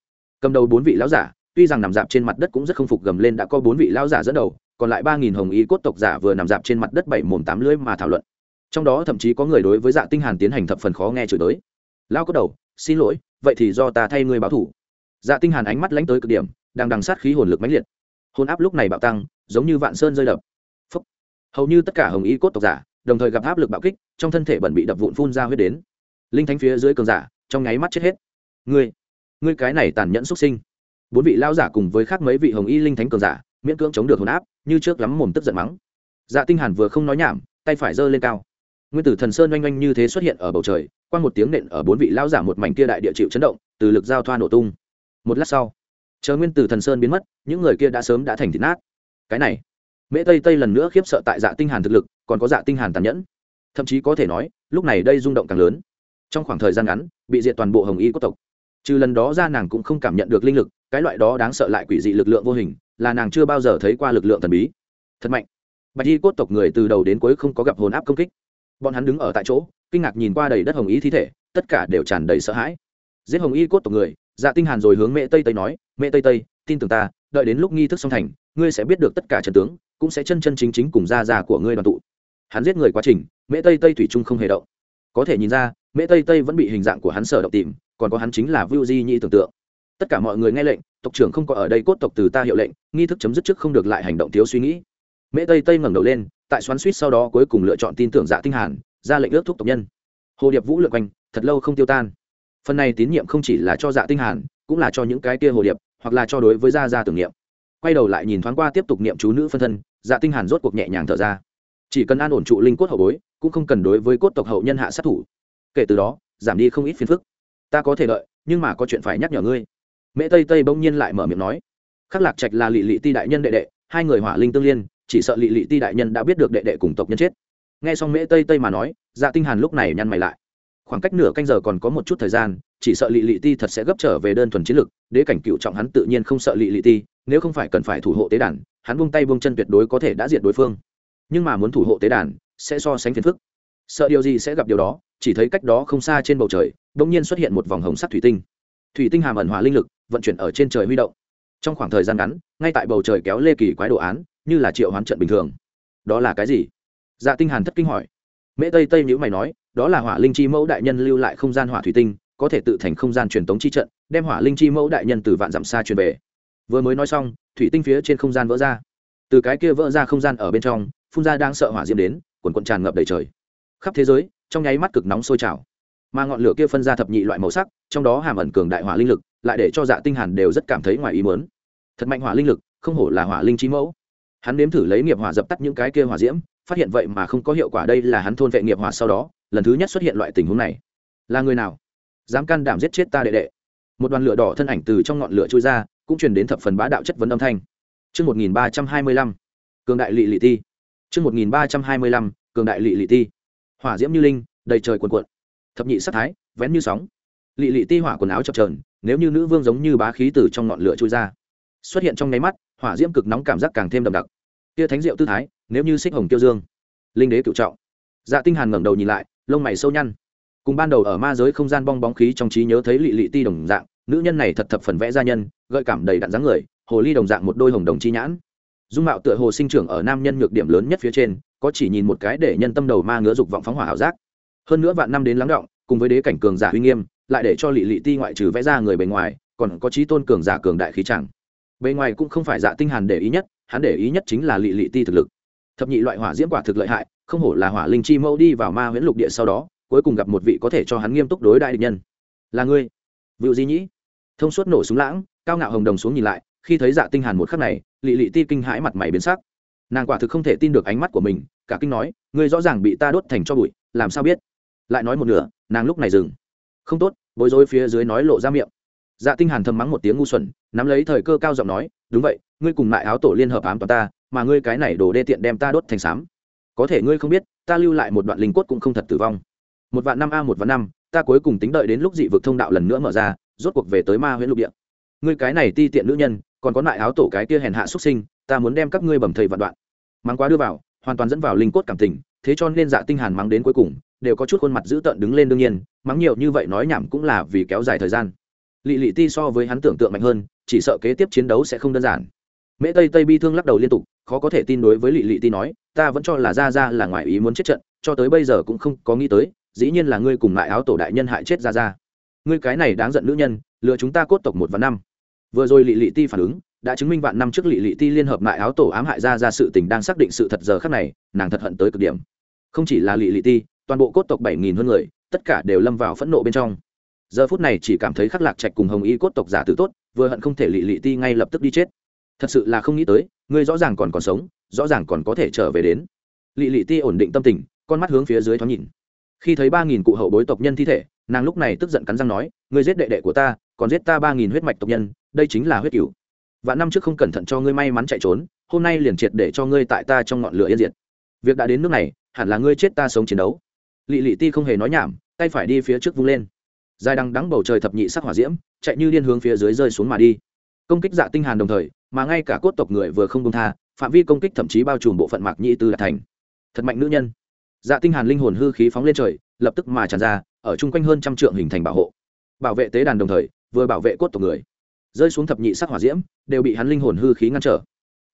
Cầm đầu bốn vị lão giả tuy rằng nằm dạp trên mặt đất cũng rất không phục gầm lên đã có bốn vị lão giả dẫn đầu, còn lại ba nghìn hồng y cốt tộc giả vừa nằm dạp trên mặt đất bảy mồm tám lưỡi mà thảo luận. Trong đó thậm chí có người đối với dạ tinh hàn tiến hành thập phần khó nghe chửi tới. Lão cốt đầu, xin lỗi, vậy thì do ta thay ngươi báo thủ. Dạ tinh hàn ánh mắt lánh tới cực điểm, đang đằng sát khí hồn lực mãnh liệt. Hồn áp lúc này bạo tăng, giống như vạn sơn rơi đập. Phúc. hầu như tất cả hồng y cốt tộc giả, đồng thời gặp áp lực bạo kích, trong thân thể bẩn bị đập vụn phun ra huyết đến. Linh thánh phía dưới cường giả, trong nháy mắt chết hết. Ngươi ngươi cái này tàn nhẫn xuất sinh bốn vị lao giả cùng với khác mấy vị hồng y linh thánh cường giả, miễn cưỡng chống được hồn áp, như trước lắm mồm tức giận mắng. Dạ tinh hàn vừa không nói nhảm, tay phải giơ lên cao. Nguyên tử thần sơn oanh oanh như thế xuất hiện ở bầu trời qua một tiếng nện ở bốn vị lao giả một mảnh kia đại địa chịu chấn động, từ lực giao thoa nổ tung. Một lát sau, chờ nguyên tử thần sơn biến mất, những người kia đã sớm đã thành thịt nát. Cái này, mễ tây tây lần nữa khiếp sợ tại dạ tinh hàn thực lực, còn có dạ tinh hàn tàn nhẫn. Thậm chí có thể nói, lúc này đây rung động càng lớn. Trong khoảng thời gian ngắn, bị diệt toàn bộ hồng y quốc tộc. Trừ lần đó ra nàng cũng không cảm nhận được linh lực cái loại đó đáng sợ lại quỷ dị lực lượng vô hình, là nàng chưa bao giờ thấy qua lực lượng thần bí. Thật mạnh. Bạch y cốt tộc người từ đầu đến cuối không có gặp hồn áp công kích. Bọn hắn đứng ở tại chỗ, kinh ngạc nhìn qua đầy đất hồng y thi thể, tất cả đều tràn đầy sợ hãi. Giết hồng y cốt tộc người dạ tinh hàn rồi hướng mẹ tây tây nói, mẹ tây tây, tin tưởng ta, đợi đến lúc nghi thức xong thành, ngươi sẽ biết được tất cả trận tướng, cũng sẽ chân chân chính chính cùng gia gia của ngươi đoàn tụ. Hắn giết người quá trình, mẹ tây tây thủy trung không hề động. Có thể nhìn ra, mẹ tây tây vẫn bị hình dạng của hắn sở động tìm, còn có hắn chính là Vu Di Nhi tưởng tượng. Tất cả mọi người nghe lệnh, tộc trưởng không có ở đây cốt tộc từ ta hiệu lệnh, nghi thức chấm dứt trước không được lại hành động thiếu suy nghĩ. Mễ Tây Tây ngẩng đầu lên, tại xoắn suýt sau đó cuối cùng lựa chọn tin tưởng Dạ Tinh Hàn, ra lệnh ước thúc tộc nhân. Hồ Điệp Vũ lượn quanh, thật lâu không tiêu tan. Phần này tín nhiệm không chỉ là cho Dạ Tinh Hàn, cũng là cho những cái kia hồ điệp, hoặc là cho đối với gia gia tưởng niệm quay đầu lại nhìn thoáng qua tiếp tục niệm chú nữ phân thân dạ tinh hàn rốt cuộc nhẹ nhàng thở ra chỉ cần an ổn trụ linh cốt hậu bối cũng không cần đối với cốt tộc hậu nhân hạ sát thủ kể từ đó giảm đi không ít phiền phức ta có thể đợi nhưng mà có chuyện phải nhắc nhở ngươi mẹ tây tây bỗng nhiên lại mở miệng nói. Khắc lạc trạch là lị lị ti đại nhân đệ đệ, hai người hỏa linh tương liên, chỉ sợ lị lị ti đại nhân đã biết được đệ đệ cùng tộc nhân chết. Nghe xong mẹ tây tây mà nói dạ tinh hàn lúc này nhăn mày lại. Khoảng cách nửa canh giờ còn có một chút thời gian, chỉ sợ lị lị ti thật sẽ gấp trở về đơn thuần chiến lực, đế cảnh cựu trọng hắn tự nhiên không sợ lị lị ti, nếu không phải cần phải thủ hộ tế đàn, hắn buông tay buông chân tuyệt đối có thể đã diệt đối phương. Nhưng mà muốn thủ hộ tế đàn, sẽ so sánh phiền phức. Sợ điều gì sẽ gặp điều đó, chỉ thấy cách đó không xa trên bầu trời đ ỗ n g nhiên xuất hiện một vòng hồng sắc thủy tinh thủy tinh hàm ẩn hòa linh lực vận chuyển ở trên trời huy động. Trong khoảng thời gian ngắn, ngay tại bầu trời kéo lê kỳ quái đồ án, như là triệu hoán trận bình thường. Đó là cái gì? Dạ tinh hàn thất kinh hỏi. Mễ tây tây nhữ mày nói, đó là hỏa linh chi mẫu đại nhân lưu lại không gian hỏa thủy tinh, có thể tự thành không gian truyền tống chi trận, đem hỏa linh chi mẫu đại nhân từ vạn dặm xa truyền về. Vừa mới nói xong, thủy tinh phía trên không gian vỡ ra. Từ cái kia vỡ ra không gian ở bên trong, phun ra đang sợ hỏa diễm đến, quần quần tràn ngập đầy trời. Khắp thế giới, trong nháy mắt cực nóng sôi trào mà ngọn lửa kia phân ra thập nhị loại màu sắc trong đó hàm ẩn cường đại hỏa linh lực lại để cho dạ tinh hàn đều rất cảm thấy ngoài ý muốn thật mạnh hỏa linh lực không hổ là hỏa linh trí mẫu hắn nếm thử lấy nghiệp hỏa dập tắt những cái kia hỏa diễm phát hiện vậy mà không có hiệu quả đây là hắn thôn vệ nghiệp hỏa sau đó lần thứ nhất xuất hiện loại tình huống này là người nào dám can đảm giết chết ta đệ đệ một đoàn lửa đỏ thân ảnh từ trong ngọn lửa trôi ra cũng truyền đến thập phần bá đạo chất vấn âm thanh Trước 1325, cường đại lị lị ti. Trước 1325, cường đại lị lị ti. Hỏa diễm như linh, đầy trời cuồn cuộn. Thập nhị sát thái, vén như sóng. Lị lị ti hỏa quần áo chập trờn nếu như nữ vương giống như bá khí từ trong ngọn lửa trôi ra. Xuất hiện trong nháy mắt, hỏa diễm cực nóng cảm giác càng thêm đậm đặc. tia thánh diệu tư thái, nếu như xích hồng tiêu dương. Linh đế cựu trọng. Dạ Tinh Hàn ngẩng đầu nhìn lại, lông mày sâu nhăn. Cùng ban đầu ở ma giới không gian bong bóng khí trong trí nhớ thấy lị lị ti đồng dạng, nữ nhân này thật thập phần vẽ gia nhân gợi cảm đầy đặn dáng người hồ ly đồng dạng một đôi hồng đồng chi nhãn dung mạo tựa hồ sinh trưởng ở nam nhân nhược điểm lớn nhất phía trên có chỉ nhìn một cái để nhân tâm đầu ma ngứa dục vọng phóng hỏa hảo giác hơn nữa vạn năm đến lắng động, cùng với đế cảnh cường giả uy nghiêm, lại để cho lị lị ti ngoại trừ vẽ ra người bề ngoài, còn có trí tôn cường giả cường đại khí chẳng. Bề ngoài cũng không phải dạ tinh hàn để ý nhất, hắn để ý nhất chính là lị lị ti thực lực. Thập nhị loại hỏa diễm quả thực lợi hại, không hổ là hỏa linh chi mẫu đi vào ma huyễn lục địa sau đó, cuối cùng gặp một vị có thể cho hắn nghiêm túc đối đại địch nhân. Là ngươi. Vựu di nhĩ. Thông suốt nổ súng lãng, cao ngạo hồng đồng xuống nhìn lại, khi thấy dạ tinh hàn một khắc này, lị lị ti kinh hãi mặt mày biến sắc. Nàng quả thực không thể tin được ánh mắt của mình, cả kinh nói, ngươi rõ ràng bị ta đốt thành cho bụi, làm sao biết? Lại nói một nửa, nàng lúc này dừng. Không tốt, bối rối phía dưới nói lộ ra miệng. Dạ tinh hàn thầm mắng một tiếng ngu xuẩn, nắm lấy thời cơ cao giọng nói, đúng vậy, ngươi cùng lại áo tổ liên hợp ám toàn ta, mà ngươi cái này đồ đê tiện đem ta đốt thành sám. Có thể ngươi không biết, ta lưu lại một đoạn linh cốt cũng không thật tử vong. Một vạn năm a, một vạn năm, ta cuối cùng tính đợi đến lúc dị vực thông đạo lần nữa mở ra, rốt cuộc về tới ma huyễn lục địa. Ngươi cái này ti tiện nữ nhân, còn có lại áo tổ cái kia hèn hạ xuất sinh, ta muốn đem các ngươi bầm thầy vạn đoạn. Mắng quá đưa vào, hoàn toàn dẫn vào linh cốt cảm tình, thế cho nên dạ tinh hàn mắng đến cuối cùng đều có chút khuôn mặt dữ tợn đứng lên đương nhiên, mắng nhiều như vậy nói nhảm cũng là vì kéo dài thời gian. Lị lị ti so với hắn tưởng tượng mạnh hơn, chỉ sợ kế tiếp chiến đấu sẽ không đơn giản. Mễ tây tây bi thương lắc đầu liên tục, khó có thể tin đối với lị lị ti nói, ta vẫn cho là ra ra là ngoại ý muốn chết trận, cho tới bây giờ cũng không có nghĩ tới, dĩ nhiên là ngươi cùng lại áo tổ đại nhân hại chết ra ra ngươi cái này đáng giận nữ nhân, lừa chúng ta cốt tộc một và năm. Vừa rồi lị lị ti phản ứng, đã chứng minh vạn năm trước lị lị ti liên hợp lại áo tổ ám hại ra ra sự tình đang xác định sự thật giờ khắc này, nàng thật hận tới cực điểm. Không chỉ là lị lị ti toàn bộ cốt tộc bảy nghìn hơn người, tất cả đều lâm vào phẫn nộ bên trong. Giờ phút này chỉ cảm thấy khắc lạc trạch cùng hồng y cốt tộc giả tử tốt, vừa hận không thể lị lị ti ngay lập tức đi chết. Thật sự là không nghĩ tới, ngươi rõ ràng còn còn sống, rõ ràng còn có thể trở về đến. Lị lị ti ổn định tâm tình, con mắt hướng phía dưới thoáng nhìn. Khi thấy ba nghìn cụ hậu bối tộc nhân thi thể, nàng lúc này tức giận cắn răng nói, ngươi giết đệ đệ của ta, còn giết ta ba nghìn huyết mạch tộc nhân, đây chính là huyết cửu. Và năm trước không cẩn thận cho ngươi may mắn chạy trốn, hôm nay liền triệt để cho ngươi tại ta trong ngọn lửa yên diệt. Việc đã đến nước này, hẳn là ngươi chết ta sống chiến đấu lị lị ti không hề nói nhảm, tay phải đi phía trước vung lên. Dài đằng đắng bầu trời thập nhị sắc hỏa diễm, chạy như điên hướng phía dưới rơi xuống mà đi. Công kích dạ tinh hàn đồng thời, mà ngay cả cốt tộc người vừa không công tha, phạm vi công kích thậm chí bao trùm bộ phận mạc nhĩ tư đạt thành. Thật mạnh nữ nhân. Dạ tinh hàn linh hồn hư khí phóng lên trời, lập tức mà tràn ra, ở chung quanh hơn trăm trượng hình thành bảo hộ. Bảo vệ tế đàn đồng thời, vừa bảo vệ cốt tộc người. Rơi xuống thập nhị sắc hỏa diễm, đều bị hắn linh hồn hư khí ngăn trở.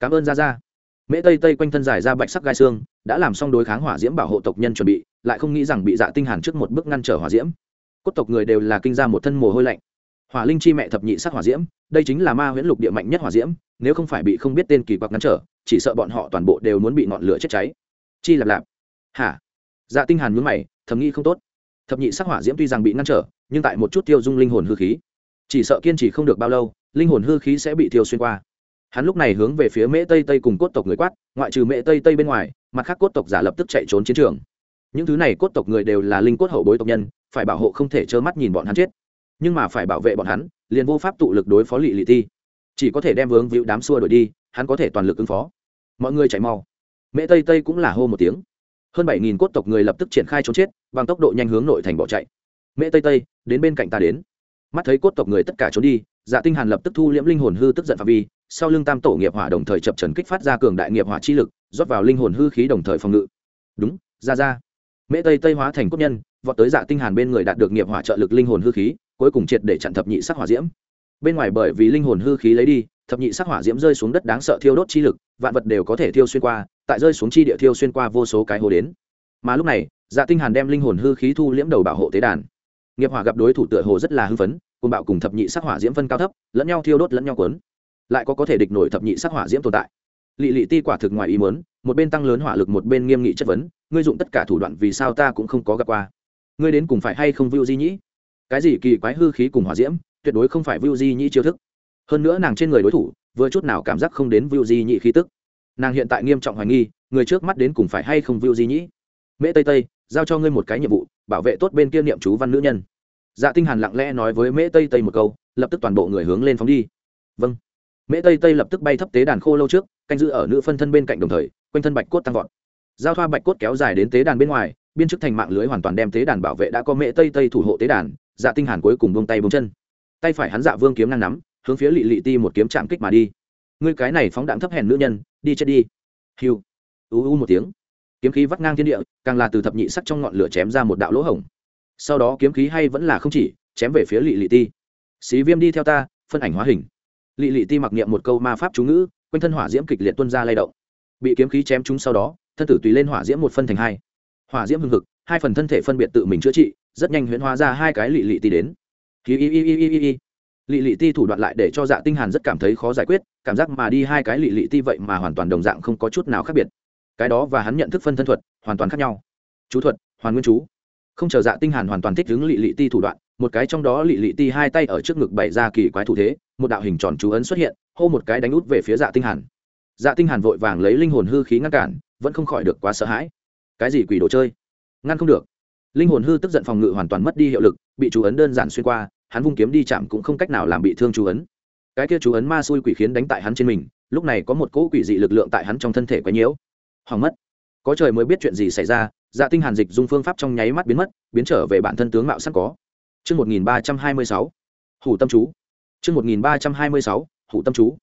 Cảm ơn gia gia mễ tây tây quanh thân dài ra bạch sắc gai xương, đã làm xong đối kháng hỏa diễm bảo hộ tộc nhân chuẩn bị, lại không nghĩ rằng bị dạ tinh hàn trước một bước ngăn trở hỏa diễm. Cốt tộc người đều là kinh ra một thân mồ hôi lạnh. Hỏa linh chi mẹ thập nhị sắc hỏa diễm, đây chính là ma huyễn lục địa mạnh nhất hỏa diễm, nếu không phải bị không biết tên kỳ quặc ngăn trở, chỉ sợ bọn họ toàn bộ đều muốn bị ngọn lửa chết cháy. Chi lạp lạp. Hả? Dạ tinh hàn nhướng mày, thầm nghĩ không tốt. Thập nhị sắc hỏa diễm tuy rằng bị ngăn trở, nhưng tại một chút tiêu dung linh hồn hư khí, chỉ sợ kiên trì không được bao lâu, linh hồn hư khí sẽ bị tiêu xuyên qua hắn lúc này hướng về phía mễ tây tây cùng cốt tộc người quát, ngoại trừ mễ tây tây bên ngoài, mặt khác cốt tộc giả lập tức chạy trốn chiến trường. Những thứ này cốt tộc người đều là linh cốt hậu bối tộc nhân, phải bảo hộ không thể trơ mắt nhìn bọn hắn chết. Nhưng mà phải bảo vệ bọn hắn, liền vô pháp tụ lực đối phó lị lị ti. Chỉ có thể đem vướng víu đám xua đổi đi, hắn có thể toàn lực ứng phó. Mọi người chạy mau. Mễ tây tây cũng là hô một tiếng. Hơn bảy nghìn cốt tộc người lập tức triển khai trốn chết, bằng tốc độ nhanh hướng nội thành bỏ chạy. Mễ tây tây, đến bên cạnh ta đến. Mắt thấy cốt tộc người tất cả trốn đi dạ tinh hàn lập tức thu liễm linh hồn hư tức giận phạm vi, sau lưng tam tổ nghiệp hỏa đồng thời chập trần kích phát ra cường đại nghiệp hỏa chi lực, rót vào linh hồn hư khí đồng thời phòng ngự. Đúng, ra ra. Mễ tây tây hóa thành cốt nhân, vọt tới dạ tinh hàn bên người đạt được nghiệp hỏa trợ lực linh hồn hư khí, cuối cùng triệt để chặn thập nhị sắc hỏa diễm. Bên ngoài bởi vì linh hồn hư khí lấy đi, thập nhị sắc hỏa diễm rơi xuống đất đáng sợ thiêu đốt chi lực, vạn vật đều có thể thiêu xuyên qua, tại rơi xuống chi địa thiêu xuyên qua vô số cái hồ đến. Mà lúc này dạ tinh hàn đem linh hồn hư khí thu liễm đầu bảo hộ tế đàn. Nghiệp hỏa gặp đối thủ tựa hồ rất là hưng phấn cùng bạo cùng thập nhị sắc hỏa diễm phân cao thấp, lẫn nhau thiêu đốt lẫn nhau cuốn. Lại có có thể địch nổi thập nhị sắc hỏa diễm tồn tại. Lị lị ti quả thực ngoài ý muốn, một bên tăng lớn hỏa lực một bên nghiêm nghị chất vấn, ngươi dụng tất cả thủ đoạn vì sao ta cũng không có gặp qua. Ngươi đến cùng phải hay không vưu di nhĩ? Cái gì kỳ quái hư khí cùng hỏa diễm, tuyệt đối không phải vưu di nhĩ chiêu thức. Hơn nữa nàng trên người đối thủ, vừa chút nào cảm giác không đến vưu di nhĩ khí tức. Nàng hiện tại nghiêm trọng hoài nghi, người trước mắt đến cùng phải hay không vưu di nhĩ? Mễ tây tây, giao cho ngươi một cái nhiệm vụ, bảo vệ tốt bên kia niệm chú văn nữ nhân dạ tinh hàn lặng lẽ nói với mễ tây tây một câu, lập tức toàn bộ người hướng lên phóng đi. Vâng. Mễ tây tây lập tức bay thấp tế đàn khô lâu trước, canh giữ ở nữ phân thân bên cạnh đồng thời, quanh thân bạch cốt tăng vọt. Giao thoa bạch cốt kéo dài đến tế đàn bên ngoài, biên chức thành mạng lưới hoàn toàn đem tế đàn bảo vệ đã có mễ tây tây thủ hộ tế đàn dạ tinh hàn cuối cùng buông tay buông chân. Tay phải hắn dạ vương kiếm ngang nắm, hướng phía lị lị ti một kiếm chạm kích mà đi. Ngươi cái này phóng đạn thấp hèn nữ nhân, đi chết đi. Hiu. U u một tiếng. Kiếm khí vắt ngang thiên địa, càng là từ thập nhị sắc trong ngọn lửa chém ra một đạo lỗ hổng sau đó kiếm khí hay vẫn là không chỉ, chém về phía lị lị ti. Xí viêm đi theo ta, phân ảnh hóa hình. Lị lị ti mặc niệm một câu ma pháp chú ngữ, quanh thân hỏa diễm kịch liệt tuân ra lay động. Bị kiếm khí chém chúng sau đó, thân tử tùy lên hỏa diễm một phân thành hai. Hỏa diễm hưng hực, hai phần thân thể phân biệt tự mình chữa trị, rất nhanh huyễn hóa ra hai cái lị lị ti đến. Hi hi hi hi hi hi. Lị lị ti thủ đoạn lại để cho dạ tinh hàn rất cảm thấy khó giải quyết, cảm giác mà đi hai cái lị lị ti vậy mà hoàn toàn đồng dạng không có chút nào khác biệt. Cái đó và hắn nhận thức phân thân thuật hoàn toàn khác nhau. Chú thuật, hoàn nguyên chú không chờ dạ tinh hàn hoàn toàn thích ứng lị lị ti thủ đoạn, một cái trong đó lị lị ti hai tay ở trước ngực bày ra kỳ quái thủ thế, một đạo hình tròn chú ấn xuất hiện, hô một cái đánh út về phía dạ tinh hàn. Dạ tinh hàn vội vàng lấy linh hồn hư khí ngăn cản, vẫn không khỏi được quá sợ hãi. Cái gì quỷ đồ chơi? Ngăn không được. Linh hồn hư tức giận phòng ngự hoàn toàn mất đi hiệu lực, bị chú ấn đơn giản xuyên qua, hắn vung kiếm đi chạm cũng không cách nào làm bị thương chú ấn. Cái kia chú ấn ma xui quỷ khiến đánh tại hắn trên mình, lúc này có một cỗ quỷ dị lực lượng tại hắn trong thân thể quấy nhiễu. Hoàng mất có trời mới biết chuyện gì xảy ra dạ tinh hàn dịch dung phương pháp trong nháy mắt biến mất, biến trở về bản thân tướng mạo sẵn có. Chương 1326 hủ tâm chú. Chương 1326 hủ tâm chú.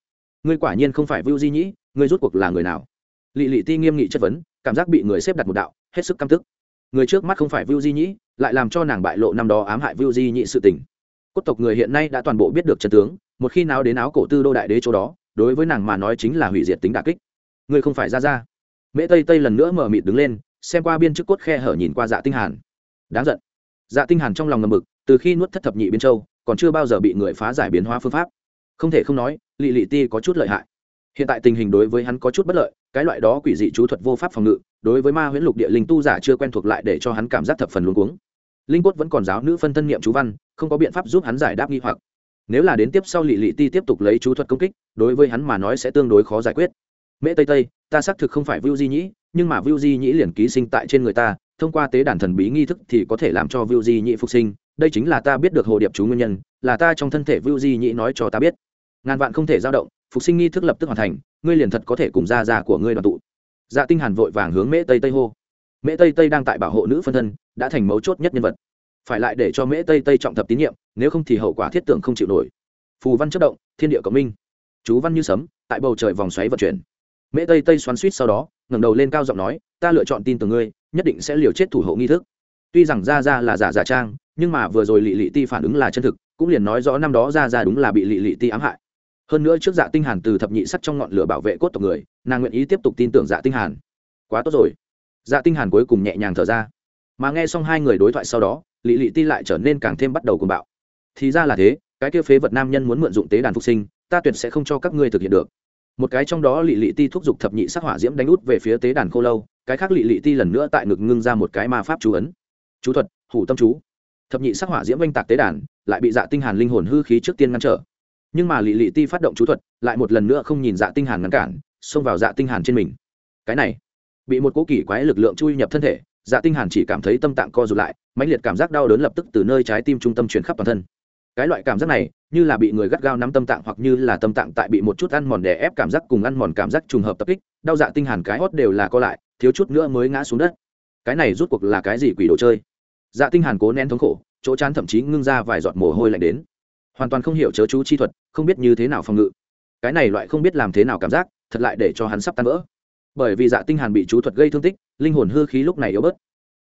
Ngươi quả nhiên không phải vưu di nhĩ, ngươi rút cuộc là người nào? Lị lị ti nghiêm nghị chất vấn, cảm giác bị người xếp đặt một đạo, hết sức căm tức. Người trước mắt không phải vưu di nhĩ, lại làm cho nàng bại lộ năm đó ám hại vưu di nhĩ sự tình. Cốt tộc người hiện nay đã toàn bộ biết được chân tướng, một khi nào đến áo cổ tư đô đại đế chỗ đó, đối với nàng mà nói chính là hủy diệt tính đà kích. Ngươi không phải ra ra mễ tây tây lần nữa mở mịt đứng lên, xem qua biên chức cốt khe hở nhìn qua dạ tinh hàn. Đáng giận. Dạ tinh hàn trong lòng ngầm mực từ khi nuốt thất thập nhị biên châu, còn chưa bao giờ bị người phá giải biến hóa phương pháp. Không thể không nói, lị lị ti có chút lợi hại. Hiện tại tình hình đối với hắn có chút bất lợi, cái loại đó quỷ dị chú thuật vô pháp phòng ngự, đối với ma huyễn lục địa linh tu giả chưa quen thuộc lại để cho hắn cảm giác thập phần luống cuống. Linh cốt vẫn còn giáo nữ phân thân niệm chú văn, không có biện pháp giúp hắn giải đáp nghi hoặc. Nếu là đến tiếp sau lị lị ti tiếp tục lấy chú thuật công kích, đối với hắn mà nói sẽ tương đối khó giải quyết mễ tây tây, ta xác thực không phải vưu di nhĩ, nhưng mà vưu di nhĩ liền ký sinh tại trên người ta, thông qua tế đàn thần bí nghi thức thì có thể làm cho vưu di nhĩ phục sinh. Đây chính là ta biết được hồ điệp chú nguyên nhân, là ta trong thân thể vưu di nhĩ nói cho ta biết. Ngàn vạn không thể dao động, phục sinh nghi thức lập tức hoàn thành, ngươi liền thật có thể cùng gia già của ngươi đoàn tụ. Dạ tinh hàn vội vàng hướng mễ tây tây hô. Mễ tây tây đang tại bảo hộ nữ phân thân, đã thành mấu chốt nhất nhân vật. Phải lại để cho mễ tây tây trọng thập tín nhiệm, nếu không thì hậu quả thiết tưởng không chịu nổi. Phù văn chất động, thiên địa cộng minh. Chú văn như sấm, tại bầu trời vòng xoáy vận chuyển mễ tây tây xoắn suýt sau đó, ngẩng đầu lên cao giọng nói, ta lựa chọn tin tưởng ngươi, nhất định sẽ liều chết thủ hộ nghi thức. Tuy rằng ra ra là giả giả trang, nhưng mà vừa rồi lị lị ti phản ứng là chân thực, cũng liền nói rõ năm đó ra ra đúng là bị lị lị ti ám hại. Hơn nữa trước dạ tinh hàn từ thập nhị sắc trong ngọn lửa bảo vệ cốt tộc người, nàng nguyện ý tiếp tục tin tưởng dạ tinh hàn. Quá tốt rồi. Dạ tinh hàn cuối cùng nhẹ nhàng thở ra. Mà nghe xong hai người đối thoại sau đó, lị lị ti lại trở nên càng thêm bắt đầu cuồng bạo. Thì ra là thế, cái kia phế vật nam nhân muốn mượn dụng tế đàn phục sinh, ta tuyệt sẽ không cho các ngươi thực hiện được một cái trong đó lị lị ti thúc giục thập nhị sắc hỏa diễm đánh út về phía tế đàn khô lâu, cái khác lị lị ti lần nữa tại ngực ngưng ra một cái ma pháp chú ấn. Chú thuật, hủ tâm chú. Thập nhị sắc hỏa diễm oanh tạc tế đàn, lại bị dạ tinh hàn linh hồn hư khí trước tiên ngăn trở. Nhưng mà lị lị ti phát động chú thuật, lại một lần nữa không nhìn dạ tinh hàn ngăn cản, xông vào dạ tinh hàn trên mình. Cái này, bị một cỗ kỳ quái lực lượng chui nhập thân thể dạ tinh hàn chỉ cảm thấy tâm tạng co rụt lại, mãnh liệt cảm giác đau đớn lập tức từ nơi trái tim trung tâm truyền khắp toàn thân cái loại cảm giác này, như là bị người gắt gao nắm tâm tạng hoặc như là tâm tạng tại bị một chút ăn mòn đè ép cảm giác cùng ăn mòn cảm giác trùng hợp tập kích, đau dạ tinh hàn cái hót đều là co lại, thiếu chút nữa mới ngã xuống đất. Cái này rút cuộc là cái gì quỷ đồ chơi? Dạ tinh hàn cố nén thống khổ, chỗ chán thậm chí ngưng ra vài giọt mồ hôi lạnh đến. Hoàn toàn không hiểu chớ chú chi thuật, không biết như thế nào phòng ngự. Cái này loại không biết làm thế nào cảm giác, thật lại để cho hắn sắp tan vỡ. Bởi vì dạ tinh hàn bị chú thuật gây thương tích, linh hồn hư khí lúc này yếu bớt.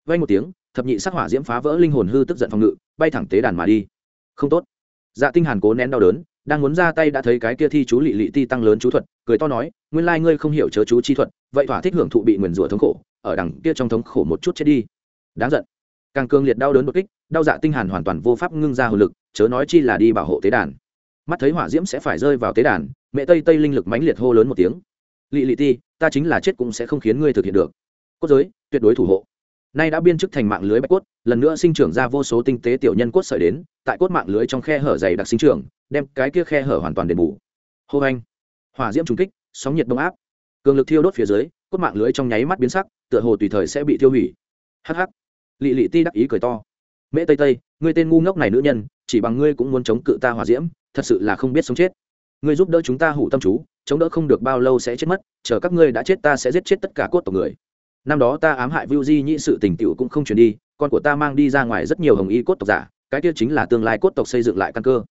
Vang một tiếng, thập nhị sắc hỏa diễm phá vỡ linh hồn hư tức giận phòng ngự, bay thẳng tế đàn mà đi không tốt. Dạ tinh hàn cố nén đau đớn, đang muốn ra tay đã thấy cái kia thi chú lị lị ti tăng lớn chú thuật, cười to nói, nguyên lai ngươi không hiểu chớ chú chi thuật, vậy thỏa thích hưởng thụ bị nguyền rủa thống khổ, ở đằng kia trong thống khổ một chút chết đi. Đáng giận. Càng cương liệt đau đớn đột kích, đau dạ tinh hàn hoàn toàn vô pháp ngưng ra hồn lực, chớ nói chi là đi bảo hộ tế đàn. Mắt thấy hỏa diễm sẽ phải rơi vào tế đàn, mẹ tây tây linh lực mãnh liệt hô lớn một tiếng. Lị lị ti, ta chính là chết cũng sẽ không khiến ngươi thực hiện được. Cốt giới, tuyệt đối thủ hộ nay đã biên chức thành mạng lưới bạch cốt, lần nữa sinh trưởng ra vô số tinh tế tiểu nhân cốt sợi đến, tại cốt mạng lưới trong khe hở dày đặc sinh trưởng, đem cái kia khe hở hoàn toàn đền bù. Hô anh hỏa diễm trùng kích, sóng nhiệt đông áp. Cường lực thiêu đốt phía dưới, cốt mạng lưới trong nháy mắt biến sắc, tựa hồ tùy thời sẽ bị tiêu hủy. Hắc hắc. Lị lị ti đắc ý cười to. Mễ tây tây, ngươi tên ngu ngốc này nữ nhân, chỉ bằng ngươi cũng muốn chống cự ta hỏa diễm, thật sự là không biết sống chết. Ngươi giúp đỡ chúng ta hủ tâm chú, chống đỡ không được bao lâu sẽ chết mất, chờ các ngươi đã chết ta sẽ giết chết tất cả cốt tộc người năm đó ta ám hại Vu Di nhị sự tình tiểu cũng không truyền đi, con của ta mang đi ra ngoài rất nhiều hồng y cốt tộc giả, cái kia chính là tương lai cốt tộc xây dựng lại căn cơ.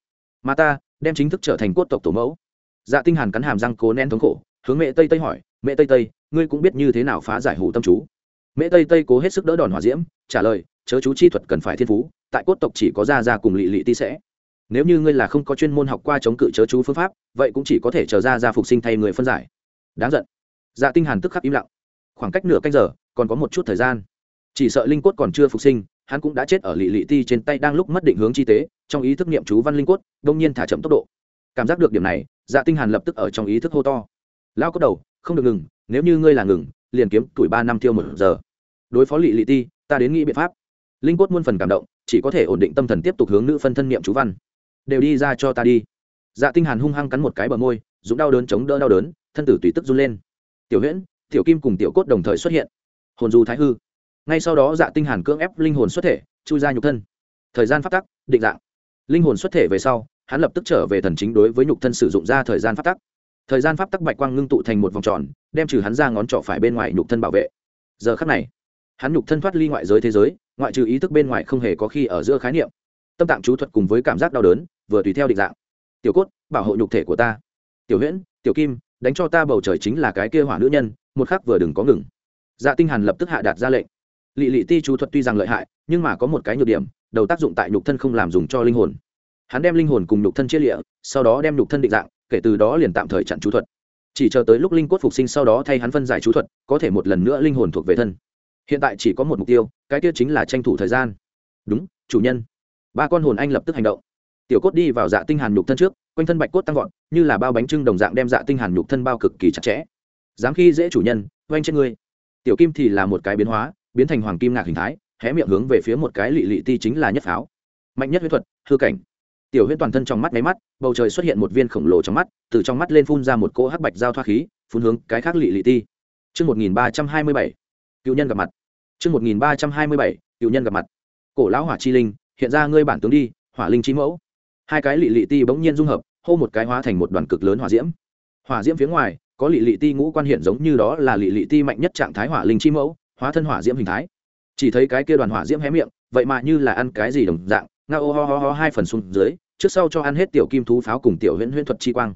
Mà ta, đem chính thức trở thành cốt tộc tổ mẫu. Dạ Tinh Hàn cắn hàm răng cố nén thống khổ, hướng mẹ Tây Tây hỏi, "Mẹ Tây Tây, ngươi cũng biết như thế nào phá giải hủ tâm chú?" Mẹ Tây Tây cố hết sức đỡ đòn hỏa diễm, trả lời, "Chớ chú chi thuật cần phải thiên phú, tại cốt tộc chỉ có gia gia cùng lị lị ti sẽ." nếu như ngươi là không có chuyên môn học qua chống cự chớ chú phương pháp vậy cũng chỉ có thể chờ gia gia phục sinh thay người phân giải đáng giận dạ tinh hàn tức khắc im lặng khoảng cách nửa canh giờ, còn có một chút thời gian. Chỉ sợ linh cốt còn chưa phục sinh, hắn cũng đã chết ở lì lì ti trên tay đang lúc mất định hướng chi tế, trong ý thức niệm chú văn linh cốt, đông nhiên thả chậm tốc độ. Cảm giác được điểm này dạ tinh hàn lập tức ở trong ý thức hô to. Lao cốt đầu, không được ngừng, nếu như ngươi là ngừng, liền kiếm tuổi ba năm tiêu một giờ. Đối phó lì lì ti, ta đến nghĩ biện pháp. Linh cốt muôn phần cảm động, chỉ có thể ổn định tâm thần tiếp tục hướng nữ phân thân niệm chú văn. Đều đi ra cho ta đi. Dạ tinh hàn hung hăng cắn một cái bờ môi dũng đau đớn chống đỡ đau đớn, thân tử tùy tức run lên. Tiểu huyễn tiểu kim cùng tiểu cốt đồng thời xuất hiện. Hồn du thái hư. Ngay sau đó dạ tinh hàn cưỡng ép linh hồn xuất thể, chui ra nhục thân. Thời gian phát tắc, định dạng. Linh hồn xuất thể về sau, hắn lập tức trở về thần chính đối với nhục thân sử dụng ra thời gian phát tắc. Thời gian pháp tắc bạch quang ngưng tụ thành một vòng tròn, đem trừ hắn ra ngón trỏ phải bên ngoài nhục thân bảo vệ. Giờ khắc này, hắn nhục thân thoát ly ngoại giới thế giới, ngoại trừ ý thức bên ngoài không hề có khi ở giữa khái niệm. Tâm tạng chú thuật cùng với cảm giác đau đớn, vừa tùy theo định dạng. Tiểu cốt, bảo hộ nhục thể của ta. Tiểu huyễn, tiểu kim, đánh cho ta bầu trời chính là cái kia hỏa nữ nhân một khắc vừa đừng có ngừng. Dạ tinh hàn lập tức hạ đạt ra lệnh. Lỵ lỵ ti chú thuật tuy rằng lợi hại, nhưng mà có một cái nhược điểm, đầu tác dụng tại nhục thân không làm dùng cho linh hồn. Hắn đem linh hồn cùng nhục thân chia lịa, sau đó đem nhục thân định dạng, kể từ đó liền tạm thời chặn chú thuật. Chỉ chờ tới lúc linh cốt phục sinh sau đó thay hắn phân giải chú thuật, có thể một lần nữa linh hồn thuộc về thân. Hiện tại chỉ có một mục tiêu, cái kia chính là tranh thủ thời gian. Đúng, chủ nhân. Ba con hồn anh lập tức hành động. Tiểu cốt đi vào dạ tinh hàn nhục thân trước, quanh thân bạch cốt tăng vọt, như là bao bánh trưng đồng dạng đem dạ tinh hàn nhục thân bao cực kỳ chặt chẽ dám khi dễ chủ nhân oanh trên ngươi tiểu kim thì là một cái biến hóa biến thành hoàng kim ngạc hình thái hé miệng hướng về phía một cái lị lị ti chính là nhất pháo mạnh nhất huyết thuật hư cảnh tiểu huyễn toàn thân trong mắt máy mắt bầu trời xuất hiện một viên khổng lồ trong mắt từ trong mắt lên phun ra một cỗ hắc bạch giao thoa khí phun hướng cái khác lị lị ti Trước 1327, cựu nhân gặp mặt. Trước 1327, cựu nhân gặp mặt. Cổ lão hỏa chi linh, hiện ra ngươi bản tướng đi, hỏa linh chi mẫu. Hai cái lị lị ti bỗng nhiên dung hợp, hô một cái hóa thành một đoàn cực lớn hỏa diễm. Hỏa diễm phía ngoài, có lị lị ti ngũ quan hiện giống như đó là lị lị ti mạnh nhất trạng thái hỏa linh chi mẫu, hóa thân hỏa diễm hình thái. Chỉ thấy cái kia đoàn hỏa diễm hé miệng, vậy mà như là ăn cái gì đồng dạng, nga ô ho ho ho hai phần xuống dưới trước sau cho ăn hết tiểu kim thú pháo cùng tiểu huyễn huyễn thuật chi quang.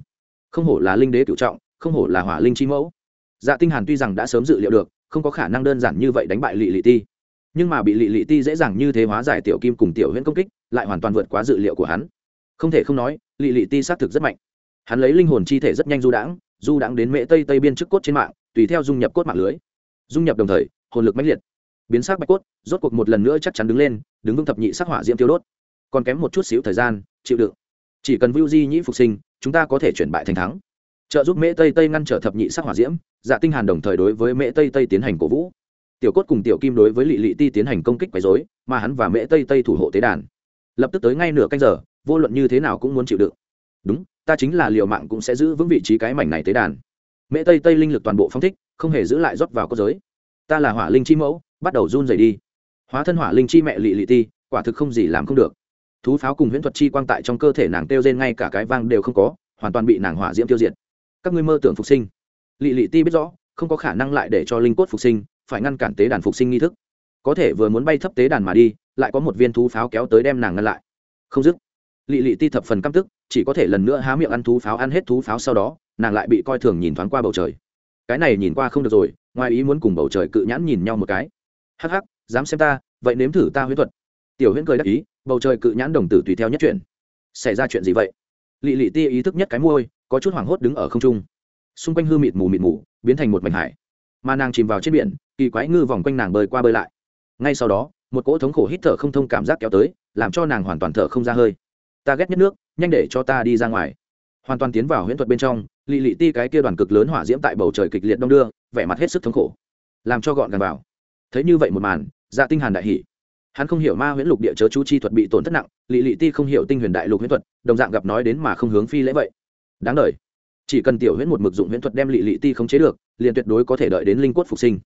Không hổ là linh đế cựu trọng không hổ là hỏa linh chi mẫu. Dạ tinh hàn tuy rằng đã sớm dự liệu được không có khả năng đơn giản như vậy đánh bại lị lị ti. Nhưng mà bị lị lị ti dễ dàng như thế hóa giải tiểu kim cùng tiểu huyễn công kích lại hoàn toàn vượt quá dự liệu của hắn. Không thể không nói lị lị ti xác thực rất mạnh. Hắn lấy linh hồn chi thể rất nhanh du đãng du đãng đến mễ tây tây biên chức cốt trên mạng, tùy theo dung nhập cốt mạng lưới. Dung nhập đồng thời, hồn lực mãnh liệt. Biến sắc bạch cốt, rốt cuộc một lần nữa chắc chắn đứng lên, đứng vững thập nhị sắc hỏa diễm tiêu đốt. Còn kém một chút xíu thời gian, chịu đựng. Chỉ cần vưu di nhĩ phục sinh, chúng ta có thể chuyển bại thành thắng. Trợ giúp mễ tây tây ngăn trở thập nhị sắc hỏa diễm dạ tinh hàn đồng thời đối với mễ tây tây tiến hành cổ vũ. Tiểu cốt cùng tiểu kim đối với lỵ lỵ ti tiến hành công kích quấy rối, mà hắn và mễ tây tây thủ hộ tế đàn. Lập tức tới ngay nửa canh giờ, vô luận như thế nào cũng muốn chịu đựng. Đúng ta chính là liều mạng cũng sẽ giữ vững vị trí cái mảnh này tế đàn. Mễ tây tây linh lực toàn bộ phong thích, không hề giữ lại rót vào cơ giới. Ta là hỏa linh chi mẫu, bắt đầu run rẩy đi. Hóa thân hỏa linh chi mẹ lị lị ti, quả thực không gì làm không được. Thú pháo cùng huyễn thuật chi quang tại trong cơ thể nàng tiêu rên ngay cả cái vang đều không có, hoàn toàn bị nàng hỏa diễm tiêu diệt. Các ngươi mơ tưởng phục sinh. Lị lị ti biết rõ, không có khả năng lại để cho linh cốt phục sinh, phải ngăn cản tế đàn phục sinh nghi thức. Có thể vừa muốn bay thấp tế đàn mà đi, lại có một viên thú pháo kéo tới đem nàng ngăn lại. Không dứt lị lị ti thập phần căm tức, chỉ có thể lần nữa há miệng ăn thú pháo, ăn hết thú pháo sau đó, nàng lại bị coi thường nhìn thoáng qua bầu trời. Cái này nhìn qua không được rồi, ngoài ý muốn cùng bầu trời cự nhãn nhìn nhau một cái. Hắc hắc, dám xem ta, vậy nếm thử ta huyễn thuật. Tiểu huyễn cười đắc ý, bầu trời cự nhãn đồng tử tùy theo nhất chuyện xảy ra chuyện gì vậy? Lị lị tia ý thức nhất cái môi, có chút hoảng hốt đứng ở không trung. Xung quanh hư mịt mù mịt mù, biến thành một mảnh hải. Mà nàng chìm vào trên biển, kỳ quái ngư vòng quanh nàng bơi qua bơi lại. Ngay sau đó, một cỗ thống khổ hít thở không thông cảm giác kéo tới, làm cho nàng hoàn toàn thở không ra hơi ta ghét nhất nước, nhanh để cho ta đi ra ngoài. Hoàn toàn tiến vào huyễn thuật bên trong lì lì ti cái kia đoàn cực lớn hỏa diễm tại bầu trời kịch liệt đông đưa, vẻ mặt hết sức thống khổ. Làm cho gọn gàng vào. Thấy như vậy một màn dạ tinh hàn đại hỉ. Hắn không hiểu ma huyễn lục địa chớ chú chi thuật bị tổn thất nặng lì lì ti không hiểu tinh huyền đại lục huyễn thuật, đồng dạng gặp nói đến mà không hướng phi lễ vậy. Đáng đời. Chỉ cần tiểu huyễn một mực dụng huyễn thuật đem lì lì ti không chế được, liền tuyệt đối có thể đợi đến linh quất phục sinh.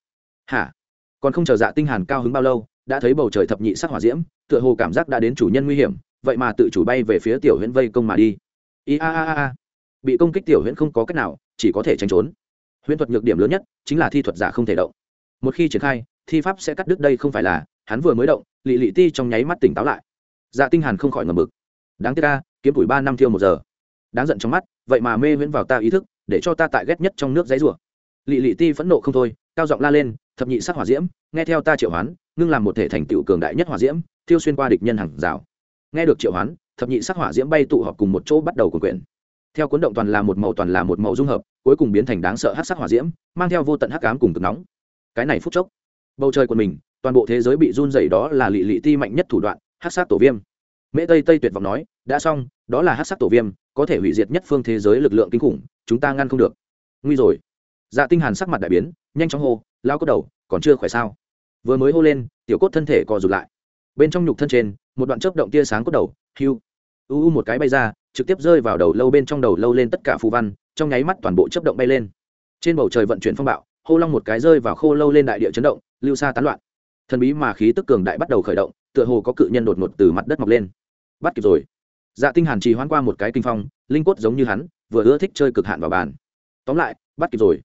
Hả? Còn không chờ dạ tinh hàn cao hứng bao lâu, đã thấy bầu trời thập nhị sắc hỏa diễm, tựa hồ cảm giác đã đến chủ nhân nguy hiểm vậy mà tự chủ bay về phía tiểu huyễn vây công mà đi. I a a a bị công kích tiểu huyễn không có cách nào, chỉ có thể tránh trốn. Huyễn thuật nhược điểm lớn nhất chính là thi thuật giả không thể động. Một khi triển khai, thi pháp sẽ cắt đứt đây không phải là, hắn vừa mới động, lị lị ti trong nháy mắt tỉnh táo lại. Dạ tinh hàn không khỏi ngầm mực. Đáng tiếc ca kiếm tuổi ba năm thiêu một giờ. Đáng giận trong mắt, vậy mà mê huyễn vào ta ý thức, để cho ta tại ghét nhất trong nước giấy rủa. Lị lị ti phẫn nộ không thôi, cao giọng la lên, thập nhị sắc hỏa diễm, nghe theo ta triệu hoán, ngưng làm một thể thành tựu cường đại nhất hỏa diễm, thiêu xuyên qua địch nhân hàng rào nghe được triệu hoán, thập nhị sắc hỏa diễm bay tụ họp cùng một chỗ bắt đầu cuộn quyển. Theo cuốn động toàn là một màu toàn là một màu dung hợp, cuối cùng biến thành đáng sợ hắc sắc hỏa diễm, mang theo vô tận hắc ám cùng cực nóng. Cái này phút chốc, bầu trời của mình, toàn bộ thế giới bị run dày đó là lị lị ti mạnh nhất thủ đoạn, hắc sắc tổ viêm. Mễ tây tây tuyệt vọng nói, đã xong, đó là hắc sắc tổ viêm, có thể hủy diệt nhất phương thế giới lực lượng kinh khủng, chúng ta ngăn không được. Nguy rồi. Dạ tinh hàn sắc mặt đại biến, nhanh chóng hô lao cốt đầu, còn chưa khỏe sao? Vừa mới hô lên, tiểu cốt thân thể co rụt lại. Bên trong nhục thân trên một đoạn chớp động tia sáng cốt đầu hưu u u một cái bay ra, trực tiếp rơi vào đầu lâu bên trong đầu lâu lên tất cả phù văn, trong nháy mắt toàn bộ chớp động bay lên. Trên bầu trời vận chuyển phong bạo, hô long một cái rơi vào khô lâu lên đại địa chấn động, lưu xa tán loạn. Thần bí mà khí tức cường đại bắt đầu khởi động, tựa hồ có cự nhân đột ngột từ mặt đất mọc lên. Bắt kịp rồi. Dạ tinh hàn trì hoãn qua một cái kinh phong, linh cốt giống như hắn, vừa ưa thích chơi cực hạn vào bàn. Tóm lại, bắt kịp rồi.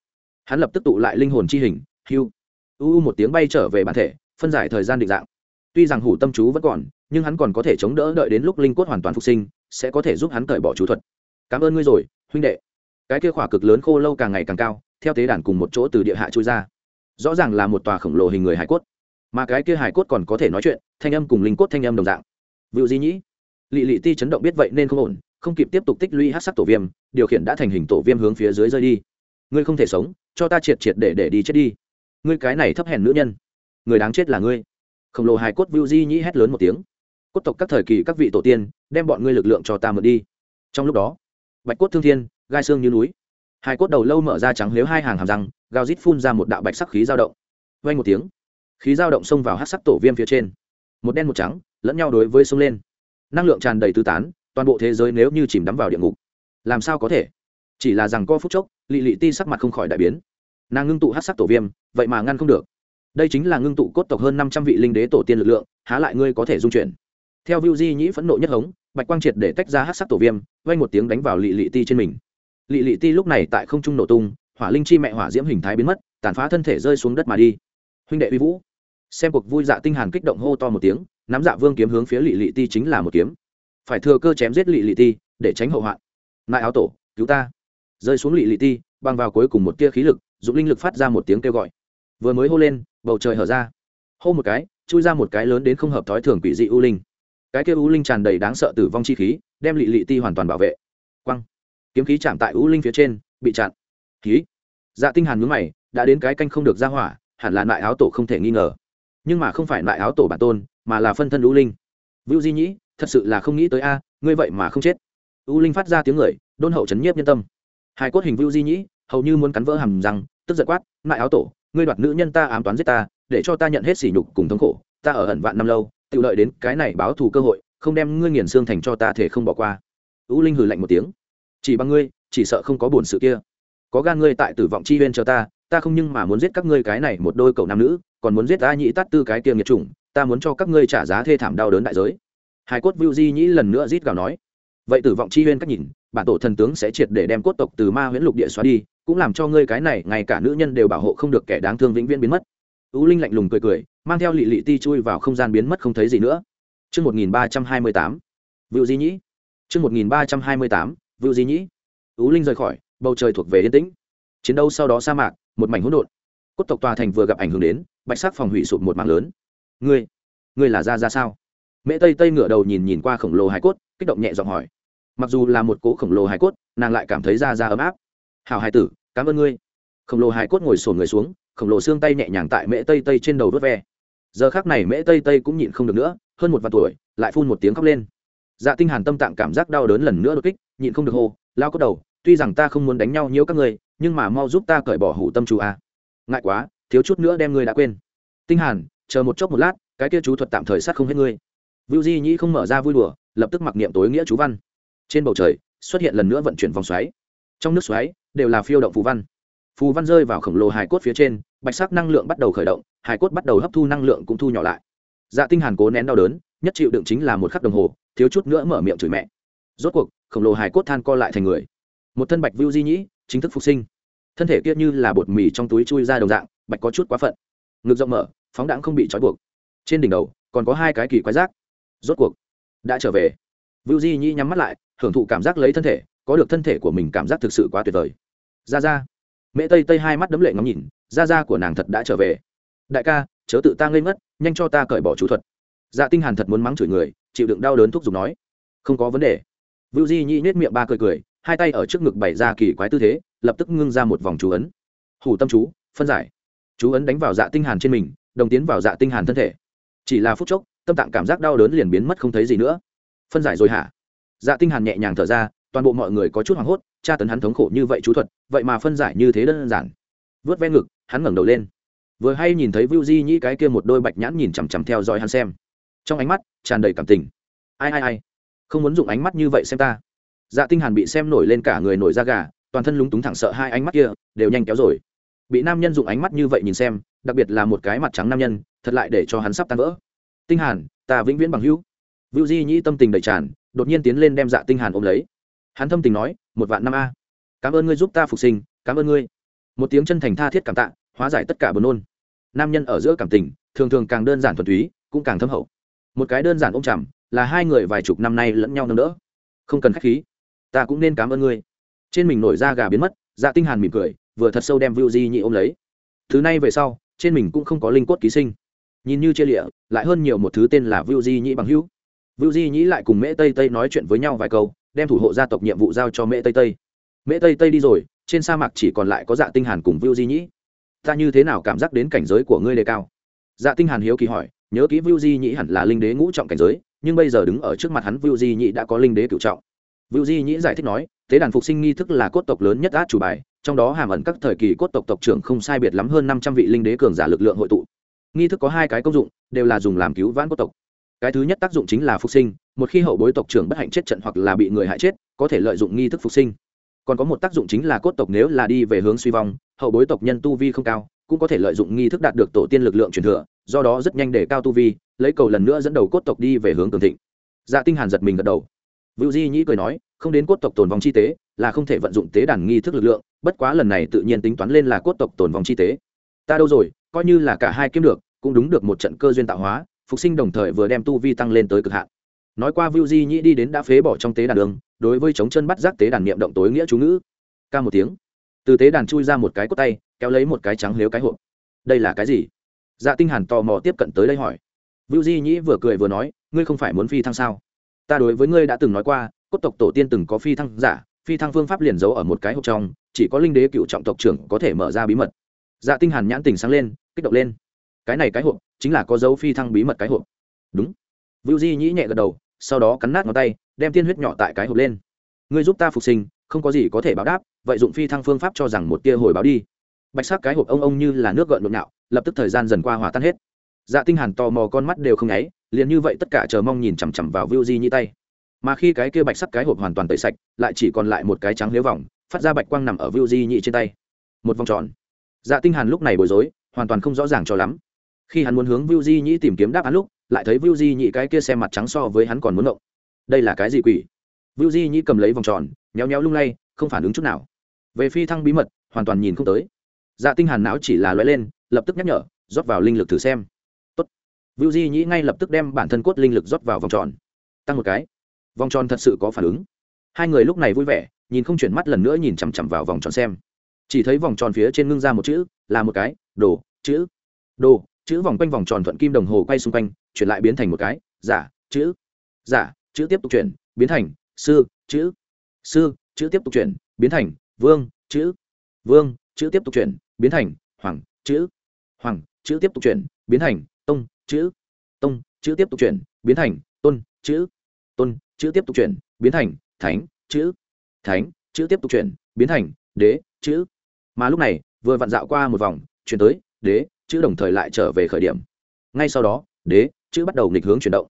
Hắn lập tức tụ lại linh hồn chi hình hưu u u một tiếng bay trở về bản thể, phân giải thời gian định dạng. Tuy rằng hủ tâm chú vẫn còn nhưng hắn còn có thể chống đỡ đợi đến lúc linh cốt hoàn toàn phục sinh, sẽ có thể giúp hắn cởi bỏ chú thuật. Cảm ơn ngươi rồi, huynh đệ. Cái kia khỏa cực lớn khô lâu càng ngày càng cao, theo tế đàn cùng một chỗ từ địa hạ trôi ra. Rõ ràng là một tòa khổng lồ hình người hải cốt. Mà cái kia hải cốt còn có thể nói chuyện, thanh âm cùng linh cốt thanh âm đồng dạng. Vựu di nhĩ, lị lị ti chấn động biết vậy nên không ổn, không kịp tiếp tục tích lũy hát sắc tổ viêm, điều khiển đã thành hình tổ viêm hướng phía dưới rơi đi. Ngươi không thể sống, cho ta triệt triệt để để đi chết đi. Ngươi cái này thấp hèn nữ nhân. Người đáng chết là ngươi. Khổng lồ hài cốt vưu di nhĩ hét lớn một tiếng cốt tộc các thời kỳ các vị tổ tiên, đem bọn ngươi lực lượng cho ta mượn đi. Trong lúc đó, bạch cốt thương thiên, gai xương như núi. Hai cốt đầu lâu mở ra trắng nếu hai hàng hàm răng gao rít phun ra một đạo bạch sắc khí dao động. Vay một tiếng, khí dao động xông vào hát sắc tổ viêm phía trên. Một đen một trắng, lẫn nhau đối với sông lên. Năng lượng tràn đầy tứ tán, toàn bộ thế giới nếu như chìm đắm vào địa ngục, làm sao có thể? Chỉ là rằng co phút chốc, lị lị ti sắc mặt không khỏi đại biến. Nàng ngưng tụ hát sắc tổ viêm, vậy mà ngăn không được. Đây chính là ngưng tụ cốt tộc hơn năm trăm vị linh đế tổ tiên lực lượng, há lại ngươi có thể dung chuyển? Theo viu di nhĩ phẫn nộ nhất hống, bạch quang triệt để tách ra hát sắc tổ viêm vay một tiếng đánh vào lị lị ti trên mình. Lị lị ti lúc này tại không trung nổ tung, hỏa linh chi mẹ hỏa diễm hình thái biến mất, tàn phá thân thể rơi xuống đất mà đi. Huynh đệ uy vũ, xem cuộc vui dạ tinh hàn kích động hô to một tiếng, nắm dạ vương kiếm hướng phía lị lị ti chính là một kiếm. Phải thừa cơ chém giết lị lị ti, để tránh hậu hoạn. Nại áo tổ, cứu ta. Rơi xuống lị lị ti, băng vào cuối cùng một tia khí lực, dụng linh lực phát ra một tiếng kêu gọi. Vừa mới hô lên, bầu trời hở ra. Hô một cái, chui ra một cái lớn đến không hợp thói thường quỷ dị u linh cái kia u linh tràn đầy đáng sợ tử vong chi khí, đem lị lị ti hoàn toàn bảo vệ. Quăng. Kiếm khí chạm tại u linh phía trên, bị chặn. Khí. Dạ tinh hàn nhướng mày, đã đến cái canh không được ra hỏa, hẳn là nại áo tổ không thể nghi ngờ. Nhưng mà không phải nại áo tổ bản tôn, mà là phân thân u linh. Vưu di nhĩ, thật sự là không nghĩ tới a, ngươi vậy mà không chết. U linh phát ra tiếng người, đôn hậu chấn nhiếp nhân tâm. Hai cốt hình vưu di nhĩ, hầu như muốn cắn vỡ hàm răng, tức giận quát, nại áo tổ, ngươi đoạt nữ nhân ta ám toán giết ta, để cho ta nhận hết sỉ nhục cùng thống khổ, ta ở ẩn vạn năm lâu tự lợi đến cái này báo thù cơ hội, không đem ngươi nghiền xương thành cho ta thể không bỏ qua. U linh hừ lạnh một tiếng. Chỉ bằng ngươi, chỉ sợ không có buồn sự kia. Có gan ngươi tại tử vọng chi huyên cho ta ta không nhưng mà muốn giết các ngươi cái này một đôi cậu nam nữ, còn muốn giết ta nhị tát tư cái kia nghiệt chủng, ta muốn cho các ngươi trả giá thê thảm đau đớn đại giới. Hai cốt vưu di nhĩ lần nữa rít gào nói. Vậy tử vọng chi huyên cách nhìn, bản tổ thần tướng sẽ triệt để đem cốt tộc từ ma huyễn lục địa xóa đi, cũng làm cho ngươi cái này, ngay cả nữ nhân đều bảo hộ không được kẻ đáng thương vĩnh viễn biến mất. U linh lạnh lùng cười cười mang theo lị lị ti chui vào không gian biến mất không thấy gì nữa Trước 1328, vựu Di Nhĩ. Trước 1328, vựu Di Nhĩ. U linh rời khỏi, bầu trời thuộc về yên tĩnh. Chiến đấu sau đó sa mạc, một mảnh hỗn độn. Cốt tộc tòa thành vừa gặp ảnh hưởng đến, bạch sắc phòng hủy sụp một mảng lớn. Ngươi, ngươi là ra ra sao? Mẹ Tây Tây ngửa đầu nhìn nhìn qua khổng lồ hải cốt, kích động nhẹ giọng hỏi. Mặc dù là một cỗ khổng lồ hải cốt, nàng lại cảm thấy ra ra ấm áp. "Hảo hải tử, cảm ơn ngươi." Khổng lồ hải cốt ngồi sổn người xuống, khổng lồ xương tay nhẹ nhàng tại Mẹ Tây Tây trên đầu vớt ve. Giờ khác này Mẹ Tây Tây cũng nhịn không được nữa, hơn một vạn tuổi, lại phun một tiếng khóc lên. Dạ Tinh Hàn tâm tạng cảm giác đau đớn lần nữa đột kích, nhịn không được hô, lao cốt đầu, tuy rằng ta không muốn đánh nhau nhiều các ngươi, nhưng mà mau giúp ta cởi bỏ hủ tâm chú a. Ngại quá, thiếu chút nữa đem ngươi đã quên. Tinh Hàn, chờ một chốc một lát, cái kia chú thuật tạm thời sát không hết ngươi. Vưu Di Nhĩ không mở ra vui đùa, lập tức mặc niệm tối nghĩa chú văn. Trên bầu trời xuất hiện lần nữa vận chuyển vòng xoáy. Trong nước xoáy đều là phiêu động phù văn. Phù văn rơi vào khổng lồ hài cốt phía trên, bạch sắc năng lượng bắt đầu khởi động, hài cốt bắt đầu hấp thu năng lượng cũng thu nhỏ lại. Dạ Tinh Hàn cố nén đau đớn, nhất chịu đựng chính là một khắc đồng hồ, thiếu chút nữa mở miệng chửi mẹ. Rốt cuộc, khổng lồ hài cốt than co lại thành người. Một thân bạch Vưu Di Nhĩ, chính thức phục sinh. Thân thể kia như là bột mì trong túi chui ra đồng dạng, bạch có chút quá phận. Ngực rộng mở, phóng đãng không bị trói buộc. Trên đỉnh đầu còn có hai cái kỳ quái rác. Rốt cuộc đã trở về. Vưu Di Nhĩ nhắm mắt lại, hưởng thụ cảm giác lấy thân thể, có được thân thể của mình cảm giác thực sự quá tuyệt vời. Ra ra. Mẹ Tây Tây hai mắt đấm lệ ngắm nhìn, da da của nàng thật đã trở về. Đại ca, chớ tự ta ngây ngất nhanh cho ta cởi bỏ chú thuật. Dạ tinh hàn thật muốn mắng chửi người chịu đựng đau đớn thúc giục nói. Không có vấn đề. Vưu di nhĩ nết miệng ba cười cười hai tay ở trước ngực bày ra kỳ quái tư thế lập tức ngưng ra một vòng chú ấn. Hủ tâm chú phân giải. Chú ấn đánh vào dạ tinh hàn trên mình đồng tiến vào dạ tinh hàn thân thể. Chỉ là phút chốc tâm tạng cảm giác đau đớn liền biến mất không thấy gì nữa. Phân giải rồi hả? Dạ tinh hàn nhẹ nhàng thở ra toàn bộ mọi người có chút hoảng hốt, tra tấn hắn thống khổ như vậy chú thuật, vậy mà phân giải như thế đơn giản. Vớt ve ngực, hắn ngẩng đầu lên. Vừa hay nhìn thấy Vu Di Nhĩ cái kia một đôi bạch nhãn nhìn chằm chằm theo dõi hắn xem. Trong ánh mắt, tràn đầy cảm tình. Ai ai ai? Không muốn dùng ánh mắt như vậy xem ta. Dạ tinh hàn bị xem nổi lên cả người nổi da gà, toàn thân lúng túng thẳng sợ hai ánh mắt kia, đều nhanh kéo rồi. Bị nam nhân dùng ánh mắt như vậy nhìn xem, đặc biệt là một cái mặt trắng nam nhân, thật lại để cho hắn sắp tan vỡ. Tinh hàn, ta vĩnh viễn bằng hữu. Vu Di Nhĩ tâm tình đầy tràn, đột nhiên tiến lên đem dạ tinh hàn ôm lấy hắn thâm tình nói, một vạn năm a. Cảm ơn ngươi giúp ta phục sinh, cảm ơn ngươi. Một tiếng chân thành tha thiết cảm tạ, hóa giải tất cả buồn nôn. Nam nhân ở giữa cảm tình, thường thường càng đơn giản thuần túy, cũng càng thâm hậu. Một cái đơn giản ôm chầm, là hai người vài chục năm nay lẫn nhau nâng đỡ. Không cần khách khí, ta cũng nên cảm ơn ngươi. Trên mình nổi da gà biến mất dạ tinh hàn mỉm cười, vừa thật sâu đem Vu Di Nhị ôm lấy. Thứ này về sau, trên mình cũng không có linh cốt ký sinh. Nhìn như chia lịa, lại hơn nhiều một thứ tên là Vu Di Nhị bằng hữu. Vu Di Nhị lại cùng Mễ Tây Tây nói chuyện với nhau vài câu đem thủ hộ gia tộc nhiệm vụ giao cho Mễ Tây Tây. Mễ Tây Tây đi rồi, trên sa mạc chỉ còn lại có dạ tinh hàn cùng Vu Di Nhĩ. ta như thế nào cảm giác đến cảnh giới của ngươi đề cao? Dạ tinh hàn hiếu kỳ hỏi, nhớ kỹ Vu Di Nhĩ hẳn là linh đế ngũ trọng cảnh giới, nhưng bây giờ đứng ở trước mặt hắn Vu Di Nhĩ đã có linh đế cửu trọng. Vu Di Nhĩ giải thích nói, tế đàn phục sinh nghi thức là cốt tộc lớn nhất át chủ bài, trong đó hàm ẩn các thời kỳ cốt tộc tộc trưởng không sai biệt lắm hơn năm trăm vị linh đế cường giả lực lượng hội tụ. Nghi thức có hai cái công dụng, đều là dùng làm cứu vãn cốt tộc. Cái thứ nhất tác dụng chính là phục sinh một khi hậu bối tộc trưởng bất hạnh chết trận hoặc là bị người hại chết có thể lợi dụng nghi thức phục sinh còn có một tác dụng chính là cốt tộc nếu là đi về hướng suy vong hậu bối tộc nhân tu vi không cao cũng có thể lợi dụng nghi thức đạt được tổ tiên lực lượng truyền thừa do đó rất nhanh để cao tu vi lấy cầu lần nữa dẫn đầu cốt tộc đi về hướng cường thịnh dạ tinh hàn giật mình gật đầu Vưu Di Nhĩ cười nói, không đến cốt tộc tồn vong chi tế, là không thể vận dụng tế đàn nghi thức lực lượng, bất quá lần này tự nhiên tính toán lên là cốt tộc tồn vong chi tế. Ta đâu rồi, coi như là cả hai kiếm được, cũng đúng được một trận cơ duyên tạo hóa, phục sinh đồng thời vừa đem tu vi tăng lên tới cực hạn. Nói qua vu Di Nhĩ đi đến đã phế bỏ trong tế đàn đường, đối với chống chân bắt giác tế đàn niệm động tối nghĩa chú ngữ. Ca một tiếng, từ tế đàn chui ra một cái cốt tay, kéo lấy một cái trắng liếu cái hộp. Đây là cái gì? Dạ Tinh Hàn tò mò tiếp cận tới đây hỏi. vu Di Nhĩ vừa cười vừa nói, ngươi không phải muốn phi thăng sao? ta đối với ngươi đã từng nói qua cốt tộc tổ tiên từng có phi thăng giả phi thăng phương pháp liền giấu ở một cái hộp trong chỉ có linh đế cựu trọng tộc trưởng có thể mở ra bí mật dạ tinh hàn nhãn tình sáng lên kích động lên cái này cái hộp chính là có dấu phi thăng bí mật cái hộp đúng Vưu Di nhĩ nhẹ gật đầu sau đó cắn nát ngón tay đem tiên huyết nhỏ tại cái hộp lên ngươi giúp ta phục sinh không có gì có thể báo đáp vậy dụng phi thăng phương pháp cho rằng một tia hồi báo đi bạch sắc cái hộp ông ông như là nước gợn nhộn nhạo lập tức thời gian dần qua hòa tan hết dạ tinh hàn tò mò con mắt đều không nháy liền như vậy tất cả chờ mong nhìn chằm chằm vào Viu Di Nhĩ tay. Mà khi cái kia bạch sắc cái hộp hoàn toàn tẩy sạch, lại chỉ còn lại một cái trắng liếu vòng, phát ra bạch quang nằm ở Viu Di Nhĩ trên tay. Một vòng tròn. Dạ Tinh Hàn lúc này bối rối, hoàn toàn không rõ ràng cho lắm. Khi hắn muốn hướng Viu Di Nhĩ tìm kiếm đáp án lúc, lại thấy Viu Di Nhĩ cái kia xem mặt trắng so với hắn còn muốn động. Đây là cái gì quỷ? Viu Di Nhĩ cầm lấy vòng tròn, nhéo nhéo lung lay, không phản ứng chút nào. Về phi thăng bí mật, hoàn toàn nhìn không tới. Dạ Tinh Hàn não chỉ là lóe lên, lập tức nhắc nhở, rót vào linh lực thử xem. Vũ Di Nhĩ ngay lập tức đem bản thân cốt linh lực rót vào vòng tròn, tăng một cái. Vòng tròn thật sự có phản ứng. Hai người lúc này vui vẻ, nhìn không chuyển mắt lần nữa nhìn chằm chằm vào vòng tròn xem. Chỉ thấy vòng tròn phía trên ngưng ra một chữ, là một cái, đồ, chữ. Đồ, chữ vòng quanh vòng tròn thuận kim đồng hồ quay xung quanh, chuyển lại biến thành một cái, giả, chữ. Giả, chữ tiếp tục chuyển, biến thành sư, chữ. Sư, chữ tiếp tục chuyển, biến thành vương, chữ. Vương, chữ tiếp tục chuyển, biến thành hoàng, chữ. Hoàng, chữ tiếp tục chuyển, biến thành tông, chữ tông chữ tiếp tục chuyển biến thành tôn chữ tôn chữ tiếp tục chuyển biến thành thánh chữ thánh chữ tiếp tục chuyển biến thành đế chữ mà lúc này vừa vặn dạo qua một vòng chuyển tới đế chữ đồng thời lại trở về khởi điểm ngay sau đó đế chữ bắt đầu nghịch hướng chuyển động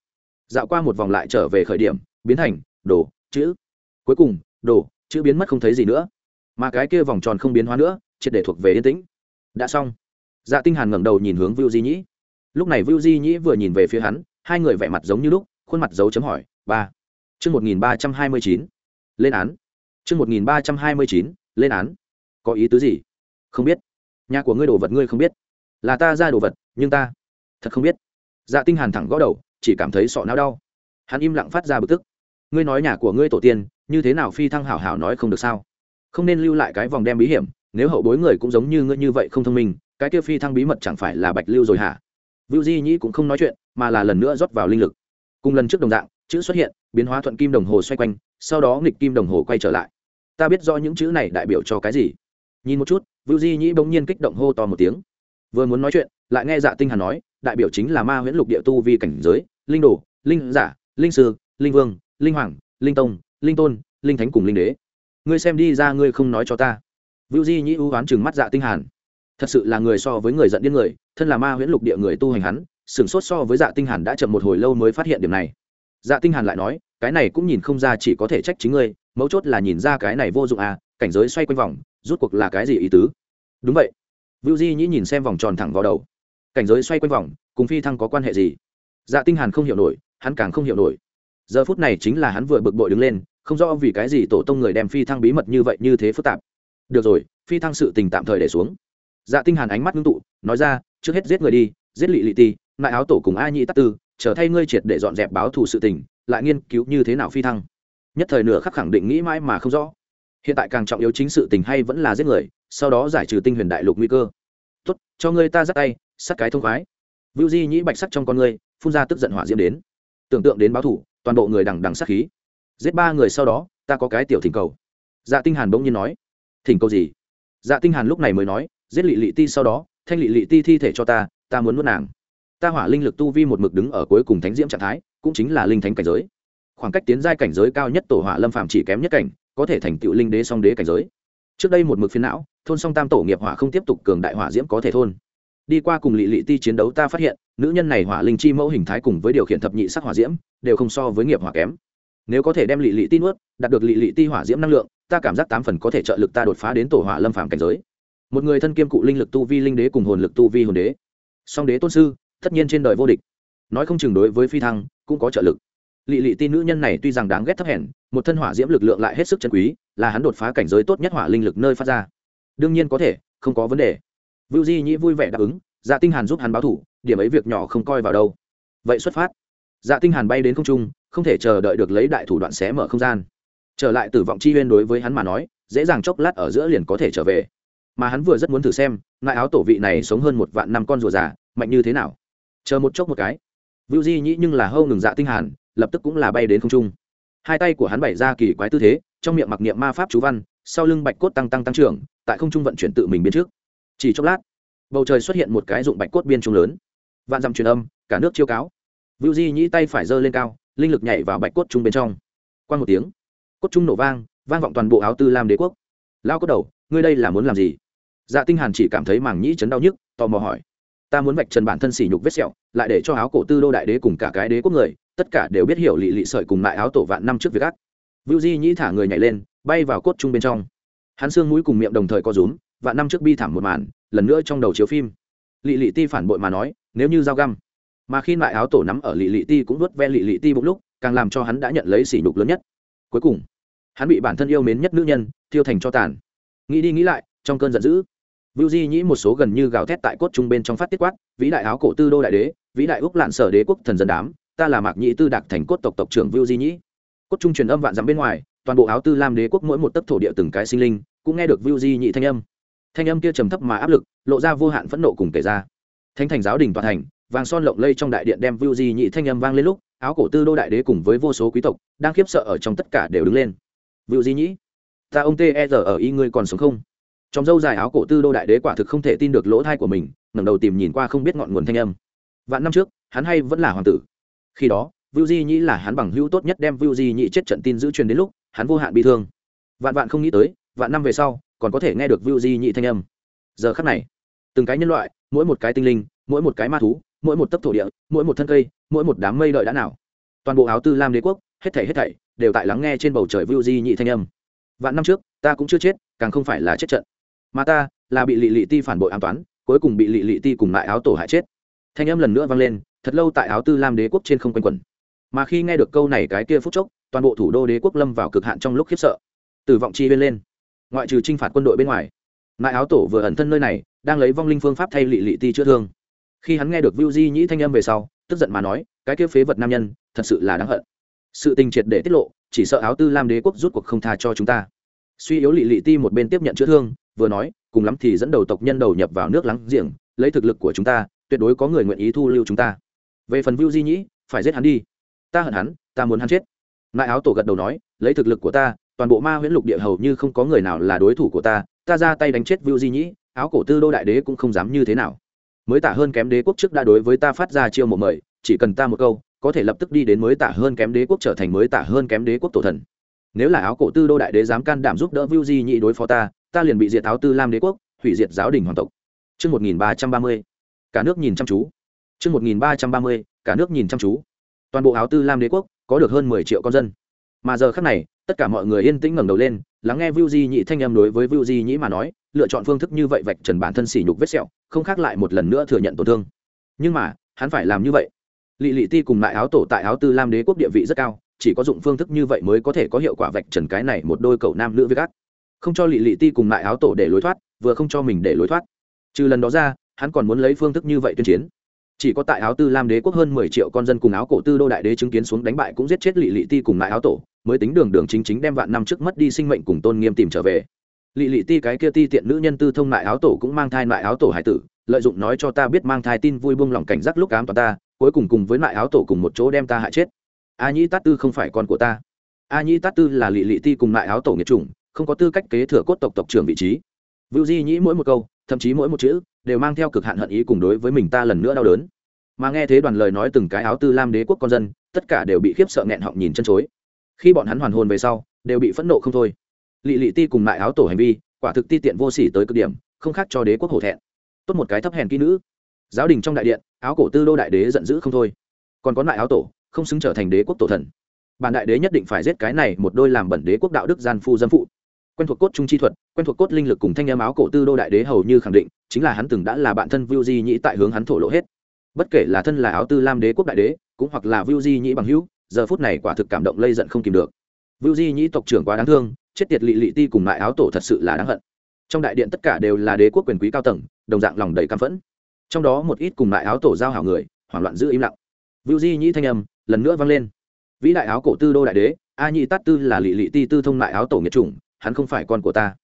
dạo qua một vòng lại trở về khởi điểm biến thành đồ chữ cuối cùng đồ chữ biến mất không thấy gì nữa mà cái kia vòng tròn không biến hóa nữa triệt để thuộc về yên tĩnh đã xong dạ tinh hàn ngẩng đầu nhìn hướng vưu di nhĩ lúc này Vu Di Nhĩ vừa nhìn về phía hắn, hai người vẻ mặt giống như lúc, khuôn mặt dấu chấm hỏi, ba. Chương một nghìn ba trăm hai mươi chín Lên án. Chương một nghìn ba trăm hai mươi chín Lên án. Có ý tứ gì? Không biết. Nhà của ngươi đồ vật ngươi không biết. Là ta ra đồ vật, nhưng ta thật không biết. Dạ Tinh Hàn thẳng gõ đầu, chỉ cảm thấy sọ não đau. Hắn im lặng phát ra bực tức. Ngươi nói nhà của ngươi tổ tiên, như thế nào phi thăng hảo hảo nói không được sao? Không nên lưu lại cái vòng đem bí hiểm, nếu hậu bối người cũng giống như ngươi như vậy không thông minh, cái kia phi thăng bí mật chẳng phải là bạch lưu rồi hả? Vũ Di Nhĩ cũng không nói chuyện, mà là lần nữa rót vào linh lực. Cùng lần trước đồng dạng, chữ xuất hiện biến hóa thuận kim đồng hồ xoay quanh sau đó nghịch kim đồng hồ quay trở lại ta biết rõ những chữ này đại biểu cho cái gì nhìn một chút vưu di nhĩ bỗng nhiên kích động hô to một tiếng vừa muốn nói chuyện lại nghe dạ tinh hàn nói, đại biểu chính là ma huyễn lục địa tu vi cảnh giới, linh đồ, linh giả, linh sư, linh vương, linh hoàng, linh tông, linh tôn, linh thánh cùng linh đế. Ngươi xem đi ra ngươi không nói cho ta. Vưu di nhĩ ưu oán chừng mắt dạ tinh hàn. Thật sự là người so với người giận điên người, thân là ma huyễn lục địa người tu hành hắn, sửng sốt so với dạ tinh hàn đã chậm một hồi lâu mới phát hiện điểm này. Dạ tinh hàn lại nói, cái này cũng nhìn không ra chỉ có thể trách chính ngươi, mấu chốt là nhìn ra cái này vô dụng à cảnh giới xoay quanh vòng, rút cuộc là cái gì ý tứ? Đúng vậy. Vưu di nhĩ nhìn xem vòng tròn thẳng vào đầu cảnh giới xoay quanh vòng, cùng phi thăng có quan hệ gì? Dạ tinh hàn không hiểu nổi, hắn càng không hiểu nổi. Giờ phút này chính là hắn vừa bực bội đứng lên, không rõ vì cái gì tổ tông người đem phi thăng bí mật như vậy như thế phức tạp. Được rồi, phi thăng sự tình tạm thời để xuống. Dạ tinh hàn ánh mắt ngưng tụ, nói ra, trước hết giết người đi, giết lị lị ti lại áo tổ cùng a nhị tắc tư trở thay ngươi triệt để dọn dẹp báo thù sự tình, lại nghiên cứu như thế nào phi thăng. Nhất thời nửa khắc khẳng định nghĩ mãi mà không rõ. Hiện tại càng trọng yếu chính sự tình hay vẫn là giết người, sau đó giải trừ tinh huyền đại lục nguy cơ. Tốt, cho ngươi ta dắt tay sắt cái thông khoái. Vưu di nhĩ bạch sắc trong con ngươi phun ra tức giận hỏa diễm đến. Tưởng tượng đến báo thủ, toàn bộ người đằng đằng sát khí. Giết ba người sau đó, ta có cái tiểu thỉnh cầu. Dạ tinh hàn bỗng nhiên nói. Thỉnh cầu gì? Dạ tinh hàn lúc này mới nói, giết lị lị ti sau đó, thanh lị lị ti thi thể cho ta ta muốn nuốt nàng. Ta hỏa linh lực tu vi một mực đứng ở cuối cùng thánh diễm trạng thái, cũng chính là linh thánh cảnh giới. Khoảng cách tiến giai cảnh giới cao nhất tổ hỏa lâm phàm chỉ kém nhất cảnh, có thể thành tựu linh đế song đế cảnh giới. Trước đây một mực phiến não, thôn song tam tổ nghiệp hỏa không tiếp tục cường đại hỏa diễm có thể thôn đi qua cùng lị lị ti chiến đấu ta phát hiện, nữ nhân này hỏa linh chi mẫu hình thái cùng với điều khiển thập nhị sắc hỏa diễm, đều không so với nghiệp hỏa kém. Nếu có thể đem lị lị ti nuốt, đạt được lị lị ti hỏa diễm năng lượng, ta cảm giác tám phần có thể trợ lực ta đột phá đến tổ hỏa lâm phàm cảnh giới. Một người thân kiêm cụ linh lực tu vi linh đế cùng hồn lực tu vi hồn đế. Song đế tôn sư, tất nhiên trên đời vô địch. Nói không chừng đối với phi thăng, cũng có trợ lực. Lị lị ti nữ nhân này tuy rằng đáng ghét thấp hèn, một thân hỏa diễm lực lượng lại hết sức chân quý, là hắn đột phá cảnh giới tốt nhất hỏa linh lực nơi phát ra. Đương nhiên có thể, không có vấn đề vưu di nhĩ vui vẻ đáp ứng dạ tinh hàn giúp hắn báo thủ, điểm ấy việc nhỏ không coi vào đâu. Vậy xuất phát. Dạ tinh hàn bay đến không trung, không thể chờ đợi được lấy đại thủ đoạn xé mở không gian. Trở lại tử vọng chi huyên đối với hắn mà nói, dễ dàng chốc lát ở giữa liền có thể trở về. Mà hắn vừa rất muốn thử xem, ngại áo tổ vị này sống hơn một vạn năm con rùa già, mạnh như thế nào. Chờ một chốc một cái. Vưu di nhĩ nhưng là hâu ngừng dạ tinh hàn, lập tức cũng là bay đến không trung. Hai tay của hắn bày ra kỳ quái tư thế, trong miệng mặc niệm ma pháp chú văn, sau lưng bạch cốt tăng tăng tăng trưởng, tại không trung vận chuyển tự mình biến trước chỉ chốc lát, bầu trời xuất hiện một cái dụng bạch cốt biên trung lớn. Vạn dặm truyền âm, cả nước chiêu cáo. Vưu di nhĩ tay phải giơ lên cao, linh lực nhảy vào bạch cốt trung bên trong. Qua một tiếng, cốt trung nổ vang vang vọng toàn bộ áo tư lam đế quốc. Lao cốt đầu, ngươi đây là muốn làm gì? Dạ tinh hàn chỉ cảm thấy màng nhĩ chấn đau nhức, tò mò hỏi. Ta muốn vạch trần bản thân sỉ nhục vết sẹo, lại để cho áo cổ tư đô đại đế cùng cả cái đế quốc người, tất cả đều biết hiểu lị lị sợi cùng lại áo tổ vạn năm trước việc ác. Vưu di nhĩ thả người nhảy lên, bay vào cốt trung bên trong. Hắn xương mũi cùng miệng đồng thời co rúm vạn năm trước bi thảm một màn lần nữa trong đầu chiếu phim lị lị ti phản bội mà nói nếu như dao găm mà khi lại áo tổ nắm ở lị lị ti cũng vớt ve lị lị ti bụng lúc càng làm cho hắn đã nhận lấy sỉ nhục lớn nhất cuối cùng hắn bị bản thân yêu mến nhất nữ nhân thiêu thành cho tàn nghĩ đi nghĩ lại trong cơn giận dữ Vưu Di nhĩ một số gần như gào thét tại cốt trung bên trong phát tiết quát, vĩ đại áo cổ tư đô đại đế, vĩ đại úc lạn sở đế quốc thần dân đám, ta là Mạc Nhĩ Tư đặc thành cốt tộc tộc trưởng Vưu Di nhĩ. Cốt trung truyền âm vạn dặm bên ngoài, toàn bộ áo tư lam đế quốc mỗi một tấc thổ địa từng cái sinh linh, cũng nghe được Vưu Di nhĩ thanh âm. Thanh âm kia trầm thấp mà áp lực, lộ ra vô hạn phẫn nộ cùng kể ra. Thánh thành giáo đình toàn thành, vàng son lộng lây trong đại điện đem Vưu Di nhĩ thanh âm vang lên lúc, áo cổ tư đô đại đế cùng với vô số quý tộc đang khiếp sợ ở trong tất cả đều đứng lên. Vưu Di nhĩ, ta ông tê e ở y ngươi còn sống không? trong dâu dài áo cổ tư đô đại đế quả thực không thể tin được lỗ thai của mình ngẩng đầu tìm nhìn qua không biết ngọn nguồn thanh âm vạn năm trước hắn hay vẫn là hoàng tử khi đó Vu Di Nhĩ là hắn bằng hữu tốt nhất đem Vu Di Nhĩ chết trận tin giữ truyền đến lúc, hắn vô hạn bị thương. Vạn vạn không nghĩ tới, vạn năm về sau, còn có thể nghe được Vưu Di nhị thanh âm. Giờ khắc này, từng cái nhân loại, mỗi một cái tinh linh, mỗi một cái ma thú, mỗi một tấc thổ địa, mỗi một thân cây, mỗi một đám mây đợi đã nào. Toàn bộ áo tư lam đế quốc, hết thảy hết thảy đều tại lắng nghe trên bầu trời Vưu Di nhị thanh âm. Vạn năm trước, ta cũng chưa chết, càng không phải là chết trận mà ta là bị lị lị ti phản bội an toán cuối cùng bị lị lị ti cùng lại áo tổ hại chết thanh âm lần nữa vang lên thật lâu tại áo tư lam đế quốc trên không quanh quẩn mà khi nghe được câu này cái kia phút chốc toàn bộ thủ đô đế quốc lâm vào cực hạn trong lúc khiếp sợ tử vọng chi bên lên ngoại trừ t r i n h phạt quân đội bên ngoài. Nại áo tổ vừa ẩn thân nơi này, đang lấy vong linh phương pháp thay lị lị ti chữa thương. Khi hắn nghe được viu di nhĩ thanh âm về sau, tức giận mà nói, cái kia phế vật nam nhân, thật sự là đáng hận. Sự tình triệt để tiết lộ, chỉ sợ áo tư lam đế quốc rút cuộc không tha cho chúng ta. Suy yếu lị lị ti một bên tiếp nhận chữa thương, vừa nói, cùng lắm thì dẫn đầu tộc nhân đầu nhập vào nước láng giềng, lấy thực lực của chúng ta, tuyệt đối có người nguyện ý thu lưu chúng ta. Về phần viu di nhĩ, phải giết hắn đi. Ta hận hắn, ta muốn hắn chết. Nại áo tổ gật đầu nói, lấy thực lực của ta toàn bộ ma huyễn lục địa hầu như không có người nào là đối thủ của ta ta ra tay đánh chết vưu di nhĩ áo cổ tư đô đại đế cũng không dám như thế nào mới tả hơn kém đế quốc trước đã đối với ta phát ra chiêu một mời chỉ cần ta một câu có thể lập tức đi đến mới tả hơn kém đế quốc trở thành mới tả hơn kém đế quốc tổ thần nếu là áo cổ tư đô đại đế dám can đảm giúp đỡ vưu di nhị đối phó ta ta liền bị diệt áo tư lam đế quốc hủy diệt giáo đình hoàng tộc Trước 1330, cả nước nhìn chăm chú. Trước 1330, cả nước nhìn chăm chú. Toàn bộ áo tư lam đế quốc có được hơn 10 triệu con dân. Mà giờ khắc này, tất cả mọi người yên tĩnh ngẩng đầu lên, lắng nghe Vu Di Nhị thanh âm đối với Vu Di Nhị mà nói, lựa chọn phương thức như vậy vạch trần bản thân sỉ nhục vết sẹo, không khác lại một lần nữa thừa nhận tổn thương. Nhưng mà, hắn phải làm như vậy. Lệ Lệ Ti cùng lại áo tổ tại áo tư lam đế quốc địa vị rất cao, chỉ có dụng phương thức như vậy mới có thể có hiệu quả vạch trần cái này một đôi cậu nam nữ với gắt không cho lị lị ti cùng lại áo tổ để lối thoát vừa không cho mình để lối thoát trừ lần đó ra hắn còn muốn lấy phương thức như vậy tuyên chiến chỉ có tại áo tư lam đế quốc hơn mười triệu con dân cùng áo cổ tư đô đại đế chứng kiến xuống đánh bại cũng giết chết lị lị ti cùng lại áo tổ mới tính đường đường chính chính đem vạn năm trước mất đi sinh mệnh cùng tôn nghiêm tìm trở về. Lị lị ti cái kia ti tiện nữ nhân tư thông lại áo tổ cũng mang thai lại áo tổ hải tử, lợi dụng nói cho ta biết mang thai tin vui buông lòng cảnh giác lúc cám toàn ta, cuối cùng cùng với lại áo tổ cùng một chỗ đem ta hại chết. A nhĩ tát tư không phải con của ta. A nhĩ tát tư là lị lị ti cùng lại áo tổ nghiệt chủng, không có tư cách kế thừa cốt tộc tộc trưởng vị trí. Vưu di nhĩ mỗi một câu, thậm chí mỗi một chữ, đều mang theo cực hạn hận ý cùng đối với mình ta lần nữa đau đớn. Mà nghe thế đoàn lời nói từng cái áo tư lam đế quốc con dân, tất cả đều bị khiếp sợ nghẹn họng nhìn chân chối khi bọn hắn hoàn hồn về sau, đều bị phẫn nộ không thôi. Lị lị ti cùng lại áo tổ hành vi, quả thực ti tiện vô sỉ tới cực điểm, không khác cho đế quốc hổ thẹn. Tốt một cái thấp hèn kỹ nữ. Giáo đình trong đại điện, áo cổ tư đô đại đế giận dữ không thôi. Còn có lại áo tổ, không xứng trở thành đế quốc tổ thần. Bản đại đế nhất định phải giết cái này một đôi làm bẩn đế quốc đạo đức gian phu dâm phụ. Quen thuộc cốt trung chi thuật, quen thuộc cốt linh lực cùng thanh em áo cổ tư đô đại đế hầu như khẳng định, chính là hắn từng đã là bạn thân viu di nhĩ tại hướng hắn thổ lộ hết. Bất kể là thân là áo tư lam đế quốc đại đế, cũng hoặc là viu di nhĩ bằng hữu giờ phút này quả thực cảm động lây giận không kìm được. Vưu di nhĩ tộc trưởng quá đáng thương, chết tiệt lị lị ti cùng lại áo tổ thật sự là đáng hận. Trong đại điện tất cả đều là đế quốc quyền quý cao tầng, đồng dạng lòng đầy căm phẫn. Trong đó một ít cùng lại áo tổ giao hảo người, hoảng loạn giữ im lặng. Vưu di nhĩ thanh âm lần nữa vang lên. Vĩ đại áo cổ tư đô đại đế, a nhị tát tư là lị lị ti tư thông lại áo tổ nghiệt chủng, hắn không phải con của ta.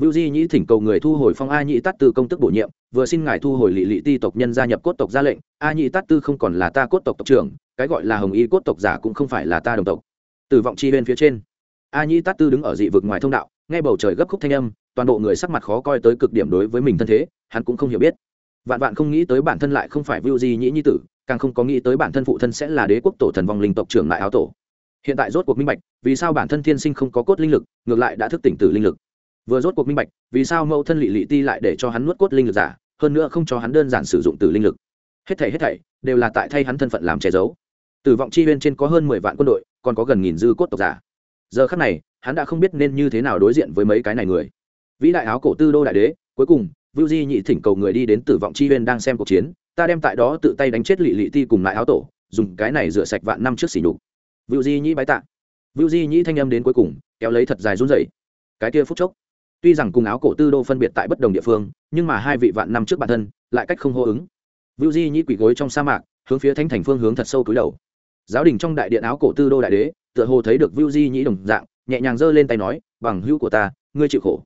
Vưu Di Nhĩ thỉnh cầu người thu hồi phong A Nhĩ Tát Tư công tức bổ nhiệm, vừa xin ngài thu hồi Lệ Lệ Ti tộc nhân gia nhập cốt tộc ra lệnh, A Nhĩ Tát Tư không còn là ta cốt tộc tộc trưởng, cái gọi là Hồng Y cốt tộc giả cũng không phải là ta đồng tộc. Tử vọng chi bên phía trên, A Nhĩ Tát Tư đứng ở dị vực ngoài thông đạo, nghe bầu trời gấp khúc thanh âm, toàn bộ người sắc mặt khó coi tới cực điểm đối với mình thân thế, hắn cũng không hiểu biết. Vạn vạn không nghĩ tới bản thân lại không phải Vưu Di Nhĩ nhi tử, càng không có nghĩ tới bản thân phụ thân sẽ là đế quốc tổ thần vong linh tộc trưởng lại áo tổ hiện tại rốt cuộc minh bạch vì sao bản thân thiên sinh không có cốt linh lực ngược lại đã thức tỉnh từ linh lực vừa rốt cuộc minh bạch vì sao mẫu thân lị lị ti lại để cho hắn nuốt cốt linh lực giả hơn nữa không cho hắn đơn giản sử dụng từ linh lực hết thảy hết thảy đều là tại thay hắn thân phận làm che giấu tử vọng chi huyên trên có hơn mười vạn quân đội còn có gần nghìn dư cốt tộc giả giờ khắc này hắn đã không biết nên như thế nào đối diện với mấy cái này người vĩ đại áo cổ tư đô đại đế cuối cùng Vưu Di nhị thỉnh cầu người đi đến Tử vọng chi huyên đang xem cuộc chiến, ta đem tại đó tự tay đánh chết lị lị Ti cùng lại áo tổ, dùng cái này rửa sạch vạn năm trước xỉ nhục. Vưu Di nhị bái tạ. Vưu Di nhị thanh âm đến cuối cùng, kéo lấy thật dài run rẩy. Cái kia phút chốc, tuy rằng cùng áo cổ tư đô phân biệt tại bất đồng địa phương, nhưng mà hai vị vạn năm trước bản thân lại cách không hô ứng. Vưu Di nhĩ quỷ gối trong sa mạc, hướng phía thánh thành phương hướng thật sâu cúi đầu. Giáo đình trong đại điện áo cổ tư đô đại đế, tựa hồ thấy được Vưu Di nhĩ đồng dạng, nhẹ nhàng giơ lên tay nói, "Bằng hữu của ta, ngươi chịu khổ."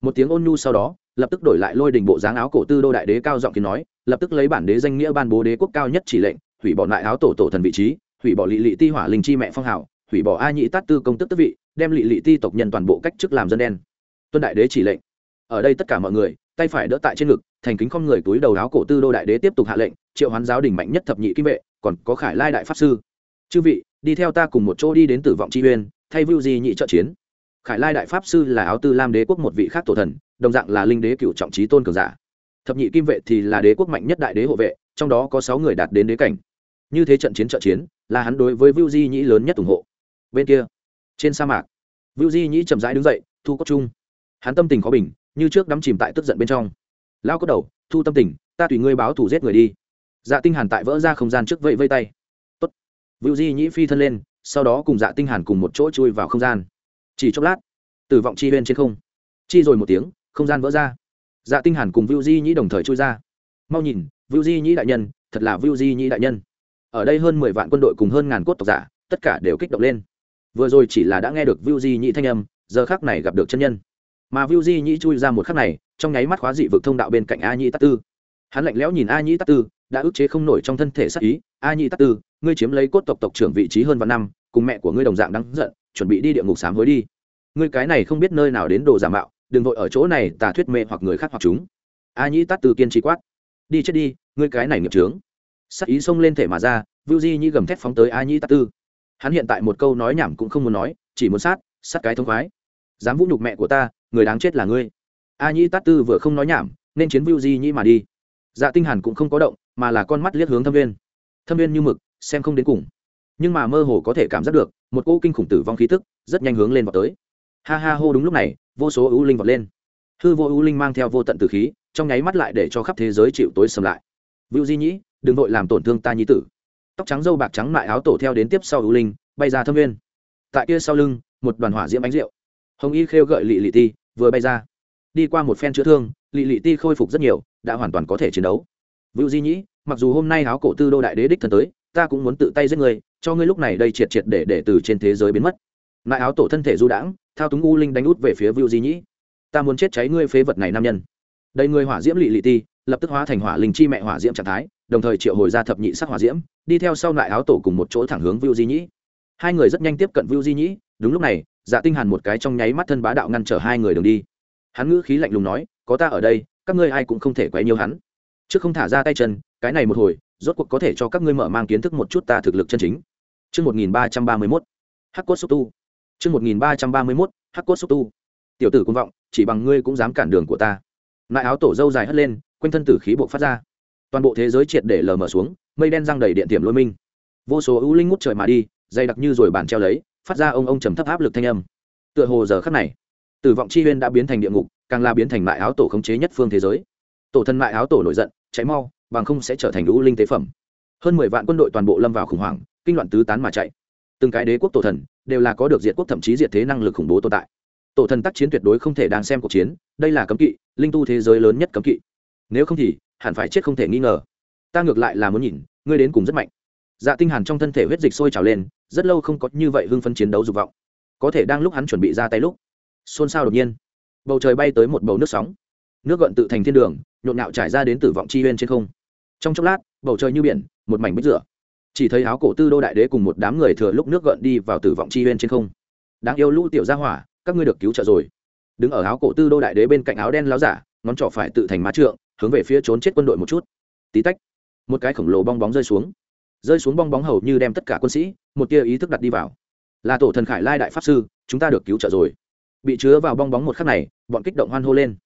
Một tiếng ôn nhu sau đó, lập tức đổi lại lôi đình bộ dáng áo cổ tư đô đại đế cao giọng kiến nói lập tức lấy bản đế danh nghĩa ban bố đế quốc cao nhất chỉ lệnh hủy bỏ lại áo tổ tổ thần vị trí hủy bỏ lị lị ti hỏa linh chi mẹ phong hảo hủy bỏ a nhị tát tư công tức tức vị đem lị lị ti tộc nhân toàn bộ cách chức làm dân đen tuân đại đế chỉ lệnh. Ở đây tất cả mọi người tay phải đỡ tại trên ngực thành kính không người túi đầu áo cổ tư đô đại đế tiếp tục hạ lệnh triệu hoán giáo đình mạnh nhất thập nhị kim vệ còn có khải lai đại pháp sư. Chư vị đi theo ta cùng một chỗ đi đến tử vọng tri uyên thay vưu di nhị trợ chiến. Khải lai đại pháp sư là áo tư lam đế quốc một vị khác tổ thần đồng dạng là linh đế cựu trọng trí tôn cường giả. Thập nhị kim vệ thì là đế quốc mạnh nhất đại đế hộ vệ trong đó có sáu người đạt đến đế cảnh. Như thế trận chiến trợ chiến là hắn đối với Vu Di Nhĩ lớn nhất ủng hộ. Bên kia, trên sa mạc, Vu Di Nhĩ chậm rãi đứng dậy, thu cốt chung. Hắn tâm tình khó bình, như trước đắm chìm tại tức giận bên trong. Lao cất đầu, thu tâm tình, ta tùy ngươi báo thủ giết người đi. Dạ Tinh Hàn tại vỡ ra không gian trước vẫy vây tay. Tốt. vưu Di Nhĩ phi thân lên, sau đó cùng Dạ Tinh Hàn cùng một chỗ chui vào không gian. Chỉ chốc lát, tử vọng chi bên trên không. Chi rồi một tiếng, không gian vỡ ra dạ tinh hàn cùng vưu Di Nhĩ đồng thời chui ra. Mau nhìn, vưu Di Nhĩ đại nhân, thật là vưu Di Nhĩ đại nhân. Ở đây hơn 10 vạn quân đội cùng hơn ngàn cốt tộc giả, tất cả đều kích động lên. Vừa rồi chỉ là đã nghe được vưu Di Nhĩ thanh âm, giờ khắc này gặp được chân nhân. Mà Vu Di Nhĩ chui ra một khắc này, trong nháy mắt khóa dị vực thông đạo bên cạnh A Nhĩ Tát Tư. Hắn lạnh lẽo nhìn A Nhĩ Tát Tư, đã ức chế không nổi trong thân thể sát ý, A Nhĩ Tát Tư, ngươi chiếm lấy cốt tộc tộc trưởng vị trí hơn vạn năm cùng mẹ của ngươi đồng dạng đáng giận chuẩn bị đi địa ngục sám hối đi. Ngươi cái này không biết nơi nào đến đồ giả mạo đừng vội ở chỗ này tà thuyết mê hoặc người khác hoặc chúng. A nhĩ tát Tư kiên trì quát. Đi chết đi ngươi cái này nghiệp trướng sắc ý xông lên thể mà ra vưu di nhĩ gầm thét phóng tới a nhĩ tát tư. Hắn hiện tại một câu nói nhảm cũng không muốn nói chỉ muốn sát sát cái thông khoái. Dám vũ nhục mẹ của ta người đáng chết là ngươi. A nhĩ tát tư vừa không nói nhảm, nên chiến vưu di nhĩ mà đi. Dạ tinh hàn cũng không có động, mà là con mắt liếc hướng thâm viên. Thâm viên như mực, xem không đến cùng. Nhưng mà mơ hồ có thể cảm giác được, một cỗ kinh khủng tử vong khí tức rất nhanh hướng lên vào tới. Ha ha hô đúng lúc này, vô số ưu linh vọt lên. Hư vô ưu linh mang theo vô tận tử khí, trong nháy mắt lại để cho khắp thế giới chịu tối sầm lại. Vưu di nhĩ, đừng vội làm tổn thương ta nhi tử. Tóc trắng dâu bạc trắng mại áo tổ theo đến tiếp sau ưu linh, bay ra thâm viên. Tại kia sau lưng, một đoàn hỏa diễm bánh rượu. Hồng y khêu gợi lị lị ti vừa bay ra. Đi qua một phen chữa thương, lị lị ti khôi phục rất nhiều, đã hoàn toàn có thể chiến đấu. Vưu di nhĩ, mặc dù hôm nay áo cổ tư đô đại đế đích thân tới, ta cũng muốn tự tay giết người, cho ngươi lúc này đây triệt triệt để để từ trên thế giới biến mất. Lại áo tổ thân thể du đãng, thao túng u linh đánh út về phía vưu di nhĩ. Ta muốn chết cháy ngươi phế vật này nam nhân. Đầy người hỏa diễm lị lị ti, lập tức hóa thành hỏa linh chi mẹ hỏa diễm trạng thái, đồng thời triệu hồi ra thập nhị sắc hỏa diễm, đi theo sau lại áo tổ cùng một chỗ thẳng hướng vưu di nhĩ. Hai người rất nhanh tiếp cận vưu di nhĩ, đúng lúc này dạ tinh hàn một cái trong nháy mắt thân bá đạo ngăn trở hai người đường đi hắn ngữ khí lạnh lùng nói có ta ở đây các ngươi ai cũng không thể quấy nhiều hắn trước không thả ra tay chân cái này một hồi rốt cuộc có thể cho các ngươi mở mang kiến thức một chút ta thực lực chân chính chương 1331, Hắc cốt xúc tu. chương 1331, Hắc cốt xúc tu. Tiểu tử cuồng vọng, chỉ bằng ngươi cũng dám cản đường của ta. Nại áo tổ dâu dài hất lên, quanh thân tử khí bộ phát ra. Toàn bộ thế giới triệt để lờ mờ xuống, mây đen răng đầy điện tiềm lôi minh. Vô số ưu linh ngút trời mà đi, dây đặc như rồi bàn treo lấy, phát ra ông ông trầm thấp áp lực thanh âm. Tựa hồ giờ khắc này, Tử vọng chi huyên đã biến thành địa ngục, càng là biến thành mại áo tổ khống chế nhất phương thế giới. Tổ thân mại áo tổ nổi giận, cháy mau, bằng không sẽ trở thành lũ linh tế phẩm. Hơn mười vạn quân đội toàn bộ lâm vào khủng hoảng kinh loạn tứ tán mà chạy. Từng cái đế quốc tổ thần đều là có được diệt quốc thậm chí diệt thế năng lực khủng bố tồn tại. Tổ thần tác chiến tuyệt đối không thể đang xem cuộc chiến đây là cấm kỵ linh tu thế giới lớn nhất cấm kỵ. Nếu không thì hẳn phải chết không thể nghi ngờ. Ta ngược lại là muốn nhìn ngươi đến cùng rất mạnh. Dạ tinh hàn trong thân thể huyết dịch sôi trào lên rất lâu không có như vậy hưng phấn chiến đấu dục vọng. Có thể đang lúc hắn chuẩn bị ra tay lúc, xôn xao đột nhiên, bầu trời bay tới một bầu nước sóng. Nước gợn tự thành thiên đường, nhộn nhạo trải ra đến tử vọng chi huyên trên không. Trong chốc lát, bầu trời như biển, một mảnh bích rửa. Chỉ thấy áo cổ tư đô đại đế cùng một đám người thừa lúc nước gợn đi vào tử vọng chi huyên trên không. Đáng yêu lũ tiểu gia hỏa, các ngươi được cứu trợ rồi. Đứng ở áo cổ tư đô đại đế bên cạnh áo đen láo giả, ngón trỏ phải tự thành má trượng, hướng về phía trốn chết quân đội một chút. Tí tách, một cái khổng lồ bong bóng rơi xuống rơi xuống bong bóng hầu như đem tất cả quân sĩ, một tia ý thức đặt đi vào. Là tổ thần khải lai đại pháp sư, chúng ta được cứu trợ rồi. Bị chứa vào bong bóng một khắc này, bọn kích động hoan hô lên.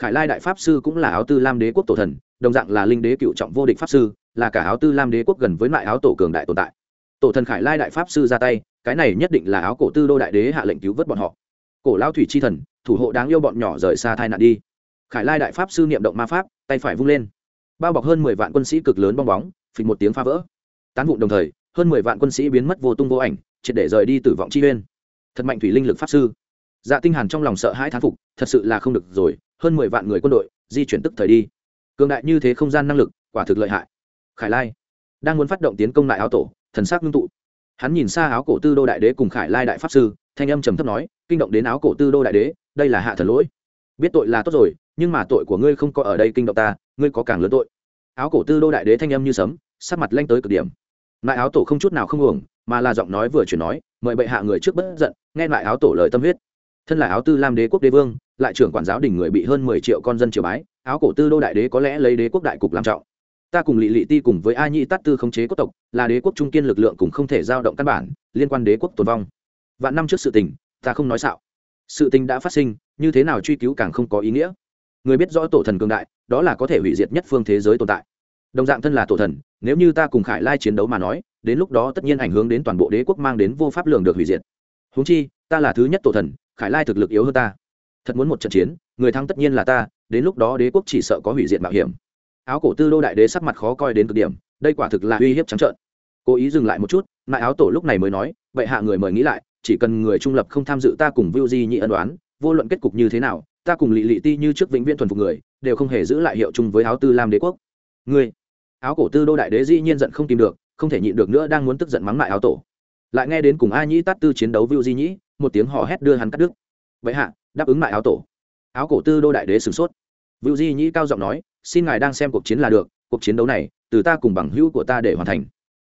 Khải lai đại pháp sư cũng là áo tư lam đế quốc tổ thần, đồng dạng là linh đế cựu trọng vô địch pháp sư, là cả áo tư lam đế quốc gần với loại áo tổ cường đại tồn tại. Tổ thần khải lai đại pháp sư ra tay, cái này nhất định là áo cổ tư đô đại đế hạ lệnh cứu vớt bọn họ. Cổ lao thủy chi thần, thủ hộ đáng yêu bọn nhỏ rời xa thai nạn đi. Khải lai đại pháp sư niệm động ma pháp, tay phải vung lên. Bao bọc hơn mười vạn quân sĩ cực lớn bong bóng, phịch một tiếng phá vỡ tán vụn đồng thời, hơn mười vạn quân sĩ biến mất vô tung vô ảnh, triệt để rời đi tử vọng chi huyên thật mạnh thủy linh lực pháp sư. Dạ tinh hàn trong lòng sợ hãi thán phục, thật sự là không được rồi, hơn mười vạn người quân đội, di chuyển tức thời đi. Cường đại như thế không gian năng lực, quả thực lợi hại. Khải lai đang muốn phát động tiến công lại áo tổ, thần sắc ngưng tụ. Hắn nhìn xa áo cổ tư đô đại đế cùng khải lai đại pháp sư, thanh âm trầm thấp nói, kinh động đến áo cổ tư đô đại đế, đây là hạ thần lỗi. Biết tội là tốt rồi, nhưng mà tội của ngươi không có ở đây kinh động ta, ngươi có càng lớn tội. Áo cổ tư đô đại đế thanh âm như sấm, sắc mặt lanh tới cực điểm lại áo tổ không chút nào không uổng, mà là giọng nói vừa chuyển nói, mời bệ hạ người trước bất giận, nghe lại áo tổ lời tâm huyết. Thân là áo tư lam đế quốc đế vương, lại trưởng quản giáo đình người bị hơn mười triệu con dân triều bái, áo cổ tư đô đại đế có lẽ lấy đế quốc đại cục làm trọng. Ta cùng lỵ lỵ ti cùng với a nhị tát tư khống chế quốc tộc, là đế quốc trung kiên lực lượng cùng không thể giao động căn bản, liên quan đế quốc tồn vong. Vạn năm trước sự tình, ta không nói xạo. Sự tình đã phát sinh, như thế nào truy cứu càng không có ý nghĩa. Người biết rõ tổ thần cường đại, đó là có thể hủy diệt nhất phương thế giới tồn tại đồng dạng thân là tổ thần nếu như ta cùng khải lai chiến đấu mà nói đến lúc đó tất nhiên ảnh hưởng đến toàn bộ đế quốc mang đến vô pháp lường được hủy diệt. Húng chi ta là thứ nhất tổ thần khải lai thực lực yếu hơn ta. Thật muốn một trận chiến người thắng tất nhiên là ta đến lúc đó đế quốc chỉ sợ có hủy diệt mạo hiểm. Áo cổ tư đô đại đế sắc mặt khó coi đến cực điểm đây quả thực là uy hiếp trắng trợn. Cố ý dừng lại một chút nại áo tổ lúc này mới nói vậy hạ người mời nghĩ lại chỉ cần người trung lập không tham dự ta cùng Vu Di nhị ân đoán, vô luận kết cục như thế nào, ta cùng Lệ Lệ Ti như trước vĩnh viễn thuần phục người, đều không hề giữ lại hiệu chung với áo tư Lam đế quốc. Ngươi, áo cổ tư đô đại đế dĩ nhiên giận không tìm được, không thể nhịn được nữa đang muốn tức giận mắng lại áo tổ. Lại nghe đến cùng A Nhĩ Tát Tư chiến đấu Vu Di nhĩ, một tiếng hò hét đưa hắn cắt đứt. Vậy hạ, đáp ứng lại áo tổ. Áo cổ tư đô đại đế sửng sốt. Vu Di nhĩ cao giọng nói, xin ngài đang xem cuộc chiến là được, cuộc chiến đấu này, từ ta cùng bằng hữu của ta để hoàn thành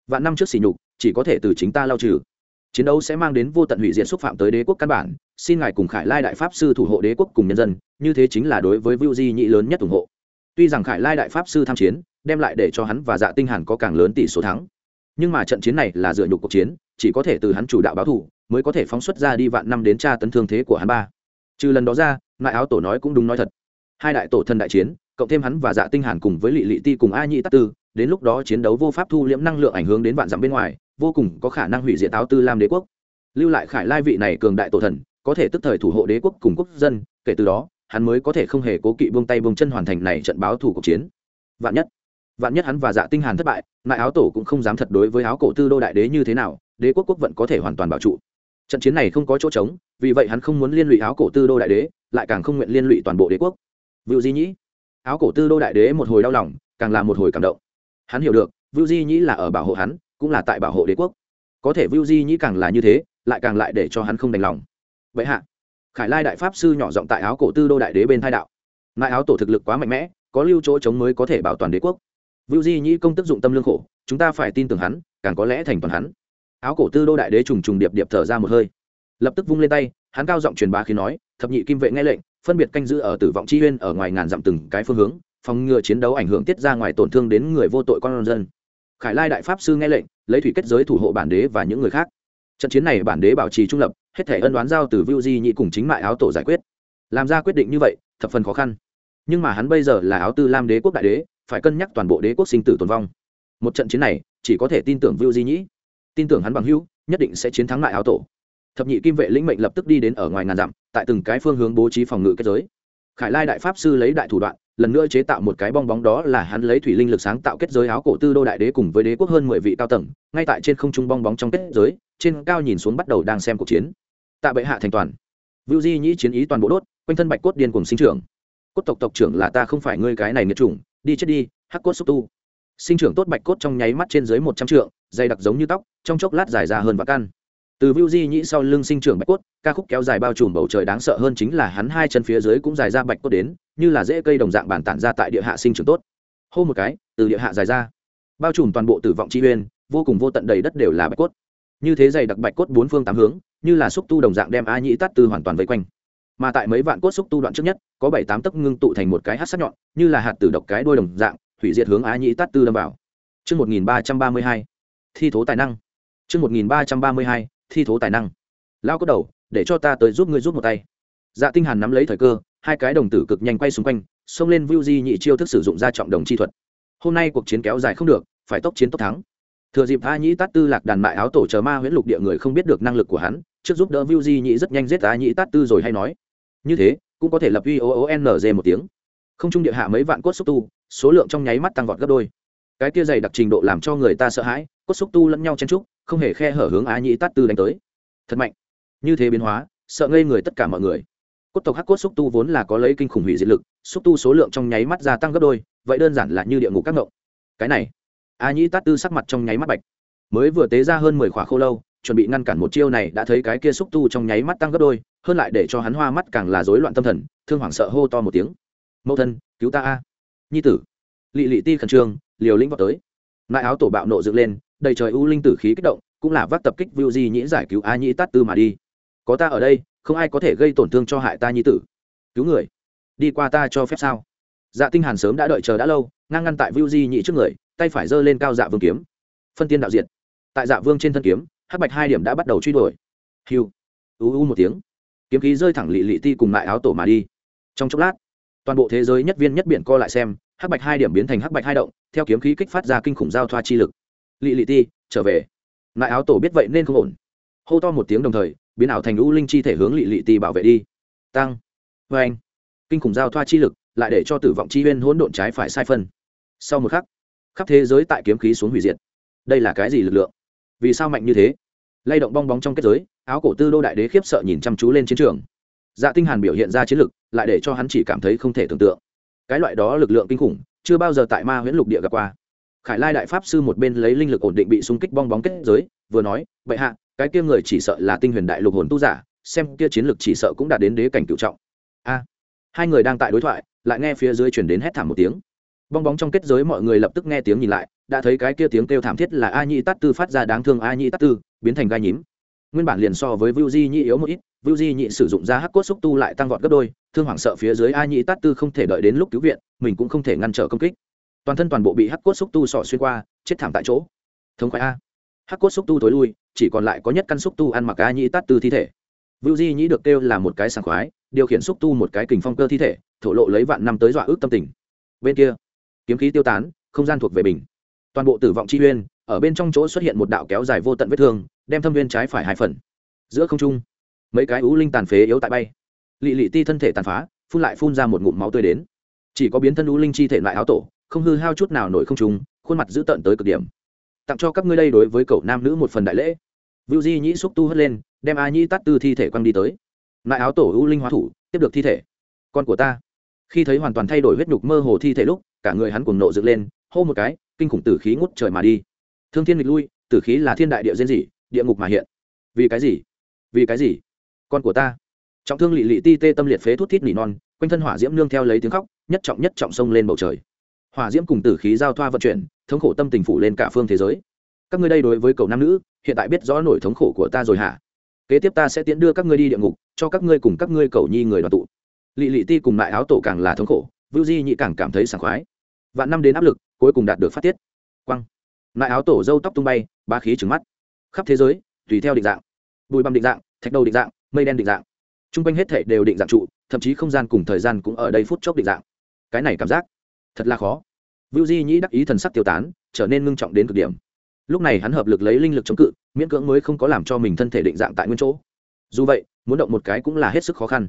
vạn năm trước sỉ nhục chỉ có thể từ chính ta lao trừ chiến đấu sẽ mang đến vô tận hủy diệt xúc phạm tới đế quốc căn bản xin ngài cùng khải lai đại pháp sư thủ hộ đế quốc cùng nhân dân như thế chính là đối với Vu Di nhĩ lớn nhất ủng hộ. Tuy rằng Khải Lai đại pháp sư tham chiến, đem lại để cho hắn và Dạ Tinh Hàn có càng lớn tỷ số thắng. Nhưng mà trận chiến này là dựa nhục cuộc chiến, chỉ có thể từ hắn chủ đạo báo thủ, mới có thể phóng xuất ra đi vạn năm đến tra tấn thương thế của hắn ba. Trừ lần đó ra, Ngại áo tổ nói cũng đúng nói thật. Hai đại tổ thần đại chiến, cộng thêm hắn và Dạ Tinh Hàn cùng với Lệ Lệ Ti cùng A Nhị Tát Tư, đến lúc đó chiến đấu vô pháp thu liễm năng lượng ảnh hưởng đến vạn dặm bên ngoài, vô cùng có khả năng hủy diệt áo tư lam đế quốc. Lưu lại Khải Lai vị này cường đại tổ thần, có thể tức thời thủ hộ đế quốc cùng quốc dân, kể từ đó, hắn mới có thể không hề cố kỵ buông tay buông chân hoàn thành này trận báo thủ cuộc chiến vạn nhất vạn nhất hắn và dạ tinh hàn thất bại nại áo tổ cũng không dám thật đối với áo cổ tư đô đại đế như thế nào, đế quốc quốc vận có thể hoàn toàn bảo trụ. Trận chiến này không có chỗ trống, vì vậy hắn không muốn liên lụy áo cổ tư đô đại đế, lại càng không nguyện liên lụy toàn bộ đế quốc. Vưu di nhĩ. Áo cổ tư đô đại đế một hồi đau lòng, càng là một hồi cảm động. Hắn hiểu được, vưu di nhĩ là ở bảo hộ hắn, cũng là tại bảo hộ đế quốc. Có thể vưu di nhĩ càng là như thế, lại càng lại để cho hắn không đành lòng. Vậy hạ, khải lai đại pháp sư nhỏ giọng tại áo cổ tư đô đại đế bên thái đạo. Nại áo tổ thực lực quá mạnh mẽ, có lưu chỗ chống mới có thể bảo toàn đế quốc vưu di nhĩ công tức dụng tâm lương khổ chúng ta phải tin tưởng hắn càng có lẽ thành toàn hắn áo cổ tư đô đại đế trùng trùng điệp điệp thở ra một hơi lập tức vung lên tay hắn cao giọng truyền bá khi nói thập nhị kim vệ nghe lệnh phân biệt canh giữ ở tử vọng chi huyên ở ngoài ngàn dặm từng cái phương hướng phòng ngừa chiến đấu ảnh hưởng tiết ra ngoài tổn thương đến người vô tội con dân khải lai đại pháp sư nghe lệnh lấy thủy kết giới thủ hộ bản đế và những người khác trận chiến này bản đế bảo trì trung lập hết thảy ân đoán giao từ Vưu Di Nhị cùng chính mại áo tổ giải quyết. Làm ra quyết định như vậy, thập phần khó khăn. Nhưng mà hắn bây giờ là áo tư Lam đế quốc đại đế, phải cân nhắc toàn bộ đế quốc sinh tử tồn vong. Một trận chiến này, chỉ có thể tin tưởng Vu Di Nhĩ, tin tưởng hắn bằng hữu, nhất định sẽ chiến thắng lại áo tổ. Thập nhị kim vệ lĩnh mệnh lập tức đi đến ở ngoài ngàn dặm, tại từng cái phương hướng bố trí phòng ngự kết giới. Khải Lai đại pháp sư lấy đại thủ đoạn, lần nữa chế tạo một cái bong bóng đó là hắn lấy thủy linh lực sáng tạo kết giới áo cổ tư đô đại đế cùng với đế quốc hơn mười vị cao tầng, ngay tại trên không trung bong bóng trong kết giới, trên cao nhìn xuống bắt đầu đang xem cuộc chiến tạ bệ hạ thành toàn vưu di nhĩ chiến ý toàn bộ đốt quanh thân bạch cốt điên cùng sinh trưởng cốt tộc tộc trưởng là ta không phải ngươi cái này nghiệt chủng đi chết đi, hắc cốt xúc tu. Sinh trưởng tốt bạch cốt trong nháy mắt trên dưới một trăm trượng, dày đặc giống như tóc, trong chốc lát dài ra hơn và căn. Từ vưu di nhĩ sau lưng sinh trưởng bạch cốt, ca khúc kéo dài bao trùm bầu trời đáng sợ hơn chính là hắn hai chân phía dưới cũng dài ra bạch cốt đến, như là dễ cây đồng dạng bản tản ra tại địa hạ sinh trưởng tốt. Hô một cái, từ địa hạ dài ra. Bao trùm toàn bộ tử vọng chi uyên, vô cùng vô tận đầy đất đều là bạch cốt. Như thế dày đặc bạch cốt bốn phương tám hướng, như là xúc tu đồng dạng đem a nhĩ tát tư hoàn toàn vây quanh mà tại mấy vạn cốt xúc tu đoạn trước nhất có bảy tám tấc ngưng tụ thành một cái hát sắc nhọn như là hạt tử độc cái đôi đồng dạng hủy diệt hướng Á nhĩ tát tư đâm vào Trước 1332, thi thố tài năng. Trước 1332, thi thố tài năng. Lao có đầu, để cho ta tới giúp ngươi giúp một tay. Dạ Tinh Hàn nắm lấy thời cơ, hai cái đồng tử cực nhanh quay xung quanh, xông lên Vu Di nhị chiêu thức sử dụng ra trọng đồng chi thuật. Hôm nay cuộc chiến kéo dài không được, phải tốc chiến tốc thắng thừa dịp a nhĩ tát tư lạc đàn mại áo tổ chờ ma huyễn lục địa người không biết được năng lực của hắn trước giúp đỡ Vu di nhĩ rất nhanh giết a nhĩ tát tư rồi hay nói. Như thế cũng có thể lập uy o o n g một tiếng. Không trung địa hạ mấy vạn cốt xúc tu số lượng trong nháy mắt tăng vọt gấp đôi. Cái kia dày đặc trình độ làm cho người ta sợ hãi cốt xúc tu lẫn nhau chen chúc, không hề khe hở hướng a nhĩ tát tư đánh tới. Thật mạnh. Như thế biến hóa sợ ngây người tất cả mọi người. Cốt tộc hắc cốt xúc tu vốn là có lấy kinh khủng hủy diệt lực xúc tu số lượng trong nháy mắt gia tăng gấp đôi vậy đơn giản là như địa ngục các ngộng. Cái này a nhĩ tát tư sắc mặt trong nháy mắt bạch. Mới vừa tế ra hơn mười khóa khô lâu chuẩn bị ngăn cản một chiêu này đã thấy cái kia xúc tu trong nháy mắt tăng gấp đôi, hơn lại để cho hắn hoa mắt càng là rối loạn tâm thần, thương hoảng sợ hô to một tiếng. Mẫu thân, cứu ta a. Nhi tử. Lị lị ti khẩn trương, liều lĩnh vào tới. Nại áo tổ bạo nộ dựng lên, đầy trời u linh tử khí kích động, cũng là vác tập kích vưu di nhĩ giải cứu a nhĩ tát tư mà đi. Có ta ở đây, không ai có thể gây tổn thương cho hại ta, nhi tử. Cứu người? Đi qua ta cho phép sao? Dạ tinh hàn sớm đã đợi chờ đã lâu, ngang ngăn tại vưu di nhĩ trước người, tay phải giơ lên cao dạ vương kiếm. Phân tiên đạo diệt. Tại dạ vương trên thân kiếm hắc bạch hai điểm đã bắt đầu truy đuổi. Hiu, u u một tiếng. Kiếm khí rơi thẳng lị lị ti cùng lại áo tổ mà đi. Trong chốc lát, toàn bộ thế giới nhất viên nhất biển co lại xem, hắc bạch hai điểm biến thành hắc bạch hai động, theo kiếm khí kích phát ra kinh khủng giao thoa chi lực. Lị lị ti, trở về. Lại áo tổ biết vậy nên không ổn. Hô to một tiếng đồng thời, biến ảo thành u linh chi thể hướng lị lị ti bảo vệ đi. Tăng. Vê anh, kinh khủng giao thoa chi lực lại để cho tử vọng chi huyên hỗn độn trái phải sai phân. Sau một khắc, khắp thế giới tại kiếm khí xuống hủy diệt. Đây là cái gì lực lượng? Vì sao mạnh như thế? Lay động bong bóng trong kết giới, áo cổ tư đô đại đế khiếp sợ nhìn chăm chú lên chiến trường. Dạ tinh hàn biểu hiện ra chiến lực, lại để cho hắn chỉ cảm thấy không thể tưởng tượng. Cái loại đó lực lượng kinh khủng, chưa bao giờ tại ma huyễn lục địa gặp qua. Khải lai đại pháp sư một bên lấy linh lực ổn định bị xung kích bong bóng kết giới, vừa nói vậy hạ, cái kia người chỉ sợ là tinh huyền đại lục hồn tu giả, xem kia chiến lực chỉ sợ cũng đã đến đế cảnh cựu trọng. A. Hai người đang tại đối thoại, lại nghe phía dưới truyền đến hét thảm một tiếng. Bong bóng trong kết giới mọi người lập tức nghe tiếng nhìn lại đã thấy cái kia tiếng kêu thảm thiết là a nhĩ tát tư phát ra đáng thương a nhĩ tát tư biến thành gai nhím nguyên bản liền so với Vu Di nhị yếu một ít, Vu Di nhị sử dụng ra hắc cốt xúc tu lại tăng vọt gấp đôi, thương hoảng sợ phía dưới A Nhĩ Tát Tư không thể đợi đến lúc cứu viện, mình cũng không thể ngăn trở công kích. Toàn thân toàn bộ bị hắc cốt xúc tu sọ xuyên qua, chết thảm tại chỗ. Thống khoái a. Hắc cốt xúc tu tối lui, chỉ còn lại có nhất căn xúc tu ăn mặc A Nhĩ Tát Tư thi thể. Vu Di nhị được kêu là một cái sảng khoái, điều khiển xúc tu một cái kình phong cơ thi thể, thổ lộ lấy vạn năm tới dọa ước tâm tình. Bên kia, kiếm khí tiêu tán, không gian thuộc về bình. Toàn bộ tử vọng chi uyên, ở bên trong chỗ xuất hiện một đạo kéo dài vô tận vết thương, đem thâm viên trái phải hai phần. Giữa không trung mấy cái ú linh tàn phế yếu tại bay. Lị lị ti thân thể tàn phá phun lại phun ra một ngụm máu tươi đến. Chỉ có biến thân ú linh chi thể lại áo tổ không hư hao chút nào nổi không trung khuôn mặt dữ tợn tới cực điểm. Tặng cho các ngươi đây đối với cậu nam nữ một phần đại lễ. Vưu di nhĩ xúc tu hất lên đem a nhĩ tát tư thi thể quăng đi tới. Lại áo tổ ưu linh hóa thủ tiếp được thi thể. Con của ta. Khi thấy hoàn toàn thay đổi huyết nhục mơ hồ thi thể lúc cả người hắn cùng nộ dựng lên hô một cái kinh khủng tử khí ngút trời mà đi. Thương thiên nghịch lui, tử khí là thiên đại địa diễn dị, địa ngục mà hiện. Vì cái gì? Vì cái gì? Con của ta. Trọng thương lị lị ti tê tâm liệt phế thút thít nỉ non, quanh thân hỏa diễm nương theo lấy tiếng khóc, nhất trọng nhất trọng sông lên bầu trời. Hỏa diễm cùng tử khí giao thoa vận chuyển, thống khổ tâm tình phủ lên cả phương thế giới. Các ngươi đây đối với cầu nam nữ, hiện tại biết rõ nổi thống khổ của ta rồi hả? Kế tiếp ta sẽ tiễn đưa các ngươi đi địa ngục, cho các ngươi cùng các ngươi cầu nhi người đoàn tụ. Lị lị ti cùng lại áo tổ càng là thống khổ vưu di nhị càng cảm thấy sảng khoái. Vạn năm đến áp lực cuối cùng đạt được phát tiết. Quăng. Lại áo tổ dâu tóc tung bay, ba khí trứng mắt. Khắp thế giới, tùy theo định dạng. Bùi băm định dạng, thạch đầu định dạng, mây đen định dạng. T r u n g quanh hết thể đều định dạng trụ, thậm chí không gian cùng thời gian cũng ở đây phút chốc định dạng. Cái này cảm giác, thật là khó. Vưu di nhĩ đắc ý thần sắc tiêu tán, trở nên ngưng trọng đến cực điểm. Lúc này hắn hợp lực lấy linh lực chống cự, miễn cưỡng mới không có làm cho mình thân thể định dạng tại nguyên chỗ. Dù vậy, muốn động một cái cũng là hết sức khó khăn.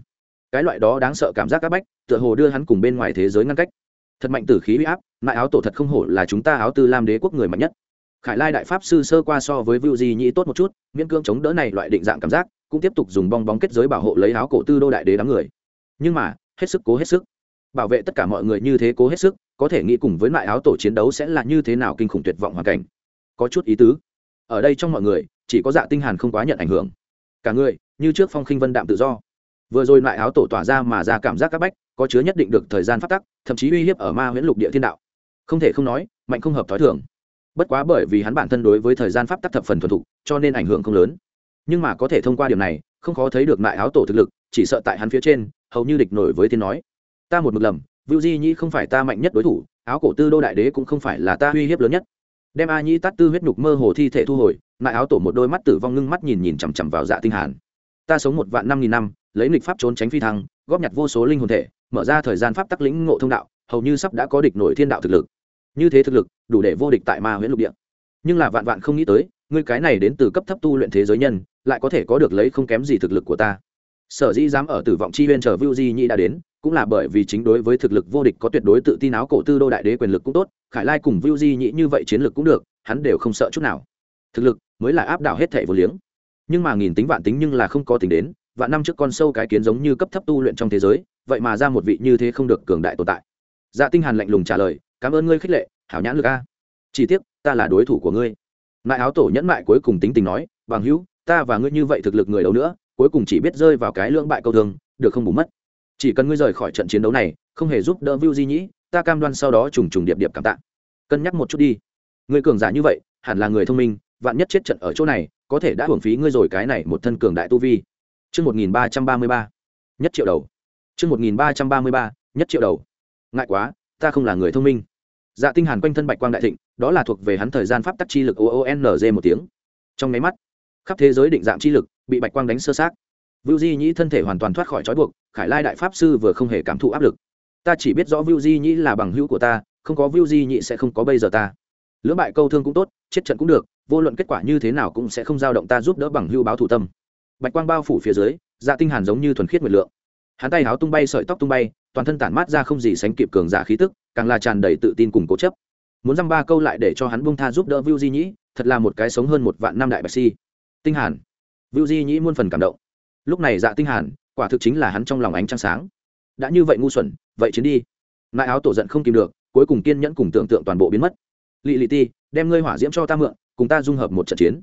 Cái loại đó đáng sợ cảm giác áp bách, tựa hồ đưa hắn cùng bên ngoài thế giới ngăn cách thật mạnh tử khí huy áp, mại áo tổ thật không hổ là chúng ta áo tư lam đế quốc người mạnh nhất. Khải lai đại pháp sư sơ qua so với vưu di nhĩ tốt một chút, miễn cưỡng chống đỡ này loại định dạng cảm giác, cũng tiếp tục dùng bong bóng kết giới bảo hộ lấy áo cổ tư đô đại đế đám người. Nhưng mà, hết sức cố hết sức. Bảo vệ tất cả mọi người như thế cố hết sức, có thể nghĩ cùng với mại áo tổ chiến đấu sẽ là như thế nào kinh khủng tuyệt vọng hoàn cảnh. Có chút ý tứ. Ở đây trong mọi người, chỉ có dạ tinh hàn không quá nhận ảnh hưởng. Cả người, như trước phong khinh vân đạm tự do. Vừa rồi mại áo tổ tỏa ra mà ra cảm giác các bách có chứa nhất định được thời gian phát tắc, thậm chí uy hiếp ở ma huyễn lục địa thiên đạo. Không thể không nói, mạnh không hợp thói thường. Bất quá bởi vì hắn bản thân đối với thời gian pháp tắc thập phần thuần thục, cho nên ảnh hưởng không lớn. Nhưng mà có thể thông qua điểm này, không khó thấy được mại áo tổ thực lực, chỉ sợ tại hắn phía trên, hầu như địch nổi với thiên nói. Ta một mực lầm, vưu di nhĩ không phải ta mạnh nhất đối thủ, áo cổ tư đô đại đế cũng không phải là ta uy hiếp lớn nhất. Đem a nhĩ tát tư huyết nhục mơ hồ thi thể thu hồi mại áo tổ một đôi mắt tử vong ngưng mắt nhìn nhìn chằm chằm vào dạ tinh hàn. Ta sống một vạn năm nghìn năm, lấy lịch pháp trốn tránh phi thăng, góp nhặt vô số linh hồn thể mở ra thời gian pháp tắc lĩnh ngộ thông đạo, hầu như sắp đã có địch nổi thiên đạo thực lực. Như thế thực lực, đủ để vô địch tại ma huyễn lục địa. Nhưng là vạn vạn không nghĩ tới, ngươi cái này đến từ cấp thấp tu luyện thế giới nhân, lại có thể có được lấy không kém gì thực lực của ta. Sở dĩ dám ở tử vọng chi huyên chờ vưu di nhi đã đến, cũng là bởi vì chính đối với thực lực vô địch có tuyệt đối tự tin áo cổ tư đô đại đế quyền lực cũng tốt, khải lai cùng vưu di nhĩ như vậy chiến lược cũng được, hắn đều không sợ chút nào. Thực lực mới là áp đảo hết thẻ vô liếng. Nhưng mà nghìn tính vạn tính nhưng là không có tính đến, vạn năm trước con sâu cái kiến giống như cấp thấp tu luyện trong thế giới vậy mà ra một vị như thế không được cường đại tồn tại dạ tinh hàn lạnh lùng trả lời cảm ơn ngươi khích lệ hảo nhãn lực a chỉ tiếc ta là đối thủ của ngươi nại áo tổ nhẫn mại cuối cùng tính tình nói bằng hữu ta và ngươi như vậy thực lực người đấu nữa cuối cùng chỉ biết rơi vào cái lưỡng bại câu thương được không bù mất chỉ cần ngươi rời khỏi trận chiến đấu này không hề giúp đỡ Vu Di Nhĩ, ta cam đoan sau đó trùng trùng điệp điệp cảm tạ. Cân nhắc một chút đi. Ngươi cường giả như vậy, hẳn là người thông minh, vạn nhất chết trận ở chỗ này, có thể đã hưởng phí ngươi rồi cái này một thân cường đại tu vi. Chương 1333, nhất triệu đầu. Chương 1333, nhất triệu đầu. Ngại quá, ta không là người thông minh dạ tinh hàn quanh thân bạch quang đại thịnh đó là thuộc về hắn thời gian pháp tắc chi lực oonz một tiếng trong mấy mắt khắp thế giới định dạng chi lực bị bạch quang đánh sơ xác. Vưu Di Nhĩ thân thể hoàn toàn thoát khỏi trói buộc, Khải Lai đại pháp sư vừa không hề cảm thụ áp lực. Ta chỉ biết rõ Vưu Di Nhĩ là bằng hữu của ta, không có Vưu Di Nhĩ sẽ không có bây giờ ta. Lưỡng bại câu thương cũng tốt, chết trận cũng được, vô luận kết quả như thế nào cũng sẽ không dao động ta giúp đỡ bằng hữu báo thủ tâm. Bạch quang bao phủ phía dưới, Dạ Tinh Hàn giống như thuần khiết nguyệt lượng. Hắn tay háo tung bay sợi tóc tung bay, toàn thân tản mát ra không gì sánh kịp cường giả khí tức, càng là tràn đầy tự tin cùng cố chấp muốn dăm ba câu lại để cho hắn buông tha giúp đỡ Vu Di Nhĩ, thật là một cái sống hơn một vạn năm đại bạch si. Tinh Hàn, Vu Di Nhĩ muôn phần cảm động. Lúc này Dạ Tinh Hàn, quả thực chính là hắn trong lòng ánh trăng sáng. đã như vậy ngu xuẩn, vậy chiến đi. Nại áo tổ giận không kìm được, cuối cùng kiên nhẫn cùng tưởng tượng toàn bộ biến mất. Lị Lị Ti, đem ngươi hỏa diễm cho ta mượn, cùng ta dung hợp một trận chiến.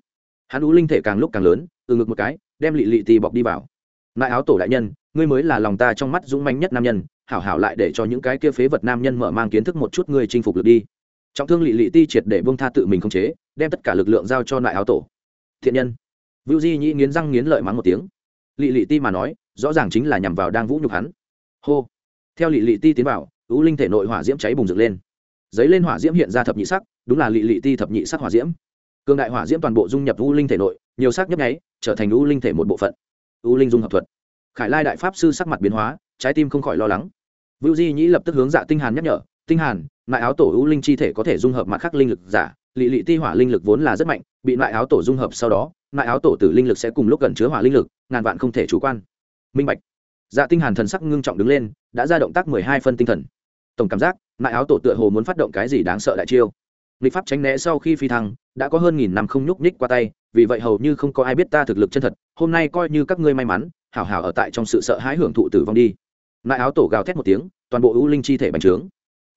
Hắn ú linh thể càng lúc càng lớn, từ ngực một cái, đem Lị Lị Ti bọc đi vào. Nại áo tổ đại nhân, ngươi mới là lòng ta trong mắt dũng mãnh nhất nam nhân, hảo hảo lại để cho những cái kia phế vật nam nhân mở mang kiến thức một chút ngươi chinh phục lực đi. Trọng thương lị lị ti triệt để bông tha tự mình không chế đem tất cả lực lượng giao cho nại áo tổ. Thiện nhân. Vũ di nhĩ nghiến răng nghiến lợi mắng một tiếng. Lị lị ti mà nói rõ ràng chính là nhằm vào đang vũ nhục hắn. Hô. Theo lị lị ti tiến vào u linh thể nội hỏa diễm cháy bùng rực lên. Giấy lên hỏa diễm hiện ra thập nhị sắc đúng là lị lị ti thập nhị sắc hỏa diễm. Cường đại hỏa diễm toàn bộ dung nhập u linh thể nội nhiều sắc nhấp nháy trở thành u linh thể một bộ phận. U linh dung hợp thuật. Khải lai đại pháp sư sắc mặt biến hóa, trái tim không khỏi lo lắng. Vưu di nhĩ lập tức hướng dạ tinh hàn nhắc nhở, tinh hàn nại áo tổ u linh chi thể có thể dung hợp mặt khác linh lực giả, lị lị ti hỏa linh lực vốn là rất mạnh, bị nại áo tổ dung hợp sau đó nại áo tổ tử linh lực sẽ cùng lúc gần chứa hỏa linh lực, ngàn vạn không thể chủ quan. Minh bạch. Dạ tinh hàn thần sắc ngưng trọng đứng lên, đã ra động tác mười hai phân tinh thần. Tổng cảm giác nại áo tổ tựa hồ muốn phát động cái gì đáng sợ đại chiêu. Lịch pháp tránh né sau khi phi thăng, đã có hơn nghìn năm không nhúc nhích qua tay vì vậy hầu như không có ai biết ta thực lực chân thật, hôm nay coi như các ngươi may mắn, hảo hảo ở tại trong sự sợ hãi hưởng thụ tử vong đi. Nại áo tổ gào thét một tiếng, toàn bộ ưu linh chi thể bành trướng.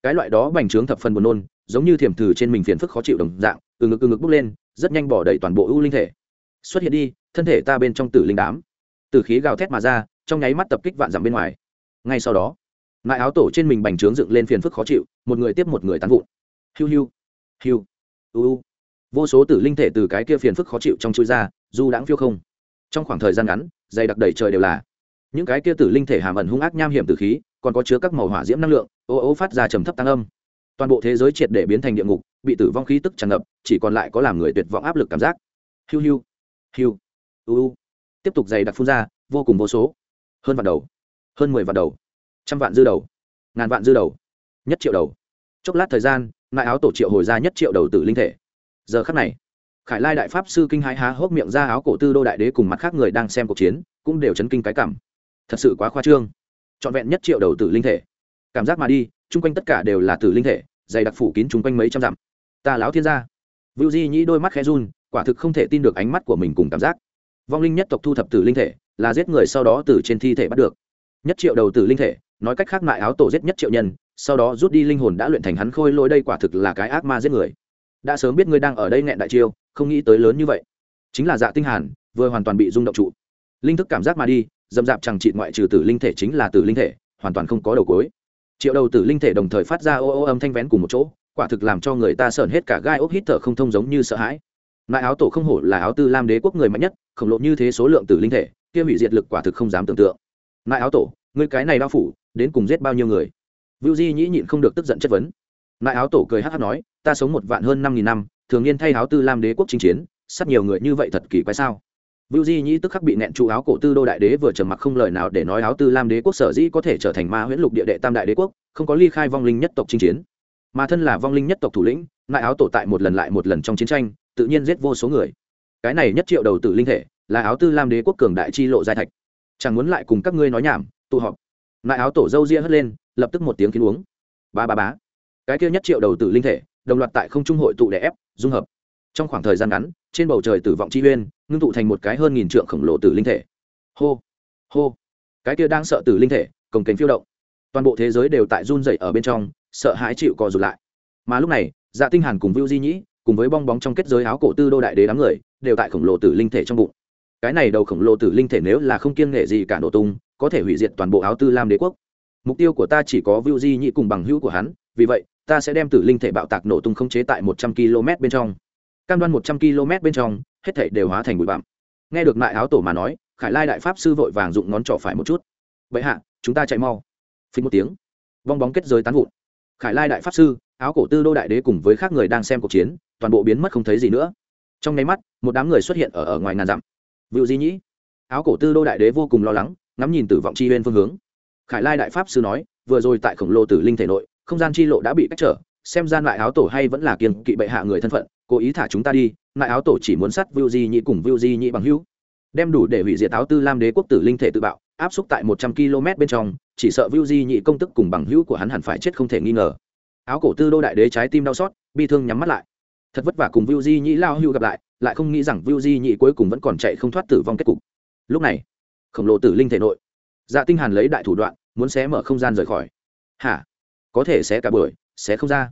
Cái loại đó bành trướng thập phần buồn nôn, giống như thiểm thử trên mình phiền phức khó chịu đồng dạng, từ ngực từ ngực bốc lên, rất nhanh bỏ đầy toàn bộ ưu linh thể. Xuất hiện đi, thân thể ta bên trong tử linh đám. Từ khí gào thét mà ra, trong nháy mắt tập kích vạn dặm bên ngoài. Ngay sau đó, nại áo tổ trên mình bành trướng dựng lên phiền phức khó chịu, một người tiếp một người tán vụn. Hiu hiu hiu u vô số tử linh thể từ cái kia phiền phức khó chịu trong chui ra du đãng phiêu không. Trong khoảng thời gian ngắn dày đặc đầy trời đều là. Những cái kia tử linh thể hàm ẩn hung ác nham hiểm từ khí còn có chứa các màu hỏa diễm năng lượng ô ô phát ra trầm thấp tăng âm. Toàn bộ thế giới triệt để biến thành địa ngục bị tử vong khí tức tràn ngập chỉ còn lại có làm người tuyệt vọng áp lực cảm giác. Hiu hiu hiu u u, tiếp tục dày đặc phun ra vô cùng vô số. Hơn vạn đầu hơn mười vạn đầu trăm vạn dư đầu ngàn vạn dư đầu nhất triệu đầu. Chốc lát thời gian nại áo tổ triệu hồi ra nhất triệu đầu tử linh thể giờ khắc này, khải lai đại pháp sư kinh hãi há hốc miệng ra áo cổ tư đô đại đế cùng mặt khác người đang xem cuộc chiến, cũng đều chấn kinh cái cảm. Thật sự quá khoa trương. Trọn vẹn nhất triệu đầu tử linh thể. Cảm giác mà đi, chung quanh tất cả đều là tử linh thể, dày đặc phủ kín chung quanh mấy trăm dặm. Ta láo thiên gia. Vưu di nhĩ đôi mắt khẽ run, quả thực không thể tin được ánh mắt của mình cùng cảm giác. Vong linh nhất tộc thu thập tử linh thể, là giết người sau đó từ trên thi thể bắt được. Nhất triệu đầu tử linh thể, nói cách khác mại áo tổ giết nhất triệu nhân, sau đó rút đi linh hồn đã luyện thành hắn khôi lôi đây quả thực là cái ác ma giết người đã sớm biết ngươi đang ở đây nghẹn đại chiêu, không nghĩ tới lớn như vậy. Chính là dạ tinh hàn, vừa hoàn toàn bị rung động trụ. Linh thức cảm giác mà đi dầm dạp chẳng trị ngoại trừ tử linh thể chính là tử linh thể, hoàn toàn không có đầu cối triệu đầu tử linh thể đồng thời phát ra ô ô âm thanh vén cùng một chỗ, quả thực làm cho người ta sởn hết cả gai ốc hít thở không thông giống như sợ hãi. Nại áo tổ không hổ là áo tư lam đế quốc người mạnh nhất, khổng lồ như thế số lượng tử linh thể, kia hủy diệt lực quả thực không dám tưởng tượng. Nại áo tổ người cái này đao phủ, đến cùng giết bao nhiêu người? Vưu di nhĩ nhịn không được tức giận chất vấn. Nại áo tổ cười hát hát nói ta sống một vạn hơn năm nghìn năm thường niên thay áo tư lam đế quốc chinh chiến Sắp nhiều người như vậy thật kỳ quái sao Vưu Di Nhĩ tức khắc bị nẹn trụ áo cổ tư đô đại đế vừa trầm mặc không lời nào để nói áo tư lam đế quốc sở dĩ có thể trở thành ma huyễn lục địa đệ tam đại đế quốc, không có ly khai vong linh nhất tộc chinh chiến. Mà thân là vong linh nhất tộc thủ lĩnh, nại áo tổ tại một lần lại một lần trong chiến tranh, tự nhiên giết vô số người. Cái này nhất triệu đầu tử linh thể, là áo tư lam đế quốc cường đại chi lộ giai thạch. Chẳng muốn lại cùng các ngươi nói nhảm, tụ họp. Nại áo tổ dâu ria hất lên, lập tức một tiếng kiến uống. Ba ba bá. Cái kia nhất triệu đầu tử linh thể, đồng loạt tại không trung hội tụ để ép, dung hợp. Trong khoảng thời gian ngắn, trên bầu trời tử vọng chi uyên ngưng tụ thành một cái hơn nghìn trượng khổng lồ tử linh thể. Hô hô. Cái kia đang sợ tử linh thể cồng kềnh phiêu động. Toàn bộ thế giới đều tại run rẩy ở bên trong sợ hãi chịu co rụt lại. Mà lúc này dạ tinh hàn cùng vưu di nhĩ cùng với bong bóng trong kết giới áo cổ tư đô đại đế đám người đều tại khổng lồ tử linh thể trong bụng. Cái này đầu khổng lồ tử linh thể nếu là không kiêng nghệ gì cả nổ tung có thể hủy diệt toàn bộ áo tư lam đế quốc. Mục tiêu của ta chỉ có vưu di nhĩ cùng bằng hữu của hắn vì vậy ta sẽ đem tử linh thể bạo tạc nổ tung không chế tại một trăm km bên trong. Cam đoan một trăm km bên trong, hết thảy đều hóa thành bụi bặm. Nghe được mại áo tổ mà nói, khải lai đại pháp sư vội vàng dụng ngón trỏ phải một chút. Vậy hạ, chúng ta chạy mau. Phình một tiếng. Vong bóng kết giới tán vụn. Khải lai đại pháp sư, áo cổ tư đô đại đế cùng với các người đang xem cuộc chiến, toàn bộ biến mất không thấy gì nữa. Trong nháy mắt, một đám người xuất hiện ở ở ngoài ngàn dặm. Vựu di nhĩ. Áo cổ tư đô đại đế vô cùng lo lắng, ngắm nhìn tử vọng chi bên phương hướng. Khải lai đại pháp sư nói, vừa rồi tại khổng lồ tử linh thể nội không gian chi lộ đã bị cách trở xem gian lại áo tổ hay vẫn là kiên kỵ bệ hạ người thân phận cố ý thả chúng ta đi lại áo tổ chỉ muốn sát Vu Di Nhĩ cùng Vu Di Nhĩ bằng hữu, đem đủ để hủy diệt áo tư lam đế quốc tử linh thể tự bạo, áp xúc tại một trăm km bên trong, chỉ sợ Vu Di Nhĩ công tức cùng bằng hữu của hắn hẳn phải chết không thể nghi ngờ. Áo cổ tư đô đại đế trái tim đau xót, bi thương nhắm mắt lại. Thật vất vả cùng Vu Di Nhĩ lao hưu gặp lại, lại không nghĩ rằng Vu Di Nhĩ cuối cùng vẫn còn chạy không thoát tử vong kết cục. Lúc này, khổng lồ tử linh thể nội, Dạ Tinh Hàn lấy đại thủ đoạn, muốn xé mở không gian rời khỏi. Hả? Có thể sẽ cả buổi, sẽ không ra.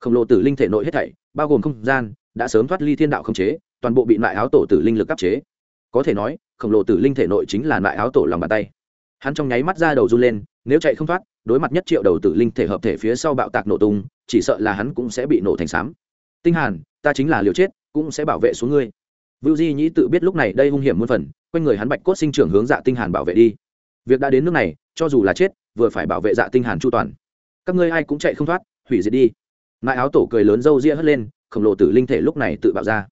Khổng lồ tử linh thể nội hết thảy, bao gồm không gian, đã sớm thoát ly thiên đạo không chế toàn bộ bị loại áo tổ tử linh lực áp chế có thể nói khổng lồ tử linh thể nội chính là loại áo tổ lòng bàn tay hắn trong nháy mắt ra đầu run lên nếu chạy không thoát đối mặt nhất triệu đầu tử linh thể hợp thể phía sau bạo tạc nổ tung chỉ sợ là hắn cũng sẽ bị nổ thành xám tinh hàn ta chính là liều chết cũng sẽ bảo vệ xuống ngươi Vưu Di Nhĩ tự biết lúc này đây hung hiểm muôn phần, quanh người hắn bạch cốt sinh trưởng hướng Dạ Tinh Hàn bảo vệ đi. Việc đã đến nước này, cho dù là chết, vừa phải bảo vệ Dạ Tinh Hàn chu toàn. Các ngươi ai cũng chạy không thoát, hủy diệt đi. mãi áo tổ cười lớn râu ria hất lên, khổng lồ tử linh thể lúc này tự bạo ra.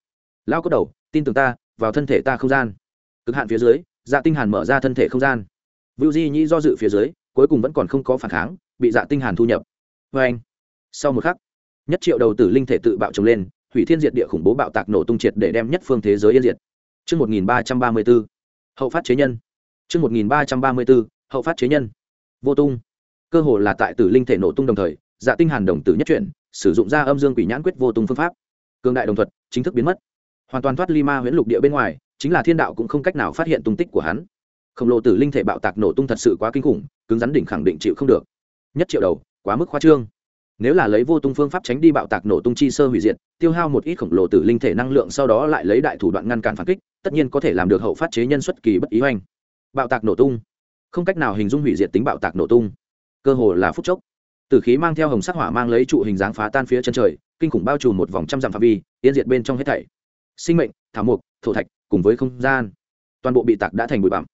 Lao cốt đầu, tin tưởng ta, vào thân thể ta không gian. Cực hạn phía dưới, Dạ Tinh Hàn mở ra thân thể không gian. Vưu Di Nhĩ do dự phía dưới, cuối cùng vẫn còn không có phản kháng, bị Dạ Tinh Hàn thu nhập. với anh. Sau một khắc, nhất triệu đầu tử linh thể tự bạo trồng lên, hủy thiên diệt địa khủng bố bạo tạc nổ tung triệt để đem nhất phương thế giới yên diệt. trước 1334. Hậu phát chế nhân. trước 1334. Hậu phát chế nhân. Vô tung. Cơ hồ là tại tử linh thể nổ tung đồng thời, Dạ Tinh Hàn đồng tử nhất chuyển, sử dụng ra âm dương quỷ nhãn quyết vô tung phương pháp. Cương đại đồng thuật chính thức biến mất. Hoàn toàn thoát ly ma huyễn lục địa bên ngoài, chính là thiên đạo cũng không cách nào phát hiện tung tích của hắn. Khổng lồ tử linh thể bạo tạc nổ tung thật sự quá kinh khủng, cứng rắn đỉnh khẳng định chịu không được. Nhất triệu đầu, quá mức khoa trương nếu là lấy vô tung phương pháp tránh đi bạo tạc nổ tung chi sơ hủy diệt tiêu hao một ít khổng lồ tử linh thể năng lượng sau đó lại lấy đại thủ đoạn ngăn cản phản kích tất nhiên có thể làm được hậu phát chế nhân xuất kỳ bất ý hoành bạo tạc nổ tung không cách nào hình dung hủy diệt tính bạo tạc nổ tung cơ hồ là phút chốc. Tử khí mang theo hồng sắc hỏa mang lấy trụ hình dáng phá tan phía chân trời, kinh khủng bao trùm một vòng trăm dặm phạm vi, yên diệt bên trong hết thảy. Sinh mệnh, thảo mục thổ thạch, cùng với không gian, toàn bộ bị tạc đã thành bụi bặm.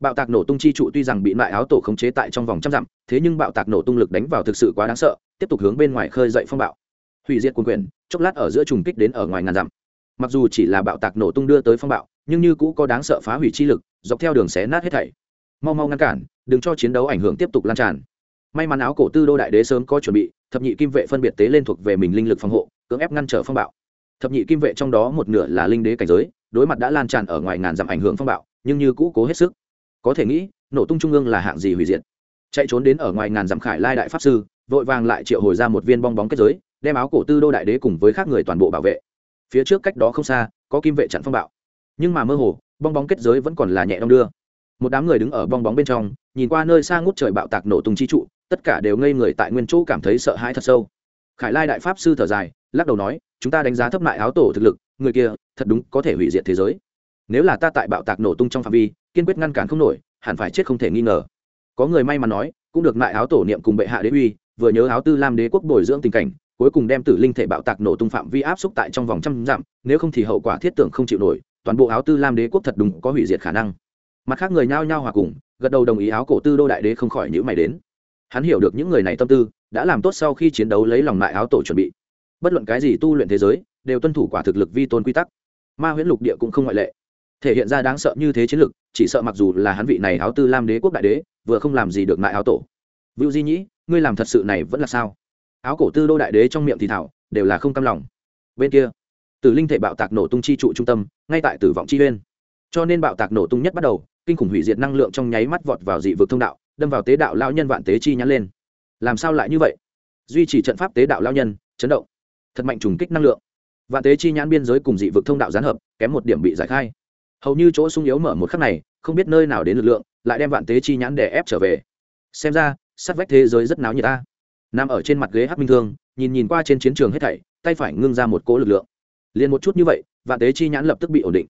Bạo tạc nổ tung chi trụ tuy rằng bị loại áo tổ khống chế tại trong vòng trăm dặm, thế nhưng bạo tạc nổ tung lực đánh vào thực sự quá đáng sợ, tiếp tục hướng bên ngoài khơi dậy phong bạo. Hủy diệt quân quyền, chốc lát ở giữa trùng kích đến ở ngoài ngàn dặm. Mặc dù chỉ là bạo tạc nổ tung đưa tới phong bạo, nhưng như cũ có đáng sợ phá hủy chi lực, dọc theo đường xé nát hết thảy. Mau mau ngăn cản, đừng cho chiến đấu ảnh hưởng tiếp tục lan tràn may mắn áo cổ tư đô đại đế sớm có chuẩn bị, thập nhị kim vệ phân biệt tế lên thuộc về mình linh lực phòng hộ, cưỡng ép ngăn trở phong bạo. Thập nhị kim vệ trong đó một nửa là linh đế cảnh giới, đối mặt đã lan tràn ở ngoài ngàn dặm ảnh hưởng phong bạo, nhưng như cũ cố hết sức. Có thể nghĩ, nổ tung trung ương là hạng gì hủy diệt. Chạy trốn đến ở ngoài ngàn dặm khải lai đại pháp sư, vội vàng lại triệu hồi ra một viên bong bóng kết giới, đem áo cổ tư đô đại đế cùng với khác người toàn bộ bảo vệ. Phía trước cách đó không xa, có kim vệ chặn phong bạo. Nhưng mà mơ hồ, bong bóng kết giới vẫn còn là nhẹ đong đưa một đám người đứng ở bong bóng bên trong, nhìn qua nơi xa ngút trời bạo tạc nổ tung chi trụ, tất cả đều ngây người tại nguyên chỗ cảm thấy sợ hãi thật sâu. Khải lai đại pháp sư thở dài, lắc đầu nói, chúng ta đánh giá thấp lại áo tổ thực lực, người kia thật đúng có thể hủy diệt thế giới. Nếu là ta tại bạo tạc nổ tung trong phạm vi, kiên quyết ngăn cản không nổi, hẳn phải chết không thể nghi ngờ. Có người may mắn nói, cũng được lại áo tổ niệm cùng bệ hạ đế uy, vừa nhớ áo tư lam đế quốc bồi dưỡng tình cảnh, cuối cùng đem tử linh thể bạo tạc nổ tung phạm vi áp xúc tại trong vòng trăm dặm, nếu không thì hậu quả thiết tưởng không chịu nổi, toàn bộ áo tư lam đế quốc thật đúng có hủy diệt khả năng mặt khác người nhao nhao hòa cùng, gật đầu đồng ý áo cổ tư đô đại đế không khỏi nhữ mày đến. Hắn hiểu được những người này tâm tư, đã làm tốt sau khi chiến đấu lấy lòng lại áo tổ chuẩn bị. Bất luận cái gì tu luyện thế giới, đều tuân thủ quả thực lực vi tôn quy tắc. Ma huyễn lục địa cũng không ngoại lệ. Thể hiện ra đáng sợ như thế chiến lực, chỉ sợ mặc dù là hắn vị này áo tư lam đế quốc đại đế, vừa không làm gì được lại áo tổ. Vưu di nhĩ, ngươi làm thật sự này vẫn là sao? Áo cổ tư đô đại đế trong miệng thì thảo, đều là không cam lòng. Bên kia, tử linh thể bạo tạc nổ tung chi trụ trung tâm, ngay tại tử vọng chi uyên. Cho nên bạo tạc nổ tung nhất bắt đầu kinh khủng hủy diệt năng lượng trong nháy mắt vọt vào dị vực thông đạo, đâm vào tế đạo lao nhân vạn tế chi nhắn lên. Làm sao lại như vậy? Duy trì trận pháp tế đạo lao nhân, chấn động. Thật mạnh trùng kích năng lượng. Vạn tế chi nhãn biên giới cùng dị vực thông đạo gián hợp, kém một điểm bị giải khai. Hầu như chỗ sung yếu mở một khắc này, không biết nơi nào đến lực lượng, lại đem vạn tế chi nhãn để ép trở về. Xem ra, sát vách thế giới rất náo nhiệt ta. Nằm ở trên mặt ghế hát minh thương, nhìn nhìn qua trên chiến trường hết thảy, tay phải ngưng ra một cỗ lực lượng. Liền một chút như vậy, vạn tế chi nhãn lập tức bị ổn định.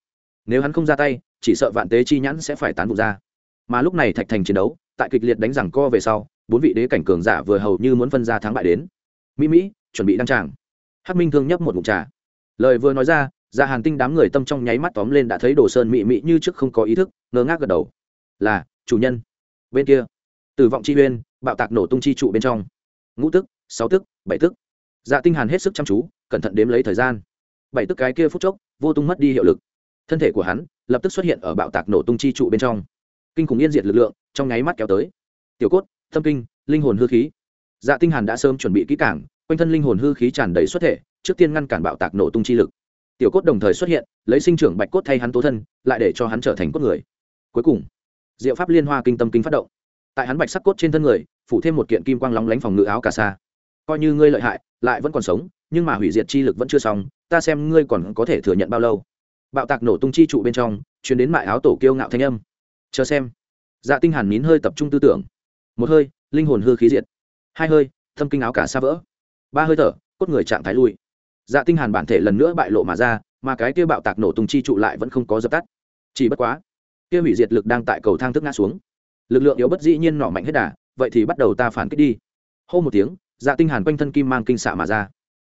Nếu hắn không ra tay chỉ sợ vạn tế chi nhãn sẽ phải tán vụ ra. Mà lúc này thạch thành chiến đấu, tại kịch liệt đánh rằng co về sau, bốn vị đế cảnh cường giả vừa hầu như muốn phân ra thắng bại đến. Mỹ mỹ, chuẩn bị đăng tràng. Hắc minh thương nhấp một mục trà. Lời vừa nói ra ra hàn tinh đám người tâm trong nháy mắt tóm lên đã thấy đồ sơn mị mị như trước không có ý thức, ngơ ngác gật đầu. Là, chủ nhân. Bên kia, tử vọng chi uyên, bạo tạc nổ tung chi trụ bên trong. Ngũ tức, sáu tức, bảy tức. Dạ tinh hàn hết sức chăm chú, cẩn thận đếm lấy thời gian. Bảy tức cái kia phút chốc, vô tung mất đi hiệu lực thân thể của hắn lập tức xuất hiện ở bạo tạc nổ tung chi trụ bên trong. Kinh khủng yên diệt lực lượng trong nháy mắt kéo tới. Tiểu cốt tâm kinh, linh hồn hư khí. Dạ tinh hàn đã sớm chuẩn bị kỹ càng, quanh thân linh hồn hư khí tràn đầy xuất thể, trước tiên ngăn cản bạo tạc nổ tung chi lực. Tiểu cốt đồng thời xuất hiện, lấy sinh trưởng bạch cốt thay hắn tố thân, lại để cho hắn trở thành cốt người. Cuối cùng, diệu pháp liên hoa kinh tâm kinh phát động. Tại hắn bạch sắc cốt trên thân người, phủ thêm một kiện kim quang lóng lánh phòng ngự áo cà sa. Coi như ngươi lợi hại, lại vẫn còn sống, nhưng mà hủy diệt chi lực vẫn chưa xong, ta xem ngươi còn có thể thừa nhận bao lâu bạo tạc nổ tung chi trụ bên trong chuyển đến mại áo tổ kiêu ngạo thanh âm. Chờ xem. Dạ tinh hàn nín hơi tập trung tư tưởng. Một hơi, linh hồn hư khí diệt. Hai hơi, thâm kinh áo cả xa vỡ. Ba hơi thở, cốt người trạng thái lui. Dạ tinh hàn bản thể lần nữa bại lộ mà ra, mà cái kia bạo tạc nổ tung chi trụ lại vẫn không có dập tắt. Chỉ bất quá, kia hủy diệt lực đang tại cầu thang thức ngã xuống. Lực lượng yếu bất dĩ nhiên nọ mạnh hết đà, vậy thì bắt đầu ta phản kích đi. Hô một tiếng dạ tinh hàn quanh thân kim mang kinh xạ mà ra.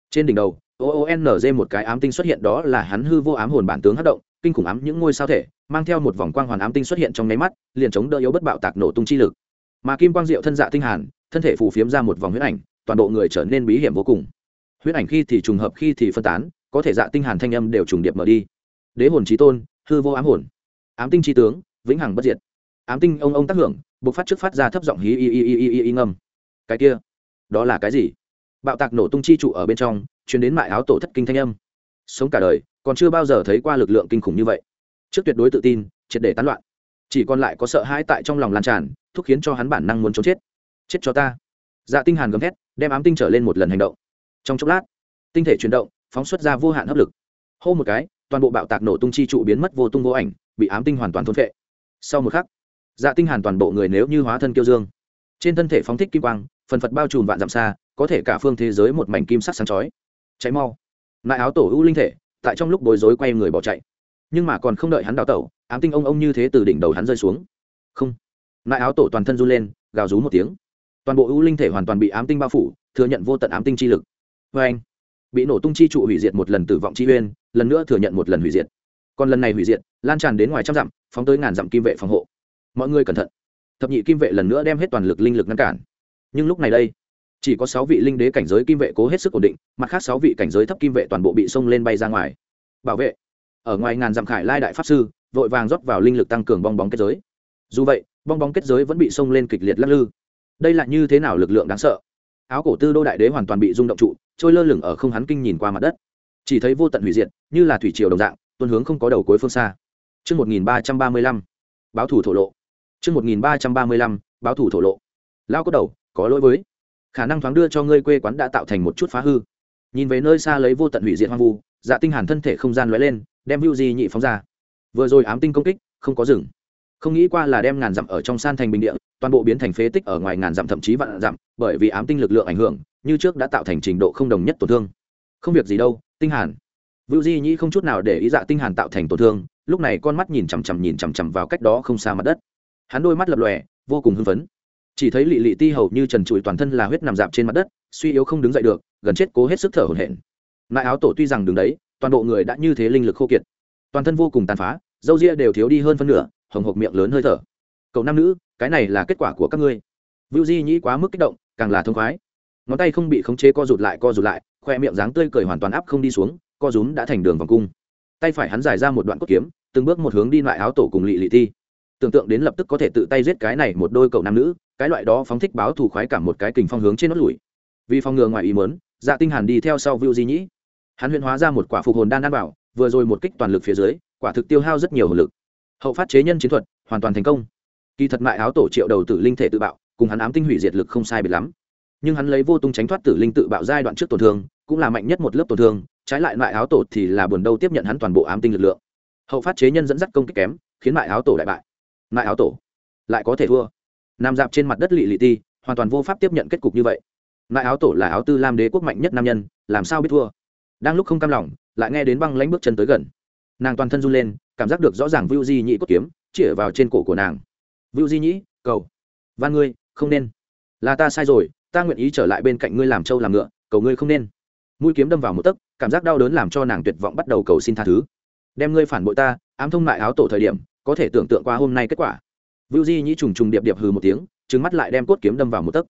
Trên đỉnh đầu oonz một cái ám tinh xuất hiện đó là hắn hư vô ám hồn bản tướng hấp động, kinh khủng ám những ngôi sao thể, mang theo một vòng quang hoàn ám tinh xuất hiện trong nháy mắt, liền chống đỡ yếu bất bạo tạc nổ tung chi lực. Mà kim quang diệu thân dạ tinh hàn, thân thể phù phiếm ra một vòng huyết ảnh, toàn bộ người trở nên bí hiểm vô cùng. Huyết ảnh khi thì trùng hợp khi thì phân tán, có thể dạ tinh hàn thanh âm đều trùng điệp mở đi. Đế hồn chí tôn, hư vô ám hồn. Ám tinh chi tướng, vĩnh hằng bất diệt. Ám tinh ông ông tác hưởng, bộc phát trước phát ra thấp giọng hí y y y y y ngầm. cái kia, đó là cái gì? Bạo tạc nổ tung chi trụ ở bên trong truyền đến mại áo tổ thất kinh thanh âm. Sống cả đời, còn chưa bao giờ thấy qua lực lượng kinh khủng như vậy. Trước tuyệt đối tự tin, triệt để tán loạn. Chỉ còn lại có sợ hãi tại trong lòng lan tràn, thúc khiến cho hắn bản năng muốn trốn chết. Chết cho ta. Dạ tinh hàn gầm thét, đem ám tinh trở lên một lần hành động. Trong chốc lát, tinh thể chuyển động, phóng xuất ra vô hạn hấp lực. Hô một cái, toàn bộ bạo tạc nổ tung chi trụ biến mất vô tung vô ảnh, bị ám tinh hoàn toàn thôn phệ. Sau một khắc dạ tinh hàn toàn bộ người nếu như hóa thân kiêu dương. Trên thân thể phóng thích kim quang, phần phật bao trùm vạn dặm xa, có thể cả phương thế giới một mảnh kim sắc sáng chói cháy mau. Nại áo tổ ưu linh thể, tại trong lúc bối rối quay người bỏ chạy. Nhưng mà còn không đợi hắn đào tẩu, ám tinh ông ông như thế từ đỉnh đầu hắn rơi xuống. Không. Nại áo tổ toàn thân run lên, gào rú một tiếng. Toàn bộ ưu linh thể hoàn toàn bị ám tinh bao phủ, thừa nhận vô tận ám tinh chi lực. Vê anh, bị nổ tung chi trụ hủy diệt một lần tử vọng chi uyên, lần nữa thừa nhận một lần hủy diệt. Còn lần này hủy diệt, lan tràn đến ngoài trăm dặm, phóng tới ngàn dặm kim vệ phòng hộ. Mọi người cẩn thận. Thập nhị kim vệ lần nữa đem hết toàn lực linh lực ngăn cản. Nhưng lúc này đây chỉ có sáu vị linh đế cảnh giới kim vệ cố hết sức ổn định mặt khác sáu vị cảnh giới thấp kim vệ toàn bộ bị xông lên bay ra ngoài. Bảo vệ. Ở ngoài ngàn dặm khải lai đại pháp sư vội vàng rót vào linh lực tăng cường bong bóng kết giới. Dù vậy bong bóng kết giới vẫn bị xông lên kịch liệt lắc lư. Đây là như thế nào lực lượng đáng sợ? Áo cổ tư đô đại đế hoàn toàn bị rung động trụ trôi lơ lửng ở không hắn kinh nhìn qua mặt đất. Chỉ thấy vô tận hủy diệt như là thủy triều đồng dạng tuân hướng không có đầu cuối phương xa. Trước 1335, báo thủ thổ lộ. Trước 1335, báo thủ thổ lộ. Lao có đầu, có lỗi với. Khả năng thoáng đưa cho ngươi quê quán đã tạo thành một chút phá hư. Nhìn về nơi xa lấy vô tận hủy diệt hoang vu, Dạ Tinh Hàn thân thể không gian lóe lên, đem Vưu Di nhị phóng ra. Vừa rồi ám tinh công kích, không có dừng. Không nghĩ qua là đem ngàn dặm ở trong san thành bình địa, toàn bộ biến thành phế tích ở ngoài ngàn dặm thậm chí vạn dặm, bởi vì ám tinh lực lượng ảnh hưởng, như trước đã tạo thành trình độ không đồng nhất tổn thương. Không việc gì đâu, Tinh Hàn. Vưu Di nhị không chút nào để ý Dạ Tinh Hàn tạo thành tổn thương, lúc này con mắt nhìn chằm chằm nhìn chằm chằm vào cách đó không xa mặt đất hắn đôi mắt lập lòe vô cùng hưng phấn chỉ thấy lị lị ti hầu như trần trụi toàn thân là huyết nằm dạp trên mặt đất, suy yếu không đứng dậy được, gần chết cố hết sức thở hổn hển. Nại áo tổ tuy rằng đứng đấy, toàn bộ người đã như thế linh lực khô kiệt. Toàn thân vô cùng tàn phá dâu ria đều thiếu đi hơn phân nửa, hồng hộc miệng lớn hơi thở. Cậu nam nữ, cái này là kết quả của các ngươi. Vưu di nhĩ quá mức kích động, càng là thông khoái. Ngón tay không bị khống chế co rụt lại co rụt lại, khoe miệng dáng tươi cười hoàn toàn áp không đi xuống, co rúm đã thành đường vòng cung. Tay phải hắn giải ra một đoạn cốt kiếm, từng bước một hướng đi loại áo tổ cùng lị lị ti. Tưởng tượng đến lập tức có thể tự tay giết cái này một đôi cậu nam nữ cái loại đó phóng thích báo thù khoái cảm một cái kình phong hướng trên nốt lùi. Vì phòng ngừa ngoài ý mớn dạ tinh hàn đi theo sau vưu di nhĩ. Hắn huyện hóa ra một quả phục hồn đan ăn bảo vừa rồi một kích toàn lực phía dưới, quả thực tiêu hao rất nhiều hồn lực. Hậu phát chế nhân chiến thuật, hoàn toàn thành công. Kỳ thật mại áo tổ triệu đầu tử linh thể tự bạo, cùng hắn ám tinh hủy diệt lực không sai biệt lắm. Nhưng hắn lấy vô tung tránh thoát tử linh tự bạo giai đoạn trước tổn thương, cũng là mạnh nhất một lớp tổn thương, trái lại mại áo tổ thì là buồn đâu tiếp nhận hắn toàn bộ ám tinh lực lượng. Hậu phát chế nhân dẫn dắt công kích kém, khiến mại áo tổ đại bại. Mại áo tổ lại có thể thua nằm dạp trên mặt đất lị lị ti, hoàn toàn vô pháp tiếp nhận kết cục như vậy. Nại áo tổ là áo tư lam đế quốc mạnh nhất nam nhân, làm sao biết thua? Đang lúc không cam lòng, lại nghe đến băng lánh bước chân tới gần. Nàng toàn thân run lên, cảm giác được rõ ràng vưu di nhĩ cốt kiếm chĩa vào trên cổ của nàng. Vưu di nhĩ, cầu. Van ngươi, không nên. Là ta sai rồi, ta nguyện ý trở lại bên cạnh ngươi làm trâu làm ngựa, cầu ngươi không nên. Mũi kiếm đâm vào một tấc, cảm giác đau đớn làm cho nàng tuyệt vọng bắt đầu cầu xin tha thứ. Đem ngươi phản bội ta, ám thông lại áo tổ thời điểm, có thể tưởng tượng qua hôm nay kết quả vưu di nhĩ trùng trùng điệp điệp hừ một tiếng trừng mắt lại đem cốt kiếm đâm vào một tấc.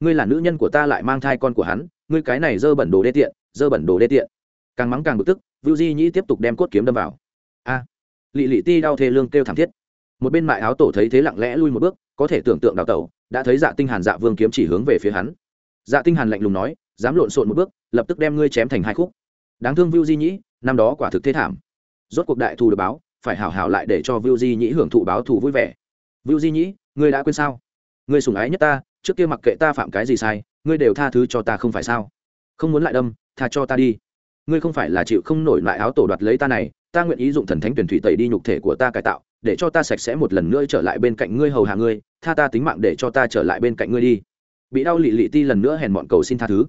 Ngươi là nữ nhân của ta lại mang thai con của hắn ngươi cái này dơ bẩn đồ đê tiện dơ bẩn đồ đê tiện. Càng mắng càng bực tức vưu di nhĩ tiếp tục đem cốt kiếm đâm vào. A! À, lị lị ti đau thê lương kêu thảm thiết. Một bên mại áo tổ thấy thế lặng lẽ lui một bước có thể tưởng tượng đào tẩu đã thấy dạ tinh hàn dạ vương kiếm chỉ hướng về phía hắn. Dạ tinh hàn lạnh lùng nói dám lộn xộn một bước lập tức đem ngươi chém thành hai khúc. Đáng thương vưu di nhĩ năm đó quả thực thế thảm. Rốt cuộc đại thù được báo phải hảo hảo lại để cho vưu di nhĩ hưởng thụ báo thù vui vẻ vưu di nhĩ ngươi đã quên sao ngươi sủng ái nhất ta trước kia mặc kệ ta phạm cái gì sai ngươi đều tha thứ cho ta không phải sao không muốn lại đâm tha cho ta đi ngươi không phải là chịu không nổi lại áo tổ đoạt lấy ta này ta nguyện ý dụng thần thánh tuyển thủy tẩy đi nhục thể của ta cải tạo để cho ta sạch sẽ một lần nữa trở lại bên cạnh ngươi hầu hạ ngươi tha ta tính mạng để cho ta trở lại bên cạnh ngươi đi bị đau lị lị ti lần nữa hèn mọn cầu xin tha thứ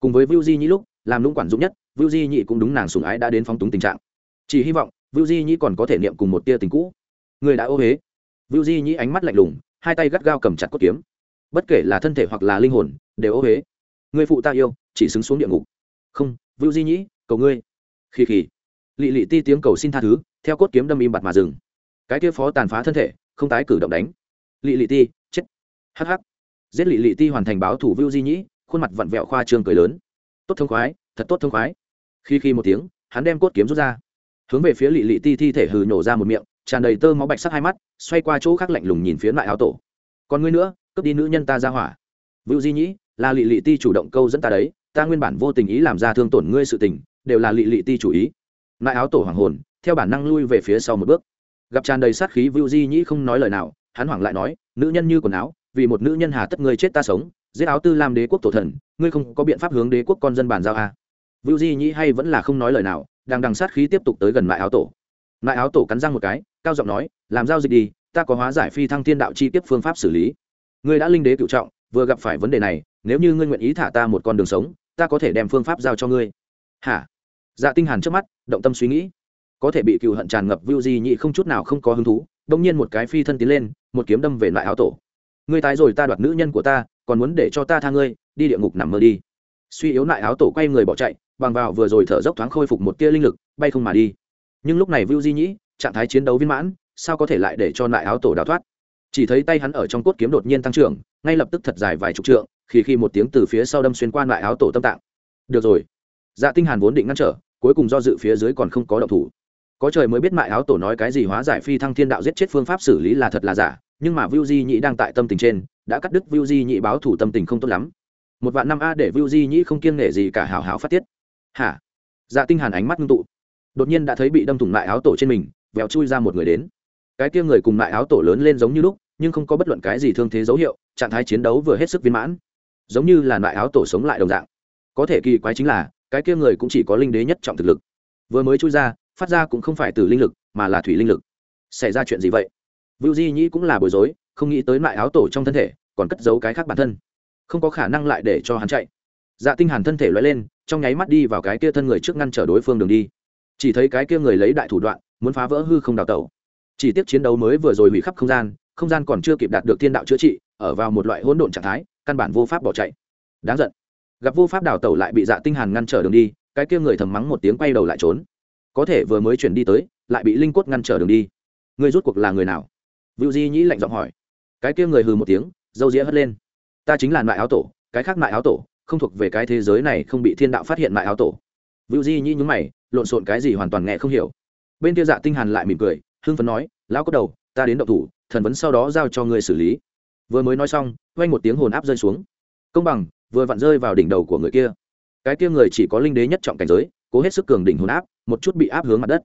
cùng với Vưu Di Nhĩ lúc làm lũng quản dụng nhất, Vưu Di Nhĩ cũng đúng nàng sủng ái đã đến phóng túng tình trạng. Chỉ hy vọng, Vưu Di Nhĩ còn có thể niệm cùng một tia tình cũ. Ngươi đã ô hế. Vưu Di Nhĩ ánh mắt lạnh lùng, hai tay gắt gao cầm chặt cốt kiếm. Bất kể là thân thể hoặc là linh hồn, đều ô hế. ngươi phụ ta yêu chỉ xứng xuống địa ngục không vưu di nhĩ cầu ngươi Khì khì. Lệ Lệ ti tiếng cầu xin tha thứ theo cốt kiếm đâm im bặt mà dừng cái kia phó tàn phá thân thể không tái cử động đánh Lệ Lệ ti chết Hắc hắc. giết Lệ Lệ ti hoàn thành báo thủ vưu di nhĩ khuôn mặt vặn vẹo khoa trương cười lớn tốt thông khoái thật tốt thông khoái khi khi một tiếng hắn đem cốt kiếm rút ra hướng về phía Lệ Lệ ti thi thể hừ nhổ ra một miệng tràn đầy tơ máu bạch sắc hai mắt, xoay qua chỗ khác lạnh lùng nhìn phía lại áo tổ. Còn ngươi nữa, cướp đi nữ nhân ta ra hỏa. Vưu di nhĩ, là lị lị ti chủ động câu dẫn ta đấy, ta nguyên bản vô tình ý làm ra thương tổn ngươi sự tình, đều là lị lị ti chủ ý. Lại áo tổ hoàng hồn, theo bản năng lui về phía sau một bước. Gặp tràn đầy sát khí vưu di nhĩ không nói lời nào, hắn hoảng lại nói, nữ nhân như quần áo, vì một nữ nhân hà tất ngươi chết ta sống, giết áo tư làm đế quốc tổ thần, ngươi không có biện pháp hướng đế quốc con dân bàn giao à. vưu di nhĩ hay vẫn là không nói lời nào, đang đằng sát khí tiếp tục tới gần lại áo tổ. Lại áo tổ cắn răng một cái cao giọng nói, làm giao dịch đi, ta có hóa giải phi thăng thiên đạo chi tiết phương pháp xử lý. Ngươi đã linh đế cựu trọng, vừa gặp phải vấn đề này, nếu như ngươi nguyện ý thả ta một con đường sống, ta có thể đem phương pháp giao cho ngươi. Hả? Dạ tinh hàn trước mắt, động tâm suy nghĩ. Có thể bị cựu hận tràn ngập vưu di nhị không chút nào không có hứng thú đông nhiên một cái phi thân tiến lên, một kiếm đâm về lại áo tổ. Ngươi tái rồi ta đoạt nữ nhân của ta, còn muốn để cho ta tha ngươi, đi địa ngục nằm mơ đi. Suy yếu lại áo tổ quay người bỏ chạy, bằng vào vừa rồi thở dốc thoáng khôi phục một tia linh lực, bay không mà đi. Nhưng lúc này vưu di nhĩ trạng thái chiến đấu viên mãn sao có thể lại để cho lại áo tổ đào thoát chỉ thấy tay hắn ở trong cốt kiếm đột nhiên tăng trưởng ngay lập tức thật dài vài chục trượng khi khi một tiếng từ phía sau đâm xuyên qua lại áo tổ tâm tạng được rồi dạ tinh hàn vốn định ngăn trở cuối cùng do dự phía dưới còn không có động thủ có trời mới biết mại áo tổ nói cái gì hóa giải phi thăng thiên đạo giết chết phương pháp xử lý là thật là giả nhưng mà Vu Di Nhị đang tại tâm tình trên, đã cắt đứt Vu Di Nhị báo thủ tâm tình không tốt lắm. Một vạn năm a để Vu Di Nhị không kiêng nể gì cả hào hào phát tiết. Hả? Dạ Tinh Hàn ánh mắt ngưng tụ. Đột nhiên đã thấy bị đâm thủng lại áo tổ trên mình, vèo chui ra một người đến. Cái kia người cùng lại áo tổ lớn lên giống như lúc, nhưng không có bất luận cái gì thương thế dấu hiệu, trạng thái chiến đấu vừa hết sức viên mãn, giống như là lại áo tổ sống lại đồng dạng. Có thể kỳ quái chính là, cái kia người cũng chỉ có linh đế nhất trọng thực lực. Vừa mới chui ra, phát ra cũng không phải từ linh lực, mà là thủy linh lực. Xảy ra chuyện gì vậy? Vưu Di Nhĩ cũng là bối rối, không nghĩ tới lại áo tổ trong thân thể, còn cất giấu cái khác bản thân, không có khả năng lại để cho hắn chạy. Dạ Tinh Hàn thân thể lóe lên, trong nháy mắt đi vào cái kia thân người trước ngăn trở đối phương đường đi. Chỉ thấy cái kia người lấy đại thủ đoạn, muốn phá vỡ hư không đào tẩu. Chỉ tiếc chiến đấu mới vừa rồi hủy khắp không gian, không gian còn chưa kịp đạt được thiên đạo chữa trị, ở vào một loại hỗn độn trạng thái, căn bản vô pháp bỏ chạy. Đáng giận. Gặp vô pháp đào tẩu lại bị Dạ Tinh Hàn ngăn trở đường đi, cái kia người thầm mắng một tiếng quay đầu lại trốn. Có thể vừa mới chuyển đi tới, lại bị linh cốt ngăn trở đường đi. Người rút cuộc là người nào? Vưu Di Nhĩ lạnh giọng hỏi. Cái kia người hừ một tiếng, dâu ria hất lên. Ta chính là loại áo tổ, cái khác loại áo tổ, không thuộc về cái thế giới này không bị thiên đạo phát hiện loại áo tổ. Vưu Di Nhĩ nhướng mày, lộn xộn cái gì hoàn toàn nghe không hiểu. Bên kia Dạ Tinh Hàn lại mỉm cười, hưng phấn nói, lão có đầu, ta đến động thủ, thần vấn sau đó giao cho ngươi xử lý. Vừa mới nói xong, vang một tiếng hồn áp rơi xuống. Công bằng, vừa vặn rơi vào đỉnh đầu của người kia. Cái kia người chỉ có linh đế nhất trọng cảnh giới, cố hết sức cường đỉnh hồn áp, một chút bị áp hướng mặt đất.